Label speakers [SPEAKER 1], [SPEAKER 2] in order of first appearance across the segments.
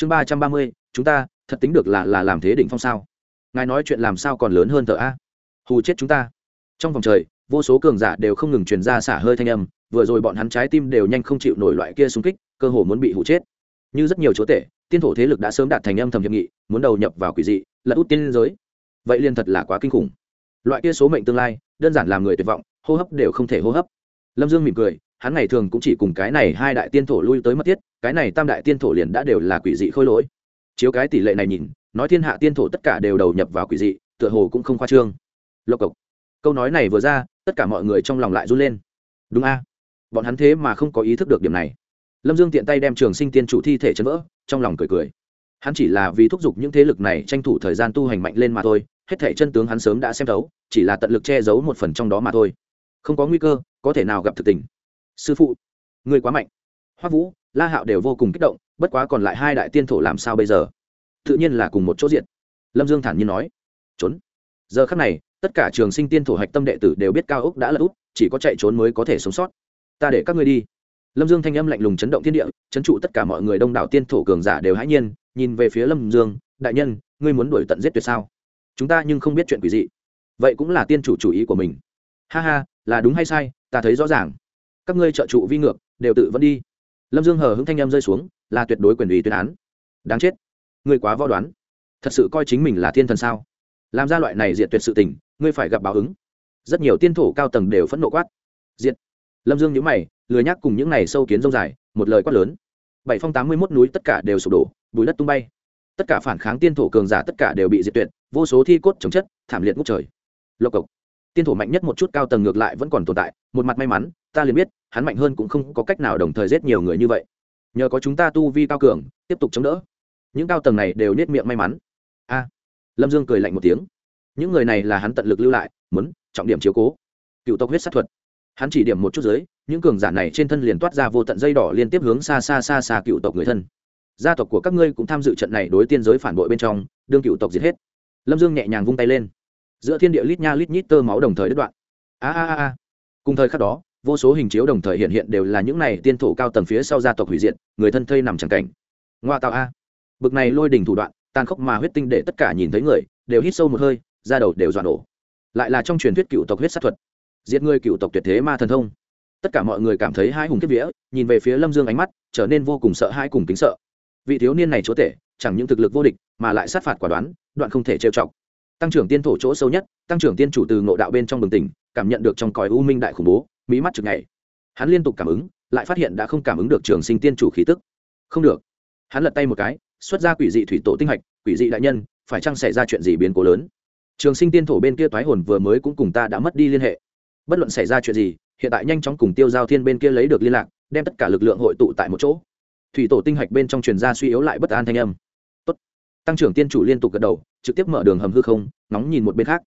[SPEAKER 1] chương ba trăm ba mươi, chúng ta, thật tính được là là làm thế đỉnh phong sao? Ngài nói chuyện làm sao còn lớn hơn thợ a? Hù chết chúng ta. Trong vòng trời, vô số cường giả đều không ngừng truyền ra xả hơi thanh âm, vừa rồi bọn hắn trái tim đều nhanh không chịu nổi loại kia xung kích, cơ hồ muốn bị hụ chết. Như rất nhiều chỗ tể tiên thổ thế lực đã sớm đạt thành âm thầm hiệp nghị, muốn đầu nhập vào quỷ dị lật út tiên giới. Vậy liền thật là quá kinh khủng. Loại kia số mệnh tương lai, đơn giản làm người tuyệt vọng, hô hấp đều không thể hô hấp lâm dương mỉm cười, hắn ngày thường cũng chỉ cùng cái này hai đại tiên thổ lui tới mất tiết cái này tam đại tiên thổ liền đã đều là quỷ dị khôi lỗi. Chiếu cái tỷ lệ này nhìn, nói thiên hạ tiên thổ tất cả đều đầu nhập vào quỷ dị, tựa hồ cũng không khoa trương. Lộc cộc. Câu nói này vừa ra, tất cả mọi người trong lòng lại run lên. Đúng a. Bọn hắn thế mà không có ý thức được điểm này. Lâm dương tiện tay đem trường sinh tiên chủ thi thể chấn vỡ, trong lòng cười cười. Hắn chỉ là vì thúc giục những thế lực này tranh thủ thời gian tu hành mạnh lên mà thôi, hết thể chân tướng hắn sớm đã xem thấu, chỉ là tận lực che giấu một phần trong đó mà thôi không có nguy cơ có thể nào gặp thực tình. Sư phụ người quá mạnh. Hoa vũ la hạo đều vô cùng kích động bất quá còn lại hai đại tiên thổ làm sao bây giờ? Tự nhiên là cùng một chỗ diện. Lâm dương thản nhiên nói. Trốn. Giờ khắc này tất cả trường sinh tiên thổ hạch tâm đệ tử đều biết cao ốc đã lật út, chỉ có chạy trốn mới có thể sống sót. Ta để các ngươi đi. Lâm dương thanh âm lạnh lùng chấn động thiên địa chấn trụ tất cả mọi người đông đảo tiên thổ cường giả đều hãy nhiên nhìn về phía lâm dương đại nhân ngươi muốn đuổi tận giết tuyệt sao? Chúng ta nhưng không biết chuyện quỷ dị. Vậy cũng là tiên chủ chủ ý của mình ha ha, là đúng hay sai, ta thấy rõ ràng. Các ngươi trợ trụ vi ngược, đều tự vẫn đi. Lâm dương hờ hững thanh em rơi xuống, là tuyệt đối quyền ủy tuyên án. Đáng chết. Ngươi quá võ đoán. Thật sự coi chính mình là thiên thần sao? Làm ra loại này diệt tuyệt sự tình, ngươi phải gặp báo ứng. Rất nhiều tiên thổ cao tầng đều phẫn nộ quát. Diệt. Lâm dương nhữ mày, lười nhắc cùng những này sâu kiến rông dài, một lời quát lớn. Bảy phong tám mươi mốt núi tất cả đều sụp đổ, bùi đất tung bay. Tất cả phản kháng tiên thổ cường giả tất cả đều bị diệt tuyệt, vô số thi cốt chống chất, thảm liệt ngút trời. Lộc cộc tiên thổ mạnh nhất một chút cao tầng ngược lại vẫn còn tồn tại, một mặt may mắn, ta liền biết, hắn mạnh hơn cũng không có cách nào đồng thời giết nhiều người như vậy. Nhờ có chúng ta tu vi cao cường, tiếp tục chống đỡ. Những cao tầng này đều nết miệng may mắn. A. Lâm dương cười lạnh một tiếng. Những người này là hắn tận lực lưu lại, muốn, trọng điểm chiếu cố. Cựu tộc huyết sát thuật. Hắn chỉ điểm một chút dưới, những cường giả này trên thân liền toát ra vô tận dây đỏ liên tiếp hướng xa xa xa xa cựu tộc người thân. Gia tộc của các ngươi cũng tham dự trận này đối tiên giới phản bội bên trong, đương cựu tộc diệt hết. Lâm dương nhẹ nhàng vung tay lên giữa thiên địa lít nha lít nhít tơ máu đồng thời đứt đoạn. A a a cùng thời khắc đó, vô số hình chiếu đồng thời hiện hiện đều là những này tiên thổ cao tầng phía sau gia tộc hủy diệt, người thân thây nằm chẳng cảnh. Ngoa tạo a. Bực này lôi đỉnh thủ đoạn, tàn khốc mà huyết tinh để tất cả nhìn thấy người, đều hít sâu một hơi ra đầu đều dọa nổ. Lại là trong truyền thuyết cựu tộc huyết sát thuật. Giết người cựu tộc tuyệt thế ma thần thông. Tất cả mọi người cảm thấy hai hùng kiếp vía, nhìn về phía lâm dương ánh mắt, trở nên vô cùng sợ hai cùng kính sợ. Vị thiếu niên này chúa tể, chẳng những thực lực vô địch, mà lại sát phạt quả đoán, đoạn không thể trêu chọc tăng trưởng tiên thổ chỗ sâu nhất, tăng trưởng tiên chủ từ ngộ đạo bên trong bừng tỉnh, cảm nhận được trong còi u minh đại khủng bố, mỹ mắt chực ngày hắn liên tục cảm ứng, lại phát hiện đã không cảm ứng được trường sinh tiên chủ khí tức. Không được. Hắn lật tay một cái, xuất ra quỷ dị thủy tổ tinh hạch, quỷ dị đại nhân, phải chăng xảy ra chuyện gì biến cố lớn? Trường sinh tiên thổ bên kia toái hồn vừa mới cũng cùng ta đã mất đi liên hệ. Bất luận xảy ra chuyện gì, hiện tại nhanh chóng cùng tiêu giao thiên bên kia lấy được liên lạc, đem tất cả lực lượng hội tụ tại một chỗ. Thủy tổ tinh hạch bên trong truyền ra suy yếu lại bất an thanh âm tăng trưởng tiên chủ liên tục gật đầu, trực tiếp mở đường hầm hư không nóng nhìn một bên khác.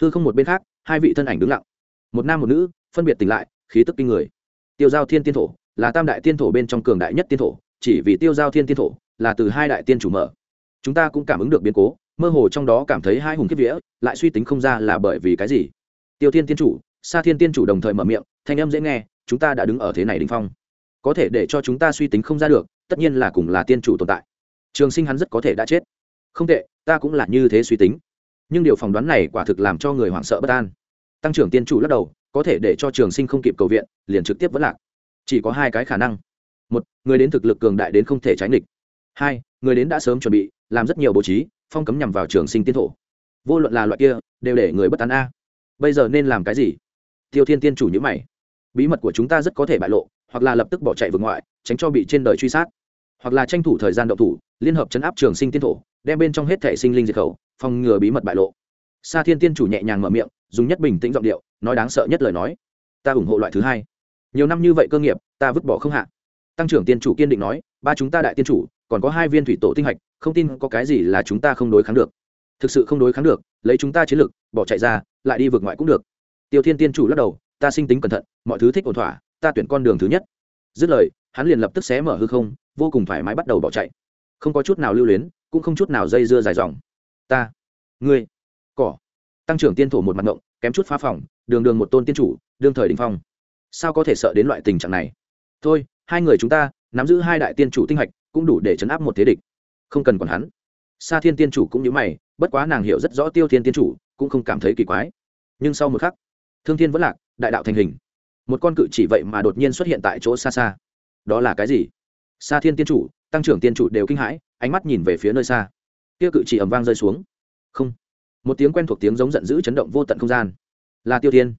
[SPEAKER 1] Hư không một bên khác, hai vị thân ảnh đứng lặng. Một nam một nữ, phân biệt tỉnh lại, khí tức kinh người. Tiêu giao thiên tiên thổ là tam đại tiên thổ bên trong cường đại nhất tiên thổ, chỉ vì tiêu giao thiên tiên thổ là từ hai đại tiên chủ mở. Chúng ta cũng cảm ứng được biến cố, mơ hồ trong đó cảm thấy hai hùng kiếp vía, lại suy tính không ra là bởi vì cái gì. Tiêu thiên tiên chủ, sa thiên tiên chủ đồng thời mở miệng, thanh âm dễ nghe, chúng ta đã đứng ở thế này đình phong. Có thể để cho chúng ta suy tính không ra được, tất nhiên là cùng là tiên chủ tồn tại. Trường sinh hắn rất có thể đã chết không tệ, ta cũng là như thế suy tính. Nhưng điều phỏng đoán này quả thực làm cho người hoảng sợ bất an. Tăng trưởng tiên chủ lắc đầu, có thể để cho trường sinh không kịp cầu viện, liền trực tiếp vẫn lạc. Chỉ có hai cái khả năng. Một, người đến thực lực cường đại đến không thể tránh địch. Hai, người đến đã sớm chuẩn bị, làm rất nhiều bố trí, phong cấm nhằm vào trường sinh tiên thổ. Vô luận là loại kia, đều để người bất tán a. Bây giờ nên làm cái gì? Tiêu thiên tiên chủ nhữ mày. Bí mật của chúng ta rất có thể bại lộ, hoặc là lập tức bỏ chạy vượt ngoại, tránh cho bị trên đời truy sát. Hoặc là tranh thủ thời gian động thủ, liên hợp chấn áp trường sinh tiên thổ đem bên trong hết thể sinh linh diệt khẩu, phòng ngừa bí mật bại lộ. Sa thiên tiên chủ nhẹ nhàng mở miệng, dùng nhất bình tĩnh giọng điệu, nói đáng sợ nhất lời nói. Ta ủng hộ loại thứ hai. Nhiều năm như vậy cơ nghiệp, ta vứt bỏ không hạ. Tăng trưởng tiên chủ kiên định nói, ba chúng ta đại tiên chủ, còn có hai viên thủy tổ tinh hạch, không tin có cái gì là chúng ta không đối kháng được. Thực sự không đối kháng được, lấy chúng ta chiến lực, bỏ chạy ra, lại đi vượt ngoại cũng được. Tiêu thiên tiên chủ lắc đầu, ta sinh tính cẩn thận, mọi thứ thích ổn thỏa, ta tuyển con đường thứ nhất. Dứt lời, hắn liền lập tức xé mở hư không, vô cùng thoải mái bắt đầu bỏ chạy. Không có chút nào lưu luyến cũng không chút nào dây dưa dài dòng. Ta, ngươi, cỏ. Tăng trưởng tiên thổ một mặt ngộng, kém chút phá phòng, đường đường một tôn tiên chủ, đương thời đình phong. Sao có thể sợ đến loại tình trạng này? Thôi, hai người chúng ta, nắm giữ hai đại tiên chủ tinh hạch, cũng đủ để chấn áp một thế địch. Không cần còn hắn. Sa thiên tiên chủ cũng như mày, bất quá nàng hiểu rất rõ tiêu thiên tiên chủ, cũng không cảm thấy kỳ quái. Nhưng sau một khắc, thương thiên vẫn lạc, đại đạo thành hình. Một con cự chỉ vậy mà đột nhiên xuất hiện tại chỗ xa xa. Đó là cái gì? Sa thiên tiên chủ tăng trưởng tiên chủ đều kinh hãi, ánh mắt nhìn về phía nơi xa. Kia cự chỉ ầm vang rơi xuống. Không. Một tiếng quen thuộc tiếng giống giận dữ chấn động vô tận không gian. Là tiêu thiên.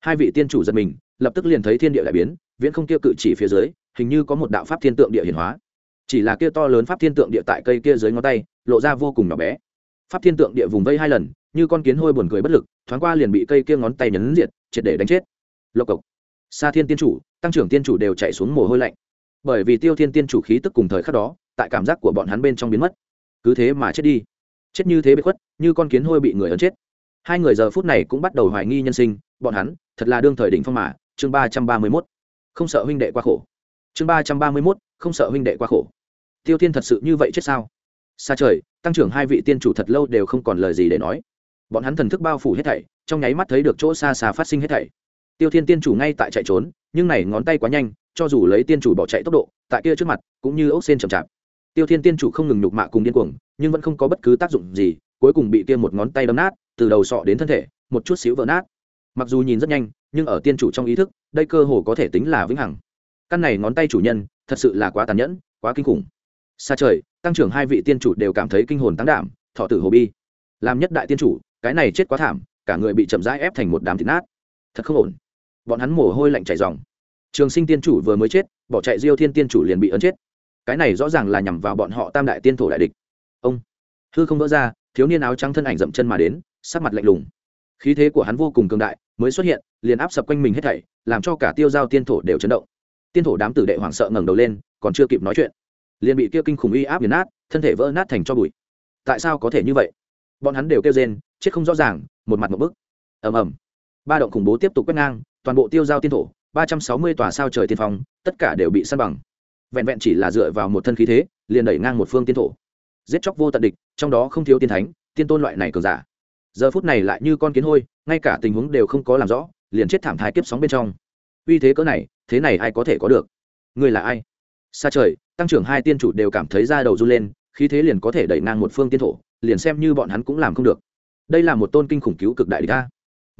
[SPEAKER 1] Hai vị tiên chủ giật mình, lập tức liền thấy thiên địa đại biến, viễn không kia cự chỉ phía dưới, hình như có một đạo pháp thiên tượng địa hiển hóa. Chỉ là kia to lớn pháp thiên tượng địa tại cây kia dưới ngón tay, lộ ra vô cùng nhỏ bé. Pháp thiên tượng địa vùng vây hai lần, như con kiến hôi buồn cười bất lực, thoáng qua liền bị cây kia ngón tay nhấn diệt, triệt để đánh chết. Lộc cộc. Sa thiên tiên chủ, tăng trưởng tiên chủ đều chạy xuống mồ hôi lạnh bởi vì tiêu thiên tiên chủ khí tức cùng thời khắc đó, tại cảm giác của bọn hắn bên trong biến mất. Cứ thế mà chết đi. Chết như thế bị khuất, như con kiến hôi bị người ấn chết. Hai người giờ phút này cũng bắt đầu hoài nghi nhân sinh, bọn hắn, thật là đương thời đỉnh phong mà, chương ba trăm ba mươi mốt. Không sợ huynh đệ qua khổ. Chương ba trăm ba mươi mốt, không sợ huynh đệ qua khổ. Tiêu thiên thật sự như vậy chết sao? Xa trời, tăng trưởng hai vị tiên chủ thật lâu đều không còn lời gì để nói. Bọn hắn thần thức bao phủ hết thảy, trong nháy mắt thấy được chỗ xa xa phát sinh hết thảy. Tiêu thiên tiên chủ ngay tại chạy trốn nhưng này ngón tay quá nhanh, cho dù lấy tiên chủ bỏ chạy tốc độ, tại kia trước mặt cũng như ốc xên chậm chạp. Tiêu thiên tiên chủ không ngừng nhục mạ cùng điên cuồng, nhưng vẫn không có bất cứ tác dụng gì, cuối cùng bị kia một ngón tay đấm nát, từ đầu sọ đến thân thể, một chút xíu vỡ nát. Mặc dù nhìn rất nhanh, nhưng ở tiên chủ trong ý thức, đây cơ hồ có thể tính là vĩnh hằng. Căn này ngón tay chủ nhân, thật sự là quá tàn nhẫn, quá kinh khủng. Xa trời, tăng trưởng hai vị tiên chủ đều cảm thấy kinh hồn tăng đảm thọ tử hồ bi. Làm nhất đại tiên chủ, cái này chết quá thảm, cả người bị chậm rãi ép thành một đám thịt nát. Thật không ổn bọn hắn mồ hôi lạnh chảy ròng, trường sinh tiên chủ vừa mới chết bỏ chạy diêu thiên tiên chủ liền bị ấn chết. Cái này rõ ràng là nhằm vào bọn họ tam đại tiên thổ đại địch. Ông hư không vỡ ra thiếu niên áo trắng thân ảnh dậm chân mà đến sắc mặt lạnh lùng. Khí thế của hắn vô cùng cường đại mới xuất hiện liền áp sập quanh mình hết thảy làm cho cả tiêu giao tiên thổ đều chấn động. Tiên thổ đám tử đệ hoảng sợ ngẩng đầu lên còn chưa kịp nói chuyện liền bị kia kinh khủng uy áp nghiền nát thân thể vỡ nát thành cho bụi. Tại sao có thể như vậy? Bọn hắn đều kêu rên chết không rõ ràng một mặt một bức. Ầm ầm. Ba động khủng bố tiếp tục quét ngang toàn bộ tiêu giao tiên thổ, ba trăm sáu mươi tòa sao trời tiên phong, tất cả đều bị săn bằng. Vẹn vẹn chỉ là dựa vào một thân khí thế, liền đẩy ngang một phương tiên thổ. Giết chóc vô tận địch, trong đó không thiếu tiên thánh, tiên tôn loại này cường giả. Giờ phút này lại như con kiến hôi, ngay cả tình huống đều không có làm rõ, liền chết thảm thái kiếp sóng bên trong. Uy thế cỡ này, thế này ai có thể có được? Ngươi là ai? Xa trời, tăng trưởng hai tiên chủ đều cảm thấy da đầu run lên, khí thế liền có thể đẩy ngang một phương tiên thổ, liền xem như bọn hắn cũng làm không được. Đây là một tôn kinh khủng cứu cực đại địch ta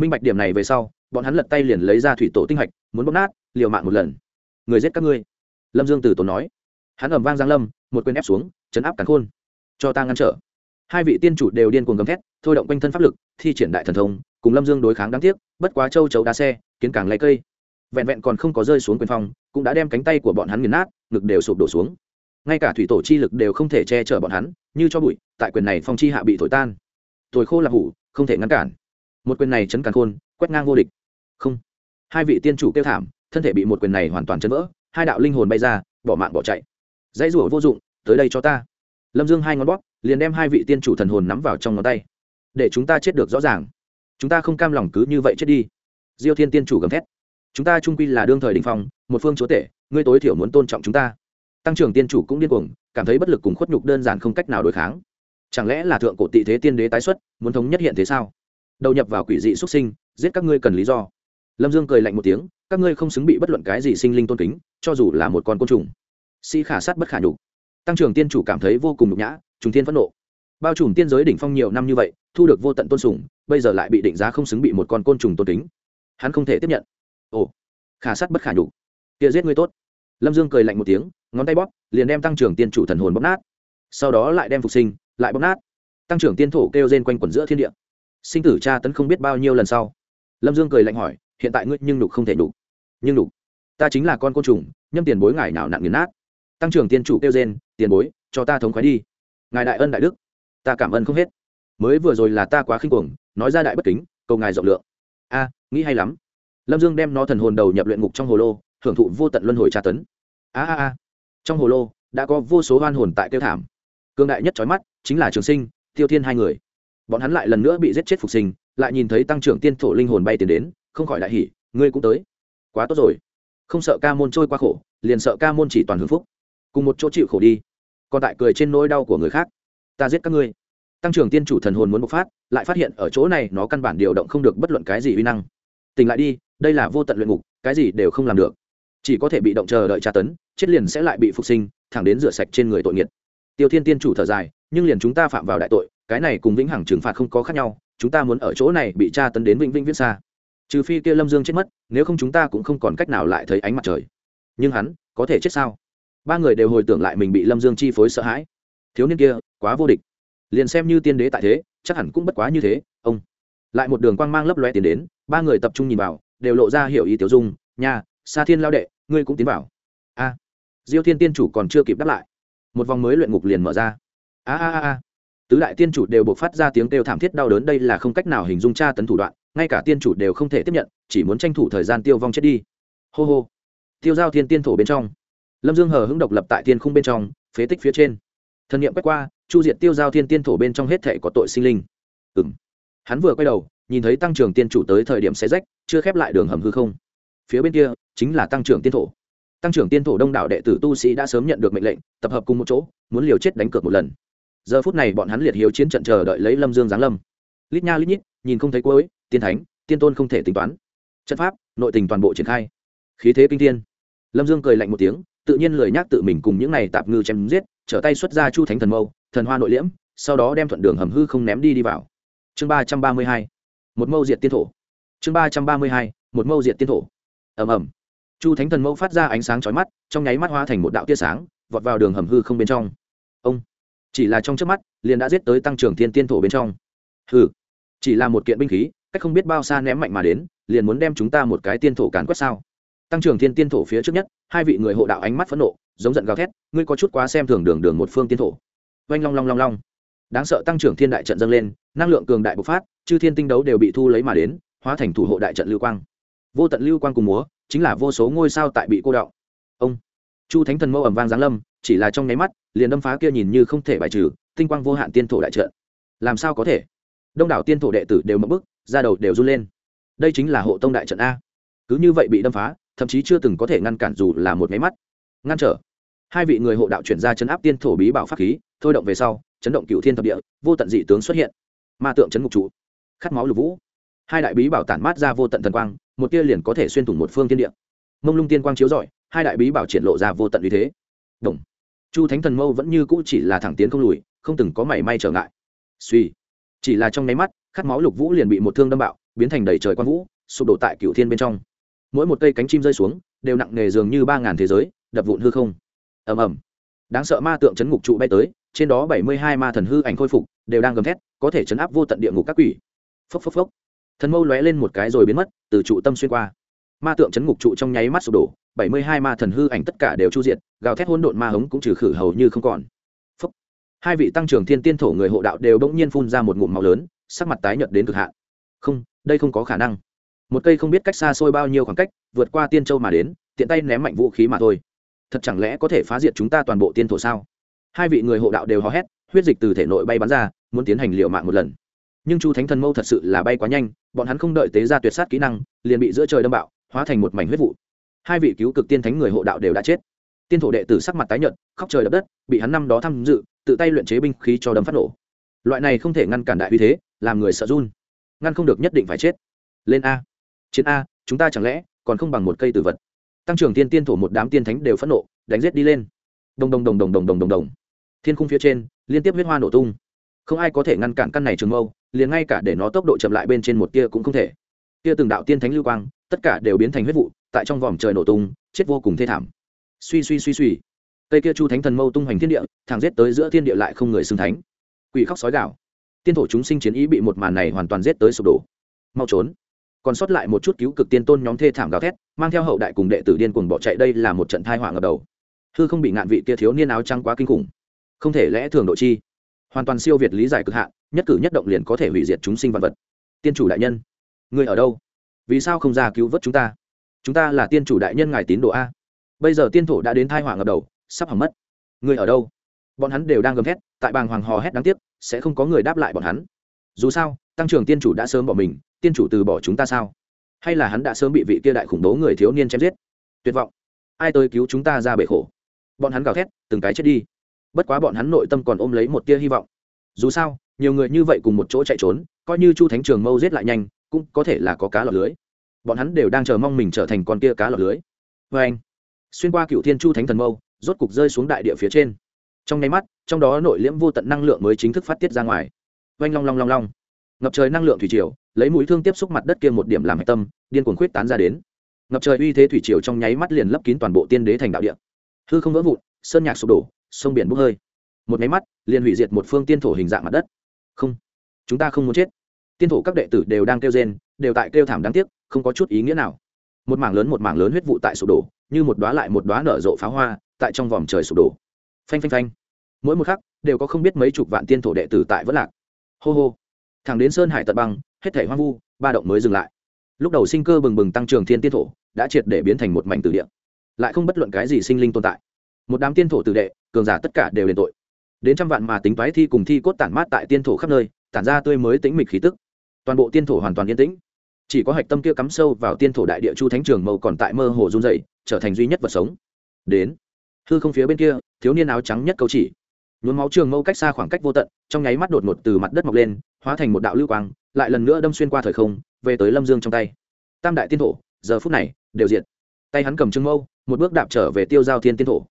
[SPEAKER 1] minh bạch điểm này về sau bọn hắn lật tay liền lấy ra thủy tổ tinh hạch, muốn bóc nát, liều mạng một lần. Người giết các ngươi. Lâm dương từ tốn nói. Hắn ẩm vang giang lâm, một quyền ép xuống, chấn áp cắn khôn. Cho ta ngăn trở. Hai vị tiên chủ đều điên cuồng gầm thét, thôi động quanh thân pháp lực, thi triển đại thần thông, cùng lâm dương đối kháng đáng tiếc, bất quá châu chấu đá xe, kiến càng lấy cây. Vẹn vẹn còn không có rơi xuống quyền phong, cũng đã đem cánh tay của bọn hắn nghiền nát, ngực đều sụp đổ xuống. Ngay cả thủy tổ chi lực đều không thể che chở bọn hắn, như cho bụi, tại quyền này phong chi hạ bị thổi tan. Thổi khô là hủ, không thể ngăn cản. Một quyền này chấn càng khôn quét ngang vô địch. Không. Hai vị tiên chủ kêu thảm, thân thể bị một quyền này hoàn toàn chấn vỡ, hai đạo linh hồn bay ra, bỏ mạng bỏ chạy. Dãy rủa vô dụng, tới đây cho ta. Lâm dương hai ngón bóp, liền đem hai vị tiên chủ thần hồn nắm vào trong ngón tay. Để chúng ta chết được rõ ràng. Chúng ta không cam lòng cứ như vậy chết đi. Diêu thiên tiên chủ gầm thét. Chúng ta trung quy là đương thời đình phong, một phương chúa tể, ngươi tối thiểu muốn tôn trọng chúng ta. Tăng trưởng tiên chủ cũng điên cuồng, cảm thấy bất lực cùng khuất nhục đơn giản không cách nào đối kháng. Chẳng lẽ là thượng cổ tị thế tiên đế tái xuất, muốn thống nhất hiện thế sao? Đầu nhập vào quỷ dị xuất sinh, giết các ngươi cần lý do. Lâm dương cười lạnh một tiếng, các ngươi không xứng bị bất luận cái gì sinh linh tôn kính, cho dù là một con côn trùng. Si khả sát bất khả nhục. Tăng trưởng tiên chủ cảm thấy vô cùng nhục nhã, trùng thiên phẫn nộ. Bao trùm tiên giới đỉnh phong nhiều năm như vậy, thu được vô tận tôn sùng, bây giờ lại bị định giá không xứng bị một con côn trùng tôn kính. Hắn không thể tiếp nhận. Ồ, khả sát bất khả nhục. Kia giết ngươi tốt. Lâm dương cười lạnh một tiếng, ngón tay bóp, liền đem tăng trưởng tiên chủ thần hồn bóp nát. Sau đó lại đem phục sinh, lại bóp nát. Tăng trưởng tiên thổ kêu rên quanh quẩn giữa thiên địa sinh tử cha tấn không biết bao nhiêu lần sau. Lâm dương cười lạnh hỏi, hiện tại ngươi nhưng đục không thể đục nhưng đục ta chính là con côn trùng, nhâm tiền bối ngài nào nặng nghiền nát. Tăng trưởng tiên chủ kêu gen tiền bối, cho ta thống khoái đi. Ngài đại ân đại đức, ta cảm ơn không hết. Mới vừa rồi là ta quá khinh cuồng, nói ra đại bất kính, cầu ngài rộng lượng. A, nghĩ hay lắm. Lâm dương đem nó thần hồn đầu nhập luyện ngục trong hồ lô, hưởng thụ vô tận luân hồi tra tấn. A a a, trong hồ lô đã có vô số hoan hồn tại tiêu thảm. Cương đại nhất trói mắt chính là trường sinh, tiêu thiên hai người bọn hắn lại lần nữa bị giết chết phục sinh, lại nhìn thấy tăng trưởng tiên thổ linh hồn bay tiền đến, không khỏi đại hỉ, ngươi cũng tới. Quá tốt rồi. Không sợ ca môn trôi qua khổ, liền sợ ca môn chỉ toàn hưng phúc. Cùng một chỗ chịu khổ đi. Còn tại cười trên nỗi đau của người khác. Ta giết các ngươi. Tăng trưởng tiên chủ thần hồn muốn bộc phát, lại phát hiện ở chỗ này nó căn bản điều động không được bất luận cái gì uy năng. Tỉnh lại đi, đây là vô tận luyện ngục, cái gì đều không làm được. Chỉ có thể bị động chờ đợi tra tấn, chết liền sẽ lại bị phục sinh, thẳng đến rửa sạch trên người tội nghiệt. Tiêu thiên tiên chủ thở dài, nhưng liền chúng ta phạm vào đại tội cái này cùng vĩnh hằng trừng phạt không có khác nhau, chúng ta muốn ở chỗ này bị tra tấn đến vĩnh vĩnh viễn xa. Trừ phi kia lâm dương chết mất, nếu không chúng ta cũng không còn cách nào lại thấy ánh mặt trời. Nhưng hắn, có thể chết sao? Ba người đều hồi tưởng lại mình bị lâm dương chi phối sợ hãi. Thiếu niên kia, quá vô địch. Liền xem như tiên đế tại thế, chắc hẳn cũng bất quá như thế, ông. Lại một đường quang mang lấp loe tiến đến, ba người tập trung nhìn vào, đều lộ ra hiểu ý tiểu dung nhà sa thiên lao đệ, ngươi cũng tiến vào. A. Diêu thiên tiên chủ còn chưa kịp đáp lại. Một vòng mới luyện ngục liền mở ra. A a a a tứ đại tiên chủ đều buộc phát ra tiếng kêu thảm thiết đau đớn, đây là không cách nào hình dung tra tấn thủ đoạn, ngay cả tiên chủ đều không thể tiếp nhận, chỉ muốn tranh thủ thời gian tiêu vong chết đi. Hô hô. Tiêu giao thiên tiên thổ bên trong. Lâm dương hờ hững độc lập tại tiên khung bên trong, phế tích phía trên. Thần nghiệm quét qua, chu diện tiêu giao thiên tiên thổ bên trong hết thể có tội sinh linh. Ừ m hắn vừa quay đầu, nhìn thấy tăng trưởng tiên chủ tới thời điểm xe rách, chưa khép lại đường hầm hư không. Phía bên kia, chính là tăng trưởng tiên thổ. Tăng trưởng tiên thổ đông đảo đệ tử tu sĩ đã sớm nhận được mệnh lệnh, tập hợp cùng một chỗ, muốn liều chết đánh cược một lần giờ phút này bọn hắn liệt hiếu chiến trận chờ đợi lấy lâm dương giáng lâm. Lít nha lít nhít, nhìn không thấy cuối, tiên thánh, tiên tôn không thể tính toán. Trận pháp, nội tình toàn bộ triển khai. Khí thế kinh thiên. Lâm dương cười lạnh một tiếng, tự nhiên lời nhắc tự mình cùng những này tạp ngư chém giết, trở tay xuất ra chu thánh thần mâu, thần hoa nội liễm, sau đó đem thuận đường hầm hư không ném đi đi vào. Chương ba trăm ba mươi hai, một mâu diệt tiên thổ. Chương ba trăm ba mươi hai, một mâu diệt tiên thổ. Ầm ầm. Chu thánh thần mâu phát ra ánh sáng chói mắt, trong nháy mắt hóa thành một đạo tia sáng, vọt vào đường hầm hư không bên trong. Ông chỉ là trong trước mắt, liền đã giết tới tăng trưởng thiên tiên thổ bên trong. Hừ, chỉ là một kiện binh khí, cách không biết bao xa ném mạnh mà đến, liền muốn đem chúng ta một cái tiên thổ cán quét sao? Tăng trưởng thiên tiên thổ phía trước nhất, hai vị người hộ đạo ánh mắt phẫn nộ, giống giận gào thét, ngươi có chút quá xem thường đường đường một phương tiên thổ. Oanh long long long long. Đáng sợ tăng trưởng thiên đại trận dâng lên, năng lượng cường đại bộc phát, chư thiên tinh đấu đều bị thu lấy mà đến, hóa thành thủ hộ đại trận lưu quang. Vô tận lưu quang cùng múa, chính là vô số ngôi sao tại bị cô đạo ông, chu thánh thần mâu ẩm vang giáng lâm, chỉ là trong nháy mắt liền đâm phá kia nhìn như không thể bài trừ, tinh quang vô hạn tiên thổ đại trận. Làm sao có thể? Đông đảo tiên thổ đệ tử đều mất bức ra đầu đều run lên. Đây chính là hộ tông đại trận a. Cứ như vậy bị đâm phá, thậm chí chưa từng có thể ngăn cản dù là một máy mắt. Ngăn trở. Hai vị người hộ đạo chuyển ra chấn áp tiên thổ bí bảo pháp khí, thôi động về sau, chấn động cựu thiên thập địa, vô tận dị tướng xuất hiện. Ma tượng chấn ngục trụ. Khát máu lục vũ. Hai đại bí bảo tản mát ra vô tận thần quang, một tia liền có thể xuyên thủng một phương tiên địa. Mông lung tiên quang chiếu rọi, hai đại bí bảo triển lộ ra vô tận uy thế. Đồng chu thánh thần mâu vẫn như cũ chỉ là thẳng tiến không lùi, không từng có mảy may trở ngại. Suy, chỉ là trong nháy mắt, khát máu lục vũ liền bị một thương đâm bạo, biến thành đầy trời quang vũ, sụp đổ tại cựu thiên bên trong. Mỗi một cây cánh chim rơi xuống, đều nặng nề dường như ba ngàn thế giới, đập vụn hư không. Ầm ầm. Đáng sợ ma tượng chấn ngục trụ bay tới, trên đó bảy mươi hai ma thần hư ảnh khôi phục, đều đang gầm thét, có thể chấn áp vô tận địa ngục các quỷ. Phốc phốc phốc. Thần mâu lóe lên một cái rồi biến mất, từ trụ tâm xuyên qua ma tượng chấn ngục trụ trong nháy mắt sụp đổ, bảy mươi hai ma thần hư ảnh tất cả đều chu diệt, gào thét hỗn độn ma hống cũng trừ khử hầu như không còn. Phúc. hai vị tăng trưởng thiên tiên thổ người hộ đạo đều bỗng nhiên phun ra một ngụm máu lớn, sắc mặt tái nhợt đến cực hạn. Không, đây không có khả năng. Một cây không biết cách xa xôi bao nhiêu khoảng cách, vượt qua tiên châu mà đến, tiện tay ném mạnh vũ khí mà thôi. Thật chẳng lẽ có thể phá diệt chúng ta toàn bộ tiên thổ sao? Hai vị người hộ đạo đều hò hét, huyết dịch từ thể nội bay bắn ra, muốn tiến hành liệu mạng một lần. Nhưng chu thánh thần mâu thật sự là bay quá nhanh, bọn hắn không đợi tế ra tuyệt sát kỹ năng, liền bị giữa trời đâm bạo hóa thành một mảnh huyết vụ. Hai vị cứu cực tiên thánh người hộ đạo đều đã chết. Tiên thổ đệ tử sắc mặt tái nhợt, khóc trời đập đất, bị hắn năm đó tham dự, tự tay luyện chế binh khí cho đấm phát nổ. Loại này không thể ngăn cản đại uy thế, làm người sợ run. Ngăn không được nhất định phải chết. Lên a. Chiến a, chúng ta chẳng lẽ còn không bằng một cây tử vật? Tăng trưởng tiên tiên thổ một đám tiên thánh đều phẫn nộ, đánh giết đi lên. Đồng đồng đồng đồng đồng đồng đồng đồng. Thiên khung phía trên, liên tiếp huyết hoa nổ tung. Không ai có thể ngăn cản căn này trường mâu, liền ngay cả để nó tốc độ chậm lại bên trên một tia cũng không thể. Tia từng đạo tiên thánh lưu quang tất cả đều biến thành huyết vụ, tại trong vòm trời nổ tung, chết vô cùng thê thảm. Suy suy suy suy. Cây kia chu thánh thần mâu tung hoành thiên địa, thẳng giết tới giữa thiên địa lại không người xưng thánh. Quỷ khóc sói gạo tiên thổ chúng sinh chiến ý bị một màn này hoàn toàn giết tới sụp đổ. Mau trốn. Còn sót lại một chút cứu cực tiên tôn nhóm thê thảm gào thét, mang theo hậu đại cùng đệ tử điên cuồng bỏ chạy đây là một trận thai họa ngập đầu. Hư không bị ngạn vị kia thiếu niên áo trắng quá kinh khủng. Không thể lẽ thường độ chi. Hoàn toàn siêu việt lý giải cực hạn, nhất cử nhất động liền có thể hủy diệt chúng sinh vật vật. Tiên chủ đại nhân người ở đâu? Vì sao không ra cứu vớt chúng ta? Chúng ta là tiên chủ đại nhân ngài tín đồ a. Bây giờ tiên thổ đã đến thai hỏa ngập đầu, sắp hỏng mất. Người ở đâu? Bọn hắn đều đang gầm thét, tại bàng hoàng hò hét đáng tiếc, sẽ không có người đáp lại bọn hắn. Dù sao, tăng trưởng tiên chủ đã sớm bỏ mình, tiên chủ từ bỏ chúng ta sao? Hay là hắn đã sớm bị vị kia đại khủng bố người thiếu niên chém giết? Tuyệt vọng. Ai tới cứu chúng ta ra bể khổ? Bọn hắn gào thét, từng cái chết đi. Bất quá bọn hắn nội tâm còn ôm lấy một tia hy vọng. Dù sao, nhiều người như vậy cùng một chỗ chạy trốn, coi như chu thánh trường mâu giết lại nhanh cũng có thể là có cá lọt lưới. Bọn hắn đều đang chờ mong mình trở thành con kia cá lọt lưới. Vê anh, xuyên qua cựu thiên chu thánh thần mâu, rốt cục rơi xuống đại địa phía trên. Trong nháy mắt, trong đó nội liễm vô tận năng lượng mới chính thức phát tiết ra ngoài. Oanh long long long long. Ngập trời năng lượng thủy triều, lấy mũi thương tiếp xúc mặt đất kia một điểm làm hạch tâm, điên cuồng khuyết tán ra đến. Ngập trời uy thế thủy triều trong nháy mắt liền lấp kín toàn bộ tiên đế thành đạo địa. Hư không vỡ vụn, sơn nhạc sụp đổ, sông biển bốc hơi. Một nháy mắt, liền hủy diệt một phương tiên thổ hình dạng mặt đất. Không, chúng ta không muốn chết tiên thổ các đệ tử đều đang kêu rên, đều tại kêu thảm đáng tiếc, không có chút ý nghĩa nào. Một mảng lớn một mảng lớn huyết vụ tại sụp đổ, như một đoá lại một đoá nở rộ pháo hoa, tại trong vòm trời sụp đổ. Phanh phanh phanh. Mỗi một khắc, đều có không biết mấy chục vạn tiên thổ đệ tử tại vất lạc. Hô hô. Thẳng đến sơn hải tận băng, hết thể hoang vu, ba động mới dừng lại. Lúc đầu sinh cơ bừng bừng tăng trưởng thiên tiên thổ, đã triệt để biến thành một mảnh từ địa. Lại không bất luận cái gì sinh linh tồn tại. Một đám tiên thổ tử đệ, cường giả tất cả đều đền tội. Đến trăm vạn mà tính toái thi cùng thi cốt tản mát tại tiên thổ khắp nơi, tản ra tươi mới tĩnh mịch khí tức toàn bộ tiên thổ hoàn toàn yên tĩnh. Chỉ có hạch tâm kia cắm sâu vào tiên thổ đại địa chu thánh trường mâu còn tại mơ hồ run dày trở thành duy nhất vật sống. Đến, hư không phía bên kia, thiếu niên áo trắng nhất câu chỉ. Nhuốm máu trường mâu cách xa khoảng cách vô tận, trong nháy mắt đột ngột từ mặt đất mọc lên, hóa thành một đạo lưu quang, lại lần nữa đâm xuyên qua thời không, về tới lâm dương trong tay. Tam đại tiên thổ, giờ phút này, đều diện tay hắn cầm trương mâu, một bước đạp trở về tiêu giao thiên tiên thổ.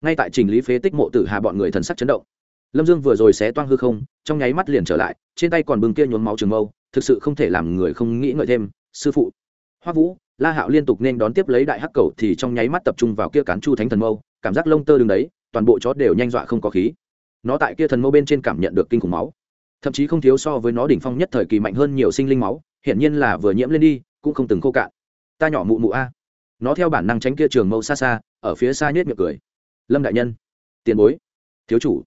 [SPEAKER 1] Ngay tại trình lý phế tích mộ tử hà bọn người thần sắc chấn động. Lâm dương vừa rồi xé toang hư không, trong nháy mắt liền trở lại, trên tay còn bừng kia nhuốm máu trường mâu thực sự không thể làm người không nghĩ ngợi thêm, sư phụ. Hoa vũ, la hạo liên tục nên đón tiếp lấy đại hắc cầu thì trong nháy mắt tập trung vào kia cán chu thánh thần mâu, cảm giác lông tơ đứng đấy, toàn bộ chó đều nhanh dọa không có khí. Nó tại kia thần mâu bên trên cảm nhận được kinh khủng máu. Thậm chí không thiếu so với nó đỉnh phong nhất thời kỳ mạnh hơn nhiều sinh linh máu, hiển nhiên là vừa nhiễm lên đi, cũng không từng khô cạn. Ta nhỏ mụ mụ a. Nó theo bản năng tránh kia trường mâu xa xa, ở phía xa nhét miệng cười. Lâm đại nhân. Tiền bối. Thiếu chủ.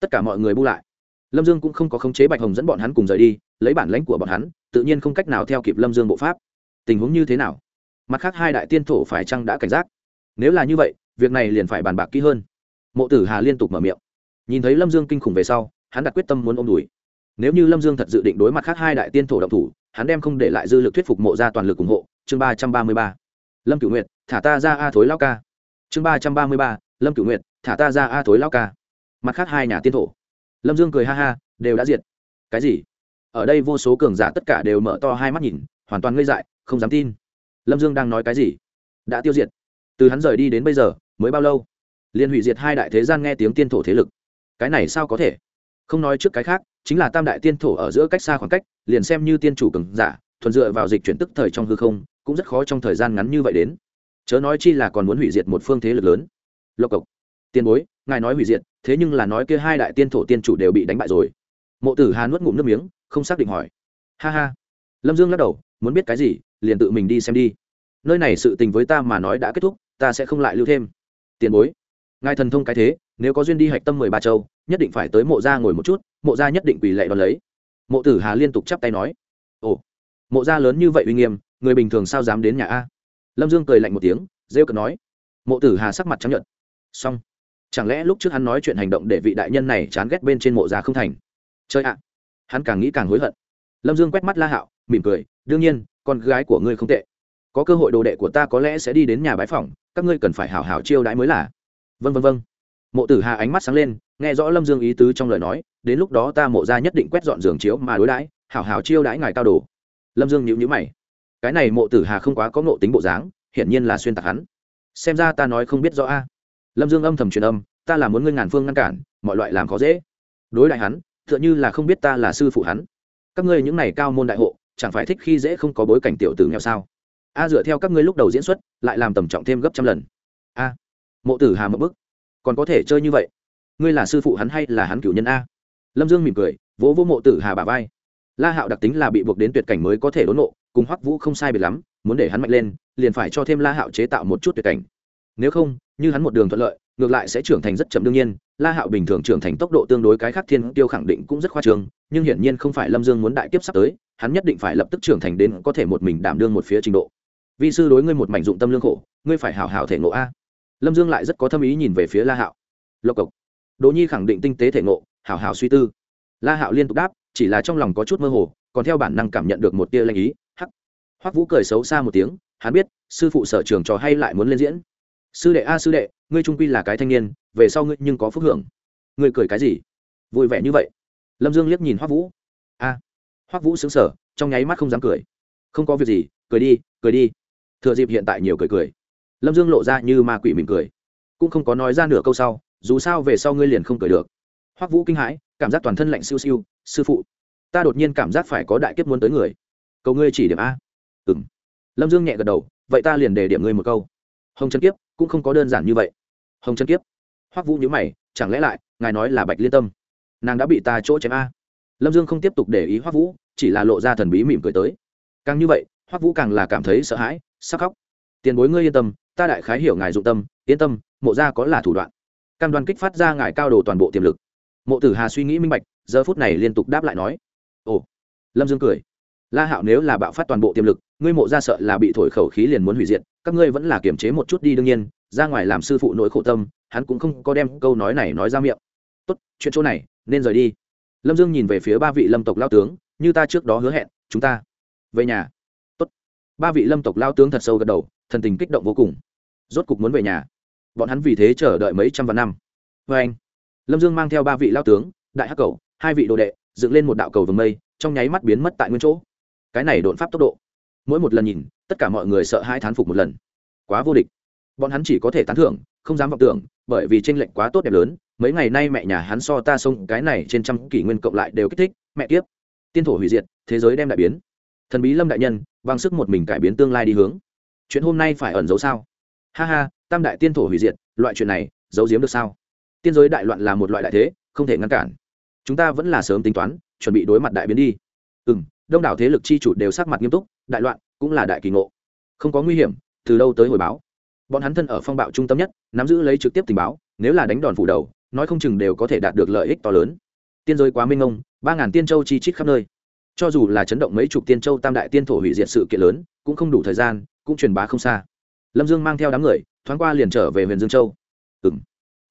[SPEAKER 1] Tất cả mọi người bu lại. Lâm dương cũng không có khống chế bạch hồng dẫn bọn hắn cùng rời đi lấy bản lãnh của bọn hắn, tự nhiên không cách nào theo kịp lâm dương bộ pháp. Tình huống như thế nào? Mặt khác hai đại tiên thổ phải chăng đã cảnh giác? Nếu là như vậy, việc này liền phải bàn bạc kỹ hơn. Mộ tử hà liên tục mở miệng. Nhìn thấy lâm dương kinh khủng về sau, hắn đặt quyết tâm muốn ôm đùi. Nếu như lâm dương thật dự định đối mặt khác hai đại tiên thổ động thủ, hắn đem không để lại dư lực thuyết phục mộ ra toàn lực ủng hộ. Chương ba trăm ba mươi ba. Lâm cửu nguyệt, thả ta ra a thối lao ca. Chương ba trăm ba mươi ba. Lâm cửu nguyệt, thả ta ra a thối lao ca. Mặt khác hai nhà tiên thổ. Lâm dương cười ha ha, đều đã diệt. Cái gì? Ở đây vô số cường giả tất cả đều mở to hai mắt nhìn, hoàn toàn ngây dại, không dám tin. Lâm dương đang nói cái gì? Đã tiêu diệt. Từ hắn rời đi đến bây giờ, mới bao lâu? Liên hủy diệt hai đại thế gian nghe tiếng tiên thổ thế lực. Cái này sao có thể? Không nói trước cái khác, chính là tam đại tiên thổ ở giữa cách xa khoảng cách, liền xem như tiên chủ cường giả, thuần dựa vào dịch chuyển tức thời trong hư không, cũng rất khó trong thời gian ngắn như vậy đến. Chớ nói chi là còn muốn hủy diệt một phương thế lực lớn. Lộc cộc. Tiền bối, ngài nói hủy diệt, thế nhưng là nói kia hai đại tiên thổ tiên chủ đều bị đánh bại rồi. Mộ tử hà nuốt ngụm nước miếng không xác định hỏi. Ha ha. Lâm dương lắc đầu, muốn biết cái gì, liền tự mình đi xem đi. Nơi này sự tình với ta mà nói đã kết thúc, ta sẽ không lại lưu thêm. Tiền bối. Ngài thần thông cái thế, nếu có duyên đi hạch tâm mười ba châu, nhất định phải tới mộ gia ngồi một chút, mộ gia nhất định quỳ lệ đón lấy. Mộ tử hà liên tục chắp tay nói. Ồ. Mộ gia lớn như vậy uy nghiêm, người bình thường sao dám đến nhà a? Lâm dương cười lạnh một tiếng, rêu cợt nói. Mộ tử hà sắc mặt chấp nhận xong. Chẳng lẽ lúc trước hắn nói chuyện hành động để vị đại nhân này chán ghét bên trên mộ gia không thành? Chơi ạ hắn càng nghĩ càng hối hận. Lâm dương quét mắt la hạo, mỉm cười, đương nhiên, con gái của ngươi không tệ. Có cơ hội đồ đệ của ta có lẽ sẽ đi đến nhà bái phỏng, các ngươi cần phải hảo hảo chiêu đãi mới là. Vân vân vân mộ tử hà ánh mắt sáng lên, nghe rõ lâm dương ý tứ trong lời nói, đến lúc đó ta mộ ra nhất định quét dọn giường chiếu mà đối đãi, hảo hảo chiêu đãi ngài cao đồ. Lâm dương nhịu nhữ mày. Cái này mộ tử hà không quá có ngộ tính bộ dáng, hiển nhiên là xuyên tạc hắn. Xem ra ta nói không biết rõ a. Lâm dương âm thầm truyền âm, ta là muốn ngươi ngàn phương ngăn cản, mọi loại làm khó dễ. Đối đại hắn tựa như là không biết ta là sư phụ hắn. Các ngươi những này cao môn đại hộ, chẳng phải thích khi dễ không có bối cảnh tiểu tử nghèo sao? A, dựa theo các ngươi lúc đầu diễn xuất, lại làm tầm trọng thêm gấp trăm lần. A, mộ tử hà một bức còn có thể chơi như vậy? Ngươi là sư phụ hắn hay là hắn cửu nhân a? Lâm dương mỉm cười, vỗ vỗ mộ tử hà bà vai. La hạo đặc tính là bị buộc đến tuyệt cảnh mới có thể đốn nộ, cùng hoắc vũ không sai biệt lắm, muốn để hắn mạnh lên, liền phải cho thêm la hạo chế tạo một chút tuyệt cảnh. Nếu không, như hắn một đường thuận lợi ngược lại sẽ trưởng thành rất chậm đương nhiên, la hạo bình thường trưởng thành tốc độ tương đối cái khác thiên tiêu khẳng định cũng rất khoa trương, nhưng hiển nhiên không phải lâm dương muốn đại kiếp sắp tới, hắn nhất định phải lập tức trưởng thành đến có thể một mình đảm đương một phía trình độ. Vi sư đối ngươi một mảnh dụng tâm lương khổ, ngươi phải hảo hảo thể ngộ a. Lâm dương lại rất có tâm ý nhìn về phía la hạo. Lộc cộc. Đỗ nhi khẳng định tinh tế thể ngộ hảo hảo suy tư. La hạo liên tục đáp, chỉ là trong lòng có chút mơ hồ, còn theo bản năng cảm nhận được một tia lanh ý, hắc. Hoắc vũ cười xấu xa một tiếng, hắn biết, sư phụ sở trường trò hay lại muốn lên diễn sư đệ a, sư đệ, ngươi trung quy là cái thanh niên, về sau ngươi nhưng có phúc hưởng. Ngươi cười cái gì? Vui vẻ như vậy. Lâm dương liếc nhìn hoắc vũ. A. Hoắc vũ xứng sở trong nháy mắt không dám cười. Không có việc gì, cười đi cười đi. Thừa dịp hiện tại nhiều cười cười. Lâm dương lộ ra như ma quỷ mỉm cười. Cũng không có nói ra nửa câu sau, dù sao về sau ngươi liền không cười được. Hoắc vũ kinh hãi, cảm giác toàn thân lạnh siêu siêu, sư phụ, ta đột nhiên cảm giác phải có đại kiếp muốn tới người. Cầu ngươi chỉ điểm a. Ừ m lâm dương nhẹ gật đầu, vậy ta liền để điểm ngươi một câu. Hồng trần kiếp cũng không có đơn giản như vậy. Hồng trần kiếp, hoắc vũ nhớ mày, chẳng lẽ lại, ngài nói là bạch liên tâm? Nàng đã bị ta chỗ chém a. Lâm dương không tiếp tục để ý hoắc vũ, chỉ là lộ ra thần bí mỉm cười tới. Càng như vậy, hoắc vũ càng là cảm thấy sợ hãi sắc khóc. Tiền bối ngươi yên tâm, ta đại khái hiểu ngài dụng tâm, yên tâm, mộ gia có là thủ đoạn. Cam đoan kích phát ra ngài cao đồ toàn bộ tiềm lực. Mộ tử hà suy nghĩ minh bạch, giờ phút này liên tục đáp lại nói. Ồ. Lâm dương cười. La hạo nếu là bạo phát toàn bộ tiềm lực, ngươi mộ ra sợ là bị thổi khẩu khí liền muốn hủy diệt các ngươi vẫn là kiềm chế một chút đi, đương nhiên, ra ngoài làm sư phụ nỗi khổ tâm, hắn cũng không có đem câu nói này nói ra miệng. Tốt, chuyện chỗ này, nên rời đi. Lâm dương nhìn về phía ba vị lâm tộc lao tướng, như ta trước đó hứa hẹn, chúng ta về nhà. Tốt. Ba vị lâm tộc lao tướng thật sâu gật đầu, thần tình kích động vô cùng. Rốt cục muốn về nhà. Bọn hắn vì thế chờ đợi mấy trăm vạn năm. Vê anh, lâm dương mang theo ba vị lao tướng, đại hắc cầu, hai vị đồ đệ, dựng lên một đạo cầu vầng mây, trong nháy mắt biến mất tại nguyên chỗ. Cái này đột pháp tốc độ. Mỗi một lần nhìn tất cả mọi người sợ hai thán phục một lần. Quá vô địch. Bọn hắn chỉ có thể tán thưởng, không dám vọng tưởng, bởi vì tranh lệch quá tốt đẹp lớn, mấy ngày nay mẹ nhà hắn so ta xông cái này trên trăm kỷ nguyên cộng lại đều kích thích, mẹ tiếp tiên thổ hủy diệt, thế giới đem đại biến. Thần bí lâm đại nhân bằng sức một mình cải biến tương lai đi hướng. Chuyện hôm nay phải ẩn giấu sao? Ha ha, tam đại tiên thổ hủy diệt, loại chuyện này, giấu giếm được sao? Tiên giới đại loạn là một loại đại thế, không thể ngăn cản. Chúng ta vẫn là sớm tính toán, chuẩn bị đối mặt đại biến đi. Ừ m đông đảo thế lực chi chủ đều sắc mặt nghiêm túc, đại loạn cũng là đại kỳ ngộ. Không có nguy hiểm, từ đâu tới hồi báo? Bọn hắn thân ở phong bạo trung tâm nhất, nắm giữ lấy trực tiếp tình báo, nếu là đánh đòn phủ đầu, nói không chừng đều có thể đạt được lợi ích to lớn. Tiên giới quá minh ông ba ngàn tiên châu chi chít khắp nơi. Cho dù là chấn động mấy chục tiên châu tam đại tiên thổ hủy diệt sự kiện lớn, cũng không đủ thời gian, cũng truyền bá không xa. Lâm dương mang theo đám người, thoáng qua liền trở về huyện dương châu. Ừ m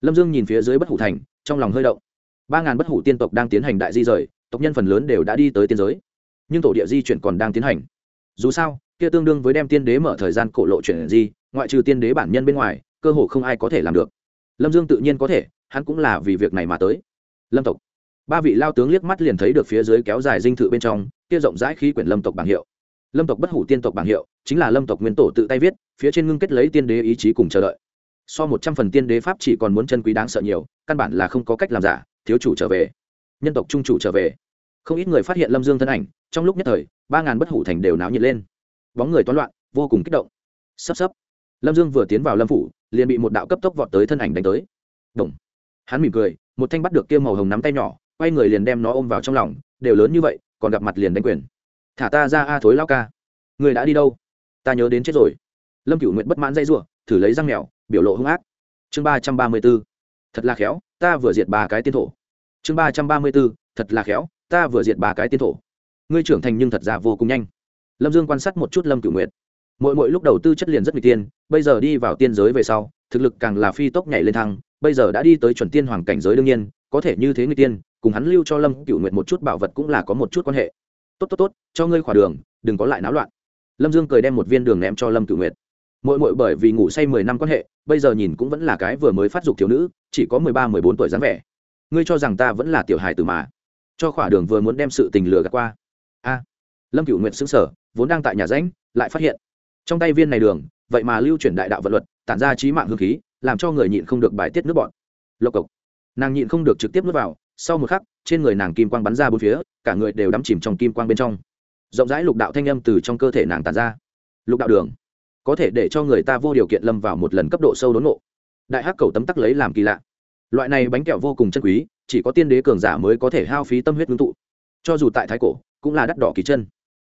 [SPEAKER 1] lâm dương nhìn phía dưới bất hủ thành, trong lòng hơi động. Ba ngàn bất hủ tiên tộc đang tiến hành đại di rời, tộc nhân phần lớn đều đã đi tới tiên giới. Nhưng tổ địa di chuyển còn đang tiến hành dù sao kia tương đương với đem tiên đế mở thời gian cổ lộ chuyển gì, ngoại trừ tiên đế bản nhân bên ngoài cơ hồ không ai có thể làm được. Lâm dương tự nhiên có thể hắn cũng là vì việc này mà tới. Lâm tộc. Ba vị lao tướng liếc mắt liền thấy được phía dưới kéo dài dinh thự bên trong kia rộng rãi khí quyển lâm tộc bảng hiệu. Lâm tộc bất hủ tiên tộc bảng hiệu chính là lâm tộc nguyên tổ tự tay viết phía trên ngưng kết lấy tiên đế ý chí cùng chờ đợi. So một trăm phần tiên đế pháp chỉ còn muốn chân quý đáng sợ nhiều căn bản là không có cách làm giả thiếu chủ trở về. Nhân tộc trung chủ trở về không ít người phát hiện lâm dương thân ảnh, trong lúc nhất thời, ba ngàn bất hủ thành đều náo nhiệt lên. Bóng người toán loạn, vô cùng kích động. Sắp sắp. Lâm dương vừa tiến vào lâm phủ, liền bị một đạo cấp tốc vọt tới thân ảnh đánh tới. Đồng. hắn mỉm cười, một thanh bắt được kia màu hồng nắm tay nhỏ, quay người liền đem nó ôm vào trong lòng, đều lớn như vậy, còn gặp mặt liền đánh quyền. Thả ta ra a thối lao ca. Người đã đi đâu? Ta nhớ đến chết rồi. Lâm cửu nguyện bất mãn dây r thử lấy răng mèo, biểu lộ hung ác. Chương ba trăm ba mươi b ố thật là khéo, ta vừa diệt ba cái tiên thổ. Chương ba trăm ba mươi b ố thật là khéo ta vừa diệt ba cái tiên thổ. Ngươi trưởng thành nhưng thật ra vô cùng nhanh. Lâm dương quan sát một chút lâm cửu Nguyệt, mỗi mỗi lúc đầu tư chất liền rất nguy tiên bây giờ đi vào tiên giới về sau thực lực càng là phi tốc nhảy lên thăng bây giờ đã đi tới chuẩn tiên hoàng cảnh giới đương nhiên có thể như thế nguy tiên cùng hắn lưu cho lâm cửu Nguyệt một chút bảo vật cũng là có một chút quan hệ. Tốt tốt tốt cho ngươi khỏa đường đừng có lại náo loạn. Lâm dương cười đem một viên đường ném cho lâm cửu nguyệt. Mỗi mỗi bởi vì ngủ say mười năm quan hệ bây giờ nhìn cũng vẫn là cái vừa mới phát dục thiếu nữ chỉ có mười ba mười bốn tuổi dáng vẻ. Ngươi cho rằng ta vẫn là tiểu hài tử mà cho khỏa đường vừa muốn đem sự tình lừa gạt qua. A, lâm cửu nguyệt xứng sở vốn đang tại nhà ránh lại phát hiện trong tay viên này đường, vậy mà lưu chuyển đại đạo vật luật, tản ra trí mạng hương khí, làm cho người nhịn không được bài tiết nước bọn lộc cộc. Nàng nhịn không được trực tiếp nuốt vào, sau một khắc, trên người nàng kim quang bắn ra bốn phía, cả người đều đắm chìm trong kim quang bên trong. Rộng rãi lục đạo thanh âm từ trong cơ thể nàng tàn ra. Lục đạo đường, có thể để cho người ta vô điều kiện lâm vào một lần cấp độ sâu đốn ngộ. đại hắc cầu tấm tắc lấy làm kỳ lạ loại này bánh kẹo vô cùng chân quý, chỉ có tiên đế cường giả mới có thể hao phí tâm huyết ngưng tụ. Cho dù tại thái cổ, cũng là đắt đỏ kỳ chân.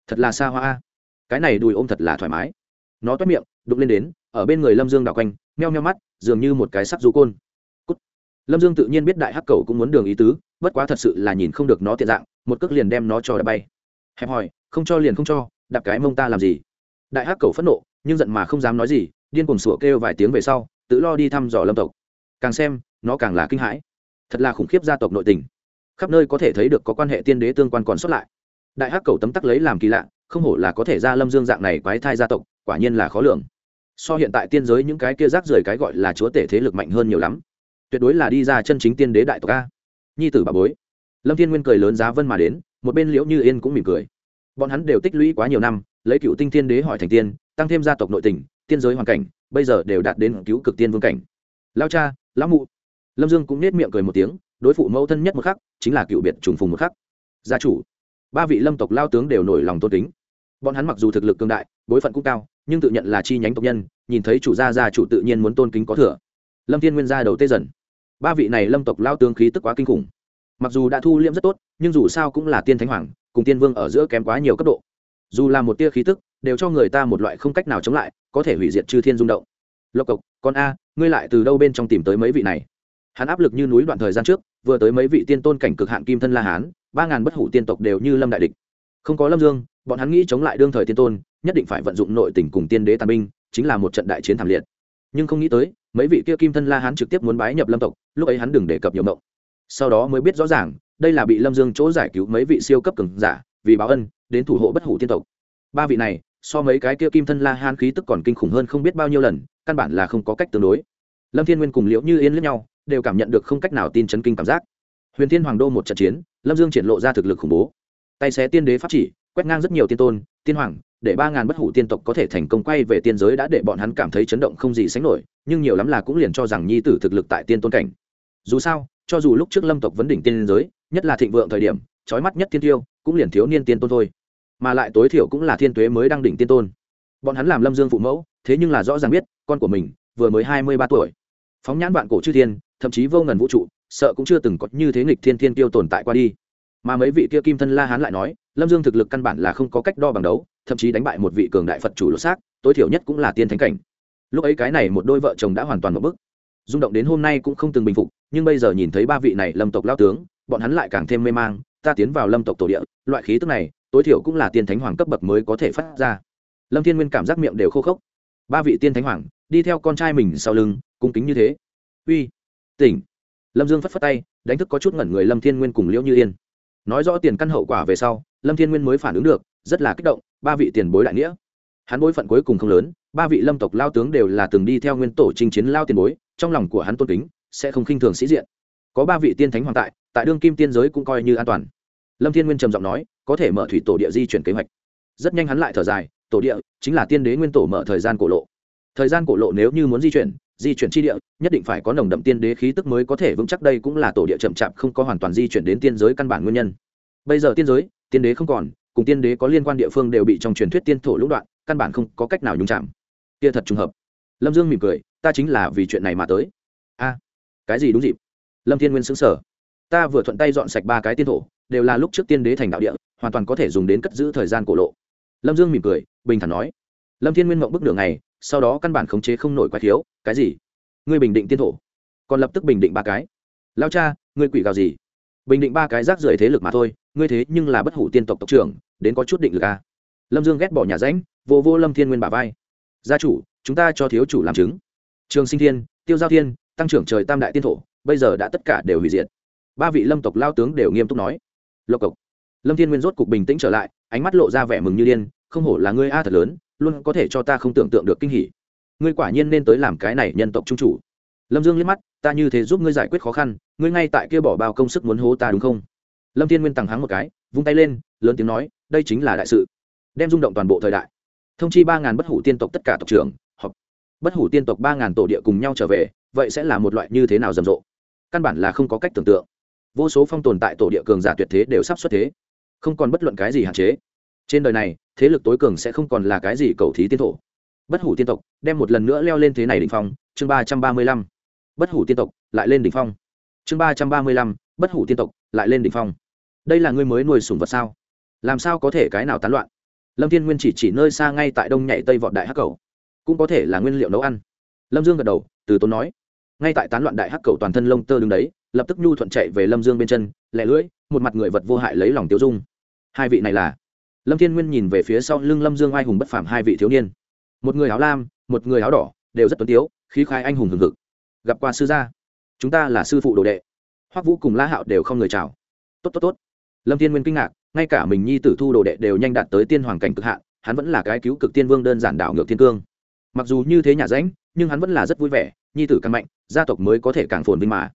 [SPEAKER 1] Thật là xa hoa cái này đùi ôm thật là thoải mái. Nó toét miệng, đụng lên đến, ở bên người lâm dương đảo quanh meo meo mắt, dường như một cái sắc du côn. Lâm dương tự nhiên biết đại hắc cầu cũng muốn đường ý tứ, bất quá thật sự là nhìn không được nó tiện dạng, một cước liền đem nó cho đã bay. Hẹp hòi, không cho liền không cho, đạp cái mông ta làm gì? Đại hắc cầu phẫn nộ, nhưng giận mà không dám nói gì, điên cuồng sủa kêu vài tiếng về sau, tự lo đi thăm dò lâm tộc. Càng xem nó càng là kinh hãi. Thật là khủng khiếp gia tộc nội tình. Khắp nơi có thể thấy được có quan hệ tiên đế tương quan còn xuất lại. Đại hắc cầu tấm tắc lấy làm kỳ lạ, không hổ là có thể ra lâm dương dạng này quái thai gia tộc, quả nhiên là khó lường. So hiện tại tiên giới những cái kia rác rưởi cái gọi là chúa tể thế lực mạnh hơn nhiều lắm. Tuyệt đối là đi ra chân chính tiên đế đại tộc a. Nhi tử bà bối. Lâm thiên nguyên cười lớn giá vân mà đến, một bên liễu như yên cũng mỉm cười. Bọn hắn đều tích lũy quá nhiều năm, lấy cựu tinh tiên đế hỏi thành tiên, tăng thêm gia tộc nội tình, tiên giới hoàn cảnh, bây giờ đều đạt đến cứu cực tiên vương cảnh. Lao cha, lão mụ lâm dương cũng nết miệng cười một tiếng, đối phụ mẫu thân nhất một khắc, chính là cựu biệt trùng phùng một khắc. Gia chủ, ba vị lâm tộc lao tướng đều nổi lòng tôn kính. Bọn hắn mặc dù thực lực cương đại, bối phận cũng cao, nhưng tự nhận là chi nhánh tộc nhân, nhìn thấy chủ gia gia chủ tự nhiên muốn tôn kính có thừa. Lâm thiên nguyên gia đầu tê dần. Ba vị này lâm tộc lao tướng khí tức quá kinh khủng. Mặc dù đã thu liễm rất tốt, nhưng dù sao cũng là tiên thánh hoàng, cùng tiên vương ở giữa kém quá nhiều cấp độ. Dù là một tia khí tức, đều cho người ta một loại không cách nào chống lại, có thể hủy diệt chư thiên rung động. Lộc cộc, con a, ngươi lại từ đâu bên trong tìm tới mấy vị này? Hắn áp lực như núi đoạn thời gian trước, vừa tới mấy vị tiên tôn cảnh cực hạn kim thân la hán, ba ngàn bất hủ tiên tộc đều như lâm đại địch. Không có lâm dương, bọn hắn nghĩ chống lại đương thời tiên tôn, nhất định phải vận dụng nội tình cùng tiên đế tàn binh, chính là một trận đại chiến thảm liệt. Nhưng không nghĩ tới, mấy vị kia kim thân la hán trực tiếp muốn bái nhập lâm tộc, lúc ấy hắn đừng đề cập nhiều mộng. Sau đó mới biết rõ ràng, đây là bị lâm dương chỗ giải cứu mấy vị siêu cấp cường giả, vì báo ân, đến thủ hộ bất hủ tiên tộc. Ba vị này, so mấy cái kia kim thân la hán khí tức còn kinh khủng hơn không biết bao nhiêu lần, căn bản là không có cách tương đối. Lâm thiên nguyên cùng liễu như yên lẫn nhau đều cảm nhận được không cách nào tin chấn kinh cảm giác. Huyền thiên hoàng đô một trận chiến, lâm dương triển lộ ra thực lực khủng bố. Tay xé tiên đế pháp chỉ, quét ngang rất nhiều tiên tôn, tiên hoàng, để ba ngàn bất hủ tiên tộc có thể thành công quay về tiên giới đã để bọn hắn cảm thấy chấn động không gì sánh nổi, nhưng nhiều lắm là cũng liền cho rằng nhi tử thực lực tại tiên tôn cảnh. Dù sao, cho dù lúc trước lâm tộc vấn đỉnh tiên giới, nhất là thịnh vượng thời điểm, trói mắt nhất tiên tiêu, cũng liền thiếu niên tiên tôn thôi. Mà lại tối thiểu cũng là thiên tuế mới đăng đỉnh tiên tôn. Bọn hắn làm lâm dương phụ mẫu, thế nhưng là rõ ràng biết, con của mình vừa mới hai mươi ba tuổi. Phóng nhãn vạn cổ chư thiên thậm chí vô ngần vũ trụ, sợ cũng chưa từng có như thế nghịch thiên thiên tiêu tồn tại qua đi. Mà mấy vị kia kim thân la hán lại nói, lâm dương thực lực căn bản là không có cách đo bằng đấu, thậm chí đánh bại một vị cường đại phật chủ lột xác, tối thiểu nhất cũng là tiên thánh cảnh. Lúc ấy cái này một đôi vợ chồng đã hoàn toàn một bức rung động đến hôm nay cũng không từng bình phục, nhưng bây giờ nhìn thấy ba vị này lâm tộc lao tướng, bọn hắn lại càng thêm mê mang, ta tiến vào lâm tộc tổ địa, loại khí tức này, tối thiểu cũng là tiên thánh hoàng cấp bậc mới có thể phát ra. Lâm thiên nguyên cảm giác miệng đều khô khốc. Ba vị tiên thánh hoàng, đi theo con trai mình sau lưng, cung kính như thế. Uy tỉnh. Lâm dương phất phất tay, đánh thức có chút ngẩn người lâm thiên nguyên cùng liễu như yên. Nói rõ tiền căn hậu quả về sau, lâm thiên nguyên mới phản ứng được, rất là kích động, ba vị tiền bối đại nghĩa. Hắn bối phận cuối cùng không lớn, ba vị lâm tộc lao tướng đều là từng đi theo nguyên tổ chinh chiến lao tiền bối, trong lòng của hắn tôn kính, sẽ không khinh thường sĩ diện. Có ba vị tiên thánh hoàng tại tại đương kim tiên giới cũng coi như an toàn. Lâm thiên nguyên trầm giọng nói, có thể mở thủy tổ địa di chuyển kế hoạch. Rất nhanh hắn lại thở dài, tổ địa chính là tiên đế nguyên tổ mở thời gian cổ lộ. Thời gian cổ lộ nếu như muốn di chuyển di chuyển chi địa, nhất định phải có nồng đậm tiên đế khí tức mới có thể vững chắc. Đây cũng là tổ địa chậm chạp, không có hoàn toàn di chuyển đến tiên giới căn bản nguyên nhân. Bây giờ tiên giới, tiên đế không còn, cùng tiên đế có liên quan địa phương đều bị trong truyền thuyết tiên thổ lũng đoạn, căn bản không có cách nào nhung chạm. Kia thật trùng hợp. Lâm dương mỉm cười, ta chính là vì chuyện này mà tới. A, cái gì đúng dịp? Lâm thiên nguyên xứng sở ta vừa thuận tay dọn sạch ba cái tiên thổ, đều là lúc trước tiên đế thành đạo địa, hoàn toàn có thể dùng đến cất giữ thời gian cổ lộ. Lâm dương mỉm cười, bình thản nói. Lâm thiên nguyên mộng bức đường này sau đó căn bản khống chế không nổi quái thiếu cái gì? Ngươi bình định tiên thổ, còn lập tức bình định ba cái. Lao cha, ngươi quỷ gào gì? Bình định ba cái rác rưởi thế lực mà thôi, ngươi thế nhưng là bất hủ tiên tộc tộc trưởng, đến có chút định lực à. lâm dương ghét bỏ nhà ránh, vô vô lâm thiên nguyên bà vai. Gia chủ, chúng ta cho thiếu chủ làm chứng. Trường sinh thiên, tiêu giao thiên, tăng trưởng trời tam đại tiên thổ, bây giờ đã tất cả đều hủy diệt. Ba vị lâm tộc lao tướng đều nghiêm túc nói. Lộc cộc. Lâm thiên nguyên rốt cục bình tĩnh trở lại, ánh mắt lộ ra vẻ mừng như điên, không hổ là ngươi a thật lớn luôn có thể cho ta không tưởng tượng được kinh hỉ. Ngươi quả nhiên nên tới làm cái này nhân tộc trung chủ. Lâm dương liếc mắt, ta như thế giúp ngươi giải quyết khó khăn, ngươi ngay tại kia bỏ bao công sức muốn hố ta đúng không? Lâm thiên nguyên tằng hắng một cái, vung tay lên, lớn tiếng nói, đây chính là đại sự. Đem rung động toàn bộ thời đại. Thông chi ba ngàn bất hủ tiên tộc tất cả tộc trưởng hoặc bất hủ tiên tộc ba ngàn tổ địa cùng nhau trở về, vậy sẽ là một loại như thế nào rầm rộ? Căn bản là không có cách tưởng tượng. Vô số phong tồn tại tổ địa cường giả tuyệt thế đều sắp xuất thế. Không còn bất luận cái gì hạn chế trên đời này, thế lực tối cường sẽ không còn là cái gì cầu thí tiên thổ. Bất hủ tiên tộc đem một lần nữa leo lên thế này đỉnh phong, chương ba trăm ba mươi lăm. Bất hủ tiên tộc lại lên đỉnh phong. Chương ba trăm ba mươi lăm, bất hủ tiên tộc lại lên đỉnh phong. Đây là ngươi mới nuôi sủng vật sao? Làm sao có thể cái nào tán loạn? Lâm thiên nguyên chỉ chỉ nơi xa ngay tại đông nhảy tây vọt đại hắc cầu. Cũng có thể là nguyên liệu nấu ăn. Lâm dương gật đầu, từ tốn nói. Ngay tại tán loạn đại hắc cầu toàn thân lông tơ đứng đấy, lập tức nhu thuận chạy về lâm dương bên chân, lẻ lưỡi, một mặt người vật vô hại lấy lòng tiêu dung. Hai vị này là lâm thiên nguyên nhìn về phía sau lưng lâm dương ai hùng bất phàm hai vị thiếu niên. Một người áo lam, một người áo đỏ, đều rất tuấn tiếu, khí khai anh hùng hừng hực. Gặp qua sư gia. Chúng ta là sư phụ đồ đệ. Hoắc vũ cùng la hạo đều không người chào. Tốt tốt tốt. Lâm thiên nguyên kinh ngạc, ngay cả mình nhi tử thu đồ đệ đều nhanh đạt tới tiên hoàng cảnh cực hạn, hắn vẫn là cái cứu cực tiên vương đơn giản đảo ngược thiên cương. Mặc dù như thế nhà ránh, nhưng hắn vẫn là rất vui vẻ, nhi tử càng mạnh, gia tộc mới có thể càng phồn vinh mà.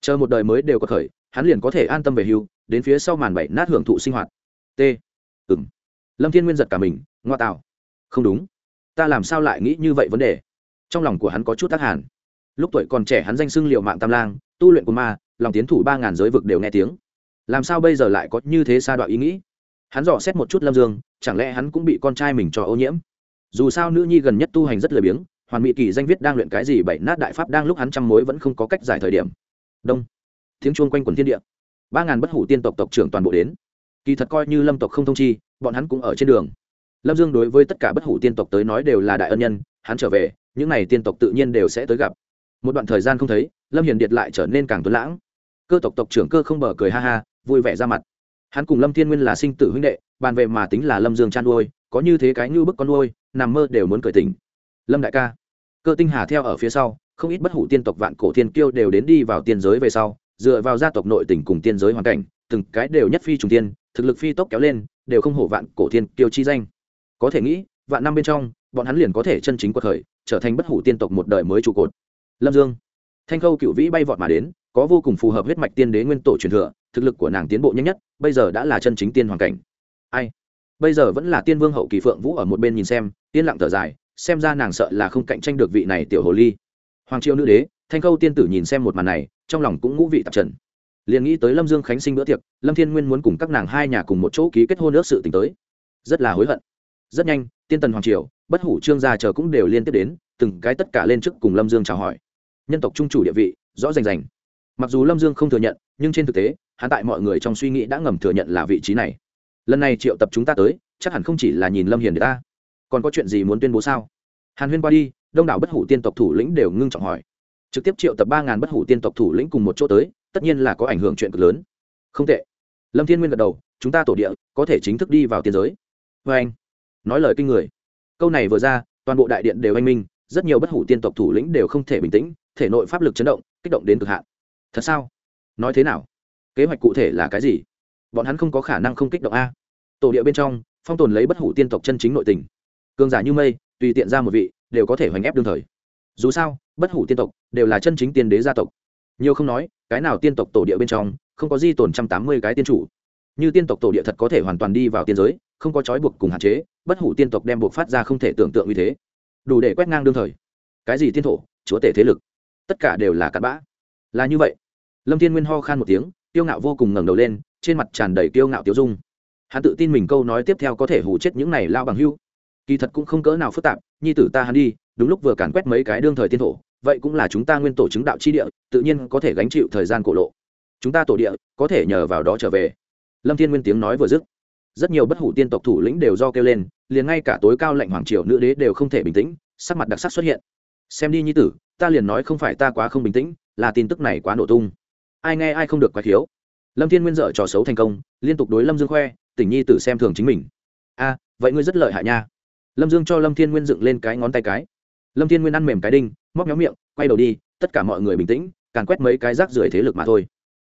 [SPEAKER 1] Chờ một đời mới đều có khởi, hắn liền có thể an tâm về hưu, đến phía sau màn bảy nát hưởng thụ sinh hoạt. T. Ừng lâm thiên nguyên giật cả mình, ngoa tạo. Không đúng. Ta làm sao lại nghĩ như vậy vấn đề? Trong lòng của hắn có chút tác hàn. Lúc tuổi còn trẻ hắn danh xưng liệu mạng tam lang, tu luyện của ma, lòng tiến thủ ba ngàn giới vực đều nghe tiếng. Làm sao bây giờ lại có như thế xa đoạn ý nghĩ? Hắn dò xét một chút lâm dương, chẳng lẽ hắn cũng bị con trai mình cho ô nhiễm? Dù sao nữ nhi gần nhất tu hành rất lười biếng, hoàn mỹ kỳ danh viết đang luyện cái gì bảy nát đại pháp đang lúc hắn trăm mối vẫn không có cách giải thời điểm. Đông. Tiếng chuông quanh quần thiên địa. Ba ngàn bất hủ tiên tộc tộc trưởng toàn bộ đến. Kỳ thật coi như lâm tộc không thông chi bọn hắn cũng ở trên đường. Lâm dương đối với tất cả bất hủ tiên tộc tới nói đều là đại ân nhân, hắn trở về, những n à y tiên tộc tự nhiên đều sẽ tới gặp. Một đoạn thời gian không thấy, lâm hiền điệt lại trở nên càng tuấn lãng. Cơ tộc tộc trưởng cơ không bờ cười ha ha, vui vẻ ra mặt. Hắn cùng lâm thiên nguyên là sinh tử huynh đệ, bàn về mà tính là lâm dương chăn nuôi có như thế cái như bức con nuôi nằm mơ đều muốn cười tỉnh. Lâm đại ca, cơ tinh hà theo ở phía sau, không ít bất hủ tiên tộc vạn cổ thiên kiêu đều đến đi vào tiên giới về sau, dựa vào gia tộc nội tỉnh cùng tiên giới hoàn cảnh, từng cái đều nhất phi trùng tiên, thực lực phi tốc kéo lên đều không hổ vạn cổ thiên kiêu chi danh. Có thể nghĩ, vạn năm bên trong, bọn hắn liền có thể chân chính quật khởi, trở thành bất hủ tiên tộc một đời mới trụ cột. Lâm dương. Thanh khâu cựu vĩ bay vọt mà đến, có vô cùng phù hợp huyết mạch tiên đế nguyên tổ truyền thừa, thực lực của nàng tiến bộ nhanh nhất, bây giờ đã là chân chính tiên hoàn cảnh. Ai? Bây giờ vẫn là tiên vương hậu kỳ phượng vũ ở một bên nhìn xem tiên lặng thở dài, xem ra nàng sợ là không cạnh tranh được vị này tiểu hồ ly. Hoàng triều nữ đế, thanh khâu tiên tử nhìn xem một màn này, trong lòng cũng ngũ vị tạp trần liền nghĩ tới lâm dương khánh sinh bữa tiệc, lâm thiên nguyên muốn cùng các nàng hai nhà cùng một chỗ ký kết hôn ước sự t tới. Rất là hối hận. Rất nhanh, tiên tần hoàng triều, bất hủ trương gia chờ cũng đều liên tiếp đến, từng cái tất cả lên trước cùng lâm dương chào hỏi. Nhân tộc trung chủ địa vị, rõ rành rành. Mặc dù lâm dương không thừa nhận, nhưng trên thực tế, hắn tại mọi người trong suy nghĩ đã ngầm thừa nhận là vị trí này. Lần này triệu tập chúng ta tới, chắc hẳn không chỉ là nhìn lâm hiền để ta. Còn có chuyện gì muốn tuyên bố sao? Hàn huyên qua đi, đông đảo bất hủ tiên tộc thủ lĩnh đều ngưng trọng hỏi. Trực tiếp triệu tập ba ngàn bất hủ tiên tộc thủ lĩnh cùng một chỗ tới tất nhiên là có ảnh hưởng chuyện cực lớn. Không tệ. Lâm thiên nguyên gật đầu, chúng ta tổ địa, có thể chính thức đi vào tiên giới. Vê anh, nói lời kinh người. Câu này vừa ra, toàn bộ đại điện đều anh minh, rất nhiều bất hủ tiên tộc thủ lĩnh đều không thể bình tĩnh, thể nội pháp lực chấn động, kích động đến cực hạn. Thật sao? Nói thế nào? Kế hoạch cụ thể là cái gì? Bọn hắn không có khả năng không kích động a. Tổ địa bên trong, phong tồn lấy bất hủ tiên tộc chân chính nội tình. Cường giả như mây, tùy tiện ra một vị, đều có thể hoành ép đương thời. Dù sao, bất hủ tiên tộc đều là chân chính tiên đế gia tộc. Nhiều không nói cái nào tiên tộc tổ địa bên trong, không có di tồn trăm tám mươi cái tiên chủ. Như tiên tộc tổ địa thật có thể hoàn toàn đi vào tiên giới, không có trói buộc cùng hạn chế, bất hủ tiên tộc đem buộc phát ra không thể tưởng tượng như thế. Đủ để quét ngang đương thời. Cái gì tiên thổ, chúa tể thế lực? Tất cả đều là cặn bã. Là như vậy. Lâm thiên nguyên ho khan một tiếng tiêu ngạo vô cùng ngẩng đầu lên, trên mặt tràn đầy tiêu ngạo tiêu dung. Hắn tự tin mình câu nói tiếp theo có thể hủ chết những này lao bằng hưu. Kỳ thật cũng không cỡ nào phức tạp, nhi tử ta hắn đi, đúng lúc vừa càn quét mấy cái đương thời tiên thổ vậy cũng là chúng ta nguyên tổ chứng đạo chi địa, tự nhiên có thể gánh chịu thời gian cổ lộ. Chúng ta tổ địa, có thể nhờ vào đó trở về. Lâm thiên nguyên tiếng nói vừa dứt, rất nhiều bất hủ tiên tộc thủ lĩnh đều do kêu lên, liền ngay cả tối cao lệnh hoàng triều nữ đế đều không thể bình tĩnh, sắc mặt đặc sắc xuất hiện. Xem đi nhi tử, ta liền nói không phải ta quá không bình tĩnh, là tin tức này quá nổ tung. Ai nghe ai không được quá thiếu lâm thiên nguyên dở trò xấu thành công, liên tục đối lâm dương khoe, tỉnh nhi tử xem thường chính mình. A, vậy ngươi rất lợi hại nha. Lâm dương cho lâm thiên nguyên dựng lên cái ngón tay cái. Lâm thiên nguyên ăn mềm cái đinh móc nhóm miệng, quay đầu đi, tất cả mọi người bình tĩnh, càn quét mấy cái rác rưởi thế lực mà thôi.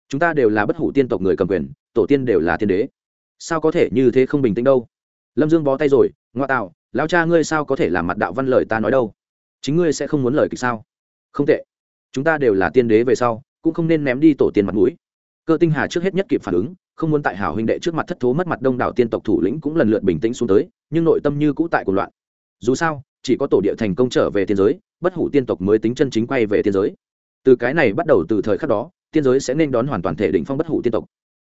[SPEAKER 1] Chúng ta đều là bất hủ tiên tộc người cầm quyền, tổ tiên đều là tiên đế. Sao có thể như thế không bình tĩnh đâu? Lâm dương bó tay rồi, ngoa tạo, lão cha ngươi sao có thể làm mặt đạo văn lời ta nói đâu? Chính ngươi sẽ không muốn lời kịch sao? Không tệ. Chúng ta đều là tiên đế về sau, cũng không nên ném đi tổ tiên mặt mũi. Cơ tinh hà trước hết nhất kịp phản ứng, không muốn tại hảo huynh đệ trước mặt thất thố mất mặt đông đảo tiên tộc thủ lĩnh cũng lần lượt bình tĩnh xuống tới, nhưng nội tâm như cũ tại cuộc loạn. Dù sao chỉ có tổ địa thành công trở về tiên giới, bất hủ tiên tộc mới tính chân chính quay về tiên giới. Từ cái này bắt đầu từ thời khắc đó, tiên giới sẽ nên đón hoàn toàn thể định phong bất hủ tiên tộc.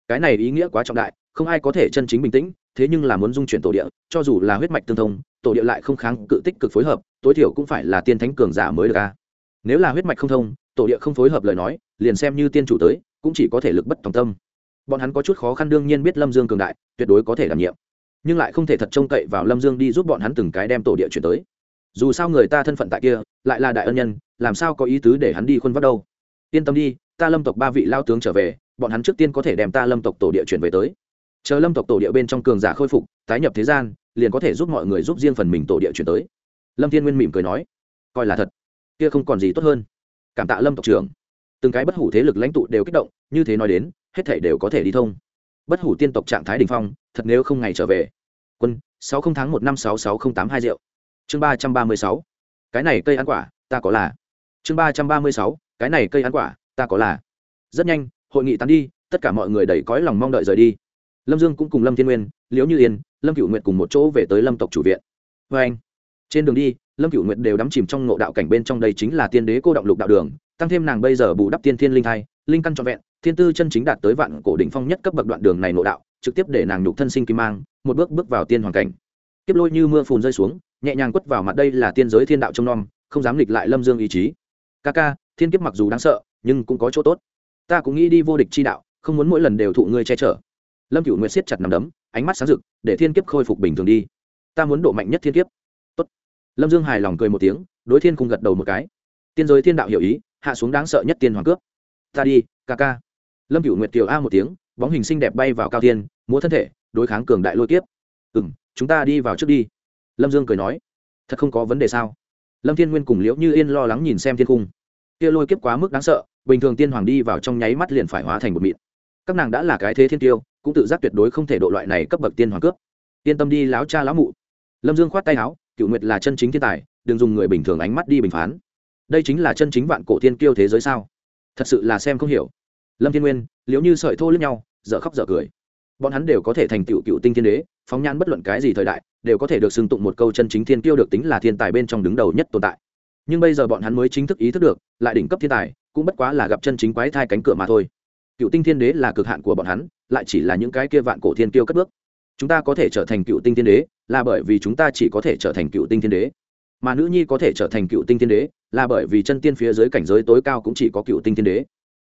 [SPEAKER 1] Cái này ý nghĩa quá trọng đại, không ai có thể chân chính bình tĩnh, thế nhưng là muốn dung chuyển tổ địa, cho dù là huyết mạch tương thông, tổ địa lại không kháng cự tích cực phối hợp, tối thiểu cũng phải là tiên thánh cường giả mới được a. Nếu là huyết mạch không thông, tổ địa không phối hợp lời nói, liền xem như tiên chủ tới, cũng chỉ có thể lực bất tòng tâm. Bọn hắn có chút khó khăn đương nhiên biết lâm dương cường đại, tuyệt đối có thể đảm nhiệm. Nhưng lại không thể thật trông cậy vào lâm dương đi giúp bọn hắn từng cái đem tổ địa chuyển tới dù sao người ta thân phận tại kia, lại là đại ân nhân, làm sao có ý tứ để hắn đi khuân vác đâu? Yên tâm đi, ta lâm tộc ba vị lao tướng trở về, bọn hắn trước tiên có thể đem ta lâm tộc tổ địa chuyển về tới. Chờ lâm tộc tổ địa bên trong cường giả khôi phục, tái nhập thế gian, liền có thể giúp mọi người giúp riêng phần mình tổ địa chuyển tới. Lâm thiên nguyên mỉm cười nói, coi là thật. Kia không còn gì tốt hơn. Cảm tạ lâm tộc trưởng. Từng cái bất hủ thế lực lãnh tụ đều kích động, như thế nói đến, hết thể đều có thể đi thông. Bất hủ tiên tộc trạng thái đình phong, thật nếu không ngày trở về. Quân, sáu không tháng một năm sáu sáu không tám hai rượu chương ba trăm ba mươi sáu. Cái này cây ăn quả, ta có là. Chương ba trăm ba mươi sáu. Cái này cây ăn quả, ta có là. Rất nhanh, hội nghị tán đi, tất cả mọi người đầy cõi lòng mong đợi rời đi. Lâm dương cũng cùng lâm thiên nguyên, liễu như yên, lâm cựu nguyệt cùng một chỗ về tới lâm tộc chủ viện. Vê anh, trên đường đi, lâm cựu nguyệt đều đắm chìm trong ngộ đạo cảnh bên trong đây chính là tiên đế cô động lục đạo đường, tăng thêm nàng bây giờ bù đắp tiên thiên linh thai, linh căn trọn vẹn, thiên tư chân chính đạt tới vạn cổ đỉnh phong nhất cấp bậc đoạn đường này nội đạo, trực tiếp để nàng nhục thân sinh kim mang, một bước bước vào tiên hoàn cảnh. Tiếp lôi như mưa phùn rơi xuống nhẹ nhàng quất vào mặt đây là tiên giới thiên đạo trông nom, không dám nghịch lại lâm dương ý chí. Ca ca, thiên kiếp mặc dù đáng sợ, nhưng cũng có chỗ tốt. Ta cũng nghĩ đi vô địch chi đạo, không muốn mỗi lần đều thụ ngươi che chở. Lâm cựu nguyệt siết chặt nằm đấm, ánh mắt sáng rực, để thiên kiếp khôi phục bình thường đi. Ta muốn độ mạnh nhất thiên kiếp. Tốt. lâm dương hài lòng cười một tiếng, đối thiên cùng gật đầu một cái. Tiên giới thiên đạo hiểu ý, hạ xuống đáng sợ nhất tiên hoàng cướp. Ta đi, ca ca. Lâm cựu nguyệt kiều a một tiếng, bóng hình xinh đẹp bay vào cao thiên, múa thân thể, đối kháng cường đại lôi kiếp. Ừ m chúng ta đi vào trước đi lâm dương cười nói, thật không có vấn đề sao? Lâm thiên nguyên cùng liễu như yên lo lắng nhìn xem thiên cung kia lôi kiếp quá mức đáng sợ, bình thường tiên hoàng đi vào trong nháy mắt liền phải hóa thành một mịn. Các nàng đã là cái thế thiên tiêu, cũng tự giác tuyệt đối không thể độ loại này cấp bậc tiên hoàng cướp. Yên tâm đi, láo cha láo mụ. Lâm dương khoát tay áo cựu nguyệt là chân chính thiên tài, đừng dùng người bình thường ánh mắt đi bình phán. Đây chính là chân chính vạn cổ thiên kiêu thế giới sao? Thật sự là xem không hiểu. Lâm thiên nguyên, Liễu như sợi thô lẫn nhau, dở khóc dở cười. Bọn hắn đều có thể thành tựu cựu tinh thiên đế phóng nhan bất luận cái gì thời đại, đều có thể được xưng tụng một câu chân chính thiên kiêu được tính là thiên tài bên trong đứng đầu nhất tồn tại. Nhưng bây giờ bọn hắn mới chính thức ý thức được, lại đỉnh cấp thiên tài, cũng bất quá là gặp chân chính quái thai cánh cửa mà thôi. Cựu tinh thiên đế là cực hạn của bọn hắn, lại chỉ là những cái kia vạn cổ thiên kiêu cất bước. Chúng ta có thể trở thành cựu tinh thiên đế, là bởi vì chúng ta chỉ có thể trở thành cựu tinh thiên đế. Mà nữ nhi có thể trở thành cựu tinh thiên đế, là bởi vì chân tiên phía dưới cảnh giới tối cao cũng chỉ có cựu tinh thiên đế.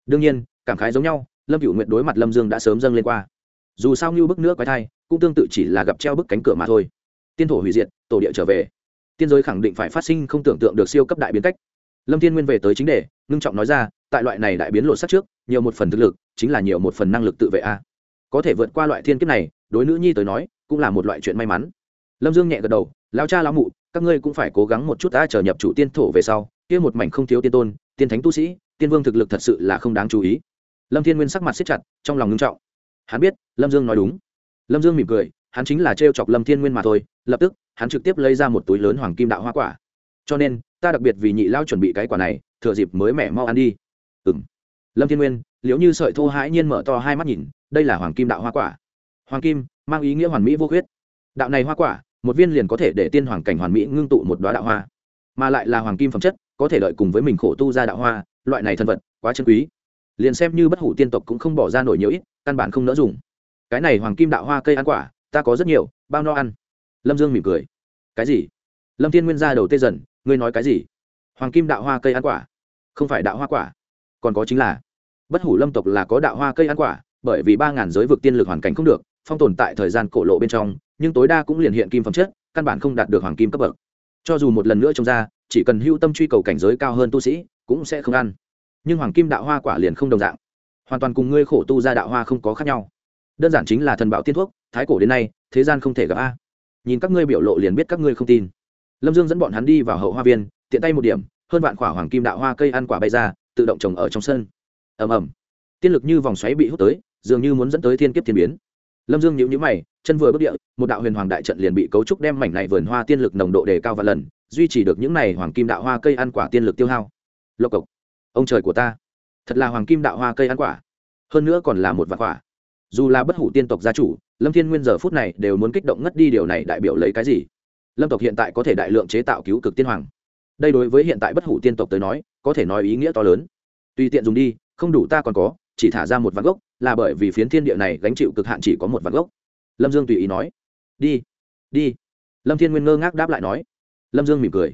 [SPEAKER 1] Đương nhiên, cảm khái giống nhau, lâm cựu nguyện đối mặt lâm dương đã sớm dâng lên qua. Dù sao như bức nữa quái thai cũng tương tự chỉ là gặp treo bức cánh cửa mà thôi. Tiên thổ hủy diệt, tổ địa trở về. Tiên giới khẳng định phải phát sinh không tưởng tượng được siêu cấp đại biến cách. Lâm thiên nguyên về tới chính đề, ngưng trọng nói ra, tại loại này đại biến lộ sắc trước, nhiều một phần thực lực, chính là nhiều một phần năng lực tự vệ a. Có thể vượt qua loại thiên kiếp này, đối nữ nhi tới nói, cũng là một loại chuyện may mắn. Lâm dương nhẹ gật đầu lao cha lao mụ, các ngươi cũng phải cố gắng một chút ta trở nhập chủ tiên thổ về sau, kia một mảnh không thiếu tiên tôn, tiên thánh tu sĩ, tiên vương thực lực thật sự là không đáng chú ý. Lâm thiên nguyên sắc mặt siết chặt, trong lòng ngưng trọng. Hắn biết, lâm dương nói đúng lâm dương mỉm cười, hắn chính là t chọc lâm thiên nguyên mà thôi, lập tức, hắn trực tiếp lấy ra một túi lớn hoàng kim đạo hoa quả. Cho nên, ta đặc biệt vì nhị lao chuẩn bị cái quả này, thừa dịp mới mẻ mau ăn đi. Ừ m lâm thiên nguyên liếu như sợi thô hãi nhiên mở to hai mắt nhìn, đây là hoàng kim đạo hoa quả. Hoàng kim, mang ý nghĩa hoàn mỹ vô khuyết. Đạo này hoa quả, một viên liền có thể để tiên hoàng cảnh hoàn mỹ ngưng tụ một đoá đạo hoa. Mà lại là hoàng kim phẩm chất, có thể lợi cùng với mình khổ tu ra đạo hoa, loại này thân vật, quá chân quý. Liền xem như bất hủ tiên tộc cũng không bỏ ra nổi nhiều ít, căn bản không nỡ dùng cái này hoàng kim đạo hoa cây ăn quả, ta có rất nhiều, bao no ăn. Lâm dương mỉm cười. Cái gì? Lâm thiên nguyên ra đầu tê dần, ngươi nói cái gì? Hoàng kim đạo hoa cây ăn quả? Không phải đạo hoa quả. Còn có chính là, bất hủ lâm tộc là có đạo hoa cây ăn quả, bởi vì ba ngàn giới vực tiên lực hoàn cảnh không được, phong tồn tại thời gian cổ lộ bên trong, nhưng tối đa cũng liền hiện kim phẩm chất, căn bản không đạt được hoàng kim cấp bậc. Cho dù một lần nữa trông ra, chỉ cần hưu tâm truy cầu cảnh giới cao hơn tu sĩ, cũng sẽ không ăn. Nhưng hoàng kim đạo hoa quả liền không đồng dạng. Hoàn toàn cùng ngươi khổ tu ra đạo hoa không có khác nhau đơn giản chính là thần bảo tiên thuốc, thái cổ đến nay, thế gian không thể gặp a. Nhìn các ngươi biểu lộ liền biết các ngươi không tin. Lâm dương dẫn bọn hắn đi vào hậu hoa viên, tiện tay một điểm, hơn vạn quả hoàng kim đạo hoa cây ăn quả bay ra, tự động trồng ở trong sân. Ầm ầm. Tiên lực như vòng xoáy bị hút tới, dường như muốn dẫn tới thiên kiếp thiên biến. Lâm dương nhíu nhíu mày, chân vừa bước địa, một đạo huyền hoàng đại trận liền bị cấu trúc đem mảnh này vườn hoa tiên lực nồng độ đề cao và lần, duy trì được những này hoàng kim đạo hoa cây ăn quả tiên lực tiêu hao. Lộc cộc. Ông trời của ta. Thật là hoàng kim đạo hoa cây ăn quả. Hơn nữa còn là một vạn quả dù là bất hủ tiên tộc gia chủ, lâm thiên nguyên giờ phút này đều muốn kích động ngất đi điều này đại biểu lấy cái gì? Lâm tộc hiện tại có thể đại lượng chế tạo cứu cực tiên hoàng. Đây đối với hiện tại bất hủ tiên tộc tới nói, có thể nói ý nghĩa to lớn. Tùy tiện dùng đi, không đủ ta còn có, chỉ thả ra một vạn gốc, là bởi vì phiến thiên địa này gánh chịu cực hạn chỉ có một vạn gốc. Lâm dương tùy ý nói, đi đi. Lâm thiên nguyên ngơ ngác đáp lại nói. Lâm dương mỉm cười.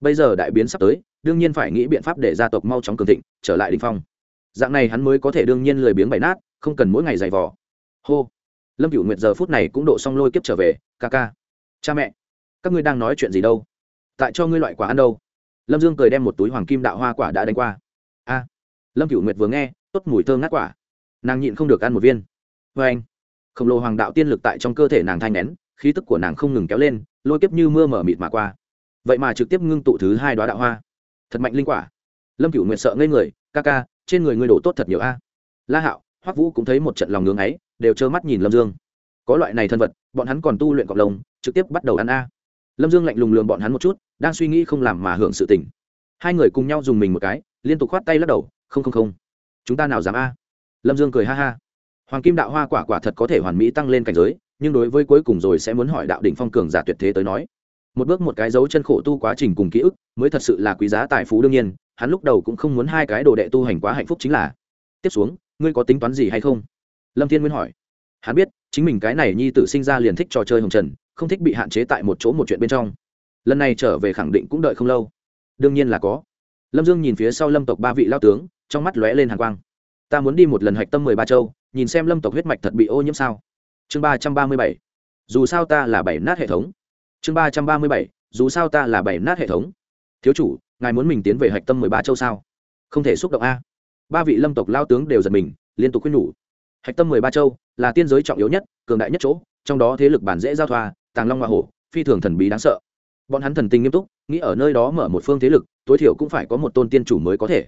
[SPEAKER 1] Bây giờ đại biến sắp tới, đương nhiên phải nghĩ biện pháp để gia tộc mau chóng cường thịnh, trở lại đình phong. Dạng này hắn mới có thể đương nhiên lười biếng bày nát, không cần mỗi ngày giày vò hô. Lâm cựu nguyệt giờ phút này cũng độ xong lôi kiếp trở về, ca ca. Cha mẹ, các ngươi đang nói chuyện gì đâu? Tại cho ngươi loại quả ăn đâu? Lâm dương cười đem một túi hoàng kim đạo hoa quả đã đánh qua. A. Lâm cựu nguyệt vừa nghe, tốt mùi thơm ngát quả. Nàng nhịn không được ăn một viên. Vê anh, khổng lồ hoàng đạo tiên lực tại trong cơ thể nàng thanh nén, khí tức của nàng không ngừng kéo lên, lôi kiếp như mưa mở mịt mà qua. Vậy mà trực tiếp ngưng tụ thứ hai đoá đạo hoa. Thật mạnh linh quả. Lâm cựu nguyệt sợ ngây người, ca ca, trên người ngươi đổ tốt thật nhiều a. La hạo, hoắc vũ cũng thấy một trận lòng ngưng ấy đều trơ mắt nhìn lâm dương. Có loại này thân vật, bọn hắn còn tu luyện cọc lồng trực tiếp bắt đầu ăn a. Lâm dương lạnh lùng lường bọn hắn một chút, đang suy nghĩ không làm mà hưởng sự tỉnh. hai người cùng nhau dùng mình một cái, liên tục khoát tay lắc đầu, không không không. Chúng ta nào dám a? Lâm dương cười ha ha. Hoàng kim đạo hoa quả quả thật có thể hoàn mỹ tăng lên cảnh giới, nhưng đối với cuối cùng rồi sẽ muốn hỏi đạo đỉnh phong cường giả tuyệt thế tới nói. Một bước một cái dấu chân khổ tu quá trình cùng ký ức, mới thật sự là quý giá tài phú đương nhiên, hắn lúc đầu cũng không muốn hai cái đồ đệ tu hành quá hạnh phúc chính là. Tiếp xuống, ngươi có tính toán gì hay không? Lâm thiên nguyên hỏi. Hắn biết, chính mình cái này nhi tử sinh ra liền thích trò chơi hồng trần, không thích bị hạn chế tại một chỗ một chuyện bên trong. Lần này trở về khẳng định cũng đợi không lâu. Đương nhiên là có. Lâm dương nhìn phía sau lâm tộc ba vị lao tướng, trong mắt lóe lên hàng quang. Ta muốn đi một lần hạch tâm mười ba châu, nhìn xem lâm tộc huyết mạch thật bị ô nhiễm sao. Chương ba trăm ba mươi bảy. Dù sao ta là bảy nát hệ thống. Chương ba trăm ba mươi bảy. Dù sao ta là bảy nát hệ thống. Thiếu chủ, ngài muốn mình tiến về hạch tâm mười ba châu sao? Không thể xúc động a. Ba vị lâm tộc lao tướng đều giật mình, liên tục khuyên nhủ hạch tâm mười ba châu là tiên giới trọng yếu nhất, cường đại nhất chỗ, trong đó thế lực bản dễ giao thoa, tàng long hoa hổ, phi thường thần bí đáng sợ. Bọn hắn thần tình nghiêm túc, nghĩ ở nơi đó mở một phương thế lực, tối thiểu cũng phải có một tôn tiên chủ mới có thể.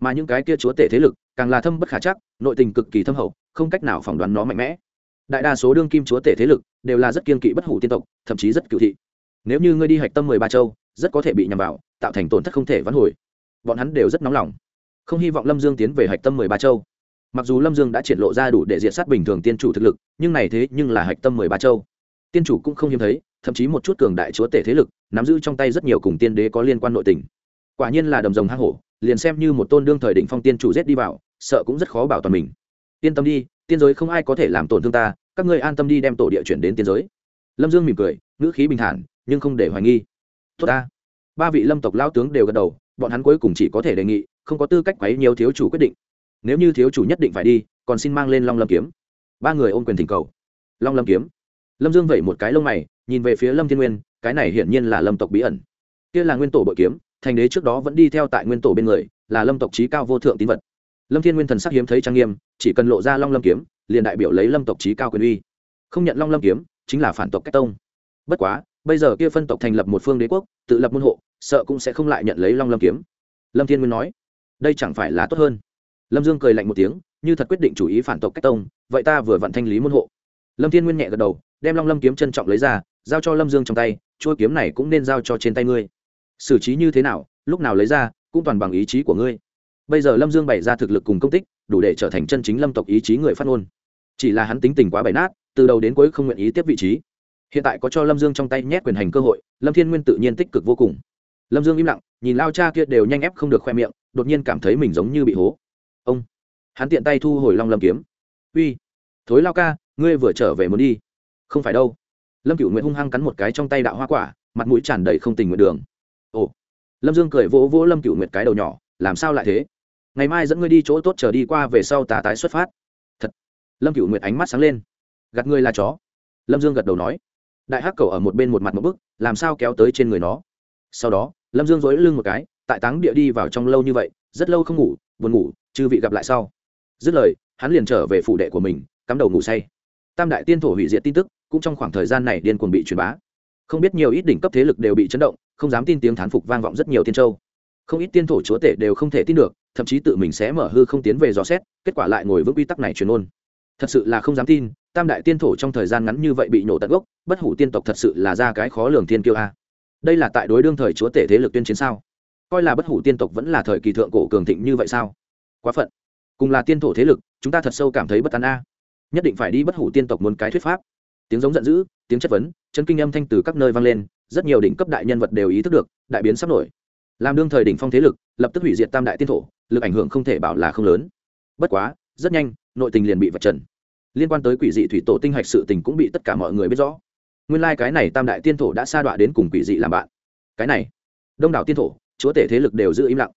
[SPEAKER 1] Mà những cái kia chúa tể thế lực, càng là thâm bất khả chắc, nội tình cực kỳ thâm hậu, không cách nào phỏng đoán nó mạnh mẽ. Đại đa số đương kim chúa tể thế lực đều là rất kiên kỵ bất hủ tiên tộc, thậm chí rất cựu thị. Nếu như ngươi đi hạch tâm mười ba châu, rất có thể bị nhầm vào, tạo thành tổn thất không thể vãn hồi. Bọn hắn đều rất nóng lòng. Không hy vọng lâm dương tiến về hạch tâm mười ba châu mặc dù lâm dương đã triển lộ ra đủ để diện sát bình thường tiên chủ thực lực, nhưng này thế nhưng là hạch tâm mười ba châu. Tiên chủ cũng không hiếm thấy, thậm chí một chút cường đại chúa tể thế lực, nắm giữ trong tay rất nhiều cùng tiên đế có liên quan nội tình. Quả nhiên là đầm rồng hang hổ, liền xem như một tôn đương thời định phong tiên chủ giết đi vào, sợ cũng rất khó bảo toàn mình. Yên tâm đi, tiên giới không ai có thể làm tổn thương ta, các ngươi an tâm đi đem tổ địa chuyển đến tiên giới. Lâm dương mỉm cười, ngữ khí bình thản, nhưng không để hoài nghi. Tốt ta. Ba vị lâm tộc lao tướng đều gật đầu, bọn hắn cuối cùng chỉ có thể đề nghị, không có tư cách quấy nhiều thiếu chủ quyết định nếu như thiếu chủ nhất định phải đi, còn xin mang lên long lâm kiếm. Ba người ôm quyền thỉnh cầu. Long lâm kiếm. Lâm dương vẩy một cái lông mày, nhìn về phía lâm thiên nguyên, cái này hiển nhiên là lâm tộc bí ẩn. Kia là nguyên tổ bội kiếm, thành đế trước đó vẫn đi theo tại nguyên tổ bên người, là lâm tộc trí cao vô thượng tín vật. Lâm thiên nguyên thần sắc hiếm thấy trang nghiêm, chỉ cần lộ ra long lâm kiếm, liền đại biểu lấy lâm tộc trí cao quyền uy. Không nhận long lâm kiếm, chính là phản tộc cách tông. Bất quá, bây giờ kia phân tộc thành lập một phương đế quốc, tự lập môn hộ, sợ cũng sẽ không lại nhận lấy long lâm kiếm. Lâm thiên nguyên nói, đây chẳng phải là tốt hơn lâm dương cười lạnh một tiếng, như thật quyết định chủ ý phản tộc cách tông, vậy ta vừa vặn thanh lý môn hộ. Lâm thiên nguyên nhẹ gật đầu, đem long lâm kiếm trân trọng lấy ra, giao cho lâm dương trong tay, chuôi kiếm này cũng nên giao cho trên tay ngươi. Xử trí như thế nào, lúc nào lấy ra, cũng toàn bằng ý chí của ngươi. Bây giờ lâm dương bày ra thực lực cùng công tích, đủ để trở thành chân chính lâm tộc ý chí người phát ngôn. Chỉ là hắn tính tình quá bày nát, từ đầu đến cuối không nguyện ý tiếp vị trí. Hiện tại có cho lâm dương trong tay nhét quyền hành cơ hội, lâm thiên nguyên tự nhiên tích cực vô cùng. Lâm dương im lặng, nhìn lao cha kia đều nhanh ép không được khoe miệng, đột nhiên cảm thấy mình giống như bị hố ông. Hắn tiện tay thu hồi long lâm kiếm. Uy. Thối lao ca, ngươi vừa trở về muốn đi. Không phải đâu. Lâm cựu nguyện hung hăng cắn một cái trong tay đạo hoa quả, mặt mũi tràn đầy không tình nguyện đường. Ồ. Lâm dương cười vỗ vỗ lâm cựu nguyệt cái đầu nhỏ, làm sao lại thế? Ngày mai dẫn ngươi đi chỗ tốt chờ đi qua về sau tà tái xuất phát. Thật. Lâm cựu nguyệt ánh mắt sáng lên. Gặt ngươi là chó. Lâm dương gật đầu nói. Đại hắc cầu ở một bên một mặt một bức, làm sao kéo tới trên người nó? Sau đó, lâm dương dối lưng một cái, tại táng địa đi vào trong lâu như vậy rất lâu không ngủ, buồn ngủ, chư vị gặp lại sau. Dứt lời, hắn liền trở về phủ đệ của mình, cắm đầu ngủ say. Tam đại tiên thổ hủy diệt tin tức, cũng trong khoảng thời gian này điên cuồng bị truyền bá. Không biết nhiều ít đỉnh cấp thế lực đều bị chấn động, không dám tin tiếng thán phục vang vọng rất nhiều tiên châu. Không ít tiên thổ chúa tể đều không thể tin được, thậm chí tự mình sẽ mở hư không tiến về dò xét, kết quả lại ngồi vững quy tắc này truyền ôn. Thật sự là không dám tin, tam đại tiên thổ trong thời gian ngắn như vậy bị nổ tận gốc, bất hủ tiên tộc thật sự là ra cái khó lường tiên kiêu a. Đây là tại đối đương thời chúa tể thế lực tuyên chiến sao? Coi là bất hủ tiên tộc vẫn là thời kỳ thượng cổ cường thịnh như vậy sao? Quá phận. Cùng là tiên thổ thế lực, chúng ta thật sâu cảm thấy bất an a. Nhất định phải đi bất hủ tiên tộc muốn cái thuyết pháp. Tiếng giống giận dữ, tiếng chất vấn, chân kinh âm thanh từ các nơi vang lên, rất nhiều đỉnh cấp đại nhân vật đều ý thức được, đại biến sắp nổi. Làm đương thời đỉnh phong thế lực, lập tức hủy diệt tam đại tiên thổ, lực ảnh hưởng không thể bảo là không lớn. Bất quá, rất nhanh, nội tình liền bị vật trần. Liên quan tới quỷ dị thủy tổ tinh hạch sự tình cũng bị tất cả mọi người biết rõ. Nguyên lai、like、cái này tam đại tiên thổ đã sa đọa đến cùng quỷ dị làm bạn. Cái này, đông đảo tiên thổ chúa tể thế lực đều giữ im lặng.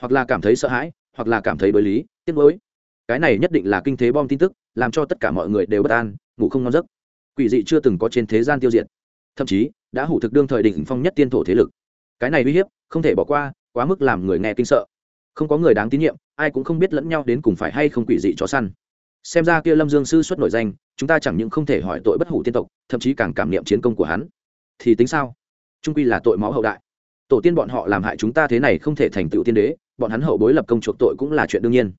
[SPEAKER 1] Hoặc là cảm thấy sợ hãi, hoặc là cảm thấy đối lý, tiếc nuối. Cái này nhất định là kinh thế bom tin tức, làm cho tất cả mọi người đều bất an, ngủ không ngon giấc. Quỷ dị chưa từng có trên thế gian tiêu diệt. Thậm chí, đã hủ thực đương thời đỉnh phong nhất tiên thổ thế lực. Cái này uy hiếp, không thể bỏ qua, quá mức làm người nghe kinh sợ. Không có người đáng tín nhiệm, ai cũng không biết lẫn nhau đến cùng phải hay không quỷ dị chó săn. Xem ra kia lâm dương sư xuất nổi danh, chúng ta chẳng những không thể hỏi tội bất hủ tiên tộc, thậm chí càng cảm niệm chiến công của hắn. Thì tính sao? Trung quy là tội máu hậu đại tổ tiên bọn họ làm hại chúng ta thế này không thể thành tựu tiên đế, bọn hắn hậu bối lập công chuộc tội cũng là chuyện đương nhiên.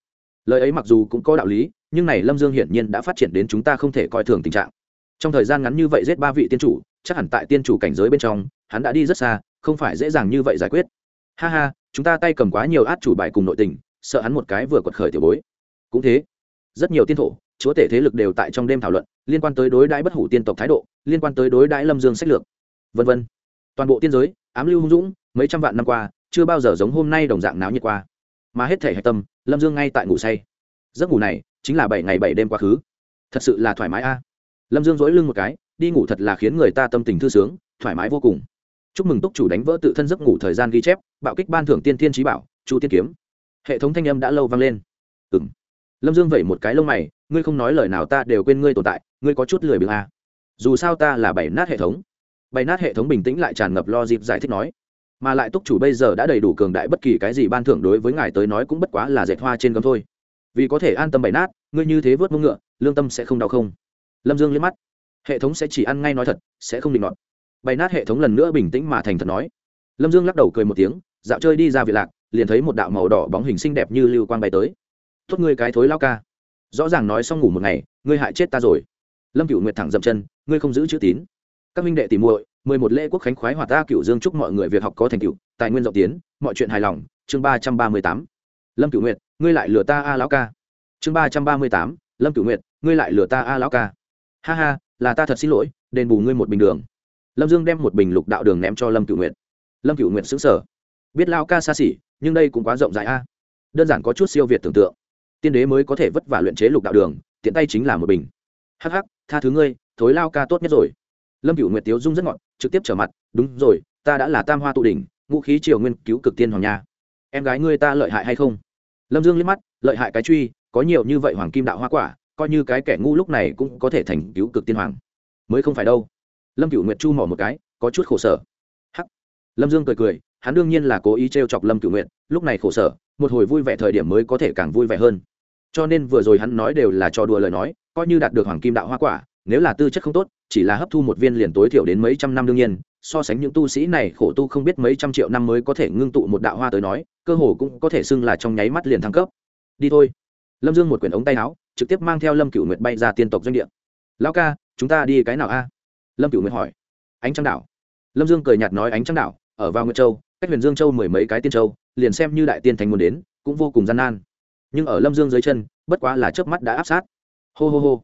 [SPEAKER 1] Lời ấy mặc dù cũng có đạo lý, nhưng này lâm dương hiển nhiên đã phát triển đến chúng ta không thể coi thường tình trạng. Trong thời gian ngắn như vậy giết ba vị tiên chủ, chắc hẳn tại tiên chủ cảnh giới bên trong, hắn đã đi rất xa, không phải dễ dàng như vậy giải quyết. Ha ha, chúng ta tay cầm quá nhiều át chủ bài cùng nội tình, sợ hắn một cái vừa quật khởi tiểu bối. Cũng thế, rất nhiều tiên thổ, chúa tể thế lực đều tại trong đêm thảo luận, liên quan tới đối đãi bất hủ tiên tộc thái độ, liên quan tới đối đãi lâm dương sách lược. Vân vân. Toàn bộ tiên giới, ám lưu hung dũng mấy trăm vạn năm qua, chưa bao giờ giống hôm nay đồng dạng náo nhiệt qua. Mà hết thể hạch tâm, lâm dương ngay tại ngủ say. Giấc ngủ này, chính là bảy ngày bảy đêm quá khứ. Thật sự là thoải mái a. À. Lâm dương dỗi lưng một cái, đi ngủ thật là khiến người ta tâm tình thư sướng, thoải mái vô cùng. Chúc mừng túc chủ đánh vỡ tự thân giấc ngủ thời gian ghi chép, bạo kích ban thưởng tiên thiên trí bảo, chu tiên kiếm. Hệ thống thanh âm đã lâu vang lên. Ừ m lâm dương vẩy một cái lông mày, ngươi không nói lời nào ta đều quên ngươi tồn tại, ngươi có chút lười biếng a. Dù sao ta là bảy nát hệ thống. Bảy nát hệ thống bình tĩnh lại tràn ngập lo dịp giải thích nói mà lại túc chủ bây giờ đã đầy đủ cường đại bất kỳ cái gì ban thưởng đối với ngài tới nói cũng bất quá là dệt hoa trên gấm thôi. Vì có thể an tâm bày nát, ngươi như thế vớt mông ngựa, lương tâm sẽ không đau không? Lâm dương liếc mắt. Hệ thống sẽ chỉ ăn ngay nói thật, sẽ không định đoạt. Bày nát hệ thống lần nữa bình tĩnh mà thành thật nói. Lâm dương lắc đầu cười một tiếng, dạo chơi đi ra viện lạc, liền thấy một đạo màu đỏ bóng hình xinh đẹp như lưu quang bay tới. Tốt ngươi cái thối lao ca. Rõ ràng nói xong ngủ một ngày, ngươi hại chết ta rồi. Lâm cựu nguyệt thẳng dậm chân, ngươi không giữ chữ tín. Các minh đệ tìm muội mười một lễ quốc khánh khoái hòa ta cựu dương chúc mọi người việc học có thành tựu, tài nguyên rộng tiến, mọi chuyện hài lòng. Chương ba trăm ba mươi tám. Lâm cựu nguyệt, ngươi lại lừa ta a lão ca. Chương ba trăm ba mươi tám. Lâm cựu nguyệt, ngươi lại lừa ta a lão ca. Ha ha, là ta thật xin lỗi, đền bù ngươi một bình đường. Lâm dương đem một bình lục đạo đường ném cho lâm cựu nguyệt. Lâm cựu nguyệt xứng sở biết lao ca xa xỉ, nhưng đây cũng quá rộng rãi a. Đơn giản có chút siêu việt tưởng tượng. Tiên đế mới có thể vất vả luyện chế lục đạo đường, tiện tay chính là một bình. Hh tha thứ ngươi, thối lao ca tốt nhất rồi lâm cựu nguyệt tiếu dung rất ngọt, trực tiếp trở mặt, đúng rồi, ta đã là tam hoa tụ đỉnh, ngũ khí triều nguyên cứu cực tiên hoàng nha. Em gái ngươi ta lợi hại hay không? Lâm dương liếc mắt, lợi hại cái truy, có nhiều như vậy hoàng kim đạo hoa quả, coi như cái kẻ ngu lúc này cũng có thể thành cứu cực tiên hoàng. Mới không phải đâu. Lâm cựu nguyệt chu mỏ một cái, có chút khổ sở. Hắc. Lâm dương cười cười, hắn đương nhiên là cố ý t r e o chọc lâm cựu nguyệt, lúc này khổ sở, một hồi vui vẻ thời điểm mới có thể càng vui vẻ hơn. Cho nên vừa rồi hắn nói đều là trò đùa lời nói, coi như đạt được hoàng kim đạo hoa quả, nếu là tư chất không tốt chỉ là hấp thu một viên liền tối thiểu đến mấy trăm năm đương nhiên, so sánh những tu sĩ này khổ tu không biết mấy trăm triệu năm mới có thể ngưng tụ một đạo hoa tới nói, cơ hồ cũng có thể xưng là trong nháy mắt liền thăng cấp. Đi thôi. Lâm dương một quyển ống tay áo, trực tiếp mang theo lâm cửu nguyệt bay ra tiên tộc doanh địa. Lão ca, chúng ta đi cái nào a? Lâm cửu nguyệt hỏi. Ánh trăng đảo. Lâm dương cười nhạt nói, ánh trăng đảo, ở vào nguyệt châu, cách huyền dương châu mười mấy cái tiên châu, liền xem như đại tiên thành muốn đến, cũng vô cùng gian nan. Nhưng ở lâm dương dưới chân, bất quá là chớp mắt đã áp sát. Hô hô hô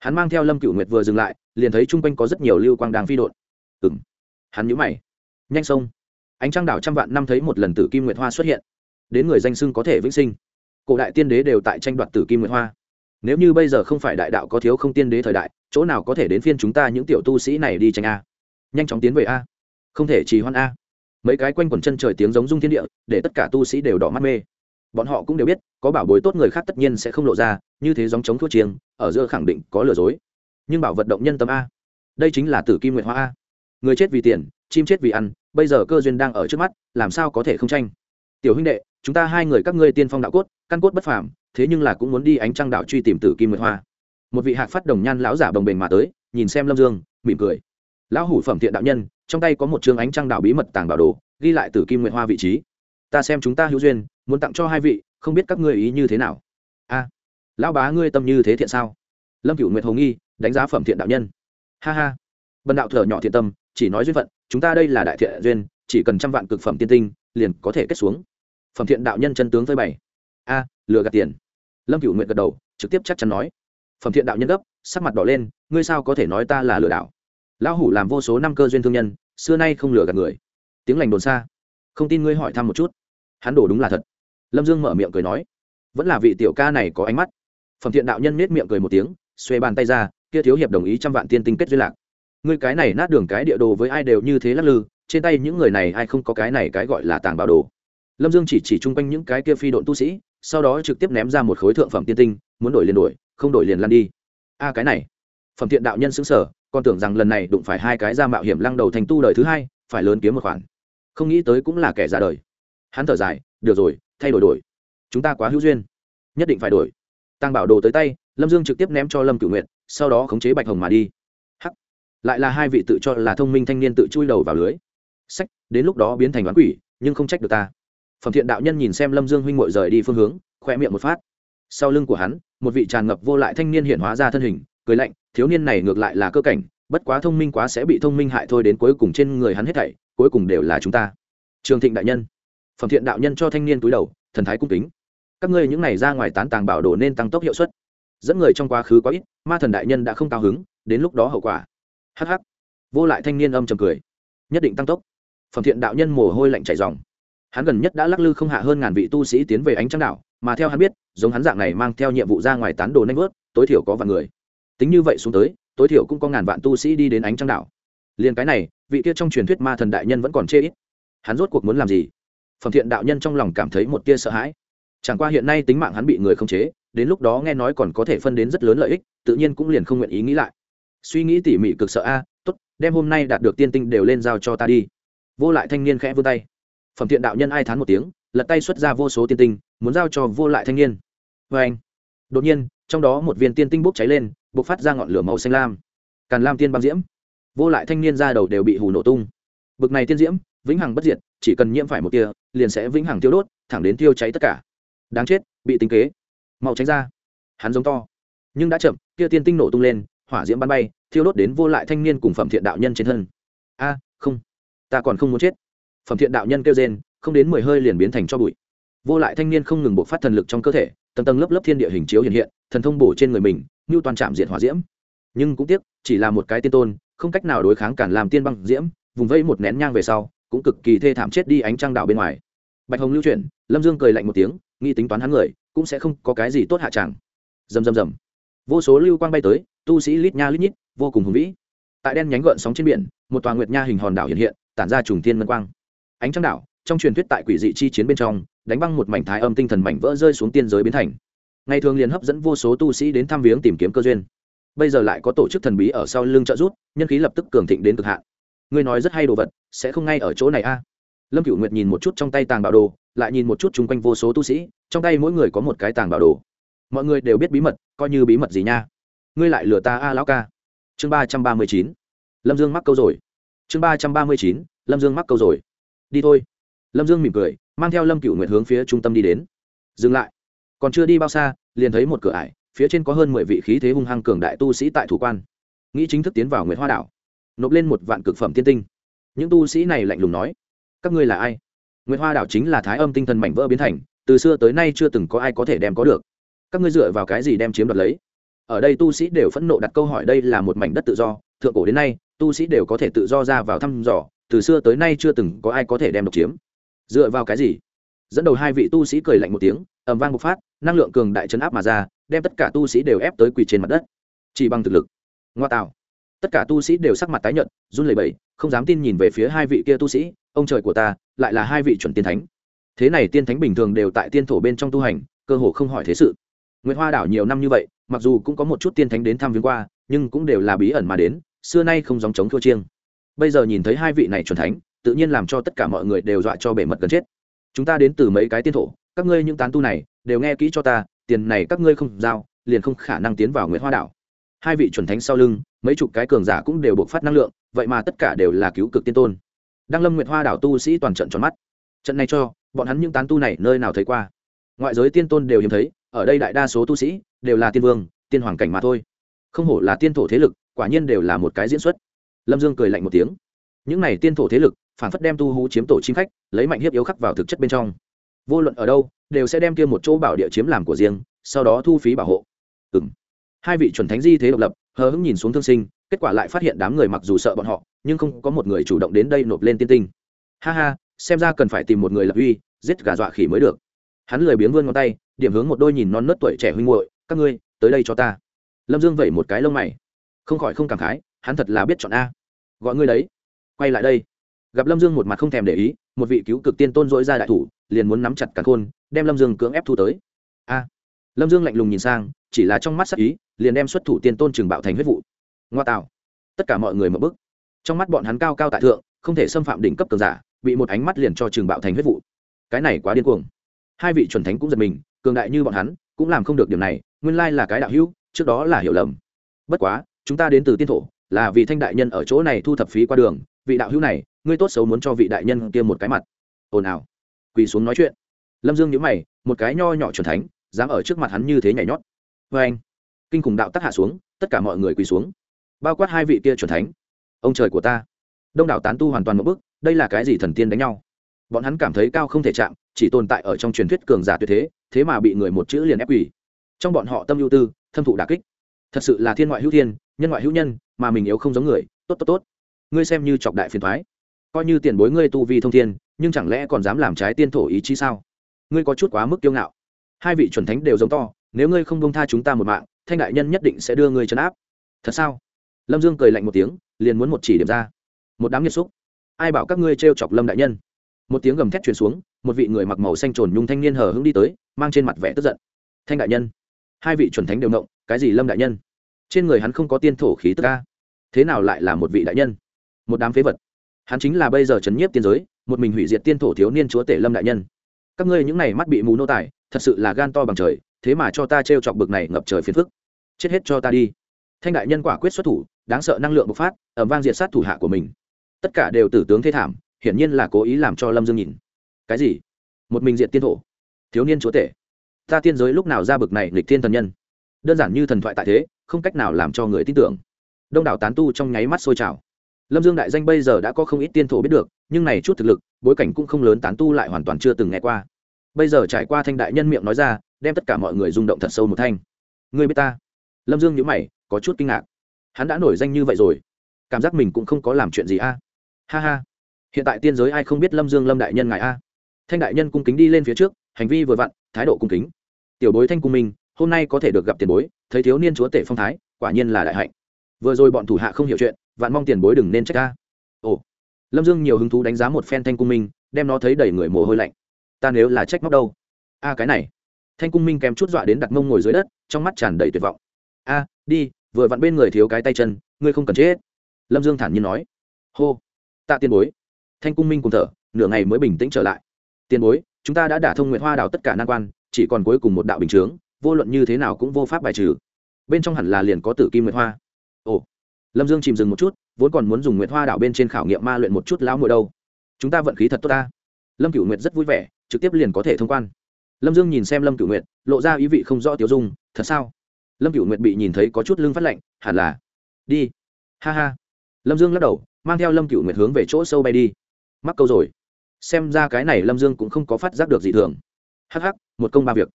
[SPEAKER 1] hắn mang theo lâm cựu nguyệt vừa dừng lại, liền thấy chung quanh có rất nhiều lưu quang đang phi đột ừng hắn nhíu mày. Nhanh sông. Ánh trăng đảo trăm vạn năm thấy một lần tử kim nguyệt hoa xuất hiện. Đến người danh sưng có thể vĩnh sinh. Cổ đại tiên đế đều tại tranh đoạt tử kim nguyệt hoa. Nếu như bây giờ không phải đại đạo có thiếu không tiên đế thời đại, chỗ nào có thể đến phiên chúng ta những tiểu tu sĩ này đi tranh a? Nhanh chóng tiến về a. Không thể trì hoãn a. Mấy cái quanh quần chân trời tiếng giống rung thiên địa, để tất cả tu sĩ đều đỏ mắt mê bọn họ cũng đều biết, có bảo bối tốt người khác tất nhiên sẽ không lộ ra, như thế giống chống thuốc chiêng, ở giữa khẳng định có lừa dối. Nhưng bảo vật động nhân tâm a. Đây chính là tử kim nguyệt hoa a. Người chết vì tiền, chim chết vì ăn, bây giờ cơ duyên đang ở trước mắt, làm sao có thể không tranh? Tiểu huynh đệ, chúng ta hai người các ngươi tiên phong đạo cốt, căn cốt bất phàm, thế nhưng là cũng muốn đi ánh trăng đạo truy tìm tử kim nguyệt hoa. Một vị hạc phát đồng nhan lão giả bồng bềnh mà tới, nhìn xem lâm dương, mỉm cười. Lão hủ phẩm thiện đạo nhân, trong tay có một chương ánh trăng đạo bí mật tàng bảo đồ, ghi lại tử kim nguyệt hoa vị trí. Ta xem chúng ta hữu duyên muốn tặng cho hai vị, không biết các ngươi ý như thế nào. A, lão bá ngươi tâm như thế thiện sao? Lâm cửu nguyệt hồ nghi, đánh giá phẩm thiện đạo nhân. Ha ha. Bần đạo thở nhỏ thiện tâm, chỉ nói duyên phận, chúng ta đây là đại thiện duyên, chỉ cần trăm vạn cực phẩm tiên tinh, liền có thể kết xuống. Phẩm thiện đạo nhân chân tướng phơi bày. A, lừa gạt tiền. Lâm cửu nguyện gật đầu, trực tiếp chắc chắn nói. Phẩm thiện đạo nhân gấp, sắc mặt đỏ lên, ngươi sao có thể nói ta là lừa đảo? Lão hủ làm vô số năm cơ duyên thương nhân, xưa nay không lừa gạt người. Tiếng lành đồn xa. Không tin ngươi hỏi thăm một chút. Hắn đổ đúng là thật lâm dương mở miệng cười nói, vẫn là vị tiểu ca này có ánh mắt. Phẩm thiện đạo nhân nết miệng cười một tiếng, xuê bàn tay ra, kia thiếu hiệp đồng ý trăm vạn tiên tinh kết duyên lạc. Ngươi cái này nát đường cái địa đồ với ai đều như thế lắc lư, trên tay những người này ai không có cái này cái gọi là tàng bảo đồ. Lâm dương chỉ chỉ chung quanh những cái kia phi độn tu sĩ, sau đó trực tiếp ném ra một khối thượng phẩm tiên tinh, muốn đổi liền đổi, không đổi liền lăn đi. A, cái này. Phẩm thiện đạo nhân xứng sở còn tưởng rằng lần này đụng phải hai cái ra mạo hiểm lăng đầu thành tu đời thứ hai, phải lớn kiếm một khoản. Không nghĩ tới cũng là kẻ ra đời hắn thở dài, được rồi, thay đổi đổi. Chúng ta quá hữu duyên. Nhất định phải đổi. Tăng bảo đồ tới tay, lâm dương trực tiếp ném cho lâm cửu nguyện sau đó khống chế bạch hồng mà đi. Hắc. Lại là hai vị tự cho là thông minh thanh niên tự chui đầu vào lưới. Sách, đến lúc đó biến thành đoán quỷ, nhưng không trách được ta. Phẩm thiện đạo nhân nhìn xem lâm dương huynh ngội rời đi phương hướng khoe miệng một phát. Sau lưng của hắn, một vị tràn ngập vô lại thanh niên hiện hóa ra thân hình, cười lạnh, thiếu niên này ngược lại là cơ cảnh, bất quá thông minh quá sẽ bị thông minh hại thôi đến cuối cùng trên người hắn hết thảy, cuối cùng đều là chúng ta. Trường thịnh đại nhân phẩm thiện đạo nhân cho thanh niên túi đầu, thần thái cung kính. Các ngươi những này ra ngoài tán tàng bảo đồ nên tăng tốc hiệu suất. Dẫn người trong quá khứ quá ít, ma thần đại nhân đã không cao hứng, đến lúc đó hậu quả. Hh vô lại thanh niên âm trầm cười. Nhất định tăng tốc. Phẩm thiện đạo nhân mồ hôi lạnh chảy dòng hắn gần nhất đã lắc lư không hạ hơn ngàn vị tu sĩ tiến về ánh trăng đảo, mà theo hắn biết, giống hắn dạng này mang theo nhiệm vụ ra ngoài tán đồ nanh vớt, tối thiểu có vạn người. Tính như vậy xuống tới, tối thiểu cũng có ngàn vạn tu sĩ đi đến ánh trăng đảo. Liền cái này, vị kia trong truyền thuyết ma thần đại nhân vẫn còn chê ít. Hắn rốt cuộc muốn làm gì? Phẩm thiện đạo nhân trong lòng cảm thấy một tia sợ hãi. Chẳng qua hiện nay tính mạng hắn bị người khống chế, đến lúc đó nghe nói còn có thể phân đến rất lớn lợi ích, tự nhiên cũng liền không nguyện ý nghĩ lại. Suy nghĩ tỉ mỉ cực sợ, a, tốt, đem hôm nay đạt được tiên tinh đều lên giao cho ta đi. Vô lại thanh niên khẽ vươn tay. Phẩm thiện đạo nhân ai thán một tiếng, lật tay xuất ra vô số tiên tinh, muốn giao cho vô lại thanh niên. Vê anh đột nhiên, trong đó một viên tiên tinh bốc cháy lên, bộc phát ra ngọn lửa màu xanh lam. Càn lam tiên băng diễm. Vô lại thanh niên ra đầu đều bị hù nổ tung. Bực này tiên diễm vĩnh hằng bất diệt, chỉ cần nhiễm phải một tia, liền sẽ vĩnh hằng tiêu đốt, thẳng đến tiêu cháy tất cả. Đáng chết, bị tính kế. Mau tránh ra. Hắn giống to. Nhưng đã chậm, kia tiên tinh nổ tung lên, hỏa diễm bắn bay, thiêu đốt đến vô lại thanh niên cùng phẩm thiện đạo nhân trên thân. A, không. Ta còn không muốn chết. Phẩm thiện đạo nhân kêu rên, không đến mười hơi liền biến thành cho bụi. Vô lại thanh niên không ngừng bộc phát thần lực trong cơ thể, tầng tầng lớp lớp thiên địa hình chiếu hiện hiện, thần thông bổ trên người mình, như toàn trạm diện hỏa diễm. Nhưng cũng tiếc, chỉ là một cái tiên tôn, không cách nào đối kháng cản làm tiên băng diễm, vùng vây một nén nhang về sau cũng cực kỳ thê thảm chết đi ánh trăng đảo bên ngoài. Bạch hồng lưu chuyển, lâm dương cười lạnh một tiếng nghi tính toán hắn người, cũng sẽ không có cái gì tốt hạ chẳng. Rầm rầm rầm. Vô số lưu quang bay tới, tu sĩ lít nha lít nhít, vô cùng hùng vĩ. Tại đen nhánh gợn sóng trên biển, một tòa nguyệt nha hình hòn đảo hiện hiện, tản ra trùng thiên ngân quang. Ánh trăng đảo, trong truyền thuyết tại quỷ dị chi chiến bên trong, đánh băng một mảnh thái âm tinh thần mảnh vỡ rơi xuống tiên giới biến thành. Ngày thường liền hấp dẫn vô số tu sĩ đến thăm viếng tìm kiếm cơ duyên. Bây giờ lại có tổ chức thần bí ở sau lưng trợ rút nhân khí lập tức cường thịnh đến cực hạn ngươi nói rất hay đồ vật, sẽ không ngay ở chỗ này a. Lâm Cựu nguyệt nhìn một chút trong tay tàng bảo đồ, lại nhìn một chút chung quanh vô số tu sĩ, trong tay mỗi người có một cái tàng bảo đồ. Mọi người đều biết bí mật, coi như bí mật gì nha. Ngươi lại lừa ta a, lão ca. Chương ba trăm ba mươi chín. Lâm dương mắc câu rồi. Chương ba trăm ba mươi chín, lâm dương mắc câu rồi. Đi thôi. Lâm dương mỉm cười, mang theo lâm cựu nguyệt hướng phía trung tâm đi đến. Dừng lại. Còn chưa đi bao xa, liền thấy một cửa ải, phía trên có hơn mười vị khí thế hung hăng cường đại tu sĩ tại thủ quan. Nghĩ chính thức tiến vào nguyệt hoa đảo nộp lên một vạn cực phẩm tiên tinh. Những tu sĩ này lạnh lùng nói, các ngươi là ai? Nguyệt hoa đảo chính là thái âm tinh thần mảnh vỡ biến thành, từ xưa tới nay chưa từng có ai có thể đem có được. Các ngươi dựa vào cái gì đem chiếm đoạt lấy? Ở đây tu sĩ đều phẫn nộ đặt câu hỏi đây là một mảnh đất tự do, thượng cổ đến nay, tu sĩ đều có thể tự do ra vào thăm dò, từ xưa tới nay chưa từng có ai có thể đem độc chiếm. Dựa vào cái gì? Dẫn đầu hai vị tu sĩ cười lạnh một tiếng ẩm vang một phát, năng lượng cường đại chấn áp mà ra, đem tất cả tu sĩ đều ép tới quỳ trên mặt đất. Chỉ bằng thực lực. Ngoa tạo tất cả tu sĩ đều sắc mặt tái nhợt, run lẩy bẩy, không dám tin nhìn về phía hai vị kia tu sĩ, ông trời của ta, lại là hai vị chuẩn tiên thánh. Thế này tiên thánh bình thường đều tại tiên thổ bên trong tu hành, cơ hồ không hỏi thế sự. Nguyễn hoa đảo nhiều năm như vậy, mặc dù cũng có một chút tiên thánh đến thăm viếng qua, nhưng cũng đều là bí ẩn mà đến, xưa nay không dòng chống thua chiêng. Bây giờ nhìn thấy hai vị này chuẩn thánh, tự nhiên làm cho tất cả mọi người đều dọa cho bể mật gần chết. Chúng ta đến từ mấy cái tiên thổ, các ngươi những tán tu này, đều nghe kỹ cho ta, tiền này các ngươi không giao, liền không khả năng tiến vào nguyễn hoa đảo. Hai vị chuẩn thánh sau lưng mấy chục cái cường giả cũng đều buộc phát năng lượng, vậy mà tất cả đều là cứu cực tiên tôn. Đăng lâm nguyệt hoa đảo tu sĩ toàn trận tròn mắt. Trận này cho, bọn hắn những tán tu này nơi nào thấy qua? Ngoại giới tiên tôn đều hiếm thấy, ở đây đại đa số tu sĩ đều là tiên vương, tiên hoàng cảnh mà thôi. Không hổ là tiên thổ thế lực, quả nhiên đều là một cái diễn xuất. Lâm dương cười lạnh một tiếng. Những này tiên thổ thế lực phản phất đem tu hú chiếm tổ chim khách, lấy mạnh hiếp yếu khắc vào thực chất bên trong. Vô luận ở đâu, đều sẽ đem kia một chỗ bảo địa chiếm làm của riêng, sau đó thu phí bảo hộ. Ừ hai vị chuẩn thánh di thế độc lập hờ hững nhìn xuống thương sinh, kết quả lại phát hiện đám người mặc dù sợ bọn họ, nhưng không có một người chủ động đến đây nộp lên tiên tinh. Ha ha, xem ra cần phải tìm một người lập uy, giết gà dọa khỉ mới được. Hắn lười biếng vươn ngón tay, điểm hướng một đôi nhìn non nớt tuổi trẻ huynh muội, các ngươi, tới đây cho ta. Lâm dương vẩy một cái lông mày. Không khỏi không cảm khái, hắn thật là biết chọn a. Gọi ngươi đấy. Quay lại đây. Gặp lâm dương một mặt không thèm để ý, một vị cứu cực tiên tôn dỗi ra đại thủ, liền muốn nắm chặt cả khôn, đem lâm dương cưỡng ép thu tới. A. Lâm dương lạnh lùng nhìn sang, chỉ là trong mắt sắc ý liền đem xuất thủ tiên tôn trường bạo thành huyết vụ. Ngoa tạo. Tất cả mọi người mở bức. Trong mắt bọn hắn cao cao tại thượng, không thể xâm phạm đỉnh cấp cường giả, bị một ánh mắt liền cho trường bạo thành huyết vụ. Cái này quá điên cuồng. Hai vị chuẩn thánh cũng giật mình, cường đại như bọn hắn, cũng làm không được điều này, nguyên lai là cái đạo hữu, trước đó là hiểu lầm. Bất quá, chúng ta đến từ tiên thổ, là vì thanh đại nhân ở chỗ này thu thập phí qua đường, vị đạo hữu này, ngươi tốt xấu muốn cho vị đại nhân kia một cái mặt. Ồn ào. Quỳ xuống nói chuyện. Lâm dương nhớ mày, một cái nho nhỏ chuẩn thánh, dám ở trước mặt hắn như thế nhảy nhót. Vê anh kinh khủng đạo tắc hạ xuống, tất cả mọi người quỳ xuống. Bao quát hai vị kia chuẩn thánh. Ông trời của ta. Đông đảo tán tu hoàn toàn một bức đây là cái gì thần tiên đánh nhau? Bọn hắn cảm thấy cao không thể chạm, chỉ tồn tại ở trong truyền thuyết cường giả tuyệt thế thế mà bị người một chữ liền ép quỳ. Trong bọn họ tâm ưu tư, thâm thụ đà kích. Thật sự là thiên ngoại hữu thiên, nhân ngoại hữu nhân, mà mình yếu không giống người, tốt tốt tốt. Ngươi xem như chọc đại phiền thoái. Coi như tiền bối ngươi tu vi thông thiên, nhưng chẳng lẽ còn dám làm trái tiên thổ ý chí sao? Ngươi có chút quá mức kiêu ngạo. Hai vị chuẩn thánh đều giống to, nếu ngươi không bông tha chúng ta một mạng thanh đại nhân nhất định sẽ đưa ngươi trấn áp. Thật sao? Lâm dương cười lạnh một tiếng, liền muốn một chỉ điểm ra. Một đám nghiệt xúc. Ai bảo các ngươi t chọc lâm đại nhân? Một tiếng gầm thét truyền xuống, một vị người mặc màu xanh trồn nhung thanh niên hờ hững đi tới, mang trên mặt vẻ tức giận. Thanh đại nhân. Hai vị chuẩn thánh đều động cái gì lâm đại nhân? Trên người hắn không có tiên thổ khí tức ca thế nào lại là một vị đại nhân? Một đám phế vật. Hắn chính là bây giờ trấn nhiếp tiên giới, một mình hủy diệt tiên thổ thiếu niên chúa tể lâm đại nhân. Các ngươi những này mắt bị mù nô tài, thật sự là gan to bằng trời, thế mà cho ta t chọc bực này ngập trời phiền phức chết hết cho ta đi. Thanh đại nhân quả quyết xuất thủ, đáng sợ năng lượng bộc phát ẩm vang diệt sát thủ hạ của mình. Tất cả đều tử tướng thế thảm, hiển nhiên là cố ý làm cho lâm dương nhìn. Cái gì? Một mình diện tiên thổ? Thiếu niên chúa tể. Ta tiên giới lúc nào ra bực này lịch thiên thần nhân? Đơn giản như thần thoại tại thế, không cách nào làm cho người tin tưởng. Đông đảo tán tu trong nháy mắt sôi trào. Lâm dương đại danh bây giờ đã có không ít tiên thổ biết được, nhưng này chút thực lực, bối cảnh cũng không lớn tán tu lại hoàn toàn chưa từng nghe qua. Bây giờ trải qua thanh đại nhân miệng nói ra, đem tất cả mọi người rung động thật sâu một thanh. Người biết ta? Lâm dương nhữ mày, có chút kinh ngạc. Hắn đã nổi danh như vậy rồi. Cảm giác mình cũng không có làm chuyện gì a. Ha ha. Hiện tại tiên giới ai không biết lâm dương lâm đại nhân ngài a. Thanh đại nhân cung kính đi lên phía trước, hành vi vừa vặn, thái độ cung kính. Tiểu bối thanh cung minh hôm nay có thể được gặp tiền bối, thấy thiếu niên chúa tể phong thái, quả nhiên là đại hạnh. Vừa rồi bọn thủ hạ không hiểu chuyện, vạn mong tiền bối đừng nên trách ta. Ồ. Lâm dương nhiều hứng thú đánh giá một phen thanh cung minh đem nó thấy đầy người mồ hôi lạnh. Ta nếu là trách móc đâu? A, cái này. Thanh cung minh kèm chút dọa đến đặt mông ngồi dưới đất, trong mắt tràn đầy tuyệt vọng a, đi, vừa vặn bên người thiếu cái tay chân, ngươi không cần chết. Lâm dương thản nhiên nói. Hô. Tạ tiền bối. Thanh cung minh cùng thở, nửa ngày mới bình tĩnh trở lại. Tiền bối, chúng ta đã đả thông nguyện hoa đảo tất cả nan quan, chỉ còn cuối cùng một đạo bình chướng, vô luận như thế nào cũng vô pháp bài trừ. Bên trong hẳn là liền có tử kim nguyệt hoa. Ồ. Lâm dương chìm dừng một chút, vốn còn muốn dùng nguyệt hoa đảo bên trên khảo nghiệm ma luyện một chút lão mùa đâu. Chúng ta vận khí thật tốt ta. Lâm cửu nguyệt rất vui vẻ, trực tiếp liền có thể thông quan. Lâm dương nhìn xem lâm cửu nguyệt, lộ ra ý vị không rõ tiểu dung, thật sao? Lâm cựu nguyệt bị nhìn thấy có chút lưng phát lạnh, hẳn là, đi. Ha ha. Lâm dương lắc đầu, mang theo lâm cựu nguyệt hướng về chỗ sâu bay đi. Mắc câu rồi. Xem ra cái này lâm dương cũng không có phát giác được gì thường. Hh một công ba việc.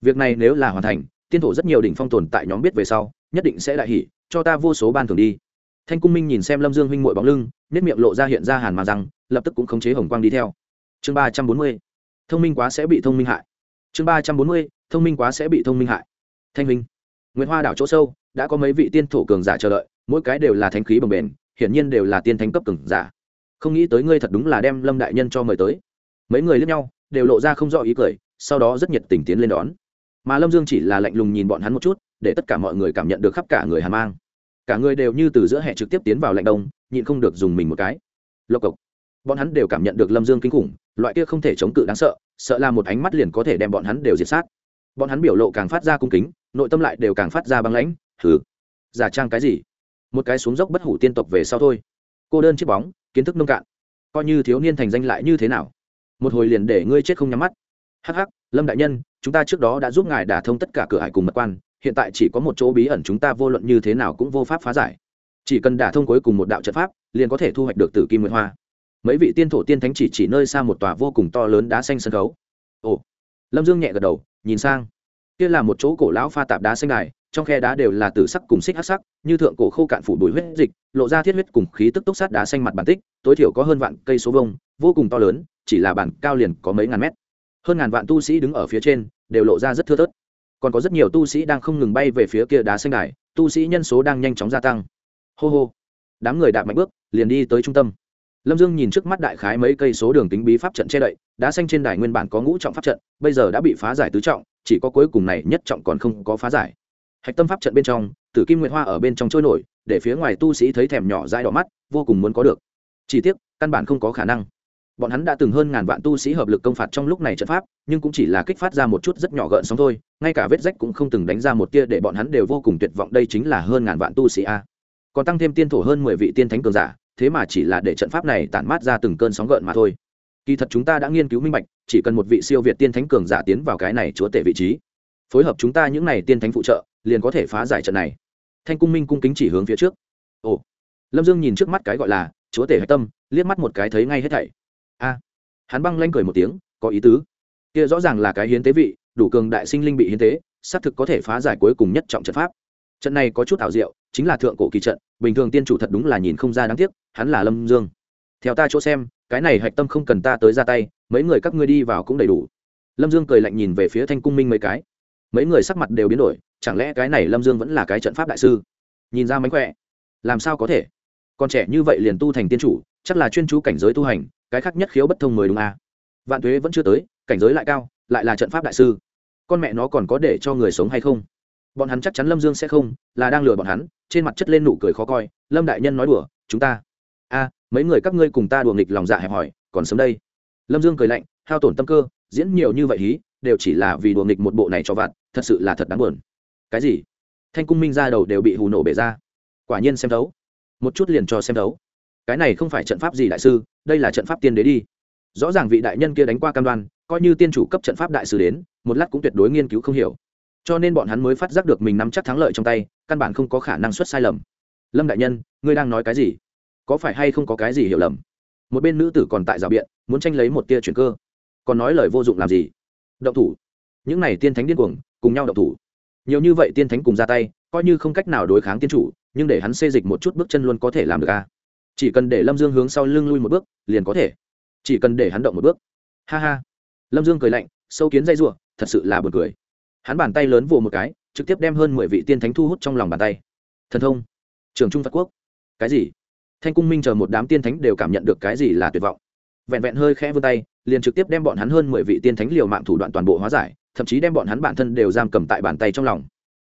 [SPEAKER 1] Việc này nếu là hoàn thành, tiên thổ rất nhiều đỉnh phong tồn tại nhóm biết về sau, nhất định sẽ đại hỷ cho ta vô số ban thường đi. Thanh cung minh nhìn xem lâm dương huynh mội bóng lưng nếp miệng lộ ra hiện ra hàn mà rằng, lập tức cũng khống chế hồng quang đi theo. Chương ba trăm bốn mươi, thông minh quá sẽ bị thông minh hại. Chương ba trăm bốn mươi, thông minh quá sẽ bị thông minh hại. Thanh minh Nguyệt hoa đảo chỗ sâu, đã có mấy vị tiên thổ cường giả chờ đợi, mỗi cái đều là thánh khí bồng bền hiển nhiên đều là tiên thánh cấp cường giả. Không nghĩ tới ngươi thật đúng là đem lâm đại nhân cho mời tới. Mấy người liếc nhau, đều lộ ra không rõ ý cười, sau đó rất nhiệt tình tiến lên đón. Mà lâm dương chỉ là lạnh lùng nhìn bọn hắn một chút, để tất cả mọi người cảm nhận được khắp cả người hàn mang. Cả người đều như từ giữa hệ trực tiếp tiến vào lạnh đông, nhịn không được dùng mình một cái. Lộc cộc. Bọn hắn đều cảm nhận được lâm dương kinh khủng, loại kia không thể chống cự đáng sợ sợ là một ánh mắt liền có thể đem bọn hắn đều diệt sát. Bọn hắn biểu lộ càng phát ra cung kính nội tâm lại đều càng phát ra băng lãnh thử giả trang cái gì? Một cái xuống dốc bất hủ tiên tộc về sau thôi. Cô đơn chiếc bóng, kiến thức nông cạn. Coi như thiếu niên thành danh lại như thế nào? Một hồi liền để ngươi chết không nhắm mắt. Hắc hắc, lâm đại nhân, chúng ta trước đó đã giúp ngài đả thông tất cả cửa hải cùng mật quan, hiện tại chỉ có một chỗ bí ẩn chúng ta vô luận như thế nào cũng vô pháp phá giải. Chỉ cần đả thông cuối cùng một đạo trận pháp, liền có thể thu hoạch được tử kim nguyệt hoa. Mấy vị tiên thổ tiên thánh chỉ chỉ nơi xa một tòa vô cùng to lớn đá xanh sân khấu. Ồ. Lâm dương nhẹ gật đầu, nhìn sang kia là một chỗ cổ lão pha tạp đá xanh đài, trong khe đá đều là tử sắc cùng xích hắc sắc, như thượng cổ khô cạn phủ bụi huyết dịch, lộ ra thiết huyết cùng khí tức tốc sát đá xanh mặt bản tích, tối thiểu có hơn vạn cây số vông vô cùng to lớn, chỉ là bản cao liền có mấy ngàn mét. Hơn ngàn vạn tu sĩ đứng ở phía trên, đều lộ ra rất thưa thớt. Còn có rất nhiều tu sĩ đang không ngừng bay về phía kia đá xanh đài, tu sĩ nhân số đang nhanh chóng gia tăng. Hô hô. Đám người đạp mạnh bước, liền đi tới trung tâm. Lâm dương nhìn trước mắt đại khái mấy cây số đường tính bí pháp trận che đậy, đá xanh trên đài nguyên bản có ngũ trọng pháp trận, bây giờ đã bị phá giải tứ trọng chỉ có cuối cùng này nhất trọng còn không có phá giải. Hạch tâm pháp trận bên trong, tử kim nguyệt hoa ở bên trong trôi nổi, để phía ngoài tu sĩ thấy thèm nhỏ dai đỏ mắt, vô cùng muốn có được. Chỉ tiếc, căn bản không có khả năng. Bọn hắn đã từng hơn ngàn vạn tu sĩ hợp lực công phạt trong lúc này trận pháp, nhưng cũng chỉ là kích phát ra một chút rất nhỏ gợn sóng thôi, ngay cả vết rách cũng không từng đánh ra một tia để bọn hắn đều vô cùng tuyệt vọng, đây chính là hơn ngàn vạn tu sĩ a. Còn tăng thêm tiên thổ hơn mười vị tiên thánh cường giả, thế mà chỉ là để trận pháp này tản mát ra từng cơn sóng gợn mà thôi kỳ thật chúng ta đã nghiên cứu minh bạch, chỉ cần một vị siêu việt tiên thánh cường giả tiến vào cái này chúa tể vị trí, phối hợp chúng ta những này tiên thánh phụ trợ, liền có thể phá giải trận này. Thanh cung minh cung kính chỉ hướng phía trước. Ồ. Lâm dương nhìn trước mắt cái gọi là chúa tể hạch tâm, liếc mắt một cái thấy ngay hết thảy. A. Hắn băng lanh cười một tiếng, có ý tứ. Kia rõ ràng là cái hiến tế vị, đủ cường đại sinh linh bị hiến tế, xác thực có thể phá giải cuối cùng nhất trọng trận pháp. Trận này có chút ảo diệu, chính là thượng cổ kỳ trận, bình thường tiên chủ thật đúng là nhìn không ra đáng tiếc, hắn là lâm dương. Theo ta chỗ xem cái này hạch tâm không cần ta tới ra tay, mấy người các ngươi đi vào cũng đầy đủ. Lâm dương cười lạnh nhìn về phía thanh cung minh mấy cái. Mấy người sắc mặt đều biến đổi, chẳng lẽ cái này lâm dương vẫn là cái trận pháp đại sư? Nhìn ra mánh khỏe. Làm sao có thể? Còn trẻ như vậy liền tu thành tiên chủ, chắc là chuyên chú cảnh giới tu hành, cái khác nhất khiếu bất thông mười đúng à. vạn thuế vẫn chưa tới, cảnh giới lại cao, lại là trận pháp đại sư. Con mẹ nó còn có để cho người sống hay không? Bọn hắn chắc chắn lâm dương sẽ không, là đang lừa bọn hắn, trên mặt chất lên nụ cười khó coi, lâm đại nhân nói đùa, chúng ta. A mấy người các ngươi cùng ta đùa nghịch lòng dạ hẹp hỏi còn sớm đây. Lâm dương cười lạnh hao tổn tâm cơ diễn nhiều như vậy hí đều chỉ là vì đùa nghịch một bộ này cho vặt thật sự là thật đáng buồn. Cái gì? Thanh cung minh ra đầu đều bị hù nổ bể ra. Quả nhiên xem đấu, một chút liền cho xem đấu. cái này không phải trận pháp gì đại sư đây là trận pháp tiên đế đi. Rõ ràng vị đại nhân kia đánh qua cam đoan coi như tiên chủ cấp trận pháp đại sư đến một lát cũng tuyệt đối nghiên cứu không hiểu. Cho nên bọn hắn mới phát giác được mình nắm chắc thắng lợi trong tay căn bản không có khả năng xuất sai lầm. Lâm đại nhân ngươi đang nói cái gì? Có phải hay không có cái gì hiểu lầm? Một bên nữ tử còn tại rào biện, muốn tranh lấy một tia chuyển cơ. Còn nói lời vô dụng làm gì? Động thủ. Những này tiên thánh điên cuồng, cùng nhau động thủ. Nhiều như vậy tiên thánh cùng ra tay, coi như không cách nào đối kháng tiên chủ, nhưng để hắn xê dịch một chút bước chân luôn có thể làm được a à? chỉ cần để lâm dương hướng sau lưng lui một bước, liền có thể. Chỉ cần để hắn động một bước. Ha ha. Lâm dương cười lạnh, sâu kiến dây r u ộ thật sự là b u ồ n cười. Hắn bàn tay lớn vồ một cái, trực tiếp đem hơn mười vị tiên thánh thu hút trong lòng bàn tay. Thần thông. Trường trung phật quốc. Cái gì? Thanh cung minh chờ một đám tiên thánh đều cảm nhận được cái gì là tuyệt vọng. Vẹn vẹn hơi khẽ vươn tay, liền trực tiếp đem bọn hắn hơn mười vị tiên thánh liều mạng thủ đoạn toàn bộ hóa giải, thậm chí đem bọn hắn bản thân đều giam cầm tại bàn tay trong lòng.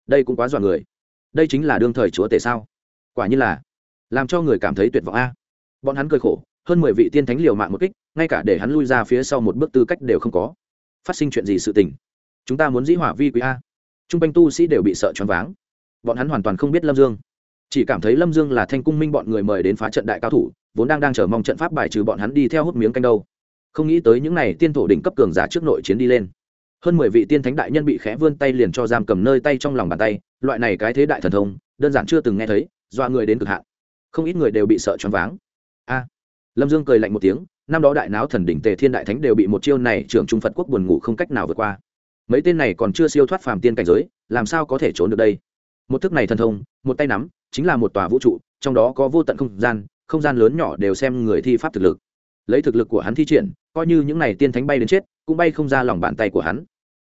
[SPEAKER 1] Đây cũng quá dọa người. Đây chính là đương thời chúa tể sao? Quả như là, làm cho người cảm thấy tuyệt vọng a. Bọn hắn cười khổ, hơn mười vị tiên thánh liều mạng một kích, ngay cả để hắn lui ra phía sau một bước tư cách đều không có. Phát sinh chuyện gì sự tình? Chúng ta muốn dĩ hỏa vi quý a. T r u n g quanh tu sĩ đều bị sợ choáng váng. Bọn hắn hoàn toàn không biết lâm dương chỉ cảm thấy lâm dương là thanh cung minh bọn người mời đến phá trận đại cao thủ, vốn đang đang chờ mong trận pháp bài trừ bọn hắn đi theo hút miếng canh đâu. Không nghĩ tới những n à y tiên thổ đỉnh cấp cường giả trước nội chiến đi lên. Hơn mười vị tiên thánh đại nhân bị khẽ vươn tay liền cho giam cầm nơi tay trong lòng bàn tay, loại này cái thế đại thần thông, đơn giản chưa từng nghe thấy doa người đến cực hạn. Không ít người đều bị sợ choáng váng. A! Lâm dương cười lạnh một tiếng, năm đó đại náo thần đỉnh tề thiên đại thánh đều bị một chiêu này trưởng trung phật quốc buồn ngủ không cách nào vượt qua. Mấy tên này còn chưa siêu thoát phàm tiên cảnh giới, làm sao có thể trốn được đây? Một thức này thần thông, một tay nắm chính là một tòa vũ trụ, trong đó có vô tận không gian không gian lớn nhỏ đều xem người thi pháp thực lực. Lấy thực lực của hắn thi triển, coi như những này tiên thánh bay đến chết, cũng bay không ra lòng bàn tay của hắn.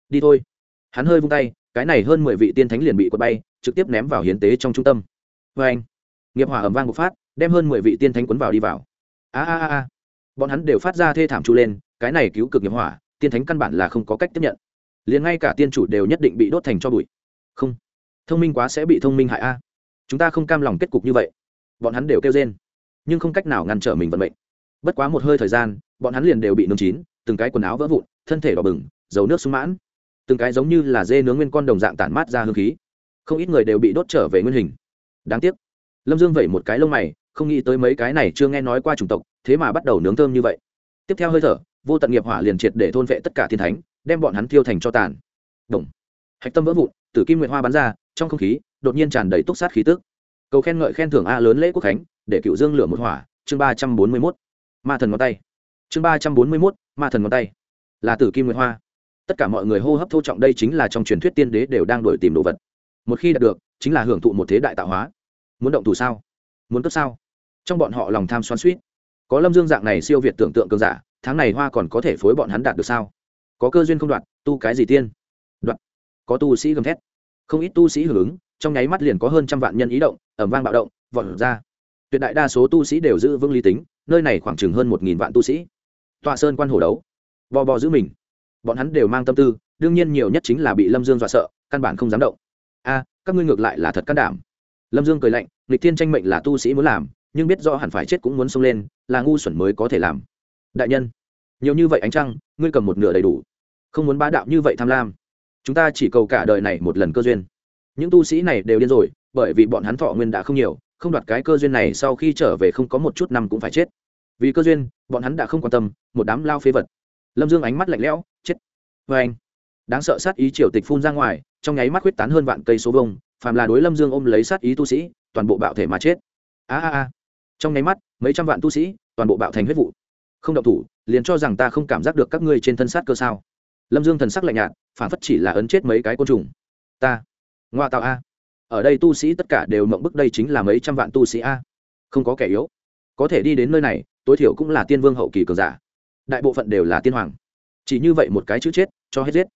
[SPEAKER 1] Đi thôi. Hắn hơi vung tay, cái này hơn mười vị tiên thánh liền bị quật bay, trực tiếp ném vào hiến tế trong trung tâm. Vê anh, nghiệp hỏa ẩm vang một phát, đem hơn mười vị tiên thánh quấn vào đi vào. A a a a. Bọn hắn đều phát ra thê thảm trụ lên, cái này cứu cực nghiệp hỏa, tiên thánh căn bản là không có cách tiếp nhận. Liền ngay cả tiên chủ đều nhất định bị đốt thành cho bụi. Không, thông minh quá sẽ bị thông minh hại a chúng ta không cam lòng kết cục như vậy. Bọn hắn đều kêu rên, nhưng không cách nào ngăn trở mình vận mệnh. Bất quá một hơi thời gian, bọn hắn liền đều bị nướng chín, từng cái quần áo vỡ vụn, thân thể đỏ bừng, dầu nước sung mãn. Từng cái giống như là dê nướng nguyên con đồng dạng tản mát ra hương khí. Không ít người đều bị đốt trở về nguyên hình. Đáng tiếc, lâm dương vẩy một cái lông mày, không nghĩ tới mấy cái này chưa nghe nói qua chủng tộc, thế mà bắt đầu nướng thơm như vậy. Tiếp theo hơi thở, vô tận nghiệp hỏa liền triệt để thôn vệ tất cả thiên thánh, đem bọn hắn thiêu thành cho tàn. Động. hạch tâm vỡ vụn, tử kim nguyện hoa bắn ra, trong không khí đột nhiên tràn đầy túc sát khí tức. Cầu khen ngợi khen thưởng a lớn lễ quốc khánh, để cựu dương lửa một hỏa, chương ba trăm bốn mươi mốt. Ma thần ngón tay. Chương ba trăm bốn mươi mốt, ma thần ngón tay. Là tử kim nguyệt hoa. Tất cả mọi người hô hấp thô trọng đây chính là trong truyền thuyết tiên đế đều đang đổi tìm đồ vật. Một khi đạt được, chính là hưởng thụ một thế đại tạo hóa. Muốn động thủ sao? Muốn cướp sao? Trong bọn họ lòng tham xoắn suýt có lâm dương dạng này siêu việt tưởng tượng cường giả, tháng này hoa còn có thể phối bọn hắn đạt được sao? Có cơ duyên không đoạt, tu cái gì tiên? Đoạt. Có tu sĩ gầm thét. Không ít tu sĩ hưởng ứng trong nháy mắt liền có hơn trăm vạn nhân ý động ẩm vang bạo động, vọt ra. Tuyệt đại đa số tu sĩ đều giữ vững lý tính, nơi này khoảng chừng hơn một nghìn vạn tu sĩ. Tọa sơn quan hổ đấu. Bò bò giữ mình. Bọn hắn đều mang tâm tư, đương nhiên nhiều nhất chính là bị lâm dương dọa sợ, căn bản không dám động. A, các ngươi ngược lại là thật can đảm. Lâm dương cười lạnh lịch thiên tranh mệnh là tu sĩ muốn làm, nhưng biết do hẳn phải chết cũng muốn xông lên, là ngu xuẩn mới có thể làm. Đại nhân, nhiều như vậy ánh trăng, ngươi cầm một nửa đầy đủ. Không muốn bá đạo như vậy tham lam. Chúng ta chỉ cầu cả đời này một lần cơ duyên những tu sĩ này đều điên rồi, bởi vì bọn hắn thọ nguyên đã không nhiều, không đoạt cái cơ duyên này sau khi trở về không có một chút năm cũng phải chết. Vì cơ duyên, bọn hắn đã không quan tâm, một đám lao phế vật. Lâm dương ánh mắt lạnh lẽo, chết. Vê anh, đáng sợ sát ý triều tịch phun ra ngoài, trong nháy mắt huyết tán hơn vạn cây số vông phàm là đối lâm dương ôm lấy sát ý tu sĩ, toàn bộ bạo thể mà chết. A a a. Trong nháy mắt, mấy trăm vạn tu sĩ, toàn bộ bạo thành huyết vụ. Không động thủ, liền cho rằng ta không cảm giác được các ngươi trên thân sát cơ sao. Lâm dương thần sắc lạnh nhạt, phản phất chỉ là ấn chết mấy cái côn trùng. Ta ngoa tạo a. Ở đây tu sĩ tất cả đều mộng bức đây chính là mấy trăm vạn tu sĩ a. Không có kẻ yếu. Có thể đi đến nơi này, tối thiểu cũng là tiên vương hậu kỳ cường giả. Đại bộ phận đều là tiên hoàng. Chỉ như vậy một cái chữ chết, cho hết giết.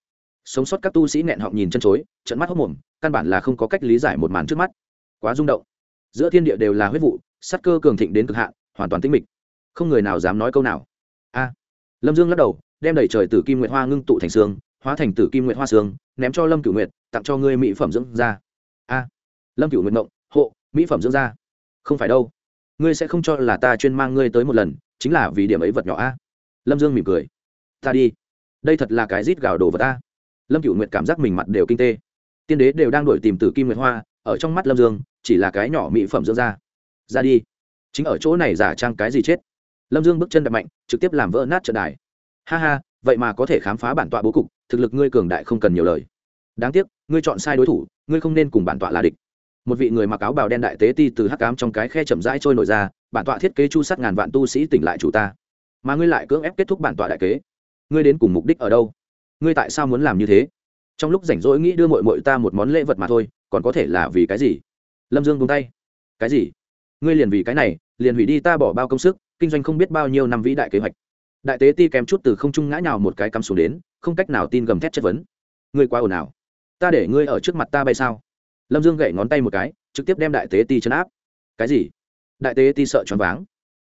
[SPEAKER 1] Sống sót các tu sĩ nghẹn họng nhìn chân chối trận mắt hốc mồm, căn bản là không có cách lý giải một màn trước mắt. Quá rung động. Giữa thiên địa đều là huyết vụ sắt cơ cường thịnh đến cực hạn, hoàn toàn tĩnh mịch. Không người nào dám nói câu nào. A. Lâm dương lắc đầu, đem đẩy trời tử kim nguyệt hoa ngưng tụ thành xương, hóa thành tử kim nguyệt hoa xương, ném cho lâm cửu nguyệt tặng cho ngươi mỹ phẩm dưỡng da. A, lâm cửu nguyệt mộng, hộ, mỹ phẩm dưỡng da. Không phải đâu. Ngươi sẽ không cho là ta chuyên mang ngươi tới một lần, chính là vì điểm ấy vật nhỏ a. Lâm dương mỉm cười. Ta đi. Đây thật là cái rít gào đồ vật a. Lâm cửu nguyệt cảm giác mình mặt đều kinh tê. Tiên đế đều đang đổi tìm tử kim nguyệt hoa, ở trong mắt lâm dương, chỉ là cái nhỏ mỹ phẩm dưỡng da. Ra đi. Chính ở chỗ này giả trang cái gì chết? Lâm dương bước chân đập mạnh, trực tiếp làm vỡ nát trận đài. Ha ha, vậy mà có thể khám phá bản tọa bố cục, thực lực ngươi cường đại không cần nhiều lời đáng tiếc, ngươi chọn sai đối thủ, ngươi không nên cùng bản tọa là địch. Một vị người mặc áo bào đen đại tế ti từ hắc cám trong cái khe chậm rãi trôi nổi ra, bản tọa thiết kế chu sát ngàn vạn tu sĩ tỉnh lại chủ ta. Mà ngươi lại cưỡng ép kết thúc bản tọa đại kế. Ngươi đến cùng mục đích ở đâu? Ngươi tại sao muốn làm như thế? Trong lúc rảnh rỗi nghĩ đưa mội mội ta một món lễ vật mà thôi, còn có thể là vì cái gì? Lâm dương buông tay. Cái gì? Ngươi liền vì cái này, liền hủy đi ta bỏ bao công sức, kinh doanh không biết bao nhiêu năm vĩ đại kế hoạch. Đại tế ti kém chút từ không trung ngã nào một cái cắm xuống đến, không cách nào tin gầm thét chất vấn. Ngươi quá ồn ào ta để ngươi ở trước mặt ta bay sao? Lâm dương gậy ngón tay một cái, trực tiếp đem đại tế ti chấn áp. Cái gì? Đại tế ti sợ choáng váng.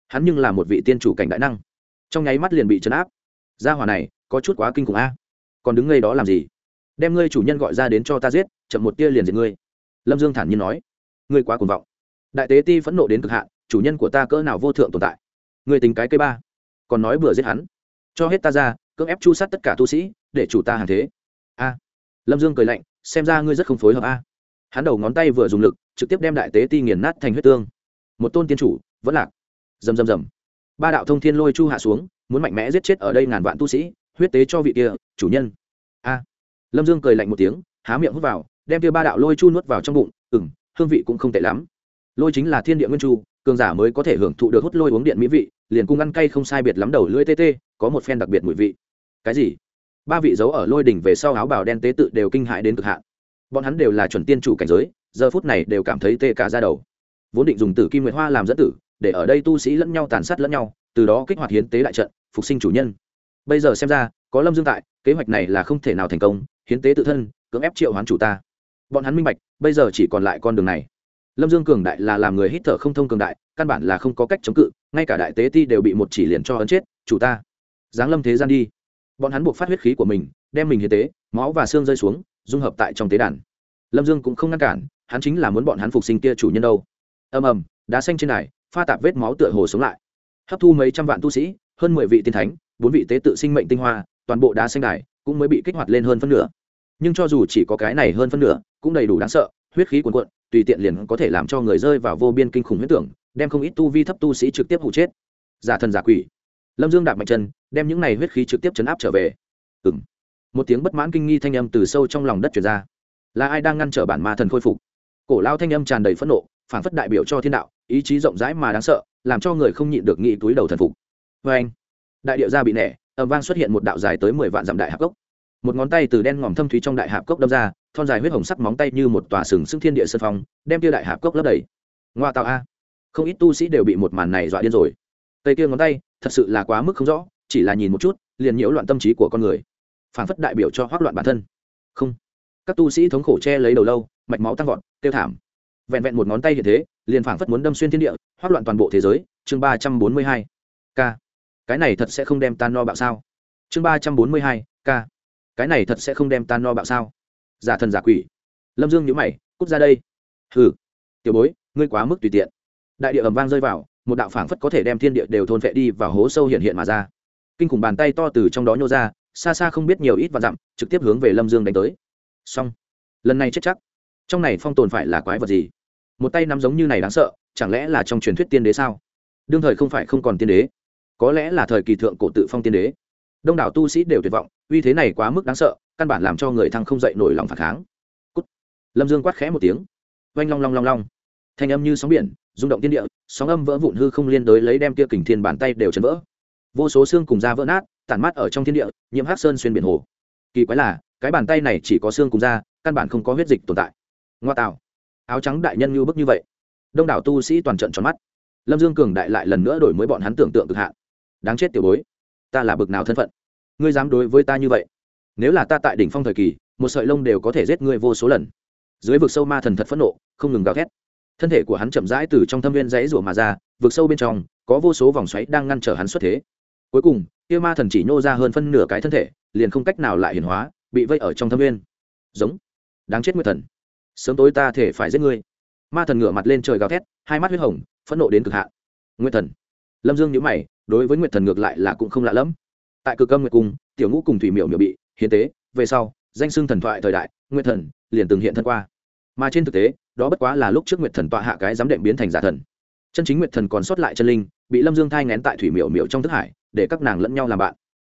[SPEAKER 1] Hắn nhưng là một vị tiên chủ cảnh đại năng. Trong nháy mắt liền bị chấn áp. Gia hỏa này, có chút quá kinh khủng a. Còn đứng ngay đó làm gì? Đem ngươi chủ nhân gọi ra đến cho ta giết, chậm một tia liền diệt ngươi. Lâm dương thản nhiên nói. Ngươi quá cuồng vọng. Đại tế ti phẫn nộ đến cực hạn, chủ nhân của ta cỡ nào vô thượng tồn tại? Ngươi tính cái cây ba. Còn nói bừa giết hắn. Cho hết ta ra, cưỡng ép chu sát tất cả tu sĩ, để chủ ta hàng thế lâm dương cười lạnh, xem ra ngươi rất không phối hợp a. Hắn đầu ngón tay vừa dùng lực, trực tiếp đem đại tế ti nghiền nát thành huyết tương. Một tôn tiên chủ, vẫn lạc. Rầm rầm rầm. Ba đạo thông thiên lôi chu hạ xuống, muốn mạnh mẽ giết chết ở đây ngàn vạn tu sĩ, huyết tế cho vị kia, chủ nhân. A. Lâm dương cười lạnh một tiếng, há miệng hút vào, đem kia ba đạo lôi chu nuốt vào trong bụng ừ m hương vị cũng không tệ lắm. Lôi chính là thiên địa nguyên chu, cường giả mới có thể hưởng thụ được hút lôi uống điện mỹ vị, liền cung ăn cay không sai biệt lắm đầu lưỡi tê tê, có một phen đặc biệt mùi vị. Cái gì? Ba vị giấu ở lôi đỉnh về sau áo bào đen tế tự đều kinh hại đến cực hạn. Bọn hắn đều là chuẩn tiên chủ cảnh giới, giờ phút này đều cảm thấy tê cả ra đầu. Vốn định dùng tử kim nguyệt hoa làm dẫn tử, để ở đây tu sĩ lẫn nhau tàn sát lẫn nhau, từ đó kích hoạt hiến tế đại trận, phục sinh chủ nhân. Bây giờ xem ra, có lâm dương tại, kế hoạch này là không thể nào thành công, hiến tế tự thân, cưỡng ép triệu hoán chủ ta. Bọn hắn minh bạch, bây giờ chỉ còn lại con đường này. Lâm dương cường đại là làm người hít thở không thông cường đại, căn bản là không có cách chống cự, ngay cả đại tế ti đều bị một chỉ liền cho ấn chết, chủ ta. Giáng lâm thế gian đi bọn hắn buộc phát huyết khí của mình, đem mình hiến tế, máu và xương rơi xuống, dung hợp tại trong tế đàn. Lâm dương cũng không ngăn cản, hắn chính là muốn bọn hắn phục sinh kia chủ nhân đâu. Ầm ầm, đá xanh trên này pha tạp vết máu tựa hồ sống lại. Hấp thu mấy trăm vạn tu sĩ, hơn mười vị tiên thánh, bốn vị tế tự sinh mệnh tinh hoa, toàn bộ đá xanh đài cũng mới bị kích hoạt lên hơn phân nửa. Nhưng cho dù chỉ có cái này hơn phân nửa, cũng đầy đủ đáng sợ, huyết khí cuồn cuộn, tùy tiện liền có thể làm cho người rơi vào vô biên kinh khủng huyết tưởng, đem không ít tu vi thấp tu sĩ trực tiếp hụ chết. Giả thần giả quỷ lâm dương đạp mạnh chân, đem những này huyết khí trực tiếp chấn áp trở về. Ừng một tiếng bất mãn kinh nghi thanh âm từ sâu trong lòng đất chuyển ra. Là ai đang ngăn trở bản ma thần khôi phục? Cổ lao thanh âm tràn đầy phẫn nộ, phản phất đại biểu cho thiên đạo, ý chí rộng rãi mà đáng sợ, làm cho người không nhịn được nghĩ túi đầu thần phục. Vê anh, đại điệu gia bị nẻ ẩm vang xuất hiện một đạo dài tới mười vạn dặm đại hạp cốc. Một ngón tay từ đen ngòm thâm thúy trong đại hạp cốc đâm ra, thon dài huyết hồng sắc móng tay như một tòa sừng sưng thiên địa sân phong, đem tiêu đại hạp cốc lấp đầy. Ngoa tạo a. Không ít tu sĩ đều bị một màn này dọa điên rồi. Tây kia ngón tay thật sự là quá mức không rõ, chỉ là nhìn một chút, liền nhiễu loạn tâm trí của con người. Phản phất đại biểu cho hoác loạn bản thân. Không. Các tu sĩ thống khổ che lấy đầu lâu, mạch máu tăng vọt, tiêu thảm. Vẹn vẹn một ngón tay hiện thế, liền phảng phất muốn đâm xuyên thiên địa, hoác loạn toàn bộ thế giới. Chương ba trăm bốn mươi hai k cái này thật sẽ không đem tan no bạo sao? Chương ba trăm bốn mươi hai k cái này thật sẽ không đem tan no bạo sao? Giả thần giả quỷ. Lâm dương nhữ mày, cút ra đây. Hừ. Tiểu bối, ngươi quá mức tùy tiện. Đại địa ầm vang rơi vào một đạo phảng phất có thể đem thiên địa đều thôn vệ đi và hố sâu hiện hiện mà ra. Kinh khủng bàn tay to từ trong đó nhô ra, xa xa không biết nhiều ít và dặm, trực tiếp hướng về lâm dương đánh tới. Xong. Lần này chết chắc. Trong này phong tồn phải là quái vật gì? Một tay nắm giống như này đáng sợ, chẳng lẽ là trong truyền thuyết tiên đế sao? Đương thời không phải không còn tiên đế. Có lẽ là thời kỳ thượng cổ tự phong tiên đế. Đông đảo tu sĩ đều tuyệt vọng, uy thế này quá mức đáng sợ, căn bản làm cho người thăng không dậy nổi lòng phản kháng. Cút. lâm dương quát khẽ một tiếng. Oanh long long long long. Thanh âm như sóng biển, rung động tiên địa sóng âm vỡ vụn hư không liên đối lấy đem kia kình thiên bàn tay đều chấn vỡ. Vô số xương cùng da vỡ nát, tản mát ở trong thiên địa, nhiễm hát sơn xuyên biển hồ. Kỳ quái là, cái bàn tay này chỉ có xương cùng da, căn bản không có huyết dịch tồn tại. Ngoa tạo. Áo trắng đại nhân như bức như vậy. Đông đảo tu sĩ toàn trận tròn mắt. Lâm dương cường đại lại lần nữa đổi mới bọn hắn tưởng tượng cực hạn. Đáng chết tiểu bối, ta là bực nào thân phận? Ngươi dám đối với ta như vậy? Nếu là ta tại đỉnh phong thời kỳ, một sợi lông đều có thể giết ngươi vô số lần. Dưới vực sâu ma thần thật phẫn nộ, không ngừng gào thét thân thể của hắn chậm rãi từ trong thâm viên dãy rủa mà ra, vực sâu bên trong, có vô số vòng xoáy đang ngăn trở hắn xuất thế. Cuối cùng, kia ma thần chỉ nhô ra hơn phân nửa cái thân thể, liền không cách nào lại hiển hóa, bị vây ở trong thâm viên. Giống. Đáng chết nguyệt thần. Sớm tối ta thể phải giết ngươi. Ma thần ngửa mặt lên trời gào thét, hai mắt huyết hồng, phẫn nộ đến cực hạn. Nguyệt thần. Lâm dương nhữ mày, đối với nguyệt thần ngược lại là cũng không lạ lẫm. Tại cực âm nguyệt cung, tiểu ngũ cùng thủy miểu miểu bị, hiến tế, về sau, danh xưng thần thoại thời đại, nguyệt thần liền từng hiện thân qua. Mà trên thực tế đó bất quá là lúc trước nguyệt thần tọa hạ cái giám đệm biến thành giả thần. Chân chính nguyệt thần còn sót lại chân linh, bị lâm dương thai ngén tại thủy miểu miểu trong thức hải, để các nàng lẫn nhau làm bạn.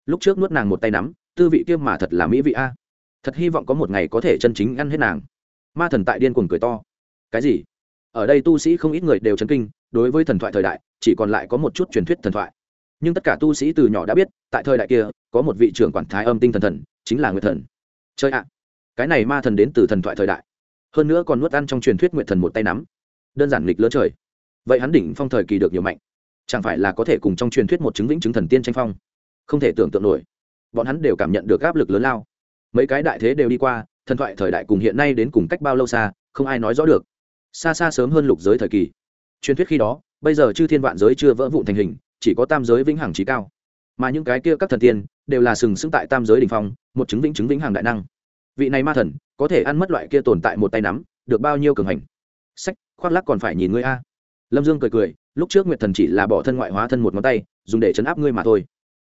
[SPEAKER 1] Lúc trước nuốt nàng một tay nắm, tư vị kiêm mà thật là mỹ vị a. Thật hy vọng có một ngày có thể chân chính ăn hết nàng. Ma thần tại điên cuồng cười to. Cái gì? Ở đây tu sĩ không ít người đều chấn kinh, đối với thần thoại thời đại, chỉ còn lại có một chút truyền thuyết thần thoại. Nhưng tất cả tu sĩ từ nhỏ đã biết, tại thời đại kia, có một vị trưởng quản thái âm tinh thần thần, chính là nguyệt thần. Chơi ạ. Cái này ma thần đến từ thần thoại thời đại hơn nữa còn nuốt ăn trong truyền thuyết nguyệt thần một tay nắm. Đơn giản nghịch lớn trời. Vậy hắn đỉnh phong thời kỳ được nhiều mạnh. Chẳng phải là có thể cùng trong truyền thuyết một chứng vĩnh chứng thần tiên tranh phong? Không thể tưởng tượng nổi. Bọn hắn đều cảm nhận được áp lực lớn lao. Mấy cái đại thế đều đi qua, thần thoại thời đại cùng hiện nay đến cùng cách bao lâu xa, không ai nói rõ được. Xa xa sớm hơn lục giới thời kỳ. Truyền thuyết khi đó, bây giờ chư thiên vạn giới chưa vỡ vụn thành hình, chỉ có tam giới vĩnh hằng trí cao. Mà những cái kia các thần tiên, đều là sừng sững tại tam giới đình phong, một chứng vĩnh chứng vĩnh hằng đại năng vị này ma thần, có thể ăn mất loại kia tồn tại một tay nắm, được bao nhiêu cường hành? Sách, khoác lắc còn phải nhìn ngươi a. Lâm dương cười cười, lúc trước nguyệt thần chỉ là bỏ thân ngoại hóa thân một ngón tay, dùng để chấn áp ngươi mà thôi.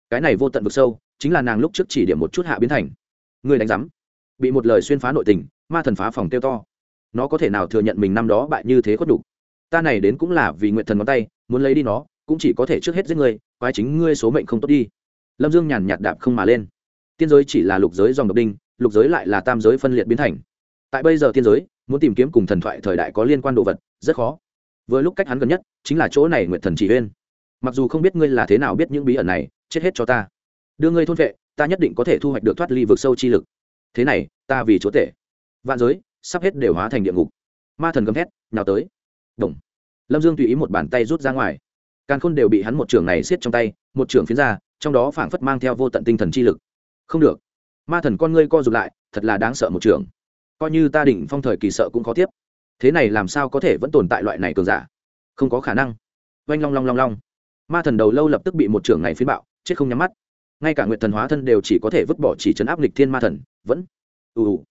[SPEAKER 1] Cái này vô tận vực sâu, chính là nàng lúc trước chỉ điểm một chút hạ biến thành. Ngươi đánh giám, bị một lời xuyên phá nội tình, ma thần phá phòng tiêu to. Nó có thể nào thừa nhận mình năm đó bại như thế khuất đủ ta này đến cũng là vì nguyện thần ngón tay, muốn lấy đi nó, cũng chỉ có thể trước hết giết ngươi, quái chính ngươi số mệnh không tốt đi. Lâm dương nhàn nhạt đạp không mà lên. Tiên giới chỉ là lục giới dòng độc đinh lục giới lại là tam giới phân liệt biến thành. Tại bây giờ tiên giới, muốn tìm kiếm cùng thần thoại thời đại có liên quan đồ vật, rất khó. Vừa lúc cách hắn gần nhất, chính là chỗ này nguyện thần chỉ huyên mặc dù không biết ngươi là thế nào biết những bí ẩn này, chết hết cho ta. Đưa ngươi thôn vệ, ta nhất định có thể thu hoạch được thoát ly vực sâu chi lực. Thế này, ta vì chúa tể. Vạn giới, sắp hết đều hóa thành địa ngục. Ma thần gầm thét, nào tới. Đồng lâm dương tùy ý một bàn tay rút ra ngoài. Càn khôn đều bị hắn một trường này siết trong tay, một trường phiến ra, trong đó phảng phất mang theo vô tận tinh thần chi lực. Không được ma thần con ngươi co rụt lại, thật là đáng sợ một trường. Coi như ta đỉnh phong thời kỳ sợ cũng khó tiếp. Thế này làm sao có thể vẫn tồn tại loại này cường giả? Không có khả năng. Oanh long long long long. Ma thần đầu lâu lập tức bị một trường này phiến bạo, chết không nhắm mắt. Ngay cả nguyện thần hóa thân đều chỉ có thể vứt bỏ chỉ chấn áp lịch thiên ma thần, vẫn ù ù.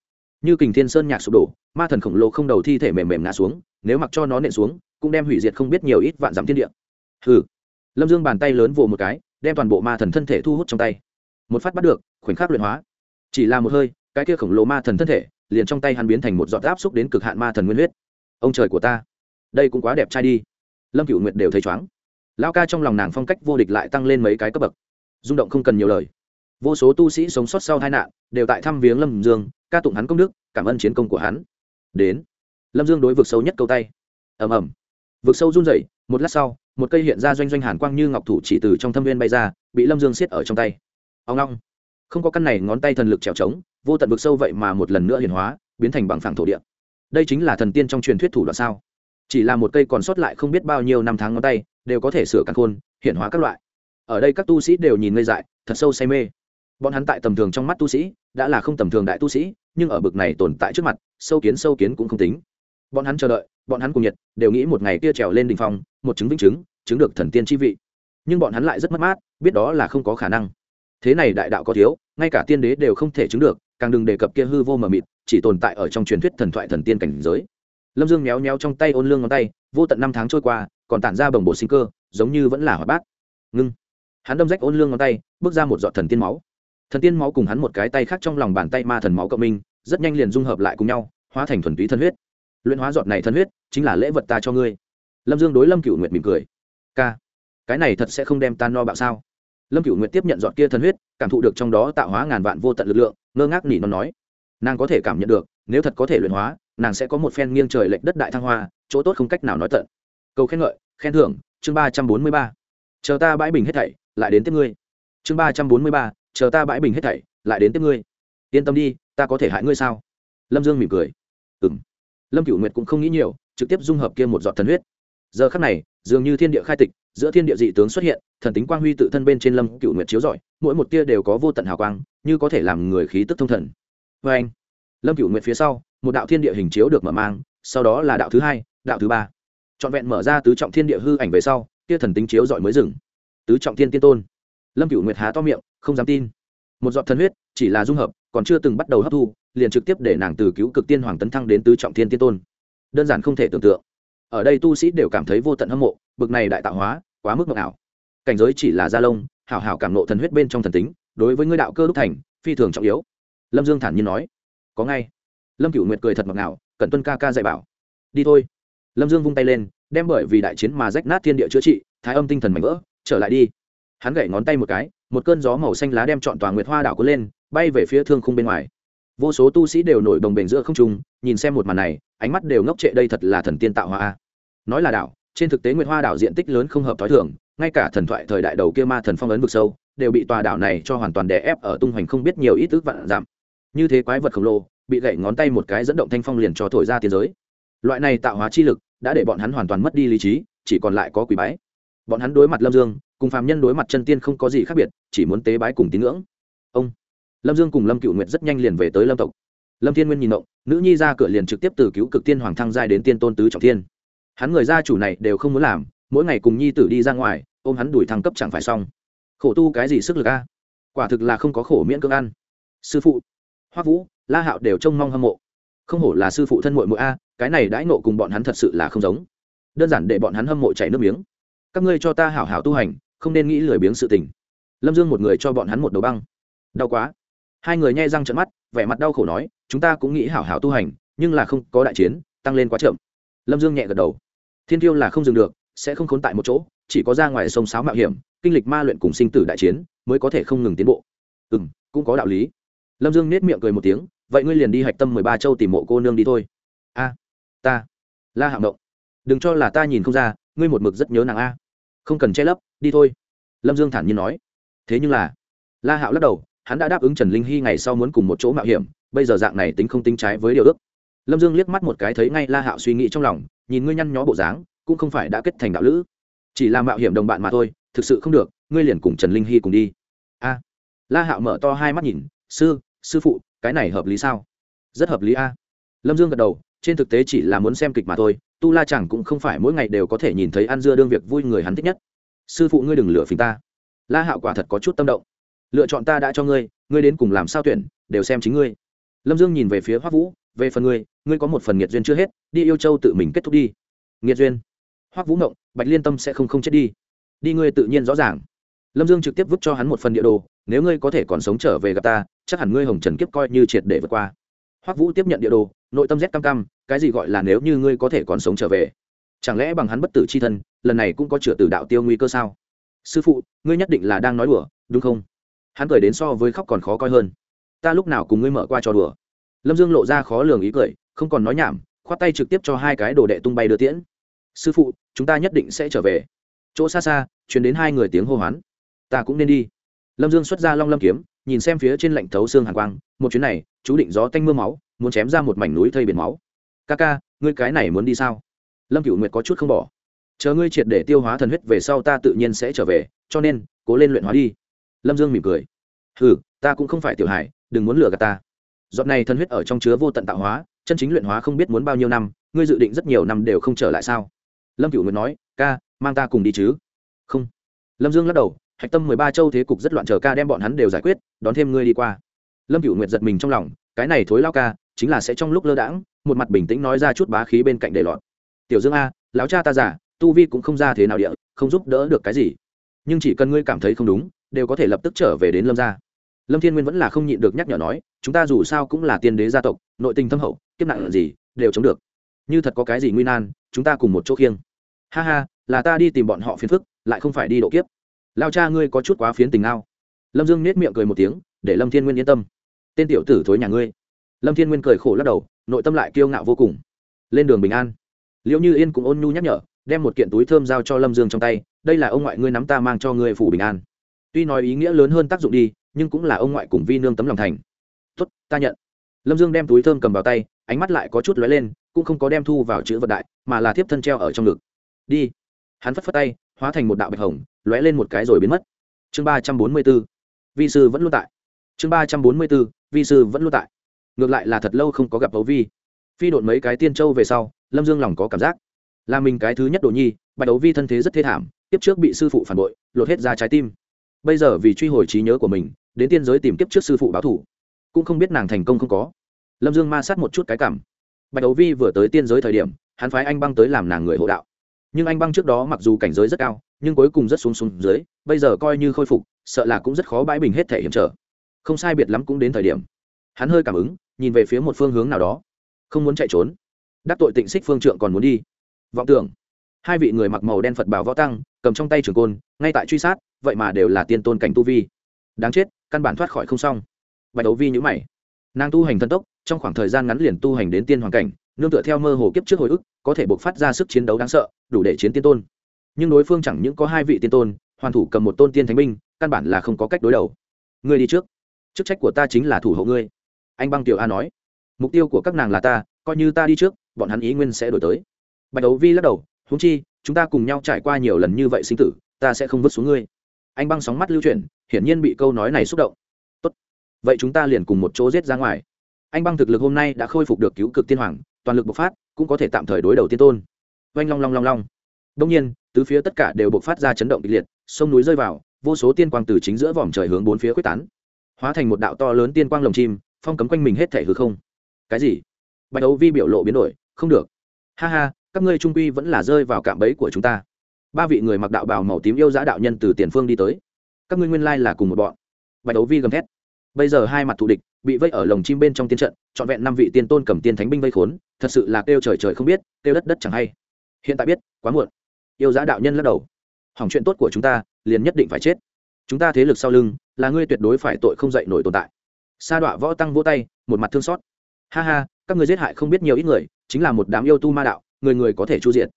[SPEAKER 1] Như kình thiên sơn nhạc sụp đổ, ma thần khổng lồ không đầu thi thể mềm mềm ngã xuống, nếu mặc cho nó nện xuống, cũng đem hủy diệt không biết nhiều ít vạn dặm thiên địa. Hừ. Lâm dương bàn tay lớn vồ một cái, đem toàn bộ ma thần thân thể thu hút trong tay. Một phát bắt được, khoảnh khắc luyện hóa chỉ là một hơi, cái kia khổng lồ ma thần thân thể, liền trong tay hắn biến thành một giọt áp xúc đến cực hạn ma thần nguyên huyết. Ông trời của ta, đây cũng quá đẹp trai đi. Lâm cựu nguyệt đều thấy chóng Lão ca trong lòng nàng phong cách vô địch lại tăng lên mấy cái cấp bậc. Rung động không cần nhiều lời. Vô số tu sĩ sống sót sau tai nạn, đều tại thăm viếng lâm dương, ca tụng hắn công đức, cảm ơn chiến công của hắn. Đến. Lâm dương đối vực sâu nhất câu tay. Ầm ầm. Vực sâu run rẩy, một lát sau, một cây hiện ra doanh doanh hàn quang như ngọc thủ chỉ từ trong thâm viên bay ra, bị lâm dương siết ở trong tay. Ông long không có căn này ngón tay thần lực trèo trống, vô tận vực sâu vậy mà một lần nữa hiển hóa, biến thành bằng phẳng thổ địa. Đây chính là thần tiên trong truyền thuyết thủ đoạn sao? Chỉ là một cây còn sót lại không biết bao nhiêu năm tháng ngón tay, đều có thể sửa căn khôn, hiển hóa các loại. Ở đây các tu sĩ đều nhìn ngây dại, thật sâu say mê. Bọn hắn tại tầm thường trong mắt tu sĩ, đã là không tầm thường đại tu sĩ, nhưng ở bực này tồn tại trước mặt, sâu kiến sâu kiến cũng không tính. Bọn hắn chờ đợi, bọn hắn cùng nhiệt, đều nghĩ một ngày kia trèo lên đình phong, một chứng vĩnh chứng chứng được thần tiên chi vị. Nhưng bọn hắn lại rất mất mát, biết đó là không có khả năng thế này đại đạo có thiếu, ngay cả tiên đế đều không thể chứng được, càng đừng đề cập kia hư vô mờ mịt, chỉ tồn tại ở trong truyền thuyết thần thoại thần tiên cảnh giới. Lâm dương méo méo trong tay ôn lương ngón tay, vô tận năm tháng trôi qua, còn tản ra bồng bộ sinh cơ, giống như vẫn là hoạt bát. Ngưng. Hắn đâm rách ôn lương ngón tay, bước ra một giọt thần tiên máu. Thần tiên máu cùng hắn một cái tay khác trong lòng bàn tay ma thần máu cộng minh, rất nhanh liền dung hợp lại cùng nhau, hóa thành thuần túy thân huyết. Luyện hóa giọt này thân huyết, chính là lễ vật ta cho ngươi. Lâm dương đối lâm cựu nguyệt mỉm cười. K cái này thật sẽ không đem tan no bạo sao? Lâm cựu nguyệt tiếp nhận giọt kia thần huyết, cảm thụ được trong đó tạo hóa ngàn vạn vô tận lực lượng, ngơ ngác nỉ nó nói, nàng có thể cảm nhận được, nếu thật có thể luyện hóa, nàng sẽ có một phen nghiêng trời lệch đất đại thăng hoa, chỗ tốt không cách nào nói tận. Câu khen ngợi, khen thưởng, chương ba trăm bốn mươi ba. Chờ ta bãi bình hết thảy, lại đến tiếp ngươi. Chương ba trăm bốn mươi ba, chờ ta bãi bình hết thảy, lại đến tiếp ngươi. Yên tâm đi, ta có thể hại ngươi sao? Lâm dương mỉm cười. Ừng lâm cựu nguyệt cũng không nghĩ nhiều, trực tiếp dung hợp kia một giọt thần huyết. Giờ khắc này dường như thiên địa khai tịch, giữa thiên địa dị tướng xuất hiện, thần tính quang huy tự thân bên trên lâm cựu nguyệt chiếu rọi, mỗi một tia đều có vô tận hào quang, như có thể làm người khí tức thông thần. Vê anh, lâm cựu nguyệt phía sau, một đạo thiên địa hình chiếu được mở mang, sau đó là đạo thứ hai, đạo thứ ba. Trọn vẹn mở ra tứ trọng thiên địa hư ảnh về sau, tia thần tính chiếu rọi mới dừng. Tứ trọng thiên tiên tôn. Lâm cựu nguyệt há to miệng, không dám tin. Một giọt thần huyết, chỉ là dung hợp, còn chưa từng bắt đầu hấp thu, liền trực tiếp để nàng từ cứu cực tiên hoàng tấn thăng đến tứ trọng thiên tiên tôn. Đơn giản không thể tưởng tượng ở đây tu sĩ đều cảm thấy vô tận hâm mộ, bực này đại tạo hóa, quá mức mộng ảo. Cảnh giới chỉ là gia lông, hảo hảo cảm nộ thần huyết bên trong thần tính, đối với ngươi đạo cơ đúc thành, phi thường trọng yếu. Lâm dương thản nhiên nói. Có ngay. Lâm cửu nguyệt cười thật ngọt ngào, cần tuân ca ca dạy bảo. Đi thôi. Lâm dương vung tay lên, đem bởi vì đại chiến mà rách nát thiên địa chữa trị, thái âm tinh thần mảnh vỡ, trở lại đi. Hắn gậy ngón tay một cái, một cơn gió màu xanh lá đem chọn toàn nguyệt hoa đảo cuốn lên, bay về phía thương khung bên ngoài. Vô số tu sĩ đều nổi đồng bền giữa không trung, nhìn xem một màn này ánh mắt đều ngốc trệ đây thật là thần tiên tạo hoa nói là đảo, trên thực tế nguyệt hoa đảo diện tích lớn không hợp t h ó i thường, ngay cả thần thoại thời đại đầu kia ma thần phong ấn vực sâu, đều bị tòa đảo này cho hoàn toàn đè ép ở tung hoành không biết nhiều ít ước vạn giảm như thế quái vật khổng lồ, bị gậy ngón tay một cái dẫn động thanh phong liền cho thổi ra tiến giới. Loại này tạo hóa chi lực, đã để bọn hắn hoàn toàn mất đi lý trí, chỉ còn lại có quỷ bái. Bọn hắn đối mặt lâm dương, cùng phàm nhân đối mặt chân tiên không có gì khác biệt, chỉ muốn tế bái cùng tín ngưỡng. Ông, lâm dương cùng lâm cựu nguyệt rất nhanh liền về tới lâm tộc lâm thiên nguyên nhìn động nữ nhi ra cửa liền trực tiếp từ cứu cực tiên hoàng thăng giai đến tiên tôn tứ trọng thiên. hắn người gia chủ này đều không muốn làm, mỗi ngày cùng nhi tử đi ra ngoài, ôm hắn đuổi thăng cấp chẳng phải xong. Khổ tu cái gì sức lực a? Quả thực là không có khổ miễn cưỡng ăn. Sư phụ hoa vũ, la hạo đều trông mong hâm mộ. Không hổ là sư phụ thân mội mội a, cái này đãi nộ cùng bọn hắn thật sự là không giống. Đơn giản để bọn hắn hâm mộ chảy nước miếng. Các ngươi cho ta hảo hảo tu hành, không nên nghĩ lười biếng sự tình. Lâm dương một người cho bọn hắn một đầu băng. Đau quá. Hai người nhai răng trận mắt vẻ mặt đau khổ nói, chúng ta cũng nghĩ hảo hảo tu hành, nhưng là không có đại chiến, tăng lên quá chậm. Lâm dương nhẹ gật đầu. Thiên tiêu là không dừng được, sẽ không khốn tại một chỗ, chỉ có ra ngoài sông sáo mạo hiểm, kinh lịch ma luyện cùng sinh tử đại chiến, mới có thể không ngừng tiến bộ. Ừ m cũng có đạo lý. Lâm dương nết miệng cười một tiếng, vậy ngươi liền đi hạch tâm mười ba châu tìm mộ cô nương đi thôi. A, ta, la hạng động đừng cho là ta nhìn không ra, ngươi một mực rất nhớ nàng a. Không cần che lấp, đi thôi. Lâm dương thản nhiên nói. Thế nhưng là, la hạo lắc đầu hắn đã đáp ứng trần linh hy ngày sau muốn cùng một chỗ mạo hiểm, bây giờ dạng này tính không tính trái với điều ước. Lâm dương liếc mắt một cái thấy ngay la hạo suy nghĩ trong lòng, nhìn ngươi nhăn nhó bộ dáng, cũng không phải đã kết thành đạo lữ. Chỉ là mạo hiểm đồng bạn mà thôi, thực sự không được, ngươi liền cùng trần linh hy cùng đi. A. La hạo mở to hai mắt nhìn, sư sư phụ, cái này hợp lý sao? Rất hợp lý a. Lâm dương gật đầu, trên thực tế chỉ là muốn xem kịch mà thôi, tu la chẳng cũng không phải mỗi ngày đều có thể nhìn thấy ăn dưa đương việc vui người hắn thích nhất. Sư phụ ngươi đừng lừa phình ta. La hạo quả thật có chút tâm động lựa chọn ta đã cho ngươi ngươi đến cùng làm sao tuyển, đều xem chính ngươi. Lâm dương nhìn về phía hoác vũ, về phần ngươi ngươi có một phần nghiệt duyên chưa hết, đi yêu châu tự mình kết thúc đi. Nghiệt duyên. Hoác vũ ngộng, bạch liên tâm sẽ không không chết đi. Đi ngươi tự nhiên rõ ràng. Lâm dương trực tiếp vứt cho hắn một phần địa đồ, nếu ngươi có thể còn sống trở về gặp ta, chắc hẳn ngươi hồng trần kiếp coi như triệt để vượt qua. Hoác vũ tiếp nhận địa đồ, nội tâm rét cam cam cái gì gọi là nếu như ngươi có thể còn sống trở về? Chẳng lẽ bằng hắn bất tử c h i thân, lần này cũng có chữa từ đạo tiêu nguy cơ sao? Sư phụ, ngươi nhất định là đang nói đùa, đúng không? Hắn cười đến so với khóc còn khó coi hơn. Ta lúc nào cùng ngươi mở qua cho đùa? Lâm dương lộ ra khó lường ý cười, không còn nói nhảm, khoát tay trực tiếp cho hai cái đồ đệ tung bay đưa tiễn. Sư phụ, chúng ta nhất định sẽ trở về. Chỗ xa xa chuyển đến hai người tiếng hô hoán. Ta cũng nên đi. Lâm dương xuất ra long lâm kiếm, nhìn xem phía trên lạnh thấu xương hàn quang, một chuyến này, chú định gió tanh m ư a máu, muốn chém ra một mảnh núi thây biển máu. Ca ca, ngươi cái này muốn đi sao? Lâm cựu nguyệt có chút không bỏ. Chờ ngươi triệt để tiêu hóa thần huyết về sau ta tự nhiên sẽ trở về, cho nên, cố lên luyện hóa đi lâm dương mỉm cười. Ừ ta cũng không phải tiểu hải đừng muốn lừa gạt ta. Giọt này thần huyết ở trong chứa vô tận tạo hóa, chân chính luyện hóa không biết muốn bao nhiêu năm, ngươi dự định rất nhiều năm đều không trở lại sao? Lâm cựu nguyệt nói, ca, mang ta cùng đi chứ. Không. Lâm dương lắc đầu, hạch tâm mười ba châu thế cục rất loạn chờ ca đem bọn hắn đều giải quyết, đón thêm ngươi đi qua. Lâm cựu nguyệt giật mình trong lòng, cái này thối lao ca, chính là sẽ trong lúc lơ đãng, một mặt bình tĩnh nói ra chút bá khí bên cạnh để lọt. Tiểu dương a, lão cha ta giả tu vi cũng không ra thế nào địa, không giúp đỡ được cái gì. Nhưng chỉ cần ngươi cảm thấy không đúng đều có thể lập tức trở về đến lâm gia. Lâm thiên nguyên vẫn là không nhịn được nhắc nhở nói, chúng ta dù sao cũng là tiên đế gia tộc, nội tình thâm hậu, kiếp nạn gì, đều chống được. Như thật có cái gì nguy nan, chúng ta cùng một chỗ khiêng. Ha ha, là ta đi tìm bọn họ phiền phức, lại không phải đi độ kiếp. Lao cha ngươi có chút quá phiến tình ao. Lâm dương nết miệng cười một tiếng, để lâm thiên nguyên yên tâm. Tên tiểu tử thối nhà ngươi. Lâm thiên nguyên cười khổ lắc đầu, nội tâm lại kiêu ngạo vô cùng. Lên đường bình an. Liệu như yên cũng ôn nhu nhắc nhở, đem một kiện túi thơm giao cho lâm dương trong tay, đây là ông ngoại ngươi nắm ta mang cho ngươi phủ bình an tuy nói ý nghĩa lớn hơn tác dụng đi, nhưng cũng là ông ngoại cùng vi nương tấm lòng thành. Tốt, ta nhận. Lâm dương đem túi thơm cầm vào tay, ánh mắt lại có chút lóe lên, cũng không có đem thu vào chữ vật đại, mà là thiếp thân treo ở trong ngực. Đi. Hắn phất phất tay, hóa thành một đạo bạch hồng, lóe lên một cái rồi biến mất. Chương ba trăm bốn mươi b ố vi sư vẫn luôn tại. Chương ba trăm bốn mươi b ố vi sư vẫn luôn tại. Ngược lại là thật lâu không có gặp ấu vi. Phi đột mấy cái tiên châu về sau, lâm dương lòng có cảm giác. Là mình cái thứ nhất đồ nhi, bạch ấu vi thân thế rất thê thảm tiếp trước bị sư phụ phản bội, lột hết ra trái tim bây giờ vì truy hồi trí nhớ của mình, đến tiên giới tìm kiếp trước sư phụ báo thủ. Cũng không biết nàng thành công không có. Lâm dương ma sát một chút cái cảm. Bạch ấu vi vừa tới tiên giới thời điểm, hắn phái anh băng tới làm nàng người hộ đạo. Nhưng anh băng trước đó mặc dù cảnh giới rất cao, nhưng cuối cùng rất xuống xuống dưới, bây giờ coi như khôi phục, sợ là cũng rất khó bãi bình hết thể hiểm trở. Không sai biệt lắm cũng đến thời điểm. Hắn hơi cảm ứng, nhìn về phía một phương hướng nào đó. Không muốn chạy trốn. Đắc tội tịnh xích phương trượng còn muốn đi. Vọng tưởng hai vị người mặc màu đen phật bảo võ tăng, cầm trong tay trường côn, ngay tại truy sát, vậy mà đều là tiên tôn cảnh tu vi. Đáng chết, căn bản thoát khỏi không xong. Bạch đấu vi nhữ mày. Nàng tu hành thần tốc, trong khoảng thời gian ngắn liền tu hành đến tiên hoàng cảnh, nương tựa theo mơ hồ kiếp trước hồi ức, có thể buộc phát ra sức chiến đấu đáng sợ, đủ để chiến tiên tôn. Nhưng đối phương chẳng những có hai vị tiên tôn, hoàn thủ cầm một tôn tiên thánh binh, căn bản là không có cách đối đầu. Ngươi đi trước. Chức trách của ta chính là thủ hộ ngươi. Anh băng tiểu a nói. Mục tiêu của các nàng là ta, coi như ta đi trước, bọn hắn ý nguyên sẽ đổi tới. Bạch đấu vi lắc đầu húng chi, chúng ta cùng nhau trải qua nhiều lần như vậy sinh tử, ta sẽ không vứt xuống ngươi. Anh băng sóng mắt lưu chuyển, hiển nhiên bị câu nói này xúc động. Tốt. vậy chúng ta liền cùng một chỗ giết ra ngoài. Anh băng thực lực hôm nay đã khôi phục được cứu cực tiên hoàng, toàn lực bộc phát, cũng có thể tạm thời đối đầu tiên tôn. Oanh long long long long. Đông nhiên, tứ phía tất cả đều bộc phát ra chấn động kịch liệt, sông núi rơi vào, vô số tiên quang từ chính giữa vòm trời hướng bốn phía quyết tán. Hóa thành một đạo to lớn tiên quang lồng chim, phong cấm quanh mình hết thể hư không. Cái gì? Bạch đấu vi biểu lộ biến đổi, không được. Ha ha các ngươi trung quy vẫn là rơi vào cạm bẫy của chúng ta. Ba vị người mặc đạo bào màu tím yêu dã đạo nhân từ tiền phương đi tới. Các ngươi nguyên lai là cùng một bọn. Bạch đấu vi gầm thét. Bây giờ hai mặt thù địch bị vây ở lồng chim bên trong tiên trận, trọn vẹn năm vị tiên tôn cầm tiên thánh binh vây khốn, thật sự là kêu trời trời không biết, kêu đất đất chẳng hay. Hiện tại biết, quá muộn. Yêu dã đạo nhân lắc đầu. Hỏng chuyện tốt của chúng ta, liền nhất định phải chết. Chúng ta thế lực sau lưng, là ngươi tuyệt đối phải tội không dậy nổi tồn tại. Sa đọa võ tăng vỗ tay, một mặt thương xót. Ha ha, các ngươi giết hại không biết nhiều ít người, chính là một đám yêu tu ma đạo người người có thể chu diện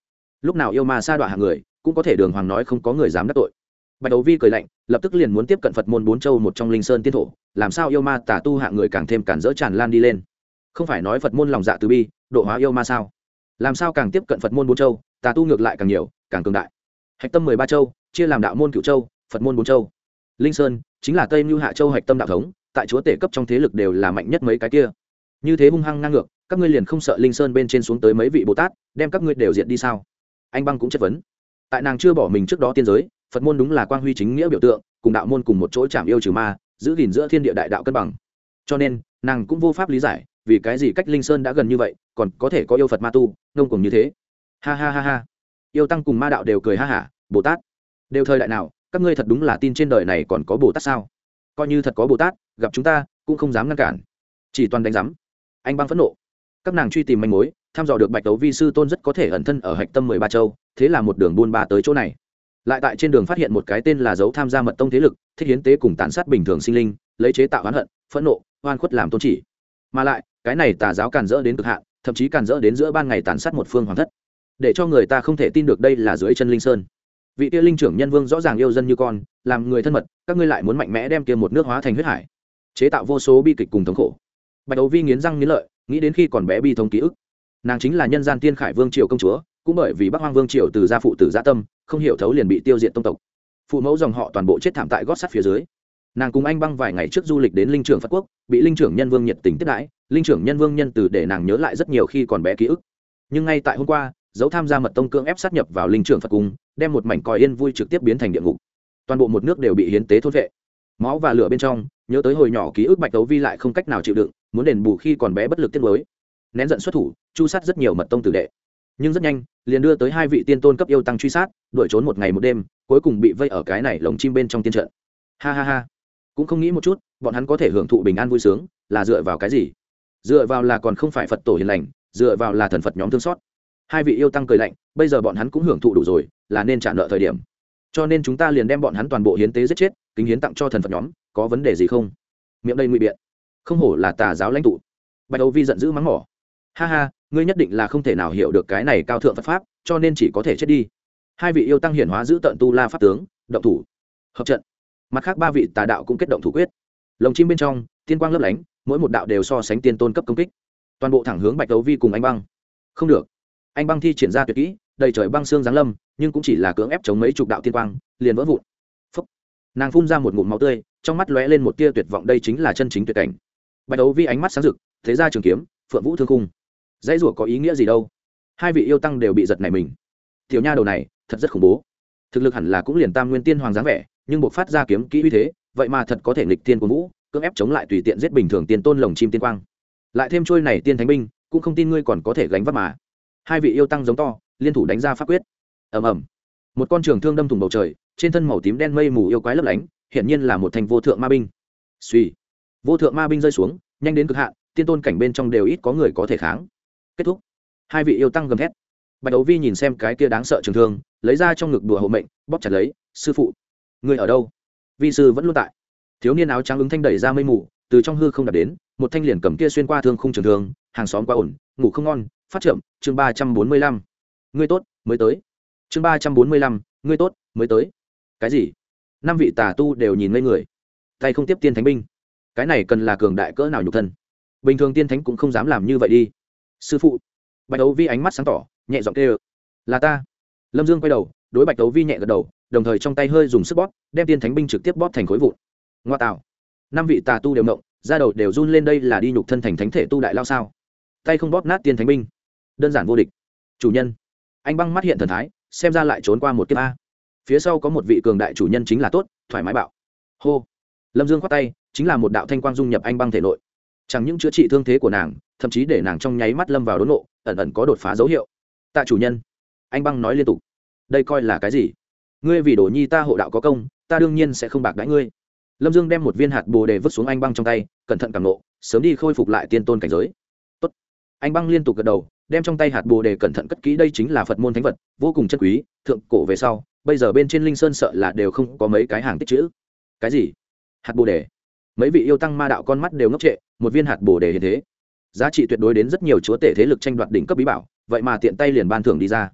[SPEAKER 1] lúc nào yêu ma sa đọa hàng người, cũng có thể đường hoàng nói không có người dám đắc tội. Bạch đấu vi cười lạnh, lập tức liền muốn tiếp cận phật môn bốn châu một trong linh sơn tiên thổ, làm sao yêu ma tả tu hạng người càng thêm cản dỡ tràn lan đi lên? Không phải nói phật môn lòng dạ từ bi, độ hóa yêu ma sao? Làm sao càng tiếp cận phật môn bốn châu, tà tu ngược lại càng nhiều, càng cường đại. Hạch tâm mười ba châu, chia làm đạo môn cựu châu, phật môn bốn châu. Linh sơn, chính là tây mưu hạ châu hạch tâm đạo thống, tại chúa tể cấp trong thế lực đều là mạnh nhất mấy cái kia. Như thế hung hăng ngang ngược các ngươi liền không sợ linh sơn bên trên xuống tới mấy vị bồ tát, đem các ngươi đều diệt đi sao? Anh băng cũng chất vấn. Tại nàng chưa bỏ mình trước đó tiên giới, phật môn đúng là quang huy chính nghĩa biểu tượng, cùng đạo môn cùng một chỗ chạm yêu trừ ma, giữ gìn giữa thiên địa đại đạo cân bằng. Cho nên, nàng cũng vô pháp lý giải, vì cái gì cách linh sơn đã gần như vậy, còn có thể có yêu phật ma tu, ngông cùng như thế. Ha ha ha ha. Yêu tăng cùng ma đạo đều cười ha hả, bồ tát, đều thời đại nào, các ngươi thật đúng là tin trên đời này còn có bồ tát sao? Coi như thật có bồ tát, gặp chúng ta, cũng không dám ngăn cản. Chỉ toàn đánh giám. Anh băng phẫn nộ các nàng truy tìm manh mối, thăm dò được bạch đấu vi sư tôn rất có thể ẩn thân ở hạch tâm mười ba châu, thế là một đường buôn ba tới chỗ này. Lại tại trên đường phát hiện một cái tên là dấu tham gia mật tông thế lực, thích hiến tế cùng tàn sát bình thường sinh linh, lấy chế tạo oán hận, phẫn nộ, oan khuất làm tôn chỉ. Mà lại, cái này tà giáo càn rỡ đến cực hạn, thậm chí càn rỡ đến giữa ban ngày tàn sát một phương hoàng thất. Để cho người ta không thể tin được đây là dưới chân linh sơn. Vị kia linh trưởng nhân vương rõ ràng yêu dân như con, làm người thân mật, các ngươi lại muốn mạnh mẽ đem kia một nước hóa thành huyết hải. Chế tạo vô số bi kịch cùng thống khổ. Bạch đấu vi nghiến răng nghiến lợi nghĩ đến khi còn bé bi thống ký ức, nàng chính là nhân gian tiên khải vương triều công chúa, cũng bởi vì bắc hoang vương triều từ gia phụ tử gia tâm, không hiểu thấu liền bị tiêu diệt tông tộc. Phụ mẫu dòng họ toàn bộ chết thảm tại gót sắt phía dưới. Nàng cùng anh băng vài ngày trước du lịch đến linh trưởng phật quốc, bị linh trưởng nhân vương nhiệt tình tiếp đãi, linh trưởng nhân vương nhân từ để nàng nhớ lại rất nhiều khi còn bé ký ức. Nhưng ngay tại hôm qua, dấu tham gia mật tông cưỡng ép sát nhập vào linh trưởng phật cung, đem một mảnh còi yên vui trực tiếp biến thành địa ngục. Toàn bộ một nước đều bị hiến tế thốt vệ. Máu và lửa bên trong, nhớ tới hồi nhỏ ký ức bạch tấu vi lại không cách nào chịu đựng muốn đền bù khi còn bé bất lực tiết mới nén giận xuất thủ, chu sát rất nhiều mật tông tử đệ. Nhưng rất nhanh, liền đưa tới hai vị tiên tôn cấp yêu tăng truy sát, đuổi trốn một ngày một đêm, cuối cùng bị vây ở cái này lồng chim bên trong tiên trận. Ha ha ha. Cũng không nghĩ một chút, bọn hắn có thể hưởng thụ bình an vui sướng, là dựa vào cái gì? Dựa vào là còn không phải phật tổ hiền lành, dựa vào là thần phật nhóm thương xót. Hai vị yêu tăng cười lạnh, bây giờ bọn hắn cũng hưởng thụ đủ rồi, là nên trả nợ thời điểm. Cho nên chúng ta liền đem bọn hắn toàn bộ hiến tế giết chết, kính hiến tặng cho thần phật nhóm, có vấn đề gì không? Miệng đây ngụy biện không hổ là tà giáo lãnh tụ. Bạch âu vi giận dữ mắng mỏ. Ha ha, ngươi nhất định là không thể nào hiểu được cái này cao thượng phật pháp, cho nên chỉ có thể chết đi. Hai vị yêu tăng hiển hóa giữ tận tu la pháp tướng, động thủ. Hợp trận. Mặt khác ba vị tà đạo cũng kết động thủ quyết. Lồng chim bên trong, tiên quang lấp lánh, mỗi một đạo đều so sánh tiên tôn cấp công kích. Toàn bộ thẳng hướng bạch đấu vi cùng anh băng. Không được. Anh băng thi triển ra tuyệt kỹ, đầy trời băng xương giáng lâm, nhưng cũng chỉ là cưỡng ép chống mấy chục đạo tiên quang, liền vỡ vụn. Phúc. nàng phun ra một ngụm máu tươi, trong mắt lóe lên một tia tuyệt vọng, đây chính là chân chính tuyệt cảnh bạch đấu vi ánh mắt sáng rực, thế ra trường kiếm, phượng vũ thương cung dãy rủa có ý nghĩa gì đâu? Hai vị yêu tăng đều bị giật này mình. Tiểu nha đầu này, thật rất khủng bố. Thực lực hẳn là cũng liền tam nguyên tiên hoàng dáng vẻ, nhưng buộc phát ra kiếm kỹ uy thế, vậy mà thật có thể nghịch tiên của vũ, cưỡng ép chống lại tùy tiện giết bình thường tiên tôn lồng chim tiên quang. Lại thêm trôi này tiên thánh binh, cũng không tin ngươi còn có thể gánh vác mà. Hai vị yêu tăng giống to, liên thủ đánh ra pháp quyết. Ầm ầm. Một con trường thương đâm thủng bầu trời, trên thân màu tím đen mây mù yêu quái lấp lánh, hiển nhiên là một thành vô thượng ma binh. Suy vô thượng ma binh rơi xuống, nhanh đến cực hạn, tiên tôn cảnh bên trong đều ít có người có thể kháng. Kết thúc. Hai vị yêu tăng gầm thét. Bạch đấu vi nhìn xem cái kia đáng sợ trường thương, lấy ra trong ngực đùa hộ mệnh, bóp chặt lấy, sư phụ người ở đâu? Vi sư vẫn luôn tại. Thiếu niên áo trắng ứng thanh đẩy ra mây mù, từ trong hư không đạt đến, một thanh liền cầm kia xuyên qua thương không trường thương, hàng xóm quá ổn, ngủ không ngon, phát trượm chương ba trăm bốn mươi lăm. Ngươi tốt, mới tới. Chương ba trăm bốn mươi lăm, ngươi tốt, mới tới. Cái gì? Năm vị tà tu đều nhìn ngây người. Tay không tiếp tiên thánh binh cái này cần là cường đại cỡ nào nhục thân? Bình thường tiên thánh cũng không dám làm như vậy đi. Sư phụ. Bạch đấu vi ánh mắt sáng tỏ, nhẹ giọng kêu, là ta. Lâm dương quay đầu, đối bạch đấu vi nhẹ gật đầu, đồng thời trong tay hơi dùng sức bóp, đem tiên thánh binh trực tiếp bóp thành khối vụn. Ngoa tạo. Năm vị tà tu đều mộng ra đầu đều run lên đây là đi nhục thân thành thánh thể tu đại lao sao? Tay không bóp nát tiên thánh binh. Đơn giản vô địch. Chủ nhân. Anh băng mắt hiện thần thái, xem ra lại trốn qua một kiếp a. Phía sau có một vị cường đại chủ nhân chính là tốt, thoải mái bạo. Hô lâm dương khoát tay, chính là một đạo thanh quang dung nhập anh băng thể nội. Chẳng những chữa trị thương thế của nàng, thậm chí để nàng trong nháy mắt lâm vào đốn nộ ẩn ẩn có đột phá dấu hiệu. Tạ chủ nhân, anh băng nói liên tục. Đây coi là cái gì? Ngươi vì đồ nhi ta hộ đạo có công, ta đương nhiên sẽ không bạc đãi ngươi. Lâm dương đem một viên hạt bồ đề vứt xuống anh băng trong tay, cẩn thận càng nộ sớm đi khôi phục lại tiên tôn cảnh giới. Tốt. anh băng liên tục gật đầu, đem trong tay hạt bồ đề cẩn thận cất kỹ, đây chính là phật môn thánh vật, vô cùng chân quý, thượng cổ về sau, bây giờ bên trên linh sơn sợ là đều không có mấy cái hàng tích chữ. Cái gì? Hạt bồ đề. Mấy vị yêu tăng ma đạo con mắt đều ngốc trệ, một viên hạt bồ đề hiện thế. Giá trị tuyệt đối đến rất nhiều chúa tể thế lực tranh đoạt đỉnh cấp bí bảo, vậy mà tiện tay liền ban thưởng đi ra.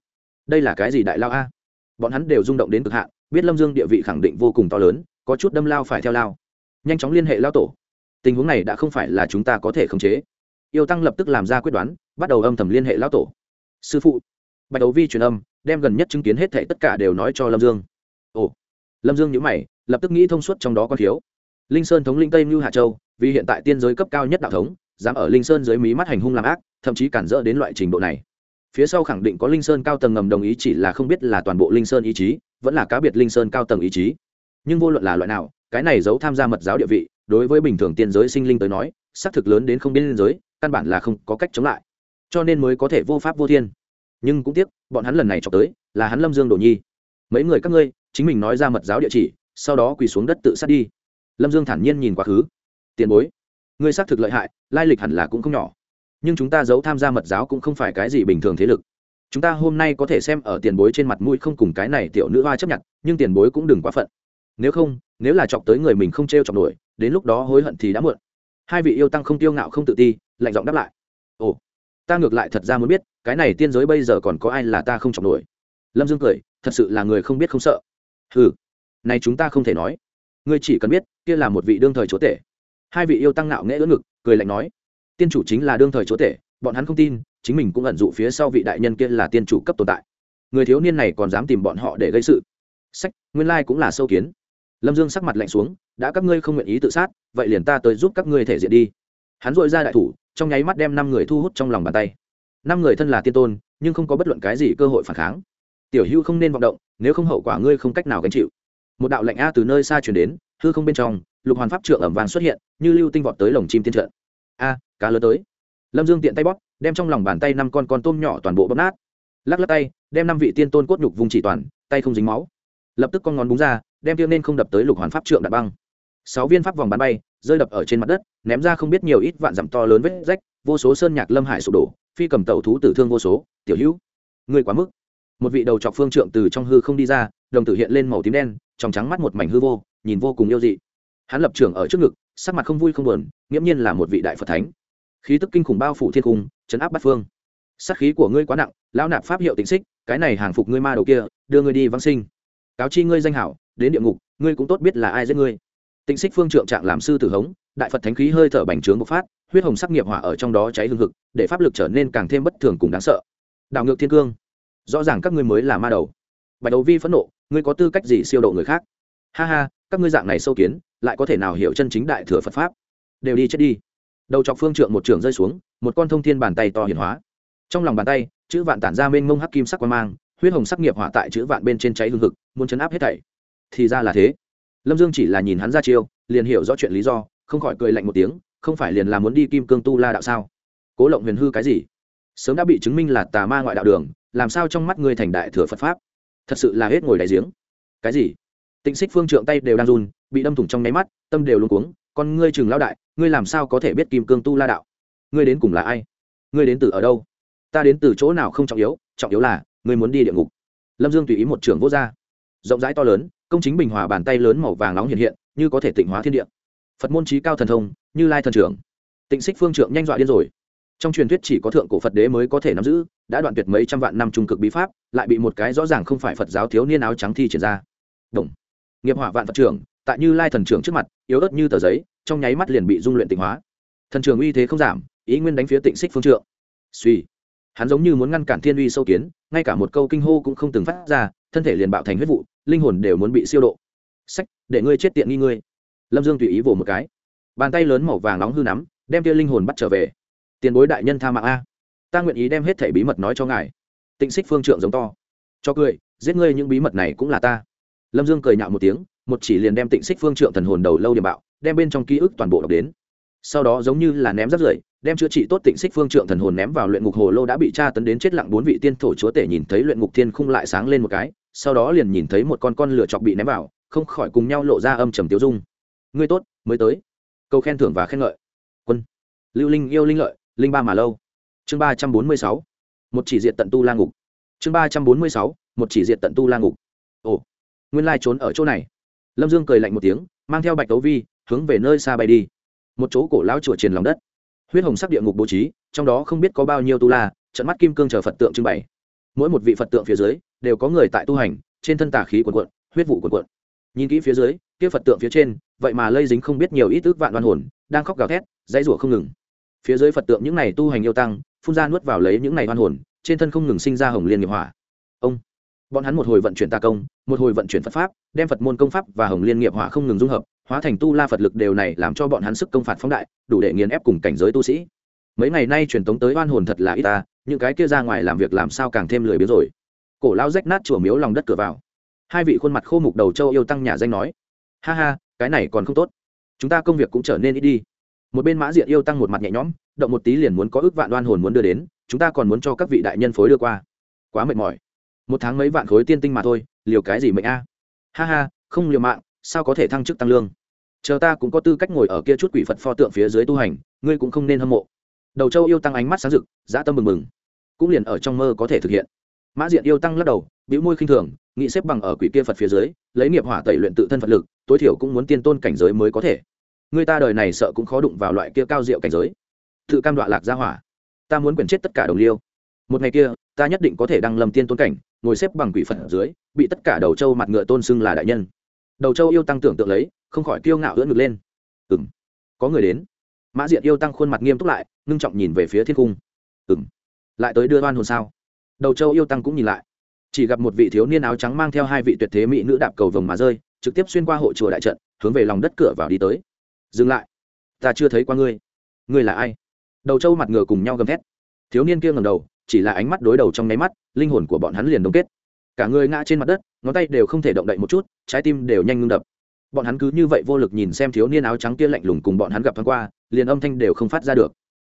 [SPEAKER 1] Đây là cái gì đại lao a? Bọn hắn đều rung động đến cực hạn, biết lâm dương địa vị khẳng định vô cùng to lớn, có chút đâm lao phải theo lao. Nhanh chóng liên hệ lao tổ. Tình huống này đã không phải là chúng ta có thể khống chế. Yêu tăng lập tức làm ra quyết đoán, bắt đầu âm thầm liên hệ lao tổ. Sư phụ, bạch đấu vi truyền âm, đem gần nhất chứng kiến hết thệ tất cả đều nói cho lâm dương. Ồ. Lâm dương nhữ mày, lập tức nghĩ thông suốt trong đó có thiếu linh sơn thống linh tây như hạ châu, vì hiện tại tiên giới cấp cao nhất đạo thống, dám ở linh sơn dưới mí mắt hành hung làm ác, thậm chí cản rỡ đến loại trình độ này. Phía sau khẳng định có linh sơn cao tầng ngầm đồng ý chỉ là không biết là toàn bộ linh sơn ý chí, vẫn là cá biệt linh sơn cao tầng ý chí. Nhưng vô luận là loại nào, cái này giấu tham gia mật giáo địa vị, đối với bình thường tiên giới sinh linh tới nói, xác thực lớn đến không biên giới, căn bản là không có cách chống lại. Cho nên mới có thể vô pháp vô thiên. Nhưng cũng tiếc, bọn hắn lần này cho tới, là hắn lâm dương đồ nhi. Mấy người các ngươi, chính mình nói ra mật giáo địa chỉ, sau đó quỳ xuống đất tự sát đi lâm dương thản nhiên nhìn quá khứ. Tiền bối, ngươi xác thực lợi hại, lai lịch hẳn là cũng không nhỏ. Nhưng chúng ta giấu tham gia mật giáo cũng không phải cái gì bình thường thế lực. Chúng ta hôm nay có thể xem ở tiền bối trên mặt mũi không cùng cái này tiểu nữ hoa chấp nhận, nhưng tiền bối cũng đừng quá phận. Nếu không, nếu là chọc tới người mình không t r e o chọc nổi, đến lúc đó hối hận thì đã muộn. Hai vị yêu tăng không tiêu ngạo không tự ti, lạnh giọng đáp lại. Ồ, ta ngược lại thật ra muốn biết, cái này tiên giới bây giờ còn có ai là ta không chọc nổi? Lâm dương cười, thật sự là người không biết không sợ. Ừ này chúng ta không thể nói. Ngươi chỉ cần biết kia là một vị đương thời chúa tể. Hai vị yêu tăng nạo nghễ ưỡn ngực, cười lạnh nói, tiên chủ chính là đương thời chúa tể, bọn hắn không tin, chính mình cũng ẩn dụ phía sau vị đại nhân kia là tiên chủ cấp tồn tại. Người thiếu niên này còn dám tìm bọn họ để gây sự. Sách, nguyên lai cũng là sâu kiến. Lâm dương sắc mặt lạnh xuống, đã các ngươi không nguyện ý tự sát, vậy liền ta tới giúp các ngươi thể diện đi. Hắn dội ra đại thủ, trong nháy mắt đem năm người thu hút trong lòng bàn tay. Năm người thân là tiên tôn, nhưng không có bất luận cái gì cơ hội phản kháng. Tiểu hưu không nên vọng động, nếu không hậu quả ngươi không cách nào gánh chịu. Một đạo lạnh a từ nơi xa chuyển đến hư không bên trong, lục hoàn pháp trượng ẩm vàng xuất hiện, như lưu tinh vọt tới lồng chim tiên trận. A, cá lớn tới. Lâm dương tiện tay bóp, đem trong lòng bàn tay năm con con tôm nhỏ toàn bộ bóp nát. Lắc lắc tay, đem năm vị tiên tôn cốt nhục vùng chỉ toàn, tay không dính máu. Lập tức con ngón búng ra, đem tiêu nên không đập tới lục hoàn pháp trượng đạp băng. Sáu viên pháp vòng bắn bay, rơi đập ở trên mặt đất, ném ra không biết nhiều ít vạn dặm to lớn vết rách, vô số sơn nhạc lâm hải sụp đổ, phi cầm tàu thú tử thương vô số, tiểu hữu người quá mức một vị đầu trọc phương trượng từ trong hư không đi ra, đồng tử hiện lên màu tím đen, trong trắng mắt một mảnh hư vô, nhìn vô cùng yêu dị. Hắn lập trường ở trước ngực, sắc mặt không vui không buồn, nghiễm nhiên là một vị đại phật thánh. Khí tức kinh khủng bao phủ thiên cung, chấn áp bát phương. Sát khí của ngươi quá nặng, lão nạp pháp hiệu tính xích, cái này hàng phục ngươi ma đầu kia, đưa ngươi đi vãng sinh. Cáo chi ngươi danh hảo, đến địa ngục, ngươi cũng tốt biết là ai giết ngươi. Tịnh xích phương trượng trạng làm sư tử hống, đại phật thánh khí hơi thở bành trướng bộc phát, huyết hồng sắc nghiệp hỏa ở trong đó cháy hương hực, để pháp lực trở nên càng thêm bất thường cùng đáng sợ. Đảo ngược thiên cương rõ ràng các ngươi mới là ma đầu. Bạch đầu vi phẫn nộ, ngươi có tư cách gì siêu độ người khác? Ha ha, các ngươi dạng này sâu kiến, lại có thể nào hiểu chân chính đại thừa phật pháp? Đều đi chết đi. Đầu chọc phương trượng một trường rơi xuống, một con thông thiên bàn tay to hiển hóa. Trong lòng bàn tay, chữ vạn tản ra mênh mông hắc kim sắc quan mang, huyết hồng sắc nghiệp hỏa tại chữ vạn bên trên cháy hương hực, muốn chấn áp hết thảy. Thì ra là thế. Lâm dương chỉ là nhìn hắn ra chiêu, liền hiểu rõ chuyện lý do, không khỏi cười lạnh một tiếng, không phải liền là muốn đi kim cương tu la đạo sao? Cố lộng huyền hư cái gì? Sớm đã bị chứng minh là tà ma ngoại đạo đường, làm sao trong mắt ngươi thành đại thừa phật pháp? Thật sự là hết ngồi đại giếng. Cái gì? Tịnh xích phương trượng tay đều đang run, bị đâm thủng trong nháy mắt, tâm đều luôn cuống, con ngươi chừng lao đại, ngươi làm sao có thể biết kim cương tu la đạo? Ngươi đến cùng là ai? Ngươi đến từ ở đâu? Ta đến từ chỗ nào không trọng yếu trọng yếu là, ngươi muốn đi địa ngục. Lâm dương tùy ý một trưởng vô gia rộng rãi to lớn, công chính bình hòa bàn tay lớn màu vàng nóng hiện hiện, như có thể tịnh hóa thiên địa. Phật môn trí cao thần thông, như lai thần trưởng. Tịnh xích phương trượng nhanh dọa điên rồi trong truyền thuyết chỉ có thượng cổ phật đế mới có thể nắm giữ, đã đoạn tuyệt mấy trăm vạn năm trung cực bí pháp, lại bị một cái rõ ràng không phải phật giáo thiếu niên áo trắng thi triển ra. Động. nghiệp hỏa vạn phật trưởng, tại như lai thần trưởng trước mặt, yếu ớt như tờ giấy, trong nháy mắt liền bị dung luyện tịnh hóa. Thần trưởng uy thế không giảm, ý nguyên đánh phía tịnh xích phương trượng. Suy. Hắn giống như muốn ngăn cản thiên uy sâu kiến, ngay cả một câu kinh hô cũng không từng phát ra, thân thể liền bạo thành huyết vụ, linh hồn đều muốn bị siêu độ. Sách, để ngươi chết tiện nghi ngươi. Lâm dương tùy ý vỗ một cái. Bàn tay lớn màu vàng nóng hư nắm, đem tia linh hồn bắt trở về tiền bối đại nhân tha mạng a. Ta nguyện ý đem hết thẻ bí mật nói cho ngài. Tịnh xích phương trượng giống to. Cho cười, giết ngươi những bí mật này cũng là ta. Lâm dương cười nhạo một tiếng, một chỉ liền đem tịnh xích phương trượng thần hồn đầu lâu điểm bạo, đem bên trong ký ức toàn bộ đọc đến. Sau đó giống như là ném rác rưởi, đem chữa trị tốt tịnh xích phương trượng thần hồn ném vào luyện ngục hồ lô đã bị tra tấn đến chết lặng bốn vị tiên thổ chúa tể nhìn thấy luyện ngục thiên khung lại sáng lên một cái, sau đó liền nhìn thấy một con con lửa chọc bị ném vào, không khỏi cùng nhau lộ ra âm trầm tiêu dung. Ngươi tốt, mới tới. Câu khen thưởng và khen ngợi. Quân. Lưu linh yêu linh lợi linh ba mà lâu. Chương ba trăm bốn mươi sáu, một chỉ diện tận tu la ngục. Chương ba trăm bốn mươi sáu, một chỉ diện tận tu la ngục. Ồ, nguyên lai trốn ở chỗ này. Lâm dương cười lạnh một tiếng, mang theo bạch tấu vi, hướng về nơi xa bay đi. Một chỗ cổ lão chùa triền lòng đất. Huyết hồng sắc địa ngục bố trí, trong đó không biết có bao nhiêu tu la, trận mắt kim cương chờ phật tượng trưng bày. Mỗi một vị phật tượng phía dưới, đều có người tại tu hành, trên thân tả khí quần quận huyết vụ quần quận nhìn kỹ phía dưới, kia phật tượng phía trên, vậy mà lây dính không biết nhiều ít ước vạn đoan hồn, đang khóc gào thét, dãy rủa không ngừng phía dưới phật tượng những này tu hành yêu tăng, phun ra nuốt vào lấy những này hoan hồn, trên thân không ngừng sinh ra hồng liên nghiệp hỏa. Ông, bọn hắn một hồi vận chuyển tà công, một hồi vận chuyển phật pháp, đem phật môn công pháp và hồng liên nghiệp hỏa không ngừng dung hợp, hóa thành tu la phật lực đều này làm cho bọn hắn sức công phạt phóng đại, đủ để nghiền ép cùng cảnh giới tu sĩ. Mấy ngày nay truyền tống tới oan hồn thật là ít ta, những cái kia ra ngoài làm việc làm sao càng thêm lười biếng rồi. Cổ lao rách nát chùa miếu lòng đất cửa vào. Hai vị khuôn mặt khô mục đầu châu yêu tăng nhà danh nói, ha ha, cái này còn không tốt. Chúng ta công việc cũng trở nên ít đi một bên mã diện yêu tăng một mặt nhẹ nhõm, động một tí liền muốn có ước vạn đoan hồn muốn đưa đến, chúng ta còn muốn cho các vị đại nhân phối đưa qua. Quá mệt mỏi. Một tháng mấy vạn khối tiên tinh mà thôi, liều cái gì mệnh a? Ha ha, không liều mạng, sao có thể thăng chức tăng lương? Chờ ta cũng có tư cách ngồi ở kia chút quỷ phật pho tượng phía dưới tu hành, ngươi cũng không nên hâm mộ. Đầu châu yêu tăng ánh mắt sáng rực, dã tâm mừng mừng. Cũng liền ở trong mơ có thể thực hiện. Mã diện yêu tăng lắc đầu, bĩu môi khinh thường, nghĩ xếp bằng ở quỷ kia phật phía dưới, lấy nghiệp hỏa tẩy luyện tự thân phật lực, tối thiểu cũng muốn tiên tôn cảnh giới mới có thể người ta đời này sợ cũng khó đụng vào loại kia cao diệu cảnh giới. Tự cam đoạ lạc ra hỏa. Ta muốn quyển chết tất cả đồng liêu. Một ngày kia, ta nhất định có thể đăng lâm tiên tôn cảnh, ngồi xếp bằng quỷ phật ở dưới, bị tất cả đầu trâu mặt ngựa tôn xưng là đại nhân. Đầu trâu yêu tăng tưởng tượng lấy, không khỏi kiêu ngạo ưỡn ngực lên. Ừ m có người đến. Mã diện yêu tăng khuôn mặt nghiêm túc lại, ngưng trọng nhìn về phía thiên cung. Ừ m lại tới đưa oan hồn sao? Đầu trâu yêu tăng cũng nhìn lại. Chỉ gặp một vị thiếu niên áo trắng mang theo hai vị tuyệt thế mỹ nữ đạp cầu vồng mà rơi, trực tiếp xuyên qua hộ chùa đại trận, hướng về lòng đất cửa vào đi tới dừng lại. Ta chưa thấy qua ngươi. Ngươi là ai? Đầu trâu mặt ngựa cùng nhau gầm thét. Thiếu niên kia ngầm đầu, chỉ là ánh mắt đối đầu trong nháy mắt, linh hồn của bọn hắn liền đông kết. Cả người ngã trên mặt đất, ngón tay đều không thể động đậy một chút, trái tim đều nhanh ngưng đập. Bọn hắn cứ như vậy vô lực nhìn xem thiếu niên áo trắng kia lạnh lùng cùng bọn hắn gặp thoáng qua, liền âm thanh đều không phát ra được.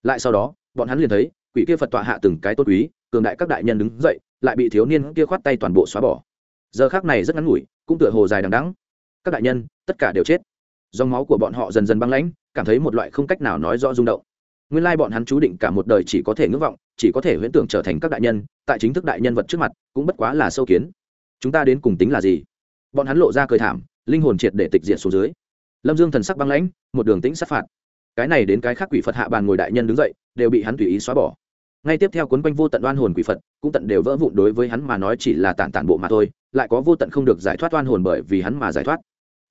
[SPEAKER 1] Lại sau đó, bọn hắn liền thấy, quỷ kia phật tọa hạ từng cái tốt quý, cường đại các đại nhân đứng dậy, lại bị thiếu niên kia khoát tay toàn bộ xóa bỏ. Giờ khác này rất ngắn ngủi, cũng tựa hồ dài đằng đắng các đại nhân, tất cả đều chết dòng máu của bọn họ dần dần băng lãnh, cảm thấy một loại không cách nào nói rõ rung động. Nguyên lai bọn hắn chú định cả một đời chỉ có thể ngưỡng vọng, chỉ có thể huyễn tưởng trở thành các đại nhân, tại chính thức đại nhân vật trước mặt, cũng bất quá là sâu kiến. Chúng ta đến cùng tính là gì? Bọn hắn lộ ra cười thảm, linh hồn triệt để tịch diệt xuống dưới. Lâm dương thần sắc băng lãnh, một đường tĩnh sát phạt. Cái này đến cái khác quỷ phật hạ bàn ngồi đại nhân đứng dậy, đều bị hắn tùy ý xóa bỏ. Ngay tiếp theo cuốn quanh vô tận oan hồn quỷ phật, cũng tận đều vỡ vụn đối với hắn mà nói chỉ là tản tản bộ mà thôi, lại có vô tận không được giải thoát oan hồn bởi vì hắn mà giải thoát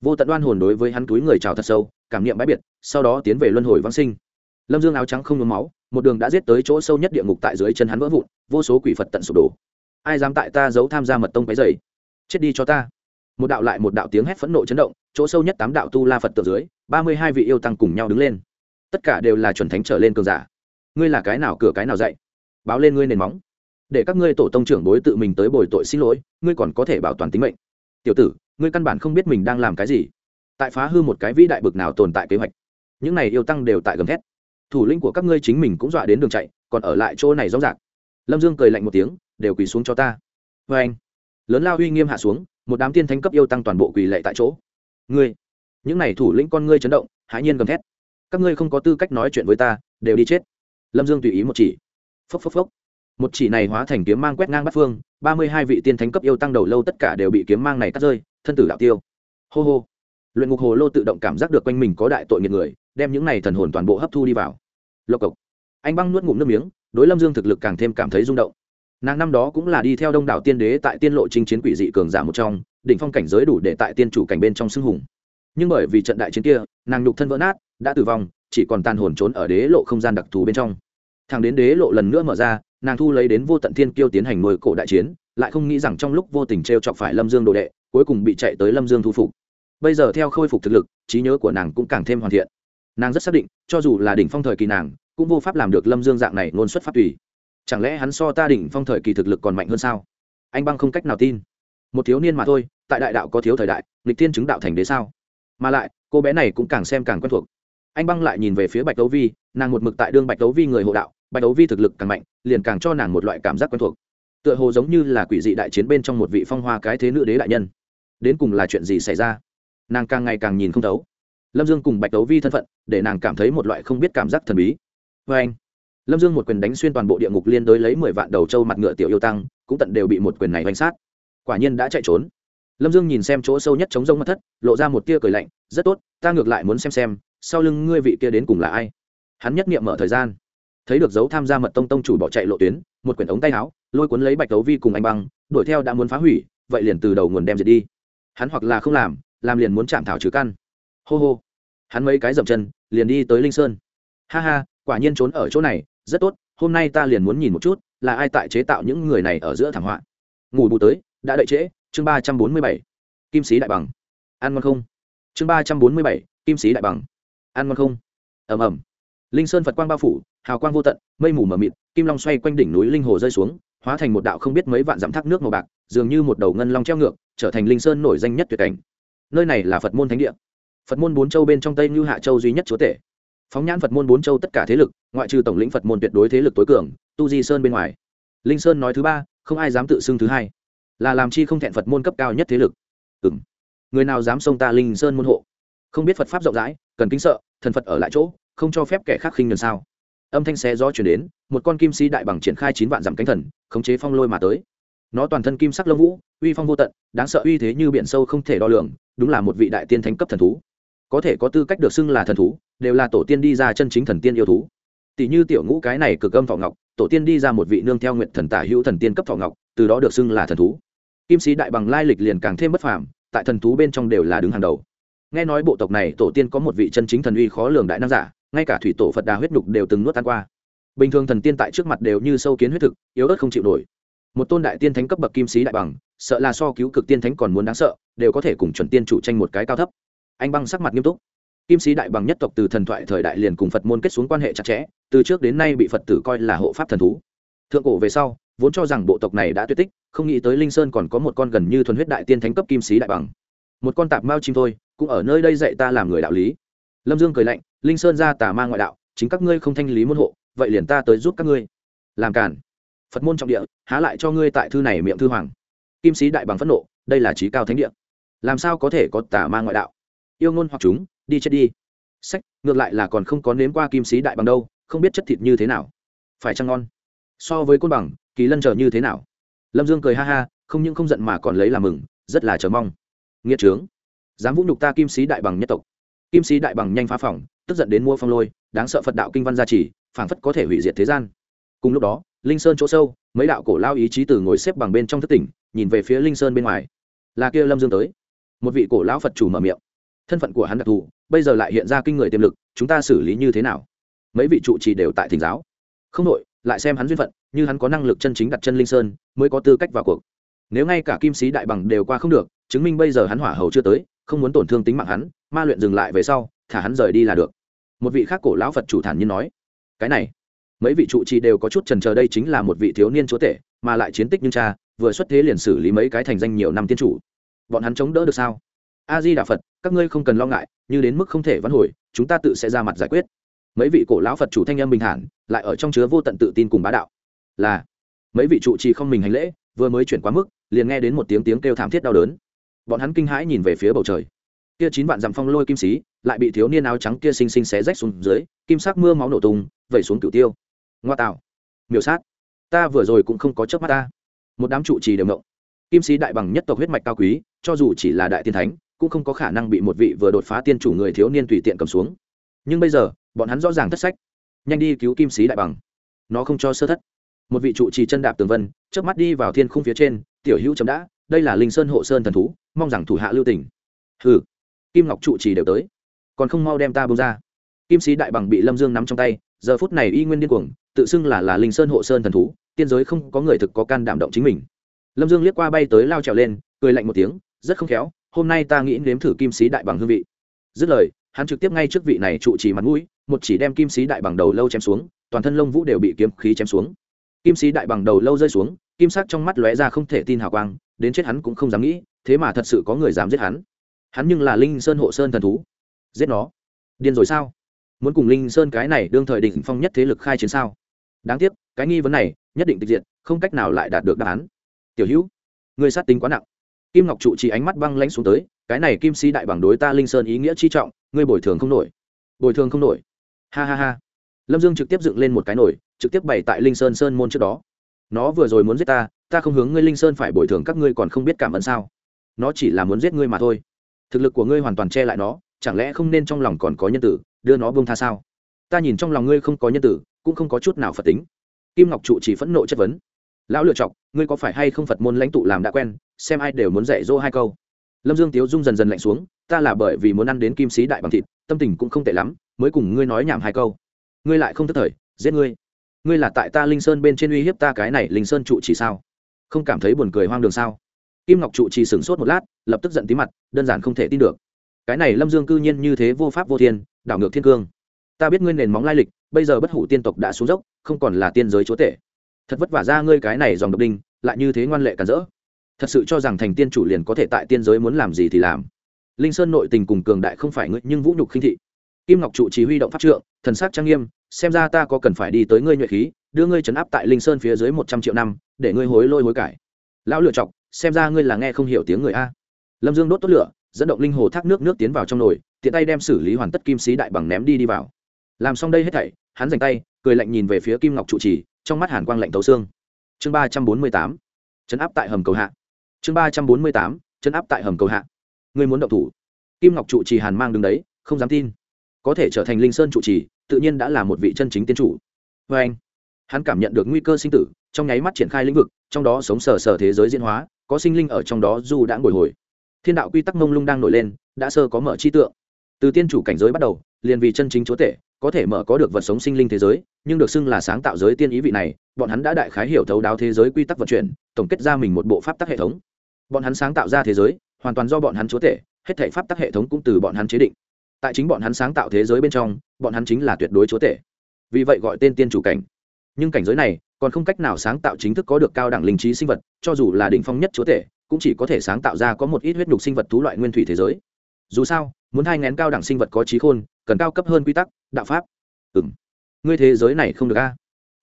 [SPEAKER 1] vô tận đoan hồn đối với hắn túi người chào thật sâu, cảm niệm bãi biệt, sau đó tiến về luân hồi vãng sinh. Lâm dương áo trắng không nhuốm máu, một đường đã giết tới chỗ sâu nhất địa ngục tại dưới chân hắn vỡ vụn, vô số quỷ phật tận sụp đổ. Ai dám tại ta giấu tham gia mật tông cái dày chết đi cho ta. Một đạo lại một đạo tiếng hét phẫn nộ chấn động, chỗ sâu nhất tám đạo tu la phật tượng dưới, ba mươi hai vị yêu tăng cùng nhau đứng lên. Tất cả đều là chuẩn thánh trở lên cường giả. Ngươi là cái nào cửa cái nào dạy báo lên ngươi nền móng. Để các ngươi tổ tông trưởng bối tự mình tới bồi tội xin lỗi, ngươi còn có thể bảo toàn tính mệnh. Tiểu tử ngươi căn bản không biết mình đang làm cái gì. Tại phá hư một cái vĩ đại bực nào tồn tại kế hoạch. Những này yêu tăng đều tại gầm thét. Thủ lĩnh của các ngươi chính mình cũng dọa đến đường chạy, còn ở lại chỗ này rõ rạc lâm dương cười lạnh một tiếng, đều quỳ xuống cho ta. Vê anh, lớn lao uy nghiêm hạ xuống, một đám tiên thánh cấp yêu tăng toàn bộ quỳ lệ tại chỗ. Ngươi, những này thủ lĩnh con ngươi chấn động, hãi nhiên gầm thét. Các ngươi không có tư cách nói chuyện với ta, đều đi chết. Lâm dương tùy ý một chỉ. Phốc phốc phốc một chỉ này hóa thành kiếm mang quét ngang bắt phương, ba mươi hai vị tiên thánh cấp yêu tăng đầu lâu tất cả đều bị kiếm mang này cắt rơi, thân tử đạo tiêu. Hô hô. Luyện ngục hồ lô tự động cảm giác được quanh mình có đại tội nghiệt người, đem những này thần hồn toàn bộ hấp thu đi vào. Lộc cộc. Anh băng nuốt ngụm nước miếng, đối lâm dương thực lực càng thêm cảm thấy rung động. Nàng năm đó cũng là đi theo đông đảo tiên đế tại tiên lộ chinh chiến quỷ dị cường giả một trong, đỉnh phong cảnh giới đủ để tại tiên chủ cảnh bên trong xưng hùng. Nhưng bởi vì trận đại chiến kia, nàng nhục thân vỡ nát, đã tử vong, chỉ còn tàn hồn trốn ở đế lộ không gian đặc thù bên trong. Thằng đến đế lộ lần nữa mở ra nàng thu lấy đến vô tận thiên kiêu tiến hành nuôi cổ đại chiến, lại không nghĩ rằng trong lúc vô tình t r e o chọc phải lâm dương đồ đệ, cuối cùng bị chạy tới lâm dương thu phục. Bây giờ theo khôi phục thực lực, trí nhớ của nàng cũng càng thêm hoàn thiện. Nàng rất xác định, cho dù là đỉnh phong thời kỳ nàng, cũng vô pháp làm được lâm dương dạng này ngôn xuất phát tùy. Chẳng lẽ hắn so ta đỉnh phong thời kỳ thực lực còn mạnh hơn sao? Anh băng không cách nào tin. Một thiếu niên mà thôi, tại đại đạo có thiếu thời đại lịch tiên chứng đạo thành đế sao? Mà lại, cô bé này cũng càng xem càng quen thuộc. Anh băng lại nhìn về phía bạch đấu vi, nàng một mực tại đương bạch đấu vi người hộ đạo bạch đấu vi thực lực càng mạnh, liền càng cho nàng một loại cảm giác quen thuộc. Tựa hồ giống như là quỷ dị đại chiến bên trong một vị phong hoa cái thế nữ đế đại nhân. Đến cùng là chuyện gì xảy ra? Nàng càng ngày càng nhìn không thấu. Lâm dương cùng bạch đấu vi thân phận, để nàng cảm thấy một loại không biết cảm giác thần bí. Vê anh, lâm dương một quyền đánh xuyên toàn bộ địa ngục liên đối lấy mười vạn đầu trâu mặt ngựa tiểu yêu tăng, cũng tận đều bị một quyền này đánh sát. Quả nhiên đã chạy trốn. Lâm dương nhìn xem chỗ sâu nhất chống rông mất thất, lộ ra một tia cười lạnh, rất tốt, ta ngược lại muốn xem xem, sau lưng ngươi vị kia đến cùng là ai? Hắn nhất nghiệm mở thời gian thấy được dấu tham gia mật tông tông chủ bỏ chạy lộ tuyến, một quyển ống tay áo, lôi cuốn lấy bạch tấu vi cùng anh băng, đuổi theo đã muốn phá hủy, vậy liền từ đầu nguồn đem diệt đi. Hắn hoặc là không làm làm liền muốn chạm thảo trừ căn. Hô hô. Hắn mấy cái dậm chân, liền đi tới linh sơn. Ha ha, quả nhiên trốn ở chỗ này, rất tốt, hôm nay ta liền muốn nhìn một chút, là ai tại chế tạo những người này ở giữa thảm họa. Ngủ bù tới, đã đợi trễ, chương ba trăm bốn mươi bảy. Kim sĩ đại bằng. Ăn ngon không? Chương ba trăm bốn mươi bảy, kim sĩ đại bằng. Ăn ngon không? Ẩm ẩm linh sơn phật quang bao phủ hào quang vô tận, mây mù mờ mịt, kim long xoay quanh đỉnh núi linh hồ rơi xuống, hóa thành một đạo không biết mấy vạn dặm thác nước màu bạc, dường như một đầu ngân long treo ngược, trở thành linh sơn nổi danh nhất tuyệt cảnh. Nơi này là phật môn thánh địa. Phật môn bốn châu bên trong tây như hạ châu duy nhất chúa tể. Phóng nhãn phật môn bốn châu tất cả thế lực, ngoại trừ tổng lĩnh phật môn tuyệt đối thế lực tối cường, tu di sơn bên ngoài. Linh sơn nói thứ ba, không ai dám tự xưng thứ hai. Là làm chi không thẹn phật môn cấp cao nhất thế lực. Ừ m người nào dám xông ta linh sơn môn hộ? Không biết phật pháp rộng rãi, cần kính sợ, thần phật ở lại chỗ, không cho phép kẻ khác khinh nhường sao? Âm thanh xé gió chuyển đến, một con kim si đại bằng triển khai chín vạn dặm cánh thần, khống chế phong lôi mà tới. Nó toàn thân kim sắc lông vũ, uy phong vô tận, đáng sợ uy thế như biển sâu không thể đo lường, đúng là một vị đại tiên thánh cấp thần thú. Có thể có tư cách được xưng là thần thú, đều là tổ tiên đi ra chân chính thần tiên yêu thú. Tỷ như tiểu ngũ cái này cực âm thọ ngọc, tổ tiên đi ra một vị nương theo nguyện thần tả hữu thần tiên cấp thọ ngọc, từ đó được xưng là thần thú. Kim sĩ đại bằng lai lịch liền càng thêm bất phàm, tại thần thú bên trong đều là đứng hàng đầu. Nghe nói bộ tộc này tổ tiên có một vị chân chính thần uy khó lường đại nam giả ngay cả thủy tổ phật đà huyết nhục đều từng nuốt tan qua. Bình thường thần tiên tại trước mặt đều như sâu kiến huyết thực, yếu ớt không chịu nổi. Một tôn đại tiên thánh cấp bậc kim sĩ đại bằng, sợ là so cứu cực tiên thánh còn muốn đáng sợ, đều có thể cùng chuẩn tiên chủ tranh một cái cao thấp. Anh băng sắc mặt nghiêm túc. Kim sĩ đại bằng nhất tộc từ thần thoại thời đại liền cùng phật môn kết xuống quan hệ chặt chẽ, từ trước đến nay bị phật tử coi là hộ pháp thần thú. Thượng cổ về sau, vốn cho rằng bộ tộc này đã tuyệt tích, không nghĩ tới linh sơn còn có một con gần như thuần huyết đại tiên thánh cấp kim sĩ đại bằng. Một con tạp mao chim thôi, cũng ở nơi đây dạy ta làm người đạo lý lâm dương cười lạnh, linh sơn ra tà ma ngoại đạo, chính các ngươi không thanh lý môn hộ, vậy liền ta tới giúp các ngươi. Làm cản phật môn trọng địa, há lại cho ngươi tại thư này miệng thư hoàng. Kim sĩ đại bằng phẫn nộ, đây là trí cao thánh địa. Làm sao có thể có tà ma ngoại đạo? Yêu ngôn hoặc chúng, đi chết đi. Sách, ngược lại là còn không có nếm qua kim sĩ đại bằng đâu, không biết chất thịt như thế nào. Phải chăng ngon? So với côn bằng, kỳ lân trở như thế nào? Lâm dương cười ha ha, không những không giận mà còn lấy làm mừng, rất là chờ mong. Nghĩa trướng. Dám vũ nhục ta kim sĩ đại bằng nhất tộc kim sĩ đại bằng nhanh phá phòng, tức giận đến mua phong lôi, đáng sợ phật đạo kinh văn gia trì, phảng phất có thể hủy diệt thế gian. Cùng lúc đó, linh sơn chỗ sâu, mấy đạo cổ lao ý chí từ ngồi xếp bằng bên trong thất tỉnh, nhìn về phía linh sơn bên ngoài. Là kia lâm dương tới. Một vị cổ lão phật chủ mở miệng. Thân phận của hắn đặc thù, bây giờ lại hiện ra kinh người tiềm lực, chúng ta xử lý như thế nào? Mấy vị trụ trì đều tại thỉnh giáo. Không đội lại xem hắn duyên phận, như hắn có năng lực chân chính đặt chân linh sơn, mới có tư cách vào cuộc. Nếu ngay cả kim sĩ đại bằng đều qua không được, chứng minh bây giờ hắn hỏa hầu chưa tới không muốn tổn thương tính mạng hắn, ma luyện dừng lại về sau, thả hắn rời đi là được. Một vị khác cổ lão phật chủ thản nhiên nói, cái này, mấy vị trụ trì đều có chút trần chờ đây chính là một vị thiếu niên chúa tể, mà lại chiến tích như cha, vừa xuất thế liền xử lý mấy cái thành danh nhiều năm tiên chủ. Bọn hắn chống đỡ được sao? A di đà phật, các ngươi không cần lo ngại, như đến mức không thể vãn hồi, chúng ta tự sẽ ra mặt giải quyết. Mấy vị cổ lão phật chủ thanh âm bình thản, lại ở trong chứa vô tận tự tin cùng bá đạo. Là, mấy vị trụ trì không mình hành lễ, vừa mới chuyển quá mức, liền nghe đến một tiếng tiếng kêu thảm thiết đau đớn bọn hắn kinh hãi nhìn về phía bầu trời. Kia chín vạn dặm phong lôi kim sĩ lại bị thiếu niên áo trắng kia xinh xinh xé rách xuống dưới, kim sắc mưa máu nổ tung, vẩy xuống cửu tiêu. Ngoa tạo. Miểu sát. Ta vừa rồi cũng không có chớp mắt ta. Một đám trụ trì đều ngộng. Kim sĩ đại bằng nhất tộc huyết mạch cao quý, cho dù chỉ là đại tiên thánh, cũng không có khả năng bị một vị vừa đột phá tiên chủ người thiếu niên tùy tiện cầm xuống. Nhưng bây giờ, bọn hắn rõ ràng thất sách. Nhanh đi cứu kim sĩ đại bằng. Nó không cho sơ thất. Một vị trụ trì chân đạp tường vân trước mắt đi vào thiên khung phía trên, tiểu hữu chấm đã, đây là linh sơn hộ sơn thần thú mong rằng thủ hạ lưu tình. hừ, kim ngọc trụ trì đều tới, còn không mau đem ta bông ra. Kim sĩ đại bằng bị lâm dương nắm trong tay, giờ phút này y nguyên điên cuồng, tự xưng là là linh sơn hộ sơn thần thú, tiên giới không có người thực có can đảm động chính mình. Lâm dương liếc qua bay tới lao trèo lên, cười lạnh một tiếng, rất không khéo, hôm nay ta nghĩ nếm thử kim sĩ đại bằng hương vị. Dứt lời, hắn trực tiếp ngay trước vị này trụ trì mặt mũi, một chỉ đem kim sĩ đại bằng đầu lâu chém xuống, toàn thân lông vũ đều bị kiếm khí chém xuống. Kim sĩ đại bằng đầu lâu rơi xuống kim sắc trong mắt lóe ra không thể tin hào quang, đến chết hắn cũng không dám nghĩ, thế mà thật sự có người dám giết hắn. Hắn nhưng là linh sơn hộ sơn thần thú. Giết nó. Điên rồi sao? Muốn cùng linh sơn cái này đương thời đỉnh phong nhất thế lực khai chiến sao? Đáng tiếc, cái nghi vấn này nhất định tịch diện không cách nào lại đạt được đáp án. Tiểu hữu người sát tính quá nặng. Kim ngọc trụ chỉ ánh mắt băng lãnh xuống tới, cái này kim sĩ đại bằng đối ta linh sơn ý nghĩa chi trọng, ngươi bồi thường không nổi. Bồi thường không nổi. Ha ha ha. Lâm dương trực tiếp dựng lên một cái nổi trực tiếp bày tại linh sơn sơn môn trước đó nó vừa rồi muốn giết ta ta không hướng ngươi linh sơn phải bồi thường các ngươi còn không biết cảm ơn sao. Nó chỉ là muốn giết ngươi mà thôi. Thực lực của ngươi hoàn toàn che lại nó, chẳng lẽ không nên trong lòng còn có nhân tử, đưa nó bông tha sao? Ta nhìn trong lòng ngươi không có nhân tử, cũng không có chút nào phật tính. Kim ngọc trụ chỉ phẫn nộ chất vấn. Lão lựa chọc, ngươi có phải hay không phật môn lãnh tụ làm đã quen, xem ai đều muốn dạy dỗ hai câu. Lâm dương tiếu dung dần dần lạnh xuống, ta là bởi vì muốn ăn đến kim sĩ đại bằng thịt, tâm tình cũng không tệ lắm, mới cùng ngươi nói nhảm hai câu. Ngươi lại không thất thời, giết ngươi ngươi là tại ta linh sơn bên trên uy hiếp ta cái này linh sơn trụ trì sao? Không cảm thấy buồn cười hoang đường sao? Kim ngọc trụ trì sửng sốt một lát, lập tức giận tí mặt, đơn giản không thể tin được. Cái này lâm dương cư nhiên như thế vô pháp vô thiên, đảo ngược thiên cương. Ta biết ngươi nền móng lai lịch, bây giờ bất hủ tiên tộc đã xuống dốc, không còn là tiên giới chúa tể. Thật vất vả ra ngươi cái này dòng độc đinh, lại như thế ngoan lệ cản rỡ. Thật sự cho rằng thành tiên chủ liền có thể tại tiên giới muốn làm gì thì làm. Linh sơn nội tình cùng cường đại không phải ngươi, nhưng vũ nhục khinh thị. Kim ngọc trụ chỉ huy động pháp trượng, thần sắc trang nghiêm xem ra ta có cần phải đi tới ngươi nhuệ khí, đưa ngươi trấn áp tại linh sơn phía dưới một trăm triệu năm, để ngươi hối lôi hối cải. Lão lựa chọc, xem ra ngươi là nghe không hiểu tiếng người a. Lâm dương đốt tốt lửa, dẫn động linh hồ thác nước nước tiến vào trong nồi, tiện tay đem xử lý hoàn tất kim sĩ đại bằng ném đi đi vào. Làm xong đây hết thảy, hắn dành tay, cười lạnh nhìn về phía kim ngọc trụ trì, trong mắt hàn quang lạnh tấu xương. Chương ba trăm bốn mươi tám chấn áp tại hầm cầu hạ. Chương ba trăm bốn mươi tám chấn áp tại hầm cầu hạ. Ngươi muốn động thủ? Kim ngọc trụ trì hàn mang đứng đấy, không dám tin. Có thể trở thành linh sơn trụ trì tự nhiên đã là một vị chân chính tiên chủ. Vê anh, hắn cảm nhận được nguy cơ sinh tử, trong nháy mắt triển khai lĩnh vực, trong đó sống sờ sờ thế giới diễn hóa, có sinh linh ở trong đó dù đã ngồi hồi. Thiên đạo quy tắc mông lung đang nổi lên, đã sơ có mở chi tượng. Từ tiên chủ cảnh giới bắt đầu, liền vì chân chính chúa tể, có thể mở có được vật sống sinh linh thế giới, nhưng được xưng là sáng tạo giới tiên ý vị này, bọn hắn đã đại khái hiểu thấu đáo thế giới quy tắc vận chuyển, tổng kết ra mình một bộ pháp tắc hệ thống. Bọn hắn sáng tạo ra thế giới, hoàn toàn do bọn hắn chúa tể, hết thể pháp tắc hệ thống cũng từ bọn hắn chế định tại chính bọn hắn sáng tạo thế giới bên trong, bọn hắn chính là tuyệt đối chúa tể. Vì vậy gọi tên tiên chủ cảnh. Nhưng cảnh giới này, còn không cách nào sáng tạo chính thức có được cao đẳng linh trí sinh vật, cho dù là đỉnh phong nhất chúa tể, cũng chỉ có thể sáng tạo ra có một ít huyết nhục sinh vật thú loại nguyên thủy thế giới. Dù sao, muốn hai ngén cao đẳng sinh vật có trí khôn, cần cao cấp hơn quy tắc, đạo pháp. Ừ m ngươi thế giới này không được a.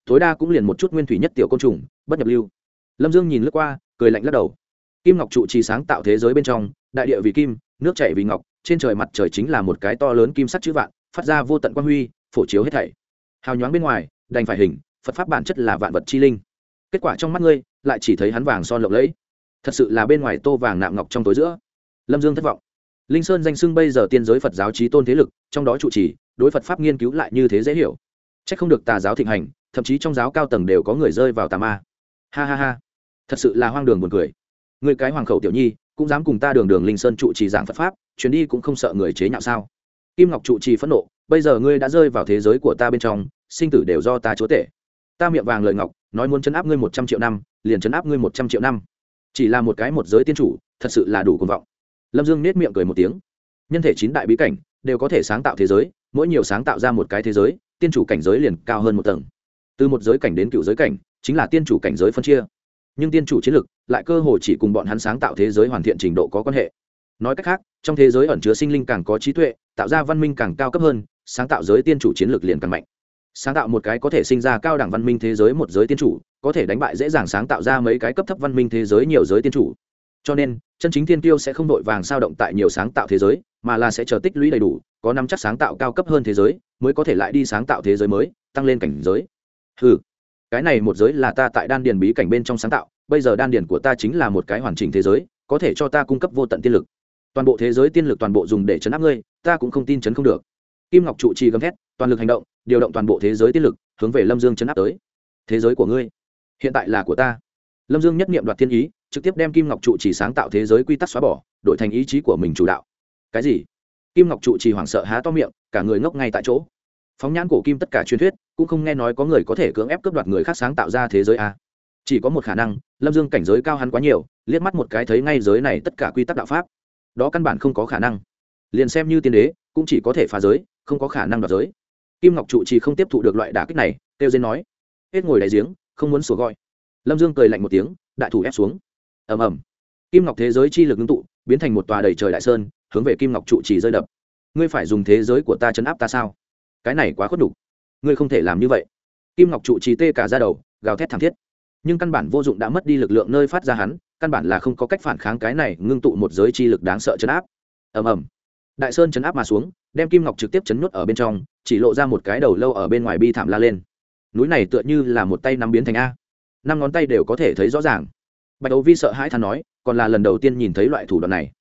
[SPEAKER 1] Tối đa cũng liền một chút nguyên thủy nhất tiểu côn trùng, bất nhập lưu. Lâm dương nhìn lướt qua, cười lạnh lắc đầu. Kim ngọc trụ trì sáng tạo thế giới bên trong, đại địa vì kim, nước chảy vì ngọc trên trời mặt trời chính là một cái to lớn kim sắt chữ vạn, phát ra vô tận quan huy, phổ chiếu hết thảy. Hào nhoáng bên ngoài, đành phải hình, phật pháp bản chất là vạn vật chi linh. Kết quả trong mắt ngươi, lại chỉ thấy hắn vàng son lộng lẫy. Thật sự là bên ngoài tô vàng nạm ngọc trong tối giữa. Lâm dương thất vọng. Linh sơn danh xưng bây giờ tiên giới phật giáo trí tôn thế lực, trong đó trụ trì, đối phật pháp nghiên cứu lại như thế dễ hiểu. C h ắ c không được tà giáo thịnh hành, thậm chí trong giáo cao tầng đều có người rơi vào tà ma. Ha ha ha. Thật sự là hoang đường buồn cười. Người cái hoàng khẩu tiểu nhi cũng dám cùng ta đường đường linh sơn trụ trì giảng phật pháp, chuyến đi cũng không sợ người chế nhạo sao? Kim ngọc trụ trì phẫn nộ, bây giờ ngươi đã rơi vào thế giới của ta bên trong, sinh tử đều do ta chúa tể. Ta miệng vàng lời ngọc, nói muốn chấn áp ngươi một trăm triệu năm, liền chấn áp ngươi một trăm triệu năm. Chỉ là một cái một giới tiên chủ, thật sự là đủ cuồng vọng. Lâm dương nết miệng cười một tiếng. Nhân thể chín đại bí cảnh, đều có thể sáng tạo thế giới, mỗi nhiều sáng tạo ra một cái thế giới, tiên chủ cảnh giới liền cao hơn một tầng. Từ một giới cảnh đến cựu giới cảnh, chính là tiên chủ cảnh giới phân chia nhưng tiên chủ chiến lực lại cơ hồ chỉ cùng bọn hắn sáng tạo thế giới hoàn thiện trình độ có quan hệ. Nói cách khác, trong thế giới ẩn chứa sinh linh càng có trí tuệ, tạo ra văn minh càng cao cấp hơn, sáng tạo giới tiên chủ chiến lược liền càng mạnh. Sáng tạo một cái có thể sinh ra cao đẳng văn minh thế giới một giới tiên chủ, có thể đánh bại dễ dàng sáng tạo ra mấy cái cấp thấp văn minh thế giới nhiều giới tiên chủ. Cho nên, chân chính tiên tiêu sẽ không đội vàng sao động tại nhiều sáng tạo thế giới, mà là sẽ chờ tích lũy đầy đủ, có năm chắc sáng tạo cao cấp hơn thế giới, mới có thể lại đi sáng tạo thế giới mới, tăng lên cảnh giới. Ừ cái này một giới là ta tại đan điền bí cảnh bên trong sáng tạo, bây giờ đan điền của ta chính là một cái hoàn chỉnh thế giới, có thể cho ta cung cấp vô tận tiên lực. Toàn bộ thế giới tiên lực toàn bộ dùng để chấn áp ngươi, ta cũng không tin chấn không được. Kim ngọc trụ trì gầm thét, toàn lực hành động, điều động toàn bộ thế giới tiên lực, hướng về lâm dương chấn áp tới. Thế giới của ngươi, hiện tại là của ta. Lâm dương nhất nghiệm đoạt thiên ý, trực tiếp đem kim ngọc trụ trì sáng tạo thế giới quy tắc xóa bỏ, đổi thành ý chí của mình chủ đạo. Cái gì? Kim ngọc trụ trì hoảng sợ há to miệng, cả người ngốc ngay tại chỗ. Phóng nhãn cổ kim tất cả truyền thuyết cũng không nghe nói có người có thể cưỡng ép cướp đoạt người khác sáng tạo ra thế giới a. Chỉ có một khả năng, lâm dương cảnh giới cao hắn quá nhiều, liếc mắt một cái thấy ngay giới này tất cả quy tắc đạo pháp. Đó căn bản không có khả năng. Liền xem như tiên đế, cũng chỉ có thể phá giới, không có khả năng đoạt giới. Kim ngọc trụ chỉ không tiếp thụ được loại đả kích này, kêu dên nói. Hết ngồi đại giếng, không muốn sủa gọi. Lâm dương cười lạnh một tiếng, đại thủ ép xuống. Ầm ầm. Kim ngọc thế giới chi lực ngưng tụ, biến thành một tòa đầy trời đại sơn, hướng về kim ngọc trụ chỉ rơi đập. Ngươi phải dùng thế giới của ta chấn áp ta sao? Cái này quá khuất đục ngươi không thể làm như vậy. Kim ngọc trụ trì tê cả ra đầu, gào thét thảm thiết. Nhưng căn bản vô dụng đã mất đi lực lượng nơi phát ra hắn, căn bản là không có cách phản kháng cái này ngưng tụ một giới chi lực đáng sợ chấn áp. Ầm ầm. Đại sơn chấn áp mà xuống, đem kim ngọc trực tiếp chấn nuốt ở bên trong, chỉ lộ ra một cái đầu lâu ở bên ngoài bi thảm la lên. Núi này tựa như là một tay nắm biến thành a. Năm ngón tay đều có thể thấy rõ ràng. Bạch đấu vi sợ hãi than nói, còn là lần đầu tiên nhìn thấy loại thủ đoạn này.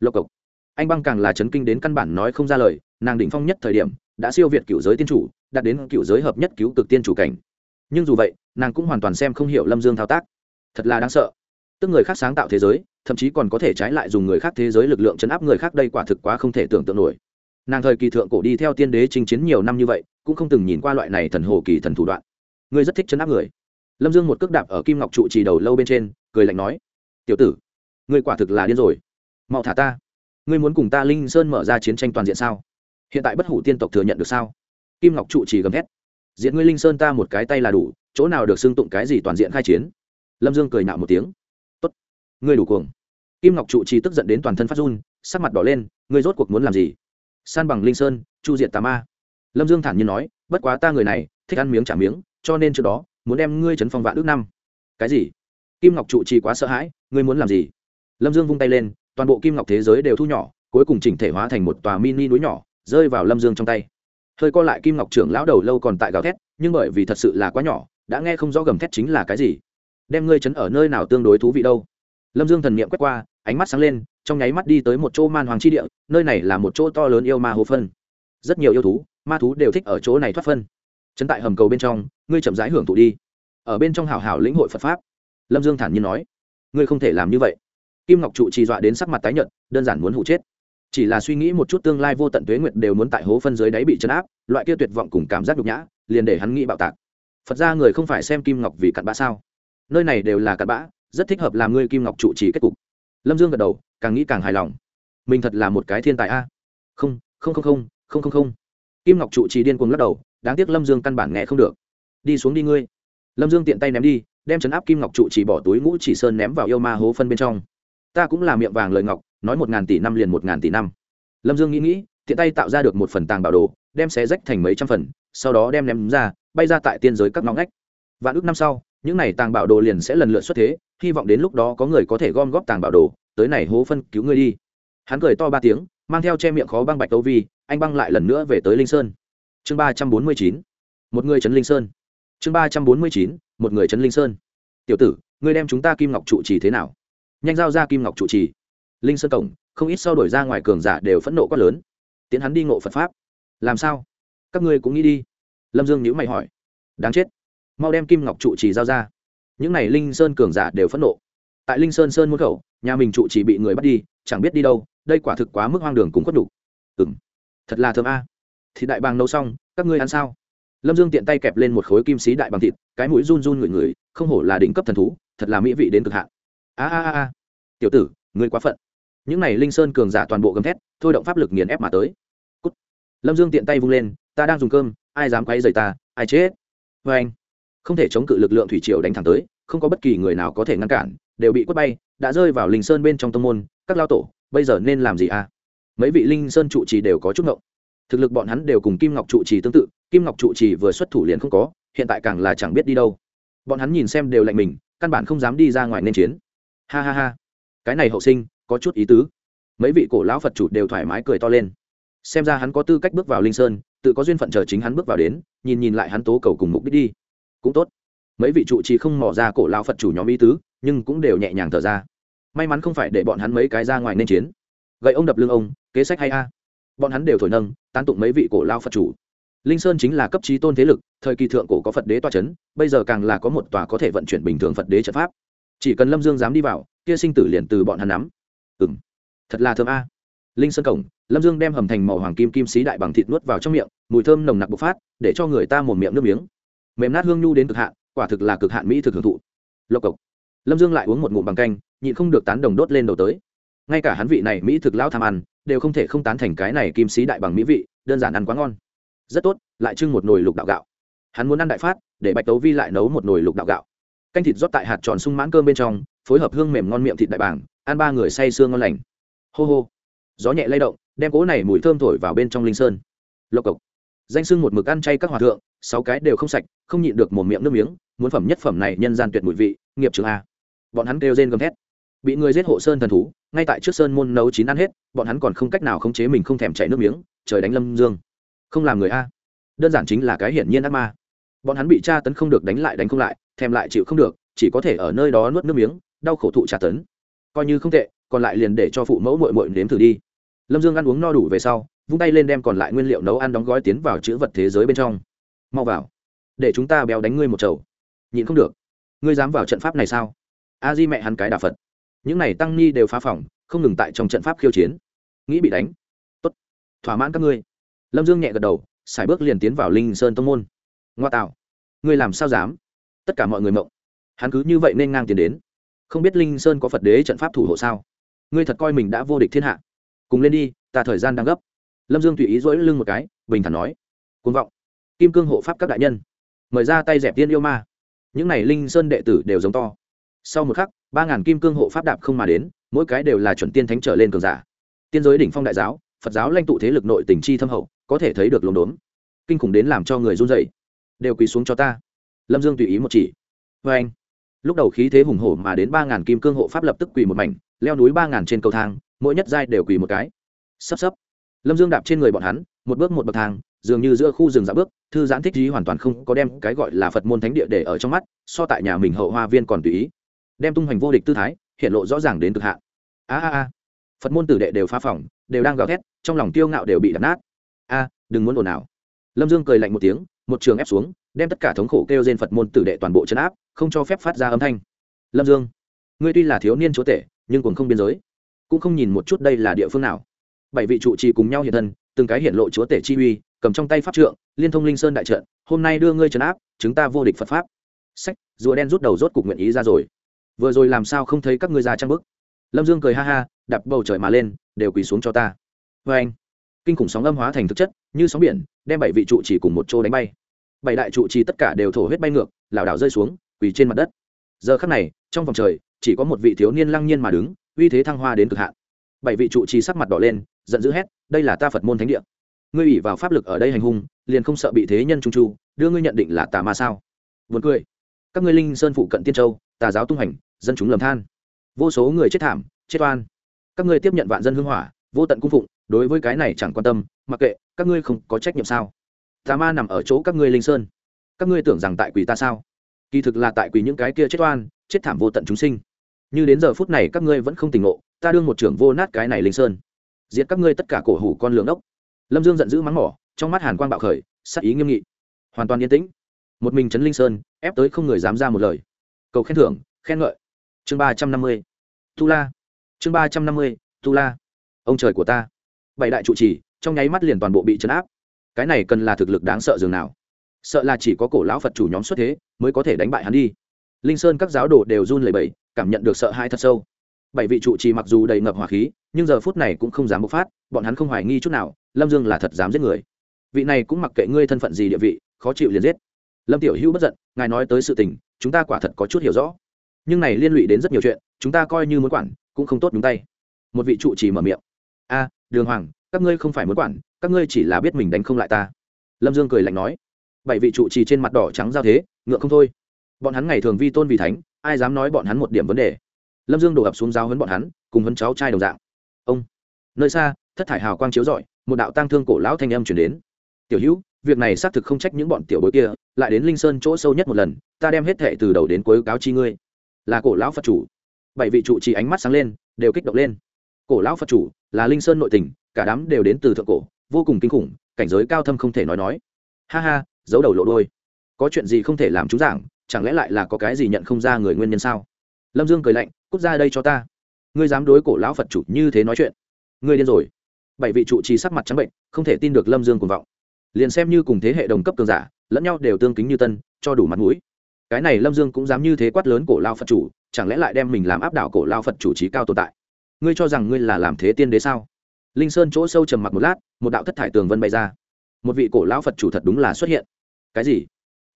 [SPEAKER 1] Lộc cộc. Anh băng càng là chấn kinh đến căn bản nói không ra lời, nàng đỉnh phong nhất thời điểm đã siêu việt cựu giới tiên chủ, đạt đến cựu giới hợp nhất cứu cực tiên chủ cảnh. Nhưng dù vậy, nàng cũng hoàn toàn xem không hiểu lâm dương thao tác. Thật là đáng sợ. Tức người khác sáng tạo thế giới, thậm chí còn có thể trái lại dùng người khác thế giới lực lượng chấn áp người khác, đây quả thực quá không thể tưởng tượng nổi. Nàng thời kỳ thượng cổ đi theo tiên đế chinh chiến nhiều năm như vậy, cũng không từng nhìn qua loại này thần hồ kỳ thần thủ đoạn. Ngươi rất thích chấn áp người. Lâm dương một cước đạp ở kim ngọc trụ trì đầu lâu bên trên, cười lạnh nói, tiểu tử, ngươi quả thực là điên rồi. Mau thả ta. Ngươi muốn cùng ta linh sơn mở ra chiến tranh toàn diện sao? Hiện tại bất hủ tiên tộc thừa nhận được sao? Kim ngọc trụ chỉ gầm thét. Diện ngươi linh sơn ta một cái tay là đủ, chỗ nào được xưng tụng cái gì toàn diện khai chiến? Lâm dương cười nạo một tiếng. Tốt, ngươi đủ cuồng. Kim ngọc trụ trì tức giận đến toàn thân phát run, sắc mặt đỏ lên, ngươi rốt cuộc muốn làm gì? San bằng linh sơn, chu diệt tà ma. Lâm dương thản nhiên nói, bất quá ta người này, thích ăn miếng trả miếng, cho nên trước đó, muốn đem ngươi trấn phong vạn ước năm. Cái gì? Kim ngọc trụ trì quá sợ hãi, ngươi muốn làm gì? Lâm dương vung tay lên, toàn bộ kim ngọc thế giới đều thu nhỏ, cuối cùng chỉnh thể hóa thành một tòa mini núi nhỏ rơi vào lâm dương trong tay. Hơi co lại kim ngọc trưởng lão đầu lâu còn tại gào thét, nhưng bởi vì thật sự là quá nhỏ, đã nghe không rõ gầm thét chính là cái gì. Đem ngươi chấn ở nơi nào tương đối thú vị đâu. Lâm dương thần n i ệ m quét qua, ánh mắt sáng lên, trong nháy mắt đi tới một chỗ man hoàng chi địa, nơi này là một chỗ to lớn yêu ma hồ phân. Rất nhiều yêu thú, ma thú đều thích ở chỗ này thoát phân. Chấn tại hầm cầu bên trong, ngươi chậm rãi hưởng thụ đi. Ở bên trong hảo hảo lĩnh hội phật pháp. Lâm dương thản nhiên nói, ngươi không thể làm như vậy. Kim ngọc trụ trì dọa đến sắc mặt tái nhợt, đơn giản muốn hụ chết chỉ là suy nghĩ một chút tương lai vô tận tuế nguyệt đều muốn tại hố phân dưới đáy bị chấn áp, loại kia tuyệt vọng cùng cảm giác nhục nhã, liền để hắn nghĩ bạo tạc. Phật ra người không phải xem kim ngọc vì cặn bã sao? Nơi này đều là cặn bã, rất thích hợp làm ngươi kim ngọc trụ trì kết cục. Lâm dương gật đầu, càng nghĩ càng hài lòng. Mình thật là một cái thiên tài a. Không không không không không không không. Kim ngọc trụ trì điên cuồng lắc đầu, đáng tiếc lâm dương căn bản nghe không được. Đi xuống đi ngươi. Lâm dương tiện tay ném đi, đem chấn áp kim ngọc trụ trì bỏ túi ngũ chỉ sơn ném vào yêu ma hố phân bên trong. Ta cũng là miệng vàng lời ngọc nói một ngàn tỷ năm liền một ngàn tỷ năm. Lâm dương nghĩ nghĩ, tiện tay tạo ra được một phần tàng bảo đồ, đem xé rách thành mấy trăm phần, sau đó đem ném ra, bay ra tại tiên giới các ngõ ngách. Vạn ước năm sau, những n à y tàng bảo đồ liền sẽ lần lượt xuất thế, hy vọng đến lúc đó có người có thể gom góp tàng bảo đồ, tới này hố phân cứu ngươi đi. Hắn cười to ba tiếng, mang theo che miệng khó băng bạch tấu vi, anh băng lại lần nữa về tới linh sơn. Chương ba trăm bốn mươi chín, một người trấn linh sơn. Chương ba trăm bốn mươi chín, một người trấn linh sơn. Tiểu tử, ngươi đem chúng ta kim ngọc trụ trì thế nào? Nhanh giao ra kim ngọc trụ trì linh sơn cổng, không ít sau đổi ra ngoài cường giả đều phẫn nộ quá lớn. Tiến hắn đi ngộ phật pháp. Làm sao? Các ngươi cũng nghĩ đi. Lâm dương nhữ mày hỏi. Đáng chết. Mau đem kim ngọc trụ trì giao ra. Những n à y linh sơn cường giả đều phẫn nộ. Tại linh sơn sơn môn khẩu, nhà mình trụ trì bị người bắt đi, chẳng biết đi đâu, đây quả thực quá mức hoang đường cũng khuất đủ ừ m thật là thơm a. Thì đại bàng nấu xong, các ngươi ăn sao? Lâm dương tiện tay kẹp lên một khối kim xí đại bằng thịt, cái mũi run run ngửi ngửi, không hổ là đỉnh cấp thần thú, thật là mỹ vị đến cực hạn. A a a. Tiểu tử, ngươi quá phận những này linh sơn cường giả toàn bộ gầm thét, thôi động pháp lực nghiền ép mà tới. Cút. lâm dương tiện tay vung lên, ta đang dùng cơm, ai dám quay rời ta, ai chết? Vê anh, không thể chống cự lực lượng thủy triều đánh thẳng tới, không có bất kỳ người nào có thể ngăn cản, đều bị quất bay, đã rơi vào linh sơn bên trong tông môn, các lao tổ, bây giờ nên làm gì à? Mấy vị linh sơn trụ trì đều có chút ngộng. Thực lực bọn hắn đều cùng kim ngọc trụ trì tương tự, kim ngọc trụ trì vừa xuất thủ liền không có, hiện tại càng là chẳng biết đi đâu. Bọn hắn nhìn xem đều lạnh mình, căn bản không dám đi ra ngoài nên chiến. Ha ha ha. Cái này hậu sinh có chút ý tứ. Mấy vị cổ lão phật chủ đều thoải mái cười to lên. Xem ra hắn có tư cách bước vào linh sơn, tự có duyên phận chờ chính hắn bước vào đến, nhìn nhìn lại hắn tố cầu cùng mục đích đi. Cũng tốt. Mấy vị trụ trì không mò ra cổ lão phật chủ nhóm ý tứ, nhưng cũng đều nhẹ nhàng thở ra. May mắn không phải để bọn hắn mấy cái ra ngoài nên chiến. Gậy ông đập lưng ông, kế sách hay a. Bọn hắn đều thổi nâng, tán tụng mấy vị cổ lao phật chủ. Linh sơn chính là cấp trí tôn thế lực, thời kỳ thượng cổ có phật đế toa c h ấ n bây giờ càng là có một tòa có thể vận chuyển bình thường phật đế trận pháp. Chỉ cần lâm dương dám đi vào, kia sinh tử liền từ bọn hắn nắm ừng thật là thơm a. Linh sơn cổng, lâm dương đem hầm thành màu hoàng kim kim xí đại bằng thịt nuốt vào trong miệng, mùi thơm nồng nặc bộc phát, để cho người ta mồm miệng nước miếng. Mềm nát hương nhu đến cực hạn, quả thực là cực hạn mỹ thực hưởng thụ. Lộc cộc. Lâm dương lại uống một ngụm bằng canh, nhịn không được tán đồng đốt lên đầu tới. Ngay cả hắn vị này mỹ thực lão tham ăn, đều không thể không tán thành cái này kim xí đại bằng mỹ vị, đơn giản ăn quá ngon. Rất tốt, lại trưng một nồi lục đạo gạo. Hắn muốn ăn đại phát, để bạch tấu vi lại nấu một nồi lục đạo gạo. Canh thịt rót tại hạt tròn sung mãn cơm bên trong phối hợp hương mềm ngon miệng thịt đại bảng ăn ba người say sương ngon lành. Hô hô. Gió nhẹ lay động, đem cỗ này mùi thơm thổi vào bên trong linh sơn. Lộc cộc. Danh sưng một mực ăn chay các hòa thượng, sáu cái đều không sạch, không nhịn được một miệng nước miếng, muốn phẩm nhất phẩm này nhân gian tuyệt mùi vị, nghiệp trường a. Bọn hắn kêu rên gầm thét. Bị người giết hộ sơn thần thú, ngay tại trước sơn môn nấu chín ăn hết, bọn hắn còn không cách nào khống chế mình không thèm chảy nước miếng, trời đánh lâm dương. Không làm người a. Đơn giản chính là cái hiển nhiên ác ma. Bọn hắn bị tra tấn không được đánh lại đánh không lại, thèm lại chịu không được, chỉ có thể ở nơi đó nuốt nước miếng đau khổ thụ trả tấn. Coi như không tệ, còn lại liền để cho phụ mẫu mội mội nếm thử đi. Lâm dương ăn uống no đủ về sau, vung tay lên đem còn lại nguyên liệu nấu ăn đóng gói tiến vào chữ vật thế giới bên trong. Mau vào. Để chúng ta béo đánh ngươi một chầu. Nhịn không được. Ngươi dám vào trận pháp này sao? A di mẹ hắn cái đà phật. Những này tăng ni đều phá phỏng không ngừng tại trong trận pháp khiêu chiến. Nghĩ bị đánh. Tốt. Thỏa mãn các ngươi. Lâm dương nhẹ gật đầu, xài bước liền tiến vào linh sơn tông môn. Ngoa tạo. Ngươi làm sao dám? Tất cả mọi người mộng. Hắn cứ như vậy nên ngang tiến đến không biết linh sơn có phật đế trận pháp thủ hộ sao? Ngươi thật coi mình đã vô địch thiên hạ. Cùng lên đi, ta thời gian đang gấp. Lâm dương tùy ý dỗi lưng một cái, bình thản nói. Côn vọng. Kim cương hộ pháp các đại nhân. Mời ra tay dẹp tiên yêu ma. Những n à y linh sơn đệ tử đều giống to. Sau một khắc, ba ngàn kim cương hộ pháp đạp không mà đến, mỗi cái đều là chuẩn tiên thánh trở lên cường giả. Tiên giới đỉnh phong đại giáo, phật giáo lanh tụ thế lực nội tình chi thâm hậu, có thể thấy được lồn đốn kinh khủng đến làm cho người run dậy đều quỳ xuống cho ta. Lâm dương tùy ý một chỉ. Vê anh lúc đầu khí thế hùng hổ mà đến ba ngàn kim cương hộ pháp lập tức quỳ một mảnh, leo núi ba ngàn trên cầu thang, mỗi nhất giai đều quỳ một cái. Sắp sắp lâm dương đạp trên người bọn hắn, một bước một bậc thang, dường như giữa khu rừng dạ bước, thư giãn thích trí hoàn toàn không có đem cái gọi là phật môn thánh địa để ở trong mắt, so tại nhà mình hậu hoa viên còn tùy ý. Đem tung hoành vô địch tư thái, hiện lộ rõ ràng đến cực hạn. A a a. Phật môn tử đệ đều phá phỏng đều đang gào thét, trong lòng tiêu ngạo đều bị đập nát. A, đừng muốn ồn nào lâm dương cười lạnh một tiếng, một trường ép xuống đem tất cả thống khổ kêu trên phật môn tử đệ toàn bộ chấn áp, không cho phép phát ra âm thanh. Lâm dương, ngươi tuy là thiếu niên chúa tể, nhưng còn không biên giới. Cũng không nhìn một chút đây là địa phương nào. Bảy vị trụ trì cùng nhau hiện thân, từng cái hiện lộ chúa tể chi uy, cầm trong tay pháp trượng, liên thông linh sơn đại trận, hôm nay đưa ngươi trấn áp, chúng ta vô địch phật pháp. Sách, rùa đen rút đầu rốt cục nguyện ý ra rồi. Vừa rồi làm sao không thấy các ngươi ra trang bức? Lâm dương cười ha ha, đạp bầu trời mà lên, đều quỳ xuống cho ta. Vê anh kinh khủng sóng âm hóa thành thực chất, như sóng biển, đem bảy vị trụ chỉ cùng một chỗ đánh bay bảy đại trụ trì tất cả đều thổ huyết bay ngược, lảo đảo rơi xuống, quỳ trên mặt đất. Giờ khắc này, trong vòng trời, chỉ có một vị thiếu niên lăng nhiên mà đứng, uy thế thăng hoa đến cực hạn. Bảy vị trụ trì sắc mặt đỏ lên, giận dữ hét, đây là ta phật môn thánh địa. Ngươi ủy vào pháp lực ở đây hành hung, liền không sợ bị thế nhân trung chu đưa ngươi nhận định là tà ma sao? Vượt cười. Các ngươi linh sơn phụ cận tiên châu, tà giáo tung hành, dân chúng lầm than. Vô số người chết thảm, chết oan. Các ngươi tiếp nhận vạn dân hưng hỏa, vô tận cung phụng, đối với cái này chẳng quan tâm, mặc kệ, các ngươi không có trách nhiệm sao? Tà ma nằm ở chỗ các ngươi linh sơn. Các ngươi tưởng rằng tại quỷ ta sao? Kỳ thực là tại quỷ những cái kia chết oan, chết thảm vô tận chúng sinh. Như đến giờ phút này các ngươi vẫn không tỉnh ngộ, ta đương một trưởng vô nát cái này linh sơn. Diệt các ngươi tất cả cổ hủ con lường ốc. Lâm dương giận dữ mắng mỏ, trong mắt hàn quang bạo khởi, sắc ý nghiêm nghị. Hoàn toàn yên tĩnh. Một mình trấn linh sơn, ép tới không người dám ra một lời. Cầu khen thưởng, khen ngợi. Chương ba trăm năm mươi. Tu la. Chương ba trăm năm mươi, tu la. Ông trời của ta. Bảy đại trụ trì, trong nháy mắt liền toàn bộ bị chấn áp cái này cần là thực lực đáng sợ dường nào. Sợ là chỉ có cổ lão phật chủ nhóm xuất thế mới có thể đánh bại hắn đi. Linh sơn các giáo đồ đều run lẩy bẩy, cảm nhận được sợ hãi thật sâu. Bảy vị trụ trì mặc dù đầy ngập hỏa khí, nhưng giờ phút này cũng không dám bộc phát, bọn hắn không hoài nghi chút nào, lâm dương là thật dám giết người. Vị này cũng mặc kệ ngươi thân phận gì địa vị, khó chịu liền giết. Lâm tiểu hữu bất giận, ngài nói tới sự tình, chúng ta quả thật có chút hiểu rõ. Nhưng này liên lụy đến rất nhiều chuyện, chúng ta coi như muốn quản, cũng không tốt đúng tay. Một vị trụ trì mở miệng. A, đường hoàng, các ngươi không phải muốn quản các ngươi chỉ là biết mình đánh không lại ta. Lâm dương cười lạnh nói. Bảy vị trụ trì trên mặt đỏ trắng giao thế, ngựa không thôi. Bọn hắn ngày thường vi tôn vì thánh, ai dám nói bọn hắn một điểm vấn đề? Lâm dương đổ ập xuống giáo hấn bọn hắn, cùng hấn cháu trai đồng dạng. Ông. Nơi xa, thất thải hào quang chiếu rọi, một đạo tang thương cổ lão thanh âm chuyển đến. Tiểu hữu, việc này xác thực không trách những bọn tiểu bối kia, lại đến linh sơn chỗ sâu nhất một lần, ta đem hết thệ từ đầu đến cuối cáo chi ngươi. Là cổ lão phật chủ. Bảy vị trụ trì ánh mắt sáng lên, đều kích động lên. Cổ lão phật chủ, là linh sơn nội tình cả đám đều đến từ thượng cổ vô cùng kinh khủng, cảnh giới cao thâm không thể nói nói. Ha ha, giấu đầu lộ đôi có chuyện gì không thể làm chú giảng, chẳng lẽ lại là có cái gì nhận không ra người nguyên nhân sao? Lâm dương cười lạnh, cút ra đây cho ta. Ngươi dám đối cổ lão phật chủ như thế nói chuyện. Ngươi điên rồi. Bảy vị trụ trì sắc mặt trắng bệnh, không thể tin được lâm dương cuồng vọng. Liền xem như cùng thế hệ đồng cấp cường giả, lẫn nhau đều tương kính như tân, cho đủ mặt mũi. Cái này lâm dương cũng dám như thế quát lớn cổ lao phật chủ, chẳng lẽ lại đem mình làm áp đảo cổ lao phật chủ trí cao tồn tại? Ngươi cho rằng ngươi là làm thế tiên đế sao? Linh sơn chỗ sâu trầm mặc một lát một đạo thất thải tường vân bay ra. Một vị cổ lão phật chủ thật đúng là xuất hiện. Cái gì?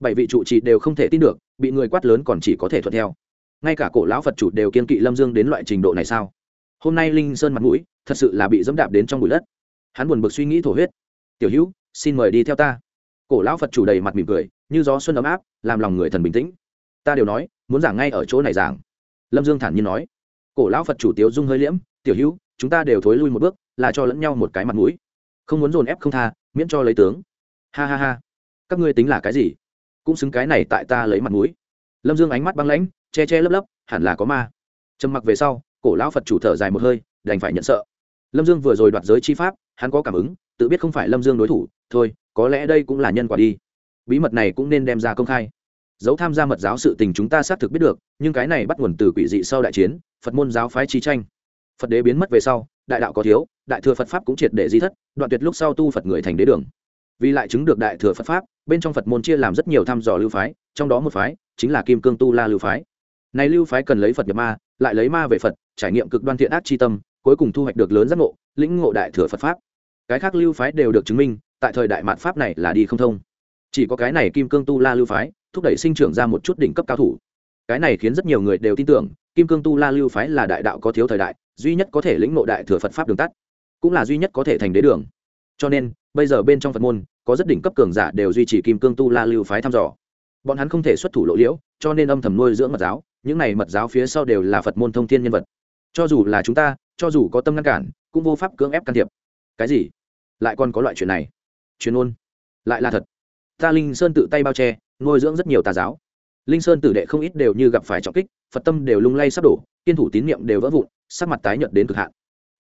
[SPEAKER 1] Bảy vị trụ trì đều không thể tin được, bị người quát lớn còn chỉ có thể thuận theo. Ngay cả cổ lão phật chủ đều kiên kỵ lâm dương đến loại trình độ này sao? Hôm nay linh sơn mặt mũi, thật sự là bị dẫm đạp đến trong bụi đất. Hắn buồn bực suy nghĩ thổ huyết. Tiểu hữu, xin mời đi theo ta. Cổ lão phật chủ đầy mặt mỉm cười, như gió xuân ấm áp, làm lòng người thần bình tĩnh. Ta đều nói, muốn giảng ngay ở chỗ này giảng. Lâm dương thản nhiên nói. Cổ lão phật chủ tiếu dung hơi liễm, tiểu hữu, chúng ta đều thối lui một bước, là cho lẫn nhau một cái mặt mũi không muốn dồn ép không tha, miễn cho lấy tướng. Ha ha ha. Các ngươi tính là cái gì? Cũng xứng cái này tại ta lấy mặt mũi. Lâm dương ánh mắt băng lãnh, che che lấp lấp, hẳn là có ma. Trầm mặc về sau, cổ lão phật chủ thở dài một hơi, đành phải nhận sợ. Lâm dương vừa rồi đoạt giới chi pháp, hắn có cảm ứng, tự biết không phải lâm dương đối thủ, thôi, có lẽ đây cũng là nhân quả đi. Bí mật này cũng nên đem ra công khai. Dấu tham gia mật giáo sự tình chúng ta xác thực biết được, nhưng cái này bắt nguồn từ quỷ dị sau đại chiến, phật môn giáo phái chi tranh. Phật đế biến mất về sau đại đạo có thiếu, đại thừa phật pháp cũng triệt để di thất, đoạn tuyệt lúc sau tu phật người thành đế đường. Vì lại chứng được đại thừa phật pháp, bên trong phật môn chia làm rất nhiều thăm dò lưu phái, trong đó một phái chính là kim cương tu la lưu phái. Này lưu phái cần lấy phật nhập ma, lại lấy ma về phật, trải nghiệm cực đoan thiện ác chi tâm, cuối cùng thu hoạch được lớn giác ngộ, lĩnh ngộ đại thừa phật pháp. Cái khác lưu phái đều được chứng minh, tại thời đại mạt pháp này là đi không thông. Chỉ có cái này kim cương tu la lưu phái, thúc đẩy sinh trưởng ra một chút đỉnh cấp cao thủ. Cái này khiến rất nhiều người đều tin tưởng kim cương tu la lưu phái là đại đạo có thiếu thời đại, duy nhất có thể lĩnh ngộ đại thừa phật pháp đường tắt, cũng là duy nhất có thể thành đế đường. Cho nên, bây giờ bên trong phật môn, có rất đỉnh cấp cường giả đều duy trì kim cương tu la lưu phái thăm dò. Bọn hắn không thể xuất thủ lộ liễu, cho nên âm thầm nuôi dưỡng mật giáo, những này mật giáo phía sau đều là phật môn thông thiên nhân vật. Cho dù là chúng ta, cho dù có tâm ngăn cản, cũng vô pháp cưỡng ép can thiệp. Cái gì? Lại còn có loại chuyện này. Chuyên ôn lại là thật. Ta linh sơn tự tay bao che, nuôi dưỡng rất nhiều tà giáo linh sơn tử đệ không ít đều như gặp phải trọng kích, phật tâm đều lung lay sắp đổ kiên thủ tín nhiệm đều vỡ vụn, sắc mặt tái nhợt đến cực hạn.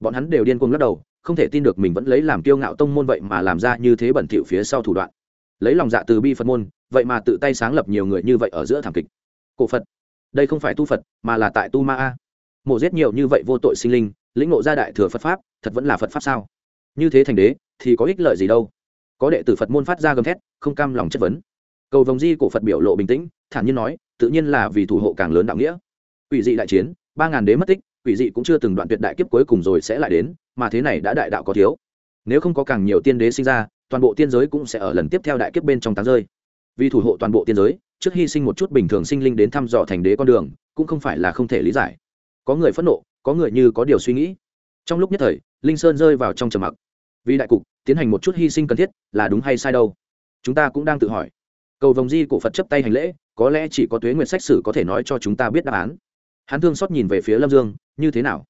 [SPEAKER 1] Bọn hắn đều điên cuồng lắc đầu, không thể tin được mình vẫn lấy làm kiêu ngạo tông môn vậy mà làm ra như thế bẩn thỉu phía sau thủ đoạn. Lấy lòng dạ từ bi phật môn, vậy mà tự tay sáng lập nhiều người như vậy ở giữa thảm kịch. Cổ phật, đây không phải tu phật, mà là tại tu ma a. Mổ giết nhiều như vậy vô tội sinh linh, lĩnh ngộ gia đại thừa phật pháp, thật vẫn là phật pháp sao? Như thế thành đế, thì có ích lợi gì đâu? Có đệ tử phật môn phát ra gầm thét, không cam lòng chất vấn cầu vồng di cổ phật biểu lộ bình tĩnh, thản nhiên nói, tự nhiên là vì thủ hộ càng lớn đạo nghĩa. Quỷ dị đại chiến, ba ngàn đế mất tích, quỷ dị cũng chưa từng đoạn tuyệt đại kiếp cuối cùng rồi sẽ lại đến, mà thế này đã đại đạo có thiếu. Nếu không có càng nhiều tiên đế sinh ra, toàn bộ tiên giới cũng sẽ ở lần tiếp theo đại kiếp bên trong táng rơi. Vì thủ hộ toàn bộ tiên giới, trước hy sinh một chút bình thường sinh linh đến thăm dò thành đế con đường, cũng không phải là không thể lý giải. Có người phẫn nộ, có người như có điều suy nghĩ. Trong lúc nhất thời, linh sơn rơi vào trong trầm mặc. Vì đại cục, tiến hành một chút hy sinh cần thiết, là đúng hay sai đâu? Chúng ta cũng đang tự hỏi cầu vồng di cổ phật chấp tay hành lễ, có lẽ chỉ có tuế nguyệt sách sử có thể nói cho chúng ta biết đáp án. Hắn thương xót nhìn về phía lâm dương, như thế nào?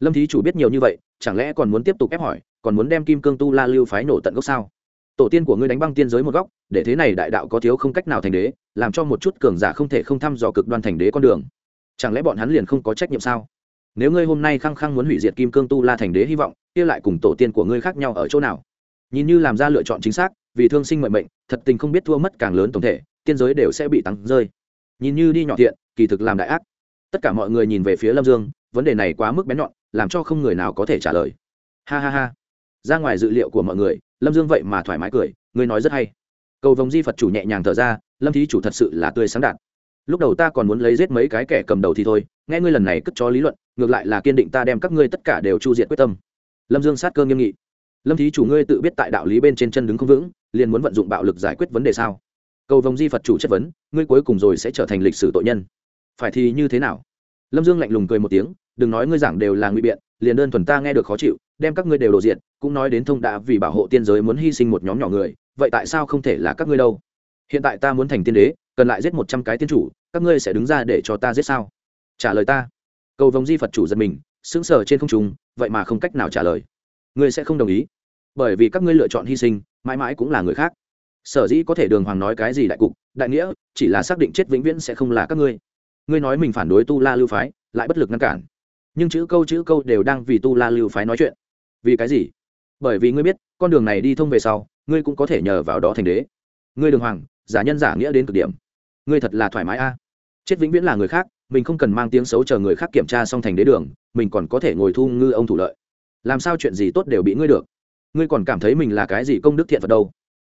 [SPEAKER 1] Lâm thí chủ biết nhiều như vậy, chẳng lẽ còn muốn tiếp tục ép hỏi, còn muốn đem kim cương tu la lưu phái nổ tận gốc sao? Tổ tiên của ngươi đánh băng tiên giới một góc, để thế này đại đạo có thiếu không cách nào thành đế, làm cho một chút cường giả không thể không thăm dò cực đoan thành đế con đường. Chẳng lẽ bọn hắn liền không có trách nhiệm sao? Nếu ngươi hôm nay khăng khăng muốn hủy diệt kim cương tu la thành đế hy vọng, kia lại cùng tổ tiên của ngươi khác nhau ở chỗ nào? Nhìn như làm ra lựa chọn chính xác vì thương sinh mệnh mệnh, thật tình không biết thua mất càng lớn tổng thể, tiên giới đều sẽ bị tăng rơi. Nhìn như đi nhỏ thiện, kỳ thực làm đại ác. Tất cả mọi người nhìn về phía lâm dương, vấn đề này quá mức bén nhọn, làm cho không người nào có thể trả lời. Ha ha ha. Ra ngoài dự liệu của mọi người, lâm dương vậy mà thoải mái cười, ngươi nói rất hay. Cầu vồng di phật chủ nhẹ nhàng thở ra, lâm thí chủ thật sự là tươi sáng đạt lúc đầu ta còn muốn lấy giết mấy cái kẻ cầm đầu thì thôi, nghe ngươi lần này cất cho lý luận, ngược lại là kiên định ta đem các ngươi tất cả đều chu diệt quyết tâm. Lâm dương sát cơ nghiêm nghị. Lâm thí chủ ngươi tự biết tại đạo lý bên trên chân đứng không vững liền muốn vận dụng bạo lực giải quyết vấn đề sao? Cầu vồng di phật chủ chất vấn, ngươi cuối cùng rồi sẽ trở thành lịch sử tội nhân. Phải thì như thế nào? Lâm dương lạnh lùng cười một tiếng, đừng nói ngươi giảng đều là nguy biện, liền đơn thuần ta nghe được khó chịu, đem các ngươi đều đồ diện cũng nói đến thông đã vì bảo hộ tiên giới muốn hy sinh một nhóm nhỏ người, vậy tại sao không thể là các ngươi đâu? Hiện tại ta muốn thành tiên đế, cần lại giết một trăm cái tiên chủ, các ngươi sẽ đứng ra để cho ta giết sao? Trả lời ta. Cầu vồng di phật chủ giật mình, sững sờ trên không trung, vậy mà không cách nào trả lời. Ngươi sẽ không đồng ý. Bởi vì các ngươi lựa chọn hy sinh mãi mãi cũng là người khác. Sở dĩ có thể đường hoàng nói cái gì đại cục, đại nghĩa, chỉ là xác định chết vĩnh viễn sẽ không là các ngươi. Ngươi nói mình phản đối tu la lưu phái, lại bất lực ngăn cản. Nhưng chữ câu chữ câu đều đang vì tu la lưu phái nói chuyện. Vì cái gì? Bởi vì ngươi biết, con đường này đi thông về sau, ngươi cũng có thể nhờ vào đó thành đế. Ngươi đường hoàng, giả nhân giả nghĩa đến cực điểm. Ngươi thật là thoải mái a. Chết vĩnh viễn là người khác, mình không cần mang tiếng xấu chờ người khác kiểm tra xong thành đế đường, mình còn có thể ngồi thu ngư ông thủ lợi. Làm sao chuyện gì tốt đều bị ngươi được? Ngươi còn cảm thấy mình là cái gì công đức thiện phật đâu?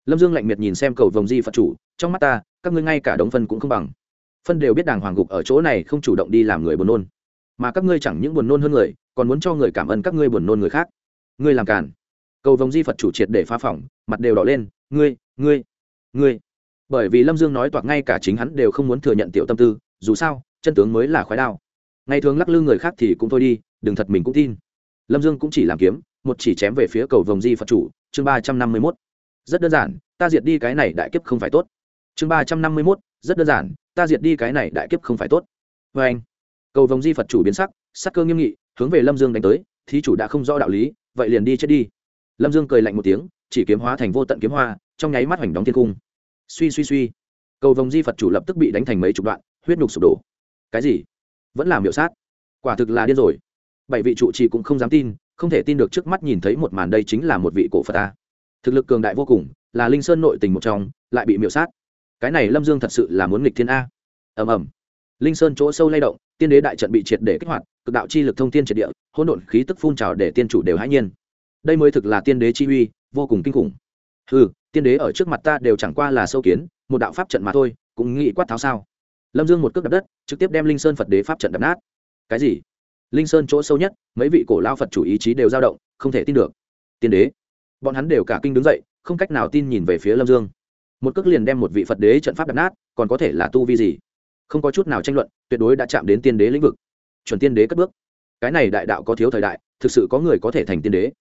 [SPEAKER 1] Lâm dương lạnh miệt nhìn xem cầu vồng di phật chủ, trong mắt ta, các ngươi ngay cả đống phân cũng không bằng. Phân đều biết đàng hoàng gục ở chỗ này, không chủ động đi làm người buồn nôn. Mà các ngươi chẳng những buồn nôn hơn người, còn muốn cho người cảm ơn các ngươi buồn nôn người khác. Ngươi làm càn. Cầu vồng di phật chủ triệt để phá phỏng, mặt đều đỏ lên, ngươi ngươi ngươi. Bởi vì lâm dương nói toạc ngay cả chính hắn đều không muốn thừa nhận tiểu tâm tư, dù sao, chân tướng mới là khói đao. Ngày thường lắc lư người khác thì cũng thôi đi, đừng thật mình cũng tin. Lâm dương cũng chỉ làm kiếm một chỉ chém về phía cầu vồng di phật chủ, chương ba trăm năm mươi mốt. Rất đơn giản, ta diệt đi cái này đại kiếp không phải tốt. Chương ba trăm năm mươi mốt, rất đơn giản, ta diệt đi cái này đại kiếp không phải tốt. Vê anh, cầu vồng di phật chủ biến sắc sắc cơ nghiêm nghị, hướng về lâm dương đánh tới, thí chủ đã không rõ đạo lý, vậy liền đi chết đi. Lâm dương cười lạnh một tiếng, chỉ kiếm hóa thành vô tận kiếm hoa, trong nháy mắt hoành đóng thiên cung. Suy suy suy. Cầu vồng di phật chủ lập tức bị đánh thành mấy chục đoạn, huyết nhục sụp đổ. Cái gì? Vẫn làm hiệu sát. Quả thực là điên rồi. Bảy vị trụ trì cũng không dám tin không thể tin được trước mắt nhìn thấy một màn đây chính là một vị cổ phật ta. Thực lực cường đại vô cùng, là linh sơn nội tình một trong, lại bị miễu sát. Cái này lâm dương thật sự là muốn nghịch thiên a. Ầm ầm. Linh sơn chỗ sâu lay động, tiên đế đại trận bị triệt để kích hoạt, cực đạo chi lực thông tiên triệt địa, hỗn độn khí tức phun trào để tiên chủ đều hãi nhiên. Đây mới thực là tiên đế chi uy, vô cùng kinh khủng. Ừ tiên đế ở trước mặt ta đều chẳng qua là sâu kiến, một đạo pháp trận mà thôi, cũng nghĩ quát tháo sao. Lâm dương một cước đập đất, trực tiếp đem linh sơn phật đế pháp trận đập nát. Cái gì? Linh sơn chỗ sâu nhất, mấy vị cổ lao phật chủ ý chí đều dao động, không thể tin được. Tiên đế, bọn hắn đều cả kinh đứng dậy, không cách nào tin nhìn về phía lâm dương. Một cước liền đem một vị phật đế trận pháp đập nát, còn có thể là tu vi gì? Không có chút nào tranh luận, tuyệt đối đã chạm đến tiên đế lĩnh vực. Chuẩn tiên đế cất bước. Cái này đại đạo có thiếu thời đại, thực sự có người có thể thành tiên đế?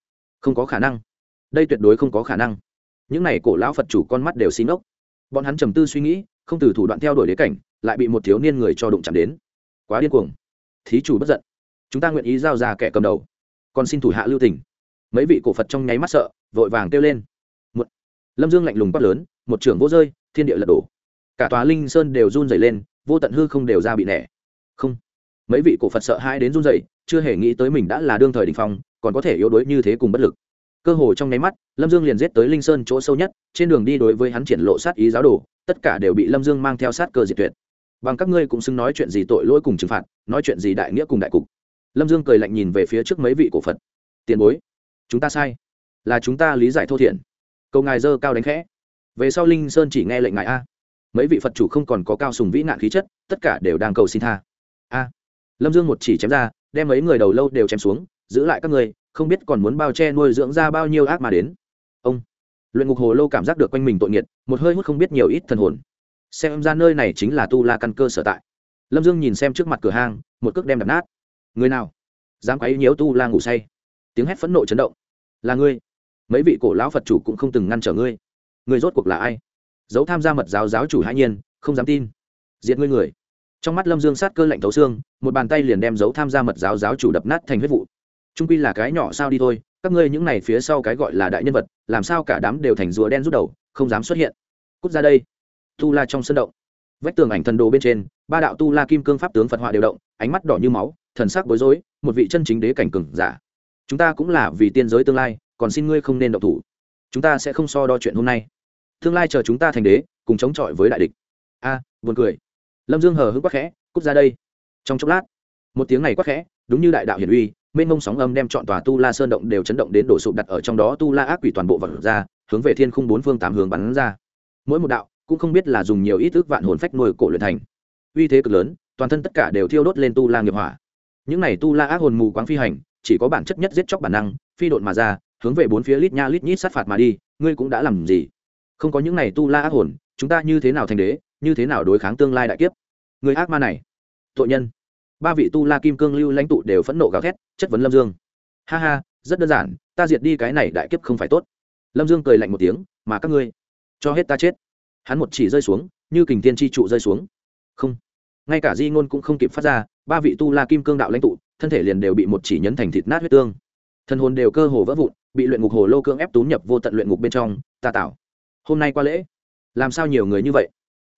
[SPEAKER 1] Không có khả năng. Đây tuyệt đối không có khả năng. Những n à y cổ lão phật chủ con mắt đều xin ốc bọn hắn trầm tư suy nghĩ, không từ thủ đoạn theo đuổi đế cảnh, lại bị một thiếu niên người cho đụng chạm đến. Quá điên cuồng. Thí chủ bất giận chúng ta nguyện ý giao ra kẻ cầm đầu. Còn xin thủ hạ lưu tỉnh mấy vị cổ phật trong nháy mắt sợ, vội vàng kêu lên. Một, lâm dương lạnh lùng quát lớn, một trưởng vô rơi, thiên địa lật đổ. Cả tòa linh sơn đều run dày lên, vô tận hư không đều ra bị nẻ. Không. Mấy vị cổ phật sợ hai đến run dày chưa hề nghĩ tới mình đã là đương thời đình phong, còn có thể yếu đuối như thế cùng bất lực. Cơ hồ trong nháy mắt, lâm dương liền giết tới linh sơn chỗ sâu nhất, trên đường đi đối với hắn triển lộ sát ý giáo đồ, tất cả đều bị lâm dương mang theo sát cơ diệt tuyệt. Bằng các ngươi cũng xưng nói chuyện gì tội lỗi cùng trừng phạt, nói chuyện gì đại nghĩa cùng đại cục lâm dương cười lạnh nhìn về phía trước mấy vị cổ phật. Tiền bối chúng ta sai. Là chúng ta lý giải thô thiển. cầu ngài dơ cao đánh khẽ. Về sau linh sơn chỉ nghe lệnh ngài a. Mấy vị phật chủ không còn có cao sùng vĩ nạn khí chất tất cả đều đang cầu xin tha. A. Lâm dương một chỉ chém ra đem mấy người đầu lâu đều chém xuống giữ lại các người, không biết còn muốn bao che nuôi dưỡng ra bao nhiêu ác mà đến. Ông. Luyện ngục hồ lâu cảm giác được quanh mình tội nghiệt một hơi hút không biết nhiều ít thần hồn. Xem ra nơi này chính là tu la căn cơ sở tại. Lâm dương nhìn xem trước mặt cửa hang một cước đem đập nát người nào? Dám quấy nhiễu tu la ngủ say? Tiếng hét phẫn nộ chấn động. Là ngươi. Mấy vị cổ lão phật chủ cũng không từng ngăn trở ngươi. Người rốt cuộc là ai? Giấu tham gia mật giáo giáo chủ hãi nhiên, không dám tin. Diệt ngươi người. Trong mắt lâm dương sát cơ lạnh thấu xương, một bàn tay liền đem giấu tham gia mật giáo giáo chủ đập nát thành huyết vụ. Trung quy là cái nhỏ sao đi thôi, các ngươi những này phía sau cái gọi là đại nhân vật, làm sao cả đám đều thành rùa đen rút đầu, không dám xuất hiện. Cút ra đây. Tu la trong sân động. Vách tường ảnh thần đồ bên trên, ba đạo tu la kim cương pháp tướng phật họa đều động, ánh mắt đỏ như máu thần sắc bối rối một vị chân chính đế cảnh cừng giả. Chúng ta cũng là vì tiên giới tương lai còn xin ngươi không nên động thủ. Chúng ta sẽ không so đo chuyện hôm nay. Tương lai chờ chúng ta thành đế cùng chống chọi với đại địch. A à, buồn cười. Lâm dương hờ hững quắc khẽ cút ra đây. Trong chốc lát một tiếng này quắc khẽ đúng như đại đạo hiển uy mênh mông sóng âm đem chọn tòa tu la sơn động đều chấn động đến đổ sụp đặt ở trong đó tu la ác quỷ toàn bộ vật ra hướng về thiên khung bốn phương tám hướng bắn ra. Mỗi một đạo cũng không biết là dùng nhiều ít ước vạn hồn phách nuôi cổ luyện thành. Uy thế cực lớn toàn thân tất cả đều thiêu đốt lên tu la nghiệp hỏa những này tu la ác hồn mù quáng phi hành, chỉ có bản chất nhất giết chóc bản năng, phi độn mà ra, hướng về bốn phía lít nha lít nhít sát phạt mà đi, ngươi cũng đã làm gì? Không có những này tu la ác hồn, chúng ta như thế nào thành đế, như thế nào đối kháng tương lai đại kiếp? Người ác ma này, tội nhân. Ba vị tu la kim cương lưu lãnh tụ đều phẫn nộ gào thét, chất vấn lâm dương. Ha ha, rất đơn giản, ta diệt đi cái này đại kiếp không phải tốt. Lâm dương cười lạnh một tiếng, mà các ngươi, cho hết ta chết. Hắn một chỉ rơi xuống, như kình tiên tri trụ rơi xuống. Không, ngay cả di ngôn cũng không kịp phát ra ba vị tu la kim cương đạo lãnh tụ, thân thể liền đều bị một chỉ nhấn thành thịt nát huyết tương. Thân hồn đều cơ hồ vỡ vụn, bị luyện ngục hồ lô cương ép tú nhập vô tận luyện ngục bên trong ta tạo hôm nay qua lễ, làm sao nhiều người như vậy?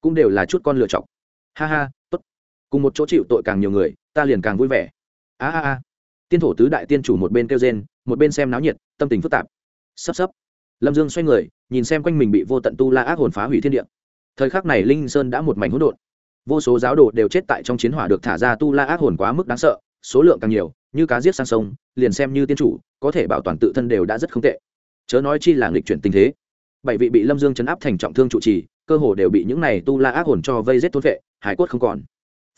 [SPEAKER 1] Cũng đều là chút con lựa chọc. Ha ha, tốt. Cùng một chỗ chịu tội càng nhiều người, ta liền càng vui vẻ. A a a. Tiên thổ tứ đại tiên chủ một bên kêu rên, một bên xem náo nhiệt, tâm tình phức tạp. Sắp sắp. Lâm dương xoay người, nhìn xem quanh mình bị vô tận tu la ác hồn phá hủy thiên địa. Thời khắc này linh sơn đã một mảnh hỗn độn vô số giáo đồ đều chết tại trong chiến hỏa được thả ra tu la ác hồn quá mức đáng sợ, số lượng càng nhiều, như cá giết sang sông, liền xem như tiên chủ, có thể bảo toàn tự thân đều đã rất không tệ. Chớ nói chi là nghịch chuyển tình thế. Bảy vị bị lâm dương chấn áp thành trọng thương trụ trì, cơ hồ đều bị những này tu la ác hồn cho vây giết thôn vệ, hải cốt không còn.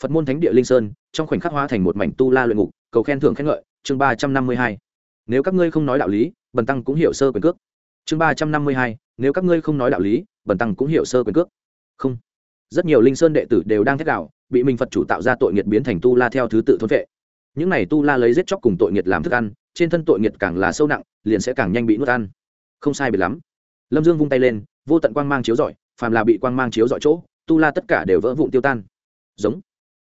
[SPEAKER 1] Phật môn thánh địa linh sơn, trong khoảnh khắc hóa thành một mảnh tu la luyện ngục, cầu khen thưởng khen ngợi, chương ba trăm năm mươi hai. Nếu các ngươi không nói đạo lý, bần tăng cũng hiểu sơ quyền cước. Chương ba trăm năm mươi hai, nếu các ngươi không nói đạo lý, bần tăng cũng hiểu sơ quyền cước. Không rất nhiều linh sơn đệ tử đều đang thét đạo bị mình phật chủ tạo ra tội nghiệt biến thành tu la theo thứ tự thôn vệ. Những này tu la lấy giết chóc cùng tội nghiệt làm thức ăn, trên thân tội nghiệt càng là sâu nặng, liền sẽ càng nhanh bị nuốt ăn. Không sai biệt lắm. Lâm dương vung tay lên, vô tận quang mang chiếu rọi, phàm là bị quang mang chiếu rọi chỗ, tu la tất cả đều vỡ vụn tiêu tan. Giống.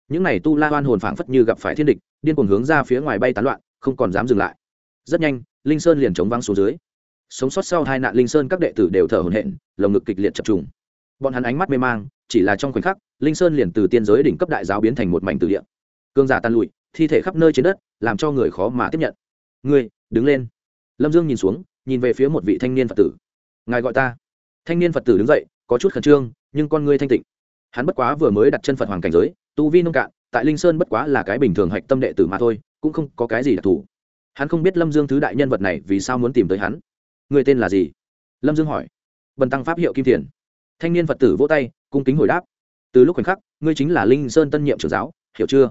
[SPEAKER 1] Những này tu la hoan hồn phảng phất như gặp phải thiên địch, điên cuồng hướng ra phía ngoài bay tán loạn, không còn dám dừng lại. Rất nhanh, linh sơn liền chống văng xuống dưới. Sống sót sau hai nạn linh sơn các đệ tử đều thở hổn hển, lồng ngực kịch liệt chập trùng bọn hắn ánh mắt mê mang, chỉ là trong khoảnh khắc, linh sơn liền từ tiên giới đỉnh cấp đại giáo biến thành một mảnh từ địa. Cương giả tan lụi, thi thể khắp nơi trên đất, làm cho người khó mà tiếp nhận. Ngươi, đứng lên. Lâm dương nhìn xuống, nhìn về phía một vị thanh niên phật tử. Ngài gọi ta. Thanh niên phật tử đứng dậy, có chút khẩn trương, nhưng con ngươi thanh tịnh. Hắn bất quá vừa mới đặt chân phật hoàng cảnh giới, tu vi nông cạn, tại linh sơn bất quá là cái bình thường hạch tâm đệ tử mà thôi, cũng không có cái gì đặc thù. Hắn không biết lâm dương thứ đại nhân vật này vì sao muốn tìm tới hắn. Người tên là gì? Lâm dương hỏi. Bần tăng pháp hiệu kim thiền thanh niên phật tử vỗ tay, cung kính hồi đáp. Từ lúc khoảnh khắc, ngươi chính là linh sơn tân nhiệm trưởng giáo, hiểu chưa?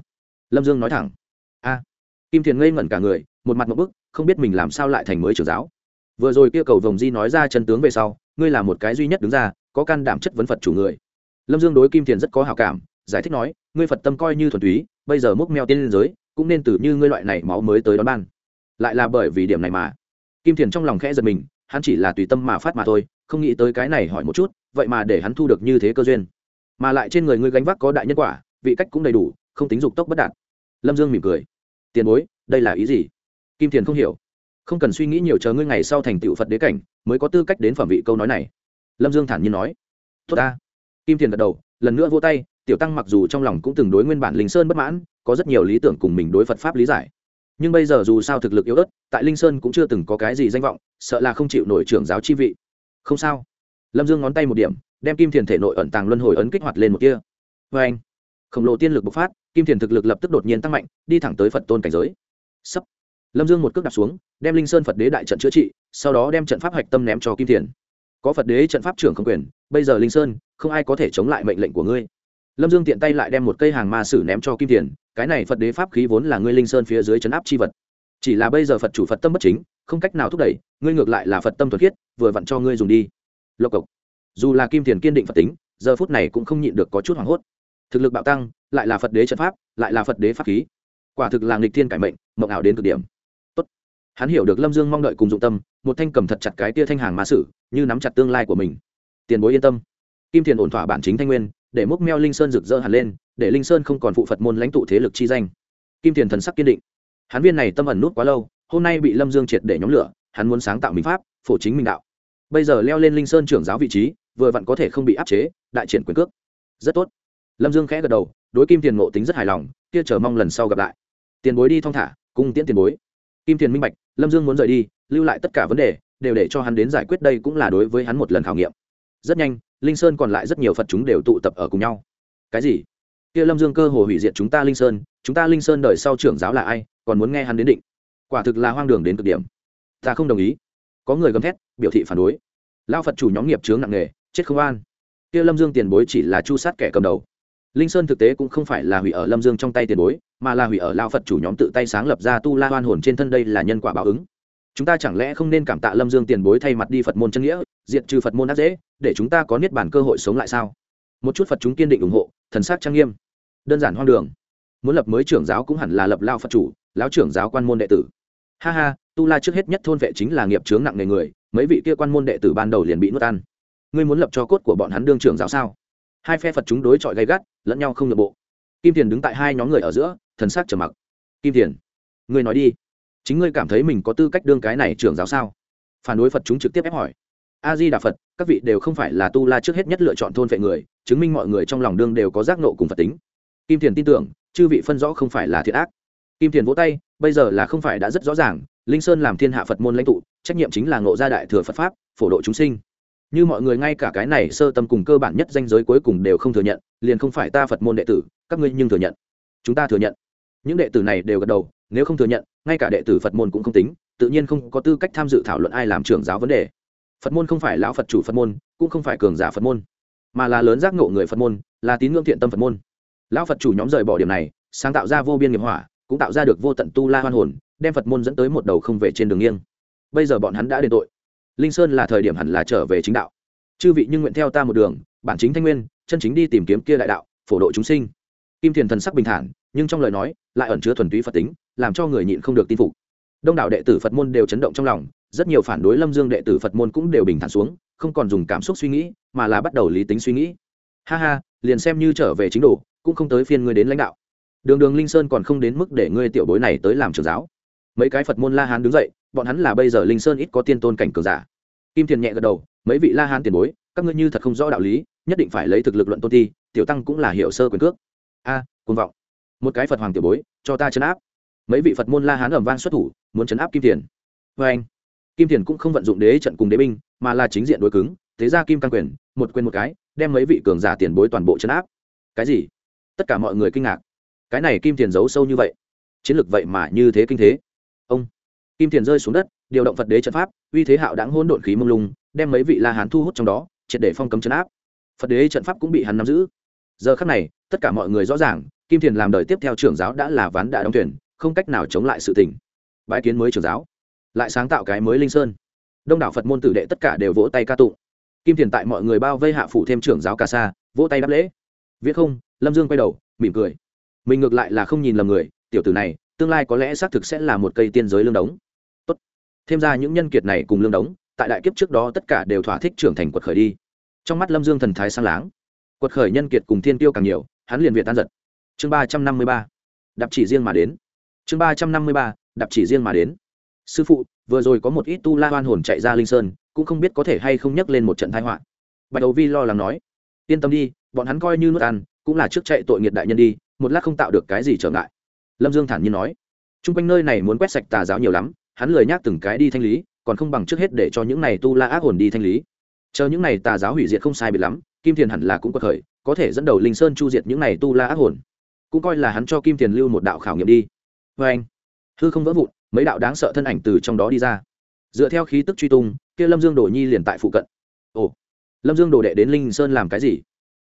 [SPEAKER 1] Lâm dương nói thẳng. A. Kim thiền ngây ngẩn cả người, một mặt một bức, không biết mình làm sao lại thành mới trưởng giáo. Vừa rồi kia cầu vồng di nói ra chân tướng về sau, ngươi là một cái duy nhất đứng ra, có can đảm chất vấn phật chủ người. Lâm dương đối kim thiền rất có hào cảm, giải thích nói, ngươi phật tâm coi như thuần túy, bây giờ múc meo tiên liên giới, cũng nên từ như ngươi loại này máu mới tới đón ban. Lại là bởi vì điểm này mà. Kim thiền trong lòng khẽ giật mình, hắn chỉ là tùy tâm mà phát mà thôi, không nghĩ tới cái này hỏi một chút vậy mà để hắn thu được như thế cơ duyên. Mà lại trên người ngươi gánh vác có đại nhân quả, vị cách cũng đầy đủ, không tính dục tốc bất đạt. Lâm dương mỉm cười. Tiền bối, đây là ý gì? Kim thiền không hiểu. Không cần suy nghĩ nhiều, chờ ngươi ngày sau thành tựu phật đế cảnh, mới có tư cách đến phẩm vị câu nói này. Lâm dương thản nhiên nói. Tốt ta. Kim thiền gật đầu, lần nữa vô tay, tiểu tăng mặc dù trong lòng cũng từng đối nguyên bản linh sơn bất mãn, có rất nhiều lý tưởng cùng mình đối phật pháp lý giải. Nhưng bây giờ dù sao thực lực yếu ớt, tại linh sơn cũng chưa từng có cái gì danh vọng, sợ là không chịu nổi trưởng giáo chi vị. Không sao lâm dương ngón tay một điểm, đem kim thiền thể nội ẩn tàng luân hồi ấn kích hoạt lên một kia vê anh, khổng lồ tiên lực bộc phát, kim thiền thực lực lập tức đột nhiên tăng mạnh, đi thẳng tới phật tôn cảnh giới. Sấp. Lâm dương một cước đặt xuống, đem linh sơn phật đế đại trận chữa trị, sau đó đem trận pháp hạch tâm ném cho kim thiền. Có phật đế trận pháp trưởng không quyền, bây giờ linh sơn, không ai có thể chống lại mệnh lệnh của ngươi. Lâm dương tiện tay lại đem một cây hàng ma sử ném cho kim thiền, cái này phật đế pháp khí vốn là ngươi linh sơn phía dưới chấn áp c h i vật. Chỉ là bây giờ phật chủ phật tâm bất chính, không cách nào thúc đẩy, ngươi ngược lại là phật tâm thuật khiết, vừa vặn cho ngươi dùng đi lộc cộc. Dù là kim thiền kiên định phật tính, giờ phút này cũng không nhịn được có chút hoảng hốt. Thực lực bạo tăng, lại là phật đế trận pháp, lại là phật đế pháp khí. Quả thực là nghịch thiên cải mệnh, mộng ảo đến cực điểm. Tốt. hắn hiểu được lâm dương mong đợi cùng dụng tâm, một thanh cầm thật chặt cái tia thanh hàng mã sử, như nắm chặt tương lai của mình. Tiền bối yên tâm. Kim thiền ổn thỏa bản chính thanh nguyên, để múc meo linh sơn rực rỡ hẳn lên, để linh sơn không còn phụ phật môn lãnh tụ thế lực chi danh. Kim thiền thần sắc kiên định. Hắn viên này tâm ẩn nút quá lâu, hôm nay bị lâm dương triệt để nhóm lửa, hắn muốn sáng tạo minh pháp, phổ chính minh đạo bây giờ leo lên linh sơn trưởng giáo vị trí, vừa vặn có thể không bị áp chế, đại triển quyền cước. Rất tốt. Lâm dương khẽ gật đầu, đối kim tiền ngộ tính rất hài lòng, kia chờ mong lần sau gặp lại. Tiền bối đi thong thả, cung tiễn tiền bối. Kim tiền minh bạch, lâm dương muốn rời đi, lưu lại tất cả vấn đề, đều để cho hắn đến giải quyết đây cũng là đối với hắn một lần khảo nghiệm. Rất nhanh, linh sơn còn lại rất nhiều phật chúng đều tụ tập ở cùng nhau. Cái gì? Kia lâm dương cơ hồ hủy diệt chúng ta linh sơn, chúng ta linh sơn đời sau trưởng giáo là ai, còn muốn nghe hắn đến định. Quả thực là hoang đường đến cực điểm. Ta không đồng ý có người gầm thét, biểu thị phản đối. Lao phật chủ nhóm nghiệp chướng nặng nề, chết không an. Kia lâm dương tiền bối chỉ là chu sát kẻ cầm đầu. Linh sơn thực tế cũng không phải là hủy ở lâm dương trong tay tiền bối, mà là hủy ở lao phật chủ nhóm tự tay sáng lập ra tu la hoan hồn trên thân đây là nhân quả báo ứng. Chúng ta chẳng lẽ không nên cảm tạ lâm dương tiền bối thay mặt đi phật môn chân nghĩa diện trừ phật môn ác dễ, để chúng ta có niết bản cơ hội sống lại sao? Một chút phật chúng kiên định ủng hộ, thần sắc trang nghiêm. Đơn giản hoang đường. Muốn lập mới trưởng giáo cũng hẳn là lập lao phật chủ, lão trưởng giáo quan môn đệ tử. Ha ha tu la trước hết nhất thôn vệ chính là nghiệp chướng nặng nề người, mấy vị kia quan môn đệ tử ban đầu liền bị nuốt ăn. Ngươi muốn lập cho cốt của bọn hắn đương trưởng giáo sao? Hai phe phật chúng đối chọi gay gắt, lẫn nhau không nội bộ. Kim tiền đứng tại hai nhóm người ở giữa, thần sắc trầm mặc. Kim tiền ngươi nói đi. Chính ngươi cảm thấy mình có tư cách đương cái này trưởng giáo sao? Phản đối phật chúng trực tiếp ép hỏi. A di đà phật, các vị đều không phải là tu la trước hết nhất lựa chọn thôn vệ người, chứng minh mọi người trong lòng đương đều có giác nộ cùng phật tính. Kim thiền tin tưởng, chư vị phân rõ không phải là thiện ác. Kim thiền vỗ tay, bây giờ là không phải đã rất rõ ràng linh sơn làm thiên hạ phật môn lãnh tụ, trách nhiệm chính là ngộ gia đại thừa phật pháp, phổ độ chúng sinh. Như mọi người ngay cả cái này sơ tâm cùng cơ bản nhất danh giới cuối cùng đều không thừa nhận, liền không phải ta phật môn đệ tử, các ngươi nhưng thừa nhận. Chúng ta thừa nhận. Những đệ tử này đều gật đầu, nếu không thừa nhận, ngay cả đệ tử phật môn cũng không tính, tự nhiên không có tư cách tham dự thảo luận ai làm trưởng giáo vấn đề. Phật môn không phải lão phật chủ phật môn, cũng không phải cường giả phật môn, mà là lớn giác ngộ người phật môn, là tín ngưỡng thiện tâm phật môn. Lão phật chủ nhóm rời bỏ điểm này, sáng tạo ra vô biên nghiệp hỏa cũng tạo ra được vô tận tu la hoan hồn, đem phật môn dẫn tới một đầu không về trên đường nghiêng. Bây giờ bọn hắn đã đền tội. Linh sơn là thời điểm hẳn là trở về chính đạo. Chư vị nhưng nguyện theo ta một đường, bản chính thanh nguyên, chân chính đi tìm kiếm kia đại đạo, phổ độ chúng sinh. Kim thiền thần sắc bình thản, nhưng trong lời nói lại ẩn chứa thuần túy phật tính, làm cho người nhịn không được tin phục. Đông đảo đệ tử phật môn đều chấn động trong lòng, rất nhiều phản đối lâm dương đệ tử phật môn cũng đều bình thản xuống, không còn dùng cảm xúc suy nghĩ, mà là bắt đầu lý tính suy nghĩ. Ha ha, liền xem như trở về chính đồ, cũng không tới phiên ngươi đến lãnh đạo đường đường linh sơn còn không đến mức để ngươi tiểu bối này tới làm trường giáo. Mấy cái phật môn la hán đứng dậy bọn hắn là bây giờ linh sơn ít có tiên tôn cảnh cường giả. Kim thiền nhẹ gật đầu mấy vị la hán tiền bối các ngươi như thật không rõ đạo lý nhất định phải lấy thực lực luận tôn ti tiểu tăng cũng là hiệu sơ quyền cước. A à, côn vọng. Một cái phật hoàng tiểu bối cho ta chấn áp. Mấy vị phật môn la hán ẩm vang xuất thủ muốn chấn áp kim thiền. Vê anh kim thiền cũng không vận dụng đế trận cùng đế binh mà là chính diện đối cứng thế ra kim căn quyền một quyền một cái đem mấy vị cường giả tiền bối toàn bộ chấn áp. Cái gì? Tất cả mọi người kinh ngạc cái này kim thiền giấu sâu như vậy. Chiến lược vậy mà như thế kinh thế. Ông, kim thiền rơi xuống đất, điều động phật đế trận pháp, uy thế hạo đáng hôn độn khí mông lung, đem mấy vị la hán thu hút trong đó, triệt để phong cấm chấn áp. Phật đế trận pháp cũng bị hắn nắm giữ. Giờ khắc này, tất cả mọi người rõ ràng, kim thiền làm đời tiếp theo trưởng giáo đã là ván đã đóng tuyển không cách nào chống lại sự tình. Bãi kiến mới trưởng giáo. Lại sáng tạo cái mới linh sơn. Đông đảo phật môn tử đệ tất cả đều vỗ tay ca tụng. Kim thiền tại mọi người bao vây hạ phủ thêm trưởng giáo cà sa, vỗ tay đáp lễ. Viết không, lâm dương quay đầu, mỉm cười mình ngược lại là không nhìn lầm người, tiểu tử này, tương lai có lẽ xác thực sẽ là một cây tiên giới lương đống. Tốt. thêm ra những nhân kiệt này cùng lương đống, tại đại kiếp trước đó tất cả đều thỏa thích trưởng thành quật khởi đi. Trong mắt lâm dương thần thái sang láng. Quật khởi nhân kiệt cùng thiên tiêu càng nhiều, hắn liền việt tan giật. Chương ba trăm năm mươi ba. Đạp chỉ riêng mà đến. Chương ba trăm năm mươi ba. Đạp chỉ riêng mà đến. Sư phụ, vừa rồi có một ít tu la hoan hồn chạy ra linh sơn, cũng không biết có thể hay không nhắc lên một trận thái họa. Bạch đầu vi lo lắng nói. Yên tâm đi, bọn hắn coi như nuốt ăn, cũng là trước chạy tội nghiệt đại nhân đi một lát không tạo được cái gì trở ngại. Lâm dương thản nhiên nói t r u n g quanh nơi này muốn quét sạch tà giáo nhiều lắm, hắn lười nhác từng cái đi thanh lý, còn không bằng trước hết để cho những này tu la ác hồn đi thanh lý. Chờ những này tà giáo hủy diệt không sai biệt lắm, kim thiền hẳn là cũng có khởi có thể dẫn đầu linh sơn chu diệt những này tu la ác hồn. Cũng coi là hắn cho kim thiền lưu một đạo khảo nghiệm đi. Vê anh, hư không vỡ vụn, mấy đạo đáng sợ thân ảnh từ trong đó đi ra. Dựa theo khí tức truy tung, kia lâm dương đồ nhi liền tại phụ cận. Ồ, lâm dương đồ đệ đến linh sơn làm cái gì?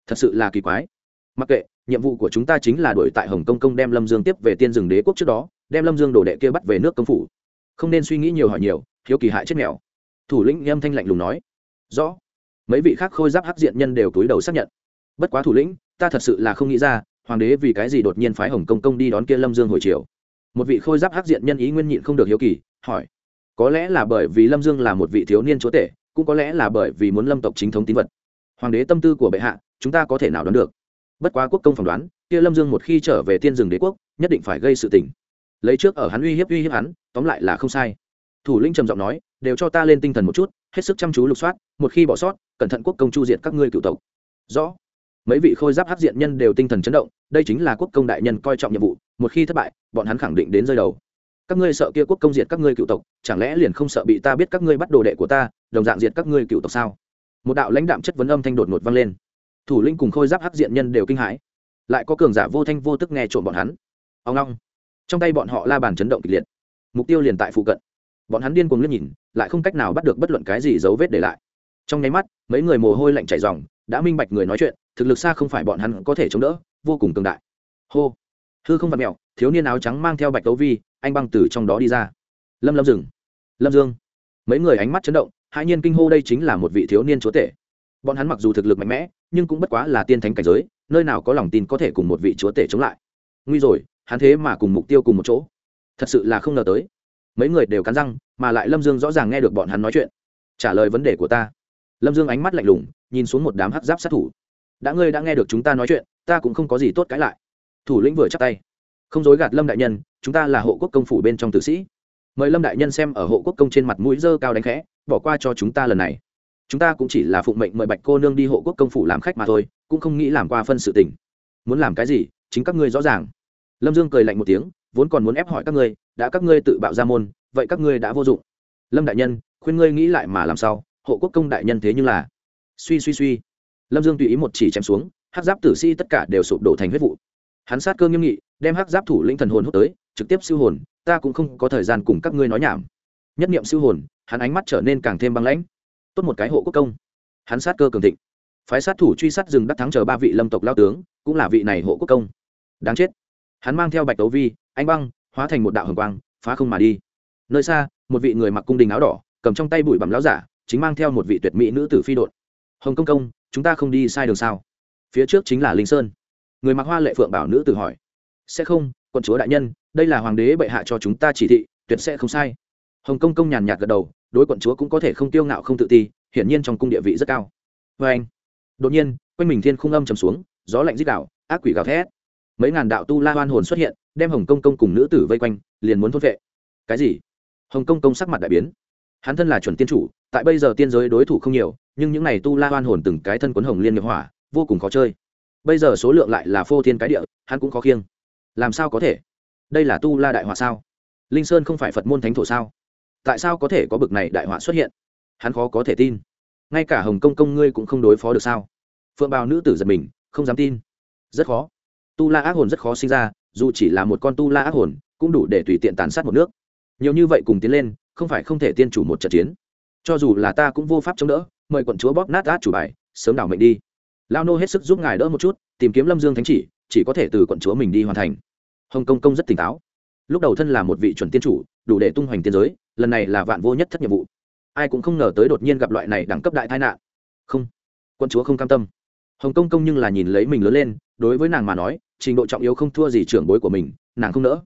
[SPEAKER 1] Thật sự là kỳ quái mặc kệ, nhiệm vụ của chúng ta chính là đuổi tại hồng Công công đem lâm dương tiếp về tiên rừng đế quốc trước đó, đem lâm dương đồ đệ kia bắt về nước công phủ. Không nên suy nghĩ nhiều hỏi nhiều thiếu kỳ hại chết mèo. Thủ lĩnh âm thanh lạnh lùng nói. Rõ. Mấy vị khác khôi giáp hắc diện nhân đều túi đầu xác nhận. Bất quá thủ lĩnh, ta thật sự là không nghĩ ra, hoàng đế vì cái gì đột nhiên phái hồng công công đi đón kia lâm dương hồi chiều. Một vị khôi giáp hắc diện nhân ý nguyên nhịn không được hiếu kỳ, hỏi. Có lẽ là bởi vì lâm dương là một vị thiếu niên chúa tể, cũng có lẽ là bởi vì muốn lâm tộc chính thống tín vật. Hoàng đế tâm tư của bệ hạ, chúng ta có thể nào đoán được? Bất quá quốc công phỏng đoán, kia lâm dương một khi trở về tiên rừng đế quốc, nhất định phải gây sự tình. Lấy trước ở hắn uy hiếp uy hiếp hắn, tóm lại là không sai. Thủ lĩnh trầm giọng nói, đều cho ta lên tinh thần một chút, hết sức chăm chú lục soát, một khi bỏ sót, cẩn thận quốc công chu diệt các ngươi cựu tộc. Rõ. Mấy vị khôi giáp hắc diện nhân đều tinh thần chấn động, đây chính là quốc công đại nhân coi trọng nhiệm vụ, một khi thất bại, bọn hắn khẳng định đến rơi đầu. Các ngươi sợ kia quốc công diệt các ngươi cựu tộc, chẳng lẽ liền không sợ bị ta biết các ngươi bắt đồ đệ của ta, đồng dạng diệt các ngươi cựu tộc sao? Một đạo lãnh đạm chất vấn âm thanh đột ngột vang lên thủ linh cùng khôi giáp hắc diện nhân đều kinh hãi. Lại có cường giả vô thanh vô tức nghe trộm bọn hắn. Ông long. Trong tay bọn họ la bàn chấn động kịch liệt. Mục tiêu liền tại phụ cận. Bọn hắn điên cuồng liếc nhìn, lại không cách nào bắt được bất luận cái gì dấu vết để lại. Trong nháy mắt, mấy người mồ hôi lạnh chảy ròng, đã minh bạch người nói chuyện, thực lực xa không phải bọn hắn có thể chống đỡ, vô cùng cường đại. Hô. Hư không vặt mẹo thiếu niên áo trắng mang theo bạch tấu vi, anh băng từ trong đó đi ra. Lâm lâm rừng lâm dương. Mấy người ánh mắt chấn động hai nhiên kinh hô đây chính là một vị thiếu niên chúa tể. Bọn hắn mặc dù thực lực mạnh mẽ nhưng cũng bất quá là tiên thánh cảnh giới, nơi nào có lòng tin có thể cùng một vị chúa tể chống lại. Nguy rồi, hắn thế mà cùng mục tiêu cùng một chỗ. Thật sự là không ngờ tới. Mấy người đều cắn răng, mà lại lâm dương rõ ràng nghe được bọn hắn nói chuyện. Trả lời vấn đề của ta. Lâm dương ánh mắt lạnh lùng, nhìn xuống một đám hắc giáp sát thủ. Đã ngươi đã nghe được chúng ta nói chuyện, ta cũng không có gì tốt cãi lại. Thủ lĩnh vừa chắc tay. Không dối gạt lâm đại nhân, chúng ta là hộ quốc công phủ bên trong tử sĩ. Mời lâm đại nhân xem ở hộ quốc công trên mặt mũi dơ cao đánh khẽ, bỏ qua cho chúng ta lần này chúng ta cũng chỉ là phụng mệnh mời bạch cô nương đi hộ quốc công phủ làm khách mà thôi, cũng không nghĩ làm qua phân sự tình. Muốn làm cái gì, chính các ngươi rõ ràng. Lâm dương cười lạnh một tiếng, vốn còn muốn ép hỏi các ngươi, đã các ngươi tự bạo ra môn, vậy các ngươi đã vô dụng. Lâm đại nhân, khuyên ngươi nghĩ lại mà làm sao, hộ quốc công đại nhân thế nhưng là suy suy suy. Lâm dương tùy ý một chỉ chém xuống hát giáp tử si tất cả đều sụp đổ thành huyết vụ. Hắn sát cơ nghiêm nghị, đem hát giáp thủ lĩnh thần hồn hút tới, trực tiếp siêu hồn, ta cũng không có thời gian cùng các ngươi nói nhảm. Nhất nghiệm siêu hồn, hắn ánh mắt trở nên càng thêm băng lãnh tốt một cái hộ quốc công. Hắn sát cơ cường thịnh. Phái sát thủ truy sát rừng đắc thắng chờ ba vị lâm tộc lao tướng, cũng là vị này hộ quốc công. Đáng chết. Hắn mang theo bạch tấu vi, anh băng, hóa thành một đạo hồng quang, phá không mà đi. Nơi xa, một vị người mặc cung đình áo đỏ, cầm trong tay bụi bằm láo giả, chính mang theo một vị tuyệt mỹ nữ tử phi đột hồng công công, chúng ta không đi sai đường sao? Phía trước chính là linh sơn. Người mặc hoa lệ phượng bảo nữ tử hỏi. Sẽ không, quận chúa đại nhân, đây là hoàng đế bệ hạ cho chúng ta chỉ thị, tuyệt sẽ không sai hồng công công nhàn nhạt gật đầu, đối quận chúa cũng có thể không tiêu ngạo không tự ti, hiển nhiên trong cung địa vị rất cao. Vê anh, đột nhiên, quanh mình thiên khung âm trầm xuống, gió lạnh dích đạo ác quỷ gào thét. Mấy ngàn đạo tu la hoan hồn xuất hiện, đem hồng công công cùng nữ tử vây quanh, liền muốn thốt vệ. Cái gì? Hồng công công sắc mặt đại biến. Hắn thân là chuẩn tiên chủ, tại bây giờ tiên giới đối thủ không nhiều, nhưng những n à y tu la hoan hồn từng cái thân quấn hồng liên nghiệp hỏa, vô cùng khó chơi. Bây giờ số lượng lại là phô thiên cái địa, hắn cũng khó khiêng. Làm sao có thể? Đây là tu la đại hòa sao? Linh sơn không phải phật môn thánh thổ sao? Tại sao có thể có bực này đại họa xuất hiện? Hắn khó có thể tin. Ngay cả hồng công công ngươi cũng không đối phó được sao? Phượng bào nữ tử giật mình, không dám tin. Rất khó. Tu la ác hồn rất khó sinh ra, dù chỉ là một con tu la ác hồn, cũng đủ để tùy tiện tàn sát một nước. Nhiều như vậy cùng tiến lên, không phải không thể tiên chủ một trận chiến. Cho dù là ta cũng vô pháp chống đỡ, mời quận chúa bóp nát át chủ bài, sớm đảo mệnh đi. Lao nô hết sức giúp ngài đỡ một chút, tìm kiếm lâm dương thánh chỉ chỉ có thể từ quận chúa mình đi hoàn thành. Hồng công công rất tỉnh táo. Lúc đầu thân là một vị chuẩn tiên chủ, đủ để tung hoành tiên giới lần này là vạn vô nhất thất nhiệm vụ. Ai cũng không ngờ tới đột nhiên gặp loại này đẳng cấp đại tai nạn. Không, quân chúa không cam tâm. Hồng công công nhưng là nhìn lấy mình lớn lên, đối với nàng mà nói, trình độ trọng yếu không thua gì trưởng bối của mình, nàng không nỡ.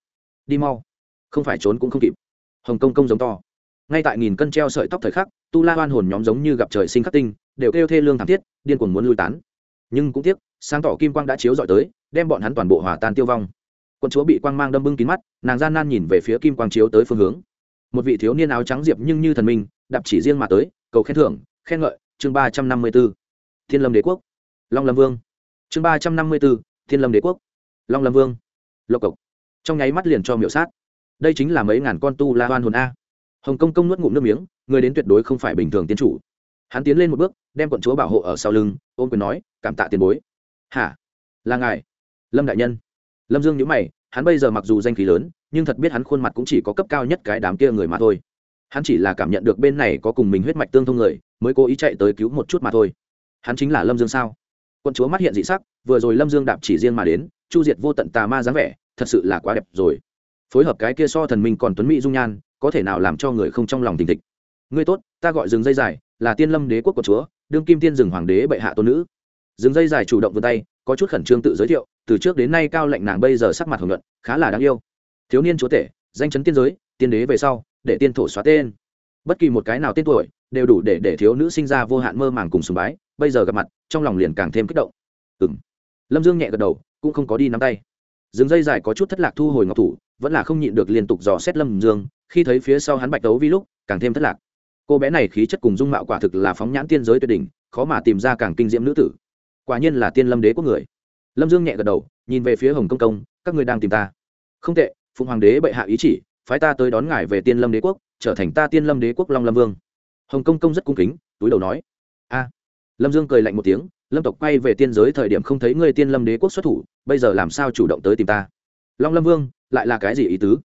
[SPEAKER 1] Đi mau. Không phải trốn cũng không kịp. Hồng công công giống to. Ngay tại nghìn cân treo sợi tóc thời khắc, tu la hoan hồn nhóm giống như gặp trời sinh khắc tinh, đều kêu thê lương thảm thiết, điên cuồng muốn lui tán. Nhưng cũng tiếc, sáng tỏ kim quang đã chiếu dọi tới, đem bọn hắn toàn bộ hòa tan tiêu vong. Quân chúa bị quang mang đâm bưng kín mắt, nàng gian nan nhìn về phía kim quang chiếu tới phương hướng một vị thiếu niên áo trắng diệp nhưng như thần minh, đạp chỉ riêng mà tới, cầu khen thưởng, khen ngợi, chương ba trăm năm mươi b ố thiên lâm đế quốc. Long lâm vương. Chương ba trăm năm mươi b ố thiên lâm đế quốc. Long lâm vương. Lộc cộc. Trong nháy mắt liền cho miểu sát. Đây chính là mấy ngàn con tu la hoan hồn a. Hồng công công nuốt ngụm nước miếng, người đến tuyệt đối không phải bình thường tiên chủ. Hắn tiến lên một bước, đem quận chúa bảo hộ ở sau lưng ôm quyền nói, cảm tạ tiền bối. Hả? Là ngài? Lâm đại nhân. Lâm dương nhữ mày, hắn bây giờ mặc dù danh khí lớn nhưng thật biết hắn khuôn mặt cũng chỉ có cấp cao nhất cái đám kia người mà thôi. Hắn chỉ là cảm nhận được bên này có cùng mình huyết mạch tương thông người, mới cố ý chạy tới cứu một chút mà thôi. Hắn chính là lâm dương sao? Quân chúa mắt hiện dị sắc, vừa rồi lâm dương đạp chỉ riêng mà đến, chu diệt vô tận tà ma dáng vẻ, thật sự là quá đẹp rồi. Phối hợp cái kia so thần minh còn tuấn mỹ dung nhan, có thể nào làm cho người không trong lòng tình thịch? Ngươi tốt, ta gọi rừng dây dài, là tiên lâm đế quốc của chúa, đương kim tiên rừng hoàng đế bệ hạ tôn nữ. Rừng dây dài chủ động vươn tay, có chút khẩn trương tự giới thiệu, từ trước đến nay cao lệnh nàng bây giờ sắc mặt hưởng luận khá là đáng yêu thiếu niên chúa tể, danh chấn tiên giới, tiên đế về sau, để tiên thổ xóa tên. Bất kỳ một cái nào tên tuổi, đều đủ để để thiếu nữ sinh ra vô hạn mơ màng cùng sùng bái, bây giờ gặp mặt, trong lòng liền càng thêm kích động. Ừ m lâm dương nhẹ gật đầu, cũng không có đi nắm tay. Dừng dây dài có chút thất lạc thu hồi ngọc thủ, vẫn là không nhịn được liên tục dò xét lâm dương, khi thấy phía sau hắn bạch tấu vi lúc, càng thêm thất lạc. Cô bé này khí chất cùng dung mạo quả thực là phóng nhãn tiên giới tuyệt đỉnh, khó mà tìm ra càng kinh diễm nữ tử. Quả nhiên là tiên lâm đế của người. Lâm dương nhẹ gật đầu, nhìn về phía hồng công công, các người đang tìm ta. Không tệ phụng hoàng đế bệ hạ ý chỉ, phái ta tới đón ngài về tiên lâm đế quốc, trở thành ta tiên lâm đế quốc long lâm vương. Hồng công công rất cung kính, túi đầu nói. A. Lâm dương cười lạnh một tiếng, lâm tộc quay về tiên giới thời điểm không thấy ngươi tiên lâm đế quốc xuất thủ, bây giờ làm sao chủ động tới tìm ta? Long lâm vương, lại là cái gì ý tứ?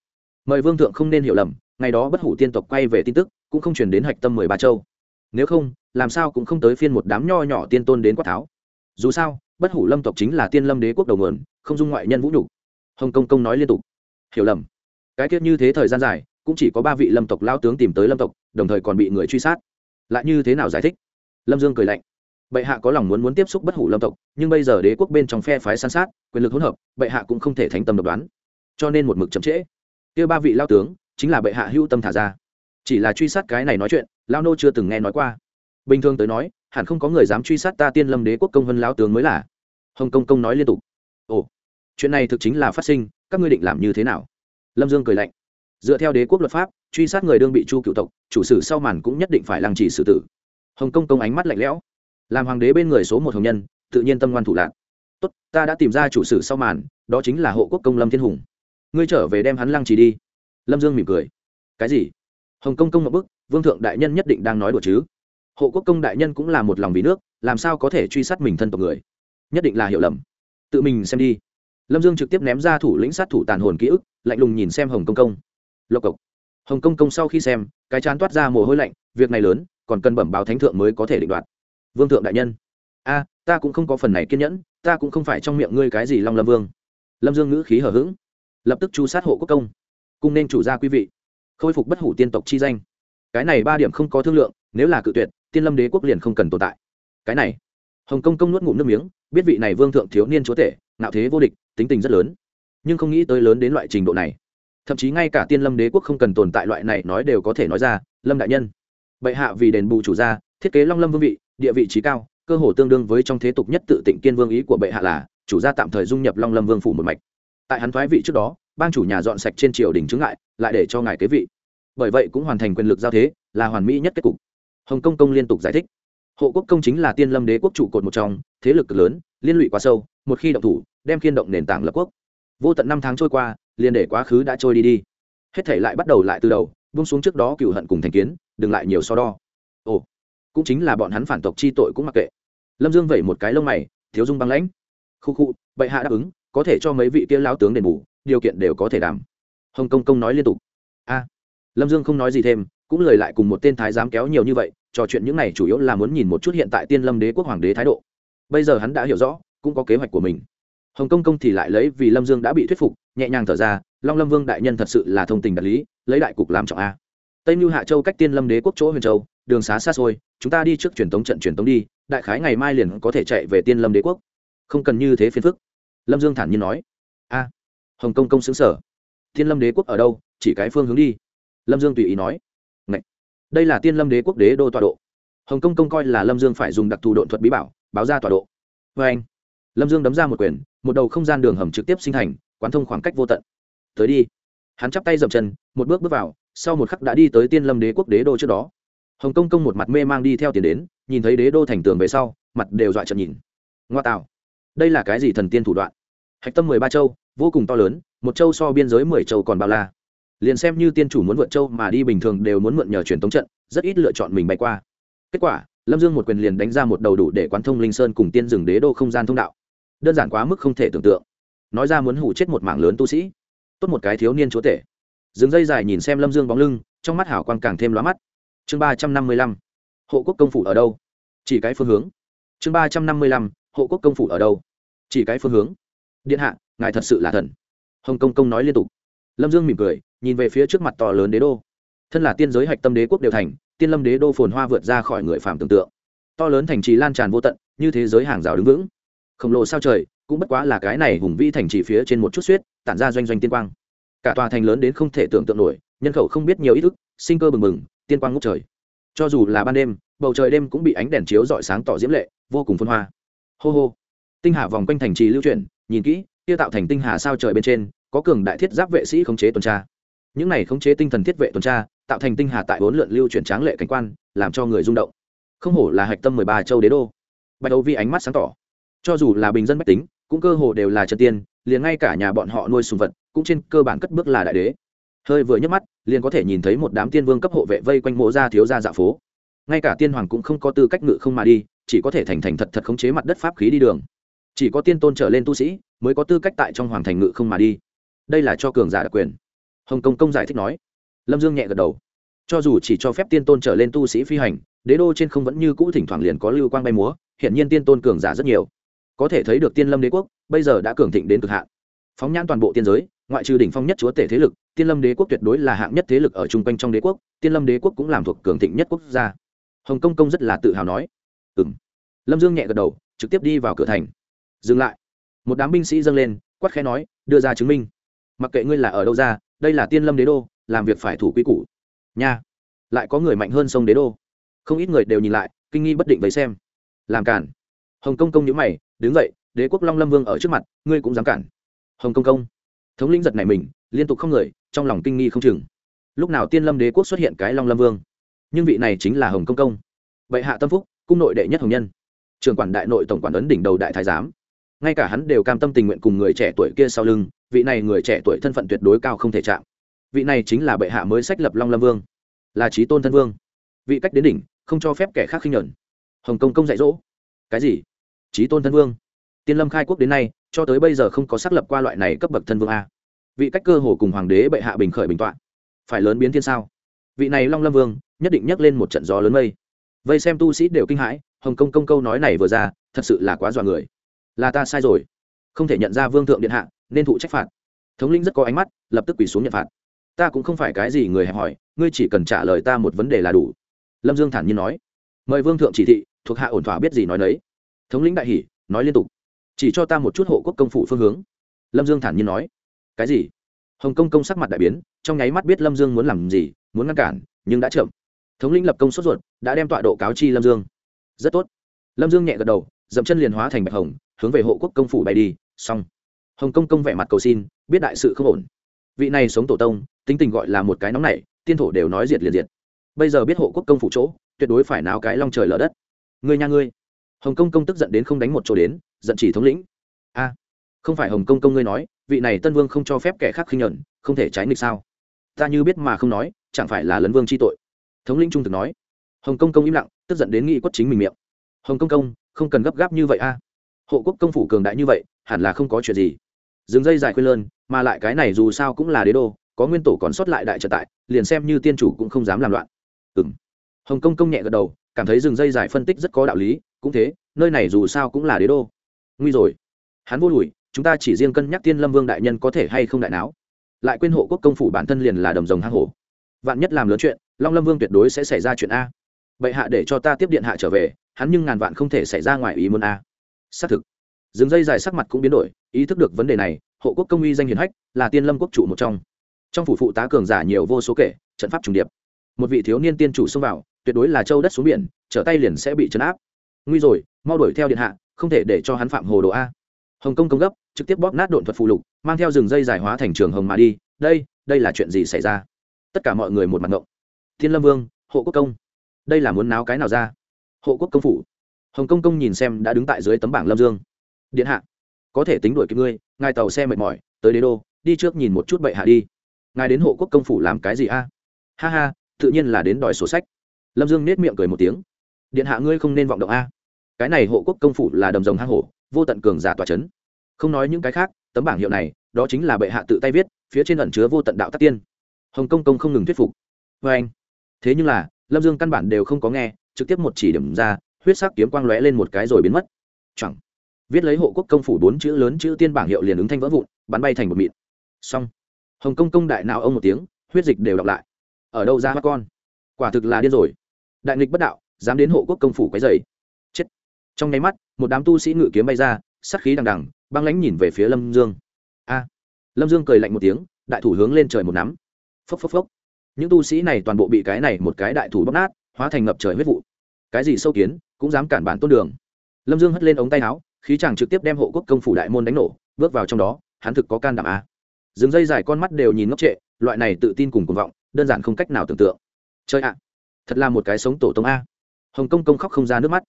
[SPEAKER 1] Mời vương thượng không nên hiểu lầm, ngày đó bất hủ tiên tộc quay về tin tức, cũng không chuyển đến hạch tâm mười ba châu. Nếu không, làm sao cũng không tới phiên một đám nho nhỏ tiên tôn đến quát tháo. Dù sao, bất hủ lâm tộc chính là tiên lâm đế quốc đầu nguồn, không dung ngoại nhân vũ nhục. Hồng công công nói liên tục hiểu lầm. Cái tiết như thế thời gian dài, cũng chỉ có ba vị lâm tộc lao tướng tìm tới lâm tộc, đồng thời còn bị người truy sát. Lại như thế nào giải thích? Lâm dương cười lạnh. Bệ hạ có lòng muốn muốn tiếp xúc bất hủ lâm tộc, nhưng bây giờ đế quốc bên trong phe phái san sát, quyền lực hỗn hợp, bệ hạ cũng không thể thành tâm độc đoán. Cho nên một mực chậm trễ. Kia ba vị lao tướng, chính là bệ hạ hữu tâm thả ra. Chỉ là truy sát cái này nói chuyện lao nô chưa từng nghe nói qua. Bình thường tới nói, hẳn không có người dám truy sát ta tiên lâm đế quốc công vân lao tướng mới là. Hồng công công nói liên tục. Ồ, chuyện này thực chính là phát sinh các ngươi định làm như thế nào? Lâm dương cười lạnh. Dựa theo đế quốc luật pháp, truy sát người đương bị chu cựu tộc, chủ sử sau màn cũng nhất định phải lăng trì xử tử. Hồng công công ánh mắt lạnh lẽo. Làm hoàng đế bên người số một hồng nhân, tự nhiên tâm ngoan thủ lạc tốt, ta đã tìm ra chủ sử sau màn, đó chính là hộ quốc công lâm thiên hùng. Ngươi trở về đem hắn lăng trì đi. Lâm dương mỉm cười. Cái gì? Hồng công công một bức vương thượng đại nhân nhất định đang nói đùa chứ. Hộ quốc công đại nhân cũng là một lòng vì nước, làm sao có thể truy sát mình thân tộc người? Nhất định là hiểu lầm. Tự mình xem đi lâm dương trực tiếp ném ra thủ lĩnh sát thủ tàn hồn ký ức, lạnh lùng nhìn xem hồng công công. Lộc cộc. Hồng công công sau khi xem, cái chán toát ra mồ hôi lạnh, việc này lớn, còn cần bẩm báo thánh thượng mới có thể định đoạt. Vương thượng đại nhân. A, ta cũng không có phần này kiên nhẫn, ta cũng không phải trong miệng ngươi cái gì long lâm vương. Lâm dương ngữ khí hở h ữ g lập tức chu sát hộ quốc công. Cùng nên chủ gia quý vị. Khôi phục bất hủ tiên tộc chi danh. Cái này ba điểm không có thương lượng, nếu là cự tuyệt, tiên lâm đế quốc liền không cần tồn tại. Cái này hồng công công nuốt ngụm nước miếng, biết vị này vương thượng thiếu niên chúa tể nạo thế vô địch, tính tình rất lớn. Nhưng không nghĩ tới lớn đến loại trình độ này. Thậm chí ngay cả tiên lâm đế quốc không cần tồn tại loại này nói đều có thể nói ra, lâm đại nhân. Bệ hạ vì đền bù chủ gia, thiết kế long lâm vương vị, địa vị trí cao, cơ hồ tương đương với trong thế tục nhất tự tịnh kiên vương ý của bệ hạ là, chủ gia tạm thời dung nhập long lâm vương phủ một mạch. Tại hắn thoái vị trước đó, bang chủ nhà dọn sạch trên triều đình chứng ngại, lại để cho ngài kế vị. Bởi vậy cũng hoàn thành quyền lực giao thế, là hoàn mỹ nhất kết cục. Hồng công công liên tục giải thích hộ quốc công chính là tiên lâm đế quốc trụ cột một trong, thế lực cực lớn, liên lụy quá sâu, một khi động thủ, đem khiên động nền tảng lập quốc. Vô tận năm tháng trôi qua, liền để quá khứ đã trôi đi đi. Hết thể lại bắt đầu lại từ đầu bung xuống trước đó cựu hận cùng thành kiến, đừng lại nhiều so đo. Ồ, cũng chính là bọn hắn phản tộc chi tội cũng mặc kệ. Lâm dương vẩy một cái lông mày, thiếu dung băng lãnh. Khu khu, bệ hạ đáp ứng, có thể cho mấy vị kia lao tướng đền bù, điều kiện đều có thể đảm. Hồng công công nói liên tục. A, lâm dương không nói gì thêm cũng lời lại cùng một tên thái giám kéo nhiều như vậy, trò chuyện những này chủ yếu là muốn nhìn một chút hiện tại tiên lâm đế quốc hoàng đế thái độ. Bây giờ hắn đã hiểu rõ, cũng có kế hoạch của mình. Hồng công công thì lại lấy vì lâm dương đã bị thuyết phục, nhẹ nhàng thở ra, long lâm vương đại nhân thật sự là thông tình đạt lý, lấy đại cục làm trọng a. Tây mưu hạ châu cách tiên lâm đế quốc chỗ huyền châu, đường xá xa xôi, chúng ta đi trước truyền tống trận truyền tống đi, đại khái ngày mai liền có thể chạy về tiên lâm đế quốc. Không cần như thế phiền phức. Lâm dương thản nhiên nói. A. Hồng công công xứng sở tiên lâm đế quốc ở đâu? Chỉ cái phương hướng đi. Lâm dương tùy ý nói đây là tiên lâm đế quốc đế đô tọa độ. Hồng công công coi là lâm dương phải dùng đặc thù độn thuật bí bảo, báo ra tọa độ. Vê anh, lâm dương đấm ra một quyền, một đầu không gian đường hầm trực tiếp sinh thành, quán thông khoảng cách vô tận. Tới đi. Hắn chắp tay dậm chân, một bước bước vào, sau một khắc đã đi tới tiên lâm đế quốc đế đô trước đó. Hồng công công một mặt mê mang đi theo tiền đến, nhìn thấy đế đô thành tường về sau, mặt đều dọa trận nhìn. Ngoa tạo. Đây là cái gì thần tiên thủ đoạn? Hạch tâm mười ba châu, vô cùng to lớn, một châu so biên giới mười châu còn bao la liền xem như tiên chủ muốn vượt châu mà đi bình thường đều muốn mượn nhờ truyền tống trận, rất ít lựa chọn mình bay qua. Kết quả, lâm dương một quyền liền đánh ra một đầu đủ để quán thông linh sơn cùng tiên rừng đế đô không gian thông đạo. Đơn giản quá mức không thể tưởng tượng. Nói ra muốn hủ chết một mảng lớn tu sĩ, tốt một cái thiếu niên chúa tể. Dừng dây dài nhìn xem lâm dương bóng lưng, trong mắt hảo quang càng thêm lóa mắt. Chương ba trăm năm mươi lăm, hộ quốc công phủ ở đâu? Chỉ cái phương hướng. Chương ba trăm năm mươi lăm, hộ quốc công phủ ở đâu? Chỉ cái phương hướng. Điện hạ, ngài thật sự là thần. Hồng công công nói liên tục lâm dương mỉm cười, nhìn về phía trước mặt to lớn đế đô. Thân là tiên giới hạch tâm đế quốc đều thành, tiên lâm đế đô phồn hoa vượt ra khỏi người phàm tưởng tượng. To lớn thành trì lan tràn vô tận, như thế giới hàng rào đứng vững. Khổng lồ sao trời, cũng bất quá là cái này hùng vĩ thành trì phía trên một chút suýt tản ra doanh doanh tiên quang. Cả tòa thành lớn đến không thể tưởng tượng nổi, nhân khẩu không biết nhiều ít ức sinh cơ bừng bừng, tiên quang ngút trời. Cho dù là ban đêm, bầu trời đêm cũng bị ánh đèn chiếu rọi sáng tỏ diễm lệ, vô cùng phân hoa. Hô hô. Tinh hà vòng quanh thành trì lưu chuyển, nhìn kỹ, kia tạo thành tinh hà sao trời bên trên có cường đại thiết giáp vệ sĩ khống chế tuần tra. Những này khống chế tinh thần thiết vệ tuần tra, tạo thành tinh hà tại bốn lượn lưu chuyển tráng lệ cảnh quan, làm cho người rung động. Không hổ là hạch tâm mười ba châu đế đô. Bạch Âu vi ánh mắt sáng tỏ. Cho dù là bình dân bách tính, cũng cơ hồ đều là chân tiên, liền ngay cả nhà bọn họ nuôi sùng vật, cũng trên cơ bản cất bước là đại đế. Hơi vừa nhấc mắt, liền có thể nhìn thấy một đám tiên vương cấp hộ vệ vây quanh mộ ra thiếu ra dạ phố. Ngay cả tiên hoàng cũng không có tư cách ngự không mà đi, chỉ có thể thành thành thật thật khống chế mặt đất pháp khí đi đường. Chỉ có tiên tôn trở lên tu sĩ, mới có tư cách tại trong hoàng thành ngự không mà đi đây là cho cường giả đặc quyền. Hồng công công giải thích nói. Lâm dương nhẹ gật đầu. Cho dù chỉ cho phép tiên tôn trở lên tu sĩ phi hành, đế đô trên không vẫn như cũ thỉnh thoảng liền có lưu quang bay múa hiện nhiên tiên tôn cường giả rất nhiều. Có thể thấy được tiên lâm đế quốc, bây giờ đã cường thịnh đến cực hạn. Phóng nhãn toàn bộ tiên giới, ngoại trừ đỉnh phong nhất chúa tể thế lực, tiên lâm đế quốc tuyệt đối là hạng nhất thế lực ở chung quanh trong đế quốc, tiên lâm đế quốc cũng làm thuộc cường thịnh nhất quốc gia. Hồng công công rất là tự hào nói. Ừ m lâm dương nhẹ gật đầu, trực tiếp đi vào cửa thành. Dừng lại. Một đám binh sĩ dâng lên, quát khẽ nói, đưa ra chứng minh mặc kệ ngươi là ở đâu ra, đây là tiên lâm đế đô, làm việc phải thủ quy củ. Nha, lại có người mạnh hơn sông đế đô. Không ít người đều nhìn lại, kinh nghi bất định với xem. Làm cản. Hồng công công nhữ mày, đứng dậy, đế quốc long lâm vương ở trước mặt, ngươi cũng dám cản. Hồng công công. Thống lĩnh giật này mình, liên tục không người, trong lòng kinh nghi không chừng. Lúc nào tiên lâm đế quốc xuất hiện cái long lâm vương? Nhưng vị này chính là hồng công công. Bệ hạ tâm phúc, cung nội đệ nhất hồng nhân. Trường quản đại nội tổng quản ấn đỉnh đầu đại thái giám. Ngay cả hắn đều cam tâm tình nguyện cùng người trẻ tuổi kia sau lưng vị này người trẻ tuổi thân phận tuyệt đối cao không thể chạm. Vị này chính là bệ hạ mới sách lập long lâm vương, là trí tôn thân vương. Vị cách đến đỉnh, không cho phép kẻ khác khinh nhẫn hồng công công dạy dỗ. Cái gì? Trí tôn thân vương. Tiên lâm khai quốc đến nay, cho tới bây giờ không có xác lập qua loại này cấp bậc thân vương a. Vị cách cơ hồ cùng hoàng đế bệ hạ bình khởi bình tọa. Phải lớn biến thiên sao? Vị này long lâm vương, nhất định nhắc lên một trận gió lớn mây. Vây xem tu sĩ đều kinh hãi, hồng công công câu nói này vừa ra, thật sự là quá dọa người. Là ta sai rồi không thể nhận ra vương thượng điện hạ, nên thụ trách phạt. Thống lĩnh rất có ánh mắt, lập tức quỳ xuống nhận phạt. Ta cũng không phải cái gì người hẹp hỏi ngươi chỉ cần trả lời ta một vấn đề là đủ. Lâm dương thản nhiên nói. Mời vương thượng chỉ thị, thuộc hạ ổn thỏa biết gì nói nấy. Thống lĩnh đại hỷ nói liên tục. Chỉ cho ta một chút hộ quốc công phủ phương hướng. Lâm dương thản nhiên nói. Cái gì? Hồng công công sắc mặt đại biến, trong nháy mắt biết lâm dương muốn làm gì, muốn ngăn cản, nhưng đã chậm. Thống lĩnh lập công sốt ruột, đã đem tọa độ cáo chi lâm dương. Rất tốt. Lâm dương nhẹ gật đầu, dậm chân liền hóa thành bạch hồng hướng về hộ quốc công phủ bay đi xong. Hồng công công vẻ mặt cầu xin biết đại sự không ổn. Vị này sống tổ tông tính tình gọi là một cái nóng này tiên thổ đều nói diệt liền diệt. Bây giờ biết hộ quốc công phủ chỗ tuyệt đối phải náo cái long trời lở đất. Ngươi nha ngươi. Hồng công công tức giận đến không đánh một chỗ đến giận chỉ thống lĩnh. A không phải hồng công công ngươi nói vị này tân vương không cho phép kẻ khác khinh nhẫn, không thể trái nghịch sao? Ta như biết mà không nói chẳng phải là lấn vương chi tội? Thống lĩnh trung thực nói. Hồng công công im lặng tức giận đến nghĩ quất chính mình miệng. Hồng công công không cần gấp gáp như vậy a hộ quốc công phủ cường đại như vậy, hẳn là không có chuyện gì. Dừng dây dài khuyên lơn, mà lại cái này dù sao cũng là đế đô, có nguyên tổ còn sót lại đại trật tại, liền xem như tiên chủ cũng không dám làm loạn. Ừ m hồng công công nhẹ gật đầu, cảm thấy dừng dây dài phân tích rất có đạo lý, cũng thế, nơi này dù sao cũng là đế đô. Nguy rồi. Hắn vô lùi, chúng ta chỉ riêng cân nhắc tiên lâm vương đại nhân có thể hay không đại não lại quên hộ quốc công phủ bản thân liền là đồng rồng hang hổ. Vạn nhất làm lớn chuyện, long lâm vương tuyệt đối sẽ xảy ra chuyện a. Bệ hạ để cho ta tiếp điện hạ trở về, hắn nhưng ngàn vạn không thể xảy ra ngoài ý muốn a xác thực. Dừng dây dài sắc mặt cũng biến đổi, ý thức được vấn đề này, hộ quốc công uy danh hiền hách, là tiên lâm quốc chủ một trong. Trong phủ phụ tá cường giả nhiều vô số kể, trận pháp trùng điệp. Một vị thiếu niên tiên chủ xông vào, tuyệt đối là châu đất xuống biển, trở tay liền sẽ bị chấn áp. Nguy rồi, mau đuổi theo điện hạ, không thể để cho hắn phạm hồ đồ a. Hồng công công gấp, trực tiếp bóp nát độn thuật phụ lục, mang theo rừng dây dài hóa thành trường hồng mà đi, đây đây là chuyện gì xảy ra? Tất cả mọi người một mặt ngộng. Thiên lâm vương, hộ quốc công, đây là muốn náo cái nào ra? Hộ quốc công phủ hồng công công nhìn xem đã đứng tại dưới tấm bảng lâm dương. Điện hạ, có thể tính đuổi kịp ngươi, ngài tàu xe mệt mỏi, tới đế đô, đi trước nhìn một chút bệ hạ đi. Ngài đến hộ quốc công phủ làm cái gì a? Ha ha, tự nhiên là đến đòi sổ sách. Lâm dương nết miệng cười một tiếng. Điện hạ ngươi không nên vọng động a. Cái này hộ quốc công phủ là đầm rồng hang hổ, vô tận cường giả tòa c h ấ n không nói những cái khác, tấm bảng hiệu này, đó chính là bệ hạ tự tay viết, phía trên ẩn chứa vô tận đạo tắc tiên. Hồng công công không ngừng thuyết phục. Vê anh thế nhưng là, lâm dương căn bản đều không có nghe, trực tiếp một chỉ điểm ra huyết sắc kiếm quang lóe lên một cái rồi biến mất. Chẳng. Viết lấy hộ quốc công phủ bốn chữ lớn chữ tiên bảng hiệu liền ứng thanh vỡ vụn, bắn bay thành một mịn. Xong. Hồng công công đại nào ông một tiếng, huyết dịch đều đọc lại. Ở đâu ra mắt con? Quả thực là điên rồi. Đại nghịch bất đạo, dám đến hộ quốc công phủ quấy dày chết. Trong nháy mắt, một đám tu sĩ ngự kiếm bay ra sắc khí đằng đằng, băng lãnh nhìn về phía lâm dương. A. Lâm dương cười lạnh một tiếng, đại thủ hướng lên trời một nắm. Phốc phốc phốc. Những tu sĩ này toàn bộ bị cái này một cái đại thủ bóc nát, hóa thành ngập trời huyết vụ cái gì sâu kiến, cũng dám cản bản tôn đường. Lâm dương hất lên ống tay áo, khí chàng trực tiếp đem hộ quốc công phủ đại môn đánh nổ, bước vào trong đó, hắn thực có can đảm à. a dừng dây dài con mắt đều nhìn ngốc trệ, loại này tự tin cùng cuồng vọng, đơn giản không cách nào tưởng tượng. Chơi ạ, thật là một cái sống tổ tông a. Hồng công công khóc không ra nước mắt.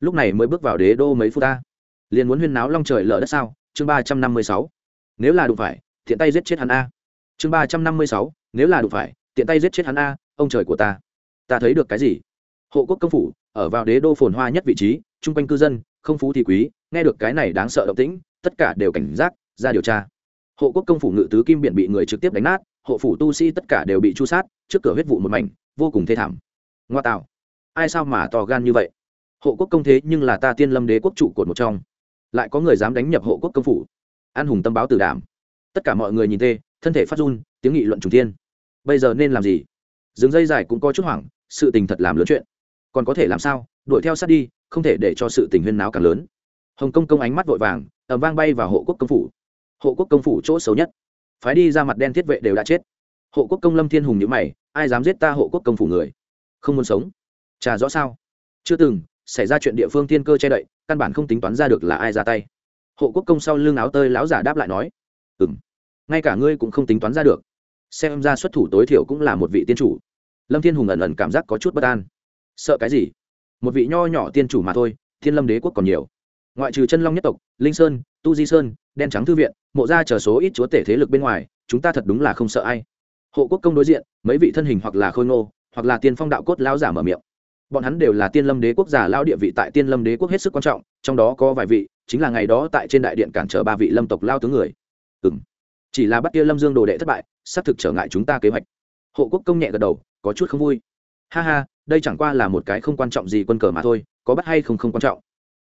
[SPEAKER 1] Lúc này mới bước vào đế đô mấy phút ta. Liền muốn huyên náo long trời lở đất sao? Chương ba trăm năm mươi sáu. Nếu là đụng phải tiện tay giết chết hắn a. Chương ba trăm năm mươi sáu. Nếu là đụng phải tiện tay giết chết hắn a, ông trời của ta. Ta thấy được cái gì? Hộ quốc công phủ, ở vào đế đô phồn hoa nhất vị trí, chung quanh cư dân, không phú thì quý, nghe được cái này đáng sợ động tĩnh, tất cả đều cảnh giác, ra điều tra. Hộ quốc công phủ ngự tứ kim biển bị người trực tiếp đánh nát, hộ phủ tu sĩ tất cả đều bị chu sát, trước cửa huyết vụ một mảnh, vô cùng thê thảm. Ngoa tạo. Ai sao mà to gan như vậy? Hộ quốc công thế nhưng là ta tiên lâm đế quốc trụ cột một trong. Lại có người dám đánh nhập hộ quốc công phủ. An hùng tâm báo tử đảm. Tất cả mọi người nhìn tê, thân thể phát run, tiếng nghị luận trùng thiên. Bây giờ nên làm gì? Dừng dây dài cũng có chút hoảng, sự tình thật làm lớn chuyện còn có thể làm sao? Đuổi theo sát đi, không thể để cho sự tình huyên náo càng lớn. Hồng công công ánh mắt vội vàng ẩm vang bay vào hộ quốc công phủ. Hộ quốc công phủ chỗ xấu nhất. Phái đi ra mặt đen thiết vệ đều đã chết. Hộ quốc công lâm thiên hùng nhữ mày, ai dám giết ta hộ quốc công phủ người? Không muốn sống. Trà rõ sao. Chưa từng xảy ra chuyện địa phương thiên cơ che đậy, căn bản không tính toán ra được là ai ra tay. Hộ quốc công sau lưng áo tơi láo giả đáp lại nói ừ m ngay cả ngươi cũng không tính toán ra được. Xem ra xuất thủ tối thiểu cũng là một vị tiên chủ. Lâm thiên hùng ẩn ẩn cảm giác có chút bất an sợ cái gì? Một vị nho nhỏ tiên chủ mà thôi, thiên lâm đế quốc còn nhiều. Ngoại trừ chân long nhất tộc, linh sơn, tu di sơn, đen trắng thư viện, mộ ra chờ số ít chúa tể thế lực bên ngoài, chúng ta thật đúng là không sợ ai. Hộ quốc công đối diện, mấy vị thân hình hoặc là khôi ngô, hoặc là tiên phong đạo cốt lão giả mở miệng. Bọn hắn đều là tiên lâm đế quốc giả lao địa vị tại tiên lâm đế quốc hết sức quan trọng, trong đó có vài vị, chính là ngày đó tại trên đại điện cản trở ba vị lâm tộc lao tướng người. Ừ m chỉ là bắt kia lâm dương đồ đệ thất bại xác thực trở ngại chúng ta kế hoạch. Hộ quốc công nhẹ gật đầu, có chút không vui. Ha ha đây chẳng qua là một cái không quan trọng gì quân cờ mà thôi, có bắt hay không không quan trọng.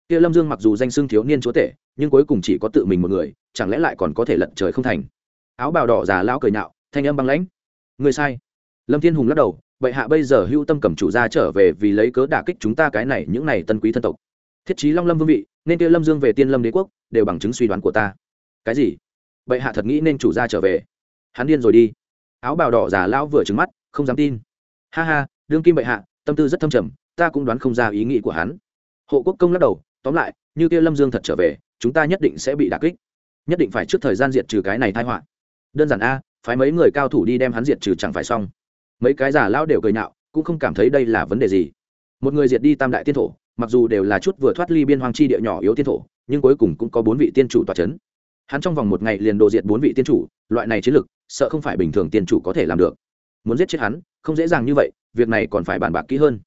[SPEAKER 1] Kia lâm dương mặc dù danh xưng thiếu niên chúa tể, nhưng cuối cùng chỉ có tự mình một người, chẳng lẽ lại còn có thể lận trời không thành? Áo bào đỏ già lão cười nhạo, thanh âm băng lãnh. Người sai. Lâm thiên hùng lắc đầu, bệ hạ bây giờ hưu tâm cầm chủ gia trở về vì lấy cớ đả kích chúng ta cái này, những này tân quý thân tộc. Thiết chí long lâm vương vị, nên kia lâm dương về tiên lâm đế quốc, đều bằng chứng suy đoán của ta. Cái gì? Bệ hạ thật nghĩ nên chủ gia trở về. Hắn điên rồi đi. Áo bào đỏ già lão vừa trứng mắt, không dám tin. Ha ha, đương kim bệ hạ tâm tư rất thâm trầm, ta cũng đoán không ra ý nghĩ của hắn. Hộ quốc công lắc đầu, tóm lại, như kia lâm dương thật trở về, chúng ta nhất định sẽ bị đả kích. Nhất định phải trước thời gian diệt trừ cái này thai họa. Đơn giản a, phái mấy người cao thủ đi đem hắn diệt trừ chẳng phải xong. Mấy cái giả lao đều cười nhạo, cũng không cảm thấy đây là vấn đề gì. Một người diệt đi tam đại tiên thổ, mặc dù đều là chút vừa thoát ly biên hoang chi địa nhỏ yếu tiên thổ, nhưng cuối cùng cũng có bốn vị tiên chủ tòa c h ấ n hắn trong vòng một ngày liền đồ diệt bốn vị tiên chủ, loại này chiến lực, sợ không phải bình thường tiên chủ có thể làm được. Muốn giết chết hắn, không dễ dàng như vậy việc này còn phải bàn bạc kỹ hơn.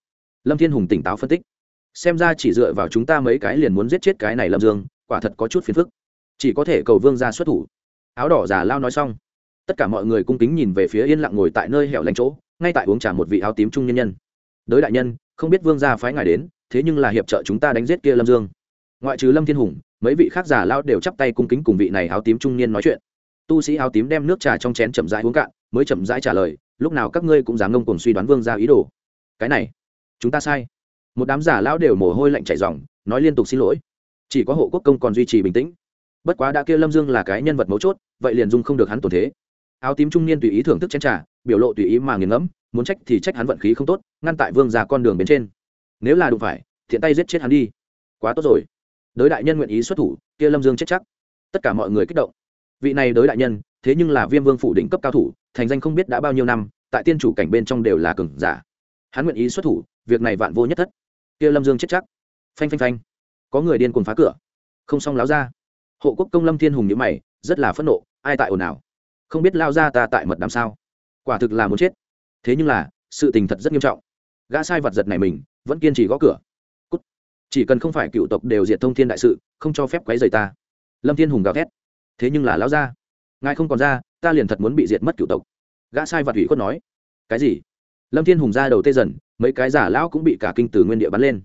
[SPEAKER 1] Lâm thiên hùng tỉnh táo phân tích. Xem ra chỉ dựa vào chúng ta mấy cái liền muốn giết chết cái này lâm dương, quả thật có chút phiền phức. Chỉ có thể cầu vương ra xuất thủ. Áo đỏ giả lao nói xong. Tất cả mọi người cung kính nhìn về phía yên lặng ngồi tại nơi hẻo lánh chỗ, ngay tại uống trà một vị áo tím trung nhân nhân. Đới đại nhân, không biết vương gia phái ngài đến, thế nhưng là hiệp trợ chúng ta đánh giết kia lâm dương. Ngoại trừ lâm thiên hùng, mấy vị khác giả lao đều chắp tay cung kính cùng vị này áo tím trung niên nói chuyện. Tu sĩ áo tím đem nước trà trong chén chậm rãi uống cạn, mới chậm rãi trả lời lúc nào các ngươi cũng dám ngông cùng suy đoán vương gia ý đồ. Cái này, chúng ta sai. Một đám giả lão đều mồ hôi lạnh chảy ròng, nói liên tục xin lỗi. Chỉ có hộ quốc công còn duy trì bình tĩnh. Bất quá đã kia lâm dương là cái nhân vật mấu chốt, vậy liền dung không được hắn tổn thế. Áo tím trung niên tùy ý thưởng thức chén trà, biểu lộ tùy ý mà nghiền ngẫm, muốn trách thì trách hắn vận khí không tốt, ngăn tại vương ra con đường bên trên. Nếu là đụng phải, thiện tay giết chết hắn đi. Quá tốt rồi. Đới đại nhân nguyện ý xuất thủ, kia lâm dương chết chắc. Tất cả mọi người kích động vị này đới đại nhân, thế nhưng là viêm vương phủ đỉnh cấp cao thủ, thành danh không biết đã bao nhiêu năm, tại tiên chủ cảnh bên trong đều là cường giả. Hắn nguyện ý xuất thủ, việc này vạn vô nhất thất. Kia lâm dương chết chắc. Phanh phanh phanh. Có người điên cuồng phá cửa. Không xong láo ra. Hộ quốc công lâm thiên hùng nhữ mày, rất là phẫn nộ, ai tại ồn ào? Không biết lao ra ta tại mật đàm sao? Quả thực là muốn chết. Thế nhưng là, sự tình thật rất nghiêm trọng. Gã sai vật giật này mình, vẫn kiên trì gõ cửa. Cút. chỉ cần không phải cựu tộc đều diệt thông thiên đại sự, không cho phép quấy rầy ta. Lâm thiên hùng gào thét thế nhưng là lão gia, ngài không còn ra ta liền thật muốn bị diệt mất cựu tộc. Gã sai vật ủy khuất nói cái gì? Lâm thiên hùng ra đầu tê dần mấy cái giả lão cũng bị cả kinh từ nguyên địa bắn lên.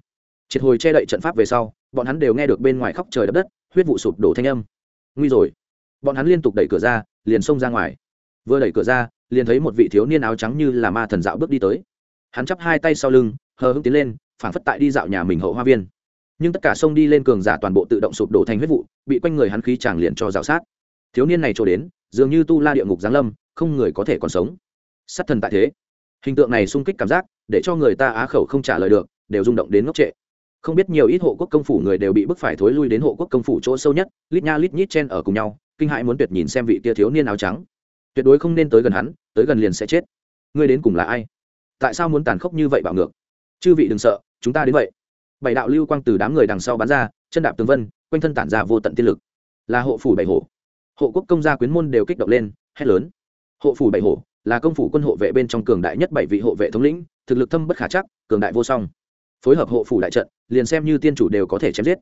[SPEAKER 1] Triệt hồi che đậy trận pháp về sau bọn hắn đều nghe được bên ngoài khóc trời đất đất huyết vụ sụp đổ thanh âm. Nguy rồi. Bọn hắn liên tục đẩy cửa ra liền xông ra ngoài. Vừa đẩy cửa ra liền thấy một vị thiếu niên áo trắng như là ma thần dạo bước đi tới. Hắn chắp hai tay sau lưng hờ hững tiến lên phản phất tại đi dạo nhà mình hậu hoa viên nhưng tất cả sông đi lên cường giả toàn bộ tự động sụp đổ thành huyết vụ, bị quanh người hắn khí tràng liền cho dạo sát. Thiếu niên này cho đến, dường như tu la địa ngục giáng lâm, không người có thể còn sống. Sát thần tại thế. Hình tượng này sung kích cảm giác, để cho người ta á khẩu không trả lời được, đều rung động đến ngốc trệ. Không biết nhiều ít hộ quốc công phủ người đều bị bức phải thối lui đến hộ quốc công phủ chỗ sâu nhất, lít nha lít nhít chen ở cùng nhau, kinh hãi muốn tuyệt nhìn xem vị tia thiếu niên áo trắng. Tuyệt đối không nên tới gần hắn, tới gần liền sẽ chết. Ngươi đến cùng là ai? Tại sao muốn tàn khốc như vậy bạo ngược? Chư vị đừng sợ, chúng ta đến vậy bảy đạo lưu quang từ đám người đằng sau bắn ra, chân đạp tường vân, quanh thân tản ra vô tận tiên lực. Là hộ phủ bảy hổ. Hộ quốc công gia quyến môn đều kích động lên, hét lớn. Hộ phủ bảy hổ là công phủ quân hộ vệ bên trong cường đại nhất bảy vị hộ vệ thống lĩnh, thực lực thâm bất khả chắc, cường đại vô song. Phối hợp hộ phủ đại trận, liền xem như tiên chủ đều có thể chém giết.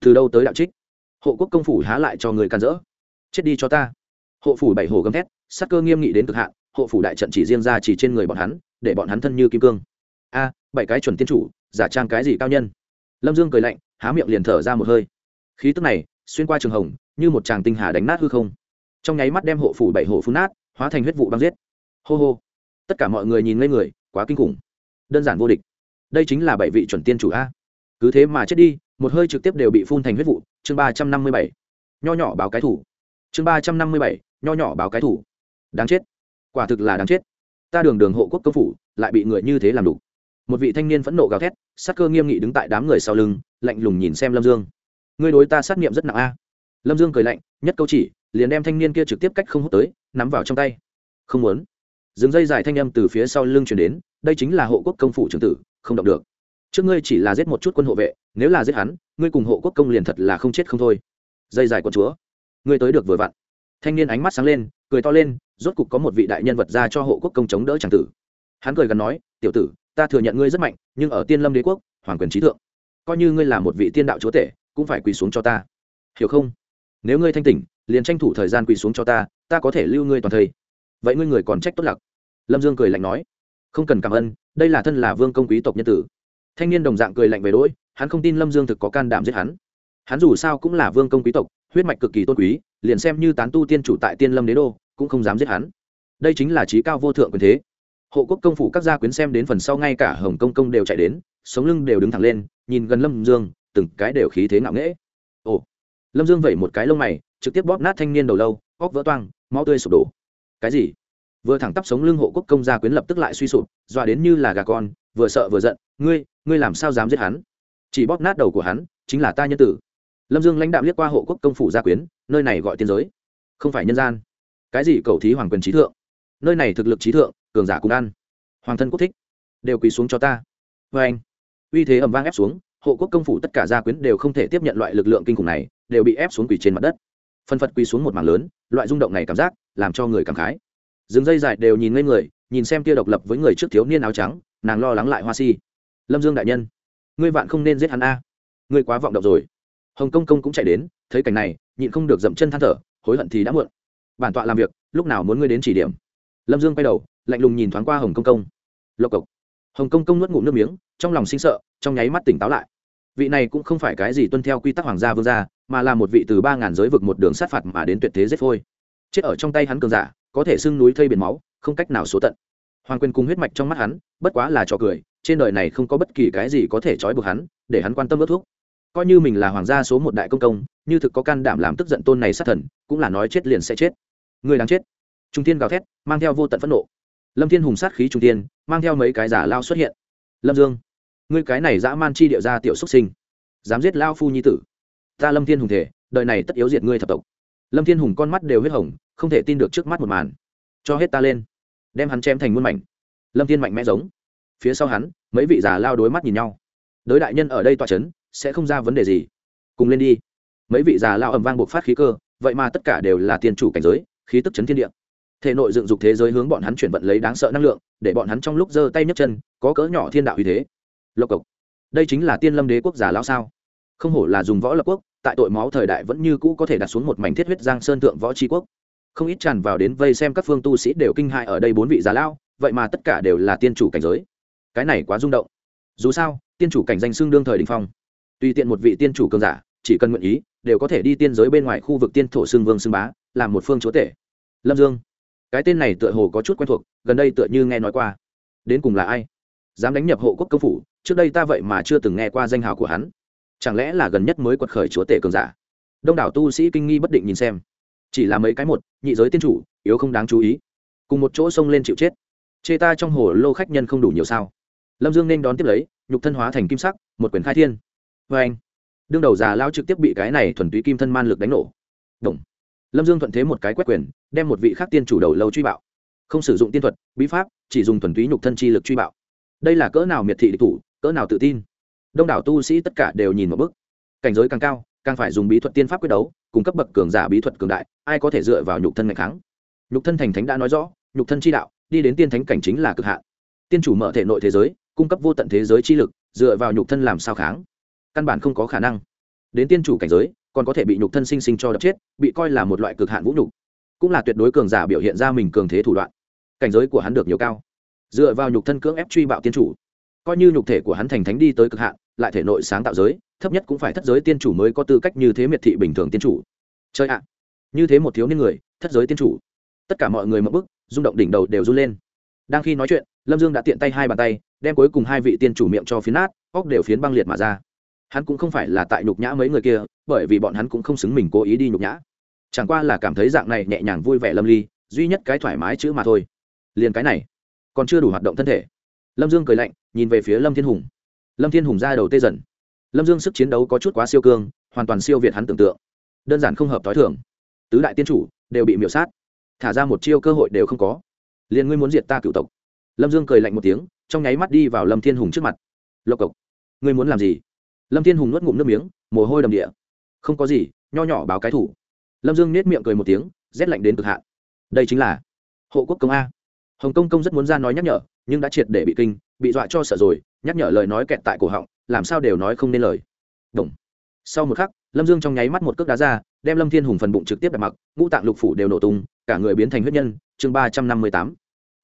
[SPEAKER 1] Từ đâu tới đạo trích? Hộ quốc công phủ há lại cho người can dỡ. Chết đi cho ta. Hộ phủ bảy hổ gầm thét sắc cơ nghiêm nghị đến cực hạn, hộ phủ đại trận chỉ riêng ra chỉ trên người bọn hắn, để bọn hắn thân như kim cương. A, bảy cái chuẩn tiên chủ, giả trang cái gì cao nhân? Lâm dương cười lạnh, há miệng liền thở ra một hơi. Khí tức này, xuyên qua trường hồng, như một tràng tinh hà đánh nát hư không. Trong nháy mắt đem hộ phủ bảy hộ phun nát, hóa thành huyết vụ băng giết. Hô hô. Tất cả mọi người nhìn ngây người, quá kinh khủng. Đơn giản vô địch. Đây chính là bảy vị chuẩn tiên chủ a. Cứ thế mà chết đi, một hơi trực tiếp đều bị phun thành huyết vụ. Chương ba trăm năm mươi bảy. Nho nhỏ báo cái thủ. Chương ba trăm năm mươi bảy. Nho nhỏ báo cái thủ. Đáng chết. Quả thực là đáng chết. Ta đường đường hộ quốc công phủ, lại bị người như thế làm đủ một vị thanh niên phẫn nộ gào thét sắc cơ nghiêm nghị đứng tại đám người sau lưng, lạnh lùng nhìn xem lâm dương. Ngươi đối ta sát nghiệm rất nặng a. Lâm dương cười lạnh, nhất câu chỉ, liền đem thanh niên kia trực tiếp cách không hút tới, nắm vào trong tay. Không muốn. Dừng dây dài thanh âm từ phía sau lưng chuyển đến, đây chính là hộ quốc công phủ trưởng tử, không động được. Trước ngươi chỉ là giết một chút quân hộ vệ, nếu là giết hắn, ngươi cùng hộ quốc công liền thật là không chết không thôi. Dây dài con chúa. Ngươi tới được vừa vặn. Thanh niên ánh mắt sáng lên, cười to lên, rốt cục có một vị đại nhân vật ra cho hộ quốc công chống đỡ tràng tử. Hắn cười gần nói, tiểu tử ta thừa nhận ngươi rất mạnh, nhưng ở tiên lâm đế quốc, hoàng quyền trí thượng, coi như ngươi là một vị tiên đạo chúa tể, cũng phải quỳ xuống cho ta. Hiểu không? Nếu ngươi thanh tỉnh, liền tranh thủ thời gian quỳ xuống cho ta ta có thể lưu ngươi toàn thây. Vậy ngươi người còn trách tốt lạc? lâm dương cười lạnh nói. Không cần cảm ơn, đây là thân là vương công quý tộc nhân tử. Thanh niên đồng dạng cười lạnh về đỗi hắn không tin lâm dương thực có can đảm giết hắn. Hắn dù sao cũng là vương công quý tộc, huyết mạch cực kỳ tôn quý, liền xem như tán tu tiên chủ tại tiên lâm đế đô, cũng không dám giết hắn. Đây chính là trí cao vô thượng quyền thế hộ quốc công phủ các gia quyến xem đến phần sau ngay cả hồng công công đều chạy đến, sống lưng đều đứng thẳng lên, nhìn gần lâm dương, từng cái đều khí thế ngạo nghễ. Ồ, lâm dương vẩy một cái lông mày, trực tiếp bóp nát thanh niên đầu lâu óc vỡ toang mau tươi sụp đổ. Cái gì? Vừa thẳng tắp sống lưng hộ quốc công gia quyến lập tức lại suy sụp, dọa đến như là gà con, vừa sợ vừa giận, ngươi ngươi làm sao dám giết hắn? Chỉ bóp nát đầu của hắn, chính là ta nhân tử. Lâm dương lãnh đạm liếc qua hộ quốc công phủ gia quyến, nơi này gọi tiên giới, không phải nhân gian. Cái gì cầu thí hoàng quyền trí thượng? Nơi này thực lực trí thượng, cường giả cùng ăn. Hoàng thân quốc thích, đều quỳ xuống cho ta. Vê anh, uy thế ầm vang ép xuống, hộ quốc công phủ tất cả gia quyến đều không thể tiếp nhận loại lực lượng kinh khủng này, đều bị ép xuống quỳ trên mặt đất. Phân phật quỳ xuống một mảng lớn, loại rung động này cảm giác, làm cho người cảm khái. Dừng dây dài đều nhìn ngây người, nhìn xem tia độc lập với người trước thiếu niên áo trắng, nàng lo lắng lại hoa si. Lâm dương đại nhân, ngươi vạn không nên giết hắn a. Ngươi quá vọng động rồi. Hồng công công cũng chạy đến, thấy cảnh này, nhịn không được dậm chân than thở, hối hận thì đã muộn. Bản tọa làm việc, lúc nào muốn ngươi đến chỉ điểm? Lâm dương quay đầu, lạnh lùng nhìn thoáng qua hồng công công. Lộc cộc. Hồng công công nuốt ngụm nước miếng, trong lòng sinh sợ, trong nháy mắt tỉnh táo lại. Vị này cũng không phải cái gì tuân theo quy tắc hoàng gia vương gia, mà là một vị từ ba ngàn giới vực một đường sát phạt mà đến tuyệt thế giết phôi. Chết ở trong tay hắn cường giả, có thể sưng núi thây biển máu, không cách nào số tận. Hoàng quyền cùng huyết mạch trong mắt hắn, bất quá là trò cười, trên đời này không có bất kỳ cái gì có thể trói buộc hắn, để hắn quan tâm ước thuốc coi như mình là hoàng gia số một đại công công, như thực có can đảm làm tức giận tôn này sát thần, cũng là nói chết liền sẽ chết. Người đáng chết trung tiên gào thét, mang theo vô tận phẫn nộ. Lâm thiên hùng sát khí trung tiên mang theo mấy cái giả lao xuất hiện. Lâm dương, ngươi cái này dã man chi địa ra tiểu xuất sinh, dám giết lao phu nhi tử. Ta lâm thiên hùng thể, đời này tất yếu diệt ngươi thập tộc. Lâm thiên hùng con mắt đều huyết hồng, không thể tin được trước mắt một màn. Cho hết ta lên, đem hắn chém thành muôn mảnh. Lâm thiên mạnh mẽ giống. Phía sau hắn, mấy vị già lao đối mắt nhìn nhau. Đới đại nhân ở đây tọa c h ấ n sẽ không ra vấn đề gì. Cùng lên đi. Mấy vị già lao ầm vang buộc phát khí cơ, vậy mà tất cả đều là tiền chủ cảnh giới, khí tức chấn thiên địa thể nội dựng dục thế giới hướng bọn hắn chuyển vận lấy đáng sợ năng lượng, để bọn hắn trong lúc giơ tay nhấc chân, có cỡ nhỏ thiên đạo uy thế. Lộc cộc. Đây chính là tiên lâm đế quốc giả lao sao? Không hổ là dùng võ lập quốc, tại tội máu thời đại vẫn như cũ có thể đặt xuống một mảnh thiết huyết giang sơn thượng võ tri quốc. Không ít tràn vào đến vây xem các phương tu sĩ đều kinh hại ở đây bốn vị già lao vậy mà tất cả đều là tiên chủ cảnh giới. Cái này quá rung động. Dù sao, tiên chủ cảnh danh xương đương thời đình phong. Tùy tiện một vị tiên chủ cường giả, chỉ cần nguyện ý, đều có thể đi tiên giới bên ngoài khu vực tiên thổ xương vương xương bá, làm một phương chúa tể. Lâm dương cái tên này tựa hồ có chút quen thuộc, gần đây tựa như nghe nói qua. Đến cùng là ai? Dám đánh nhập hộ quốc công phủ, trước đây ta vậy mà chưa từng nghe qua danh hào của hắn. Chẳng lẽ là gần nhất mới quật khởi chúa tể cường giả? Đông đảo tu sĩ kinh nghi bất định nhìn xem. Chỉ là mấy cái một, nhị giới tiên chủ, yếu không đáng chú ý. Cùng một chỗ xông lên chịu chết. Chê ta trong hồ lô khách nhân không đủ nhiều sao? Lâm dương nên đón tiếp lấy, nhục thân hóa thành kim sắc, một quyển khai thiên. Vê anh đương đầu già lao trực tiếp bị cái này thuần túy kim thân man lực đánh nổ. Động lâm dương thuận thế một cái quét quyền, đem một vị khác tiên chủ đầu lâu truy bạo. Không sử dụng tiên thuật, bí pháp, chỉ dùng thuần túy nhục thân chi lực truy bạo. Đây là cỡ nào miệt thị địch thủ, cỡ nào tự tin. Đông đảo tu sĩ tất cả đều nhìn một bức cảnh giới càng cao, càng phải dùng bí thuật tiên pháp quyết đấu cùng cấp bậc cường giả bí thuật cường đại, ai có thể dựa vào nhục thân ngày kháng? Nhục thân thành thánh đã nói rõ, nhục thân chi đạo, đi đến tiên thánh cảnh chính là cực hạn. Tiên chủ mở thể nội thế giới, cung cấp vô tận thế giới chi lực, dựa vào nhục thân làm sao kháng? Căn bản không có khả năng. Đến tiên chủ cảnh giới còn có thể bị nhục thân sinh sinh cho đập chết, bị coi là một loại cực hạn vũ nhục. Cũng là tuyệt đối cường giả biểu hiện ra mình cường thế thủ đoạn. Cảnh giới của hắn được nhiều cao. Dựa vào nhục thân cưỡng ép truy bạo tiên chủ, coi như nhục thể của hắn thành thánh đi tới cực hạn, lại thể nội sáng tạo giới, thấp nhất cũng phải thất giới tiên chủ mới có tư cách như thế miệt thị bình thường tiên chủ. Chơi ạ! Như thế một thiếu niên người, thất giới tiên chủ. Tất cả mọi người mập bức rung động đỉnh đầu đều run lên. Đang khi nói chuyện, lâm dương đã tiện tay hai bàn tay, đem cuối cùng hai vị tiên chủ miệng cho phiến nát, óc đều phiến băng liệt mà ra hắn cũng không phải là tại nhục nhã mấy người kia, bởi vì bọn hắn cũng không xứng mình cố ý đi nhục nhã. Chẳng qua là cảm thấy dạng này nhẹ nhàng vui vẻ lâm ly, duy nhất cái thoải mái chữ mà thôi. Liền cái này, còn chưa đủ hoạt động thân thể. Lâm dương cười lạnh, nhìn về phía lâm thiên hùng. Lâm thiên hùng ra đầu tê dần. Lâm dương sức chiến đấu có chút quá siêu cương, hoàn toàn siêu việt hắn tưởng tượng. Đơn giản không hợp t h o i thường. Tứ đại tiên chủ đều bị miễu sát. Thả ra một chiêu cơ hội đều không có. Liền ngươi muốn diệt ta cựu tộc. Lâm dương cười lạnh một tiếng, trong nháy mắt đi vào lâm thiên hùng trước mặt. Lộc cộc, ngươi muốn làm gì? Lâm thiên hùng nuốt ngụm nước miếng, mồ hôi đầm địa. Không có gì, nho nhỏ báo cái thủ. Lâm dương nết miệng cười một tiếng, rét lạnh đến cực hạn. Đây chính là hộ quốc công a. Hồng công công rất muốn ra nói nhắc nhở, nhưng đã triệt để bị kinh, bị dọa cho sợ rồi, nhắc nhở lời nói kẹt tại cổ họng, làm sao đều nói không nên lời. Động. sau một khắc, lâm dương trong nháy mắt một cước đá ra, đem lâm thiên hùng phần bụng trực tiếp đặt mặc, ngũ tạng lục phủ đều nổ tung, cả người biến thành huyết nhân. Chương ba trăm năm mươi tám.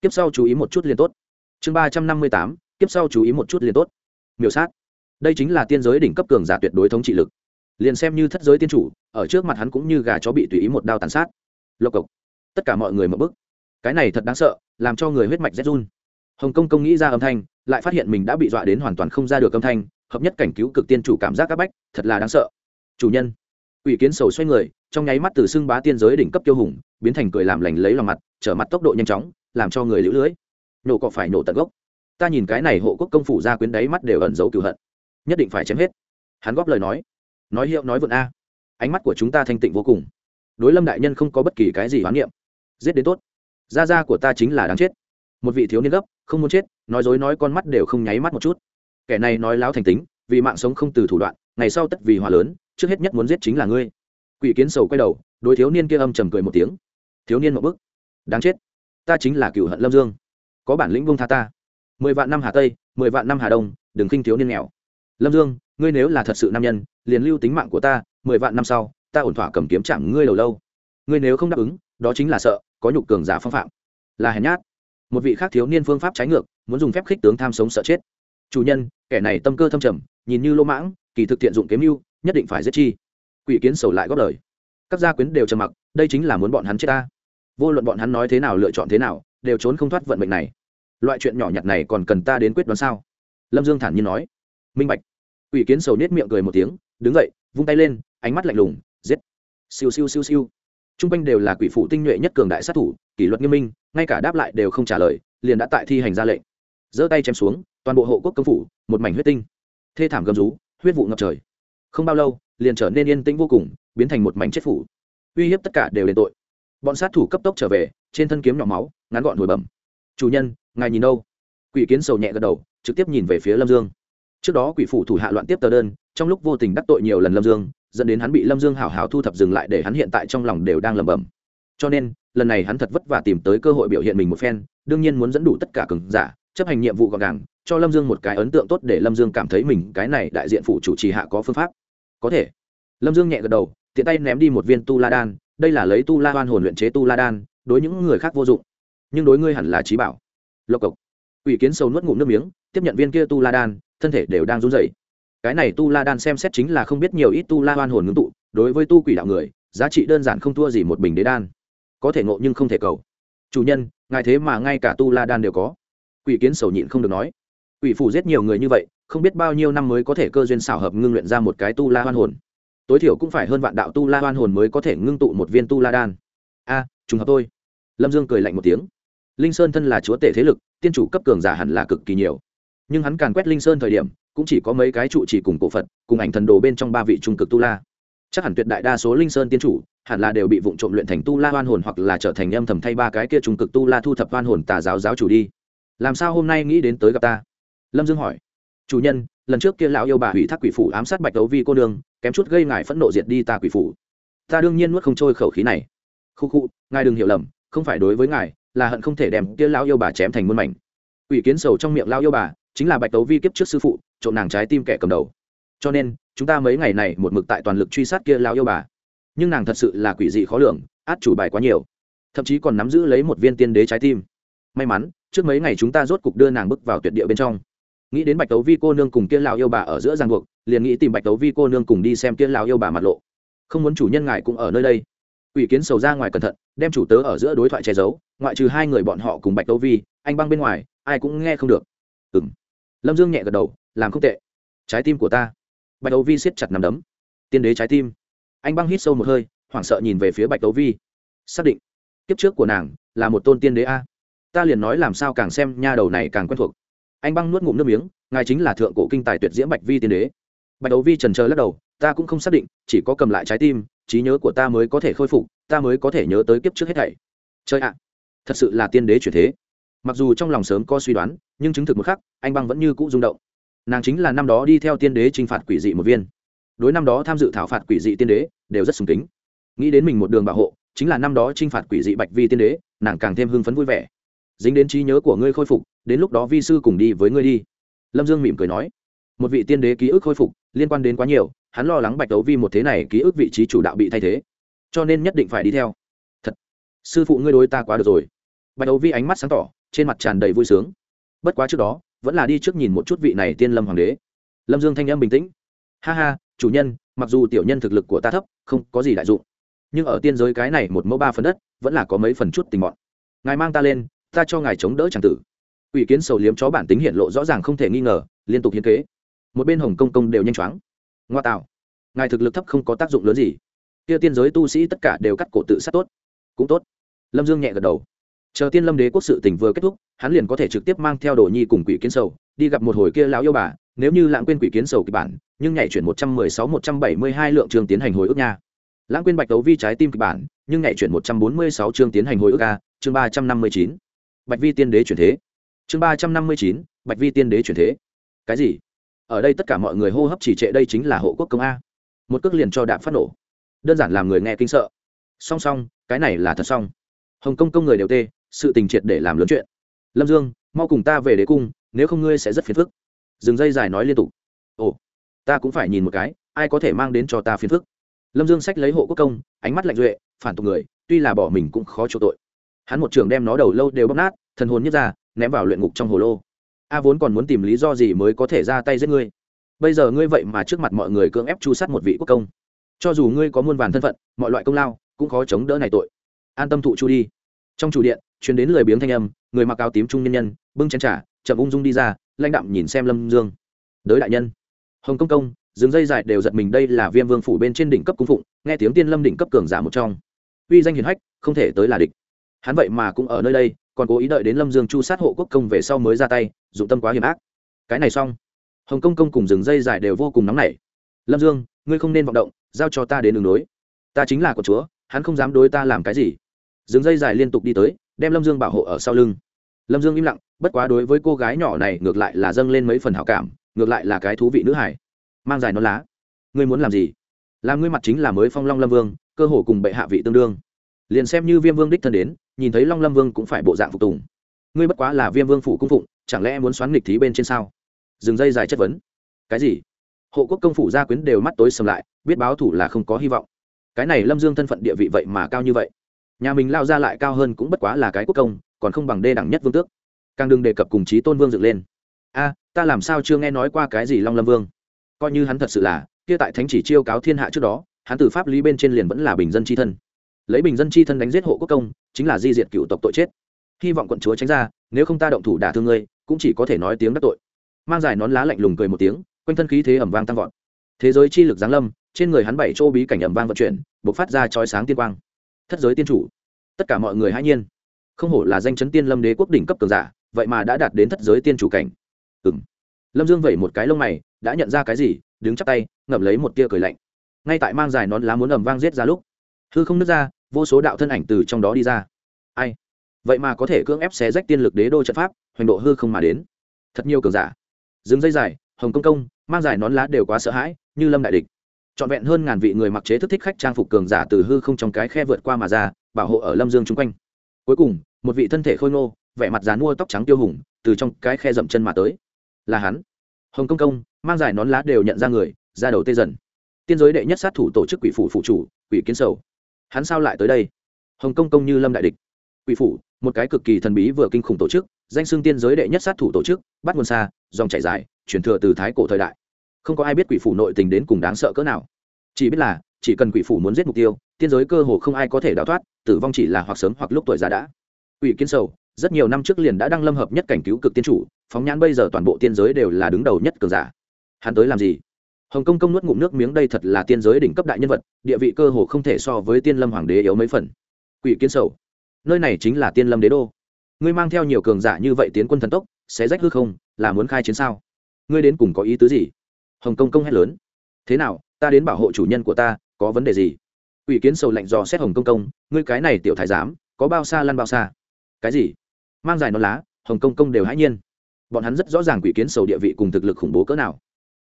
[SPEAKER 1] Tiếp sau chú ý một chút liền tốt. Chương ba trăm năm mươi tám. Tiếp sau chú ý một chút liền tốt. Miểu sát đây chính là tiên giới đỉnh cấp cường giả tuyệt đối thống trị lực. Liền xem như thất giới tiên chủ, ở trước mặt hắn cũng như gà chó bị tùy ý một đao tàn sát. Lộc cộc. Tất cả mọi người mở bức cái này thật đáng sợ, làm cho người huyết mạch rét run. Hồng kông công nghĩ ra âm thanh, lại phát hiện mình đã bị dọa đến hoàn toàn không ra được âm thanh, hợp nhất cảnh cứu cực tiên chủ cảm giác áp bách, thật là đáng sợ. Chủ nhân. Ủy kiến sầu xoay người, trong nháy mắt từ xưng bá tiên giới đỉnh cấp tiêu hùng, biến thành cười làm lành lấy lòng mặt, trở mặt tốc độ nhanh chóng, làm cho người lũ lưới. Nổ cọ phải nổ tận gốc. Ta nhìn cái này hộ quốc công phủ ra quyến đáy mắt đều ẩn giấu cựu hận nhất định phải chém hết. Hắn góp lời nói. Nói hiệu nói vượn a. Ánh mắt của chúng ta thanh tịnh vô cùng. Đối lâm đại nhân không có bất kỳ cái gì hoán niệm. Giết đến tốt. Gia gia của ta chính là đáng chết. Một vị thiếu niên gấp, không muốn chết, nói dối nói con mắt đều không nháy mắt một chút. Kẻ này nói láo thành tính, vì mạng sống không từ thủ đoạn, ngày sau tất vì hòa lớn, trước hết nhất muốn giết chính là ngươi. Quỷ kiến sầu quay đầu, đối thiếu niên kia âm trầm cười một tiếng. Thiếu niên một bức đáng chết. Ta chính là cựu hận lâm dương. Có bản lĩnh vung tha ta. Mười vạn năm hà tây, mười vạn năm hà đông, đừng khinh thiếu niên nghèo lâm dương, ngươi nếu là thật sự nam nhân, liền lưu tính mạng của ta, mười vạn năm sau, ta ổn thỏa cầm kiếm chạm ngươi lâu lâu. Ngươi nếu không đáp ứng, đó chính là sợ, có nhục cường giả phong phạm. Là hèn nhát. Một vị khác thiếu niên phương pháp trái ngược, muốn dùng phép khích tướng tham sống sợ chết. Chủ nhân, kẻ này tâm cơ thâm trầm, nhìn như lô mãng, kỳ thực thiện dụng kiếm mưu, nhất định phải giết chi. Quỷ kiến sầu lại góp lời. Các gia quyến đều trầm mặc, đây chính là muốn bọn hắn chết ta. Vô luận bọn hắn nói thế nào, lựa chọn thế nào, đều trốn không thoát vận mệnh này. Loại chuyện nhỏ nhặt này còn cần ta đến quyết đoán sao? Lâm dương thản nhiên nói minh bạch. Quỷ kiến sầu nết miệng cười một tiếng, đứng dậy, vung tay lên, ánh mắt lạnh lùng, giết. Siêu siêu siêu siêu. T r u n g quanh đều là quỷ phụ tinh nhuệ nhất cường đại sát thủ, kỷ luật nghiêm minh, ngay cả đáp lại đều không trả lời, liền đã tại thi hành ra lệnh. Giơ tay chém xuống, toàn bộ hộ quốc công phủ, một mảnh huyết tinh. Thê thảm gầm rú, huyết vụ ngập trời. Không bao lâu, liền trở nên yên tĩnh vô cùng, biến thành một mảnh chết phủ. Uy hiếp tất cả đều đền tội. Bọn sát thủ cấp tốc trở về, trên thân kiếm nhỏ máu, ngắn gọn hồi bẩm chủ nhân, ngài nhìn đâu? Quỷ kiến sầu nhẹ gật đầu, trực tiếp nhìn về phía lâm dương trước đó quỷ phủ thủ hạ loạn tiếp tờ đơn, trong lúc vô tình đắc tội nhiều lần lâm dương, dẫn đến hắn bị lâm dương hảo hảo thu thập dừng lại để hắn hiện tại trong lòng đều đang lẩm bẩm. Cho nên, lần này hắn thật vất vả tìm tới cơ hội biểu hiện mình một phen, đương nhiên muốn dẫn đủ tất cả cường giả, chấp hành nhiệm vụ gọn gàng, cho lâm dương một cái ấn tượng tốt để lâm dương cảm thấy mình cái này đại diện phụ chủ trì hạ có phương pháp. Có thể. Lâm dương nhẹ gật đầu, tiện tay ném đi một viên tu la đan, đây là lấy tu la hoan hồn luyện chế tu la đan, đối những người khác vô dụng. Nhưng đối ngươi hẳn là trí bảo. Lộc cộc. Ủy kiến sâu nuốt ngụm nước miếng, tiếp nhận viên kia tu la đan thân thể đều đang run rẩy. Cái này tu la đan xem xét chính là không biết nhiều ít tu la hoan hồn ngưng tụ, đối với tu quỷ đạo người, giá trị đơn giản không thua gì một bình đế đan. Có thể ngộ nhưng không thể cầu. Chủ nhân, ngài thế mà ngay cả tu la đan đều có. Quỷ kiến sầu nhịn không được nói. Quỷ phủ giết nhiều người như vậy, không biết bao nhiêu năm mới có thể cơ duyên xảo hợp ngưng luyện ra một cái tu la hoan hồn. Tối thiểu cũng phải hơn vạn đạo tu la hoan hồn mới có thể ngưng tụ một viên tu la đan. A à, trùng hợp tôi. Lâm dương cười lạnh một tiếng. Linh sơn thân là chúa tể thế lực, tiên chủ cấp cường giả hẳn là cực kỳ nhiều nhưng hắn càn quét linh sơn thời điểm, cũng chỉ có mấy cái trụ chỉ cùng cổ phật, cùng ảnh thần đồ bên trong ba vị trung cực tu la. Chắc hẳn tuyệt đại đa số linh sơn tiên chủ, hẳn là đều bị vụng trộm luyện thành tu la hoan hồn hoặc là trở thành âm thầm thay ba cái kia trung cực tu la thu thập hoan hồn tà giáo giáo chủ đi. Làm sao hôm nay nghĩ đến tới gặp ta? Lâm dương hỏi. Chủ nhân, lần trước kia lão yêu bà hủy thác quỷ phủ ám sát bạch đấu vi cô nương, kém chút gây ngài phẫn nộ diệt đi ta quỷ phủ. Ta đương nhiên nuốt không trôi khẩu khí này. Khu khu, ngài đừng hiểu lầm, không phải đối với ngài, là hận không thể đem kia lão yêu bà chém thành muôn mảnh. Quỷ kiến sầu trong miệng lão yêu bà chính là bạch tấu vi kiếp trước sư phụ, trộm nàng trái tim kẻ cầm đầu. Cho nên, chúng ta mấy ngày này một mực tại toàn lực truy sát kia lao yêu bà. Nhưng nàng thật sự là quỷ dị khó lường, át chủ bài quá nhiều. Thậm chí còn nắm giữ lấy một viên tiên đế trái tim. May mắn, trước mấy ngày chúng ta rốt cục đưa nàng bước vào tuyệt địa bên trong. Nghĩ đến bạch tấu vi cô nương cùng kia lao yêu bà ở giữa giang buộc, liền nghĩ tìm bạch tấu vi cô nương cùng đi xem kia lào yêu bà mặt lộ. Không muốn chủ nhân ngài cũng ở nơi đây. Ủy kiến sầu ra ngoài cẩn thận, đem chủ tớ ở giữa đối thoại che giấu, ngoại trừ hai người bọn họ cùng bạch tấu vi, anh băng bên ngoài, ai cũng nghe không được. Ừ m lâm dương nhẹ gật đầu, làm không tệ. Trái tim của ta. Bạch tấu vi siết chặt nằm đấm. Tiên đế trái tim. Anh băng hít sâu một hơi, hoảng sợ nhìn về phía bạch tấu vi. Xác định. Kiếp trước của nàng là một tôn tiên đế a. Ta liền nói làm sao càng xem nha đầu này càng quen thuộc. Anh băng nuốt ngụm nước miếng, ngài chính là thượng cổ kinh tài tuyệt diễm bạch vi tiên đế. Bạch đấu vi trần trờ lắc đầu, ta cũng không xác định, chỉ có cầm lại trái tim, trí nhớ của ta mới có thể khôi phục, ta mới có thể nhớ tới kiếp trước hết thảy. Chơi ạ, thật sự là tiên đế chuyển thế. Mặc dù trong lòng sớm có suy đoán nhưng chứng thực một khắc, anh băng vẫn như cũ rung động. Nàng chính là năm đó đi theo tiên đế t r i n h phạt quỷ dị một viên. Đối năm đó tham dự thảo phạt quỷ dị tiên đế, đều rất sùng kính. Nghĩ đến mình một đường bảo hộ, chính là năm đó t r i n h phạt quỷ dị bạch vi tiên đế, nàng càng thêm hưng phấn vui vẻ. Dính đến trí nhớ của ngươi khôi phục, đến lúc đó vi sư cùng đi với ngươi đi. Lâm dương mỉm cười nói. Một vị tiên đế ký ức khôi phục, liên quan đến quá nhiều, hắn lo lắng bạch đấu vi một thế này ký ức vị trí chủ đạo bị thay thế. Cho nên nhất định phải đi theo. Thật, sư phụ ngươi đối ta quá được rồi. Bạch đấu vi ánh mắt sáng tỏ, trên mặt tràn đầy vui sướng bất quá trước đó, vẫn là đi trước nhìn một chút vị này tiên lâm hoàng đế. Lâm dương thanh âm bình tĩnh. Ha ha, chủ nhân, mặc dù tiểu nhân thực lực của ta thấp, không có gì đại dụng. Nhưng ở tiên giới cái này một mẫu ba phần đất, vẫn là có mấy phần chút tình bọn. Ngài mang ta lên, ta cho ngài chống đỡ c tử. Ủy kiến sầu liếm chó bản tính hiện lộ rõ ràng không thể nghi ngờ, liên tục hiến kế. Một bên hồng công công đều nhanh chóng. Ngoa tạo. Ngài thực lực thấp không có tác dụng lớn gì. Kia tiên giới tu sĩ tất cả đều cắt cổ tự sát tốt. Cũng tốt. Lâm dương nhẹ gật đầu chờ tiên lâm đế quốc sự tỉnh vừa kết thúc, hắn liền có thể trực tiếp mang theo đồ nhi cùng quỷ kiến sầu, đi gặp một hồi kia lão yêu bà, nếu như lãng quên quỷ kiến sầu kịch bản, nhưng nhảy chuyển một trăm mười sáu, một trăm bảy mươi hai lượng trường tiến hành hồi ước nha. Lãng quên bạch đấu vi trái tim kịch bản, nhưng nhảy chuyển một trăm bốn mươi sáu chương tiến hành hồi ước a, chương ba trăm năm mươi chín. Bạch vi tiên đế chuyển thế. Chương ba trăm năm mươi chín, bạch vi tiên đế chuyển thế. Cái gì? Ở đây tất cả mọi người hô hấp chỉ trệ đây chính là hộ quốc công a. Một cước liền cho đạm phát nổ. Đơn giản làm người nghe kinh sợ. Song song, cái này là thật song. hồng công công người đều tê sự tình triệt để làm lớn chuyện. Lâm dương, mau cùng ta về đế cung, nếu không ngươi sẽ rất phiền phức. Dừng dây dài nói liên tục. Ồ, ta cũng phải nhìn một cái, ai có thể mang đến cho ta phiền phức. Lâm dương sách lấy hộ quốc công, ánh mắt lạnh duệ, phản tục người, tuy là bỏ mình cũng khó chịu tội. Hắn một trường đem nó đầu lâu đều bóp nát, thần hồn nhất ra, ném vào luyện ngục trong hồ lô. A vốn còn muốn tìm lý do gì mới có thể ra tay giết ngươi. Bây giờ ngươi vậy mà trước mặt mọi người cưỡng ép chu sát một vị quốc công. Cho dù ngươi có muôn vàn thân phận, mọi loại công lao, cũng khó chống đỡ này tội. An tâm thụ chu đi trong chủ điện chuyến đến lời biếng thanh âm, người mặc áo tím trung nhân nhân, bưng chén trà, chậm ung dung đi ra, lãnh đạm nhìn xem lâm dương. Đới đại nhân. Hồng công công dừng dây dài đều giật mình, đây là viêm vương phủ bên trên đỉnh cấp cung phụng, nghe tiếng tiên lâm đỉnh cấp cường giả một trong. Uy danh hiền hách, không thể tới là địch. Hắn vậy mà cũng ở nơi đây, còn cố ý đợi đến lâm dương chu sát hộ quốc công về sau mới ra tay, dụng tâm quá hiểm ác. Cái này xong. Hồng công công cùng rừng dây dài đều vô cùng nóng nảy. Lâm dương, ngươi không nên vọng động, giao cho ta đến đường đối ta chính là của chúa, hắn không dám đối ta làm cái gì. Dừng dây dài liên tục đi tới, đem lâm dương bảo hộ ở sau lưng. Lâm dương im lặng, bất quá đối với cô gái nhỏ này, ngược lại là dâng lên mấy phần hảo cảm, ngược lại là cái thú vị nữ hải mang dài nó lá. Ngươi muốn làm gì? Làm ngươi mặt chính là mới phong long lâm vương, cơ hồ cùng bệ hạ vị tương đương. Liền xem như viêm vương đích thân đến, nhìn thấy long lâm vương cũng phải bộ dạng phục tùng. Ngươi bất quá là viêm vương phủ cung phụng, chẳng lẽ muốn xoắn nghịch thí bên trên sao? Dừng dây dài chất vấn. Cái gì? Hộ quốc công phủ gia quyến đều mắt tối sầm lại, biết báo thủ là không có hy vọng. Cái này lâm dương thân phận địa vị vậy mà cao như vậy nhà mình lao ra lại cao hơn cũng bất quá là cái quốc công, còn không bằng đê đẳng nhất vương tước. Càng đừng đề cập cùng chí tôn vương dựng lên. A, ta làm sao chưa nghe nói qua cái gì long lâm vương? Coi như hắn thật sự là, kia tại thánh chỉ chiêu cáo thiên hạ trước đó, hắn từ pháp lý bên trên liền vẫn là bình dân c h i thân. Lấy bình dân c h i thân đánh giết hộ quốc công, chính là di diệt cựu tộc tội chết. Hy vọng quận chúa tránh ra, nếu không ta động thủ đả thương ngươi, cũng chỉ có thể nói tiếng đắc tội. Mang dài nón lá lạnh lùng cười một tiếng, quanh thân khí thế ẩm vang tăng vọt. Thế giới chi lực giáng lâm, trên người hắn bảy chỗ bí cảnh ẩm vang vận chuyển b ộ c phát ra chói sáng tiên quang thất giới tiên chủ. Tất cả mọi người hãy nhiên. Không hổ là danh chấn tiên lâm đế quốc đỉnh cấp cường giả, vậy mà đã đạt đến thất giới tiên chủ cảnh. Ừ lâm dương vẩy một cái lông mày, đã nhận ra cái gì, đứng chắc tay, ngậm lấy một tia cười lạnh. Ngay tại mang dài nón lá muốn ầm vang giết ra lúc, hư không nứt ra, vô số đạo thân ảnh từ trong đó đi ra. Ai? Vậy mà có thể cưỡng ép xé rách tiên lực đế đô trận pháp, hoành độ hư không mà đến. Thật nhiều cường giả. Dừng dây dài, hồng công công, mang dài nón lá đều quá sợ hãi, như lâm đại địch trọn vẹn hơn ngàn vị người mặc chế thức thích khách trang phục cường giả từ hư không trong cái khe vượt qua mà ra, bảo hộ ở lâm dương chung quanh. Cuối cùng, một vị thân thể khôi ngô, vẻ mặt dán mua tóc trắng tiêu hùng, từ trong cái khe dậm chân mà tới. Là hắn. Hồng công công, mang dài nón lá đều nhận ra người, ra đầu tê dần. Tiên giới đệ nhất sát thủ tổ chức quỷ phủ phụ chủ, quỷ kiến sầu. Hắn sao lại tới đây? Hồng công công như lâm đại địch. Quỷ phủ, một cái cực kỳ thần bí vừa kinh khủng tổ chức, danh xưng tiên giới đệ nhất sát thủ tổ chức, bắt nguồn xa, dòng chảy dài chuyển thừa từ thái cổ thời đại không có ai biết quỷ phủ nội tình đến cùng đáng sợ cỡ nào. Chỉ biết là, chỉ cần quỷ phủ muốn giết mục tiêu, tiên giới cơ hồ không ai có thể đào thoát, tử vong chỉ là hoặc sớm hoặc lúc tuổi già đã. Quỷ kiến sầu, rất nhiều năm trước liền đã đăng lâm hợp nhất cảnh cứu cực tiên chủ, phóng nhãn bây giờ toàn bộ tiên giới đều là đứng đầu nhất cường giả. Hắn tới làm gì? Hồng công công nuốt ngụm nước miếng đây thật là tiên giới đỉnh cấp đại nhân vật, địa vị cơ hồ không thể so với tiên lâm hoàng đế yếu mấy phần. Quỷ kiến sầu, nơi này chính là tiên lâm đế đô. Ngươi mang theo nhiều cường giả như vậy tiến quân thần tốc, sẽ rách hư không, là muốn khai chiến sao? Ngươi đến cùng có ý tứ gì? Hồng công công hét lớn thế nào ta đến bảo hộ chủ nhân của ta có vấn đề gì ủy kiến sầu lạnh dò xét hồng công công ngươi cái này tiểu thái giám có bao xa lăn bao xa cái gì mang dài non lá hồng công công đều hãy nhiên bọn hắn rất rõ ràng quỷ kiến sầu địa vị cùng thực lực khủng bố cỡ nào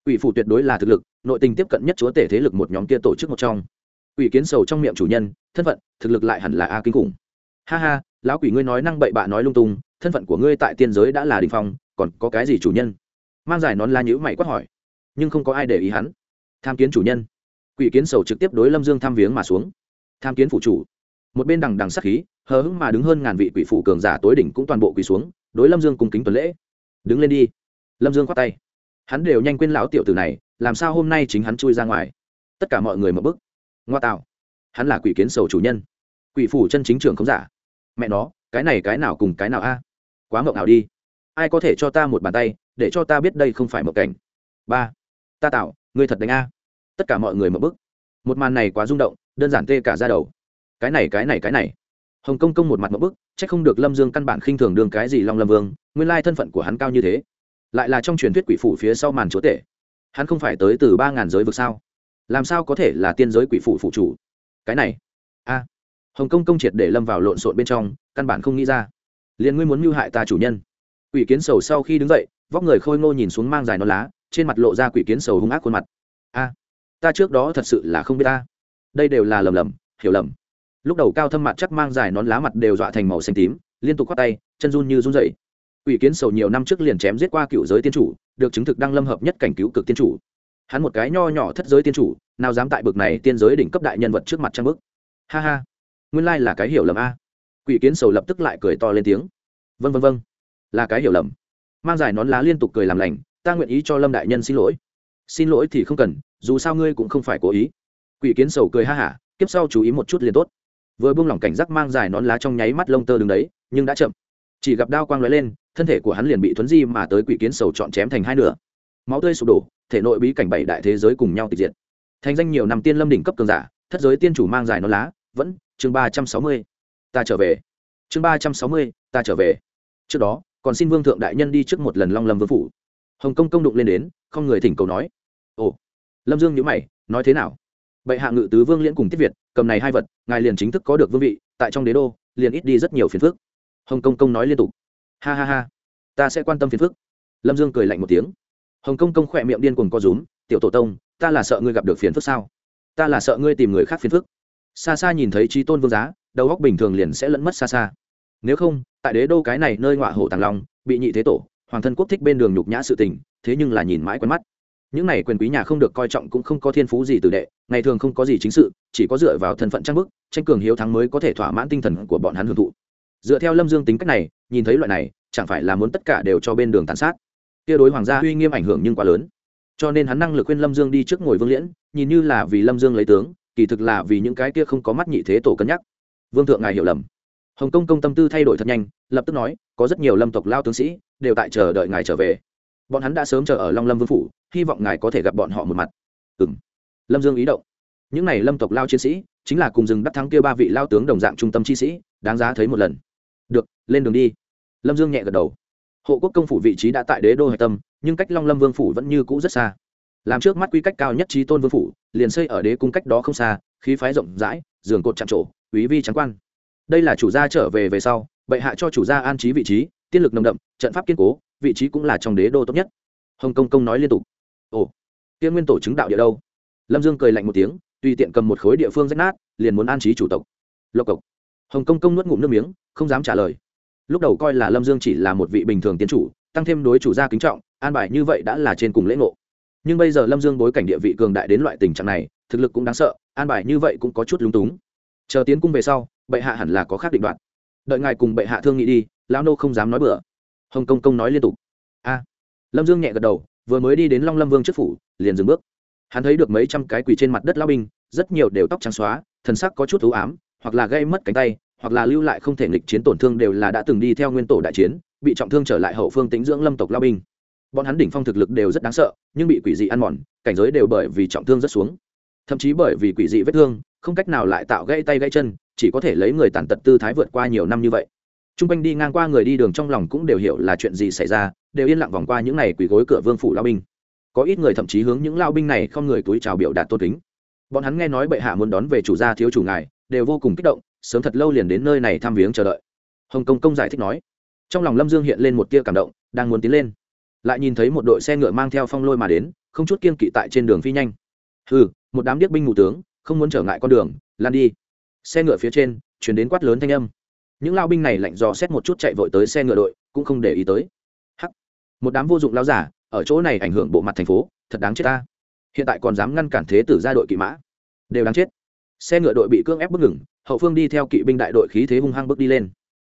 [SPEAKER 1] quỷ phủ tuyệt đối là thực lực nội tình tiếp cận nhất chúa tể thế lực một nhóm kia tổ chức một trong quỷ kiến sầu trong miệng chủ nhân thân phận thực lực lại hẳn là a kinh khủng ha ha lão quỷ ngươi nói năng bậy bạ nói lung tung thân phận của ngươi tại tiên giới đã là đình phong còn có cái gì chủ nhân mang giải nón la nhữ mày quát hỏi nhưng không có ai để ý hắn. Tham kiến chủ nhân. Quỷ kiến sầu trực tiếp đối lâm dương tham viếng mà xuống. Tham kiến phủ chủ. Một bên đằng đằng sắc khí, hờ hững mà đứng hơn ngàn vị quỷ phủ cường giả tối đỉnh cũng toàn bộ quỳ xuống, đối lâm dương cùng kính tuần lễ. Đứng lên đi. Lâm dương khoát tay. Hắn đều nhanh quên lão tiểu tử này, làm sao hôm nay chính hắn chui ra ngoài? Tất cả mọi người mở bức ngoa tạo. Hắn là quỷ kiến sầu chủ nhân. Quỷ phủ chân chính trưởng không giả. Mẹ nó, cái này cái nào cùng cái nào a? Quá mộng nào đi. Ai có thể cho ta một bàn tay, để cho ta biết đây không phải mộng cảnh? Ba ta tạo ngươi thật đánh a. Tất cả mọi người mở bức một màn này quá rung động, đơn giản tê cả ra đầu. Cái này cái này cái này. Hồng công công một mặt một bức c h ắ c không được lâm dương căn bản khinh thường đường cái gì long lâm vương, nguyên lai thân phận của hắn cao như thế. Lại là trong truyền thuyết quỷ phủ phía sau màn chúa tể. Hắn không phải tới từ ba ngàn giới vực sao? Làm sao có thể là tiên giới quỷ phủ phụ chủ? Cái này. A. Hồng công công triệt để lâm vào lộn xộn bên trong, căn bản không nghĩ ra. Liền ngươi muốn mưu hại ta chủ nhân? Quỷ kiến sầu sau khi đứng dậy, vóc người khôi ngô nhìn xuống mang dài non lá trên mặt lộ ra quỷ kiến sầu hung ác khuôn mặt. A, ta trước đó thật sự là không biết ta. Đây đều là lầm lầm, hiểu lầm. Lúc đầu cao thâm mặt chắc mang dài nón lá mặt đều dọa thành màu xanh tím, liên tục khoác tay, chân run như run dậy quỷ kiến sầu nhiều năm trước liền chém giết qua cựu giới tiên chủ, được chứng thực đăng lâm hợp nhất cảnh cứu cực tiên chủ. Hắn một cái nho nhỏ thất giới tiên chủ, nào dám tại bực này tiên giới đỉnh cấp đại nhân vật trước mặt trang bức. Ha ha, nguyên lai là cái hiểu lầm a. Quỷ kiến sầu lập tức lại cười to lên tiếng. Vân vân vân là cái hiểu lầm. Mang dài nón lá liên tục cười làm lành ta nguyện ý cho lâm đại nhân xin lỗi. Xin lỗi thì không cần, dù sao ngươi cũng không phải cố ý. Quỷ kiến sầu cười ha hả, kiếp sau chú ý một chút liền tốt. Vừa buông lỏng cảnh giác mang dài nón lá trong nháy mắt lông tơ đứng đấy, nhưng đã chậm. Chỉ gặp đao quang lóe lên, thân thể của hắn liền bị thuấn di mà tới quỷ kiến sầu chọn chém thành hai nửa. Máu tươi sụp đổ, thể nội bí cảnh bảy đại thế giới cùng nhau tịch diệt. Thành danh nhiều năm tiên lâm đỉnh cấp cường giả, thất giới tiên chủ mang dài nón lá, vẫn, chương ba trăm sáu mươi. Ta trở về. Chương ba trăm sáu mươi, ta trở về. Trước đó, còn xin vương thượng đại nhân đi trước một lần long lâm vương phủ hồng công công đụng lên đến không người thỉnh cầu nói ồ lâm dương nhữ mày nói thế nào bệ hạ ngự tứ vương liễn cùng tiết việt cầm này hai vật ngài liền chính thức có được vương vị tại trong đế đô liền ít đi rất nhiều phiền phức hồng công công nói liên tục ha ha ha ta sẽ quan tâm phiền phức lâm dương cười lạnh một tiếng hồng công công khỏe miệng điên cuồng co rúm tiểu tổ tông ta là sợ ngươi gặp được phiền phức sao ta là sợ ngươi tìm người khác phiền phức xa xa nhìn thấy trí tôn vương giá đầu góc bình thường liền sẽ lẫn mất xa xa nếu không tại đế đô cái này nơi ngọa hổ tàng long bị nhị thế tổ hoàng thân quốc thích bên đường nhục nhã sự tình, thế nhưng là nhìn mãi quen mắt. Những này quyền quý nhà không được coi trọng cũng không có thiên phú gì từ đệ, ngày thường không có gì chính sự, chỉ có dựa vào thân phận trang bức, tranh cường hiếu thắng mới có thể thỏa mãn tinh thần của bọn hắn hưởng thụ. Dựa theo lâm dương tính cách này, nhìn thấy loại này, chẳng phải là muốn tất cả đều cho bên đường tàn sát. Tia đối hoàng gia uy nghiêm ảnh hưởng nhưng quá lớn. Cho nên hắn năng lực khuyên lâm dương đi trước ngồi vương liễn, nhìn như là vì lâm dương lấy tướng, kỳ thực là vì những cái kia không có mắt nhị thế tổ cân nhắc. Vương thượng ngài hiểu lầm. Hồng công công tâm tư thay đổi thật nhanh, lập tức nói, có rất nhiều lâm tộc lao tướng sĩ đều tại chờ đợi ngài trở về. Bọn hắn đã sớm chờ ở long lâm vương phủ, hy vọng ngài có thể gặp bọn họ một mặt. Ừ m lâm dương ý động. Những n à y lâm tộc lao chiến sĩ, chính là cùng rừng đắc thắng kia ba vị lao tướng đồng dạng trung tâm chi sĩ, đáng giá thấy một lần. Được, lên đường đi. Lâm dương nhẹ gật đầu. Hộ quốc công phủ vị trí đã tại đế đô hạch tâm, nhưng cách long lâm vương phủ vẫn như cũ rất xa. Làm trước mắt quy cách cao nhất trí tôn vương phủ, liền xây ở đế cung cách đó không xa, khí phái rộng rãi, giường cột chạm trổ quý vi trắng quan. Đây là chủ gia trở về về sau, bệ hạ cho chủ gia an trí vị trí tiên lực nồng đậm, trận pháp kiên cố, vị trí cũng là trong đế đô tốt nhất. Hồng công công nói liên tục. Ồ tiên nguyên tổ chứng đạo địa đâu? Lâm dương cười lạnh một tiếng, tùy tiện cầm một khối địa phương rách nát, liền muốn an trí chủ tộc. Lộc cộc. Hồng công công nuốt ngụm nước miếng, không dám trả lời. Lúc đầu coi là lâm dương chỉ là một vị bình thường tiến chủ, tăng thêm đối chủ gia kính trọng, an bài như vậy đã là trên cùng lễ ngộ. Nhưng bây giờ lâm dương bối cảnh địa vị cường đại đến loại tình trạng này, thực lực cũng đáng sợ, an bài như vậy cũng có chút lúng túng. Chờ tiến cung về sau, bệ hạ hẳn là có khác định đoạt. Đợi ngài cùng bệ hạ thương nghị đi lão nô không dám nói bừa. Hồng công công nói liên tục. A. Lâm dương nhẹ gật đầu, vừa mới đi đến long lâm vương trước phủ, liền dừng bước. Hắn thấy được mấy trăm cái quỳ trên mặt đất lao binh, rất nhiều đều tóc trắng xóa, thần sắc có chút thú ám, hoặc là gây mất cánh tay, hoặc là lưu lại không thể nghịch chiến tổn thương đều là đã từng đi theo nguyên tổ đại chiến, bị trọng thương trở lại hậu phương tính dưỡng lâm tộc lao binh. Bọn hắn đỉnh phong thực lực đều rất đáng sợ, nhưng bị quỷ dị ăn mòn, cảnh giới đều bởi vì trọng thương rất xuống. Thậm chí bởi vì quỷ dị vết thương, không cách nào lại tạo gãy tay gãy chân, chỉ có thể lấy người tàn tật tư thái vượt qua nhiều năm như vậy t r u n g quanh đi ngang qua người đi đường trong lòng cũng đều hiểu là chuyện gì xảy ra đều yên lặng vòng qua những n à y quỳ gối cửa vương phủ lao binh. Có ít người thậm chí hướng những lao binh này không người túi chào biểu đạt tôn kính. Bọn hắn nghe nói bệ hạ muốn đón về chủ gia thiếu chủ ngài đều vô cùng kích động sớm thật lâu liền đến nơi này thăm viếng chờ đợi. Hồng công công giải thích nói. Trong lòng lâm dương hiện lên một tia cảm động đang muốn tiến lên. Lại nhìn thấy một đội xe ngựa mang theo phong lôi mà đến không chút kiên kỵ tại trên đường phi nhanh. Hừ, một đám điếc binh mù tướng không muốn trở ngại con đường lan đi. Xe ngựa phía trên chuyển đến quát lớn thanh âm những lao binh này lạnh dò xét một chút chạy vội tới xe ngựa đội, cũng không để ý tới. Hắc. Một đám vô dụng lao giả, ở chỗ này ảnh hưởng bộ mặt thành phố, thật đáng chết ta. Hiện tại còn dám ngăn cản thế tử ra đội kỵ mã. Đều đáng chết. Xe ngựa đội bị cưỡng ép bước ngừng, hậu phương đi theo kỵ binh đại đội khí thế hung hăng bước đi lên.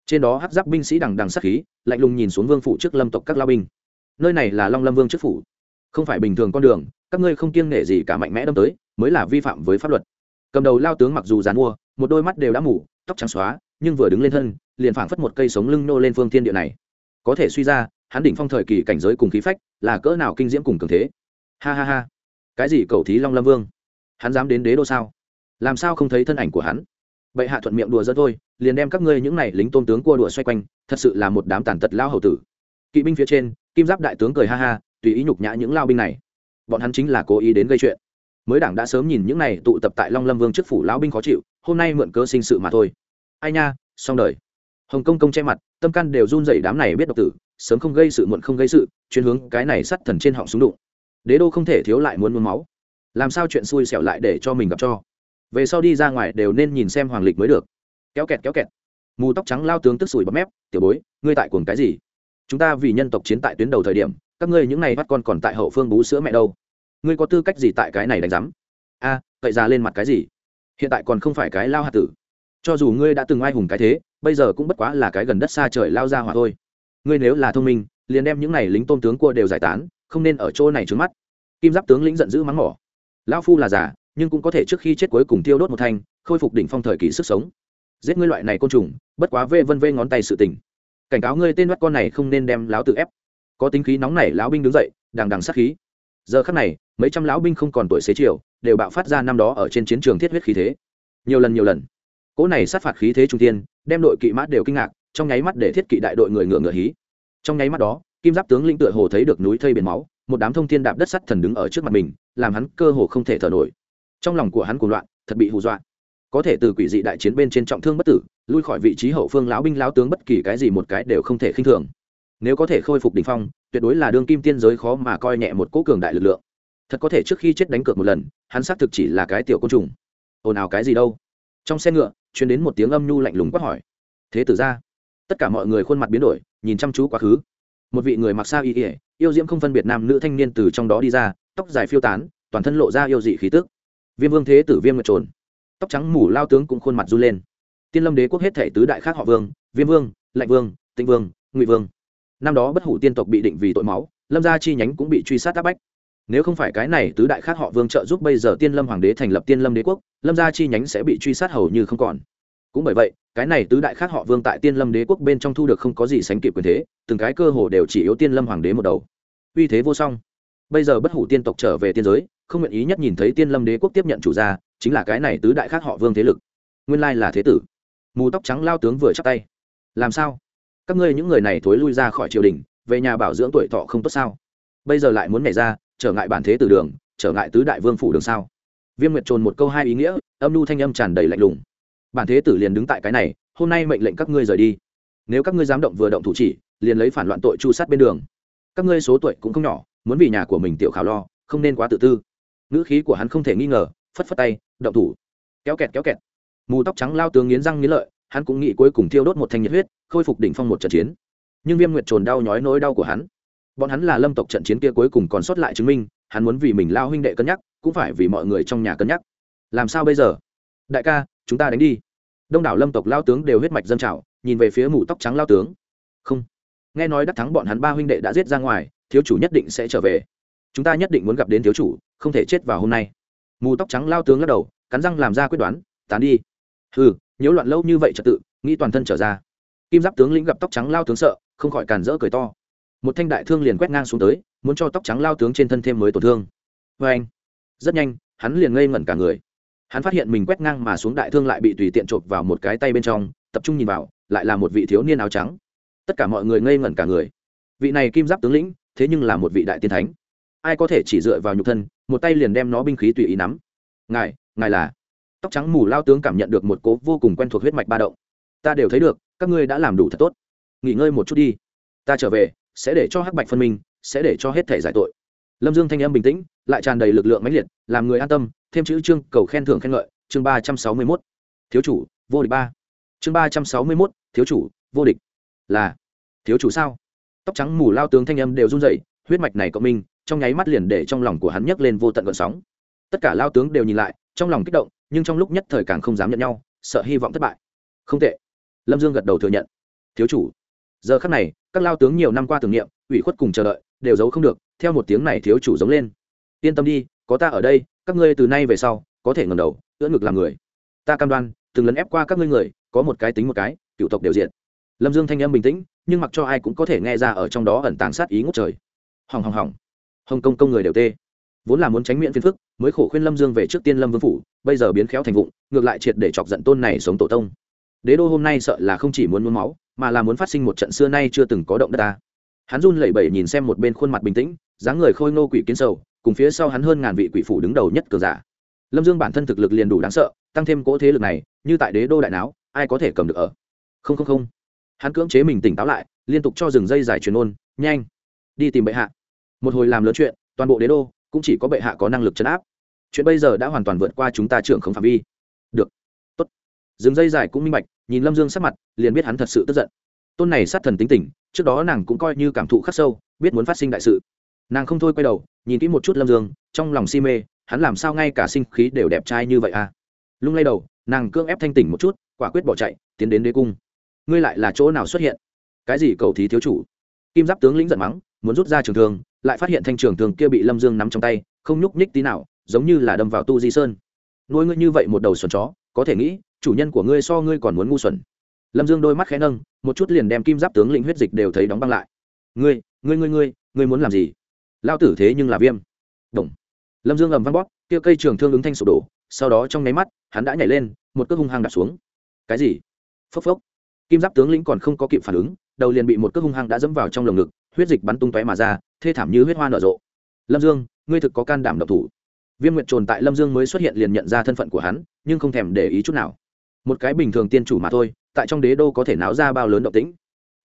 [SPEAKER 1] Trên đó hắc giáp binh sĩ đằng đằng sát khí, lạnh lùng nhìn xuống vương phủ trước lâm tộc các lao binh. Nơi này là long lâm vương trước phủ. Không phải bình thường con đường, các ngươi không kiêng nể gì cả mạnh mẽ đâm tới, mới là vi phạm với pháp luật. Cầm đầu lao tướng mặc dù dàn mua, một đôi mắt đều đã mủ tóc trắng xóa nhưng vừa đứng lên thân, liền phảng phất một cây sống lưng nô lên phương thiên địa này. Có thể suy ra, hắn đỉnh phong thời kỳ cảnh giới cùng khí phách, là cỡ nào kinh diễm cùng cường thế. Ha ha ha. Cái gì cầu thí long lâm vương? Hắn dám đến đế đô sao? Làm sao không thấy thân ảnh của hắn? Bệ hạ thuận miệng đùa giỡn thôi, liền đem các ngươi những này lính tôn tướng cua đùa xoay quanh, thật sự là một đám tàn tật lao hầu tử. Kỵ binh phía trên, kim giáp đại tướng cười ha ha, tùy ý nhục nhã những lao binh này. Bọn hắn chính là cố ý đến gây chuyện. Mới đảng đã sớm nhìn những này tụ tập tại long lâm vương trước phủ lão binh khó chịu, hôm nay mượn cớ sinh sự mà thôi ai nha xong đời. Hồng công công che mặt tâm căn đều run dậy đám này biết độc tử sớm không gây sự muộn không gây sự chuyên hướng cái này sắt thần trên họng súng đụng. Đế đô không thể thiếu lại muốn muốn máu. Làm sao chuyện xui xẻo lại để cho mình gặp cho? Về sau đi ra ngoài đều nên nhìn xem hoàng lịch mới được. Kéo kẹt kéo kẹt. Mù tóc trắng lao tướng tức sủi bắp mép tiểu bối ngươi tại cuồng cái gì? Chúng ta vì nhân tộc chiến tại tuyến đầu thời điểm các ngươi những này bắt con còn tại hậu phương bú sữa mẹ đâu? Ngươi có tư cách gì tại cái này đánh rắm a à, cậy ra lên mặt cái gì? Hiện tại còn không phải cái lao hạt tử cho dù ngươi đã từng ai hùng cái thế, bây giờ cũng bất quá là cái gần đất xa trời lao ra hỏa thôi. Ngươi nếu là thông minh, liền đem những này lính tôn tướng cua đều giải tán, không nên ở chỗ này trướng mắt. Kim giáp tướng lĩnh giận dữ mắng mỏ. Lao phu là giả nhưng cũng có thể trước khi chết cuối cùng tiêu đốt một thanh, khôi phục đỉnh phong thời kỳ sức sống. Giết ngươi loại này côn trùng, bất quá vê vân vê ngón tay sự tình. Cảnh cáo ngươi tên bắt con này không nên đem láo tự ép. Có tính khí nóng nảy, lão binh đứng dậy, đằng đằng sát khí. Giờ khắc này, mấy trăm lão binh không còn tuổi xế chiều, đều bạo phát ra năm đó ở trên chiến trường thiết huyết khí thế. Nhiều lần nhiều lần cỗ này sát phạt khí thế trung tiên đem đội kỵ mã đều kinh ngạc, trong nháy mắt để thiết kỵ đại đội người ngựa ngựa hí. Trong nháy mắt đó, kim giáp tướng lĩnh tựa hồ thấy được núi thây biển máu, một đám thông thiên đạp đất sắt thần đứng ở trước mặt mình, làm hắn cơ hồ không thể thở nổi. Trong lòng của hắn cuồng loạn, thật bị hù dọa. Có thể từ quỷ dị đại chiến bên trên trọng thương bất tử, lui khỏi vị trí hậu phương lão binh lão tướng bất kỳ cái gì một cái đều không thể khinh thường. Nếu có thể khôi phục đỉnh phong, tuyệt đối là đương kim tiên giới khó mà coi nhẹ một cỗ cường đại lực lượng. Thật có thể trước khi chết đánh cược một lần, hắn xác thực chỉ là cái tiểu côn trùng. Ồn ào cái gì đâu? Trong xe ngựa chuyến đến một tiếng âm nhu lạnh lùng quát hỏi. Thế tử ra tất cả mọi người khuôn mặt biến đổi, nhìn chăm chú quá khứ. Một vị người mặc sao y ỉa yêu diễm không phân biệt nam nữ thanh niên từ trong đó đi ra, tóc dài phiêu tán, toàn thân lộ ra yêu dị khí tức. Viêm vương thế tử viêm nguyệt trồn. Tóc trắng mủ lao tướng cũng khuôn mặt run lên. Tiên lâm đế quốc hết thể tứ đại khác họ vương, viêm vương, lạnh vương, tịnh vương, ngụy vương. Năm đó bất hủ tiên tộc bị định vì tội máu, lâm gia chi nhánh cũng bị truy sát áp bách nếu không phải cái này tứ đại khác họ vương trợ giúp bây giờ tiên lâm hoàng đế thành lập tiên lâm đế quốc, lâm gia chi nhánh sẽ bị truy sát hầu như không còn. Cũng bởi vậy, cái này tứ đại khác họ vương tại tiên lâm đế quốc bên trong thu được không có gì sánh kịp quyền thế, từng cái cơ hồ đều chỉ yếu tiên lâm hoàng đế một đầu. Uy thế vô song. Bây giờ bất hủ tiên tộc trở về tiên giới, không nguyện ý nhất nhìn thấy tiên lâm đế quốc tiếp nhận chủ gia, chính là cái này tứ đại khác họ vương thế lực. Nguyên lai là thế tử. Mù tóc trắng lao tướng vừa chắc tay. Làm sao? Các ngươi những người này thối lui ra khỏi triều đình, về nhà bảo dưỡng tuổi thọ không tốt sao? Bây giờ lại muốn nhảy ra trở ngại bản thế tử đường, trở ngại tứ đại vương phủ đường sao? Viêm nguyệt trồn một câu hai ý nghĩa, âm nu thanh âm tràn đầy lạnh lùng. Bản thế tử liền đứng tại cái này, hôm nay mệnh lệnh các ngươi rời đi. Nếu các ngươi dám động vừa động thủ chỉ, liền lấy phản loạn tội chu sát bên đường. Các ngươi số tuổi cũng không nhỏ, muốn vì nhà của mình tiểu khảo lo, không nên quá tự tư. Ngữ khí của hắn không thể nghi ngờ, phất phất tay, động thủ. Kéo kẹt kéo kẹt. Mù tóc trắng lao tướng nghiến răng nghiến lợi, hắn cũng nghĩ cuối cùng thiêu đốt một thanh nhiệt huyết, khôi phục đỉnh phong một trận chiến. Nhưng viêm nguyệt trồn đau nhói nỗi đau của hắn bọn hắn là lâm tộc trận chiến kia cuối cùng còn sót lại chứng minh, hắn muốn vì mình lao huynh đệ cân nhắc, cũng phải vì mọi người trong nhà cân nhắc. Làm sao bây giờ? Đại ca, chúng ta đánh đi. Đông đảo lâm tộc lao tướng đều huyết mạch dân trào, nhìn về phía mù tóc trắng lao tướng. Không. Nghe nói đắc thắng bọn hắn ba huynh đệ đã giết ra ngoài, thiếu chủ nhất định sẽ trở về. Chúng ta nhất định muốn gặp đến thiếu chủ, không thể chết vào hôm nay. Mù tóc trắng lao tướng lắc đầu, cắn răng làm ra quyết đoán, tán đi. Ừ nhiễu loạn lâu như vậy trật tự, nghĩ toàn thân trở ra. Kim giáp tướng lĩnh gặp tóc trắng lao tướng sợ, không khỏi càn rỡ cười to một thanh đại thương liền quét ngang xuống tới, muốn cho tóc trắng lao tướng trên thân thêm mới tổn thương. Vê anh, rất nhanh, hắn liền ngây ngẩn cả người. Hắn phát hiện mình quét ngang mà xuống đại thương lại bị tùy tiện chộp vào một cái tay bên trong, tập trung nhìn vào, lại là một vị thiếu niên áo trắng. Tất cả mọi người ngây ngẩn cả người. Vị này kim giáp tướng lĩnh, thế nhưng là một vị đại tiên thánh. Ai có thể chỉ dựa vào nhục thân, một tay liền đem nó binh khí tùy ý nắm. Ngài ngài là? Tóc trắng mù lao tướng cảm nhận được một cố vô cùng quen thuộc huyết mạch ba động. Ta đều thấy được, các ngươi đã làm đủ thật tốt. Nghỉ ngơi một chút đi. Ta trở về sẽ để cho hắc bạch phân minh, sẽ để cho hết thể giải tội. Lâm dương thanh âm bình tĩnh, lại tràn đầy lực lượng mãnh liệt, làm người an tâm, thêm chữ chương cầu khen thưởng khen ngợi, chương ba trăm sáu mươi mốt. Thiếu chủ, vô địch ba. Chương ba trăm sáu mươi mốt, thiếu chủ, vô địch. Là, thiếu chủ sao? Tóc trắng mù lao tướng thanh âm đều run dậy huyết mạch này cộng minh, trong nháy mắt liền để trong lòng của hắn nhấc lên vô tận gợn sóng. Tất cả lao tướng đều nhìn lại, trong lòng kích động, nhưng trong lúc nhất thời càng không dám nhận nhau, sợ hy vọng thất bại. Không tệ. Lâm dương gật đầu thừa nhận. Thiếu chủ, giờ khắc này các lao tướng nhiều năm qua tưởng niệm, ủy khuất cùng chờ đợi, đều giấu không được, theo một tiếng này thiếu chủ giống lên. Yên tâm đi, có ta ở đây, các ngươi từ nay về sau, có thể ngầm đầu, ưỡn ngực làm người. Ta cam đoan, từng lần ép qua các ngươi người, có một cái tính một cái, cựu tộc đều diện lâm dương thanh âm bình tĩnh, nhưng mặc cho ai cũng có thể nghe ra ở trong đó ẩn tàng sát ý ngút trời. Hòng hòng hòng hồng công công người đều tê. Vốn là muốn tránh miệng phiền phức, mới khổ khuyên lâm dương về trước tiên lâm vương phủ, bây giờ biến khéo thành vụng, ngược lại triệt để chọc giận tôn này sống tổ tông. Đế đô hôm nay sợ là không chỉ muốn muốn máu mà là muốn phát sinh một trận xưa nay chưa từng có động đất ta. Hắn run lẩy bẩy nhìn xem một bên khuôn mặt bình tĩnh, dáng người khôi ngô quỷ kiến sầu, cùng phía sau hắn hơn ngàn vị quỷ phủ đứng đầu nhất cờ giả. Lâm dương bản thân thực lực liền đủ đáng sợ, tăng thêm cỗ thế lực này, như tại đế đô đại não ai có thể cầm được ở? Không không không. Hắn cưỡng chế mình tỉnh táo lại, liên tục cho dừng dây giải truyền ôn, nhanh, đi tìm bệ hạ. Một hồi làm lớn chuyện, toàn bộ đế đô cũng chỉ có bệ hạ có năng lực chấn áp. Chuyện bây giờ đã hoàn toàn vượt qua chúng ta trưởng không phạm vi. Được, tốt. Dừng dây giải cũng minh bạch nhìn lâm dương sắc mặt, liền biết hắn thật sự tức giận. Tôn này sát thần tính tình, trước đó nàng cũng coi như cảm thụ khắc sâu, biết muốn phát sinh đại sự. Nàng không thôi quay đầu, nhìn kỹ một chút lâm dương, trong lòng si mê, hắn làm sao ngay cả sinh khí đều đẹp trai như vậy à? Lung lay đầu, nàng cưỡng ép thanh tỉnh một chút, quả quyết bỏ chạy, tiến đến đế cung. Ngươi lại là chỗ nào xuất hiện? Cái gì cầu thí thiếu chủ? Kim giáp tướng lĩnh giận mắng, muốn rút ra trường thương, lại phát hiện thanh trường thương kia bị lâm dương nắm trong tay, không nhúc nhích tí nào, giống như là đâm vào tu di sơn. Nuôi ngươi như vậy một đầu xuẩn chó, có thể nghĩ chủ nhân của ngươi so ngươi còn muốn ngu xuẩn. Lâm dương đôi mắt khẽ nâng, một chút liền đem kim giáp tướng lĩnh huyết dịch đều thấy đóng băng lại. Ngươi ngươi ngươi ngươi ngươi muốn làm gì? Lao tử thế nhưng là viêm. Động. lâm dương ầm văng bóp, kia cây trường thương ứng thanh sụp đổ, sau đó trong nháy mắt, hắn đã nhảy lên, một cước hung hăng đạp xuống. Cái gì? Phốc phốc. Kim giáp tướng lĩnh còn không có kịp phản ứng, đầu liền bị một cước hung hăng đã dẫm vào trong lồng ngực, huyết dịch bắn tung tóe mà ra, thê thảm như huyết hoa nở rộ. Lâm dương, ngươi thực có can đảm độc thủ. Viêm nguyện trồn tại lâm dương mới xuất hiện liền nhận ra thân phận của hắn, nhưng không thèm để ý chút nào một cái bình thường tiên chủ mà thôi, tại trong đế đô có thể náo ra bao lớn động tĩnh.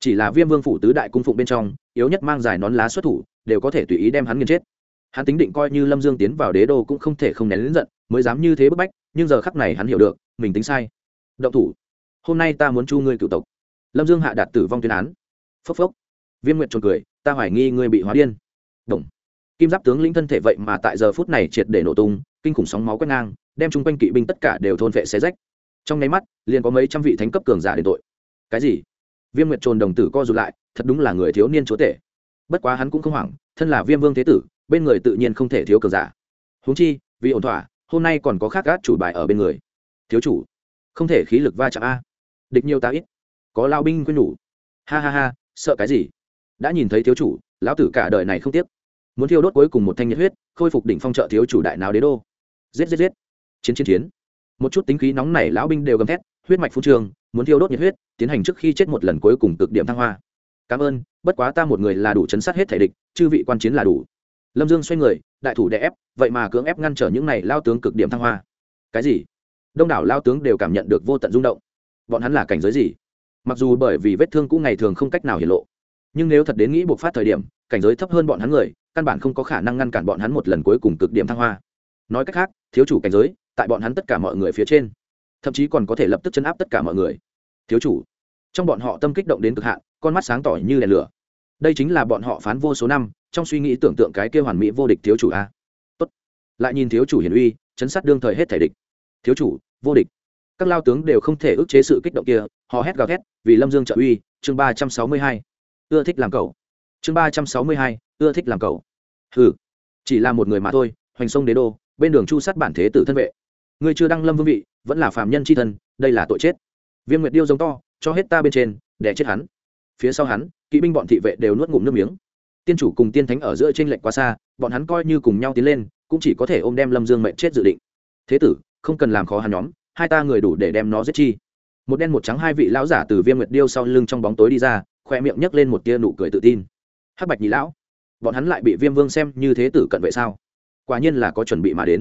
[SPEAKER 1] Chỉ là viêm vương phủ tứ đại cung phụng bên trong, yếu nhất mang dài nón lá xuất thủ, đều có thể tùy ý đem hắn nghiền chết. Hắn tính định coi như lâm dương tiến vào đế đô cũng không thể không nén lính giận, mới dám như thế bức bách, nhưng giờ khắc này hắn hiểu được, mình tính sai. Động thủ. Hôm nay ta muốn chu ngươi cựu tộc. Lâm dương hạ đạt tử vong tuyên án. Phốc phốc. Viêm nguyện trồn cười, ta hoài nghi ngươi bị hóa điên. Đồng. kim giáp tướng lĩnh thân thể vậy mà tại giờ phút này triệt để nổ tung, kinh khủng sóng máu quét ngang, đem chung quanh kỵ binh tất cả đều thôn vệ xé rách trong nháy mắt, liền có mấy trăm vị thánh cấp cường giả đến tội. Cái gì? Viêm nguyệt trồn đồng tử co rụt lại, thật đúng là người thiếu niên chúa tể. Bất quá hắn cũng không hoảng, thân là viêm vương thế tử, bên người tự nhiên không thể thiếu cường giả. Huống chi, vì ổn thỏa, hôm nay còn có khác gác chủ bài ở bên người. Thiếu chủ, không thể khí lực va chạm a. Địch nhiều ta ít. Có lao binh quên nhủ. Ha ha ha, sợ cái gì? Đã nhìn thấy thiếu chủ, lão tử cả đời này không tiếc. Muốn thiêu đốt cuối cùng một thanh nhiệt huyết, khôi phục đỉnh phong trợ thiếu chủ đại nào đế đô. Giết giết giết. Chiến chiến chiến một chút tính khí nóng nảy lão binh đều gầm thét, huyết mạch phú trường, muốn thiêu đốt nhiệt huyết, tiến hành trước khi chết một lần cuối cùng cực điểm thăng hoa. Cảm ơn, bất quá ta một người là đủ chấn sát hết thể địch, chư vị quan chiến là đủ. Lâm dương xoay người, đại thủ đè ép, vậy mà cưỡng ép ngăn trở những này lao tướng cực điểm thăng hoa. Cái gì? Đông đảo lao tướng đều cảm nhận được vô tận rung động. Bọn hắn là cảnh giới gì? Mặc dù bởi vì vết thương cũ ngày thường không cách nào hiển lộ, nhưng nếu thật đến nghĩ buộc phát thời điểm, cảnh giới thấp hơn bọn hắn người, căn bản không có khả năng ngăn cản bọn hắn một lần cuối cùng cực điểm thăng hoa. Nói cách khác, thiếu chủ cảnh giới tại bọn hắn tất cả mọi người phía trên. Thậm chí còn có thể lập tức chấn áp tất cả mọi người. Thiếu chủ, trong bọn họ tâm kích động đến cực hạn, con mắt sáng tỏ như đèn lửa. Đây chính là bọn họ phán vô số năm, trong suy nghĩ tưởng tượng cái kêu hoàn mỹ vô địch thiếu chủ a. Tốt. Lại nhìn thiếu chủ hiển uy, chấn sát đương thời hết thể địch. Thiếu chủ, vô địch. Các lao tướng đều không thể ức chế sự kích động kia họ hét gào thét, vì lâm dương trợ uy, chương ba trăm sáu mươi hai. Ưa thích làm cầu chương ba trăm sáu mươi hai, ưa thích làm cầu hừ. Chỉ là một người mà thôi, hoành sông đế đô, bên đường chu sát bản thế tử thân vệ ngươi chưa đăng lâm vương vị, vẫn là phạm nhân c h i thân, đây là tội chết. Viêm nguyệt điêu giống to, cho hết ta bên trên, để chết hắn. Phía sau hắn, kỵ binh bọn thị vệ đều nuốt ngụm nước miếng. Tiên chủ cùng tiên thánh ở giữa t r ê n lệch quá xa, bọn hắn coi như cùng nhau tiến lên, cũng chỉ có thể ôm đem lâm dương mệnh chết dự định. Thế tử, không cần làm khó hắn nhóm, hai ta người đủ để đem nó giết chi. Một đen một trắng hai vị lão giả từ viêm nguyệt điêu sau lưng trong bóng tối đi ra, khoe miệng nhấc lên một tia nụ cười tự tin. Hắc bạch nhị lão, bọn hắn lại bị viêm vương xem như thế tử cận vệ sao? Quả nhiên là có chuẩn bị mà đến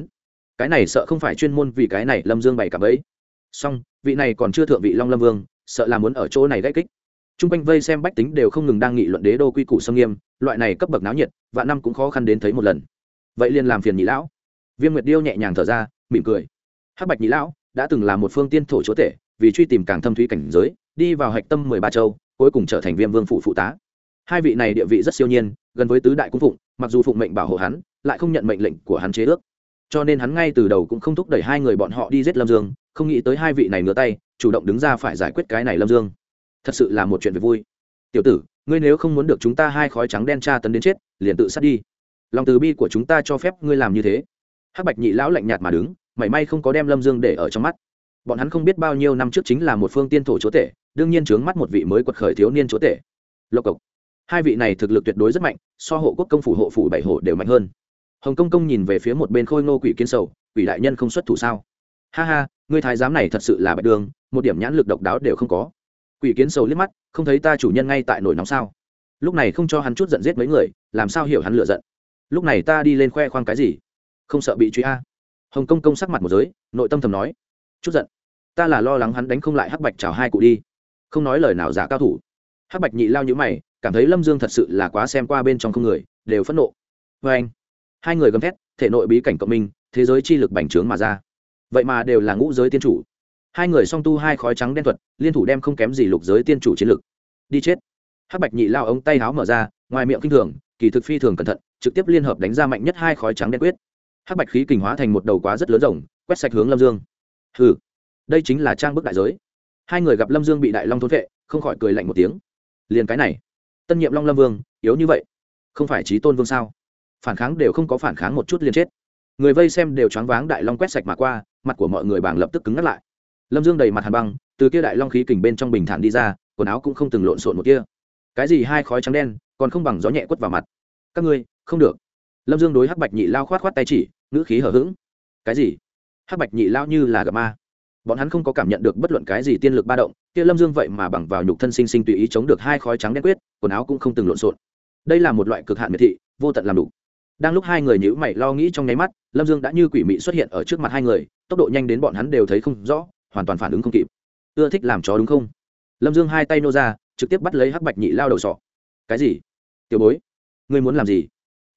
[SPEAKER 1] cái này sợ không phải chuyên môn vì cái này lâm dương bày cả ấy song vị này còn chưa thượng vị long lâm vương, sợ là muốn ở chỗ này gãy kích. T r u n g quanh vây xem bách tính đều không ngừng đang nghị luận đế đô quy củ sâm nghiêm, loại này cấp bậc náo nhiệt, vạn năm cũng khó khăn đến thấy một lần. Vậy liền làm phiền nhị lão. Viêm nguyệt điêu nhẹ nhàng thở ra, mỉm cười. Hắc bạch nhị lão, đã từng là một phương tiên thổ chúa tể, vì truy tìm càng thâm thúy cảnh giới, đi vào hạch tâm mười ba châu, cuối cùng trở thành viêm vương phụ phụ tá. Hai vị này địa vị rất siêu nhiên, gần với tứ đại cung phụng, mặc dù phụng mệnh bảo hộ hắn, lại không nhận mệnh lệnh của hắn chế ước cho nên hắn ngay từ đầu cũng không thúc đẩy hai người bọn họ đi giết lâm dương, không nghĩ tới hai vị này ngửa tay, chủ động đứng ra phải giải quyết cái này lâm dương. Thật sự là một chuyện về vui. Tiểu tử, ngươi nếu không muốn được chúng ta hai khói trắng đen tra tấn đến chết, liền tự sát đi. Lòng từ bi của chúng ta cho phép ngươi làm như thế. Hắc bạch nhị lão lạnh nhạt mà đứng, mảy may không có đem lâm dương để ở trong mắt. Bọn hắn không biết bao nhiêu năm trước chính là một phương tiên thổ chúa tể, đương nhiên trướng mắt một vị mới quật khởi thiếu niên chúa tể. Lộc cộc. Hai vị này thực lực tuyệt đối rất mạnh, so hộ quốc công phủ hộ phủ bảy hộ đều mạnh hơn hồng công công nhìn về phía một bên khôi ngô quỷ kiến sầu, quỷ đại nhân không xuất thủ sao? Ha ha, ngươi thái giám này thật sự là bạch đường, một điểm nhãn lực độc đáo đều không có. Quỷ kiến sầu liếc mắt, không thấy ta chủ nhân ngay tại nổi nóng sao? Lúc này không cho hắn chút giận giết mấy người, làm sao hiểu hắn lựa giận? Lúc này ta đi lên khoe khoang cái gì? Không sợ bị truy a. Hồng công công sắc mặt một giới, nội tâm thầm nói. Chút giận. Ta là lo lắng hắn đánh không lại hắc bạch chào hai cụ đi. Không nói lời nào giả cao thủ. Hắc bạch nhị lao nhữ mày, cảm thấy lâm dương thật sự là quá xem qua bên trong không người, đều phẫn nộ. Vê anh hai người gầm thét, thể nội bí cảnh cộng minh, thế giới chi lực bành trướng mà ra. Vậy mà đều là ngũ giới tiên chủ. Hai người song tu hai khói trắng đen thuật, liên thủ đem không kém gì lục giới tiên chủ chiến lực. Đi chết. Hắc bạch nhị lao ống tay háo mở ra, ngoài miệng kinh thường, kỳ thực phi thường cẩn thận, trực tiếp liên hợp đánh ra mạnh nhất hai khói trắng đen quyết. Hắc bạch khí kình hóa thành một đầu quá rất lớn rồng, quét sạch hướng lâm dương. Hừ, đây chính là trang bức đại giới. Hai người gặp lâm dương bị đại long thốn vệ không khỏi cười lạnh một tiếng. Liền cái này. Tân nhiệm long lâm vương, yếu như vậy. Không phải trí tôn vương sao? Phản kháng đều không có phản kháng một chút liền chết. Người vây xem đều choáng váng đại long quét sạch mà qua, mặt của mọi người bảng lập tức cứng ngắt lại. Lâm dương đầy mặt hàn băng, từ kia đại long khí kình bên trong bình thản đi ra, quần áo cũng không từng lộn xộn một kia. Cái gì hai khói trắng đen, còn không bằng gió nhẹ quất vào mặt. Các ngươi, không được. Lâm dương đối hắc bạch nhị lao khoát khoát tay chỉ, ngữ khí hở h ữ g cái gì? Hắc bạch nhị lao như là gặp ma. Bọn hắn không có cảm nhận được bất luận cái gì tiên lực ba động, kia lâm dương vậy mà bằng vào nhục thân sinh sinh tùy ý chống được hai khói trắng đen quyết, quần áo cũng không từng lộn xộn. Đây là một loại cực hạn miệt thị, vô tận làm đủ đang lúc hai người nhữ mày lo nghĩ trong nháy mắt, lâm dương đã như quỷ mị xuất hiện ở trước mặt hai người, tốc độ nhanh đến bọn hắn đều thấy không rõ, hoàn toàn phản ứng không kịp. Ưa thích làm chó đúng không? Lâm dương hai tay nô ra, trực tiếp bắt lấy hắc bạch nhị lao đầu sọ. Cái gì? Tiểu bối, ngươi muốn làm gì?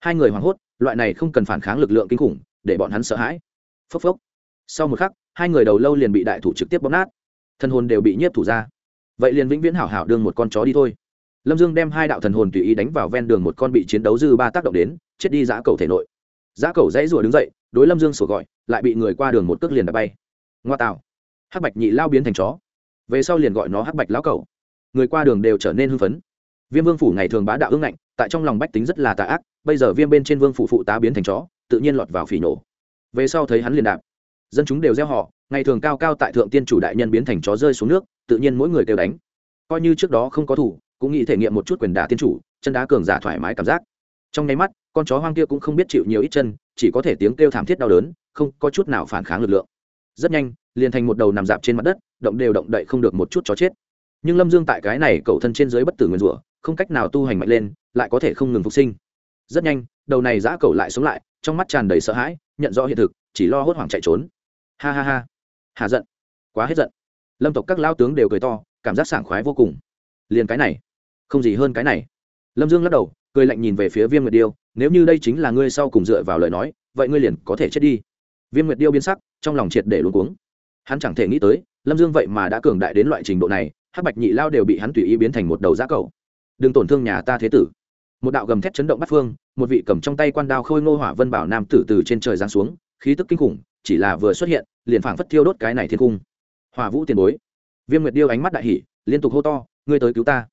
[SPEAKER 1] Hai người hoảng hốt, loại này không cần phản kháng lực lượng kinh khủng, để bọn hắn sợ hãi. Phốc phốc. Sau một khắc, hai người đầu lâu liền bị đại thủ trực tiếp bóp nát. Thân hồn đều bị nhiếp thủ ra. Vậy liền vĩnh viễn hảo hảo đương một con chó đi thôi lâm dương đem hai đạo thần hồn tùy ý đánh vào ven đường một con bị chiến đấu dư ba tác động đến, chết đi giã cầu thể nội. Giã cầu dãy rủa đứng dậy, đối lâm dương sổ gọi, lại bị người qua đường một cước liền đã bay. Ngoa tạo. Hắc bạch nhị lao biến thành chó. Về sau liền gọi nó hắc bạch lão cầu. Người qua đường đều trở nên hưng phấn. Viêm vương phủ ngày thường bá đạo ưng ngạnh, tại trong lòng bách tính rất là tà ác, bây giờ viêm bên trên vương phủ phụ tá biến thành chó, tự nhiên lọt vào phỉ nổ. Về sau thấy hắn liền đạp. Dân chúng đều gieo họ, ngày thường cao cao tại thượng tiên chủ đại nhân biến thành chó rơi xuống nước, tự nhiên mỗi người đều đánh. Coi như trước đó không có thủ cũng nghĩ thể nghiệm một chút quyền đả tiên chủ, chân đá cường giả thoải mái cảm giác. Trong nháy mắt, con chó hoang kia cũng không biết chịu nhiều ít chân, chỉ có thể tiếng kêu thảm thiết đau đớn, không có chút nào phản kháng lực lượng. Rất nhanh, liền thành một đầu nằm dạp trên mặt đất, động đều động đậy không được một chút chó chết. Nhưng lâm dương tại cái này cậu thân trên dưới bất tử nguyên rủa, không cách nào tu hành mạnh lên, lại có thể không ngừng phục sinh. Rất nhanh, đầu này giã cậu lại sống lại, trong mắt tràn đầy sợ hãi, nhận rõ hiện thực, chỉ lo hốt hoảng chạy trốn. Ha ha ha. Hà giận. Quá hết giận. Lâm tộc các lao tướng đều cười to, cảm giác sảng khoái vô cùng liền cái này. Không gì hơn cái này. Lâm dương lắc đầu, cười lạnh nhìn về phía viêm nguyệt điêu, nếu như đây chính là ngươi sau cùng dựa vào lời nói, vậy ngươi liền có thể chết đi. Viêm nguyệt điêu biến sắc, trong lòng triệt để luôn cuống. Hắn chẳng thể nghĩ tới, lâm dương vậy mà đã cường đại đến loại trình độ này, hắc bạch nhị lao đều bị hắn tùy ý biến thành một đầu giá cầu. Đừng tổn thương nhà ta thế tử. Một đạo gầm thét chấn động bắt phương, một vị cầm trong tay quan đao khôi ngô hỏa vân bảo nam tử từ trên trời giáng xuống, khí tức kinh khủng, chỉ là vừa xuất hiện, liền phảng phất thiêu đốt cái này thiên cung. Hỏa vũ tiền bối. Viêm nguyệt điêu ánh mắt đại hỉ, liên tục hô to ngươi tới cứu ta.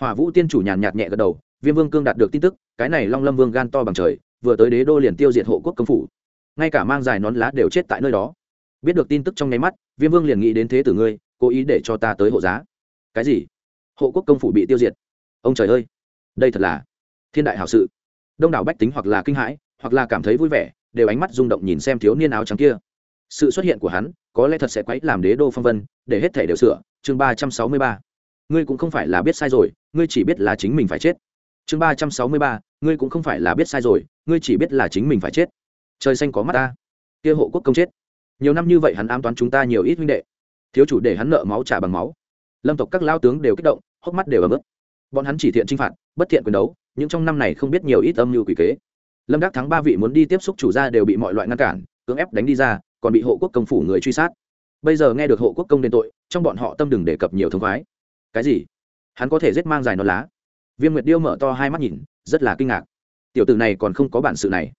[SPEAKER 1] Hỏa vũ tiên chủ nhàn nhạt nhẹ gật đầu, viêm vương cương đạt được tin tức, cái này long lâm vương gan to bằng trời, vừa tới đế đô liền tiêu diệt hộ quốc công phủ. Ngay cả mang dài nón lá đều chết tại nơi đó. Biết được tin tức trong nháy mắt, viêm vương liền nghĩ đến thế tử ngươi, cố ý để cho ta tới hộ giá. Cái gì? Hộ quốc công phủ bị tiêu diệt? Ông trời ơi! Đây thật là thiên đại hảo sự. Đông đảo bách tính hoặc là kinh hãi, hoặc là cảm thấy vui vẻ, đều ánh mắt rung động nhìn xem thiếu niên áo trắng kia. Sự xuất hiện của hắn, có lẽ thật sẽ quấy làm đế đô phong vân, để hết thể đều sửa. Chương ba trăm sáu mươi ba ngươi cũng không phải là biết sai rồi, ngươi chỉ biết là chính mình phải chết. Chương ba trăm sáu mươi ba, ngươi cũng không phải là biết sai rồi, ngươi chỉ biết là chính mình phải chết. Trời xanh có mắt ta, kia hộ quốc công chết. Nhiều năm như vậy hắn ám toán chúng ta nhiều ít huynh đệ. Thiếu chủ để hắn nợ máu trả bằng máu. Lâm tộc các lao tướng đều kích động, hốc mắt đều ấm ức. Bọn hắn chỉ thiện chinh phạt, bất thiện quyền đấu, nhưng trong năm này không biết nhiều ít âm mưu quỷ kế. Lâm đắc thắng ba vị muốn đi tiếp xúc chủ gia đều bị mọi loại ngăn cản, cưỡng ép đánh đi ra, còn bị hộ quốc công phủ người truy sát. Bây giờ nghe được hộ quốc công đền tội, trong bọn họ tâm đừng đề cập nhiều thông khoái cái gì? Hắn có thể giết mang dài non lá. Viêm nguyệt điêu mở to hai mắt nhìn, rất là kinh ngạc. Tiểu tử này còn không có bản sự này.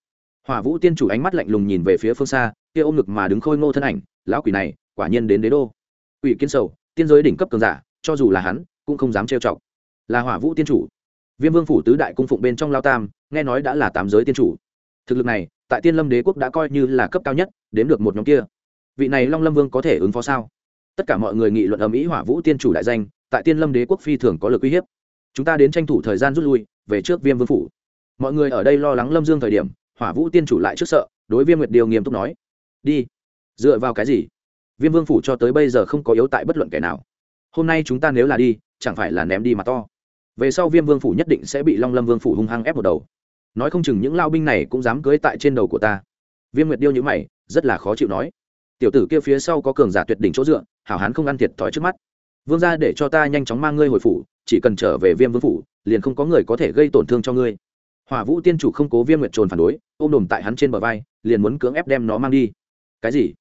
[SPEAKER 1] Hỏa vũ tiên chủ ánh mắt lạnh lùng nhìn về phía phương xa, kia ôm ngực mà đứng khôi ngô thân ảnh, lão quỷ này, quả nhiên đến đế đô. Quỷ kiến sầu, tiên giới đỉnh cấp cường giả, cho dù là hắn, cũng không dám trêu chọc. Là hỏa vũ tiên chủ. Viêm vương phủ tứ đại cung phụng bên trong lao tam, nghe nói đã là tám giới tiên chủ. Thực lực này, tại tiên lâm đế quốc đã coi như là cấp cao nhất, đếm được một nhóm kia. Vị này long lâm vương có thể ứng phó sao? Tất cả mọi người nghị luận ầm ĩ hỏa vũ tiên chủ đại danh tại tiên lâm đế quốc phi thường có lực uy hiếp. Chúng ta đến tranh thủ thời gian rút lui, về trước viêm vương phủ. Mọi người ở đây lo lắng lâm dương thời điểm, hỏa vũ tiên chủ lại trước sợ, đối viêm nguyệt điều nghiêm túc nói, đi, dựa vào cái gì? Viêm vương phủ cho tới bây giờ không có yếu tại bất luận kẻ nào. Hôm nay chúng ta nếu là đi, chẳng phải là ném đi mà to. Về sau viêm vương phủ nhất định sẽ bị long lâm vương phủ hung hăng ép một đầu. Nói không chừng những lao binh này cũng dám cưới tại trên đầu của ta. Viêm nguyệt điêu nhữ mày, rất là khó chịu nói, tiểu tử kia phía sau có cường giả tuyệt đỉnh chỗ dựa, hảo hán không ăn thiệt thòi trước mắt vương gia để cho ta nhanh chóng mang ngươi hồi phủ, chỉ cần trở về viêm vương phủ, liền không có người có thể gây tổn thương cho ngươi. Hỏa vũ tiên chủ không cố viêm nguyệt trồn phản đối, ôm đồm tại hắn trên bờ vai, liền muốn cưỡng ép đem nó mang đi. Cái gì?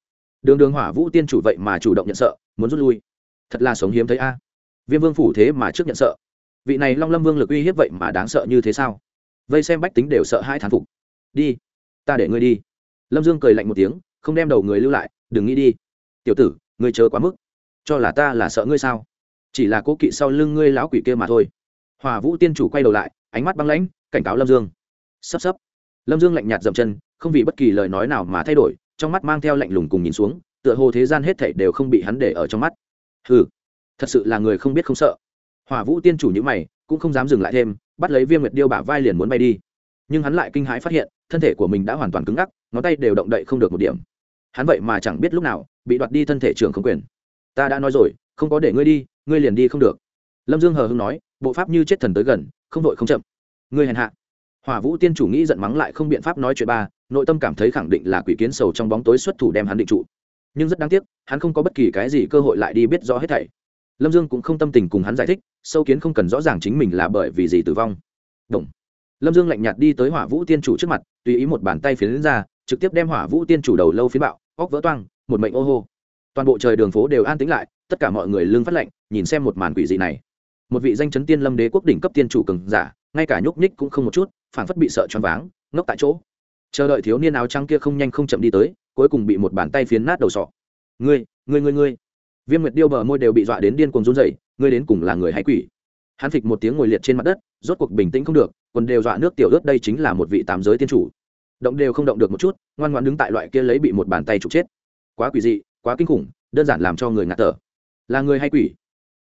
[SPEAKER 1] Đường đường hỏa vũ tiên chủ vậy mà chủ động nhận sợ, muốn rút lui. Thật là sống hiếm thấy a. Viêm vương phủ thế mà trước nhận sợ. Vị này long lâm vương lực uy hiếp vậy mà đáng sợ như thế sao? Vây xem bách tính đều sợ hai thán phục. Đi, ta để ngươi đi. Lâm dương cười lạnh một tiếng, không đem đầu người lưu lại, đừng nghĩ đi. Tiểu tử, ngươi chớ quá mức cho là ta là sợ ngươi sao? Chỉ là cố kỵ sau lưng ngươi lão quỷ kia mà thôi. Hòa vũ tiên chủ quay đầu lại, ánh mắt băng lãnh, cảnh cáo lâm dương. Sắp sắp. Lâm dương lạnh nhạt dậm chân, không vì bất kỳ lời nói nào mà thay đổi, trong mắt mang theo lạnh lùng cùng nhìn xuống, tựa hồ thế gian hết thảy đều không bị hắn để ở trong mắt. Hừ, thật sự là người không biết không sợ. Hòa vũ tiên chủ nhữ mày, cũng không dám dừng lại thêm, bắt lấy viêm nguyệt điêu bả vai liền muốn bay đi. Nhưng hắn lại kinh hãi phát hiện, thân thể của mình đã hoàn toàn cứng ngắc, ngón tay đều động đậy không được một điểm. Hắn vậy mà chẳng biết lúc nào, bị đoạt đi thân thể trường không quyền ta đã nói rồi, không có để ngươi đi, ngươi liền đi không được. Lâm dương hờ hưng nói, bộ pháp như chết thần tới gần, không đội không chậm. Ngươi hèn hạ. Hỏa vũ tiên chủ nghĩ giận mắng lại không biện pháp nói chuyện ba, nội tâm cảm thấy khẳng định là quỷ kiến sầu trong bóng tối xuất thủ đem hắn định trụ. Nhưng rất đáng tiếc, hắn không có bất kỳ cái gì cơ hội lại đi biết rõ hết thảy. Lâm dương cũng không tâm tình cùng hắn giải thích, sâu kiến không cần rõ ràng chính mình là bởi vì gì tử vong. Đồng. lâm dương lạnh nhạt đi tới hỏa vũ tiên chủ trước mặt, tùy ý một bàn tay phiến ra, trực tiếp đem hỏa vũ tiên chủ đầu lâu phiến bạo, óc vỡ toang, một mệnh ô hô toàn bộ trời đường phố đều an tĩnh lại tất cả mọi người lưng phát lệnh, nhìn xem một màn quỷ dị này. Một vị danh chấn tiên lâm đế quốc đỉnh cấp tiên chủ cường giả ngay cả nhúc nhích cũng không một chút phản phất bị sợ choáng váng ngốc tại chỗ. Chờ đợi thiếu niên áo trắng kia không nhanh không chậm đi tới cuối cùng bị một bàn tay phiến nát đầu sọ. Ngươi ngươi ngươi ngươi. Viêm nguyệt điêu bờ môi đều bị dọa đến điên cuồng run rẩy ngươi đến cùng là người hay quỷ? Hắn phịch một tiếng ngồi liệt trên mặt đất rốt cuộc bình tĩnh không được còn đều dọa nước tiểu ướt đây chính là một vị tám giới tiên chủ. Động đều không động được một chút ngoan ngoãn đứng tại loại kia lấy bị một bàn tay trục chết. Quá quỷ dị quá kinh khủng, đơn giản làm cho người ngạt thở. Là người hay quỷ?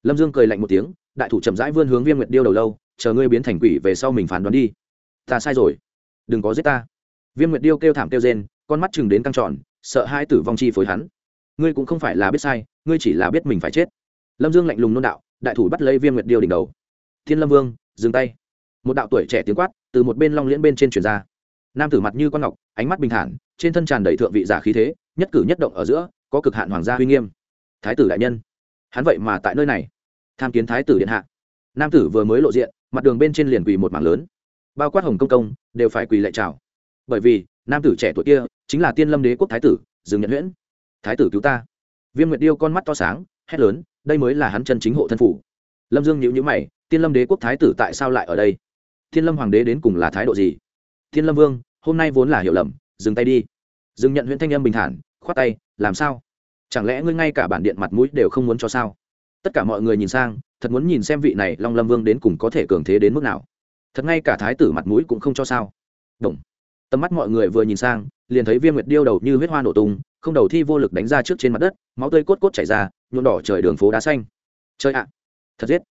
[SPEAKER 1] Lâm dương cười lạnh một tiếng, đại thủ chậm rãi vươn hướng viêm nguyệt điêu đầu lâu, chờ ngươi biến thành quỷ về sau mình phán đoán đi. Ta sai rồi. Đừng có giết ta. Viêm nguyệt điêu kêu thảm kêu rên, con mắt chừng đến căng tròn, sợ hai tử vong chi phối hắn. Ngươi cũng không phải là biết sai, ngươi chỉ là biết mình phải chết. Lâm dương lạnh lùng nôn đạo, đại thủ bắt lấy viêm nguyệt điêu đỉnh đầu. Thiên lâm vương, dừng tay. Một đạo tuổi trẻ tiếng quát, từ một bên long liễn bên trên truyền ra. Nam tử mặt như con ngọc, ánh mắt bình thản, trên thân tràn đầy thượng vị giả khí thế, nhất cử nhất động ở giữa có cực hạn hoàng gia uy nghiêm. Thái tử đại nhân, hắn vậy mà tại nơi này. Tham kiến thái tử điện hạ. Nam tử vừa mới lộ diện, mặt đường bên trên liền quỳ một mảng lớn. Bao quát hồng công công, đều phải quỳ lệ chào. Bởi vì, nam tử trẻ tuổi kia chính là tiên lâm đế quốc thái tử, dương nhật huyễn. Thái tử cứu ta. Viêm nguyệt điêu con mắt to sáng, hét lớn, đây mới là hắn chân chính hộ thân phủ. Lâm dương nhữ nhữ mày, tiên lâm đế quốc thái tử tại sao lại ở đây? Tiên lâm hoàng đế đến cùng là thái độ gì? Tiên lâm vương, hôm nay vốn là hiểu lầm, dừng tay đi. Dừng nhận huyện thanh âm bình thản khoát tay, làm sao? Chẳng lẽ ngươi ngay cả bản điện mặt mũi đều không muốn cho sao? Tất cả mọi người nhìn sang, thật muốn nhìn xem vị này long lâm vương đến cùng có thể cường thế đến mức nào. Thật ngay cả thái tử mặt mũi cũng không cho sao. Đồng. tầm mắt mọi người vừa nhìn sang, liền thấy viêm nguyệt điêu đầu như huyết hoa nổ tung, không đầu thi vô lực đánh ra trước trên mặt đất, máu tươi cốt cốt chảy ra, nhuộm đỏ trời đường phố đá xanh. Chơi ạ, thật giết.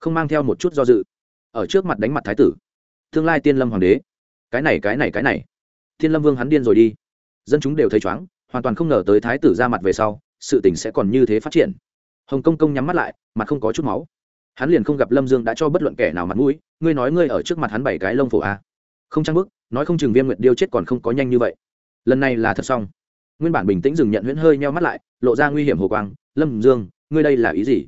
[SPEAKER 1] Không mang theo một chút do dự. Ở trước mặt đánh mặt thái tử. Tương lai tiên lâm hoàng đế. Cái này cái này cái này. Thiên lâm vương hắn điên rồi đi. Dân chúng đều thấy chóng hoàn toàn không ngờ tới thái tử ra mặt về sau, sự tình sẽ còn như thế phát triển. Hồng công công nhắm mắt lại, mặt không có chút máu. Hắn liền không gặp lâm dương đã cho bất luận kẻ nào mặt mũi, ngươi nói ngươi ở trước mặt hắn bảy cái lông phổ a. Không trang bức nói không chừng viêm nguyệt điêu chết còn không có nhanh như vậy. Lần này là thật xong. Nguyên bản bình tĩnh dừng nhận huyễn hơi meo mắt lại, lộ ra nguy hiểm hồ quang. Lâm dương, ngươi đây là ý gì?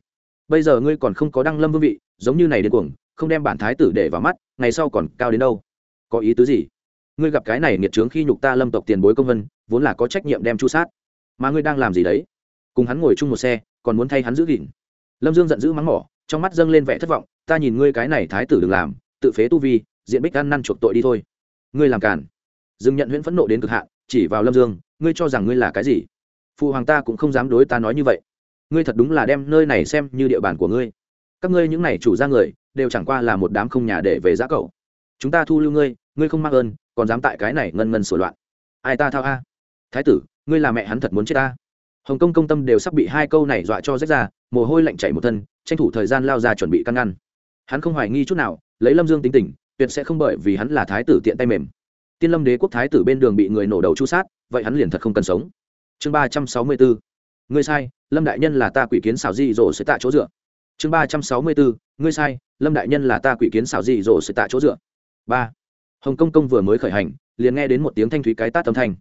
[SPEAKER 1] Bây giờ ngươi còn không có đăng lâm vương vị, giống như này đến cuồng, không đem bản thái tử để vào mắt, ngày sau còn cao đến đâu? Có ý tứ gì? Ngươi gặp cái này nghiệt trướng khi nhục ta lâm tộc tiền bối công vân, vốn là có trách nhiệm đem chu sát. Mà ngươi đang làm gì đấy? Cùng hắn ngồi chung một xe, còn muốn thay hắn giữ gìn. Lâm dương giận dữ mắng mỏ, trong mắt dâng lên vẻ thất vọng, ta nhìn ngươi cái này thái tử đừng làm, tự phế tu vi, diện bích ăn năn chuộc tội đi thôi. Ngươi làm càn. Dương nhận huyễn phẫn nộ đến cực hạn, chỉ vào lâm dương, ngươi cho rằng ngươi là cái gì? Phụ hoàng ta cũng không dám đối ta nói như vậy. Ngươi thật đúng là đem nơi này xem như địa bàn của ngươi. Các ngươi những này chủ ra người, đều chẳng qua là một đám không nhà để về giã cầu. Chúng ta thu lưu ngươi ngươi không mang ơn còn dám tại cái này ngân ngân sửa loạn. Ai ta thao a? Thái tử, ngươi là mẹ hắn thật muốn chết ta. Hồng công công tâm đều sắp bị hai câu này dọa cho rách ra, mồ hôi lạnh chảy một thân, tranh thủ thời gian lao ra chuẩn bị căn ngăn. Hắn không hoài nghi chút nào, lấy lâm dương tính tình, tuyệt sẽ không bởi vì hắn là thái tử tiện tay mềm. Tiên lâm đế quốc thái tử bên đường bị người nổ đầu chu sát, vậy hắn liền thật không cần sống. Chương ba trăm sáu mươi bốn. Ngươi sai, lâm đại nhân là ta quỷ kiến xảo di rổ sẽ tạ chỗ dựa. Chương ba trăm sáu mươi bốn. Ngươi sai, lâm đại nhân là ta quỷ kiến xảo di rổ sẽ tạ chỗ dựa. Ba hồng công công vừa mới khởi hành, liền nghe đến một tiếng thanh thúy cái tát âm thanh.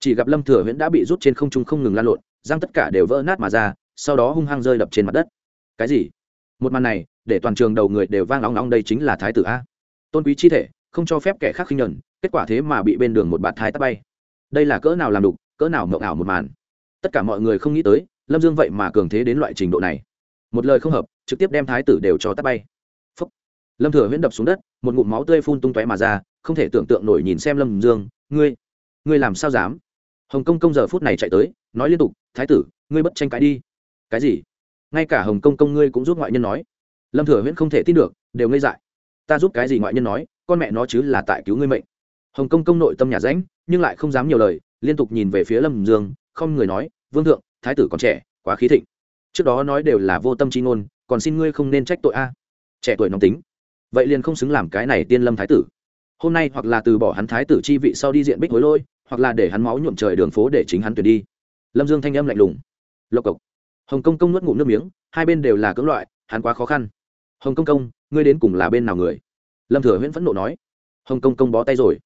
[SPEAKER 1] Chỉ gặp lâm thừa huyễn đã bị rút trên không trung không ngừng lan lộn răng tất cả đều vỡ nát mà ra, sau đó hung hăng rơi đập trên mặt đất. Cái gì? Một màn này, để toàn trường đầu người đều vang lóng lóng đây chính là thái tử a. Tôn quý chi thể, không cho phép kẻ khác khinh nhẫn. kết quả thế mà bị bên đường một bạt thái tắt bay. Đây là cỡ nào làm đục, cỡ nào mộng ảo một màn. Tất cả mọi người không nghĩ tới, lâm dương vậy mà cường thế đến loại trình độ này. Một lời không hợp, trực tiếp đem thái tử đều cho tắt bay. Phúc. lâm thừa huyễn đập xuống đất, một ngụm máu tươi phun tung tóe mà ra không thể tưởng tượng nổi nhìn xem lâm dương, ngươi ngươi làm sao dám? Hồng công công giờ phút này chạy tới, nói liên tục, thái tử, ngươi bất tranh cãi đi. Cái gì? Ngay cả hồng công công ngươi cũng giúp ngoại nhân nói. Lâm thừa huyễn không thể tin được, đều ngây dại ta giúp cái gì ngoại nhân nói, con mẹ nó chứ là tại cứu ngươi mệnh. Hồng công công nội tâm nhà rãnh nhưng lại không dám nhiều lời, liên tục nhìn về phía lâm dương, không người nói, vương thượng, thái tử còn trẻ, quá khí thịnh. Trước đó nói đều là vô tâm chi ngôn, còn xin ngươi không nên trách tội a. Trẻ tuổi nóng tính. Vậy liền không xứng làm cái này tiên lâm thái tử hôm nay hoặc là từ bỏ hắn thái tử chi vị sau đi diện bích hối lôi, hoặc là để hắn máu nhuộm trời đường phố để chính hắn tuyển đi. Lâm dương thanh âm lạnh lùng. Lộc cộc. Hồng công công nuốt ngụm nước miếng, hai bên đều là cưỡng loại, hắn quá khó khăn. Hồng công công, ngươi đến cùng là bên nào người? Lâm thừa huyễn phẫn nộ nói. Hồng công công bó tay rồi.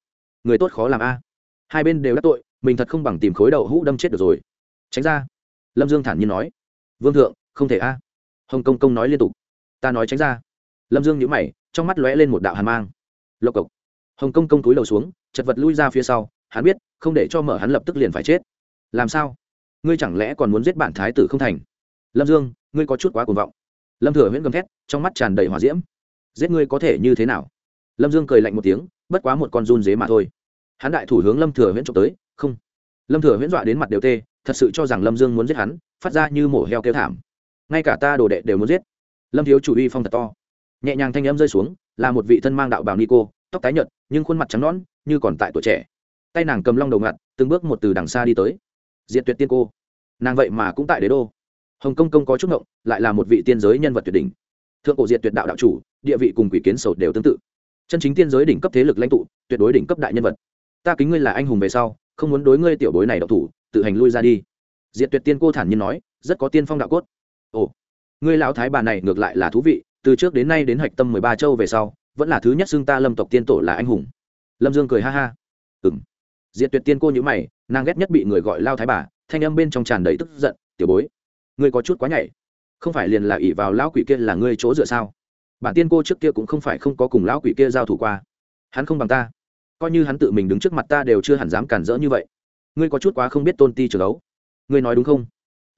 [SPEAKER 1] Người tốt khó làm a. Hai bên đều đắc tội, mình thật không bằng tìm khối đậu hũ đâm chết được rồi. Tránh ra. Lâm dương thản nhiên nói. Vương thượng, không thể a. Hồng công công nói liên tục. Ta nói tránh ra. Lâm dương nhữ mày, trong mắt lóe lên một đạo hàn mang. Lộc cộc hồng công công túi đầu xuống, chật vật lui ra phía sau, hắn biết, không để cho mở hắn lập tức liền phải chết. Làm sao? Ngươi chẳng lẽ còn muốn giết bản thái tử không thành? Lâm dương, ngươi có chút quá cuồng vọng. Lâm thừa huyễn gầm thét, trong mắt tràn đầy hỏa diễm. Giết ngươi có thể như thế nào? Lâm dương cười lạnh một tiếng, bất quá một con run dế mà thôi. Hắn đại thủ hướng lâm thừa huyễn trộm tới, không. Lâm thừa huyễn dọa đến mặt đều tê, thật sự cho rằng lâm dương muốn giết hắn, phát ra như mổ heo kêu thảm. Ngay cả ta đồ đệ đều muốn giết. Lâm thiếu chủ uy phong thật to. Nhẹ nhàng thanh âm rơi xuống, là một vị thân mang đạo bào ni cô tóc tái nhợt, nhưng khuôn mặt trắng nõn, như còn tại tuổi trẻ. Tay nàng cầm long đầu ngặt, từng bước một từ đằng xa đi tới. Diện tuyệt tiên cô. Nàng vậy mà cũng tại đế đô. Hồng công công có chút ngộng, lại là một vị tiên giới nhân vật tuyệt đỉnh. Thượng cổ diệt tuyệt đạo đạo chủ, địa vị cùng quỷ kiến sầu đều tương tự. Chân chính tiên giới đỉnh cấp thế lực lãnh tụ, tuyệt đối đỉnh cấp đại nhân vật. Ta kính ngươi là anh hùng về sau, không muốn đối ngươi tiểu bối này độc thủ, tự hành lui ra đi. Diệt tuyệt tiên cô thản nhiên nói, rất có tiên phong đạo cốt. Ồ, ngươi lão thái bà này ngược lại là thú vị, từ trước đến nay đến hạch tâm mười ba châu về sau vẫn là thứ nhất xưng ta lâm tộc tiên tổ là anh hùng. Lâm dương cười ha ha. Ừng diệt tuyệt tiên cô nhữ mày, nàng ghét nhất bị người gọi lao thái bà, thanh âm bên trong tràn đầy tức giận, tiểu bối, ngươi có chút quá nhảy không phải liền là ỉ vào lão quỷ kia là ngươi chỗ dựa sao? Bản tiên cô trước kia cũng không phải không có cùng lão quỷ kia giao thủ qua. Hắn không bằng ta. Coi như hắn tự mình đứng trước mặt ta đều chưa hẳn dám cản rỡ như vậy. Ngươi có chút quá không biết tôn ti trường đấu ngươi nói đúng không?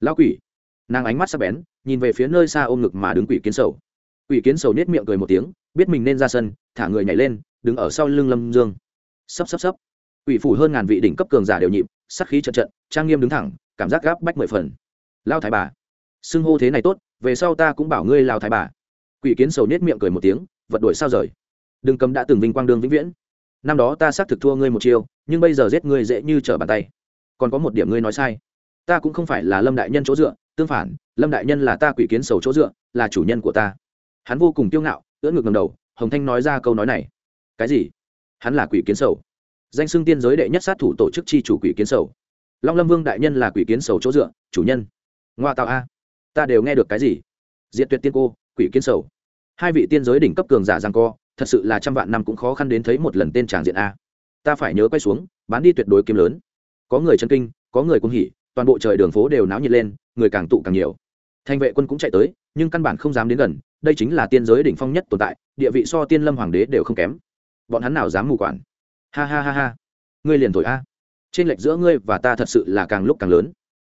[SPEAKER 1] Lão quỷ. Nàng ánh mắt sắp bén, nhìn về phía nơi xa ôm ngực mà đứng quỷ kiến sầu quỷ kiến sầu nết miệng cười một tiếng, biết mình nên ra sân, thả người nhảy lên, đứng ở sau lưng lâm dương. Sắp sắp sắp quỷ phủ hơn ngàn vị đỉnh cấp cường giả đều nhịp sắc khí trận trận, trang nghiêm đứng thẳng, cảm giác gáp bách mười phần. Lao thái bà. Xưng hô thế này tốt, về sau ta cũng bảo ngươi lao thái bà. Quỷ kiến sầu nết miệng cười một tiếng, vật đuổi sao rời? Đừng cầm đã từng vinh quang đương vĩnh viễn. Năm đó ta xác thực thua ngươi một chiêu, nhưng bây giờ giết ngươi dễ như trở bàn tay. Còn có một điểm ngươi nói sai. Ta cũng không phải là lâm đại nhân chỗ dựa, tương phản, lâm đại nhân là ta quỷ kiến sầu chỗ dựa, là chủ nhân của ta hắn vô cùng kiêu ngạo, ưỡn ngược ngầm đầu, hồng thanh nói ra câu nói này. Cái gì? Hắn là quỷ kiến sầu. Danh xưng tiên giới đệ nhất sát thủ tổ chức chi chủ quỷ kiến sầu. Long lâm vương đại nhân là quỷ kiến sầu chỗ dựa, chủ nhân. Ngoa tạo a. Ta đều nghe được cái gì? Diệt tuyệt tiên cô, quỷ kiến sầu. Hai vị tiên giới đỉnh cấp cường giả giang co, thật sự là trăm vạn năm cũng khó khăn đến thấy một lần tên tràng diện a. Ta phải nhớ quay xuống, bán đi tuyệt đối kiếm lớn. Có người chân kinh, có người cũng hỉ, toàn bộ trời đường phố đều náo nhiệt lên, người càng tụ càng nhiều. Thanh vệ quân cũng chạy tới, nhưng căn bản không dám đến gần đây chính là tiên giới đỉnh phong nhất tồn tại, địa vị so tiên lâm hoàng đế đều không kém. Bọn hắn nào dám mù quản ha ha ha ha. Ngươi liền thổi a. Trên lệch giữa ngươi và ta thật sự là càng lúc càng lớn.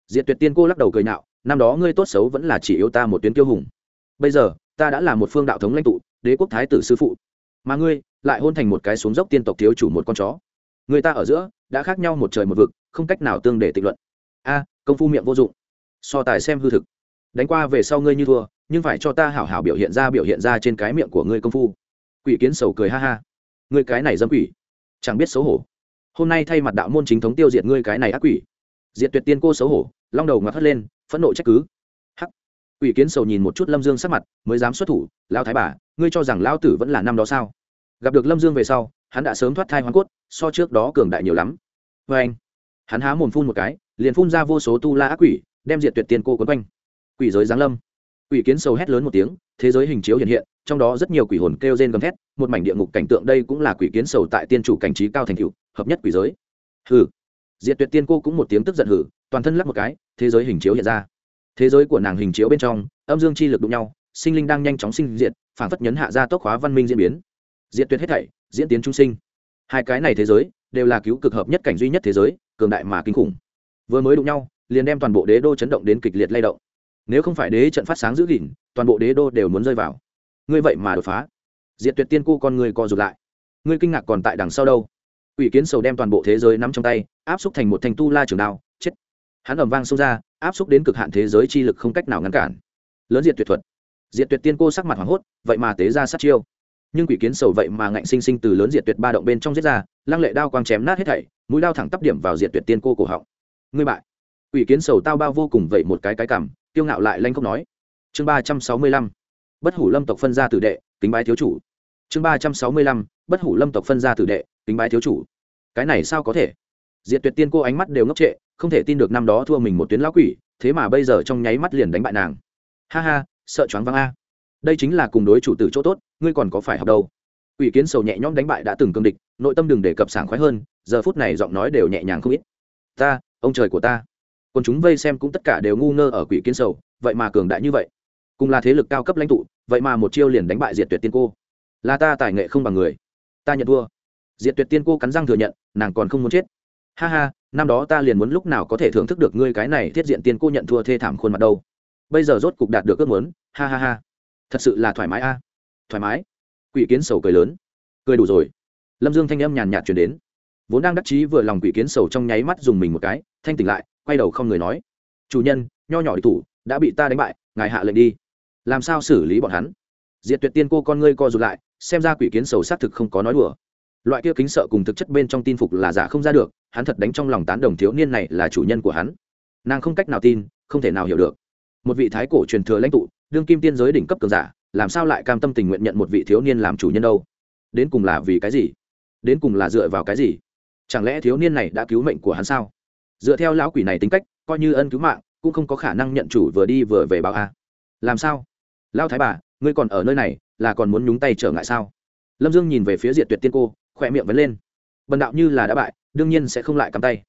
[SPEAKER 1] Diệt tuyệt tiên cô lắc đầu cười nạo. năm đó ngươi tốt xấu vẫn là chỉ yêu ta một tuyến kiêu hùng. Bây giờ, ta đã là một phương đạo thống lãnh tụ, đế quốc thái tử sư phụ. Mà ngươi, lại hôn thành một cái xuống dốc tiên tộc thiếu chủ một con chó. Người ta ở giữa, đã khác nhau một trời một vực, không cách nào tương để tịch luận. A, công phu miệng vô dụng. So tài xem hư thực. Đánh qua về sau ngươi như thua nhưng phải cho ta hảo hảo biểu hiện ra biểu hiện ra trên cái miệng của ngươi công phu. Quỷ kiến sầu cười ha ha. Ngươi cái này dâm quỷ. Chẳng biết xấu hổ. Hôm nay thay mặt đạo môn chính thống tiêu diệt ngươi cái này ác quỷ. Diệt tuyệt tiên cô xấu hổ, long đầu ngọt hất lên, phẫn nộ trách cứ. Hắc. Quỷ kiến sầu nhìn một chút lâm dương sắc mặt, mới dám xuất thủ lao thái bà, ngươi cho rằng lao tử vẫn là năm đó sao? Gặp được lâm dương về sau, hắn đã sớm thoát thai hoàng cốt, so trước đó cường đại nhiều lắm. Vê anh, hắn há mồm phun một cái, liền phun ra vô số tu la ác quỷ, đem diệt tuyệt tiên cô quấn quanh. Quỷ giới giáng lâm quỷ kiến sầu hét lớn một tiếng thế giới hình chiếu hiện hiện trong đó rất nhiều quỷ hồn kêu rên gầm thét một mảnh địa ngục cảnh tượng đây cũng là quỷ kiến sầu tại tiên chủ cảnh trí cao thành tựu, hợp nhất quỷ giới. Hừ. Diệt tuyệt tiên cô cũng một tiếng tức giận hừ, toàn thân lắc một cái thế giới hình chiếu hiện ra. Thế giới của nàng hình chiếu bên trong âm dương chi lực đụng nhau sinh linh đang nhanh chóng sinh diệt phản phất nhấn hạ ra tốc hóa văn minh diễn biến. Diệt tuyệt hết thảy diễn tiến trung sinh. Hai cái này thế giới đều là cứu cực hợp nhất cảnh duy nhất thế giới cường đại mà kinh khủng. Vừa mới đụng nhau liền đem toàn bộ đế đô chấn động đến kịch liệt lay động nếu không phải đế trận phát sáng giữ gìn, toàn bộ đế đô đều muốn rơi vào. Ngươi vậy mà đột phá. Diệt tuyệt tiên cô con người co rụt lại. Ngươi kinh ngạc còn tại đằng sau đâu? Ủy kiến sầu đem toàn bộ thế giới nắm trong tay, áp xúc thành một thành tu la trường đao, chết. Hắn ẩm vang xông ra, áp xúc đến cực hạn thế giới chi lực không cách nào ngăn cản. Lớn diệt tuyệt thuật. Diệt tuyệt tiên cô sắc mặt hoảng hốt, vậy mà tế ra sát chiêu. Nhưng quỷ kiến sầu vậy mà ngạnh sinh sinh từ lớn diệt tuyệt ba động bên trong giết ra, lăng lệ đao quang chém nát hết thảy, mũi đao thẳng tắp điểm vào diệt tuyệt tiên cô cổ họng. Ngươi bại. Quỷ kiến sầu tao bao vô cùng vậy một cái cái cảm Tiêu ngạo lại lanh không nói. Chương ba trăm sáu mươi lăm, bất hủ lâm tộc phân ra tử đệ, kính bái thiếu chủ. Chương ba trăm sáu mươi lăm, bất hủ lâm tộc phân ra tử đệ, kính bái thiếu chủ. Cái này sao có thể? Diệt tuyệt tiên cô ánh mắt đều ngốc trệ, không thể tin được năm đó thua mình một tuyến lão quỷ, thế mà bây giờ trong nháy mắt liền đánh bại nàng. Ha ha, sợ choáng văng a. Đây chính là cùng đối chủ tử chỗ tốt, ngươi còn có phải học đâu? Ủy kiến sầu nhẹ nhõm đánh bại đã từng cương địch, nội tâm đừng để cập sảng khoái hơn, giờ phút này giọng nói đều nhẹ nhàng không ít. Ta, ông trời của ta còn chúng vây xem cũng tất cả đều ngu ngơ ở quỷ kiến sầu, vậy mà cường đại như vậy. Cùng là thế lực cao cấp lãnh tụ, vậy mà một chiêu liền đánh bại diệt tuyệt tiên cô. Là ta tài nghệ không bằng người. Ta nhận thua. Diệt tuyệt tiên cô cắn răng thừa nhận, nàng còn không muốn chết. Ha ha, năm đó ta liền muốn lúc nào có thể thưởng thức được ngươi cái này thiết diện tiên cô nhận thua thê thảm khuôn mặt đâu. Bây giờ rốt cục đạt được ước muốn. Ha ha ha. Thật sự là thoải mái a. Thoải mái. Quỷ kiến sầu cười lớn. Cười đủ rồi. Lâm dương thanh âm nhàn nhạt chuyển đến. Vốn đang đắc chí vừa lòng quỷ kiến sầu trong nháy mắt dùng mình một cái, thanh tỉnh lại quay đầu không người nói, chủ nhân, nho nhỏ địch thủ đã bị ta đánh bại, ngài hạ lệnh đi. Làm sao xử lý bọn hắn? Diệt tuyệt tiên cô con ngươi co rụt lại, xem ra quỷ kiến sầu xác thực không có nói đùa. Loại kia kính sợ cùng thực chất bên trong tin phục là giả không ra được, hắn thật đánh trong lòng tán đồng thiếu niên này là chủ nhân của hắn. Nàng không cách nào tin, không thể nào hiểu được. Một vị thái cổ truyền thừa lãnh tụ, đương kim tiên giới đỉnh cấp cường giả, làm sao lại cam tâm tình nguyện nhận một vị thiếu niên làm chủ nhân đâu? Đến cùng là vì cái gì? Đến cùng là dựa vào cái gì? Chẳng lẽ thiếu niên này đã cứu mệnh của hắn sao? Dựa theo lão quỷ này tính cách, coi như ân cứu mạng, cũng không có khả năng nhận chủ vừa đi vừa về báo a. Làm sao? Lao thái bà, ngươi còn ở nơi này, là còn muốn nhúng tay trở ngại sao? Lâm dương nhìn về phía diệt tuyệt tiên cô, khỏe miệng vẫn lên. Bần đạo như là đã bại, đương nhiên sẽ không lại cắm tay.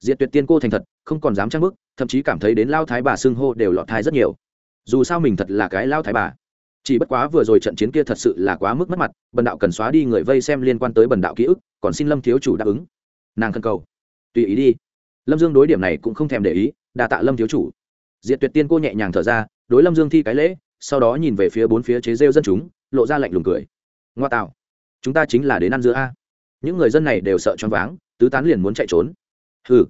[SPEAKER 1] Diệt tuyệt tiên cô thành thật, không còn dám trang bức thậm chí cảm thấy đến lao thái bà xưng hô đều lọt thai rất nhiều. Dù sao mình thật là cái lao thái bà. Chỉ bất quá vừa rồi trận chiến kia thật sự là quá mức mất mặt, bần đạo cần xóa đi người vây xem liên quan tới bần đạo ký ức, còn xin lâm thiếu chủ đáp ứng. Nàng khẩn cầu. Tùy ý đi lâm dương đối điểm này cũng không thèm để ý đà tạ lâm thiếu chủ. Diệt tuyệt tiên cô nhẹ nhàng thở ra, đối lâm dương thi cái lễ, sau đó nhìn về phía bốn phía chế rêu dân chúng, lộ ra lạnh lùng cười. Ngoa tạo, chúng ta chính là đến ăn giữa a. Những người dân này đều sợ choáng váng, tứ tán liền muốn chạy trốn. Hừ.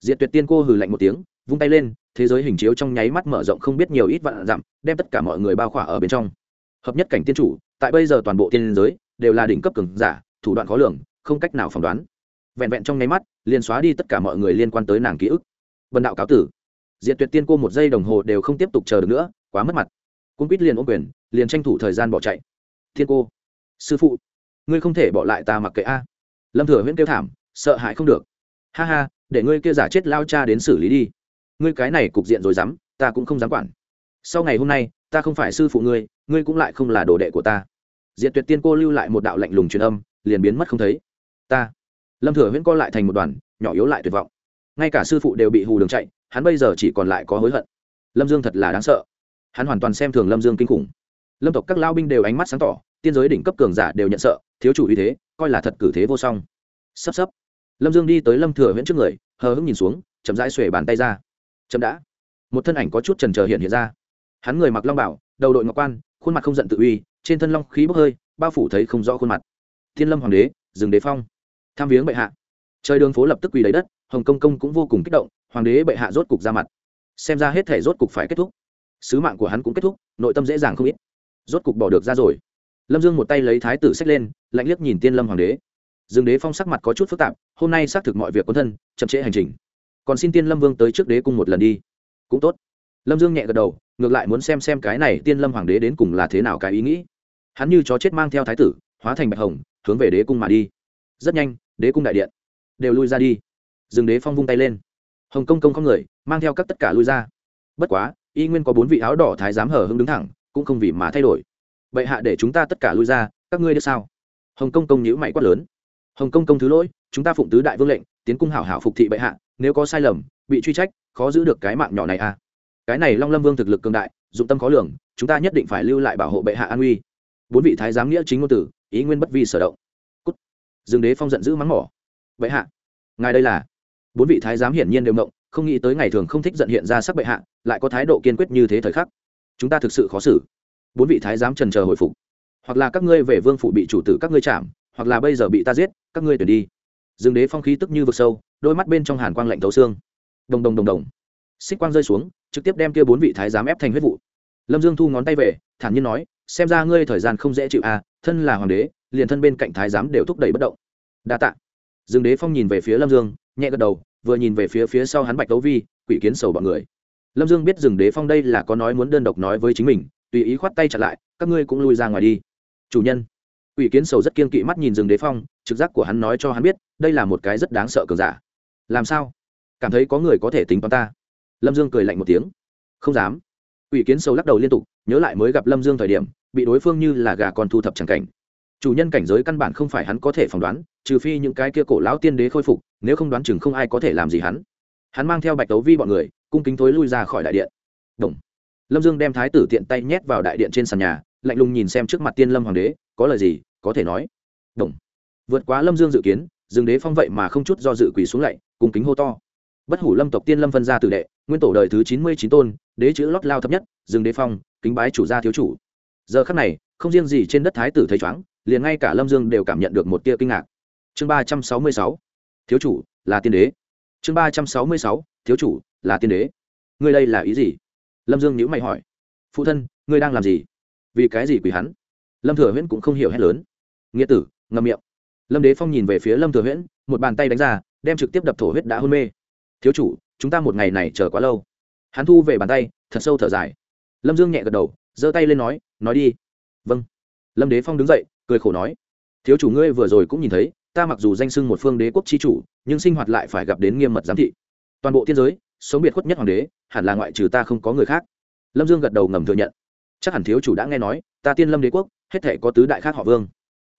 [SPEAKER 1] Diệt tuyệt tiên cô hừ lạnh một tiếng, vung tay lên, thế giới hình chiếu trong nháy mắt mở rộng không biết nhiều ít vạn dặm, đem tất cả mọi người bao khỏa ở bên trong. Hợp nhất cảnh tiên chủ, tại bây giờ toàn bộ tiên giới, đều là đỉnh cấp cường giả, thủ đoạn khó lường, không cách nào phỏng đoán vẹn vẹn trong nháy mắt, liền xóa đi tất cả mọi người liên quan tới nàng ký ức. Vần đạo cáo tử. Diện tuyệt tiên cô một giây đồng hồ đều không tiếp tục chờ được nữa, quá mất mặt. Cung quýt liền ôm quyền, liền tranh thủ thời gian bỏ chạy. Thiên cô. Sư phụ. Ngươi không thể bỏ lại ta mặc kệ a. Lâm thừa huyễn kêu thảm, sợ hãi không được. Ha ha, để ngươi kia giả chết lao cha đến xử lý đi. Ngươi cái này cục diện rồi dám, ta cũng không dám quản. Sau ngày hôm nay, ta không phải sư phụ ngươi ngươi cũng lại không là đồ đệ của ta. Diện tuyệt tiên cô lưu lại một đạo lạnh lùng truyền âm, liền biến mất không thấy. Ta lâm thừa huyễn co lại thành một đoàn, nhỏ yếu lại tuyệt vọng. Ngay cả sư phụ đều bị hù đường chạy, hắn bây giờ chỉ còn lại có hối hận. Lâm dương thật là đáng sợ. Hắn hoàn toàn xem thường lâm dương kinh khủng. Lâm tộc các lao binh đều ánh mắt sáng tỏ, tiên giới đỉnh cấp cường giả đều nhận sợ, thiếu chủ uy thế, coi là thật cử thế vô song. Sắp sắp. Lâm dương đi tới lâm thừa huyễn trước người, hờ hững nhìn xuống, chậm rãi xuể bàn tay ra. Chậm đã. Một thân ảnh có chút trần trờ hiện hiện ra. Hắn người mặc long bảo, đầu đội ngọc quan, khuôn mặt không giận tự uy, trên thân long khí bốc hơi, bao phủ thấy không rõ khuôn mặt. Thiên lâm hoàng đế rừng đế phong tham viếng bệ hạ. Trời đường phố lập tức quỳ lấy đất, hồng công công cũng vô cùng kích động, hoàng đế bệ hạ rốt cục ra mặt. Xem ra hết thể rốt cục phải kết thúc. Sứ mạng của hắn cũng kết thúc, nội tâm dễ dàng không ít. Rốt cục bỏ được ra rồi. Lâm dương một tay lấy thái tử xách lên, lạnh liếc nhìn tiên lâm hoàng đế. Dương đế phong sắc mặt có chút phức tạp, hôm nay xác thực mọi việc quân thân, chậm trễ hành trình. Còn xin tiên lâm vương tới trước đế cung một lần đi. Cũng tốt. Lâm dương nhẹ gật đầu, ngược lại muốn xem xem cái này tiên lâm hoàng đế đến cùng là thế nào cái ý nghĩ. Hắn như chó chết mang theo thái tử, hóa thành bạch hồng, hướng về đế cung mà đi. Rất nhanh đế cung đại điện. Đều lui ra đi. Dừng đế phong vung tay lên. Hồng công công không người, mang theo các tất cả lui ra. Bất quá, y nguyên có bốn vị áo đỏ thái giám hở hưng đứng thẳng, cũng không vì mà thay đổi. Bệ hạ để chúng ta tất cả lui ra, các ngươi được sao? Hồng công công nhữ mày quát lớn. Hồng công công thứ lỗi, chúng ta phụng tứ đại vương lệnh, tiến cung hảo hảo phục thị bệ hạ, nếu có sai lầm, bị truy trách, khó giữ được cái mạng nhỏ này à. Cái này long lâm vương thực lực cường đại, dụng tâm khó lường, chúng ta nhất định phải lưu lại bảo hộ bệ hạ an uy. Bốn vị thái giám nghĩa chính ngôn tử, ý nguyên bất vi sở động dương đế phong giận dữ mắng mỏ. Bệ hạ, ngài đây là? Bốn vị thái giám hiển nhiên đều mộng không nghĩ tới ngày thường không thích giận hiện ra sắc bệ hạ, lại có thái độ kiên quyết như thế thời khắc. Chúng ta thực sự khó xử. Bốn vị thái giám trần chờ hồi phục. Hoặc là các ngươi về vương phủ bị chủ tử các ngươi chạm, hoặc là bây giờ bị ta giết, các ngươi tuyển đi. Dương đế phong khí tức như vực sâu, đôi mắt bên trong hàn quang lạnh thấu xương. Đồng đồng đồng đồng. Xích quang rơi xuống, trực tiếp đem kia bốn vị thái giám ép thành huyết vụ. Lâm dương thu ngón tay về, thản nhiên nói, xem ra ngươi thời gian không dễ chịu à thân là hoàng đế liền thân bên cạnh thái giám đều thúc đẩy bất động. Đa tạ. Dương đế phong nhìn về phía lâm dương, nhẹ gật đầu, vừa nhìn về phía phía sau hắn bạch đấu vi, quỷ kiến sầu bọn người. Lâm dương biết rừng đế phong đây là có nói muốn đơn độc nói với chính mình, tùy ý khoát tay chặt lại, các ngươi cũng lui ra ngoài đi. Chủ nhân. Quỷ kiến sầu rất kiên kỵ mắt nhìn rừng đế phong, trực giác của hắn nói cho hắn biết, đây là một cái rất đáng sợ cường giả. Làm sao? Cảm thấy có người có thể tính toán ta? Lâm dương cười lạnh một tiếng. Không dám. Quỷ kiến sầu lắc đầu liên tục, nhớ lại mới gặp lâm dương thời điểm, bị đối phương như là gà con thu thập c cảnh chủ nhân cảnh giới căn bản không phải hắn có thể phỏng đoán, trừ phi những cái kia cổ lão tiên đế khôi phục, nếu không đoán chừng không ai có thể làm gì hắn. Hắn mang theo bạch tấu vi bọn người, cung kính thối lui ra khỏi đại điện. Đồng. lâm dương đem thái tử tiện tay nhét vào đại điện trên sàn nhà, lạnh lùng nhìn xem trước mặt tiên lâm hoàng đế, có lời gì, có thể nói. Đồng. vượt quá lâm dương dự kiến, dương đế phong vậy mà không chút do dự quỳ xuống lạy cung kính hô to. Bất hủ lâm tộc tiên lâm phân gia tử đệ, nguyên tổ đời thứ chín mươi chín tôn, đế chữ lót lao thấp nhất, dương đế phong, kính bái chủ gia thiếu chủ. Giờ khắc này, không riêng gì trên đất thái tử thấy chóng liền ngay cả lâm dương đều cảm nhận được một tia kinh ngạc. Chương ba trăm sáu mươi sáu, thiếu chủ, là tiên đế. Chương ba trăm sáu mươi sáu, thiếu chủ, là tiên đế. Ngươi đây là ý gì? Lâm dương nhữ mày hỏi. Phụ thân, ngươi đang làm gì? Vì cái gì quỷ hắn? Lâm thừa huyễn cũng không hiểu hết lớn. Nghĩa tử, ngậm miệng. Lâm đế phong nhìn về phía lâm thừa huyễn, một bàn tay đánh ra, đem trực tiếp đập thổ huyết đã hôn mê. Thiếu chủ, chúng ta một ngày này chờ quá lâu. Hắn thu về bàn tay, thật sâu thở dài. Lâm dương nhẹ gật đầu, giơ tay lên nói nói đi. Vâng lâm đế phong đứng dậy, cười khổ nói, thiếu chủ ngươi vừa rồi cũng nhìn thấy, ta mặc dù danh sưng một phương đế quốc chi chủ, nhưng sinh hoạt lại phải gặp đến nghiêm mật giám thị. Toàn bộ tiên giới, sống biệt khuất nhất hoàng đế, hẳn là ngoại trừ ta không có người khác. Lâm dương gật đầu ngầm thừa nhận. Chắc hẳn thiếu chủ đã nghe nói, ta tiên lâm đế quốc, hết thể có tứ đại khác họ vương.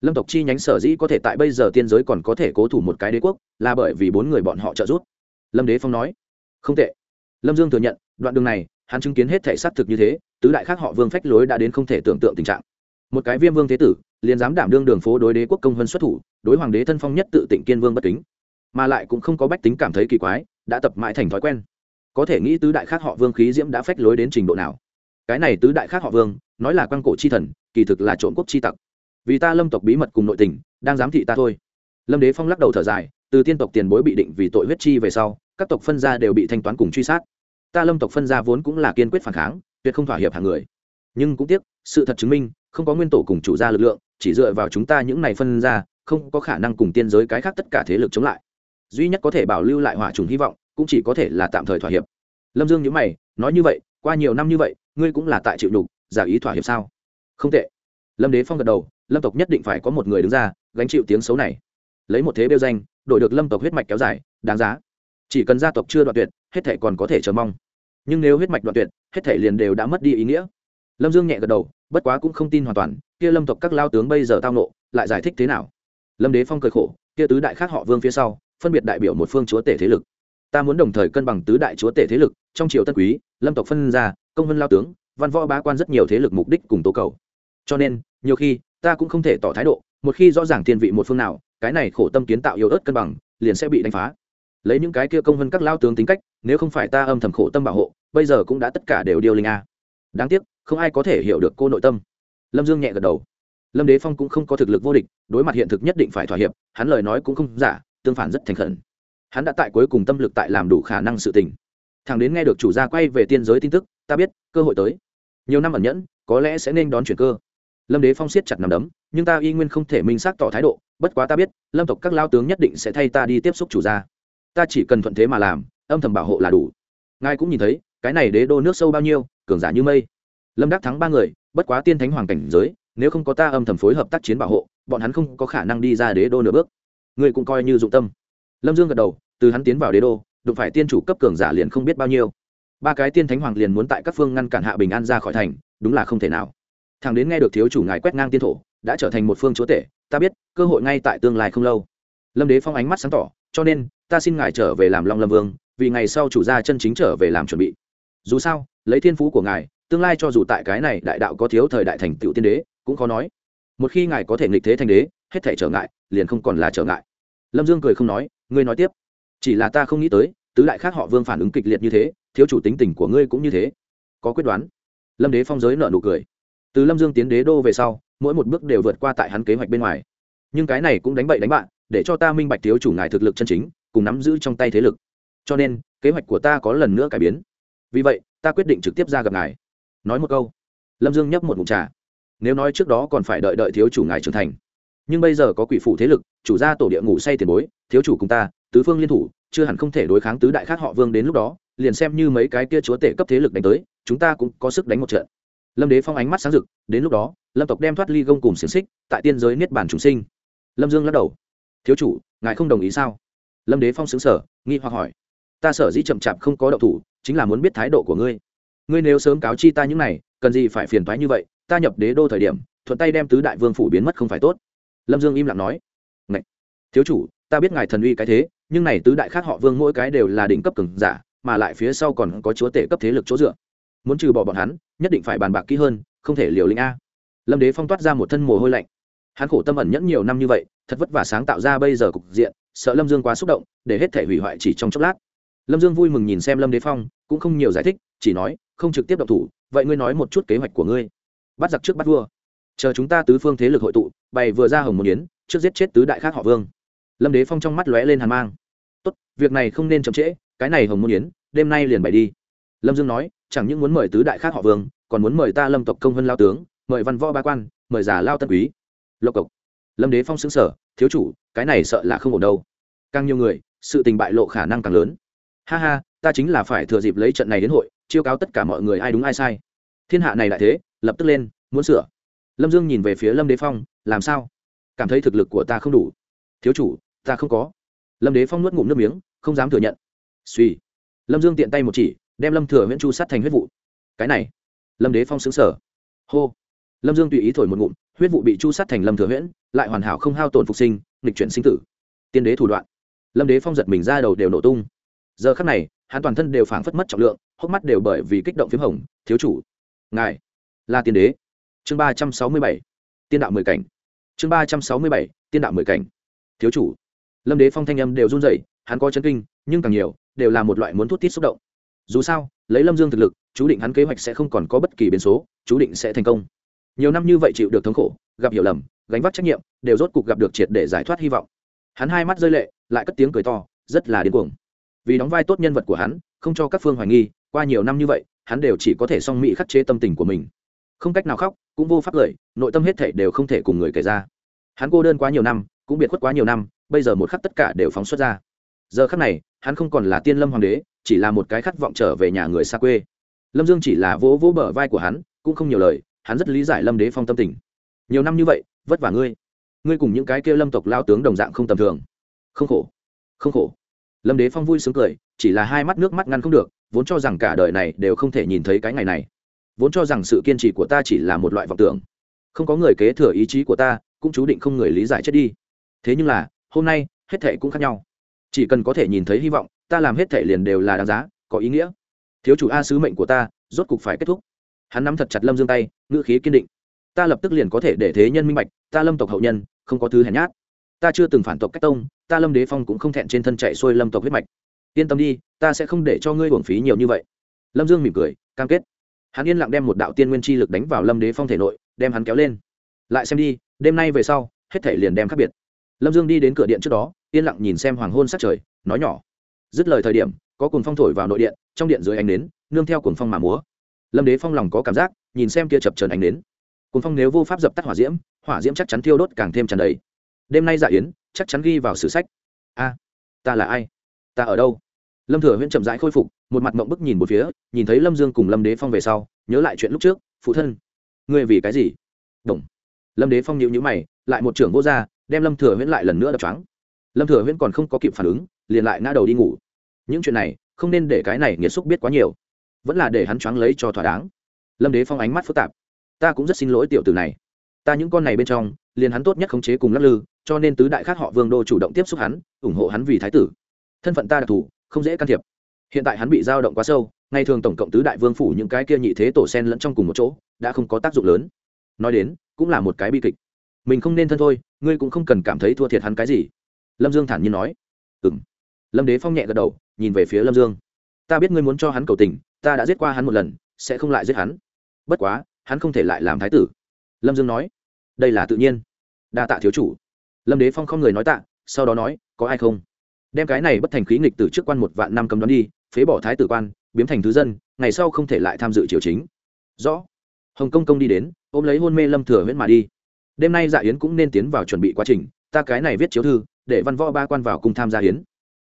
[SPEAKER 1] Lâm tộc chi nhánh sở dĩ có thể tại bây giờ tiên giới còn có thể cố thủ một cái đế quốc, là bởi vì bốn người bọn họ trợ giúp. Lâm đế phong nói, không tệ. Lâm dương thừa nhận, đoạn đường này, hắn chứng kiến hết thể xác thực như thế, tứ đại khác họ vương phách lối đã đến không thể tưởng tượng tình trạng một cái viêm vương thế tử, liền dám đảm đương đường phố đối đế quốc công vân xuất thủ, đối hoàng đế thân phong nhất tự tịnh kiên vương bất kính. Mà lại cũng không có bách tính cảm thấy kỳ quái, đã tập mãi thành thói quen. Có thể nghĩ tứ đại khác họ vương khí diễm đã phách lối đến trình độ nào. Cái này tứ đại khác họ vương, nói là quan cổ chi thần, kỳ thực là trộm quốc chi tặc. Vì ta lâm tộc bí mật cùng nội tình, đang giám thị ta thôi. Lâm đế phong lắc đầu thở dài, từ tiên tộc tiền bối bị định vì tội huyết chi về sau, các tộc phân gia đều bị thanh toán cùng truy sát. Ta lâm tộc phân gia vốn cũng là kiên quyết phản kháng, tuyệt không thỏa hiệp hàng người. Nhưng cũng tiếc, sự thật chứng minh không có nguyên tổ cùng chủ gia lực lượng, chỉ dựa vào chúng ta những này phân ra, không có khả năng cùng tiên giới cái khác tất cả thế lực chống lại. Duy nhất có thể bảo lưu lại hỏa trùng hy vọng, cũng chỉ có thể là tạm thời thỏa hiệp. Lâm dương nhớ mày, nói như vậy, qua nhiều năm như vậy, ngươi cũng là tại chịu đục giả ý thỏa hiệp sao? Không tệ. Lâm đế phong gật đầu, lâm tộc nhất định phải có một người đứng ra, gánh chịu tiếng xấu này. Lấy một thế bêu danh, đổi được lâm tộc huyết mạch kéo dài, đáng giá. Chỉ cần gia tộc chưa đoạn tuyệt, hết thể còn có thể chờ mong. Nhưng nếu huyết mạch đoạn tuyệt, hết thể liền đều đã mất đi ý nghĩa lâm dương nhẹ gật đầu, bất quá cũng không tin hoàn toàn, kia lâm tộc các lao tướng bây giờ tao nộ lại giải thích thế nào? Lâm đế phong cười khổ, kia tứ đại khác họ vương phía sau, phân biệt đại biểu một phương chúa tể thế lực. Ta muốn đồng thời cân bằng tứ đại chúa tể thế lực, trong triều tân quý, lâm tộc phân ra, công vân lao tướng, văn võ bá quan rất nhiều thế lực mục đích cùng tố cầu. Cho nên, nhiều khi, ta cũng không thể tỏ thái độ, một khi rõ ràng thiên vị một phương nào, cái này khổ tâm kiến tạo yếu ớt cân bằng, liền sẽ bị đánh phá. Lấy những cái kia công vân các lao tướng tính cách, nếu không phải ta âm thầm khổ tâm bảo hộ, bây giờ cũng đã tất cả đều điều linh a đáng tiếc, không ai có thể hiểu được cô nội tâm. Lâm dương nhẹ gật đầu. Lâm đế phong cũng không có thực lực vô địch, đối mặt hiện thực nhất định phải thỏa hiệp, hắn lời nói cũng không giả, tương phản rất thành khẩn. Hắn đã tại cuối cùng tâm lực tại làm đủ khả năng sự tình. Thằng đến nghe được chủ gia quay về tiên giới tin tức, ta biết, cơ hội tới. Nhiều năm ẩn nhẫn, có lẽ sẽ nên đón chuyển cơ. Lâm đế phong siết chặt nằm đấm, nhưng ta y nguyên không thể minh xác tỏ thái độ, bất quá ta biết, lâm tộc các lao tướng nhất định sẽ thay ta đi tiếp xúc chủ gia. Ta chỉ cần thuận thế mà làm, âm thầm bảo hộ là đủ. Ngài cũng nhìn thấy cái này đế đô nước sâu bao nhiêu, cường giả như mây. Lâm đắc thắng ba người, bất quá tiên thánh hoàng cảnh giới, nếu không có ta âm thầm phối hợp tác chiến bảo hộ, bọn hắn không có khả năng đi ra đế đô nửa bước. Người cũng coi như dụng tâm. Lâm dương gật đầu, từ hắn tiến vào đế đô, đụng phải tiên chủ cấp cường giả liền không biết bao nhiêu. Ba cái tiên thánh hoàng liền muốn tại các phương ngăn cản hạ bình an ra khỏi thành, đúng là không thể nào. Thằng đến nghe được thiếu chủ ngài quét ngang tiên thổ, đã trở thành một phương chúa tể, ta biết, cơ hội ngay tại tương lai không lâu. Lâm đế phong ánh mắt sáng tỏ, cho nên, ta xin ngài trở về làm long lâm vương, vì ngày sau chủ gia chân chính trở về làm chuẩn bị dù sao, lấy thiên phú của ngài, tương lai cho dù tại cái này đại đạo có thiếu thời đại thành tựu tiên đế, cũng khó nói. Một khi ngài có thể nghịch thế thành đế, hết thể trở ngại, liền không còn là trở ngại. Lâm dương cười không nói, ngươi nói tiếp. Chỉ là ta không nghĩ tới, tứ đại khác họ vương phản ứng kịch liệt như thế, thiếu chủ tính tình của ngươi cũng như thế. Có quyết đoán. Lâm đế phong giới nợ nụ cười. Từ lâm dương tiến đế đô về sau, mỗi một bước đều vượt qua tại hắn kế hoạch bên ngoài. Nhưng cái này cũng đánh bậy đánh bạn, để cho ta minh bạch thiếu chủ ngài thực lực chân chính, cùng nắm giữ trong tay thế lực. Cho nên, kế hoạch của ta có lần nữa cải biến vì vậy, ta quyết định trực tiếp ra gặp ngài. Nói một câu. Lâm dương nhấp một mụn trà. Nếu nói trước đó còn phải đợi đợi thiếu chủ ngài trưởng thành. Nhưng bây giờ có quỷ phụ thế lực, chủ gia tổ địa ngủ say tiền bối, thiếu chủ cùng ta, tứ phương liên thủ, chưa hẳn không thể đối kháng tứ đại khác họ vương đến lúc đó, liền xem như mấy cái kia chúa tể cấp thế lực đánh tới, chúng ta cũng có sức đánh một trận. Lâm đế phong ánh mắt sáng rực, đến lúc đó, lâm tộc đem thoát ly gông cùng xiềng xích, tại tiên giới niết bản chúng sinh. Lâm dương lắc đầu. Thiếu chủ, ngài không đồng ý sao? Lâm đế phong xứng sở nghi hoặc hỏi. Ta sở dĩ chậm chạp không có đậu thủ chính là muốn biết thái độ của ngươi. Ngươi nếu sớm cáo chi ta những này, cần gì phải phiền toái như vậy, ta nhập đế đô thời điểm, thuận tay đem tứ đại vương phủ biến mất không phải tốt. Lâm dương im lặng nói. Ngậy! thiếu chủ, ta biết ngài thần uy cái thế, nhưng này tứ đại khác họ vương mỗi cái đều là đỉnh cấp cường giả, mà lại phía sau còn có chúa tể cấp thế lực chỗ dựa. Muốn trừ bỏ bọn hắn, nhất định phải bàn bạc kỹ hơn, không thể liều lĩnh a. Lâm đế phong toát ra một thân mồ hôi lạnh. Hắn khổ tâm ẩn nhẫn nhiều năm như vậy, thật vất vả sáng tạo ra bây giờ cục diện, sợ lâm dương quá xúc động, để hết thể hủy hoại chỉ trong chốc lát lâm dương vui mừng nhìn xem lâm đế phong, cũng không nhiều giải thích, chỉ nói, không trực tiếp độc thủ, vậy ngươi nói một chút kế hoạch của ngươi. Bắt giặc trước bắt vua. Chờ chúng ta tứ phương thế lực hội tụ, bày vừa ra hồng một yến, trước giết chết tứ đại khác họ vương. Lâm đế phong trong mắt lóe lên hàn mang. Tốt, việc này không nên chậm trễ, cái này hồng môn yến, đêm nay liền bày đi. Lâm dương nói, chẳng những muốn mời tứ đại khác họ vương, còn muốn mời ta lâm tộc công vân lao tướng, mời văn võ ba quan, mời giả lao tân quý. Lộc cộc. Lâm đế phong xứng sở thiếu chủ, cái này sợ là không ổn đâu. Càng nhiều người, sự tình bại lộ khả năng càng lớn ha ha, ta chính là phải thừa dịp lấy trận này đến hội, chiêu cáo tất cả mọi người ai đúng ai sai. Thiên hạ này lại thế, lập tức lên, muốn sửa. Lâm dương nhìn về phía lâm đế phong, làm sao? Cảm thấy thực lực của ta không đủ. Thiếu chủ, ta không có. Lâm đế phong nuốt ngụm nước miếng, không dám thừa nhận. Suy lâm dương tiện tay một chỉ, đem lâm thừa nguyễn chu sát thành huyết vụ. Cái này. Lâm đế phong xứng sở hô. Lâm dương tùy ý thổi một ngụm, huyết vụ bị chu sát thành lâm thừa nguyễn lại hoàn hảo không hao tổn phục sinh, nghịch chuyển sinh tử. Tiên đế thủ đoạn. Lâm đế phong giật mình ra đầu đều nổ tung giờ khắc này, hắn toàn thân đều phảng phất mất trọng lượng, hốc mắt đều bởi vì kích động p h í m hồng, thiếu chủ, ngài là tiên đế. Chương ba trăm sáu mươi bảy, tiên đạo mười cảnh. Chương ba trăm sáu mươi bảy, tiên đạo mười cảnh. Thiếu chủ. Lâm đế phong thanh âm đều run rẩy, hắn có chân kinh, nhưng càng nhiều, đều là một loại muốn thút tít xúc động. Dù sao, lấy lâm dương thực lực, chú định hắn kế hoạch sẽ không còn có bất kỳ biến số, chú định sẽ thành công. Nhiều năm như vậy chịu được thống khổ, gặp hiểu lầm, gánh vác trách nhiệm, đều rốt cuộc gặp được triệt để giải thoát hy vọng. Hắn hai mắt rơi lệ, lại cất tiếng cười to, rất là điên cuồng vì đóng vai tốt nhân vật của hắn, không cho các phương hoài nghi, qua nhiều năm như vậy, hắn đều chỉ có thể song mỹ khắc chế tâm tình của mình. Không cách nào khóc, cũng vô pháp lời, nội tâm hết thể đều không thể cùng người kể ra. Hắn cô đơn quá nhiều năm, cũng biệt khuất quá nhiều năm, bây giờ một khắc tất cả đều phóng xuất ra. Giờ khắc này, hắn không còn là tiên lâm hoàng đế, chỉ là một cái khát vọng trở về nhà người xa quê. Lâm dương chỉ là vỗ vỗ bờ vai của hắn, cũng không nhiều lời, hắn rất lý giải lâm đế phong tâm tình. Nhiều năm như vậy, vất vả ngươi. Ngươi cùng những cái kia lâm tộc lao tướng đồng dạng không tầm thường. Không khổ. Không khổ lâm đế phong vui sướng cười, chỉ là hai mắt nước mắt ngăn không được, vốn cho rằng cả đời này đều không thể nhìn thấy cái ngày này. Vốn cho rằng sự kiên trì của ta chỉ là một loại vọng tưởng. Không có người kế thừa ý chí của ta, cũng chú định không người lý giải chết đi. Thế nhưng là, hôm nay, hết thệ cũng khác nhau. Chỉ cần có thể nhìn thấy hy vọng, ta làm hết thệ liền đều là đáng giá, có ý nghĩa. Thiếu chủ a sứ mệnh của ta, rốt cục phải kết thúc. Hắn nắm thật chặt lâm dương tay, ngữ khí kiên định. Ta lập tức liền có thể để thế nhân minh bạch, ta lâm tộc hậu nhân, không có thứ hèn nhát ta chưa từng phản tộc cách tông, ta lâm đế phong cũng không thẹn trên thân chạy xuôi lâm tộc huyết mạch. Yên tâm đi, ta sẽ không để cho ngươi hưởng phí nhiều như vậy. Lâm dương mỉm cười, cam kết. Hắn yên lặng đem một đạo tiên nguyên chi lực đánh vào lâm đế phong thể nội, đem hắn kéo lên. Lại xem đi, đêm nay về sau, hết thể liền đem khác biệt. Lâm dương đi đến cửa điện trước đó, yên lặng nhìn xem hoàng hôn sát trời, nói nhỏ. Dứt lời thời điểm, có cuồng phong thổi vào nội điện, trong điện dưới ánh nến, nương theo cuồng phong mà múa. Lâm đế phong lòng có cảm giác, nhìn xem kia chập trần ánh nến. Cuồng phong nếu vô pháp dập tắt hỏa diễm hỏa diễm chắc chắn thiêu đốt càng thêm tràn đầy đêm nay dạ yến, chắc chắn ghi vào sử sách. A, ta là ai? Ta ở đâu? Lâm thừa huyễn chậm rãi khôi phục, một mặt mộng bức nhìn một phía, nhìn thấy lâm dương cùng lâm đế phong về sau, nhớ lại chuyện lúc trước, phụ thân, ngươi vì cái gì? Đồng. Lâm đế phong nhịu nhữ mày, lại một trưởng vô gia, đem lâm thừa huyễn lại lần nữa đập trắng lâm thừa huyễn còn không có kịp phản ứng, liền lại ngã đầu đi ngủ. Những chuyện này, không nên để cái này nghiệt xúc biết quá nhiều. Vẫn là để hắn choáng lấy cho thỏa đáng. Lâm đế phong ánh mắt phức tạp. Ta cũng rất xin lỗi tiểu tử này. Ta những con này bên trong, liền hắn tốt nhất khống chế cùng lắc lư cho nên tứ đại khác họ vương đô chủ động tiếp xúc hắn, ủng hộ hắn vì thái tử. Thân phận ta đặc thù, không dễ can thiệp. Hiện tại hắn bị dao động quá sâu, ngày thường tổng cộng tứ đại vương phủ những cái kia nhị thế tổ sen lẫn trong cùng một chỗ, đã không có tác dụng lớn. Nói đến, cũng là một cái bi kịch. Mình không nên thân thôi, ngươi cũng không cần cảm thấy thua thiệt hắn cái gì. Lâm dương thản nhiên nói. Ừ m lâm đế phong nhẹ gật đầu, nhìn về phía lâm dương. Ta biết ngươi muốn cho hắn cầu tình, ta đã giết qua hắn một lần, sẽ không lại giết hắn. Bất quá, hắn không thể lại làm thái tử. Lâm dương nói. Đây là tự nhiên. Đa tạ thiếu chủ lâm đế phong không người nói tạ, sau đó nói, có ai không? Đem cái này bất thành khí nghịch từ trước quan một vạn năm cấm đoán đi, phế bỏ thái tử quan biếm thành thứ dân, ngày sau không thể lại tham dự triều chính. Rõ. Hồng công công đi đến, ôm lấy hôn mê lâm thừa huyễn mà đi. Đêm nay dạ yến cũng nên tiến vào chuẩn bị quá trình, ta cái này viết chiếu thư, để văn võ ba quan vào cùng tham gia yến.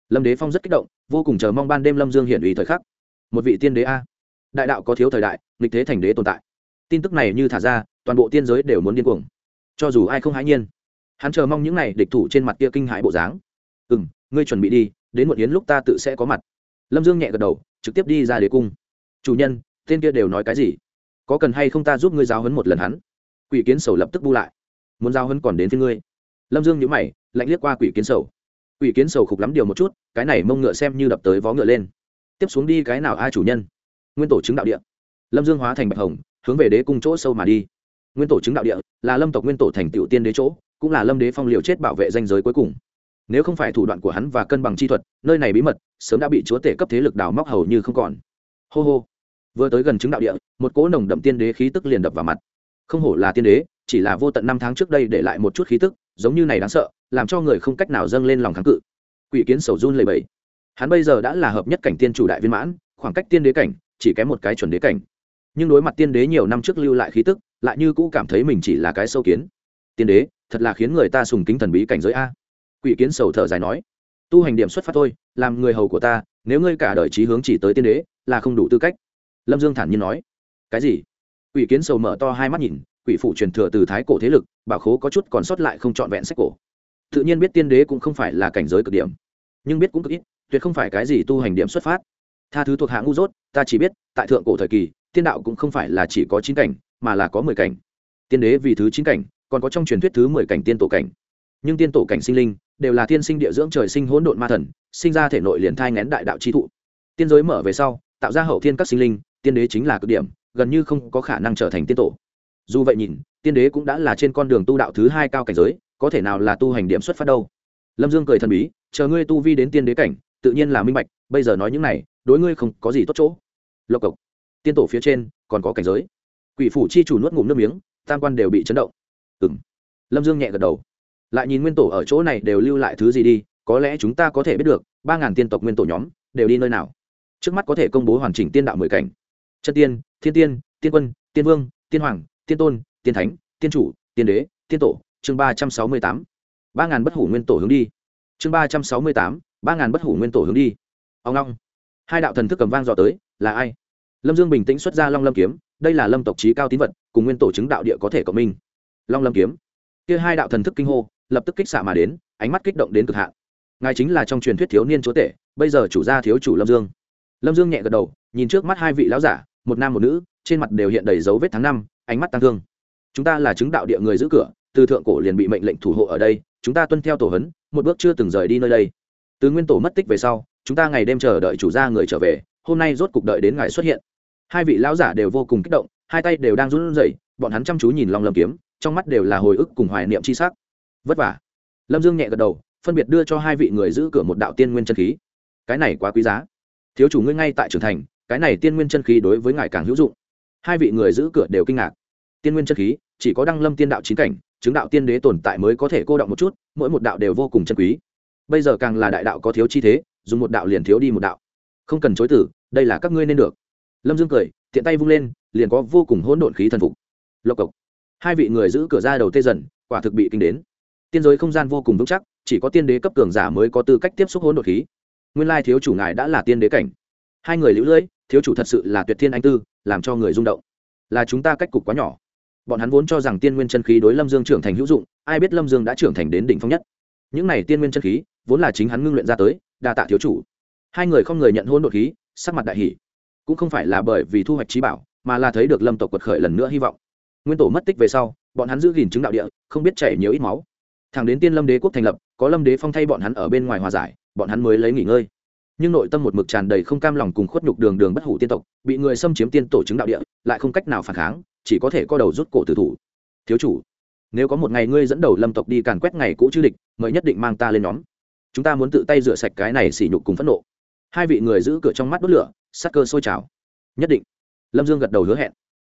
[SPEAKER 1] Lâm đế phong rất kích động, vô cùng chờ mong ban đêm lâm dương hiển ủy thời khắc. Một vị tiên đế a. Đại đạo có thiếu thời đại, nghịch thế thành đế tồn tại. Tin tức này như thả ra, toàn bộ tiên giới đều muốn điên cuồng. Cho dù ai không hãi nhiên hắn chờ mong những n à y địch thủ trên mặt kia kinh hãi bộ dáng. Ừ m ngươi chuẩn bị đi, đến một yến lúc ta tự sẽ có mặt. Lâm dương nhẹ gật đầu, trực tiếp đi ra đế cung. Chủ nhân, tên kia đều nói cái gì? Có cần hay không ta giúp ngươi giáo hấn một lần hắn? Quỷ kiến sầu lập tức bu lại. Muốn giao hấn còn đến với ngươi. Lâm dương nhữ mày, lạnh liếc qua quỷ kiến sầu. Quỷ kiến sầu khục lắm điều một chút, cái này mông ngựa xem như đập tới vó ngựa lên. Tiếp xuống đi cái nào ai chủ nhân? Nguyên tổ chứng đạo địa. Lâm dương hóa thành bạch hồng, hướng về đế cung chỗ sâu mà đi. Nguyên tổ chứng đạo địa là lâm tộc nguyên tổ thành tựu tiên đế chỗ cũng là lâm đế phong liều chết bảo vệ danh giới cuối cùng. Nếu không phải thủ đoạn của hắn và cân bằng chi thuật, nơi này bí mật, sớm đã bị chúa tể cấp thế lực đào móc hầu như không còn. Hô hô. Vừa tới gần chứng đạo địa, một cỗ nồng đậm tiên đế khí tức liền đập vào mặt. Không hổ là tiên đế, chỉ là vô tận năm tháng trước đây để lại một chút khí tức, giống như này đáng sợ, làm cho người không cách nào dâng lên lòng kháng cự. Quỷ kiến sầu run lầy bẫy hắn bây giờ đã là hợp nhất cảnh tiên chủ đại viên mãn, khoảng cách tiên đế cảnh chỉ kém một cái chuẩn đế cảnh. Nhưng đối mặt tiên đế nhiều năm trước lưu lại khí tức, lại như cũ cảm thấy mình chỉ là cái sâu kiến. Tiên đế thật là khiến người ta sùng kính thần bí cảnh giới a. Quỷ kiến sầu thở dài nói, tu hành điểm xuất phát thôi, làm người hầu của ta, nếu ngươi cả đời trí hướng chỉ tới tiên đế, là không đủ tư cách. Lâm dương thản nhiên nói, cái gì? Quỷ kiến sầu mở to hai mắt nhìn, quỷ phụ truyền thừa từ thái cổ thế lực, bảo khố có chút còn sót lại không trọn vẹn sách cổ. Tự nhiên biết tiên đế cũng không phải là cảnh giới cực điểm, nhưng biết cũng cực ít, tuyệt không phải cái gì tu hành điểm xuất phát. Tha thứ thuộc hạ ngu dốt, ta chỉ biết, tại thượng cổ thời kỳ, tiên đạo cũng không phải là chỉ có chín cảnh, mà là có mười cảnh. Tiên đế vì thứ chín cảnh còn có trong truyền thuyết thứ mười cảnh tiên tổ cảnh. Nhưng tiên tổ cảnh sinh linh đều là tiên sinh địa dưỡng trời sinh hỗn độn ma thần, sinh ra thể nội liền thai ngén đại đạo chi thụ. Tiên giới mở về sau, tạo ra hậu thiên các sinh linh, tiên đế chính là cực điểm, gần như không có khả năng trở thành tiên tổ. Dù vậy nhìn, tiên đế cũng đã là trên con đường tu đạo thứ hai cao cảnh giới, có thể nào là tu hành điểm xuất phát đâu? Lâm dương cười thần bí, chờ ngươi tu vi đến tiên đế cảnh, tự nhiên là minh bạch, bây giờ nói những này, đối ngươi không có gì tốt chỗ. Lộc cộc. Tiên tổ phía trên còn có cảnh giới. Quỷ phủ chi chủ nuốt ngụm nước miếng, tam quan đều bị chấn động ừ m lâm dương nhẹ gật đầu. Lại nhìn nguyên tổ ở chỗ này đều lưu lại thứ gì đi, có lẽ chúng ta có thể biết được, ba ngàn tiên tộc nguyên tổ nhóm đều đi nơi nào. Trước mắt có thể công bố hoàn chỉnh tiên đạo mười cảnh. Chân tiên, thiên tiên tiên quân, tiên vương, tiên hoàng, tiên tôn, tiên thánh, tiên chủ, tiên đế, tiên tổ, chương ba trăm sáu mươi tám. Ba ngàn bất hủ nguyên tổ hướng đi. Chương ba trăm sáu mươi tám, ba ngàn bất hủ nguyên tổ hướng đi. Ông long. Hai đạo thần thức cầm vang dò tới, là ai? Lâm dương bình tĩnh xuất ra long lâm kiếm, đây là lâm tộc trí cao tín vật, cùng nguyên tổ chứng đạo địa có thể cộng minh long lâm kiếm. Kia hai đạo thần thức kinh hô, lập tức kích xạ mà đến, ánh mắt kích động đến cực hạn. Ngài chính là trong truyền thuyết thiếu niên chúa tể, bây giờ chủ gia thiếu chủ lâm dương. Lâm dương nhẹ gật đầu, nhìn trước mắt hai vị lão giả, một nam một nữ, trên mặt đều hiện đầy dấu vết tháng năm, ánh mắt tăng thương. Chúng ta là chứng đạo địa người giữ cửa, từ thượng cổ liền bị mệnh lệnh thủ hộ ở đây, chúng ta tuân theo tổ hấn, một bước chưa từng rời đi nơi đây. Từ nguyên tổ mất tích về sau, chúng ta ngày đêm chờ đợi chủ gia người trở về, hôm nay rốt cục đợi đến ngài xuất hiện. Hai vị lão giả đều vô cùng kích động, hai tay đều đang run rẩy, bọn hắn chăm chú nhìn long lâm kiếm trong mắt đều là hồi ức cùng hoài niệm c h i s ắ c vất vả. Lâm dương nhẹ gật đầu, phân biệt đưa cho hai vị người giữ cửa một đạo tiên nguyên chân khí. Cái này quá quý giá. Thiếu chủ ngươi ngay tại trưởng thành, cái này tiên nguyên chân khí đối với ngài càng hữu dụng. Hai vị người giữ cửa đều kinh ngạc. Tiên nguyên chân khí, chỉ có đăng lâm tiên đạo chín cảnh, chứng đạo tiên đế tồn tại mới có thể cô động một chút, mỗi một đạo đều vô cùng chân quý. Bây giờ càng là đại đạo có thiếu chi thế, dùng một đạo liền thiếu đi một đạo. Không cần chối tử đây là các ngươi nên được. Lâm dương cười, tiện tay vung lên, liền có vô cùng hỗn độn khí thần phục. Lộc cộc hai vị người giữ cửa ra đầu tê dần, quả thực bị kinh đến. Tiên giới không gian vô cùng vững chắc, chỉ có tiên đế cấp cường giả mới có tư cách tiếp xúc hỗn độn khí. Nguyên lai thiếu chủ ngài đã là tiên đế cảnh. Hai người lũ lưỡi, thiếu chủ thật sự là tuyệt thiên anh tư, làm cho người rung động. Là chúng ta cách cục quá nhỏ. Bọn hắn vốn cho rằng tiên nguyên chân khí đối lâm dương trưởng thành hữu dụng, ai biết lâm dương đã trưởng thành đến đỉnh phong nhất. Những này tiên nguyên chân khí, vốn là chính hắn ngưng luyện ra tới, đa tạ thiếu chủ. Hai người không người nhận hôn đột khí, sắc mặt đại hỷ cũng không phải là bởi vì thu hoạch trí bảo, mà là thấy được lâm tộc quật khởi lần nữa hy vọng nguyên tổ mất tích về sau, bọn hắn giữ gìn chứng đạo địa, không biết chảy nhiều ít máu. Thẳng đến tiên lâm đế quốc thành lập, có lâm đế phong thay bọn hắn ở bên ngoài hòa giải, bọn hắn mới lấy nghỉ ngơi. Nhưng nội tâm một mực tràn đầy không cam lòng cùng khuất nhục đường đường bất hủ tiên tộc, bị người xâm chiếm tiên tổ chứng đạo địa, lại không cách nào phản kháng, chỉ có thể co đầu rút cổ tử thủ. Thiếu chủ, nếu có một ngày ngươi dẫn đầu lâm tộc đi càn quét ngày cũ chư địch, mời nhất định mang ta lên nhóm. Chúng ta muốn tự tay rửa sạch cái này xỉ nhục cùng phẫn nộ. Hai vị người giữ cửa trong mắt đốt lửa, sắc cơ sôi trào. Nhất định. Lâm dương gật đầu hứa hẹn.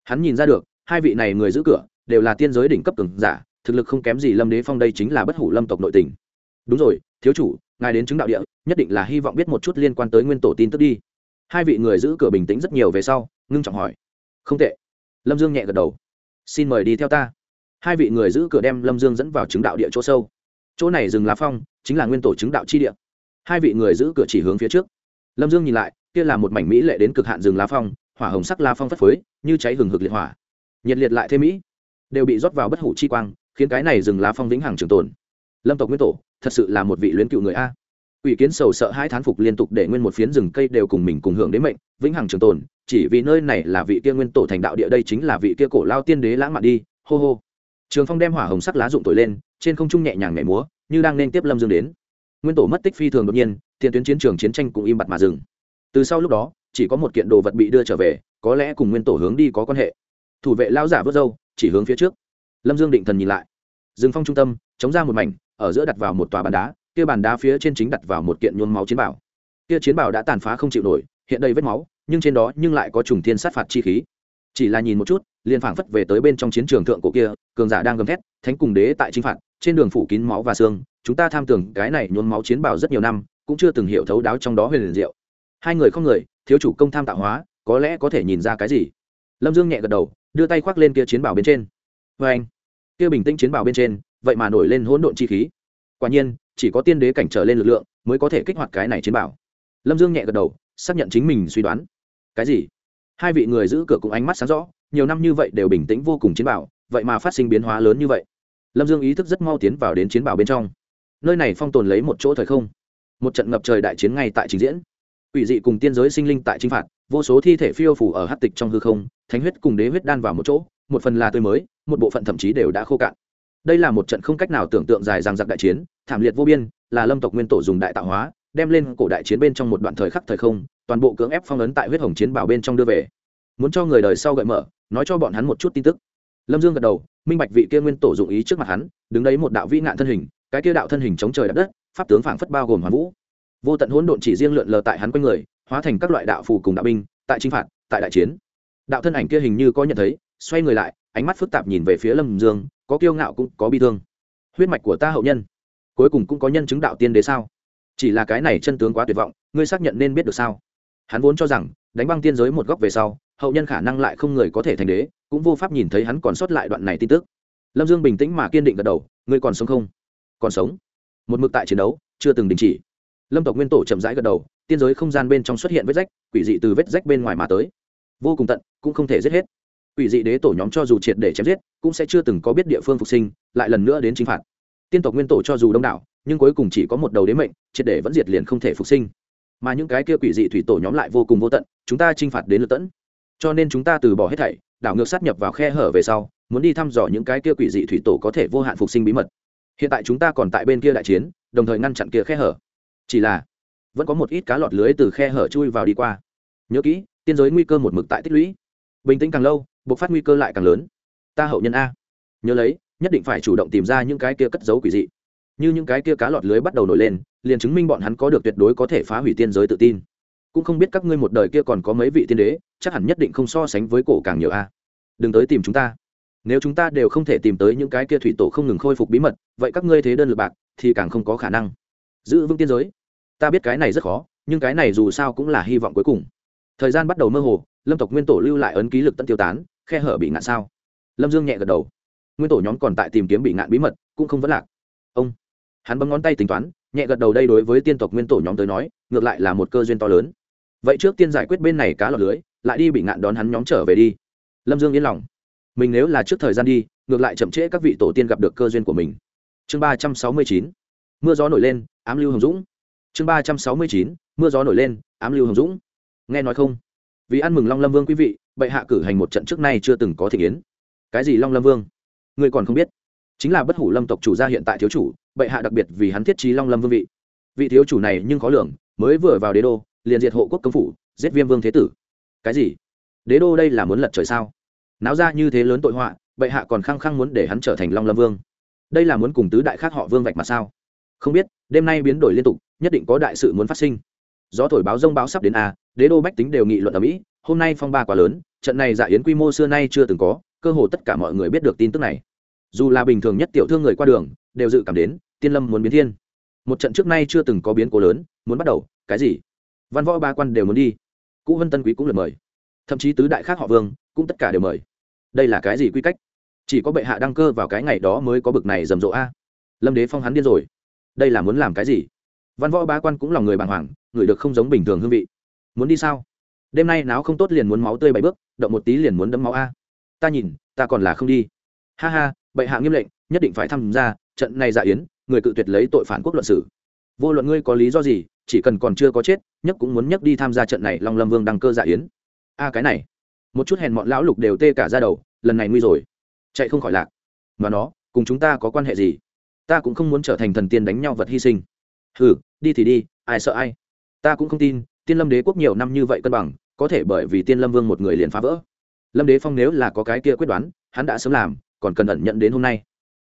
[SPEAKER 1] Hắn nhìn ra được hai vị này người giữ cửa đều là tiên giới đỉnh cấp cường giả, thực lực không kém gì lâm đế phong đây chính là bất hủ lâm tộc nội tình. Đúng rồi, thiếu chủ, ngài đến chứng đạo địa, nhất định là hy vọng biết một chút liên quan tới nguyên tổ tin tức đi. Hai vị người giữ cửa bình tĩnh rất nhiều về sau, ngưng trọng hỏi. Không tệ. Lâm dương nhẹ gật đầu. Xin mời đi theo ta. Hai vị người giữ cửa đem lâm dương dẫn vào chứng đạo địa chỗ sâu. Chỗ này rừng lá phong, chính là nguyên tổ chứng đạo chi địa. Hai vị người giữ cửa chỉ hướng phía trước. Lâm dương nhìn lại, kia là một mảnh mỹ lệ đến cực hạn rừng lá phong, hỏa hồng sắc la phong phất phới, như cháy hừng hực liệt hỏa nhiệt liệt lại thêm mỹ. Đều bị rót vào bất hủ chi quang, khiến cái này rừng lá phong vĩnh hằng trường tồn. Lâm tộc nguyên tổ, thật sự là một vị luyến cựu người a. Ủy kiến sầu sợ hai thán phục liên tục để nguyên một phiến rừng cây đều cùng mình cùng hưởng đến mệnh, vĩnh hằng trường tồn, chỉ vì nơi này là vị kia nguyên tổ thành đạo địa đây chính là vị kia cổ lao tiên đế lãng mạn đi, hô hô. Trường phong đem hỏa hồng sắc lá dụng thổi lên, trên không trung nhẹ nhàng nhảy múa, như đang nên tiếp lâm dương đến. Nguyên tổ mất tích phi thường đột nhiên, tiền tuyến chiến trường chiến tranh cũng im bặt mà dừng. Từ sau lúc đó, chỉ có một kiện đồ vật bị đưa trở về, có lẽ cùng nguyên tổ hướng đi có quan hệ thủ vệ lao giả vớt râu, chỉ hướng phía trước. Lâm dương định thần nhìn lại. Rừng phong trung tâm, chống ra một mảnh, ở giữa đặt vào một tòa bàn đá, kia bàn đá phía trên chính đặt vào một kiện nhôn máu chiến bảo. Kia chiến bảo đã tàn phá không chịu nổi, hiện đầy vết máu, nhưng trên đó nhưng lại có trùng thiên sát phạt chi khí. Chỉ là nhìn một chút, liền phảng phất về tới bên trong chiến trường thượng cổ kia, cường giả đang gầm thét, thánh cùng đế tại chinh phạt, trên đường phủ kín máu và xương, chúng ta tham tưởng cái này nhôn máu chiến bảo rất nhiều năm, cũng chưa từng hiểu thấu đáo trong đó huyền liền diệu. Hai người không người, thiếu chủ công tham tạo hóa, có lẽ có thể nhìn ra cái gì? Lâm dương nhẹ gật đầu đưa tay khoác lên kia chiến bảo bên trên. Vê anh, kia bình tĩnh chiến bảo bên trên, vậy mà nổi lên hỗn độn chi khí. Quả nhiên, chỉ có tiên đế cảnh trở lên lực lượng mới có thể kích hoạt cái này chiến bảo. Lâm dương nhẹ gật đầu, xác nhận chính mình suy đoán. Cái gì? Hai vị người giữ cửa cũng ánh mắt sáng rõ, nhiều năm như vậy đều bình tĩnh vô cùng chiến bảo, vậy mà phát sinh biến hóa lớn như vậy. Lâm dương ý thức rất mau tiến vào đến chiến bảo bên trong. Nơi này phong tồn lấy một chỗ thời không. Một trận ngập trời đại chiến ngay tại trình diễn. Ủy dị cùng tiên giới sinh linh tại chinh phạt vô số thi thể phiêu phủ ở hát tịch trong hư không, thánh huyết cùng đế huyết đan vào một chỗ, một phần là tươi mới, một bộ phận thậm chí đều đã khô cạn. Đây là một trận không cách nào tưởng tượng dài dằng dặc đại chiến, thảm liệt vô biên, là lâm tộc nguyên tổ dùng đại tạo hóa, đem lên cổ đại chiến bên trong một đoạn thời khắc thời không, toàn bộ cưỡng ép phong ấn tại huyết hồng chiến bảo bên trong đưa về. Muốn cho người đời sau gợi mở, nói cho bọn hắn một chút tin tức. Lâm dương gật đầu, minh bạch vị kia nguyên tổ dụng ý trước mặt hắn, đứng đấy một đạo vĩ nạn thân hình, cái kia đạo thân hình chống trời đ đất, pháp tướng phảng phất bao gồm hoàn vũ vô tận hỗn độn chỉ riêng lượn lờ tại hắn quanh người, hóa thành các loại đạo phù cùng đạo binh, tại chinh phạt, tại đại chiến. Đạo thân ảnh kia hình như có nhận thấy, xoay người lại, ánh mắt phức tạp nhìn về phía lâm dương, có kiêu ngạo cũng có bi thương. Huyết mạch của ta hậu nhân, cuối cùng cũng có nhân chứng đạo tiên đế sao? Chỉ là cái này chân tướng quá tuyệt vọng, ngươi xác nhận nên biết được sao? Hắn vốn cho rằng, đánh băng tiên giới một góc về sau, hậu nhân khả năng lại không người có thể thành đế, cũng vô pháp nhìn thấy hắn còn sót lại đoạn này tin tức. Lâm dương bình tĩnh mà kiên định gật đầu, ngươi còn sống không? Còn sống. Một mực tại chiến đấu, chưa từng đình chỉ lâm tộc nguyên tổ chậm rãi gật đầu, tiên giới không gian bên trong xuất hiện vết rách, quỷ dị từ vết rách bên ngoài mà tới. Vô cùng tận, cũng không thể giết hết. Quỷ dị đế tổ nhóm cho dù triệt để chém giết, cũng sẽ chưa từng có biết địa phương phục sinh, lại lần nữa đến chính phạt. Tiên tộc nguyên tổ cho dù đông đảo, nhưng cuối cùng chỉ có một đầu đế mệnh, triệt để vẫn diệt liền không thể phục sinh. Mà những cái kia quỷ dị thủy tổ nhóm lại vô cùng vô tận, chúng ta chinh phạt đến lượt tẫn cho nên chúng ta từ bỏ hết thảy, đảo ngược sát nhập vào khe hở về sau, muốn đi thăm dò những cái kia quỷ dị thủy tổ có thể vô hạn phục sinh bí mật. Hiện tại chúng ta còn tại bên kia đại chiến, đồng thời ngăn chặn kia khe hở chỉ là, vẫn có một ít cá lọt lưới từ khe hở chui vào đi qua. Nhớ kỹ, tiên giới nguy cơ một mực tại tích lũy. Bình tĩnh càng lâu buộc phát nguy cơ lại càng lớn. Ta hậu nhân a. Nhớ lấy, nhất định phải chủ động tìm ra những cái kia cất giấu quỷ dị. Như những cái kia cá lọt lưới bắt đầu nổi lên, liền chứng minh bọn hắn có được tuyệt đối có thể phá hủy tiên giới tự tin. Cũng không biết các ngươi một đời kia còn có mấy vị tiên đế, chắc hẳn nhất định không so sánh với cổ càng nhiều a. Đừng tới tìm chúng ta. Nếu chúng ta đều không thể tìm tới những cái kia thủy tổ không ngừng khôi phục bí mật, vậy các ngươi thế đơn lực bạc thì càng không có khả năng. Giữ vững tiên giới ta biết cái này rất khó, nhưng cái này dù sao cũng là hy vọng cuối cùng. Thời gian bắt đầu mơ hồ, lâm tộc nguyên tổ lưu lại ấn ký lực tận tiêu tán, khe hở bị ngạn sao. Lâm dương nhẹ gật đầu. Nguyên tổ nhóm còn tại tìm kiếm bị ngạn bí mật, cũng không vẫn lạc. Ông, hắn bấm ngón tay tính toán, nhẹ gật đầu đây đối với tiên tộc nguyên tổ nhóm tới nói, ngược lại là một cơ duyên to lớn. Vậy trước tiên giải quyết bên này cá lọc lưới, lại đi bị ngạn đón hắn nhóm trở về đi. Lâm dương yên lòng. Mình nếu là trước thời gian đi, ngược lại chậm trễ các vị tổ tiên gặp được cơ duyên của mình. Chương ba trăm sáu mươi chín. Mưa gió nổi lên, ám lưu hồng dũng chương ba trăm sáu mươi chín, mưa gió nổi lên, ám lưu hồng dũng. Nghe nói không? Vì ăn mừng long lâm vương quý vị, bệ hạ cử hành một trận trước nay chưa từng có thể yến. Cái gì long lâm vương? Ngươi còn không biết. Chính là bất hủ lâm tộc chủ gia hiện tại thiếu chủ, bệ hạ đặc biệt vì hắn thiết trí long lâm vương vị. Vị thiếu chủ này nhưng khó lường, mới vừa vào đế đô, liền diệt hộ quốc công phủ, giết viêm vương thế tử. Cái gì? Đế đô đây là muốn lật trời sao? Náo ra như thế lớn tội họa, bệ hạ còn khăng khăng muốn để hắn trở thành long lâm vương. Đây là muốn cùng tứ đại khác họ vương vạch mà sao? Không biết, đêm nay biến đổi liên tục nhất định có đại sự muốn phát sinh. Gió thổi báo rông báo sắp đến a, đế đô bách tính đều nghị luận ở mỹ, hôm nay phong ba quá lớn, trận này dạ yến quy mô xưa nay chưa từng có, cơ hồ tất cả mọi người biết được tin tức này. Dù là bình thường nhất tiểu thương người qua đường, đều dự cảm đến, tiên lâm muốn biến thiên. Một trận trước nay chưa từng có biến cố lớn, muốn bắt đầu, cái gì? Văn võ ba quan đều muốn đi. Cũ vân tân quý cũng lượt mời. Thậm chí tứ đại khác họ vương cũng tất cả đều mời. Đây là cái gì quy cách? Chỉ có bệ hạ đăng cơ vào cái ngày đó mới có bực này rầm rộ a. Lâm đế phong hắn điên rồi. Đây là muốn làm cái gì? Văn võ bá quan cũng lòng người bàng hoàng, người được không giống bình thường hương vị. Muốn đi sao? Đêm nay náo không tốt liền muốn máu tươi bảy bước, động một tí liền muốn đấm máu a. Ta nhìn, ta còn là không đi. Ha ha, bệ hạ nghiêm lệnh, nhất định phải tham gia, trận này dạ yến, người cự tuyệt lấy tội phản quốc luận sử vô luận ngươi có lý do gì, chỉ cần còn chưa có chết, nhất cũng muốn nhất đi tham gia trận này long lâm vương đăng cơ dạ yến. A, cái này. Một chút hèn mọn lão lục đều tê cả ra đầu, lần này nguy rồi. Chạy không khỏi lạc. Mà nó, cùng chúng ta có quan hệ gì? Ta cũng không muốn trở thành thần tiên đánh nhau vật hy sinh. Hừ đi thì đi, ai sợ ai. Ta cũng không tin, tiên lâm đế quốc nhiều năm như vậy cân bằng, có thể bởi vì tiên lâm vương một người liền phá vỡ. Lâm đế phong nếu là có cái kia quyết đoán, hắn đã sớm làm, còn cần ẩn nhận đến hôm nay.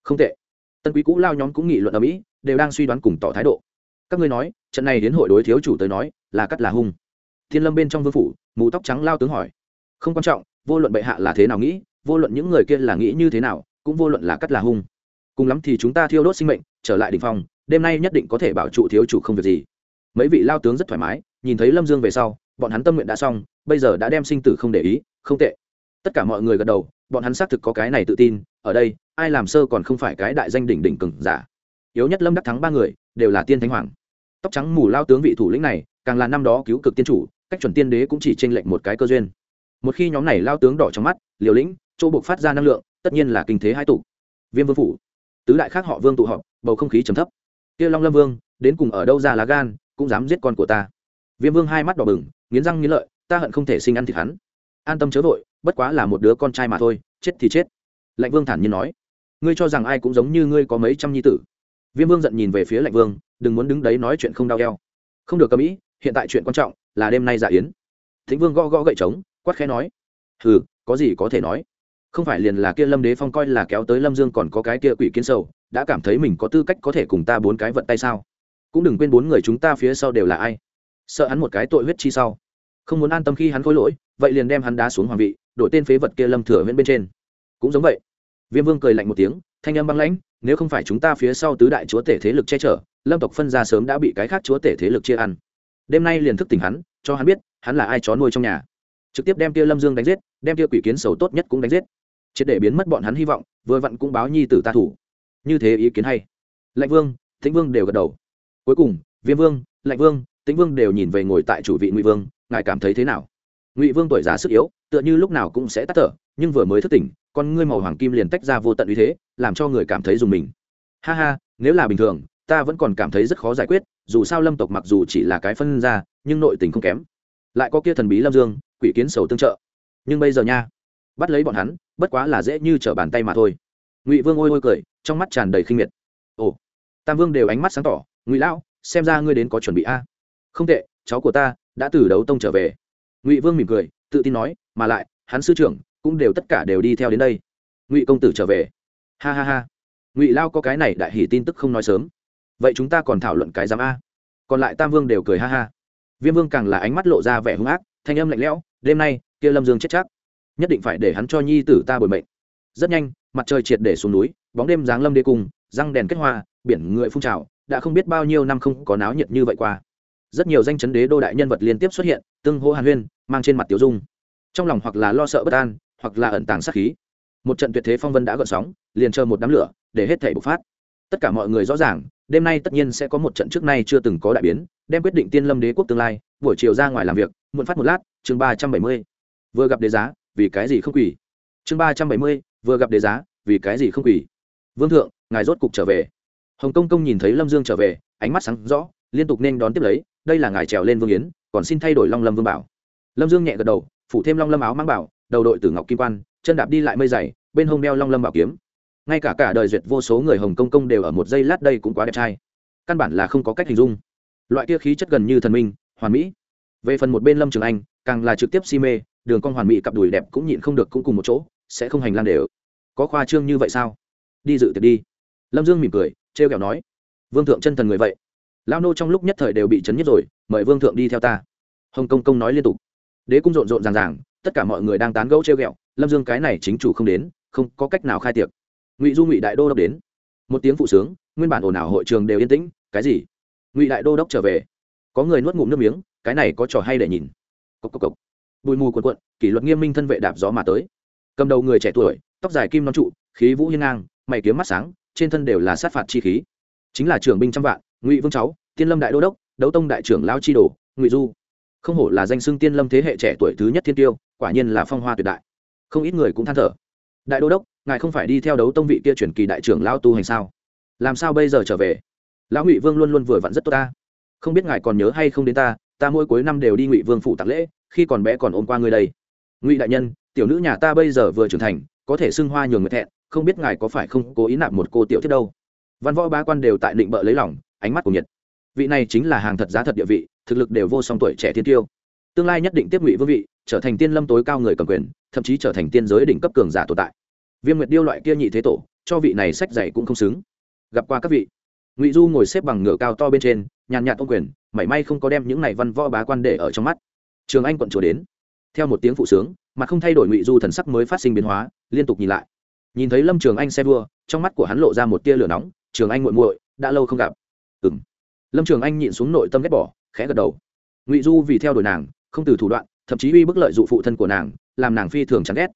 [SPEAKER 1] Không tệ. Tân quý cũ lao nhóm cũng nghị luận ở mỹ, đều đang suy đoán cùng tỏ thái độ. Các ngươi nói, trận này đến hội đối thiếu chủ tới nói, là cắt là hung? Thiên lâm bên trong vương phủ, mù tóc trắng lao tướng hỏi. Không quan trọng, vô luận bệ hạ là thế nào nghĩ, vô luận những người kia là nghĩ như thế nào, cũng vô luận là cắt là hung. Cùng lắm thì chúng ta thiêu đốt sinh mệnh, trở lại đình phòng đêm nay nhất định có thể bảo trụ thiếu chủ không việc gì. Mấy vị lao tướng rất thoải mái, nhìn thấy lâm dương về sau, bọn hắn tâm nguyện đã xong, bây giờ đã đem sinh tử không để ý, không tệ. Tất cả mọi người gật đầu, bọn hắn xác thực có cái này tự tin, ở đây, ai làm sơ còn không phải cái đại danh đỉnh đỉnh cừng giả. Yếu nhất lâm đắc thắng ba người, đều là tiên thánh hoàng. Tóc trắng mù lao tướng vị thủ lĩnh này, càng là năm đó cứu cực tiên chủ, cách chuẩn tiên đế cũng chỉ tranh lệnh một cái cơ duyên. Một khi nhóm này lao tướng đỏ trong mắt, liều lĩnh, chỗ buộc phát ra năng lượng, tất nhiên là kinh thế hai tụ. Viêm vương phủ, tứ đại khác họ vương tụ họp, bầu không khí trầm thấp kia long lâm vương, đến cùng ở đâu ra lá gan, cũng dám giết con của ta. Viêm vương hai mắt đỏ bừng, nghiến răng nghiến lợi, ta hận không thể sinh ăn thịt hắn. An tâm chớ vội, bất quá là một đứa con trai mà thôi, chết thì chết. Lạnh vương thản nhiên nói. Ngươi cho rằng ai cũng giống như ngươi có mấy trăm nhi tử. Viêm vương giận nhìn về phía lạnh vương, đừng muốn đứng đấy nói chuyện không đau eo. Không được cầm ý, hiện tại chuyện quan trọng là đêm nay dạ yến. Thính vương gõ gõ gậy trống, quát khẽ nói. Hừ, có gì có thể nói. Không phải liền là kia lâm đế phong coi là kéo tới lâm dương còn có cái kia quỷ kiến sầu đã cảm thấy mình có tư cách có thể cùng ta bốn cái vận tay sao? Cũng đừng quên bốn người chúng ta phía sau đều là ai. Sợ hắn một cái tội huyết chi sau. Không muốn an tâm khi hắn khôi lỗi, vậy liền đem hắn đá xuống hoàng vị, đổi tên phế vật kia lâm thừa viễn bên trên. Cũng giống vậy. Viêm vương cười lạnh một tiếng, thanh âm băng lãnh, nếu không phải chúng ta phía sau tứ đại chúa tể thế lực che chở, lâm tộc phân ra sớm đã bị cái khác chúa tể thế lực chia ăn. Đêm nay liền thức tỉnh hắn, cho hắn biết, hắn là ai chó nuôi trong nhà. Trực tiếp đem kia lâm dương đánh giết, đem kia quỷ kiến sầu tốt nhất cũng đánh giết. Triệt để biến mất bọn hắn hy vọng, vừa vặn cũng báo nhi tử ta thủ như thế ý kiến hay. Lạnh vương, tĩnh vương đều gật đầu. Cuối cùng, viêm vương, lạnh vương, tĩnh vương đều nhìn về ngồi tại chủ vị ngụy vương, ngài cảm thấy thế nào? Ngụy vương tuổi già sức yếu, tựa như lúc nào cũng sẽ tắt thở, nhưng vừa mới thức tỉnh, con ngươi màu hoàng kim liền tách ra vô tận uy thế, làm cho người cảm thấy dùng mình. Ha ha, nếu là bình thường, ta vẫn còn cảm thấy rất khó giải quyết, dù sao lâm tộc mặc dù chỉ là cái phân ra, nhưng nội tình không kém. Lại có kia thần bí lâm dương, quỷ kiến sầu tương trợ. Nhưng bây giờ nha, bắt lấy bọn hắn, bất quá là dễ như trở bàn tay mà thôi. Ngụy vương ôi ôi cười trong mắt tràn đầy khinh miệt. Ồ, tam vương đều ánh mắt sáng tỏ, ngụy lão, xem ra ngươi đến có chuẩn bị a. Không tệ, cháu của ta đã từ đấu tông trở về. Ngụy vương mỉm cười, tự tin nói, mà lại, hắn sư trưởng cũng đều tất cả đều đi theo đến đây. Ngụy công tử trở về. Ha ha ha. Ngụy lao có cái này đại hỉ tin tức không nói sớm. Vậy chúng ta còn thảo luận cái giám a. Còn lại tam vương đều cười ha ha. Viêm vương càng là ánh mắt lộ ra vẻ hung ác, thanh âm lạnh lẽo, đêm nay, kia lâm dương chết chắc. Nhất định phải để hắn cho nhi tử ta bồi mệnh. Rất nhanh mặt trời triệt để xuống núi bóng đêm giáng lâm đê cung răng đèn kết hoa biển người phun trào đã không biết bao nhiêu năm không có náo nhiệt như vậy qua. Rất nhiều danh chấn đế đô đại nhân vật liên tiếp xuất hiện tương hô hàn huyên mang trên mặt tiểu dung. Trong lòng hoặc là lo sợ bất an hoặc là ẩn tàng sát khí. Một trận tuyệt thế phong vân đã gợn sóng liền chờ một đám lửa để hết thể bộc phát. Tất cả mọi người rõ ràng đêm nay tất nhiên sẽ có một trận trước nay chưa từng có đại biến đem quyết định tiên lâm đế quốc tương lai buổi chiều ra ngoài làm việc muộn phát một lát chương ba trăm bảy mươi. Vừa gặp đế giá vì cái gì không quỷ, chương ba trăm bảy mươi vừa gặp đế giá, vì cái gì không quỳ? Vương thượng, ngài rốt cục trở về. Hồng công công nhìn thấy lâm dương trở về, ánh mắt sáng rõ, liên tục nên đón tiếp lấy, đây là ngài trèo lên vương yến, còn xin thay đổi long lâm vương bảo. Lâm dương nhẹ gật đầu, phủ thêm long lâm áo mang bảo, đầu đội tử ngọc kim quan, chân đạp đi lại mây dày, bên hông đeo long lâm bảo kiếm. Ngay cả cả đời duyệt vô số người hồng công công đều ở một giây lát đây cũng quá đẹp trai. Căn bản là không có cách hình dung. Loại kia khí chất gần như thần minh, hoàn mỹ. Về phần một bên lâm trường anh, càng là trực tiếp si mê, đường con hoàn mỹ cặp đùi đẹp cũng nhịn không được cũng cùng một chỗ sẽ không hành lang đều. Có khoa trương như vậy sao? Đi dự tiệc đi. Lâm dương mỉm cười, trêu kẹo nói. Vương thượng chân thần người vậy. Lao nô trong lúc nhất thời đều bị chấn nhất rồi, mời vương thượng đi theo ta. Hồng công công nói liên tục. Đế cung rộn rộn ràng ràng, tất cả mọi người đang tán gẫu trêu ghẹo lâm dương cái này chính chủ không đến, không có cách nào khai tiệc. Ngụy du ngụy đại đô đốc đến. Một tiếng phụ sướng, nguyên bản ồn ào hội trường đều yên tĩnh, cái gì? Ngụy đại đô đốc trở về. Có người nuốt ngụm nước miếng, cái này có trò hay để nhìn. Cốc cốc cốc. bụi mù quần quận kỷ luật nghiêm minh thân vệ đạp gió mà tới cầm đầu người trẻ tuổi, tóc dài kim non trụ, khí vũ hiên ngang, mày kiếm mắt sáng, trên thân đều là sát phạt chi khí. Chính là trưởng binh trăm vạn, ngụy vương cháu, tiên lâm đại đô đốc, đấu tông đại trưởng lao chi đồ, ngụy du. Không hổ là danh xưng tiên lâm thế hệ trẻ tuổi thứ nhất thiên tiêu, quả nhiên là phong hoa tuyệt đại. Không ít người cũng than thở. Đại đô đốc, ngài không phải đi theo đấu tông vị kia chuyển kỳ đại trưởng lao tu hành sao? Làm sao bây giờ trở về? Lão ngụy vương luôn luôn vừa vặn rất tốt ta. Không biết ngài còn nhớ hay không đến ta ta mỗi cuối năm đều đi ngụy vương phủ tạc lễ, khi còn bé còn ôm qua ngươi đây. Ngụy đại nhân tiểu nữ nhà ta bây giờ vừa trưởng thành, có thể xưng hoa nhường người thẹn, không biết ngài có phải không cố ý nạp một cô tiểu thiết đâu. Văn võ ba quan đều tại định bợ lấy lòng, ánh mắt của nhiệt. Vị này chính là hàng thật giá thật địa vị, thực lực đều vô song tuổi trẻ thiên tiêu. Tương lai nhất định tiếp ngụy vương vị, trở thành tiên lâm tối cao người cầm quyền, thậm chí trở thành tiên giới đỉnh cấp cường giả tồn tại. Viêm nguyệt điêu loại kia nhị thế tổ, cho vị này sách dày cũng không xứng. Gặp qua các vị. Ngụy du ngồi xếp bằng ngựa cao to bên trên, nhàn nhạt ô quyền, mảy may không có đem những này văn võ bá quan để ở trong mắt. Trường anh quận chùa đến. Theo một tiếng phụ sướng mà không thay đổi ngụy du thần sắc mới phát sinh biến hóa, liên tục nhìn lại. Nhìn thấy lâm trường anh xe vua, trong mắt của hắn lộ ra một tia lửa nóng, trường anh muội muội, đã lâu không gặp. Ừ m lâm trường anh nhịn xuống nội tâm ghét bỏ, khẽ gật đầu. Ngụy du vì theo đuổi nàng, không từ thủ đoạn, thậm chí uy bức lợi dụ phụ thân của nàng, làm nàng phi thường chán ghét.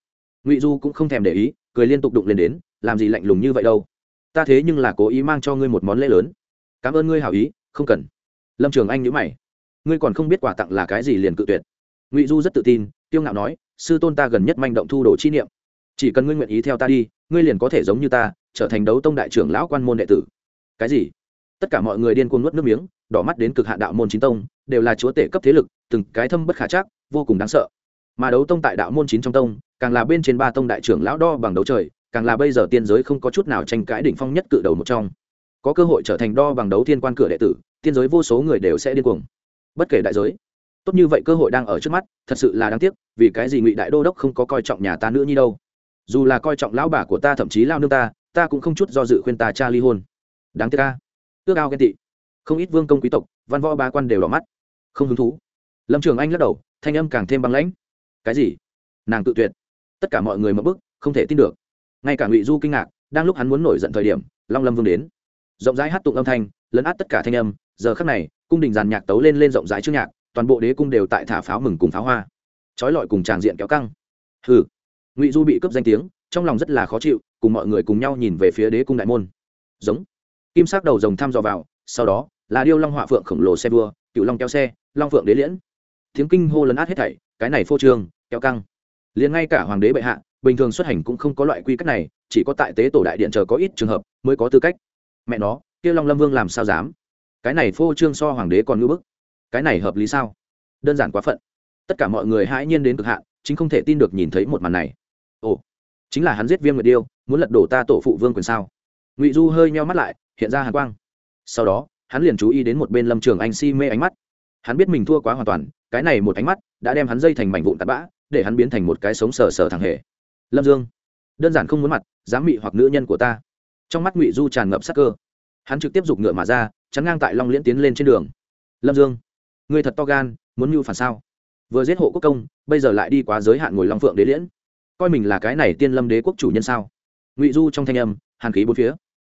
[SPEAKER 1] Ngụy du cũng không thèm để ý, cười liên tục đụng lên đến, làm gì lạnh lùng như vậy đâu? Ta thế nhưng là cố ý mang cho ngươi một món lễ lớn. Cảm ơn ngươi hảo ý, không cần. Lâm trường anh nhữ mày. Ngươi còn không biết quà tặng là cái gì liền cự tuyệt ngụy du rất tự tin tiêu ngạo nói, sư tôn ta gần nhất manh động thu đồ chi niệm. Chỉ cần ngươi nguyện ý theo ta đi, ngươi liền có thể giống như ta, trở thành đấu tông đại trưởng lão quan môn đệ tử. Cái gì? Tất cả mọi người điên cuồng nuốt nước miếng, đỏ mắt đến cực hạn đạo môn chín tông, đều là chúa tể cấp thế lực, từng cái thâm bất khả chắc, vô cùng đáng sợ. Mà đấu tông tại đạo môn chín trong tông, càng là bên trên ba tông đại trưởng lão đo bằng đấu trời, càng là bây giờ tiên giới không có chút nào tranh cãi đỉnh phong nhất cự đầu một trong. Có cơ hội trở thành đo bằng đấu thiên quan cửa đệ tử, tiên giới vô số người đều sẽ điên cuồng. Bất kể đại giới tốt như vậy cơ hội đang ở trước mắt, thật sự là đáng tiếc, vì cái gì ngụy đại đô đốc không có coi trọng nhà ta nữa như đâu? Dù là coi trọng lão bà của ta thậm chí lao nương ta ta cũng không chút do dự khuyên ta cha ly hôn. Đáng tiếc ca ước ao ghen tị. Không ít vương công quý tộc, văn võ ba quan đều đỏ mắt. Không hứng thú. Lâm trường anh lắc đầu, thanh âm càng thêm băng lãnh. Cái gì? Nàng tự tuyệt. Tất cả mọi người mất bức không thể tin được. Ngay cả ngụy du kinh ngạc, đang lúc hắn muốn nổi giận thời điểm, long lâm vương đến. Rộng rãi hát tụng âm thanh, lấn át tất cả thanh âm, giờ khắc này, cung đình giàn nhạc tấu lên lên rộng rãi trước nhạc toàn bộ đế cung đều tại thả pháo mừng cùng pháo hoa. Trói lọi cùng tràng diện kéo căng. Hừ. Ngụy du bị cướp danh tiếng, trong lòng rất là khó chịu, cùng mọi người cùng nhau nhìn về phía đế cung đại môn. Giống. Kim sắc đầu rồng thăm dò vào, sau đó, là điêu long họa phượng khổng lồ xe đua cựu long kéo xe, long phượng đế liễn. Tiếng kinh hô lấn át hết thảy, cái này phô trương, kéo căng. Liền ngay cả hoàng đế bệ hạ, bình thường xuất hành cũng không có loại quy cách này, chỉ có tại tế tổ đại điện chờ có ít trường hợp mới có tư cách. Mẹ nó, kia long lâm vương làm sao dám? Cái này phô trương so hoàng đế còn ngưỡng bức cái này hợp lý sao? Đơn giản quá phận. Tất cả mọi người hãi nhiên đến cực hạn, chính không thể tin được nhìn thấy một màn này. Ồ, chính là hắn giết viêm nguyệt điêu, muốn lật đổ ta tổ phụ vương quyền sao? Ngụy du hơi meo mắt lại, hiện ra hàn quang. Sau đó, hắn liền chú ý đến một bên lâm trường anh si mê ánh mắt. Hắn biết mình thua quá hoàn toàn, cái này một ánh mắt đã đem hắn dây thành mảnh vụn tạt bã, để hắn biến thành một cái sống sờ sờ thằng hề. Lâm dương, đơn giản không muốn mặt, dám mị hoặc nữ nhân của ta. Trong mắt ngụy du tràn ngập sắc cơ. Hắn trực tiếp giục ngựa mà ra, chắn ngang tại long liễn tiến lên trên đường. Lâm dương Ngươi thật to gan, muốn mưu phản sao? Vừa giết hộ quốc công, bây giờ lại đi quá giới hạn ngồi long phượng đế liễn. Coi mình là cái này tiên lâm đế quốc chủ nhân sao? Ngụy du trong thanh âm, hàn khí bốn phía.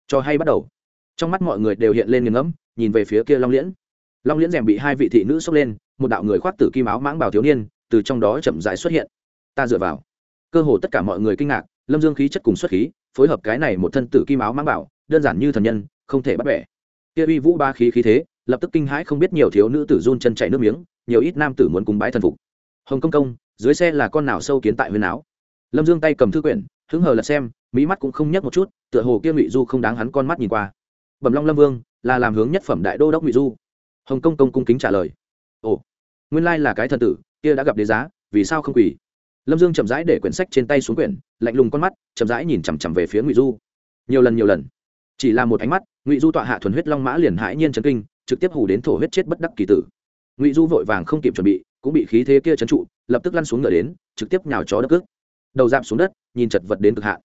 [SPEAKER 1] Cho hay bắt đầu. Trong mắt mọi người đều hiện lên nghiền ngẫm, nhìn về phía kia long liễn. Long liễn rèm bị hai vị thị nữ xốc lên, một đạo người khoác tử kim áo mãng bảo thiếu niên, từ trong đó chậm rãi xuất hiện. Ta dựa vào. Cơ hồ tất cả mọi người kinh ngạc, lâm dương khí chất cùng xuất khí, phối hợp cái này một thân tử kim áo mãng bảo, đơn giản như thần nhân, không thể bắt bẻ. Kia uy vũ ba khí khí thế lập tức kinh hãi không biết nhiều thiếu nữ tử run chân chạy nước miếng, nhiều ít nam tử muốn cúng bái thần phục. Hồng công công, dưới xe là con nào sâu kiến tại huyền áo? Lâm dương tay cầm thư quyển, hứng hờ lật xem mỹ mắt cũng không nhấc một chút, tựa hồ kia ngụy du không đáng hắn con mắt nhìn qua. Bẩm long lâm vương, là làm hướng nhất phẩm đại đô đốc ngụy du. Hồng công công cung kính trả lời. Ồ, nguyên lai là cái thần tử, kia đã gặp đế giá, vì sao không quỳ? Lâm dương chậm rãi để quyển sách trên tay xuống quyển, lạnh lùng con mắt, chậm rãi nhìn chằm chằm về phía ngụy du. Nhiều lần nhiều lần. Chỉ là một ánh mắt, ngụy du tọa hạ thuần huyết long mã liền hãi nhiên chấn kinh trực tiếp hù đến thổ huyết chết bất đắc kỳ tử. Ngụy du vội vàng không kịp chuẩn bị, cũng bị khí thế kia chấn trụ, lập tức lăn xuống ngựa đến, trực tiếp nhào chó đất cước. Đầu giảm xuống đất, nhìn chật vật đến cực hạn.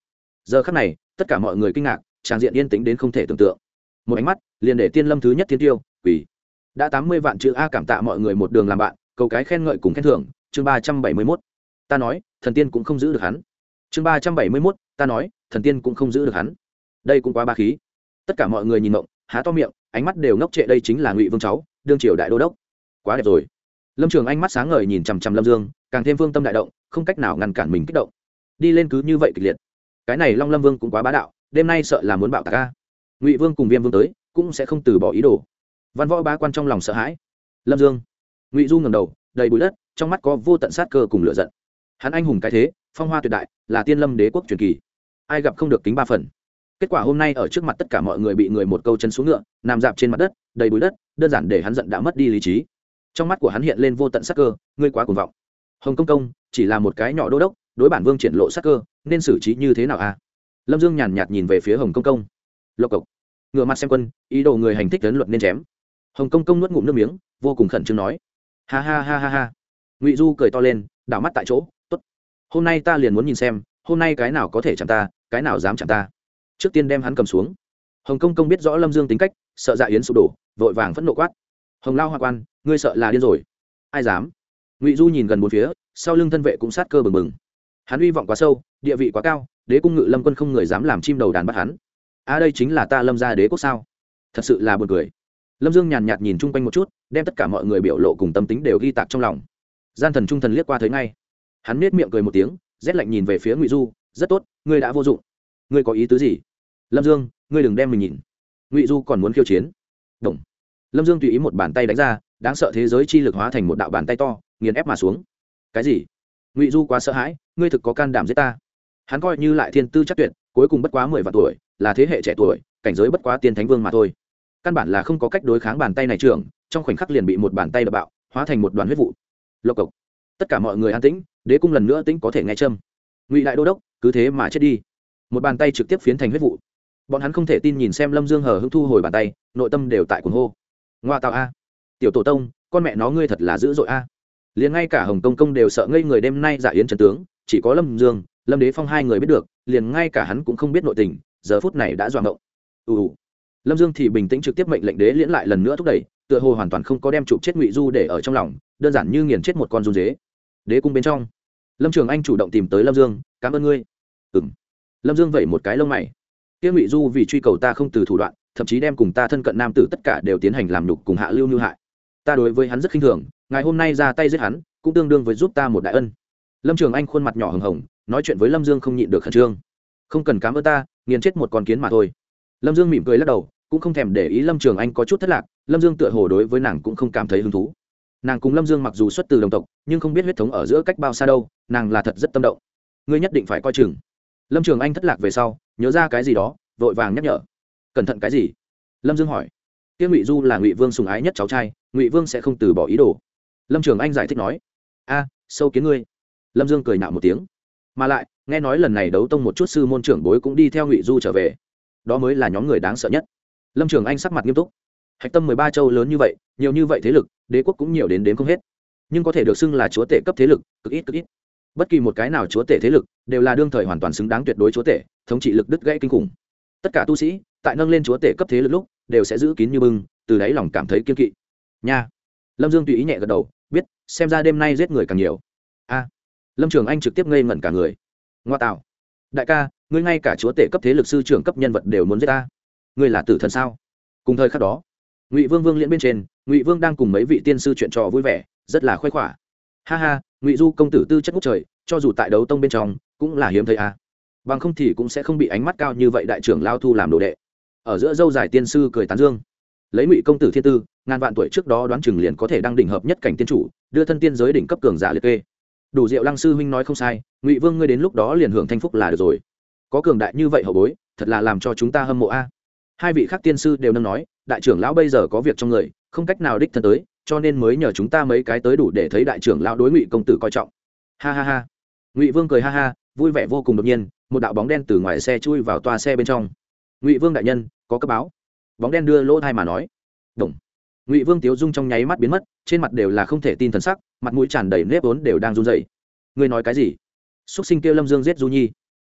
[SPEAKER 1] Giờ khắc này, tất cả mọi người kinh ngạc, tràng diện yên tĩnh đến không thể tưởng tượng. Một ánh mắt, liền để tiên lâm thứ nhất thiên tiêu, quỳ. Đã tám mươi vạn chữ a cảm tạ mọi người một đường làm bạn, cầu cái khen ngợi cùng khen thưởng, chương ba trăm bảy mươi mốt. Ta nói, thần tiên cũng không giữ được hắn. Chương ba trăm bảy mươi mốt, ta nói, thần tiên cũng không giữ được hắn. Đây cũng quá ba khí. Tất cả mọi người nhìn mộng há to miệng, ánh mắt đều ngốc trệ đây chính là ngụy vương cháu, đương triều đại đô đốc. Quá đẹp rồi. Lâm trường ánh mắt sáng ngời nhìn chằm chằm lâm dương, càng thêm vương tâm đại động, không cách nào ngăn cản mình kích động. Đi lên cứ như vậy kịch liệt. Cái này long lâm vương cũng quá bá đạo, đêm nay sợ là muốn bạo tạc ca ngụy vương cùng viêm vương tới, cũng sẽ không từ bỏ ý đồ. Văn võ bá quan trong lòng sợ hãi. Lâm dương. Ngụy du ngầm đầu, đầy bụi đất, trong mắt có vô tận sát cơ cùng lửa giận. Hắn anh hùng cái thế, phong hoa tuyệt đại, là tiên lâm đế quốc truyền kỳ. Ai gặp không được kính ba phần kết quả hôm nay ở trước mặt tất cả mọi người bị người một câu chân xuống ngựa, nằm dạp trên mặt đất, đầy bụi đất, đơn giản để hắn giận đã mất đi lý trí. Trong mắt của hắn hiện lên vô tận sắc cơ, ngươi quá cuồng vọng. Hồng công công, chỉ là một cái nhỏ đô đốc, đối bản vương triển lộ sắc cơ, nên xử trí như thế nào a à? lâm dương nhàn nhạt nhìn về phía hồng công công. Lộc cộc. Ngựa mặt xem quân, ý đồ người hành thích lớn luật nên chém. Hồng công công nuốt ngụm nước miếng, vô cùng khẩn trương nói. Ha ha ha ha ha. Ngụy du cười to lên, đảo mắt tại chỗ t ố t hôm nay ta liền muốn nhìn xem, hôm nay cái nào có thể chạm ta, cái nào dám chạm ta trước tiên đem hắn cầm xuống. Hồng công công biết rõ lâm dương tính cách, sợ dạ yến sụp đổ, vội vàng phẫn nộ quát. Hồng lao hoa quan, ngươi sợ là điên rồi. Ai dám? Ngụy du nhìn gần bốn phía, sau lưng thân vệ cũng sát cơ bừng bừng. Hắn hy vọng quá sâu, địa vị quá cao, đế cung ngự lâm quân không người dám làm chim đầu đàn bắt hắn. A à đây chính là ta lâm gia đế quốc sao? Thật sự là buồn cười. Lâm dương nhàn nhạt nhìn chung quanh một chút, đem tất cả mọi người biểu lộ cùng tâm tính đều ghi tạc trong lòng. Gian thần trung thần liếc qua thấy ngay. Hắn nết miệng cười một tiếng, rét lạnh nhìn về phía ngụy du, rất tốt, ngươi đã vô dụng. Ngươi có ý tứ gì? Lâm dương, ngươi đừng đem mình nhìn. Ngụy du còn muốn khiêu chiến. Động. lâm dương tùy ý một bàn tay đánh ra, đáng sợ thế giới chi lực hóa thành một đạo bàn tay to, nghiền ép mà xuống. Cái gì? Ngụy du quá sợ hãi, ngươi thực có can đảm giết ta. Hắn coi như lại thiên tư chắc tuyệt, cuối cùng bất quá mười vạn tuổi, là thế hệ trẻ tuổi, cảnh giới bất quá tiên thánh vương mà thôi. Căn bản là không có cách đối kháng bàn tay này trưởng, trong khoảnh khắc liền bị một bàn tay đập bạo, hóa thành một đoàn huyết vụ. Lộc cộc. Tất cả mọi người an tĩnh, đế cung lần nữa tĩnh có thể nghe châm. Ngụy đại đô đốc, cứ thế mà chết đi. Một bàn tay trực tiếp phiến thành huyết vụ bọn hắn không thể tin nhìn xem lâm dương hờ hưng thu hồi bàn tay, nội tâm đều tại cuồng hô. Ngoa tạo a. Tiểu tổ tông, con mẹ nó ngươi thật là dữ dội a. Liền ngay cả hồng công công đều sợ ngây người đêm nay giả yến trần tướng, chỉ có lâm dương, lâm đế phong hai người biết được, liền ngay cả hắn cũng không biết nội tình, giờ phút này đã dọa ngộng. Ù lâm dương thì bình tĩnh trực tiếp mệnh lệnh đế liễn lại lần nữa thúc đẩy, tựa hồ hoàn toàn không có đem chụp chết ngụy du để ở trong lòng, đơn giản như nghiền chết một con run dế. Đế cung bên trong, lâm trường anh chủ động tìm tới lâm dương, cảm ơn ngươi. Ừ m lâm dương vẩy một cái lông mày tiêu ngụy du vì truy cầu ta không từ thủ đoạn, thậm chí đem cùng ta thân cận nam tử tất cả đều tiến hành làm nhục cùng hạ lưu như hại. Ta đối với hắn rất khinh thường ngày hôm nay ra tay giết hắn, cũng tương đương với giúp ta một đại ân. Lâm trường anh khuôn mặt nhỏ hừng hồng, nói chuyện với lâm dương không nhịn được khẩn trương. Không cần cám ơn ta, nghiền chết một con kiến mà thôi. Lâm dương mỉm cười lắc đầu, cũng không thèm để ý lâm trường anh có chút thất lạc, lâm dương tựa hồ đối với nàng cũng không cảm thấy hứng thú. Nàng cùng lâm dương mặc dù xuất từ đồng tộc, nhưng không biết huyết thống ở giữa cách bao xa đâu, nàng là thật rất tâm động. Ngươi nhất định phải coi chừng. Lâm trường anh thất lạc về sau nhớ ra cái gì đó, vội vàng nhắc nhở. Cẩn thận cái gì? Lâm dương hỏi. Tiêu ngụy du là ngụy vương sùng ái nhất cháu trai, ngụy vương sẽ không từ bỏ ý đồ. Lâm trường anh giải thích nói. A, sâu kiến ngươi. Lâm dương cười nạo một tiếng. Mà lại, nghe nói lần này đấu tông một chút sư môn trưởng bối cũng đi theo ngụy du trở về. Đó mới là nhóm người đáng sợ nhất. Lâm trường anh sắc mặt nghiêm túc. Hạch tâm mười ba châu lớn như vậy, nhiều như vậy thế lực, đế quốc cũng nhiều đến đến không hết. Nhưng có thể được xưng là chúa tể cấp thế lực, cực ít cực ít bất kỳ một cái nào chúa tể thế lực đều là đương thời hoàn toàn xứng đáng tuyệt đối chúa tể, thống trị lực đứt gãy kinh khủng. Tất cả tu sĩ, tại nâng lên chúa tể cấp thế lực lúc, đều sẽ giữ kín như bưng, từ đáy lòng cảm thấy kiên kỵ. Nha. Lâm dương tùy ý nhẹ gật đầu, biết, xem ra đêm nay giết người càng nhiều. A. Lâm trường anh trực tiếp ngây ngẩn cả người. Ngoa tạo. Đại ca, ngươi ngay cả chúa tể cấp thế lực sư trưởng cấp nhân vật đều muốn giết ta. Ngươi là tử thần sao? Cùng thời khắc đó, ngụy vương vương liễn bên trên, ngụy vương đang cùng mấy vị tiên sư chuyện trò vui vẻ, rất là khoái khỏa. Ha ha ngụy du công tử tư chất ngút trời, cho dù tại đấu tông bên trong, cũng là hiếm thấy à. bằng không thì cũng sẽ không bị ánh mắt cao như vậy đại trưởng lao thu làm đồ đệ. Ở giữa dâu dài tiên sư cười tán dương. Lấy ngụy công tử thiên tư, ngàn vạn tuổi trước đó đoán chừng liền có thể đăng đỉnh hợp nhất cảnh tiên chủ, đưa thân tiên giới đỉnh cấp cường giả liệt kê. Đủ diệu lăng sư huynh nói không sai, ngụy vương ngươi đến lúc đó liền hưởng thanh phúc là được rồi. Có cường đại như vậy hậu bối, thật là làm cho chúng ta hâm mộ a. Hai vị khác tiên sư đều nâng nói, đại trưởng lão bây giờ có việc trong người, không cách nào đích thân tới cho nên mới nhờ chúng ta mấy cái tới đủ để thấy đại trưởng lão đối ngụy công tử coi trọng. Ha ha ha. Ngụy vương cười ha ha, vui vẻ vô cùng đột nhiên, một đạo bóng đen từ ngoài xe chui vào toa xe bên trong. Ngụy vương đại nhân, có cấp báo. Bóng đen đưa lỗ thai mà nói. Động. ngụy vương tiếu dung trong nháy mắt biến mất, trên mặt đều là không thể tin thần sắc, mặt mũi tràn đầy nếp vốn đều đang run dậy ngươi nói cái gì? Xúc sinh kêu lâm dương giết du nhi.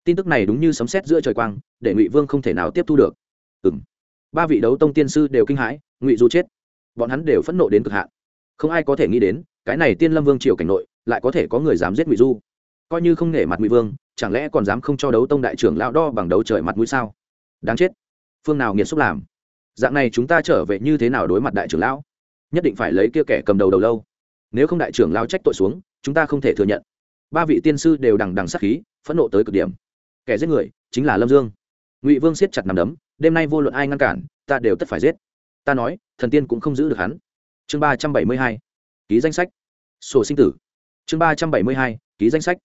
[SPEAKER 1] Tin tức này đúng như sấm sét giữa trời quang, để ngụy vương không thể nào tiếp thu được. Ừ m ba vị đấu tông tiên sư đều kinh hãi, ngụy du chết bọn hắn đều phẫn nộ đến cực hạn. Không ai có thể nghĩ đến, cái này tiên lâm vương triều cảnh nội, lại có thể có người dám giết ngụy du. Coi như không nể mặt ngụy vương, chẳng lẽ còn dám không cho đấu tông đại trưởng lão đo bằng đấu trời mặt mũi sao? Đáng chết. Phương nào nghiệt xúc làm? Dạng này chúng ta trở về như thế nào đối mặt đại trưởng lão? Nhất định phải lấy kia kẻ cầm đầu đầu lâu. Nếu không đại trưởng lão trách tội xuống, chúng ta không thể thừa nhận. Ba vị tiên sư đều đằng đằng sát khí, phẫn nộ tới cực điểm. Kẻ giết người, chính là lâm dương. Ngụy vương siết chặt nằm đấm, đêm nay vô luận ai ngăn cản, ta đều tất phải giết ta nói, thần tiên cũng không giữ được hắn. Chương ba trăm bảy mươi hai, ký danh sách. Sổ sinh tử. Chương ba trăm bảy mươi hai, ký danh sách.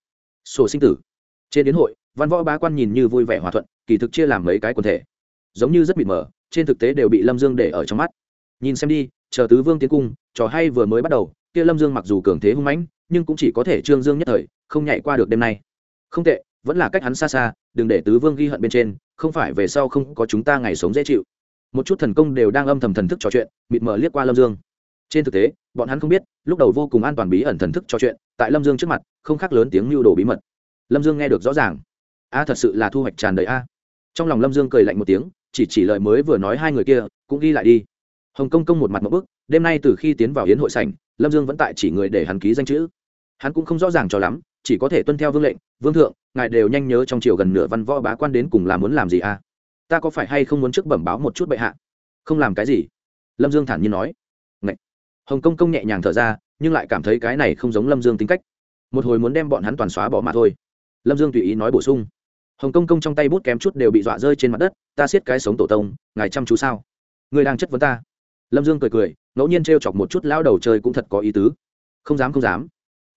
[SPEAKER 1] Sổ sinh tử. Trên đến hội, văn võ bá quan nhìn như vui vẻ hòa thuận, kỳ thực chia làm mấy cái quần thể. Giống như rất mịt mờ, trên thực tế đều bị lâm dương để ở trong mắt. Nhìn xem đi, chờ tứ vương tiến cung, trò hay vừa mới bắt đầu, kia lâm dương mặc dù cường thế hung mãnh, nhưng cũng chỉ có thể trương dương nhất thời, không nhảy qua được đêm nay. Không tệ, vẫn là cách hắn xa xa, đừng để tứ vương ghi hận bên trên, không phải về sau không có chúng ta ngày sống dễ chịu một chút thần công đều đang âm thầm thần thức trò chuyện, mịt mờ liếc qua lâm dương. Trên thực tế, bọn hắn không biết, lúc đầu vô cùng an toàn bí ẩn thần thức trò chuyện, tại lâm dương trước mặt, không khác lớn tiếng mưu đồ bí mật. Lâm dương nghe được rõ ràng. A, thật sự là thu hoạch tràn đầy a. Trong lòng lâm dương cười lạnh một tiếng, chỉ chỉ lời mới vừa nói hai người kia, cũng ghi lại đi. Hồng công công một mặt một bức, đêm nay từ khi tiến vào hiến hội sảnh, lâm dương vẫn tại chỉ người để hắn ký danh chữ. Hắn cũng không rõ ràng cho lắm, chỉ có thể tuân theo vương lệnh, vương thượng, ngài đều nhanh nhớ trong chiều gần nửa văn võ bá quan đến cùng là muốn làm gì à ta có phải hay không muốn trước bẩm báo một chút bệ hạ? Không làm cái gì. Lâm dương thản nhiên nói. Ngậy. hồng công công nhẹ nhàng thở ra, nhưng lại cảm thấy cái này không giống lâm dương tính cách. Một hồi muốn đem bọn hắn toàn xóa bỏ mà thôi. Lâm dương tùy ý nói bổ sung. Hồng công công trong tay bút kém chút đều bị dọa rơi trên mặt đất, ta siết cái sống tổ tông, ngài chăm chú sao? Người đang chất vấn ta. Lâm dương cười cười, ngẫu nhiên t r e o chọc một chút lao đầu chơi cũng thật có ý tứ. Không dám không dám.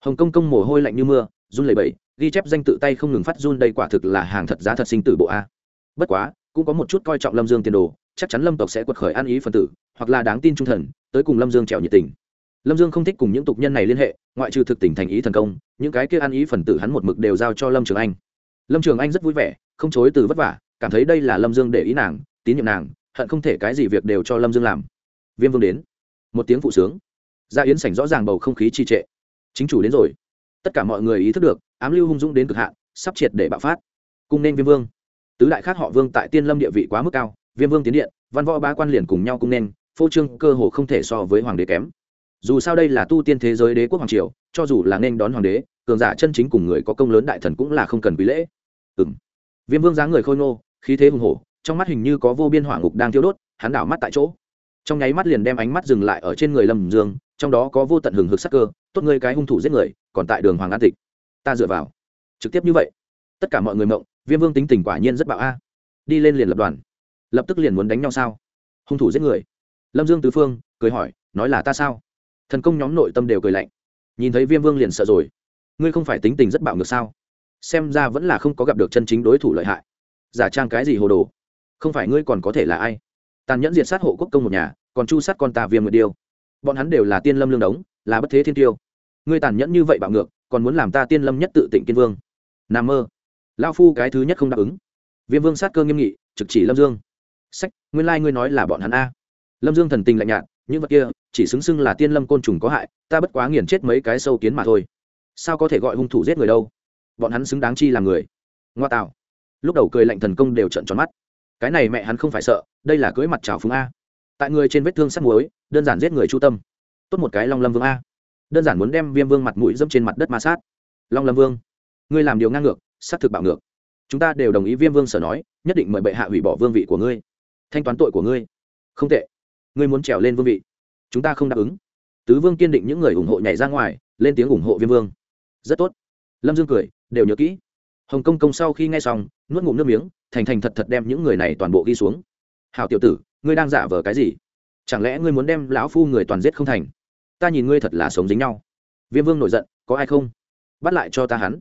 [SPEAKER 1] Hồng công công mồ hôi lạnh như mưa, run lẩy bẩy, ghi chép danh tự tay không ngừng phát run, đây quả thực là hàng thật giá thật sinh tử bộ a. Bất quá cũng có một chút coi trọng lâm dương tiền đồ, chắc chắn lâm tộc sẽ quật khởi an ý phần tử, hoặc là đáng tin trung thần, tới cùng lâm dương trèo nhiệt tình. Lâm dương không thích cùng những tục nhân này liên hệ, ngoại trừ thực tình thành ý thần công, những cái kia an ý phần tử hắn một mực đều giao cho lâm trường anh. Lâm trường anh rất vui vẻ, không chối từ vất vả, cảm thấy đây là lâm dương để ý nàng, tín nhiệm nàng, hận không thể cái gì việc đều cho lâm dương làm. Viêm vương đến. Một tiếng phụ sướng. Gia yến sảnh rõ ràng bầu không khí trì trệ. Chính chủ đến rồi. Tất cả mọi người ý thức được, ám lưu hung dũng đến cực hạn, sắp triệt để bạo phát. Cung nên viêm vương tứ đại khác họ vương tại tiên lâm địa vị quá mức cao, viêm vương tiến điện, văn võ ba quan liền cùng nhau cung nên, phô trương cơ hồ không thể so với hoàng đế kém. Dù sao đây là tu tiên thế giới đế quốc hoàng triều, cho dù là nên đón hoàng đế, cường giả chân chính cùng người có công lớn đại thần cũng là không cần quý lễ. Ừ m viêm vương dáng người khôi ngô, khí thế hùng hổ, trong mắt hình như có vô biên hỏa ngục đang thiêu đốt, hắn đảo mắt tại chỗ. Trong nháy mắt liền đem ánh mắt dừng lại ở trên người lâm dương, trong đó có vô tận hừng hực sắc cơ, tốt ngươi cái hung thủ giết người, còn tại đường hoàng an tịch. Ta dựa vào. Trực tiếp như vậy. Tất cả mọi người mộng viêm vương tính tình quả nhiên rất bạo a. Đi lên liền lập đoàn. Lập tức liền muốn đánh nhau sao? Hung thủ giết người. Lâm dương tứ phương cười hỏi, nói là ta sao? Thần công nhóm nội tâm đều cười lạnh. Nhìn thấy viêm vương liền sợ rồi. Ngươi không phải tính tình rất bạo ngược sao? Xem ra vẫn là không có gặp được chân chính đối thủ lợi hại. Giả trang cái gì hồ đồ? Không phải ngươi còn có thể là ai? Tàn nhẫn diệt sát hộ quốc công một nhà, còn chu sát con tà viêm một điêu. Bọn hắn đều là tiên lâm lương đống, là bất thế thiên tiêu. Ngươi tàn nhẫn như vậy bạo ngược, còn muốn làm ta tiên lâm nhất tự tỉnh kiên vương. N a mơ lao phu cái thứ nhất không đáp ứng. Viêm vương sát cơ nghiêm nghị, trực chỉ lâm dương. Sách, nguyên lai、like、ngươi nói là bọn hắn a. Lâm dương thần tình lạnh nhạt, những vật kia, chỉ xứng xưng là tiên lâm côn trùng có hại, ta bất quá nghiền chết mấy cái sâu kiến mà thôi. Sao có thể gọi hung thủ giết người đâu? Bọn hắn xứng đáng chi làm người. Ngoa tạo. Lúc đầu cười lạnh thần công đều trận tròn mắt. Cái này mẹ hắn không phải sợ, đây là cưới mặt trào phúng a. Tại người trên vết thương sắt muối, đơn giản giết người chu tâm. Tốt một cái long lâm vương a. Đơn giản muốn đem viêm vương mặt mũi dẫm trên mặt đất ma sát. Long lâm vương, ngươi làm điều ngang ngược xác thực bạo ngược. Chúng ta đều đồng ý viêm vương sở nói, nhất định mời bệ hạ hủy bỏ vương vị của ngươi. Thanh toán tội của ngươi. Không tệ. Ngươi muốn trèo lên vương vị. Chúng ta không đáp ứng. Tứ vương kiên định những người ủng hộ nhảy ra ngoài, lên tiếng ủng hộ viêm vương. Rất tốt. Lâm dương cười, đều nhớ kỹ. Hồng công công sau khi nghe xong, nuốt ngụm nước miếng, thành thành thật thật đem những người này toàn bộ ghi xuống. Hảo tiểu tử, ngươi đang giả vờ cái gì? Chẳng lẽ ngươi muốn đem lão phu người toàn giết không thành? Ta nhìn ngươi thật là sống dính nhau. Viêm vương nổi giận, có ai không? Bắt lại cho ta hắn.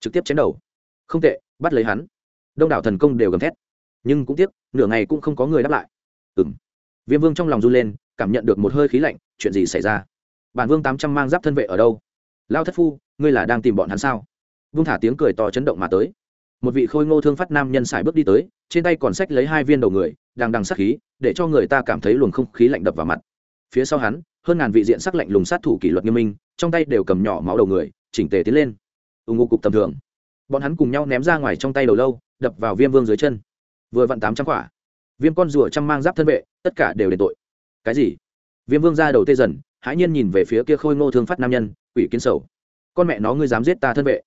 [SPEAKER 1] Trực tiếp chém đầu không tệ, bắt lấy hắn. Đông đảo thần công đều gầm thét. Nhưng cũng tiếc, nửa ngày cũng không có người đáp lại. Ừ m viêm vương trong lòng run lên, cảm nhận được một hơi khí lạnh, chuyện gì xảy ra? Bản vương tám trăm mang giáp thân vệ ở đâu? Lao thất phu, ngươi là đang tìm bọn hắn sao? Vương thả tiếng cười to chấn động mà tới. Một vị khôi ngô thương phát nam nhân sải bước đi tới, trên tay còn sách lấy hai viên đầu người đang đằng sắc khí, để cho người ta cảm thấy luồng không khí lạnh đập vào mặt. Phía sau hắn, hơn ngàn vị diện sắc lạnh lùng sát thủ kỷ luật nghiêm minh, trong tay đều cầm nhỏ máu đầu người, chỉnh tề tiến lên. Ủng hộ cục tầm thường bọn hắn cùng nhau ném ra ngoài trong tay đầu lâu, đập vào viêm vương dưới chân. Vừa vặn tám trăm quả. Viêm con rùa trăm mang giáp thân vệ, tất cả đều đền tội. Cái gì? Viêm vương ra đầu tê dần, hãi nhiên nhìn về phía kia khôi ngô thương phát nam nhân, quỷ kiến sầu. Con mẹ nó ngươi dám giết ta thân vệ.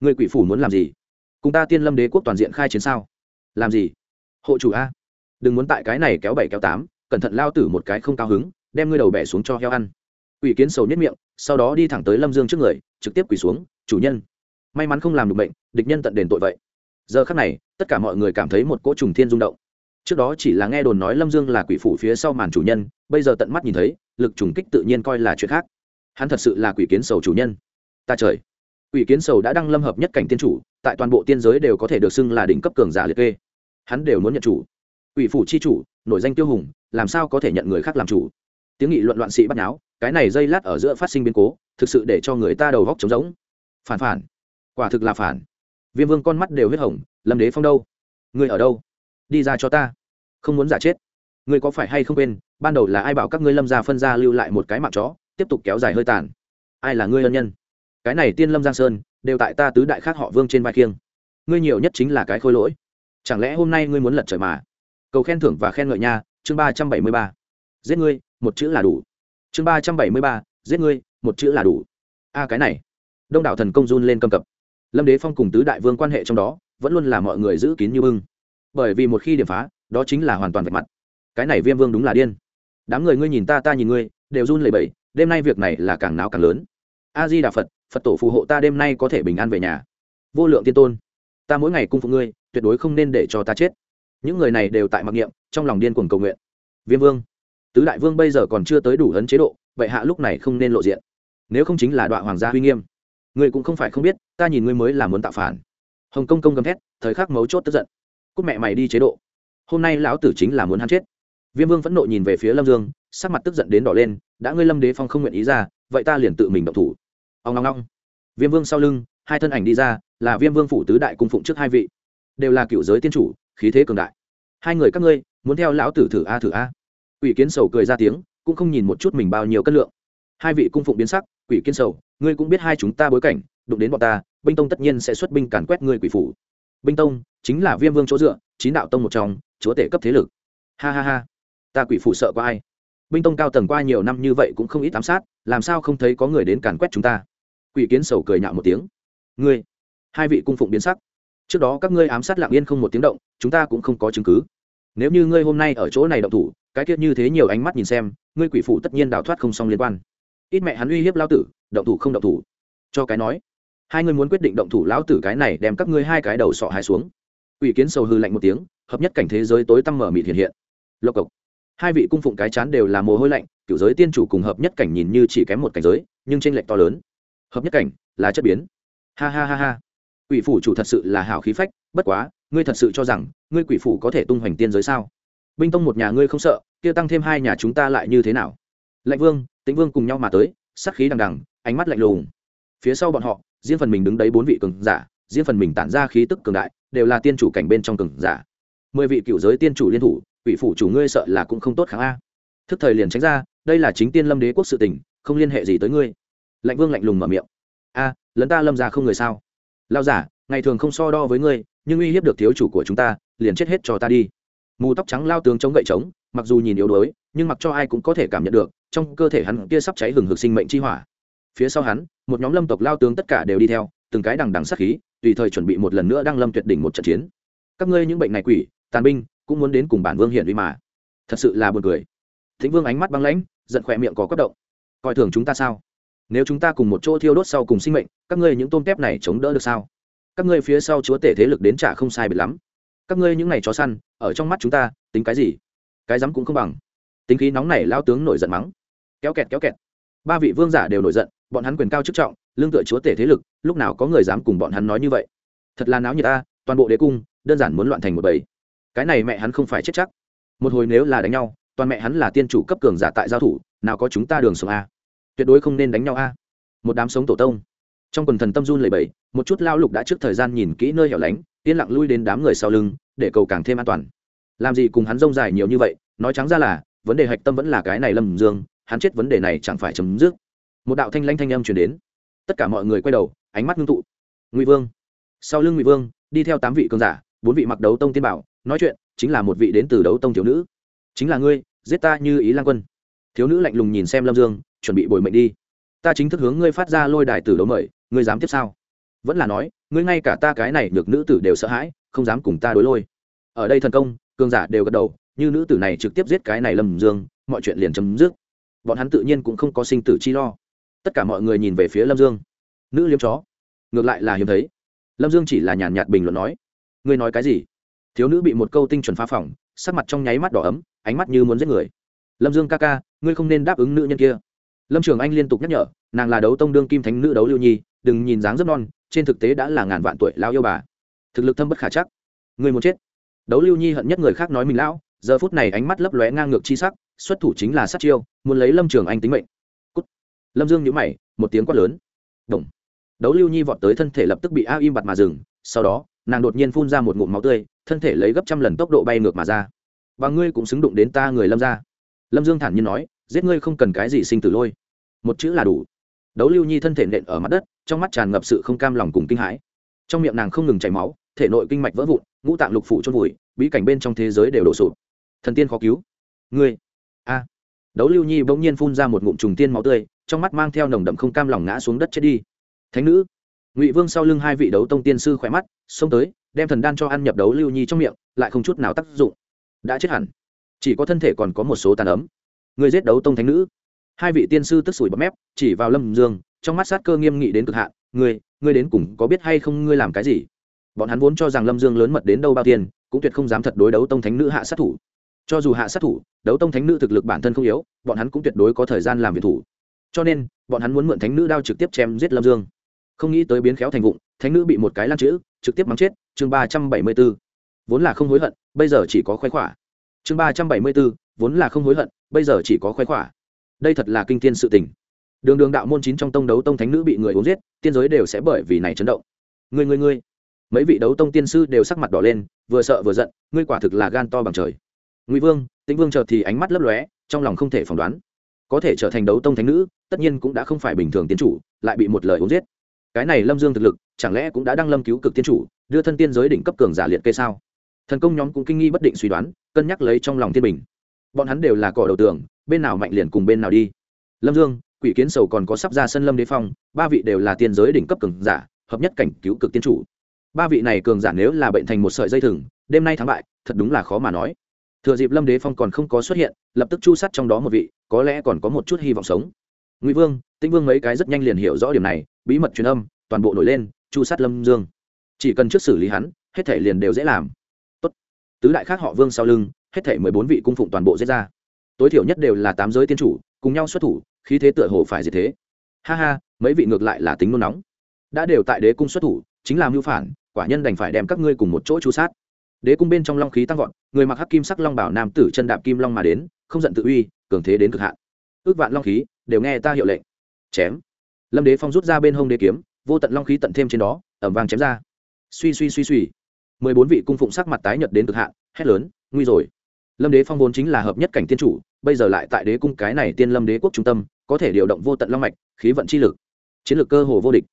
[SPEAKER 1] Người quỷ phủ muốn làm gì? Cùng ta tiên lâm đế quốc toàn diện khai chiến sao? Làm gì? Hộ chủ a, đừng muốn tại cái này kéo bảy kéo tám, cẩn thận lao tử một cái không cao hứng, đem ngươi đầu bẻ xuống cho heo ăn. Quỷ kiến sầu nhất miệng, sau đó đi thẳng tới lâm dương trước người, trực tiếp quỷ xuống, chủ nhân may mắn không làm được bệnh, địch nhân tận đền tội vậy. Giờ khắc này, tất cả mọi người cảm thấy một cỗ trùng thiên rung động. Trước đó chỉ là nghe đồn nói lâm dương là quỷ phủ phía sau màn chủ nhân, bây giờ tận mắt nhìn thấy, lực trùng kích tự nhiên coi là chuyện khác. Hắn thật sự là quỷ kiến sầu chủ nhân. Ta trời! Quỷ kiến sầu đã đăng lâm hợp nhất cảnh tiên chủ, tại toàn bộ tiên giới đều có thể được xưng là đỉnh cấp cường giả liệt kê. Hắn đều muốn nhận chủ. Quỷ phủ chi chủ, nổi danh tiêu hùng, làm sao có thể nhận người khác làm chủ? Tiếng nghị luận loạn sĩ bắt náo cái này dây lát ở giữa phát sinh biến cố, thực sự để cho người ta đầu góc trống rỗng. Phản phản! Quả thực là phản. Viêm vương con mắt đều huyết hồng, lâm đế phong đâu? Người ở đâu? Đi ra cho ta. Không muốn giả chết. Người có phải hay không quên, ban đầu là ai bảo các ngươi lâm ra phân ra lưu lại một cái mạng chó, tiếp tục kéo dài hơi tàn? Ai là ngươi ân nhân? Cái này tiên lâm giang sơn, đều tại ta tứ đại khác họ vương trên vai khiêng. Ngươi nhiều nhất chính là cái khôi lỗi. Chẳng lẽ hôm nay ngươi muốn lật trời mà? Cầu khen thưởng và khen ngợi nha, chương ba trăm bảy mươi ba. Giết ngươi, một chữ là đủ. Chương ba trăm bảy mươi ba, giết ngươi, một chữ là đủ. A, cái này. Đông đảo thần công run lên cầm cập lâm đế phong cùng tứ đại vương quan hệ trong đó, vẫn luôn là mọi người giữ kín như bưng. Bởi vì một khi điểm phá, đó chính là hoàn toàn vạch mặt. Cái này viêm vương đúng là điên. Đám người ngươi nhìn ta ta nhìn ngươi, đều run lẩy bẩy, đêm nay việc này là càng náo càng lớn. A di đà phật phật tổ phù hộ ta đêm nay có thể bình an về nhà. Vô lượng tiên tôn, ta mỗi ngày cung phụ ngươi, tuyệt đối không nên để cho ta chết. Những người này đều tại mặc niệm, trong lòng điên cuồng cầu nguyện. Viêm vương, tứ đại vương bây giờ còn chưa tới đủ hấn chế độ, vậy hạ lúc này không nên lộ diện. Nếu không chính là đoạn hoàng gia huy nghiêm ngươi cũng không phải không biết, ta nhìn ngươi mới là muốn tạo phản. Hồng công công gầm thét, thời khắc mấu chốt tức giận. Cúc mẹ mày đi chế độ. Hôm nay lão tử chính là muốn hắn chết. Viêm vương phẫn nộ nhìn về phía lâm dương, sắc mặt tức giận đến đỏ lên, đã ngươi lâm đế phong không nguyện ý ra, vậy ta liền tự mình động thủ. Ông ngong ngong viêm vương sau lưng, hai thân ảnh đi ra, là viêm vương phủ tứ đại cung phụng trước hai vị. Đều là cựu giới tiên chủ, khí thế cường đại. Hai người các ngươi, muốn theo lão tử thử a thử a. Ủy kiến sầu cười ra tiếng, cũng không nhìn một chút mình bao nhiêu cân lượng. Hai vị cung phụng biến sắc quỷ kiến sầu, ngươi cũng biết hai chúng ta bối cảnh, đụng đến bọn ta, binh tông tất nhiên sẽ xuất binh càn quét ngươi quỷ phủ. Binh tông chính là viêm vương chỗ dựa, chín đạo tông một trong, chúa tể cấp thế lực. Ha ha ha, ta quỷ phủ sợ có ai. Binh tông cao tầng qua nhiều năm như vậy cũng không ít ám sát, làm sao không thấy có người đến càn quét chúng ta? Quỷ kiến sầu cười nhạo một tiếng. Ngươi, hai vị cung phụng biến sắc. Trước đó các ngươi ám sát lạng yên không một tiếng động, chúng ta cũng không có chứng cứ. Nếu như ngươi hôm nay ở chỗ này động thủ, cái tiết như thế nhiều ánh mắt nhìn xem, ngươi quỷ phụ tất nhiên đào thoát không xong liên quan ít mẹ hắn uy hiếp lao tử, động thủ không động thủ. Cho cái nói, hai người muốn quyết định động thủ lão tử cái này đem các ngươi hai cái đầu sọ hai xuống. Quỷ kiến sầu hư lạnh một tiếng, hợp nhất cảnh thế giới tối tăm mở mịt hiện hiện. Lộc cộc. Hai vị cung phụng cái chán đều là mồ hôi lạnh cựu giới tiên chủ cùng hợp nhất cảnh nhìn như chỉ kém một cảnh giới, nhưng tranh lệch to lớn. Hợp nhất cảnh, là chất biến. Ha ha ha ha. Quỷ phủ chủ thật sự là hảo khí phách, bất quá, ngươi thật sự cho rằng, ngươi quỷ phủ có thể tung hoành tiên giới sao? Binh tông một nhà ngươi không sợ, kia tăng thêm hai nhà chúng ta lại như thế nào? Lạnh vương, tĩnh vương cùng nhau mà tới sắc khí đằng đằng, ánh mắt lạnh lùng. Phía sau bọn họ, riêng phần mình đứng đấy bốn vị cường giả, riêng phần mình tản ra khí tức cường đại, đều là tiên chủ cảnh bên trong cường giả. Mười vị cựu giới tiên chủ liên thủ, quỷ phủ chủ ngươi sợ là cũng không tốt kháng a. Thức thời liền tránh ra, đây là chính tiên lâm đế quốc sự tình, không liên hệ gì tới ngươi. Lạnh vương lạnh lùng mở miệng. A lấn ta lâm ra không người sao? Lao giả, ngày thường không so đo với ngươi, nhưng uy hiếp được thiếu chủ của chúng ta, liền chết hết cho ta đi. Mù tóc trắng lao tướng chống gậy trống mặc dù nhìn yếu đuối, nhưng mặc cho ai cũng có thể cảm nhận được, trong cơ thể hắn kia sắp cháy hừng hực sinh mệnh chi hỏa. Phía sau hắn, một nhóm lâm tộc lao tướng tất cả đều đi theo, từng cái đằng đằng sát khí, tùy thời chuẩn bị một lần nữa đang lâm tuyệt đỉnh một trận chiến. Các ngươi những bệnh này quỷ, tàn binh, cũng muốn đến cùng bản vương hiện uy mà. Thật sự là buồn cười. Thính vương ánh mắt băng lãnh, giận khỏe miệng có quất động. Coi thường chúng ta sao? Nếu chúng ta cùng một chỗ thiêu đốt sau cùng sinh mệnh, các ngươi những tôm tép này chống đỡ được sao? Các ngươi phía sau chúa tể thế lực đến trả không sai biệt lắm. Các ngươi những ngày chó săn, ở trong mắt chúng ta, tính cái gì? Cái dám cũng không bằng. Tính khí nóng này lao tướng nổi giận mắng. Kéo kẹt kéo kẹt. Ba vị vương giả đều nổi giận, bọn hắn quyền cao chức trọng, lương tựa chúa tể thế lực, lúc nào có người dám cùng bọn hắn nói như vậy? Thật là náo nhiệt ta, toàn bộ đế cung, đơn giản muốn loạn thành một bầy. Cái này mẹ hắn không phải chết chắc. Một hồi nếu là đánh nhau, toàn mẹ hắn là tiên chủ cấp cường giả tại giao thủ, nào có chúng ta đường sống a? Tuyệt đối không nên đánh nhau a. Một đám sống tổ tông. Trong quần thần tâm run lầy bầy một chút lao lục đã trước thời gian nhìn kỹ nơi hẻo lánh, yên lặng lui đến đám người sau lưng, để cầu càng thêm an toàn làm gì cùng hắn rông dài nhiều như vậy, nói trắng ra là, vấn đề hạch tâm vẫn là cái này lâm dương, hắn chết vấn đề này chẳng phải chấm dứt. Một đạo thanh lanh thanh âm chuyển đến. Tất cả mọi người quay đầu, ánh mắt ngưng tụ. Ngụy vương. Sau lưng ngụy vương, đi theo tám vị cường giả, bốn vị mặc đấu tông tiên bảo, nói chuyện, chính là một vị đến từ đấu tông thiếu nữ. Chính là ngươi, giết ta như ý lan quân. Thiếu nữ lạnh lùng nhìn xem lâm dương, chuẩn bị bồi mệnh đi. Ta chính thức hướng ngươi phát ra lôi đài tử đấu mời, ngươi dám tiếp sao? Vẫn là nói, ngươi ngay cả ta cái này được nữ tử đều sợ hãi, không dám cùng ta đối lôi. Ở đây thần công cường giả đều gật đầu, như nữ tử này trực tiếp giết cái này lâm dương, mọi chuyện liền chấm dứt. Bọn hắn tự nhiên cũng không có sinh tử chi lo. Tất cả mọi người nhìn về phía lâm dương. Nữ liếm chó. Ngược lại là hiếm thấy. Lâm dương chỉ là nhàn nhạt bình luận nói, ngươi nói cái gì? Thiếu nữ bị một câu tinh chuẩn phá phỏng, sắc mặt trong nháy mắt đỏ ấm, ánh mắt như muốn giết người. Lâm dương ca ca, ngươi không nên đáp ứng nữ nhân kia. Lâm trường anh liên tục nhắc nhở, nàng là đấu tông đương kim thánh nữ đấu lưu nhi, đừng nhìn dáng rất non, trên thực tế đã là ngàn vạn tuổi lao yêu bà. Thực lực thâm bất khả chắc. Người muốn chết? Đấu lưu nhi hận nhất người khác nói mình lão, giờ phút này ánh mắt lấp lóe ngang ngược chi sắc, xuất thủ chính là sát chiêu, muốn lấy lâm trường anh tính mệnh. Cút. lâm dương nhữ mày, một tiếng quát lớn. Động. đấu lưu nhi vọt tới thân thể lập tức bị a im bặt mà dừng, sau đó, nàng đột nhiên phun ra một ngụm máu tươi, thân thể lấy gấp trăm lần tốc độ bay ngược mà ra. Và ngươi cũng xứng đụng đến ta người lâm ra lâm dương thản nhiên nói, giết ngươi không cần cái gì sinh tử lôi. Một chữ là đủ. Đấu lưu nhi thân thể nện ở mặt đất, trong mắt tràn ngập sự không cam lòng cùng kinh hãi. Trong miệng nàng không ngừng chảy máu thể nội kinh mạch vỡ vụn, ngũ tạng lục phủ chôn vùi, bí cảnh bên trong thế giới đều đổ sụp. Thần tiên khó cứu. Ngươi. A. Đấu lưu nhi bỗng nhiên phun ra một ngụm trùng tiên máu tươi, trong mắt mang theo nồng đậm không cam lòng ngã xuống đất chết đi. Thánh nữ. Ngụy vương sau lưng hai vị đấu tông tiên sư khỏe mắt, xông tới, đem thần đan cho ăn nhập đấu lưu nhi trong miệng, lại không chút nào tác dụng. Đã chết hẳn. Chỉ có thân thể còn có một số tàn ấm. Người giết đấu tông thánh nữ. Hai vị tiên sư tức sủi bọt mép, chỉ vào lâm dương, trong mắt sát cơ nghiêm nghị đến cực hạn. Ngươi ngươi đến cùng có biết hay không ngươi làm cái gì? Bọn hắn vốn cho rằng lâm dương lớn mật đến đâu bao tiền, cũng tuyệt không dám thật đối đấu tông thánh nữ hạ sát thủ. Cho dù hạ sát thủ, đấu tông thánh nữ thực lực bản thân không yếu, bọn hắn cũng tuyệt đối có thời gian làm việc thủ. Cho nên, bọn hắn muốn mượn thánh nữ đao trực tiếp chém giết lâm dương. Không nghĩ tới biến khéo thành vụng, thánh nữ bị một cái lan chữ, trực tiếp mắng chết, chương ba trăm bảy mươi b ố vốn là không hối hận, bây giờ chỉ có khoái khỏa. Chương ba trăm bảy mươi b ố vốn là không hối hận, bây giờ chỉ có khoái khỏa. Đây thật là kinh thiên sự tình. Đường đường đạo môn chín trong tông đấu tông thánh nữ bị người uống giết, tiên giới đều sẽ bởi vì này chấn động. Người người người mấy vị đấu tông tiên sư đều sắc mặt đỏ lên, vừa sợ vừa giận, ngươi quả thực là gan to bằng trời. Ngụy vương, tĩnh vương chợt thì ánh mắt lấp lóe, trong lòng không thể phỏng đoán. Có thể trở thành đấu tông thánh nữ, tất nhiên cũng đã không phải bình thường tiến chủ, lại bị một lời uống giết. Cái này lâm dương thực lực, chẳng lẽ cũng đã đăng lâm cứu cực tiên chủ, đưa thân tiên giới đỉnh cấp cường giả liệt kê sao? Thần công nhóm cũng kinh nghi bất định suy đoán, cân nhắc lấy trong lòng thiên bình. Bọn hắn đều là cỏ đầu tường, bên nào mạnh liền cùng bên nào đi. Lâm dương, quỷ kiến sầu còn có sắp ra sân lâm đế phong, ba vị đều là tiên giới đỉnh cấp cường giả, hợp nhất cảnh cứu cực tiên chủ ba vị này cường giả nếu là bệnh thành một sợi dây thừng, đêm nay thắng bại, thật đúng là khó mà nói. Thừa dịp lâm đế phong còn không có xuất hiện, lập tức chu sát trong đó một vị, có lẽ còn có một chút hy vọng sống. Ngụy vương, tĩnh vương mấy cái rất nhanh liền hiểu rõ điểm này, bí mật truyền âm, toàn bộ nổi lên, chu sát lâm dương. Chỉ cần trước xử lý hắn, hết thể liền đều dễ làm. Tốt. tứ đại khác họ vương sau lưng, hết thể mười bốn vị cung phụng toàn bộ dễ ra. Tối thiểu nhất đều là tám giới tiên chủ, cùng nhau xuất thủ, khí thế tựa hồ phải gì thế. Ha ha, mấy vị ngược lại là tính nôn nóng. Đã đều tại đế cung xuất thủ, chính là mưu phản quả nhân đành phải đem các ngươi cùng một chỗ chu sát. Đế cung bên trong long khí tăng vọt, người mặc hắc kim sắc long bảo nam tử chân đạp kim long mà đến, không giận tự uy, cường thế đến cực hạn. Ước vạn long khí, đều nghe ta hiệu lệnh. Chém. Lâm đế phong rút ra bên hông đế kiếm, vô tận long khí tận thêm trên đó ẩm vàng chém ra. Suy suy suy suy. Mười bốn vị cung phụng sắc mặt tái nhợt đến cực hạn, hét lớn, nguy rồi. Lâm đế phong vốn chính là hợp nhất cảnh tiên chủ, bây giờ lại tại đế cung cái này tiên lâm đế quốc trung tâm, có thể điều động vô tận long mạch, khí vận chi lực. Chiến lược cơ hồ vô địch.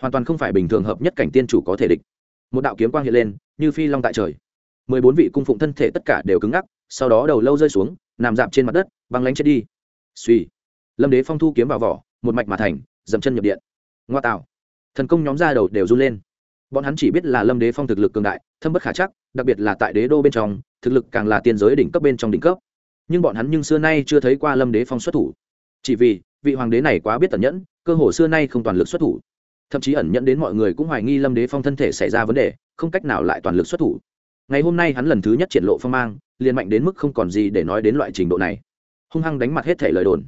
[SPEAKER 1] Hoàn toàn không phải bình thường hợp nhất cảnh tiên chủ có thể địch một đạo kiếm quang hiện lên, như phi long tại trời. Mười bốn vị cung phụng thân thể tất cả đều cứng ngắc, sau đó đầu lâu rơi xuống, nằm dạp trên mặt đất, băng lánh chết đi. Suy lâm đế phong thu kiếm vào vỏ, một mạch mà thành, dậm chân nhập điện. Ngoa tạo. Thần công nhóm ra đầu đều run lên. Bọn hắn chỉ biết là lâm đế phong thực lực cường đại, thâm bất khả chắc, đặc biệt là tại đế đô bên trong, thực lực càng là tiên giới đỉnh cấp bên trong đỉnh cấp. Nhưng bọn hắn nhưng xưa nay chưa thấy qua lâm đế phong xuất thủ. Chỉ vì vị hoàng đế này quá biết tẩn nhẫn, cơ hồ xưa nay không toàn lực xuất thủ thậm chí ẩn nhận đến mọi người cũng hoài nghi lâm đế phong thân thể xảy ra vấn đề, không cách nào lại toàn lực xuất thủ. Ngày hôm nay hắn lần thứ nhất triển lộ phong mang, liền mạnh đến mức không còn gì để nói đến loại trình độ này. Hung hăng đánh mặt hết thể lời đồn.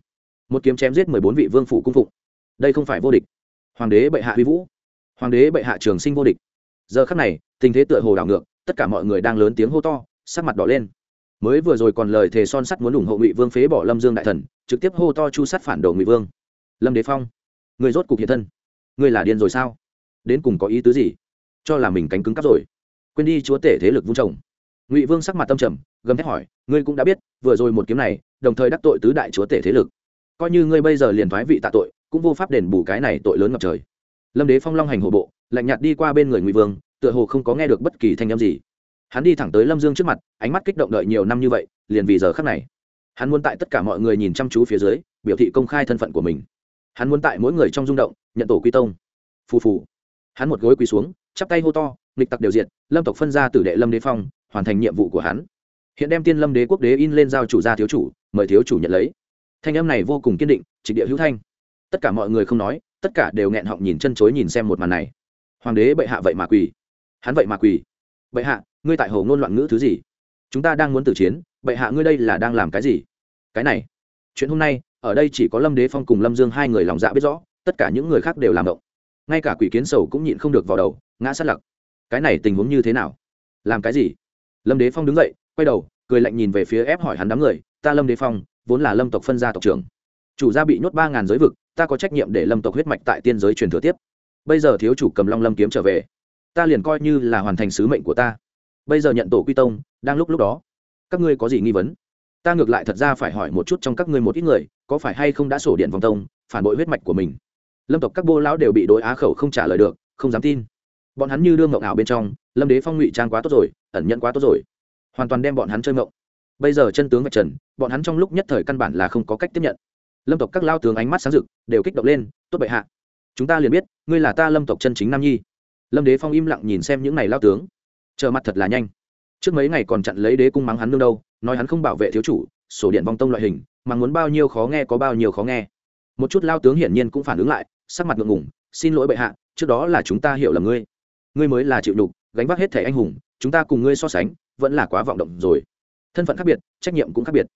[SPEAKER 1] Một kiếm chém giết mười bốn vị vương phủ cung phụng. Đây không phải vô địch. Hoàng đế bệ hạ huy vũ. Hoàng đế bệ hạ trường sinh vô địch. Giờ khắc này, tình thế tựa hồ đảo ngược, tất cả mọi người đang lớn tiếng hô to, sắc mặt đỏ lên. Mới vừa rồi còn lời thề son sắt muốn ủng hộ ngụy vương phế bỏ lâm dương đại thần, trực tiếp hô to chu sắt phản đồ ngụy vương. Lâm đế phong, người rốt cục hiện thân. Ngươi là điên rồi sao? Đến cùng có ý tứ gì? Cho là mình cánh cứng cắp rồi. Quên đi, chúa tể thế lực vung trồng ngụy vương sắc mặt tâm trầm, gầm thét hỏi, ngươi cũng đã biết, vừa rồi một kiếm này, đồng thời đắc tội tứ đại chúa tể thế lực. Coi như ngươi bây giờ liền thoái vị tạ tội, cũng vô pháp đền bù cái này tội lớn ngập trời. Lâm đế phong long hành hộ bộ, lạnh nhạt đi qua bên người ngụy vương, tựa hồ không có nghe được bất kỳ thanh âm gì. Hắn đi thẳng tới lâm dương trước mặt, ánh mắt kích động đợi nhiều năm như vậy, liền vì giờ khắc này. Hắn muốn tại tất cả mọi người nhìn chăm chú phía dưới, biểu thị công khai thân phận của mình. Hắn muốn tại mỗi người trong rung động nhận tổ quy tông. Phù phù. Hắn một gối quỳ xuống, chắp tay hô to, nghịch tặc đều diện lâm tộc phân ra tử đệ lâm đế phong, hoàn thành nhiệm vụ của hắn. Hiện đem tiên lâm đế quốc đế in lên giao chủ gia thiếu chủ, mời thiếu chủ nhận lấy. Thanh âm này vô cùng kiên định trịch địa hữu thanh. Tất cả mọi người không nói, tất cả đều nghẹn họng nhìn chân chối nhìn xem một màn này. Hoàng đế bệ hạ vậy mà quỳ. Hắn vậy mà quỳ. Bệ hạ, ngươi tại hồ ngôn loạn ngữ thứ gì? Chúng ta đang muốn tử chiến, bệ hạ ngươi đây là đang làm cái gì? Cái này. Chuyện hôm nay, ở đây chỉ có lâm đế phong cùng lâm dương hai người lòng dạ biết rõ tất cả những người khác đều làm động ngay cả quỷ kiến sầu cũng nhịn không được vào đầu, ngã sát lặc. Cái này tình huống như thế nào? Làm cái gì? Lâm đế phong đứng dậy, quay đầu, cười lạnh nhìn về phía ép hỏi hắn đám người, ta lâm đế phong, vốn là lâm tộc phân gia tộc trưởng. Chủ gia bị nhốt ba ngàn giới vực, ta có trách nhiệm để lâm tộc huyết mạch tại tiên giới truyền thừa tiếp. Bây giờ thiếu chủ cầm long lâm kiếm trở về. Ta liền coi như là hoàn thành sứ mệnh của ta. Bây giờ nhận tổ quy tông, đang lúc lúc đó, các ngươi có gì nghi vấn? Ta ngược lại thật ra phải hỏi một chút trong các ngươi một ít người, có phải hay không đã sổ điện vòng tông, phản bội huyết mạch của mình? Lâm tộc các bô lão đều bị đối á khẩu không trả lời được, không dám tin. Bọn hắn như đương ngộng ảo bên trong, lâm đế phong ngụy trang quá tốt rồi, ẩn nhận quá tốt rồi. Hoàn toàn đem bọn hắn chơi ngộng bây giờ chân tướng vạch trần, bọn hắn trong lúc nhất thời căn bản là không có cách tiếp nhận. Lâm tộc các lao tướng ánh mắt sáng rực, đều kích động lên, tốt bệ hạ, chúng ta liền biết, ngươi là ta lâm tộc chân chính nam nhi. Lâm đế phong im lặng nhìn xem những này lao tướng. Chờ mặt thật là nhanh. Trước mấy ngày còn chặn lấy đế cung mắng hắn nương đâu, nói hắn không bảo vệ thiếu chủ, sổ điện vong tông loại hình, mà muốn bao nhiêu khó nghe có bao nhiêu khó nghe. Một chút lao tướng hiển nhiên cũng phản ứng lại sắc mặt ngượng ngùng, xin lỗi bệ hạ trước đó là chúng ta hiểu là ngươi. Ngươi mới là chịu đục gánh vác hết thẻ anh hùng chúng ta cùng ngươi so sánh vẫn là quá vọng động rồi. Thân phận khác biệt trách nhiệm cũng khác biệt.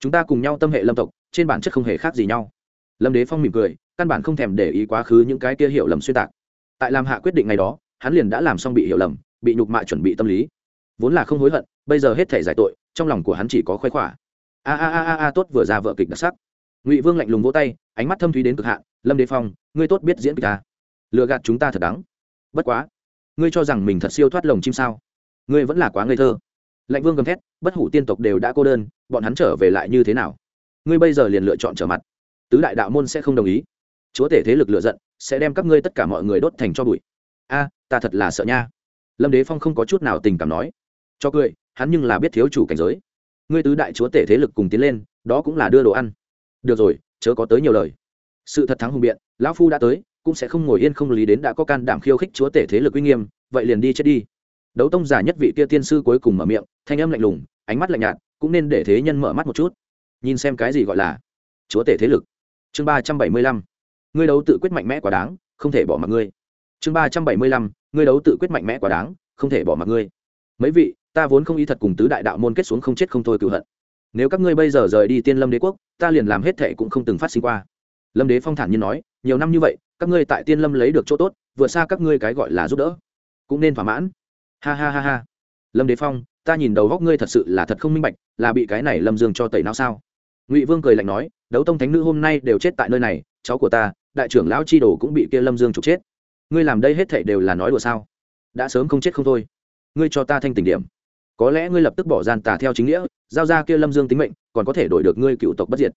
[SPEAKER 1] Chúng ta cùng nhau tâm hệ lâm tộc trên bản chất không hề khác gì nhau. Lâm đế phong mỉm cười căn bản không thèm để ý quá khứ những cái kia hiểu lầm xuyên tạc. Tại làm hạ quyết định ngày đó hắn liền đã làm xong bị hiểu lầm bị nhục mạ chuẩn bị tâm lý. Vốn là không hối hận bây giờ hết thể giải tội trong lòng của hắn chỉ có khoái khỏa. A a a a tốt vừa ra vợ kịch đặc sắc ngụy vương lạnh lùng vỗ tay ánh mắt thâm thúy đến cực hạn lâm đế phong ngươi tốt biết diễn kịch ta lừa gạt chúng ta thật đắng bất quá ngươi cho rằng mình thật siêu thoát lồng chim sao ngươi vẫn là quá ngây thơ lạnh vương gầm thét bất hủ tiên tộc đều đã cô đơn bọn hắn trở về lại như thế nào ngươi bây giờ liền lựa chọn trở mặt tứ đại đạo môn sẽ không đồng ý chúa tể thế lực lựa giận sẽ đem các ngươi tất cả mọi người đốt thành cho bụi a ta thật là sợ nha lâm đế phong không có chút nào tình cảm nói cho cười hắn nhưng là biết thiếu chủ cảnh giới ngươi tứ đại chúa tể thế lực cùng tiến lên đó cũng là đưa đồ ăn được rồi, chớ có tới nhiều lời. Sự thật thắng hùng biện, lão phu đã tới, cũng sẽ không ngồi yên không lý đến đã có can đảm khiêu khích chúa tể thế lực uy nghiêm, vậy liền đi chết đi. Đấu tông giả nhất vị kia tiên sư cuối cùng mở miệng, thanh âm lạnh lùng, ánh mắt lạnh nhạt, cũng nên để thế nhân mở mắt một chút. Nhìn xem cái gì gọi là chúa tể thế lực. Chương ba trăm bảy mươi lăm. Ngươi đấu tự quyết mạnh mẽ quá đáng, không thể bỏ mặc ngươi. Chương ba trăm bảy mươi lăm. Ngươi đấu tự quyết mạnh mẽ quá đáng, không thể bỏ mặc ngươi. Mấy vị, ta vốn không ý thật cùng tứ đại đạo môn kết xuống không chết không thôi cựu hận nếu các ngươi bây giờ rời đi tiên lâm đế quốc, ta liền làm hết thệ cũng không từng phát sinh qua. Lâm đế phong thản nhiên nói, nhiều năm như vậy, các ngươi tại tiên lâm lấy được chỗ tốt vượt xa các ngươi cái gọi là giúp đỡ, cũng nên thỏa mãn. Ha ha ha ha. Lâm đế phong, ta nhìn đầu góc ngươi thật sự là thật không minh bạch, là bị cái này lâm dương cho tẩy não sao? Ngụy vương cười lạnh nói, đấu tông thánh nữ hôm nay đều chết tại nơi này, cháu của ta, đại trưởng lão chi đồ cũng bị kia lâm dương trục chết. Ngươi làm đây hết thảy đều là nói đùa sao? Đã sớm không chết không thôi. Ngươi cho ta thanh tình điểm. Có lẽ ngươi lập tức bỏ gian tà theo chính nghĩa giao ra kia lâm dương tính mệnh, còn có thể đổi được ngươi cựu tộc bất diệt.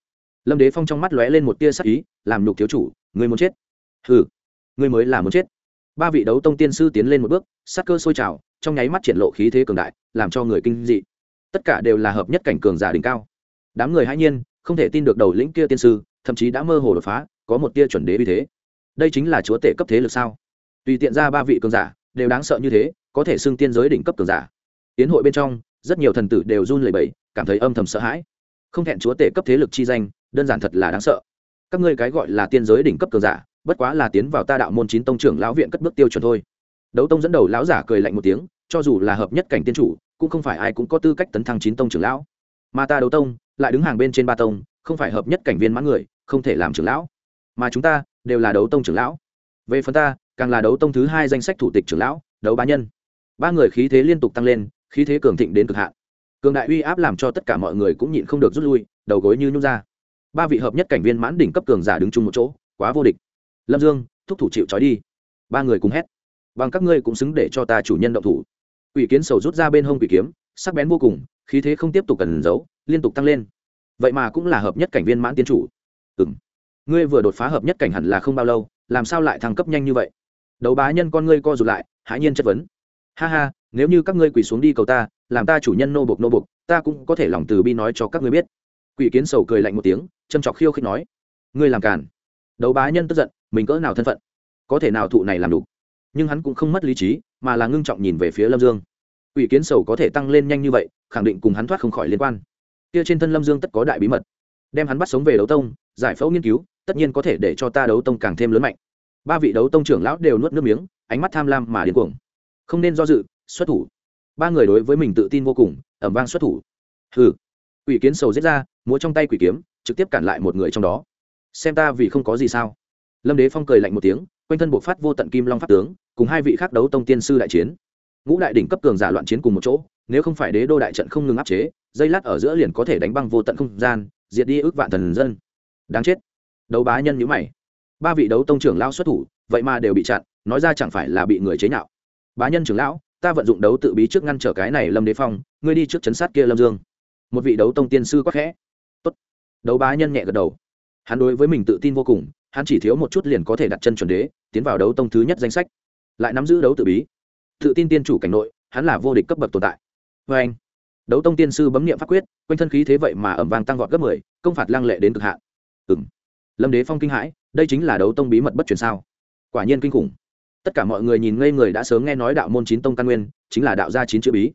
[SPEAKER 1] Lâm đế phong trong mắt lóe lên một tia sắc ý, làm nhục thiếu chủ, ngươi muốn chết. Hừ, ngươi mới là muốn chết. Ba vị đấu tông tiên sư tiến lên một bước, sắc cơ sôi trào, trong nháy mắt triển lộ khí thế cường đại, làm cho người kinh dị. Tất cả đều là hợp nhất cảnh cường giả đỉnh cao. Đám người hãy nhiên, không thể tin được đầu lĩnh kia tiên sư, thậm chí đã mơ hồ đột phá, có một tia chuẩn đế vì thế. Đây chính là chúa tể cấp thế lực sao? Tùy tiện ra ba vị cường giả, đều đáng sợ như thế, có thể xưng tiên giới đỉnh cấp cường giả. Tiến hội bên trong, rất nhiều thần tử đều run lẩy bẩy cảm thấy âm thầm sợ hãi. Không thẹn chúa tể cấp thế lực chi danh, đơn giản thật là đáng sợ. Các ngươi cái gọi là tiên giới đỉnh cấp cường giả, bất quá là tiến vào ta đạo môn chín tông trưởng lão viện cất bước tiêu chuẩn thôi. Đấu tông dẫn đầu lão giả cười lạnh một tiếng, cho dù là hợp nhất cảnh tiên chủ, cũng không phải ai cũng có tư cách tấn thăng chín tông trưởng lão. Mà ta đấu tông, lại đứng hàng bên trên ba tông, không phải hợp nhất cảnh viên mãn người, không thể làm trưởng lão. Mà chúng ta, đều là đấu tông trưởng lão. Về phần ta, càng là đấu tông thứ hai danh sách thủ tịch trưởng lão, đấu bá nhân. Ba người khí thế liên tục tăng lên, khí thế cường thịnh đến cực hạn cường đại uy áp làm cho tất cả mọi người cũng nhịn không được rút lui, đầu gối như nhút ra. Ba vị hợp nhất cảnh viên mãn đỉnh cấp cường giả đứng chung một chỗ, quá vô địch. Lâm dương, thúc thủ chịu trói đi. Ba người cùng hét. Bằng các ngươi cũng xứng để cho ta chủ nhân động thủ. Quỷ kiến sầu rút ra bên hông quỷ kiếm, sắc bén vô cùng, khí thế không tiếp tục cần giấu, liên tục tăng lên. Vậy mà cũng là hợp nhất cảnh viên mãn tiên chủ. Ừ m ngươi vừa đột phá hợp nhất cảnh hẳn là không bao lâu, làm sao lại thăng cấp nhanh như vậy? Đấu bá nhân con ngươi co rụt lại, hãi nhiên chất vấn. Ha ha, nếu như các ngươi quỳ xuống đi cầu ta làm ta chủ nhân nô bộc nô bộc, ta cũng có thể lòng từ bi nói cho các ngươi biết. Quỷ kiến sầu cười lạnh một tiếng, châm chọc khiêu khích nói, ngươi làm càn. Đấu bá nhân tức giận, mình cỡ nào thân phận? Có thể nào thụ này làm đủ? Nhưng hắn cũng không mất lý trí, mà là ngưng trọng nhìn về phía lâm dương. Quỷ kiến sầu có thể tăng lên nhanh như vậy, khẳng định cùng hắn thoát không khỏi liên quan. Kia trên thân lâm dương tất có đại bí mật. Đem hắn bắt sống về đấu tông, giải phẫu nghiên cứu, tất nhiên có thể để cho ta đấu tông càng thêm lớn mạnh. Ba vị đấu tông trưởng lão đều nuốt nước miếng, ánh mắt tham lam mà điên cuồng. Không nên do dự, xuất thủ ba người đối với mình tự tin vô cùng, ẩm vang xuất thủ. Hừ. Quỷ kiến sầu giết ra, múa trong tay quỷ kiếm, trực tiếp cản lại một người trong đó. Xem ta vì không có gì sao. Lâm đế phong cười lạnh một tiếng, quanh thân buộc phát vô tận kim long pháp tướng, cùng hai vị khác đấu tông tiên sư đại chiến. Ngũ đại đỉnh cấp cường giả loạn chiến cùng một chỗ, nếu không phải đế đô đại trận không ngừng áp chế, dây lát ở giữa liền có thể đánh băng vô tận không gian, diệt đi ước vạn thần dân. Đáng chết. Đấu bá nhân nhữ mày. Ba vị đấu tông trưởng lao xuất thủ, vậy mà đều bị chặn, nói ra chẳng phải là bị người chế nhạo. Bá nhân trưởng lão ta vận dụng đấu tự bí trước ngăn trở cái này lâm đế phong, ngươi đi trước chấn sát kia lâm dương. Một vị đấu tông tiên sư quắc khẽ. Tốt. đấu bá nhân nhẹ gật đầu. Hắn đối với mình tự tin vô cùng, hắn chỉ thiếu một chút liền có thể đặt chân chuẩn đế, tiến vào đấu tông thứ nhất danh sách. Lại nắm giữ đấu tự bí. Tự tin tiên chủ cảnh nội, hắn là vô địch cấp bậc tồn tại. Vê anh, đấu tông tiên sư bấm nghiệm pháp quyết, quanh thân khí thế vậy mà ẩm vang tăng vọt gấp mười, công phạt lăng lệ đến cực hạn. Ừ m lâm đế phong kinh hãi, đây chính là đấu tông bí mật bất truyền sao? Quả nhiên kinh khủng tất cả mọi người nhìn ngây người đã sớm nghe nói đạo môn chín tông căn nguyên, chính là đạo gia chín chữ bí.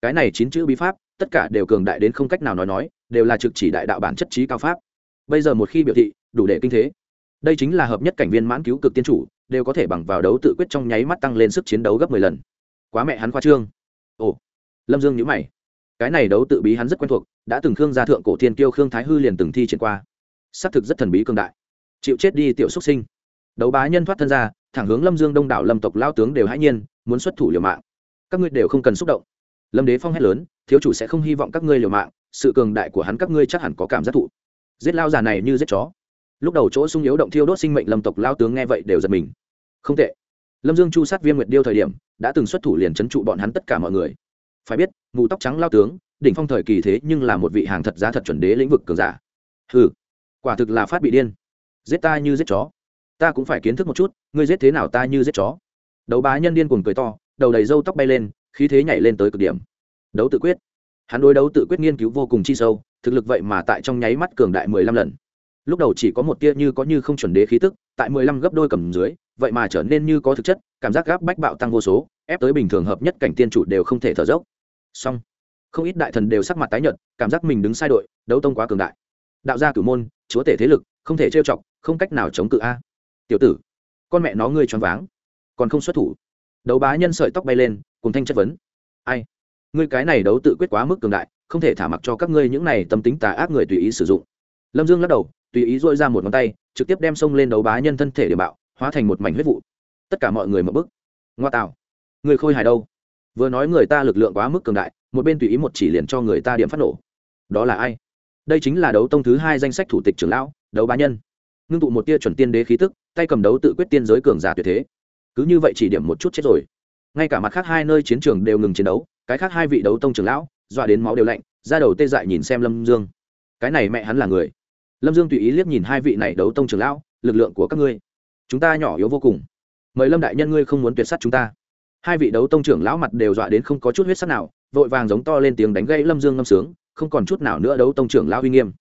[SPEAKER 1] Cái này chín chữ bí pháp, tất cả đều cường đại đến không cách nào nói nói, đều là trực chỉ đại đạo bản chất trí cao pháp. Bây giờ một khi biểu thị, đủ để kinh thế. Đây chính là hợp nhất cảnh viên mãn cứu cực tiên chủ, đều có thể bằng vào đấu tự quyết trong nháy mắt tăng lên sức chiến đấu gấp mười lần. Quá mẹ hắn khoa trương. Ồ. Lâm dương nhữ mày. Cái này đấu tự bí hắn rất quen thuộc, đã từng khương gia thượng cổ thiên kiêu khương thái hư liền từng thi triển qua. Xác thực rất thần bí cương đại. Chịu chết đi tiểu xuất sinh. Đấu bá nhân thoát thân ra thẳng hướng lâm dương đông đảo lâm tộc lao tướng đều hãy nhiên, muốn xuất thủ liều mạng. Các ngươi đều không cần xúc động. Lâm đế phong hét lớn, thiếu chủ sẽ không hy vọng các ngươi liều mạng, sự cường đại của hắn các ngươi chắc hẳn có cảm giác thụ. Giết lao già này như giết chó. Lúc đầu chỗ sung yếu động thiêu đốt sinh mệnh lâm tộc lao tướng nghe vậy đều giật mình. Không tệ. Lâm dương chu sát viêm nguyệt điêu thời điểm, đã từng xuất thủ liền c h ấ n trụ bọn hắn tất cả mọi người. Phải biết, mù tóc trắng lao tướng, đỉnh phong thời kỳ thế nhưng là một vị hàng thật giá thật chuẩn đế lĩnh vực cường giả. Ừ quả thực là phát bị điên. Giết ta như giết chó ta cũng phải kiến thức một chút, ngươi giết thế nào ta như giết chó. Đấu bá nhân điên cùng cười to, đầu đầy râu tóc bay lên, khí thế nhảy lên tới cực điểm. Đấu tự quyết. Hắn đối đấu tự quyết nghiên cứu vô cùng chi sâu, thực lực vậy mà tại trong nháy mắt cường đại mười lăm lần. Lúc đầu chỉ có một tia như có như không chuẩn đế khí tức, tại mười lăm gấp đôi cầm dưới, vậy mà trở nên như có thực chất, cảm giác gáp bách bạo tăng vô số, ép tới bình thường hợp nhất cảnh tiên chủ đều không thể thở dốc. Song không ít đại thần đều sắc mặt tái nhợt, cảm giác mình đứng sai đội, đấu tông quá cường đại. Đạo gia cử môn, chúa tể thế lực, không thể trêu chọc, không cách nào chống cự a tiểu tử, con mẹ nó ngươi choáng váng, còn không xuất thủ. Đấu bá nhân sợi tóc bay lên, cùng thanh chất vấn. Ai? Ngươi cái này đấu tự quyết quá mức cường đại, không thể thả mặc cho các ngươi những này tâm tính tà ác người tùy ý sử dụng. Lâm dương lắc đầu, tùy ý dội ra một ngón tay, trực tiếp đem sông lên đấu bá nhân thân thể để bạo, hóa thành một mảnh huyết vụ. Tất cả mọi người mở bức. Ngoa tạo. Người khôi hài đâu? Vừa nói người ta lực lượng quá mức cường đại, một bên tùy ý một chỉ liền cho người ta điểm phát nổ. Đó là ai? Đây chính là đấu tông thứ hai danh sách thủ tịch trưởng lão, đấu bá nhân ngưng tụ một tia chuẩn tiên đế khí tức, tay cầm đấu tự quyết tiên giới cường giả tuyệt thế. Cứ như vậy chỉ điểm một chút chết rồi. Ngay cả mặt khác hai nơi chiến trường đều ngừng chiến đấu, cái khác hai vị đấu tông trưởng lão, dọa đến máu đều lạnh ra đầu tê dại nhìn xem lâm dương. Cái này mẹ hắn là người. Lâm dương tùy ý liếc nhìn hai vị này đấu tông trưởng lão, lực lượng của các ngươi, chúng ta nhỏ yếu vô cùng. Mời lâm đại nhân ngươi không muốn tuyệt s á t chúng ta. Hai vị đấu tông trưởng lão mặt đều dọa đến không có chút huyết sắc nào, vội vàng giống to lên tiếng đánh gây lâm dương ngâm sướng, không còn chút nào nữa đấu tông trưởng lão uy nghiêm.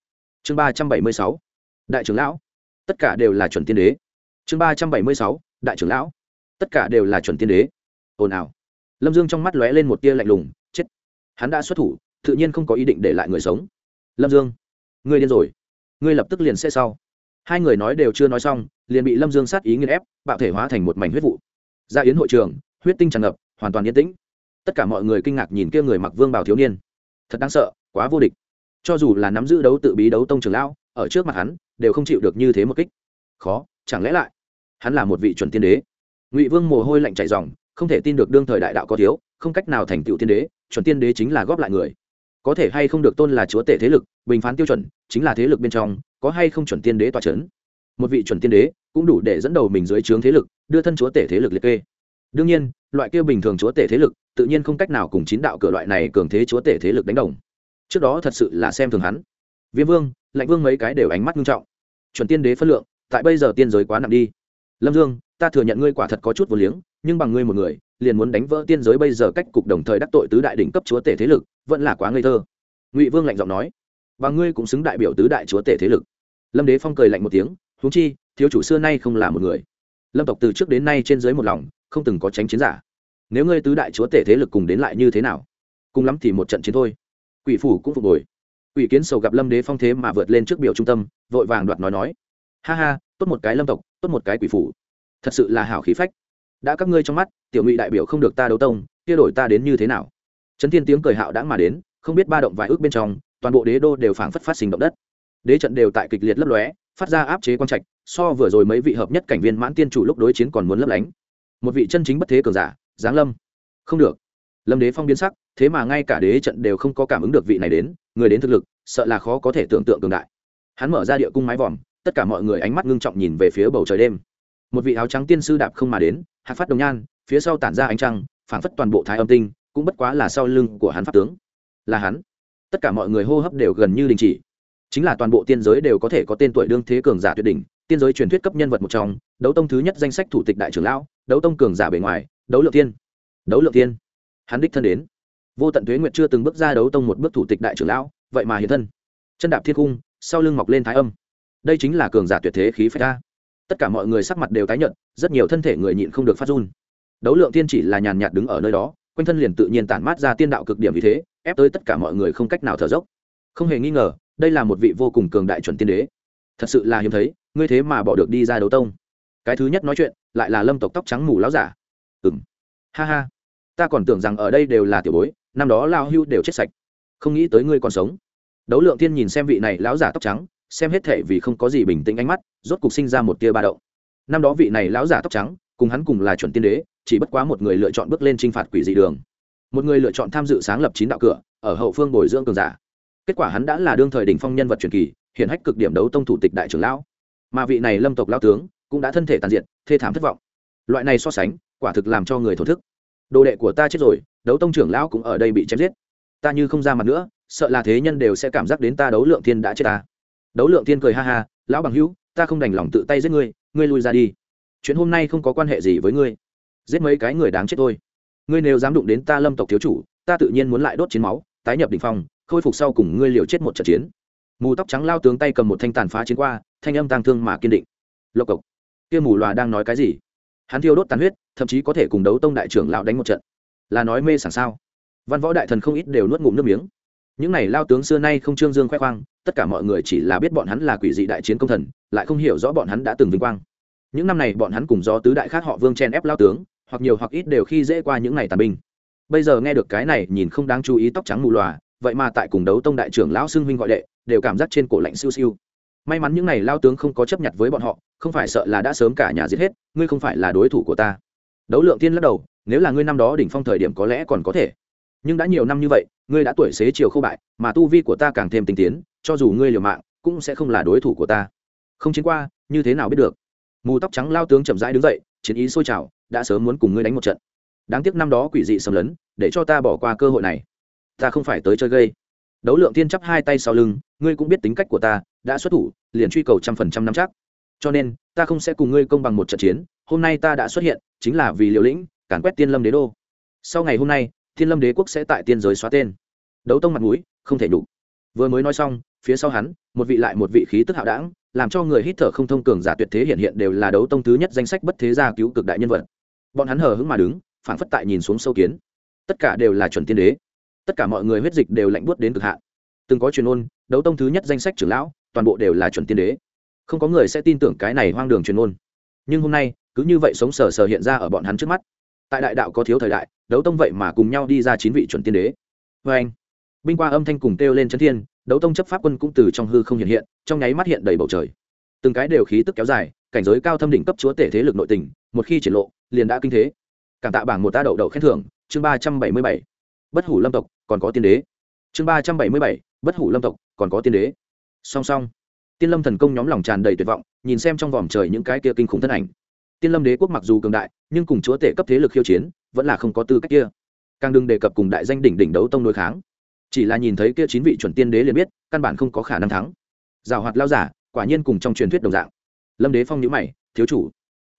[SPEAKER 1] Chương ba trăm bảy mươi sáu. Đại trưởng lão tất cả đều là chuẩn tiên đế. Chương ba trăm bảy mươi sáu, đại trưởng lão. Tất cả đều là chuẩn tiên đế. Ồn ào. Lâm dương trong mắt lóe lên một tia lạnh lùng, chết. Hắn đã xuất thủ, tự nhiên không có ý định để lại người sống. Lâm dương, ngươi điên rồi. Ngươi lập tức liền sẽ sau. Hai người nói đều chưa nói xong, liền bị lâm dương sát ý nghiên ép, bạo thể hóa thành một mảnh huyết vụ. Ra yến hội trường, huyết tinh tràn ngập, hoàn toàn yên tĩnh. Tất cả mọi người kinh ngạc nhìn kia người mặc vương bào thiếu niên. Thật đáng sợ, quá vô địch cho dù là nắm giữ đấu tự bí đấu tông trường lão, ở trước mặt hắn, đều không chịu được như thế một kích. Khó, chẳng lẽ lại? Hắn là một vị chuẩn tiên đế. Ngụy vương mồ hôi lạnh chảy dòng không thể tin được đương thời đại đạo có thiếu, không cách nào thành tựu tiên đế, chuẩn tiên đế chính là góp lại người. Có thể hay không được tôn là chúa tể thế lực, bình phán tiêu chuẩn, chính là thế lực bên trong, có hay không chuẩn tiên đế tòa c h ấ n một vị chuẩn tiên đế, cũng đủ để dẫn đầu mình dưới trướng thế lực, đưa thân chúa tể thế lực liệt kê. Đương nhiên, loại kia bình thường chúa tể thế lực, tự nhiên không cách nào cùng chín đạo cửa loại này cường thế chúa tể thế lực đánh đồng trước đó thật sự là xem thường hắn. Viêm vương, lạnh vương mấy cái đều ánh mắt nghiêm trọng. Chuẩn tiên đế phân lượng, tại bây giờ tiên giới quá nặng đi. Lâm dương, ta thừa nhận ngươi quả thật có chút vô liếng, nhưng bằng ngươi một người, liền muốn đánh vỡ tiên giới bây giờ cách cục đồng thời đắc tội tứ đại đỉnh cấp chúa tể thế lực, vẫn là quá ngây thơ. Ngụy vương lạnh giọng nói. Và ngươi cũng xứng đại biểu tứ đại chúa tể thế lực. Lâm đế phong cười lạnh một tiếng, huống chi, thiếu chủ xưa nay không là một người. Lâm tộc từ trước đến nay trên dưới một lòng, không từng có tránh chiến giả. Nếu ngươi tứ đại chúa tể thế lực cùng đến lại như thế nào? Cùng lắm thì một trận chiến thôi quỷ phủ cũng phục hồi. Quỷ kiến sầu gặp lâm đế phong thế mà vượt lên trước biểu trung tâm, vội vàng đoạt nói nói. Ha ha, tốt một cái lâm tộc, tốt một cái quỷ phủ. Thật sự là hảo khí phách. Đã các ngươi trong mắt, tiểu ngụy đại biểu không được ta đấu tông, kia đổi ta đến như thế nào? Trấn thiên tiếng cười hạo đã mà đến, không biết ba động vài ước bên trong, toàn bộ đế đô đều phảng phất phát sinh động đất. Đế trận đều tại kịch liệt lấp lóe, phát ra áp chế quang trạch, so vừa rồi mấy vị hợp nhất cảnh viên mãn tiên chủ lúc đối chiến còn muốn lấp lánh. Một vị chân chính bất thế cường giả, giáng lâm. Không được. Lâm đế phong biến sắc thế mà ngay cả đế trận đều không có cảm ứng được vị này đến, người đến thực lực, sợ là khó có thể tưởng tượng cường đại. Hắn mở ra địa cung mái vòm, tất cả mọi người ánh mắt ngưng trọng nhìn về phía bầu trời đêm. Một vị áo trắng tiên sư đạp không mà đến hạc phát đồng nhan, phía sau tản ra ánh trăng, phảng phất toàn bộ thái âm tinh, cũng bất quá là sau lưng của hắn pháp tướng. Là hắn. Tất cả mọi người hô hấp đều gần như đình chỉ. Chính là toàn bộ tiên giới đều có thể có tên tuổi đương thế cường giả tuyệt đỉnh, tiên giới truyền thuyết cấp nhân vật một trong, đấu tông thứ nhất danh sách thủ tịch đại trưởng lão, đấu tông cường giả bề ngoài, đấu lượng tiên đấu lượng tiên hắn đích thân đến vô tận tuế nguyệt chưa từng bước ra đấu tông một bước thủ tịch đại trưởng lão, vậy mà hiện thân. Chân đạp thiên cung, sau lưng mọc lên thái âm. Đây chính là cường giả tuyệt thế khí phách ta tất cả mọi người sắc mặt đều tái nhợt, rất nhiều thân thể người nhịn không được phát run. Đấu lượng tiên chỉ là nhàn nhạt đứng ở nơi đó, quanh thân liền tự nhiên tản mát ra tiên đạo cực điểm vì thế, ép tới tất cả mọi người không cách nào thở dốc. Không hề nghi ngờ, đây là một vị vô cùng cường đại chuẩn tiên đế. Thật sự là hiếm thấy, ngươi thế mà bỏ được đi ra đấu tông. Cái thứ nhất nói chuyện, lại là lâm tộc tóc trắng mù láo giả. Ừng ha ha. Ta còn tưởng rằng ở đây đều là tiểu bối năm đó lao hưu đều chết sạch. Không nghĩ tới ngươi còn sống. Đấu lượng tiên nhìn xem vị này lão giả tóc trắng, xem hết thể vì không có gì bình tĩnh ánh mắt, rốt cục sinh ra một tia ba đậu năm đó vị này lão giả tóc trắng, cùng hắn cùng là chuẩn tiên đế, chỉ bất quá một người lựa chọn bước lên t r i n h phạt quỷ dị đường. Một người lựa chọn tham dự sáng lập chín đạo cửa, ở hậu phương bồi dưỡng cường giả. Kết quả hắn đã là đương thời đỉnh phong nhân vật truyền kỳ hiện hách cực điểm đấu tông thủ tịch đại trưởng lão. Mà vị này lâm tộc lao tướng, cũng đã thân thể tàn diện thê thảm thất vọng. Loại này so sánh, quả thực làm cho người thổ thức. Đồ đệ của ta chết rồi đấu tông trưởng lão cũng ở đây bị chém giết. Ta như không ra mặt nữa, sợ là thế nhân đều sẽ cảm giác đến ta đấu lượng thiên đã chết ta. Đấu lượng thiên cười ha ha, lão bằng hữu, ta không đành lòng tự tay giết ngươi ngươi lui ra đi. Chuyện hôm nay không có quan hệ gì với ngươi. Giết mấy cái người đáng chết thôi. Ngươi nếu dám đụng đến ta lâm tộc thiếu chủ, ta tự nhiên muốn lại đốt chiến máu, tái nhập đ phòng phong, khôi phục sau cùng ngươi liều chết một trận chiến. Mù tóc trắng lao tướng tay cầm một thanh tàn phá chiến qua, thanh âm tang thương mà kiên định. Lộc cộc. Kia mù loà đang nói cái gì? Hắn thiêu đốt tàn huyết, thậm chí có thể cùng đấu tông đại trưởng lão đánh một trận là nói mê sảng sao? Văn võ đại thần không ít đều nuốt ngụm nước miếng. Những này lao tướng xưa nay không trương dương khoe khoang, tất cả mọi người chỉ là biết bọn hắn là quỷ dị đại chiến công thần, lại không hiểu rõ bọn hắn đã từng vinh quang. Những năm này bọn hắn cùng do tứ đại khác họ vương chen ép lao tướng, hoặc nhiều hoặc ít đều khi dễ qua những ngày tàn binh. Bây giờ nghe được cái này, nhìn không đáng chú ý tóc trắng mù lòa, vậy mà tại cùng đấu tông đại trưởng lão xưng huynh gọi đệ, đều cảm giác trên cổ lạnh siêu siêu. May mắn những n à y lao tướng không có chấp nhận với bọn họ, không phải sợ là đã sớm cả nhà giết hết, ngươi không phải là đối thủ của ta. Đấu lượng tiên lắc đầu nếu là ngươi năm đó đỉnh phong thời điểm có lẽ còn có thể. Nhưng đã nhiều năm như vậy, ngươi đã tuổi xế chiều không bại, mà tu vi của ta càng thêm tinh tiến, cho dù ngươi liều mạng, cũng sẽ không là đối thủ của ta. Không chiến qua, như thế nào biết được? Mù tóc trắng lao tướng chậm rãi đứng dậy, chiến ý sôi trào, đã sớm muốn cùng ngươi đánh một trận. Đáng tiếc năm đó quỷ dị xâm lấn, để cho ta bỏ qua cơ hội này. Ta không phải tới chơi gây. Đấu lượng tiên chắp hai tay sau lưng, ngươi cũng biết tính cách của ta, đã xuất thủ, liền truy cầu trăm phần trăm năm chắc. Cho nên, ta không sẽ cùng ngươi công bằng một trận chiến, hôm nay ta đã xuất hiện, chính là vì liều lĩnh càn quét tiên lâm đế đô. Sau ngày hôm nay thiên lâm đế quốc sẽ tại tiên giới xóa tên. Đấu tông mặt mũi, không thể đủ vừa mới nói xong, phía sau hắn, một vị lại một vị khí tức hạo đảng, làm cho người hít thở không thông cường giả tuyệt thế hiện hiện đều là đấu tông thứ nhất danh sách bất thế gia cứu cực đại nhân vật. Bọn hắn hờ hững mà đứng phản phất tại nhìn xuống sâu kiến. Tất cả đều là chuẩn tiên đế. Tất cả mọi người huyết dịch đều lạnh buốt đến cực hạn. Từng có truyền ôn, đấu tông thứ nhất danh sách trưởng lão, toàn bộ đều là chuẩn tiên đế. Không có người sẽ tin tưởng cái này hoang đường truyền ôn. Nhưng hôm nay, cứ như vậy sống sờ sờ hiện ra ở bọn hắn trước mắt tại đại đạo có thiếu thời đại, đấu tông vậy mà cùng nhau đi ra chín vị chuẩn tiên đế. Vê anh, binh qua âm thanh cùng kêu lên chân thiên, đấu tông chấp pháp quân cũng từ trong hư không hiện hiện, trong nháy mắt hiện đầy bầu trời. Từng cái đều khí tức kéo dài, cảnh giới cao thâm đỉnh cấp chúa tể thế lực nội tình, một khi triển lộ, liền đã kinh thế. Cảm tạ bảng một ta đậu đậu khen thưởng, chương ba trăm bảy mươi bảy. Bất hủ lâm tộc, còn có tiên đế. Chương ba trăm bảy mươi bảy, bất hủ lâm tộc, còn có tiên đế. Song song, tiên lâm thần công nhóm lòng tràn đầy tuyệt vọng, nhìn xem trong vòm trời những cái kia kinh khủng thân ảnh tiên lâm đế quốc mặc dù cường đại, nhưng cùng chúa tể cấp thế lực khiêu chiến, vẫn là không có tư cách kia. Càng đừng đề cập cùng đại danh đỉnh đỉnh đấu tông đối kháng. Chỉ là nhìn thấy kia chín vị chuẩn tiên đế liền biết, căn bản không có khả năng thắng. Giảo hoạt lao giả, quả nhiên cùng trong truyền thuyết đồng dạng. Lâm đế phong nhữ mày, thiếu chủ.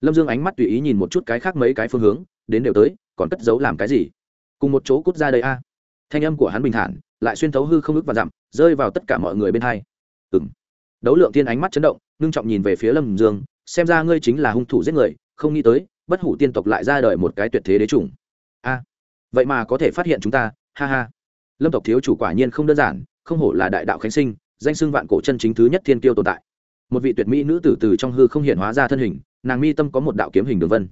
[SPEAKER 1] Lâm dương ánh mắt tùy ý nhìn một chút cái khác mấy cái phương hướng, đến đều tới, còn cất giấu làm cái gì? Cùng một chỗ cút ra đây a. Thanh âm của hắn bình thản, lại xuyên thấu hư không ức và dặm, rơi vào tất cả mọi người bên hai. Ừng đấu lượng tiên ánh mắt chấn động, ngưng trọng nhìn về phía lâm dương xem ra ngươi chính là hung thủ giết người, không nghĩ tới, bất hủ tiên tộc lại ra đời một cái tuyệt thế đế chủng. A à, vậy mà có thể phát hiện chúng ta, ha ha. Lâm tộc thiếu chủ quả nhiên không đơn giản, không hổ là đại đạo khánh sinh, danh xưng vạn cổ chân chính thứ nhất thiên kiêu tồn tại. Một vị tuyệt mỹ nữ tử từ trong hư không hiện hóa ra thân hình, nàng mi tâm có một đạo kiếm hình đường vân.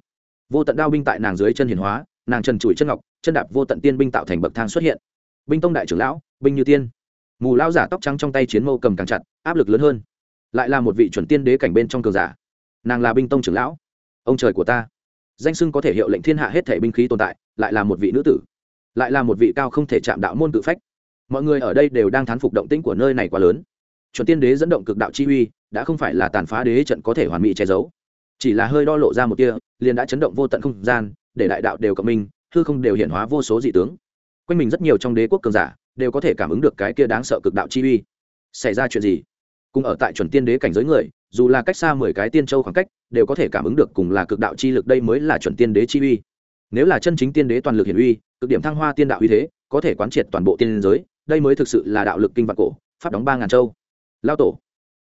[SPEAKER 1] Vô tận đao binh tại nàng dưới chân hiển hóa, nàng trần trụi chân ngọc, chân đạp vô tận tiên binh tạo thành bậc thang xuất hiện. Binh tông đại trưởng lão, binh như tiên. Mù lao giả tóc trắng trong tay chiến mâu cầm càng chặt, áp lực lớn hơn. Lại là một vị chuẩn tiên đế cảnh bên trong cường giả nàng là binh tông trưởng lão. Ông trời của ta. Danh sưng có thể hiệu lệnh thiên hạ hết thể binh khí tồn tại, lại là một vị nữ tử, lại là một vị cao không thể chạm đạo môn tự phách. Mọi người ở đây đều đang thán phục động tĩnh của nơi này quá lớn. Chuẩn tiên đế dẫn động cực đạo chi uy, đã không phải là tàn phá đế trận có thể hoàn mỹ che giấu. Chỉ là hơi đo lộ ra một kia liền đã chấn động vô tận không gian, để đại đạo đều cộng minh, hư không đều hiện hóa vô số dị tướng. Quanh mình rất nhiều trong đế quốc cường giả, đều có thể cảm ứng được cái kia đáng sợ cực đạo chi uy. Xảy ra chuyện gì? Cùng ở tại chuẩn tiên đế cảnh giới người, dù là cách xa mười cái tiên châu khoảng cách, đều có thể cảm ứng được cùng là cực đạo chi lực đây mới là chuẩn tiên đế chi uy. Nếu là chân chính tiên đế toàn lực hiển uy, cực điểm thăng hoa tiên đạo uy thế, có thể quán triệt toàn bộ tiên giới, đây mới thực sự là đạo lực kinh vạn cổ, pháp đóng ba ngàn châu. Lao tổ,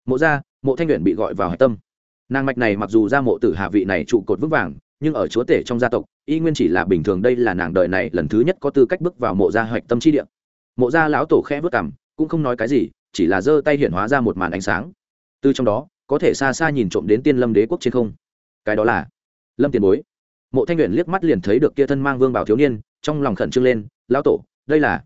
[SPEAKER 1] mộ gia, mộ thanh nguyện bị gọi vào hạch tâm. Nàng mạch này mặc dù ra mộ tử hạ vị này trụ cột vững vàng, nhưng ở chúa tể trong gia tộc, y nguyên chỉ là bình thường đây là nàng đời này lần thứ nhất có tư cách bước vào mộ gia hoạch tâm chi địa. Mộ gia lão tổ khẽ vất cảm cũng không nói cái gì chỉ là giơ tay hiện hóa ra một màn ánh sáng. Từ trong đó, có thể xa xa nhìn trộm đến tiên lâm đế quốc trên không. Cái đó là lâm tiền bối. Mộ thanh nguyện liếc mắt liền thấy được kia thân mang vương bảo thiếu niên, trong lòng khẩn trương lên, lão tổ, đây là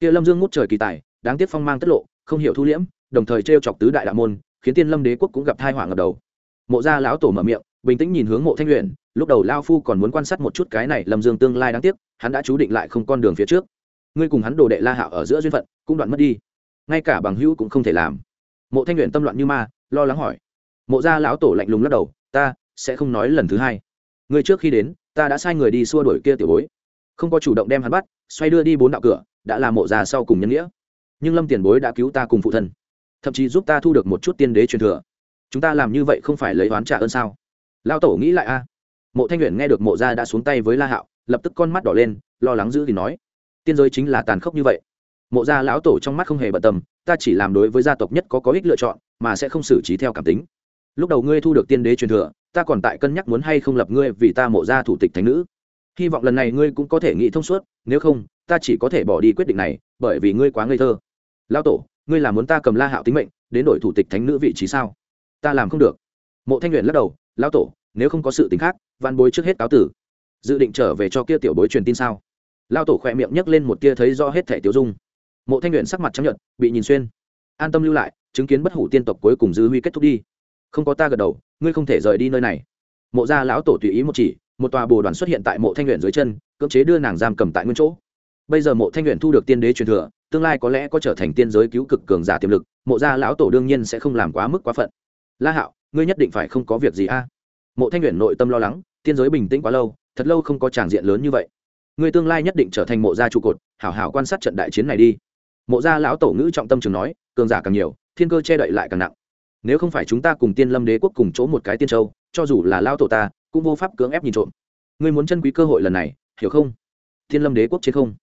[SPEAKER 1] kia lâm dương ngút trời kỳ tài, đáng tiếc phong mang tất lộ, không hiểu thu liễm, đồng thời t chọc tứ đại đạo môn, khiến tiên lâm đế quốc cũng gặp thai họa ngập đầu. Mộ gia lão tổ mở miệng, bình tĩnh nhìn hướng mộ thanh luyện lúc đầu lao phu còn muốn quan sát một chút cái này lâm dương tương lai đáng tiếc, hắn đã chú định lại không con đường phía trước. Ngươi cùng hắn đồ đệ la hạo ở giữa duyên phận, cũng đoạn mất đi ngay cả bằng hữu cũng không thể làm. Mộ thanh luyện tâm loạn như ma, lo lắng hỏi. Mộ gia lão tổ lạnh lùng lắc đầu, ta sẽ không nói lần thứ hai. Ngươi trước khi đến, ta đã sai người đi xua đuổi kia tiểu bối. Không có chủ động đem hắn bắt, xoay đưa đi bốn đạo cửa, đã là mộ già sau cùng nhân nghĩa. Nhưng lâm tiền bối đã cứu ta cùng phụ thân. Thậm chí giúp ta thu được một chút tiên đế truyền thừa. Chúng ta làm như vậy không phải lấy oán trả ơn sao? Lao tổ nghĩ lại a. Mộ thanh luyện nghe được mộ gia đã xuống tay với la hạo, lập tức con mắt đỏ lên, lo lắng giữ thì nói, tiên giới chính là tàn khốc như vậy mộ gia lão tổ trong mắt không hề bận tâm, ta chỉ làm đối với gia tộc nhất có có ích lựa chọn, mà sẽ không xử trí theo cảm tính. Lúc đầu ngươi thu được tiên đế truyền thừa, ta còn tại cân nhắc muốn hay không lập ngươi vì ta mộ gia thủ tịch thánh nữ. Hy vọng lần này ngươi cũng có thể nghĩ thông suốt, nếu không, ta chỉ có thể bỏ đi quyết định này, bởi vì ngươi quá ngây thơ. Lão tổ, ngươi là muốn ta cầm la hạo tính mệnh, đến đổi thủ tịch thánh nữ vị trí sao? Ta làm không được. Mộ thanh luyện lắc đầu, lão tổ, nếu không có sự tính khác, văn bối trước hết cáo tử. Dự định trở về cho kia tiểu bối truyền tin sao? Lao tổ khỏe miệng nhấc lên một tia thấy rõ hết thẻ tiêu dung mộ thanh luyện sắc mặt chấp nhận bị nhìn xuyên. An tâm lưu lại, chứng kiến bất hủ tiên tộc cuối cùng dư huy kết thúc đi. Không có ta gật đầu, ngươi không thể rời đi nơi này. Mộ gia lão tổ tùy ý một chỉ, một tòa bồ đoàn xuất hiện tại mộ thanh luyện dưới chân, cưỡng chế đưa nàng giam cầm tại nguyên chỗ. Bây giờ mộ thanh luyện thu được tiên đế truyền thừa, tương lai có lẽ có trở thành tiên giới cứu cực cường giả tiềm lực, mộ gia lão tổ đương nhiên sẽ không làm quá mức quá phận. La hạo, ngươi nhất định phải không có việc gì a. Mộ thanh luyện nội tâm lo lắng, tiên giới bình tĩnh quá lâu, thật lâu không có tràng diện lớn như vậy. Ngươi tương lai nhất định trở thành mộ gia trụ cột, hảo hảo quan sát trận đại chiến này đi mộ gia lão tổ ngữ trọng tâm trường nói, cường giả càng nhiều, thiên cơ che đậy lại càng nặng. Nếu không phải chúng ta cùng tiên lâm đế quốc cùng chỗ một cái tiên châu, cho dù là lao tổ ta, cũng vô pháp cưỡng ép nhìn trộm. Ngươi muốn chân quý cơ hội lần này, hiểu không? Tiên lâm đế quốc trên không.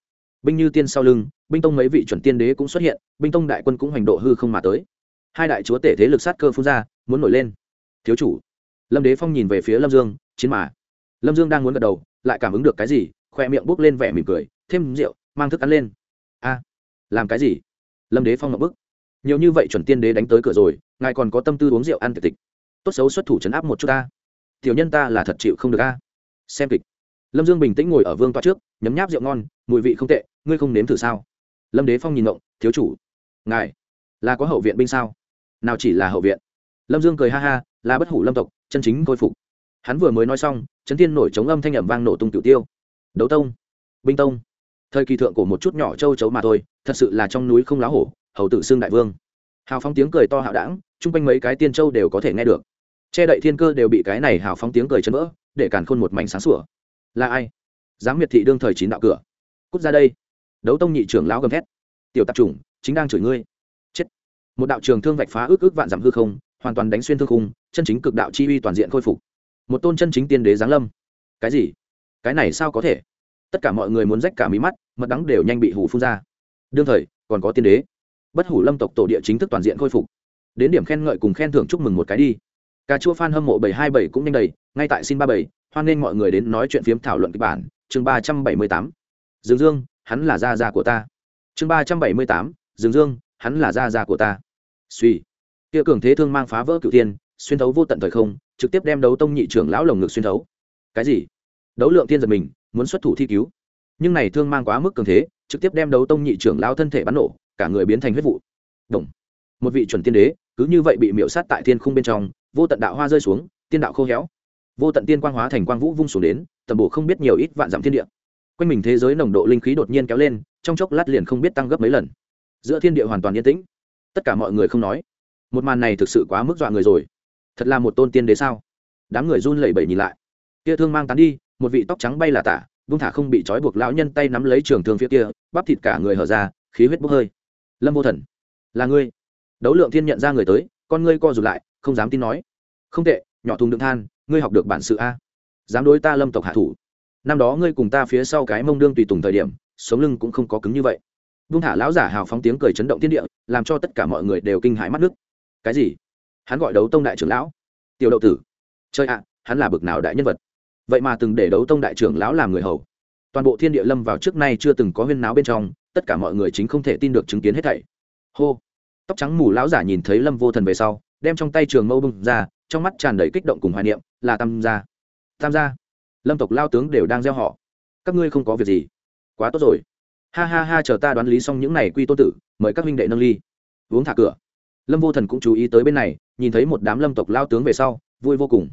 [SPEAKER 1] Binh như tiên sau lưng, binh tông mấy vị chuẩn tiên đế cũng xuất hiện, binh tông đại quân cũng hành độ hư không mà tới. Hai đại chúa tể thế lực sát cơ phun ra, muốn nổi lên. Thiếu chủ, lâm đế phong nhìn về phía lâm dương, chiến mà. Lâm dương đang muốn gật đầu, lại cảm ứng được cái gì, khoe miệng bốc lên vẻ mỉm cười, thêm rượu, mang thức ăn lên làm cái gì? Lâm đế phong ngậm bức. Nhiều như vậy chuẩn tiên đế đánh tới cửa rồi, ngài còn có tâm tư uống rượu ăn tiệc tịch. Tốt xấu xuất thủ chấn áp một chút ta. Tiểu nhân ta là thật chịu không được a. Xem kịch. Lâm dương bình tĩnh ngồi ở vương toa trước, nhấm nháp rượu ngon, mùi vị không tệ, ngươi không nếm thử sao? Lâm đế phong nhìn ngộng thiếu chủ. Ngài, là có hậu viện binh sao? Nào chỉ là hậu viện. Lâm dương cười ha ha, là bất hủ lâm tộc, chân chính khôi phục. Hắn vừa mới nói xong, chấn thiên nổi chống âm thanh ẩm vang nổ tung tiểu tiêu. Đấu tông. Binh tông thời kỳ thượng của một chút nhỏ châu chấu mà thôi, thật sự là trong núi không lá hổ, hầu tự xưng đại vương. Hào phóng tiếng cười to hạo đảng, chung quanh mấy cái tiên châu đều có thể nghe được. Che đậy thiên cơ đều bị cái này hào phóng tiếng cười chấn vỡ, để càn khôn một mảnh sáng sủa. Là ai? Dám miệt thị đương thời chín đạo cửa. Cút ra đây. Đấu tông nhị trưởng lão gầm thét. Tiểu tạp chủng, chính đang chửi ngươi. Chết. Một đạo trường thương vạch phá ước ước vạn dặm hư không, hoàn toàn đánh xuyên thương khung, chân chính cực đạo chi uy toàn diện khôi phục. Một tôn chân chính tiên đế giáng lâm. Cái gì? Cái này sao có thể? Tất cả mọi người muốn rách cả mí mắt, mật đắng đều nhanh bị hủ phun ra. Đương thời, còn có tiên đế. Bất hủ lâm tộc tổ địa chính thức toàn diện khôi phục. Đến điểm khen ngợi cùng khen thưởng chúc mừng một cái đi. Cà chua f hâm mộ bảy hai bảy cũng nhanh đầy, ngay tại xin ba bảy, hoan nghênh mọi người đến nói chuyện phiếm thảo luận kịch bản, chương ba trăm bảy mươi tám. Dương dương, hắn là gia gia của ta. Chương ba trăm bảy mươi tám, dương dương, hắn là gia gia của ta. Suy. Kia cường thế thương mang phá vỡ cựu tiên xuyên thấu vô tận thời không, trực tiếp đem đấu tông nhị trưởng lão lồng ngực xuyên thấu. Cái gì? Đấu lượng tiên giật mình muốn xuất thủ thi cứu. Nhưng này thương mang quá mức cường thế, trực tiếp đem đấu tông nhị trưởng lão thân thể bắn nổ, cả người biến thành huyết vụ. Động. một vị chuẩn tiên đế, cứ như vậy bị miễu sát tại thiên khung bên trong, vô tận đạo hoa rơi xuống, tiên đạo khô héo. Vô tận tiên quang hóa thành quang vũ vung xuống đến, tầm bộ không biết nhiều ít vạn dặm thiên địa. Quanh mình thế giới nồng độ linh khí đột nhiên kéo lên, trong chốc lát liền không biết tăng gấp mấy lần. Giữa thiên địa hoàn toàn yên tĩnh. Tất cả mọi người không nói. Một màn này thực sự quá mức dọa người rồi. Thật là một tôn tiên đế sao? Đám người run lẩy bẩy nhìn lại. Kia thương mang tán đi một vị tóc trắng bay là tả, vung thả không bị trói buộc lão nhân tay nắm lấy trường thương phía kia, bắp thịt cả người hở ra, khí huyết bốc hơi. Lâm vô thần, là ngươi. Đấu lượng thiên nhận ra người tới, con ngươi co rụt lại, không dám tin nói. Không tệ, nhỏ thùng đựng than, ngươi học được bản sự a. Dám đối ta lâm tộc hạ thủ. Năm đó ngươi cùng ta phía sau cái mông đương tùy tùng thời điểm, sống lưng cũng không có cứng như vậy. Vung thả lão giả hào phóng tiếng cười chấn động thiên địa, làm cho tất cả mọi người đều kinh hãi mắt nước. Cái gì? Hắn gọi đấu tông đại trưởng lão. Tiểu đậu tử. Chơi ạ, hắn là bực nào đại nhân vật? Vậy mà từng để đấu tông đại trưởng lão làm người hầu. Toàn bộ thiên địa lâm vào trước nay chưa từng có huyên náo bên trong, tất cả mọi người chính không thể tin được chứng kiến hết thảy. Hô! Tóc trắng mù lão giả nhìn thấy lâm vô thần về sau, đem trong tay trường mâu bưng ra, trong mắt tràn đầy kích động cùng hoài niệm, là tam gia. Tam gia. Lâm tộc lao tướng đều đang gieo họ. Các ngươi không có việc gì. Quá tốt rồi. Ha ha ha, chờ ta đoán lý xong những này quy tô tử, mời các huynh đệ nâng ly. Uống thả cửa. Lâm vô thần cũng chú ý tới bên này, nhìn thấy một đám lâm tộc lao tướng về sau, vui vô cùng.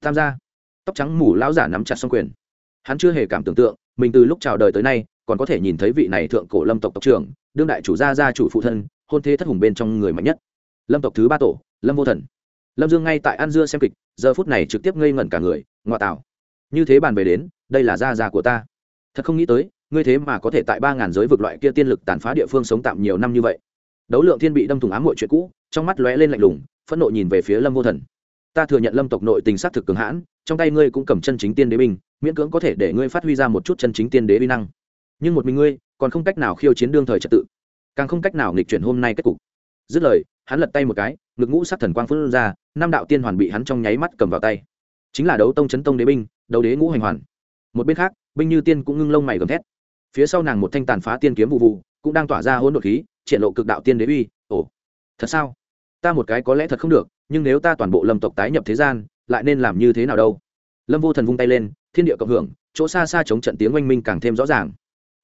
[SPEAKER 1] Tam gia tóc trắng mù lão giả nắm chặt xong quyền. Hắn chưa hề cảm tưởng tượng, mình từ lúc chào đời tới nay, còn có thể nhìn thấy vị này thượng cổ lâm tộc tộc trưởng, đương đại chủ gia gia chủ phụ thân, hôn thế thất hùng bên trong người mạnh nhất. Lâm tộc thứ ba tổ, lâm vô thần. Lâm dương ngay tại an dưa xem kịch, giờ phút này trực tiếp ngây ngẩn cả người ngoại tạo. Như thế bàn về đến, đây là gia gia của ta. Thật không nghĩ tới, ngươi thế mà có thể tại ba ngàn giới vực loại kia tiên lực tàn phá địa phương sống tạm nhiều năm như vậy. Đấu lượng thiên bị đâm thùng ám mọi chuyện cũ, trong mắt lóe lên lạnh lùng, phẫn nộ nhìn về phía lâm vô thần ta thừa nhận lâm tộc nội tình sát thực cường hãn, trong tay ngươi cũng cầm chân chính tiên đế binh, miễn cưỡng có thể để ngươi phát huy ra một chút chân chính tiên đế uy năng. Nhưng một mình ngươi, còn không cách nào khiêu chiến đương thời trật tự, càng không cách nào nghịch chuyển hôm nay kết cục. Dứt lời, hắn lật tay một cái, ngực ngũ sát thần quang phun ra, năm đạo tiên hoàn bị hắn trong nháy mắt cầm vào tay. Chính là đấu tông chấn tông đế binh, đấu đế ngũ hành hoàn. Một bên khác, binh như tiên cũng ngưng lông mày gầm thét. Phía sau nàng một thanh tàn phá tiên kiếm vụ vụ, cũng đang tỏa ra hỗn độn khí, triển lộ cực đạo tiên đế uy. Ồ, thật sao? Ta một cái có lẽ thật không được nhưng nếu ta toàn bộ lâm tộc tái nhập thế gian, lại nên làm như thế nào đâu? Lâm vô thần vung tay lên, thiên địa cộng hưởng, chỗ xa xa chống trận tiếng oanh minh càng thêm rõ ràng.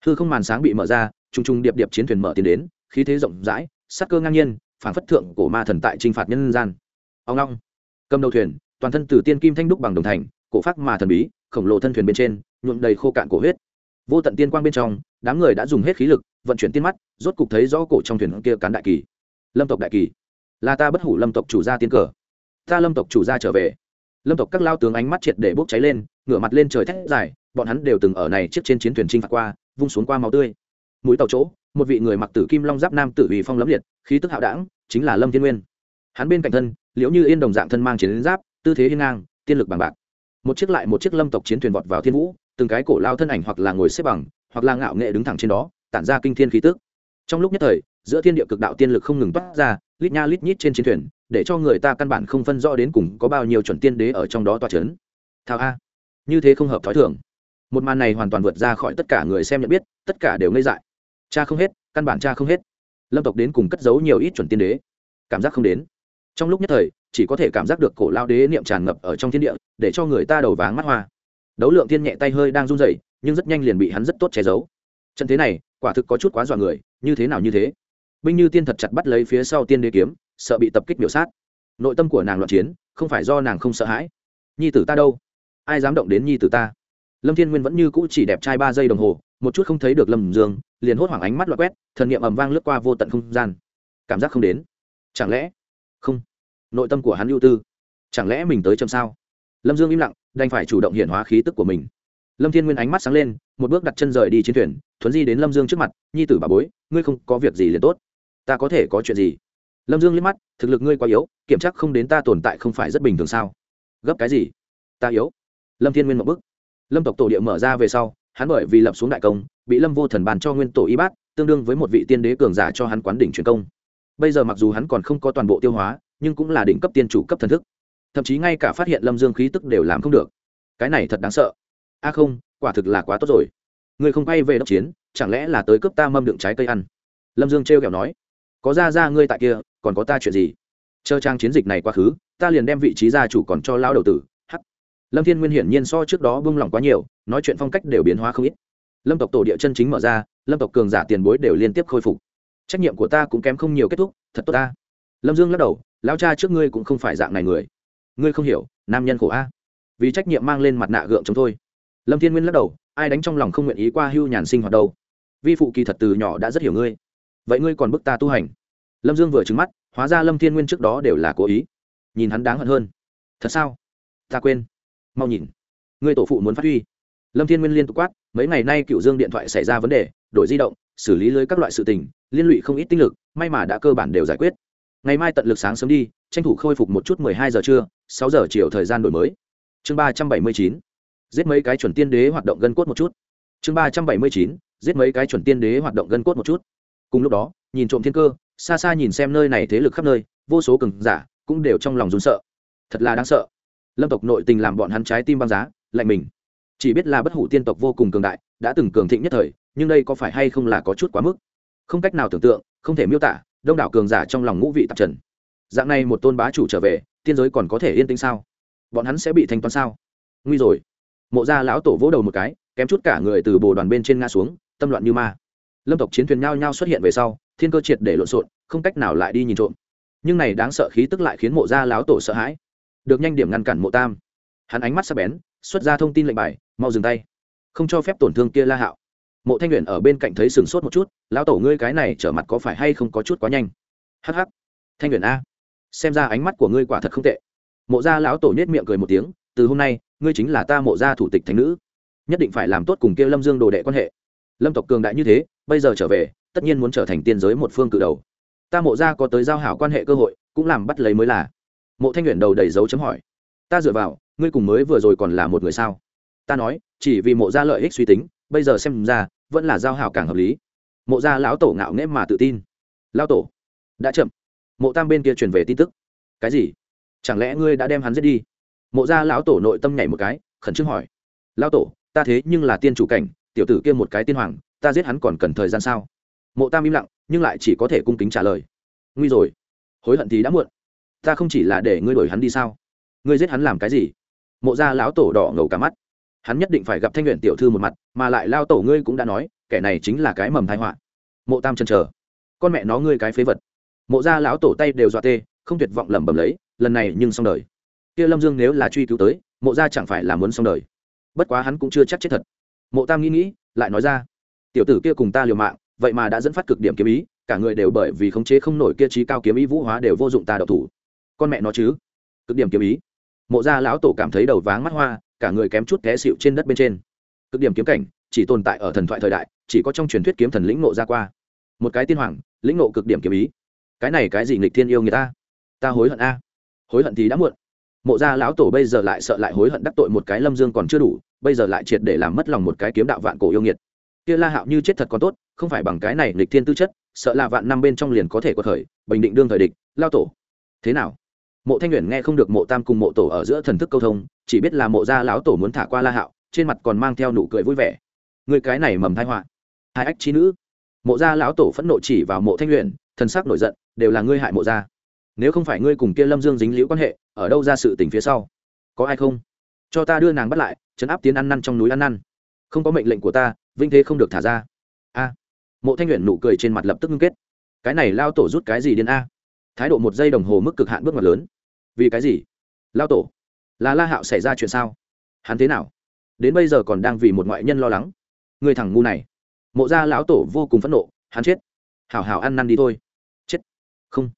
[SPEAKER 1] Hư không màn sáng bị mở ra trung trung điệp điệp chiến thuyền mở tiến đến, khí thế rộng rãi, sắc cơ ngang nhiên phản phất thượng cổ ma thần tại t phạt nhân gian. Ông long, cầm đầu thuyền, toàn thân từ tiên kim thanh đúc bằng đồng thành, cổ pháp mà thần bí, khổng lồ thân thuyền bên trên, nhuộm đầy khô cạn cổ huyết. Vô tận tiên quang bên trong, đám người đã dùng hết khí lực, vận chuyển tiên mắt, rốt cục thấy rõ cổ trong thuyền kia cán đại kỳ. Lâm tộc đại kỳ là ta bất hủ lâm tộc chủ gia tiên cờ. Ta lâm tộc chủ gia trở về. Lâm tộc các lao tướng ánh mắt triệt để bốc cháy lên, ngửa mặt lên trời thét dài, bọn hắn đều từng ở này chiếc trên chiến thuyền chinh phạt qua, vung xuống qua máu tươi. Mũi tàu chỗ, một vị người mặc tử kim long giáp nam tử vì phong lẫm liệt, khí tức hạo đảng chính là lâm thiên nguyên. Hắn bên cạnh thân, liễu như yên đồng dạng thân mang chiến giáp, tư thế hiên ngang, tiên lực bằng bạc. Một chiếc lại một chiếc lâm tộc chiến thuyền vọt vào thiên vũ, từng cái cổ lao thân ảnh hoặc là ngồi xếp bằng, hoặc là ngạo nghệ đứng thẳng trên đó, tản ra kinh thiên khí tức. Trong lúc nhất thời giữa thiên địa cực đạo tiên lực không ngừng toát ra, lít nha lít nhít trên chiến thuyền, để cho người ta căn bản không phân rõ đến cùng có bao nhiêu chuẩn tiên đế ở trong đó toa c h ấ n thao a. Như thế không hợp t h ó i thường. Một màn này hoàn toàn vượt ra khỏi tất cả người xem nhận biết, tất cả đều ngây dại. Cha không hết, căn bản cha không hết. Lâm tộc đến cùng cất giấu nhiều ít chuẩn tiên đế. Cảm giác không đến. Trong lúc nhất thời, chỉ có thể cảm giác được cổ lao đế niệm tràn ngập ở trong thiên địa, để cho người ta đầu váng mắt hoa. Đấu lượng thiên nhẹ tay hơi đang run rẩy, nhưng rất nhanh liền bị hắn rất tốt che giấu. Trận thế này, quả thực có chút quá dọa người, như thế nào như thế binh như tiên thật chặt bắt lấy phía sau tiên đế kiếm, sợ bị tập kích biểu sát. Nội tâm của nàng loạn chiến, không phải do nàng không sợ hãi. Nhi tử ta đâu? Ai dám động đến nhi tử ta? Lâm thiên nguyên vẫn như cũ chỉ đẹp trai ba giây đồng hồ, một chút không thấy được lâm dương, liền hốt hoảng ánh mắt loạt quét, thần niệm ầm vang lướt qua vô tận không gian. Cảm giác không đến. Chẳng lẽ? Không. Nội tâm của hắn ưu tư. Chẳng lẽ mình tới chậm sao? Lâm dương im lặng, đành phải chủ động hiện hóa khí tức của mình. Lâm thiên nguyên ánh mắt sáng lên, một bước đặt chân rời đi trên thuyền, thuấn di đến lâm dương trước mặt. Nhi tử bà bối, ngươi không có việc gì liền tốt ta có thể có chuyện gì? Lâm dương liếc mắt, thực lực ngươi quá yếu, kiểm tra không đến ta tồn tại không phải rất bình thường sao? Gấp cái gì? Ta yếu. Lâm thiên nguyên một bức lâm tộc tổ địa mở ra về sau, hắn bởi vì lập xuống đại công, bị lâm vô thần bàn cho nguyên tổ y bát, tương đương với một vị tiên đế cường giả cho hắn quán đỉnh truyền công. Bây giờ mặc dù hắn còn không có toàn bộ tiêu hóa, nhưng cũng là đỉnh cấp tiên chủ cấp thần thức. Thậm chí ngay cả phát hiện lâm dương khí tức đều làm không được. Cái này thật đáng sợ. A không, quả thực là quá tốt rồi. Ngươi không quay về đốc chiến, chẳng lẽ là tới cướp ta mâm đựng trái cây ăn? Lâm dương trêu kẹo nói có ra ra ngươi tại kia, còn có ta chuyện gì? Chờ trang chiến dịch này quá khứ, ta liền đem vị trí gia chủ còn cho lao đầu tử, hắc. Lâm thiên nguyên hiển nhiên so trước đó bung lỏng quá nhiều, nói chuyện phong cách đều biến hóa không ít. Lâm tộc tổ địa chân chính mở ra, lâm tộc cường giả tiền bối đều liên tiếp khôi phục. Trách nhiệm của ta cũng kém không nhiều kết thúc, thật tốt ta. Lâm dương lắc đầu lao cha trước ngươi cũng không phải dạng này người. Ngươi không hiểu, nam nhân khổ a. Vì trách nhiệm mang lên mặt nạ gượng chống thôi. Lâm thiên nguyên lắc đầu, ai đánh trong lòng không nguyện ý qua hưu nhàn sinh hoạt đâu. Vi phụ kỳ thật từ nhỏ đã rất hiểu ngươi vậy ngươi còn bức ta tu hành? Lâm dương vừa trứng mắt, hóa ra lâm thiên nguyên trước đó đều là cố ý. Nhìn hắn đáng hận hơn. Thật sao? Ta quên. Mau nhìn. Ngươi tổ phụ muốn phát huy. Lâm thiên nguyên liên tục quát, mấy ngày nay cựu dương điện thoại xảy ra vấn đề, đổi di động, xử lý lưới các loại sự tình, liên lụy không ít tinh lực, may mà đã cơ bản đều giải quyết. Ngày mai tận lực sáng sớm đi, tranh thủ khôi phục một chút mười hai giờ trưa, sáu giờ chiều thời gian đổi mới. Chương ba trăm bảy mươi chín. Giết mấy cái chuẩn tiên đế hoạt động gân cốt một chút. Chương ba trăm bảy mươi chín. Giết mấy cái chuẩn tiên đế hoạt động gân cốt một chút cùng lúc đó, nhìn trộm thiên cơ, xa xa nhìn xem nơi này thế lực khắp nơi, vô số cường giả cũng đều trong lòng run sợ. Thật là đáng sợ. Lâm tộc nội tình làm bọn hắn trái tim băng giá, lạnh mình. Chỉ biết là bất hủ tiên tộc vô cùng cường đại, đã từng cường thịnh nhất thời, nhưng đây có phải hay không là có chút quá mức? Không cách nào tưởng tượng, không thể miêu tả, đông đảo cường giả trong lòng ngũ vị tạp trần. Dạng này một tôn bá chủ trở về, tiên giới còn có thể yên tĩnh sao? Bọn hắn sẽ bị thanh toán sao? Nguy rồi. Mộ gia lão tổ vỗ đầu một cái, kém chút cả người từ bồ đoàn bên trên nga xuống, tâm loạn như ma lâm tộc chiến thuyền nhao nhao xuất hiện về sau, thiên cơ triệt để lộn xộn, không cách nào lại đi nhìn trộm. Nhưng này đáng sợ khí tức lại khiến mộ gia lão tổ sợ hãi. Được nhanh điểm ngăn cản mộ tam. Hắn ánh mắt sắc bén, xuất ra thông tin lệnh bài, mau dừng tay. Không cho phép tổn thương kia la hạo. Mộ thanh luyện ở bên cạnh thấy sừng sốt một chút, lão tổ ngươi cái này trở mặt có phải hay không có chút quá nhanh? Hh thanh luyện a, xem ra ánh mắt của ngươi quả thật không tệ. Mộ gia lão tổ nhét miệng cười một tiếng, từ hôm nay, ngươi chính là ta mộ gia thủ tịch thánh nữ. Nhất định phải làm tốt cùng kia lâm dương đồ đệ quan hệ lâm tộc cường đại như thế, bây giờ trở về, tất nhiên muốn trở thành tiên giới một phương cự đầu. Ta mộ ra có tới giao hảo quan hệ cơ hội, cũng làm bắt lấy mới là. Mộ thanh nguyện đầu đầy dấu chấm hỏi. Ta dựa vào, ngươi cùng mới vừa rồi còn là một người sao? Ta nói, chỉ vì mộ ra lợi ích suy tính, bây giờ xem ra, vẫn là giao hảo càng hợp lý. Mộ ra lão tổ ngạo nghễ mà tự tin. Lão tổ, đã chậm. Mộ tam bên kia truyền về tin tức. Cái gì? Chẳng lẽ ngươi đã đem hắn giết đi? Mộ ra lão tổ nội tâm nhảy một cái, khẩn trương hỏi. Lão tổ, ta thế nhưng là tiên chủ cảnh tiểu tử kia một cái tiên hoàng, ta giết hắn còn cần thời gian sao? Mộ tam im lặng, nhưng lại chỉ có thể cung kính trả lời. Nguy rồi. Hối hận thì đã muộn. Ta không chỉ là để ngươi đuổi hắn đi sao? Ngươi giết hắn làm cái gì? Mộ gia lão tổ đỏ ngầu cả mắt. Hắn nhất định phải gặp thanh luyện tiểu thư một mặt, mà lại lao tổ ngươi cũng đã nói, kẻ này chính là cái mầm thai họa. Mộ tam chân chờ. Con mẹ nó ngươi cái phế vật. Mộ gia lão tổ tay đều dọa tê, không tuyệt vọng lẩm bẩm lấy, lần này nhưng xong đời. Kia lâm dương nếu là truy cứu tới, mộ gia chẳng phải là muốn xong đời. Bất quá hắn cũng chưa chắc chết thật mộ tam nghĩ nghĩ, lại nói ra, tiểu tử kia cùng ta liều mạng, vậy mà đã dẫn phát cực điểm kiếm ý, cả người đều bởi vì khống chế không nổi kia trí cao kiếm ý vũ hóa đều vô dụng ta độc thủ. Con mẹ nó chứ. Cực điểm kiếm ý. Mộ gia lão tổ cảm thấy đầu váng mắt hoa, cả người kém chút té xịu trên đất bên trên. Cực điểm kiếm cảnh, chỉ tồn tại ở thần thoại thời đại, chỉ có trong truyền thuyết kiếm thần lĩnh nộ ra qua. Một cái tiên hoàng, lĩnh nộ cực điểm kiếm ý. Cái này cái gì nghịch thiên yêu người ta? Ta hối hận a. Hối hận thì đã muộn. Mộ gia lão tổ bây giờ lại sợ lại hối hận đắc tội một cái lâm dương còn chưa đủ bây giờ lại triệt để làm mất lòng một cái kiếm đạo vạn cổ yêu nghiệt. Kia la hạo như chết thật còn tốt, không phải bằng cái này lịch thiên tư chất, sợ là vạn năm bên trong liền có thể có thời bình định đương thời địch, lao tổ. Thế nào? Mộ thanh nguyện nghe không được mộ tam cùng mộ tổ ở giữa thần thức câu thông, chỉ biết là mộ gia lão tổ muốn thả qua la hạo, trên mặt còn mang theo nụ cười vui vẻ. Người cái này mầm thai họa. Hai ách trí nữ. Mộ gia lão tổ phẫn nộ chỉ vào mộ thanh nguyện thần sắc nổi giận, đều là ngươi hại mộ gia. Nếu không phải ngươi cùng kia lâm dương dính liễu quan hệ, ở đâu ra sự tình phía sau? Có ai không? Cho ta đưa nàng bắt lại chấn áp tiến ăn năn trong núi ăn năn. Không có mệnh lệnh của ta, vinh thế không được thả ra. A. Mộ thanh nguyện nụ cười trên mặt lập tức ngưng kết. Cái này lao tổ rút cái gì đến a? Thái độ một giây đồng hồ mức cực hạn bước ngoặt lớn. Vì cái gì? Lao tổ, là la hạo xảy ra chuyện sao? Hắn thế nào? Đến bây giờ còn đang vì một ngoại nhân lo lắng. Người thằng ngu này. Mộ gia lão tổ vô cùng phẫn nộ, hắn chết. Hảo hảo ăn năn đi thôi. Chết. Không.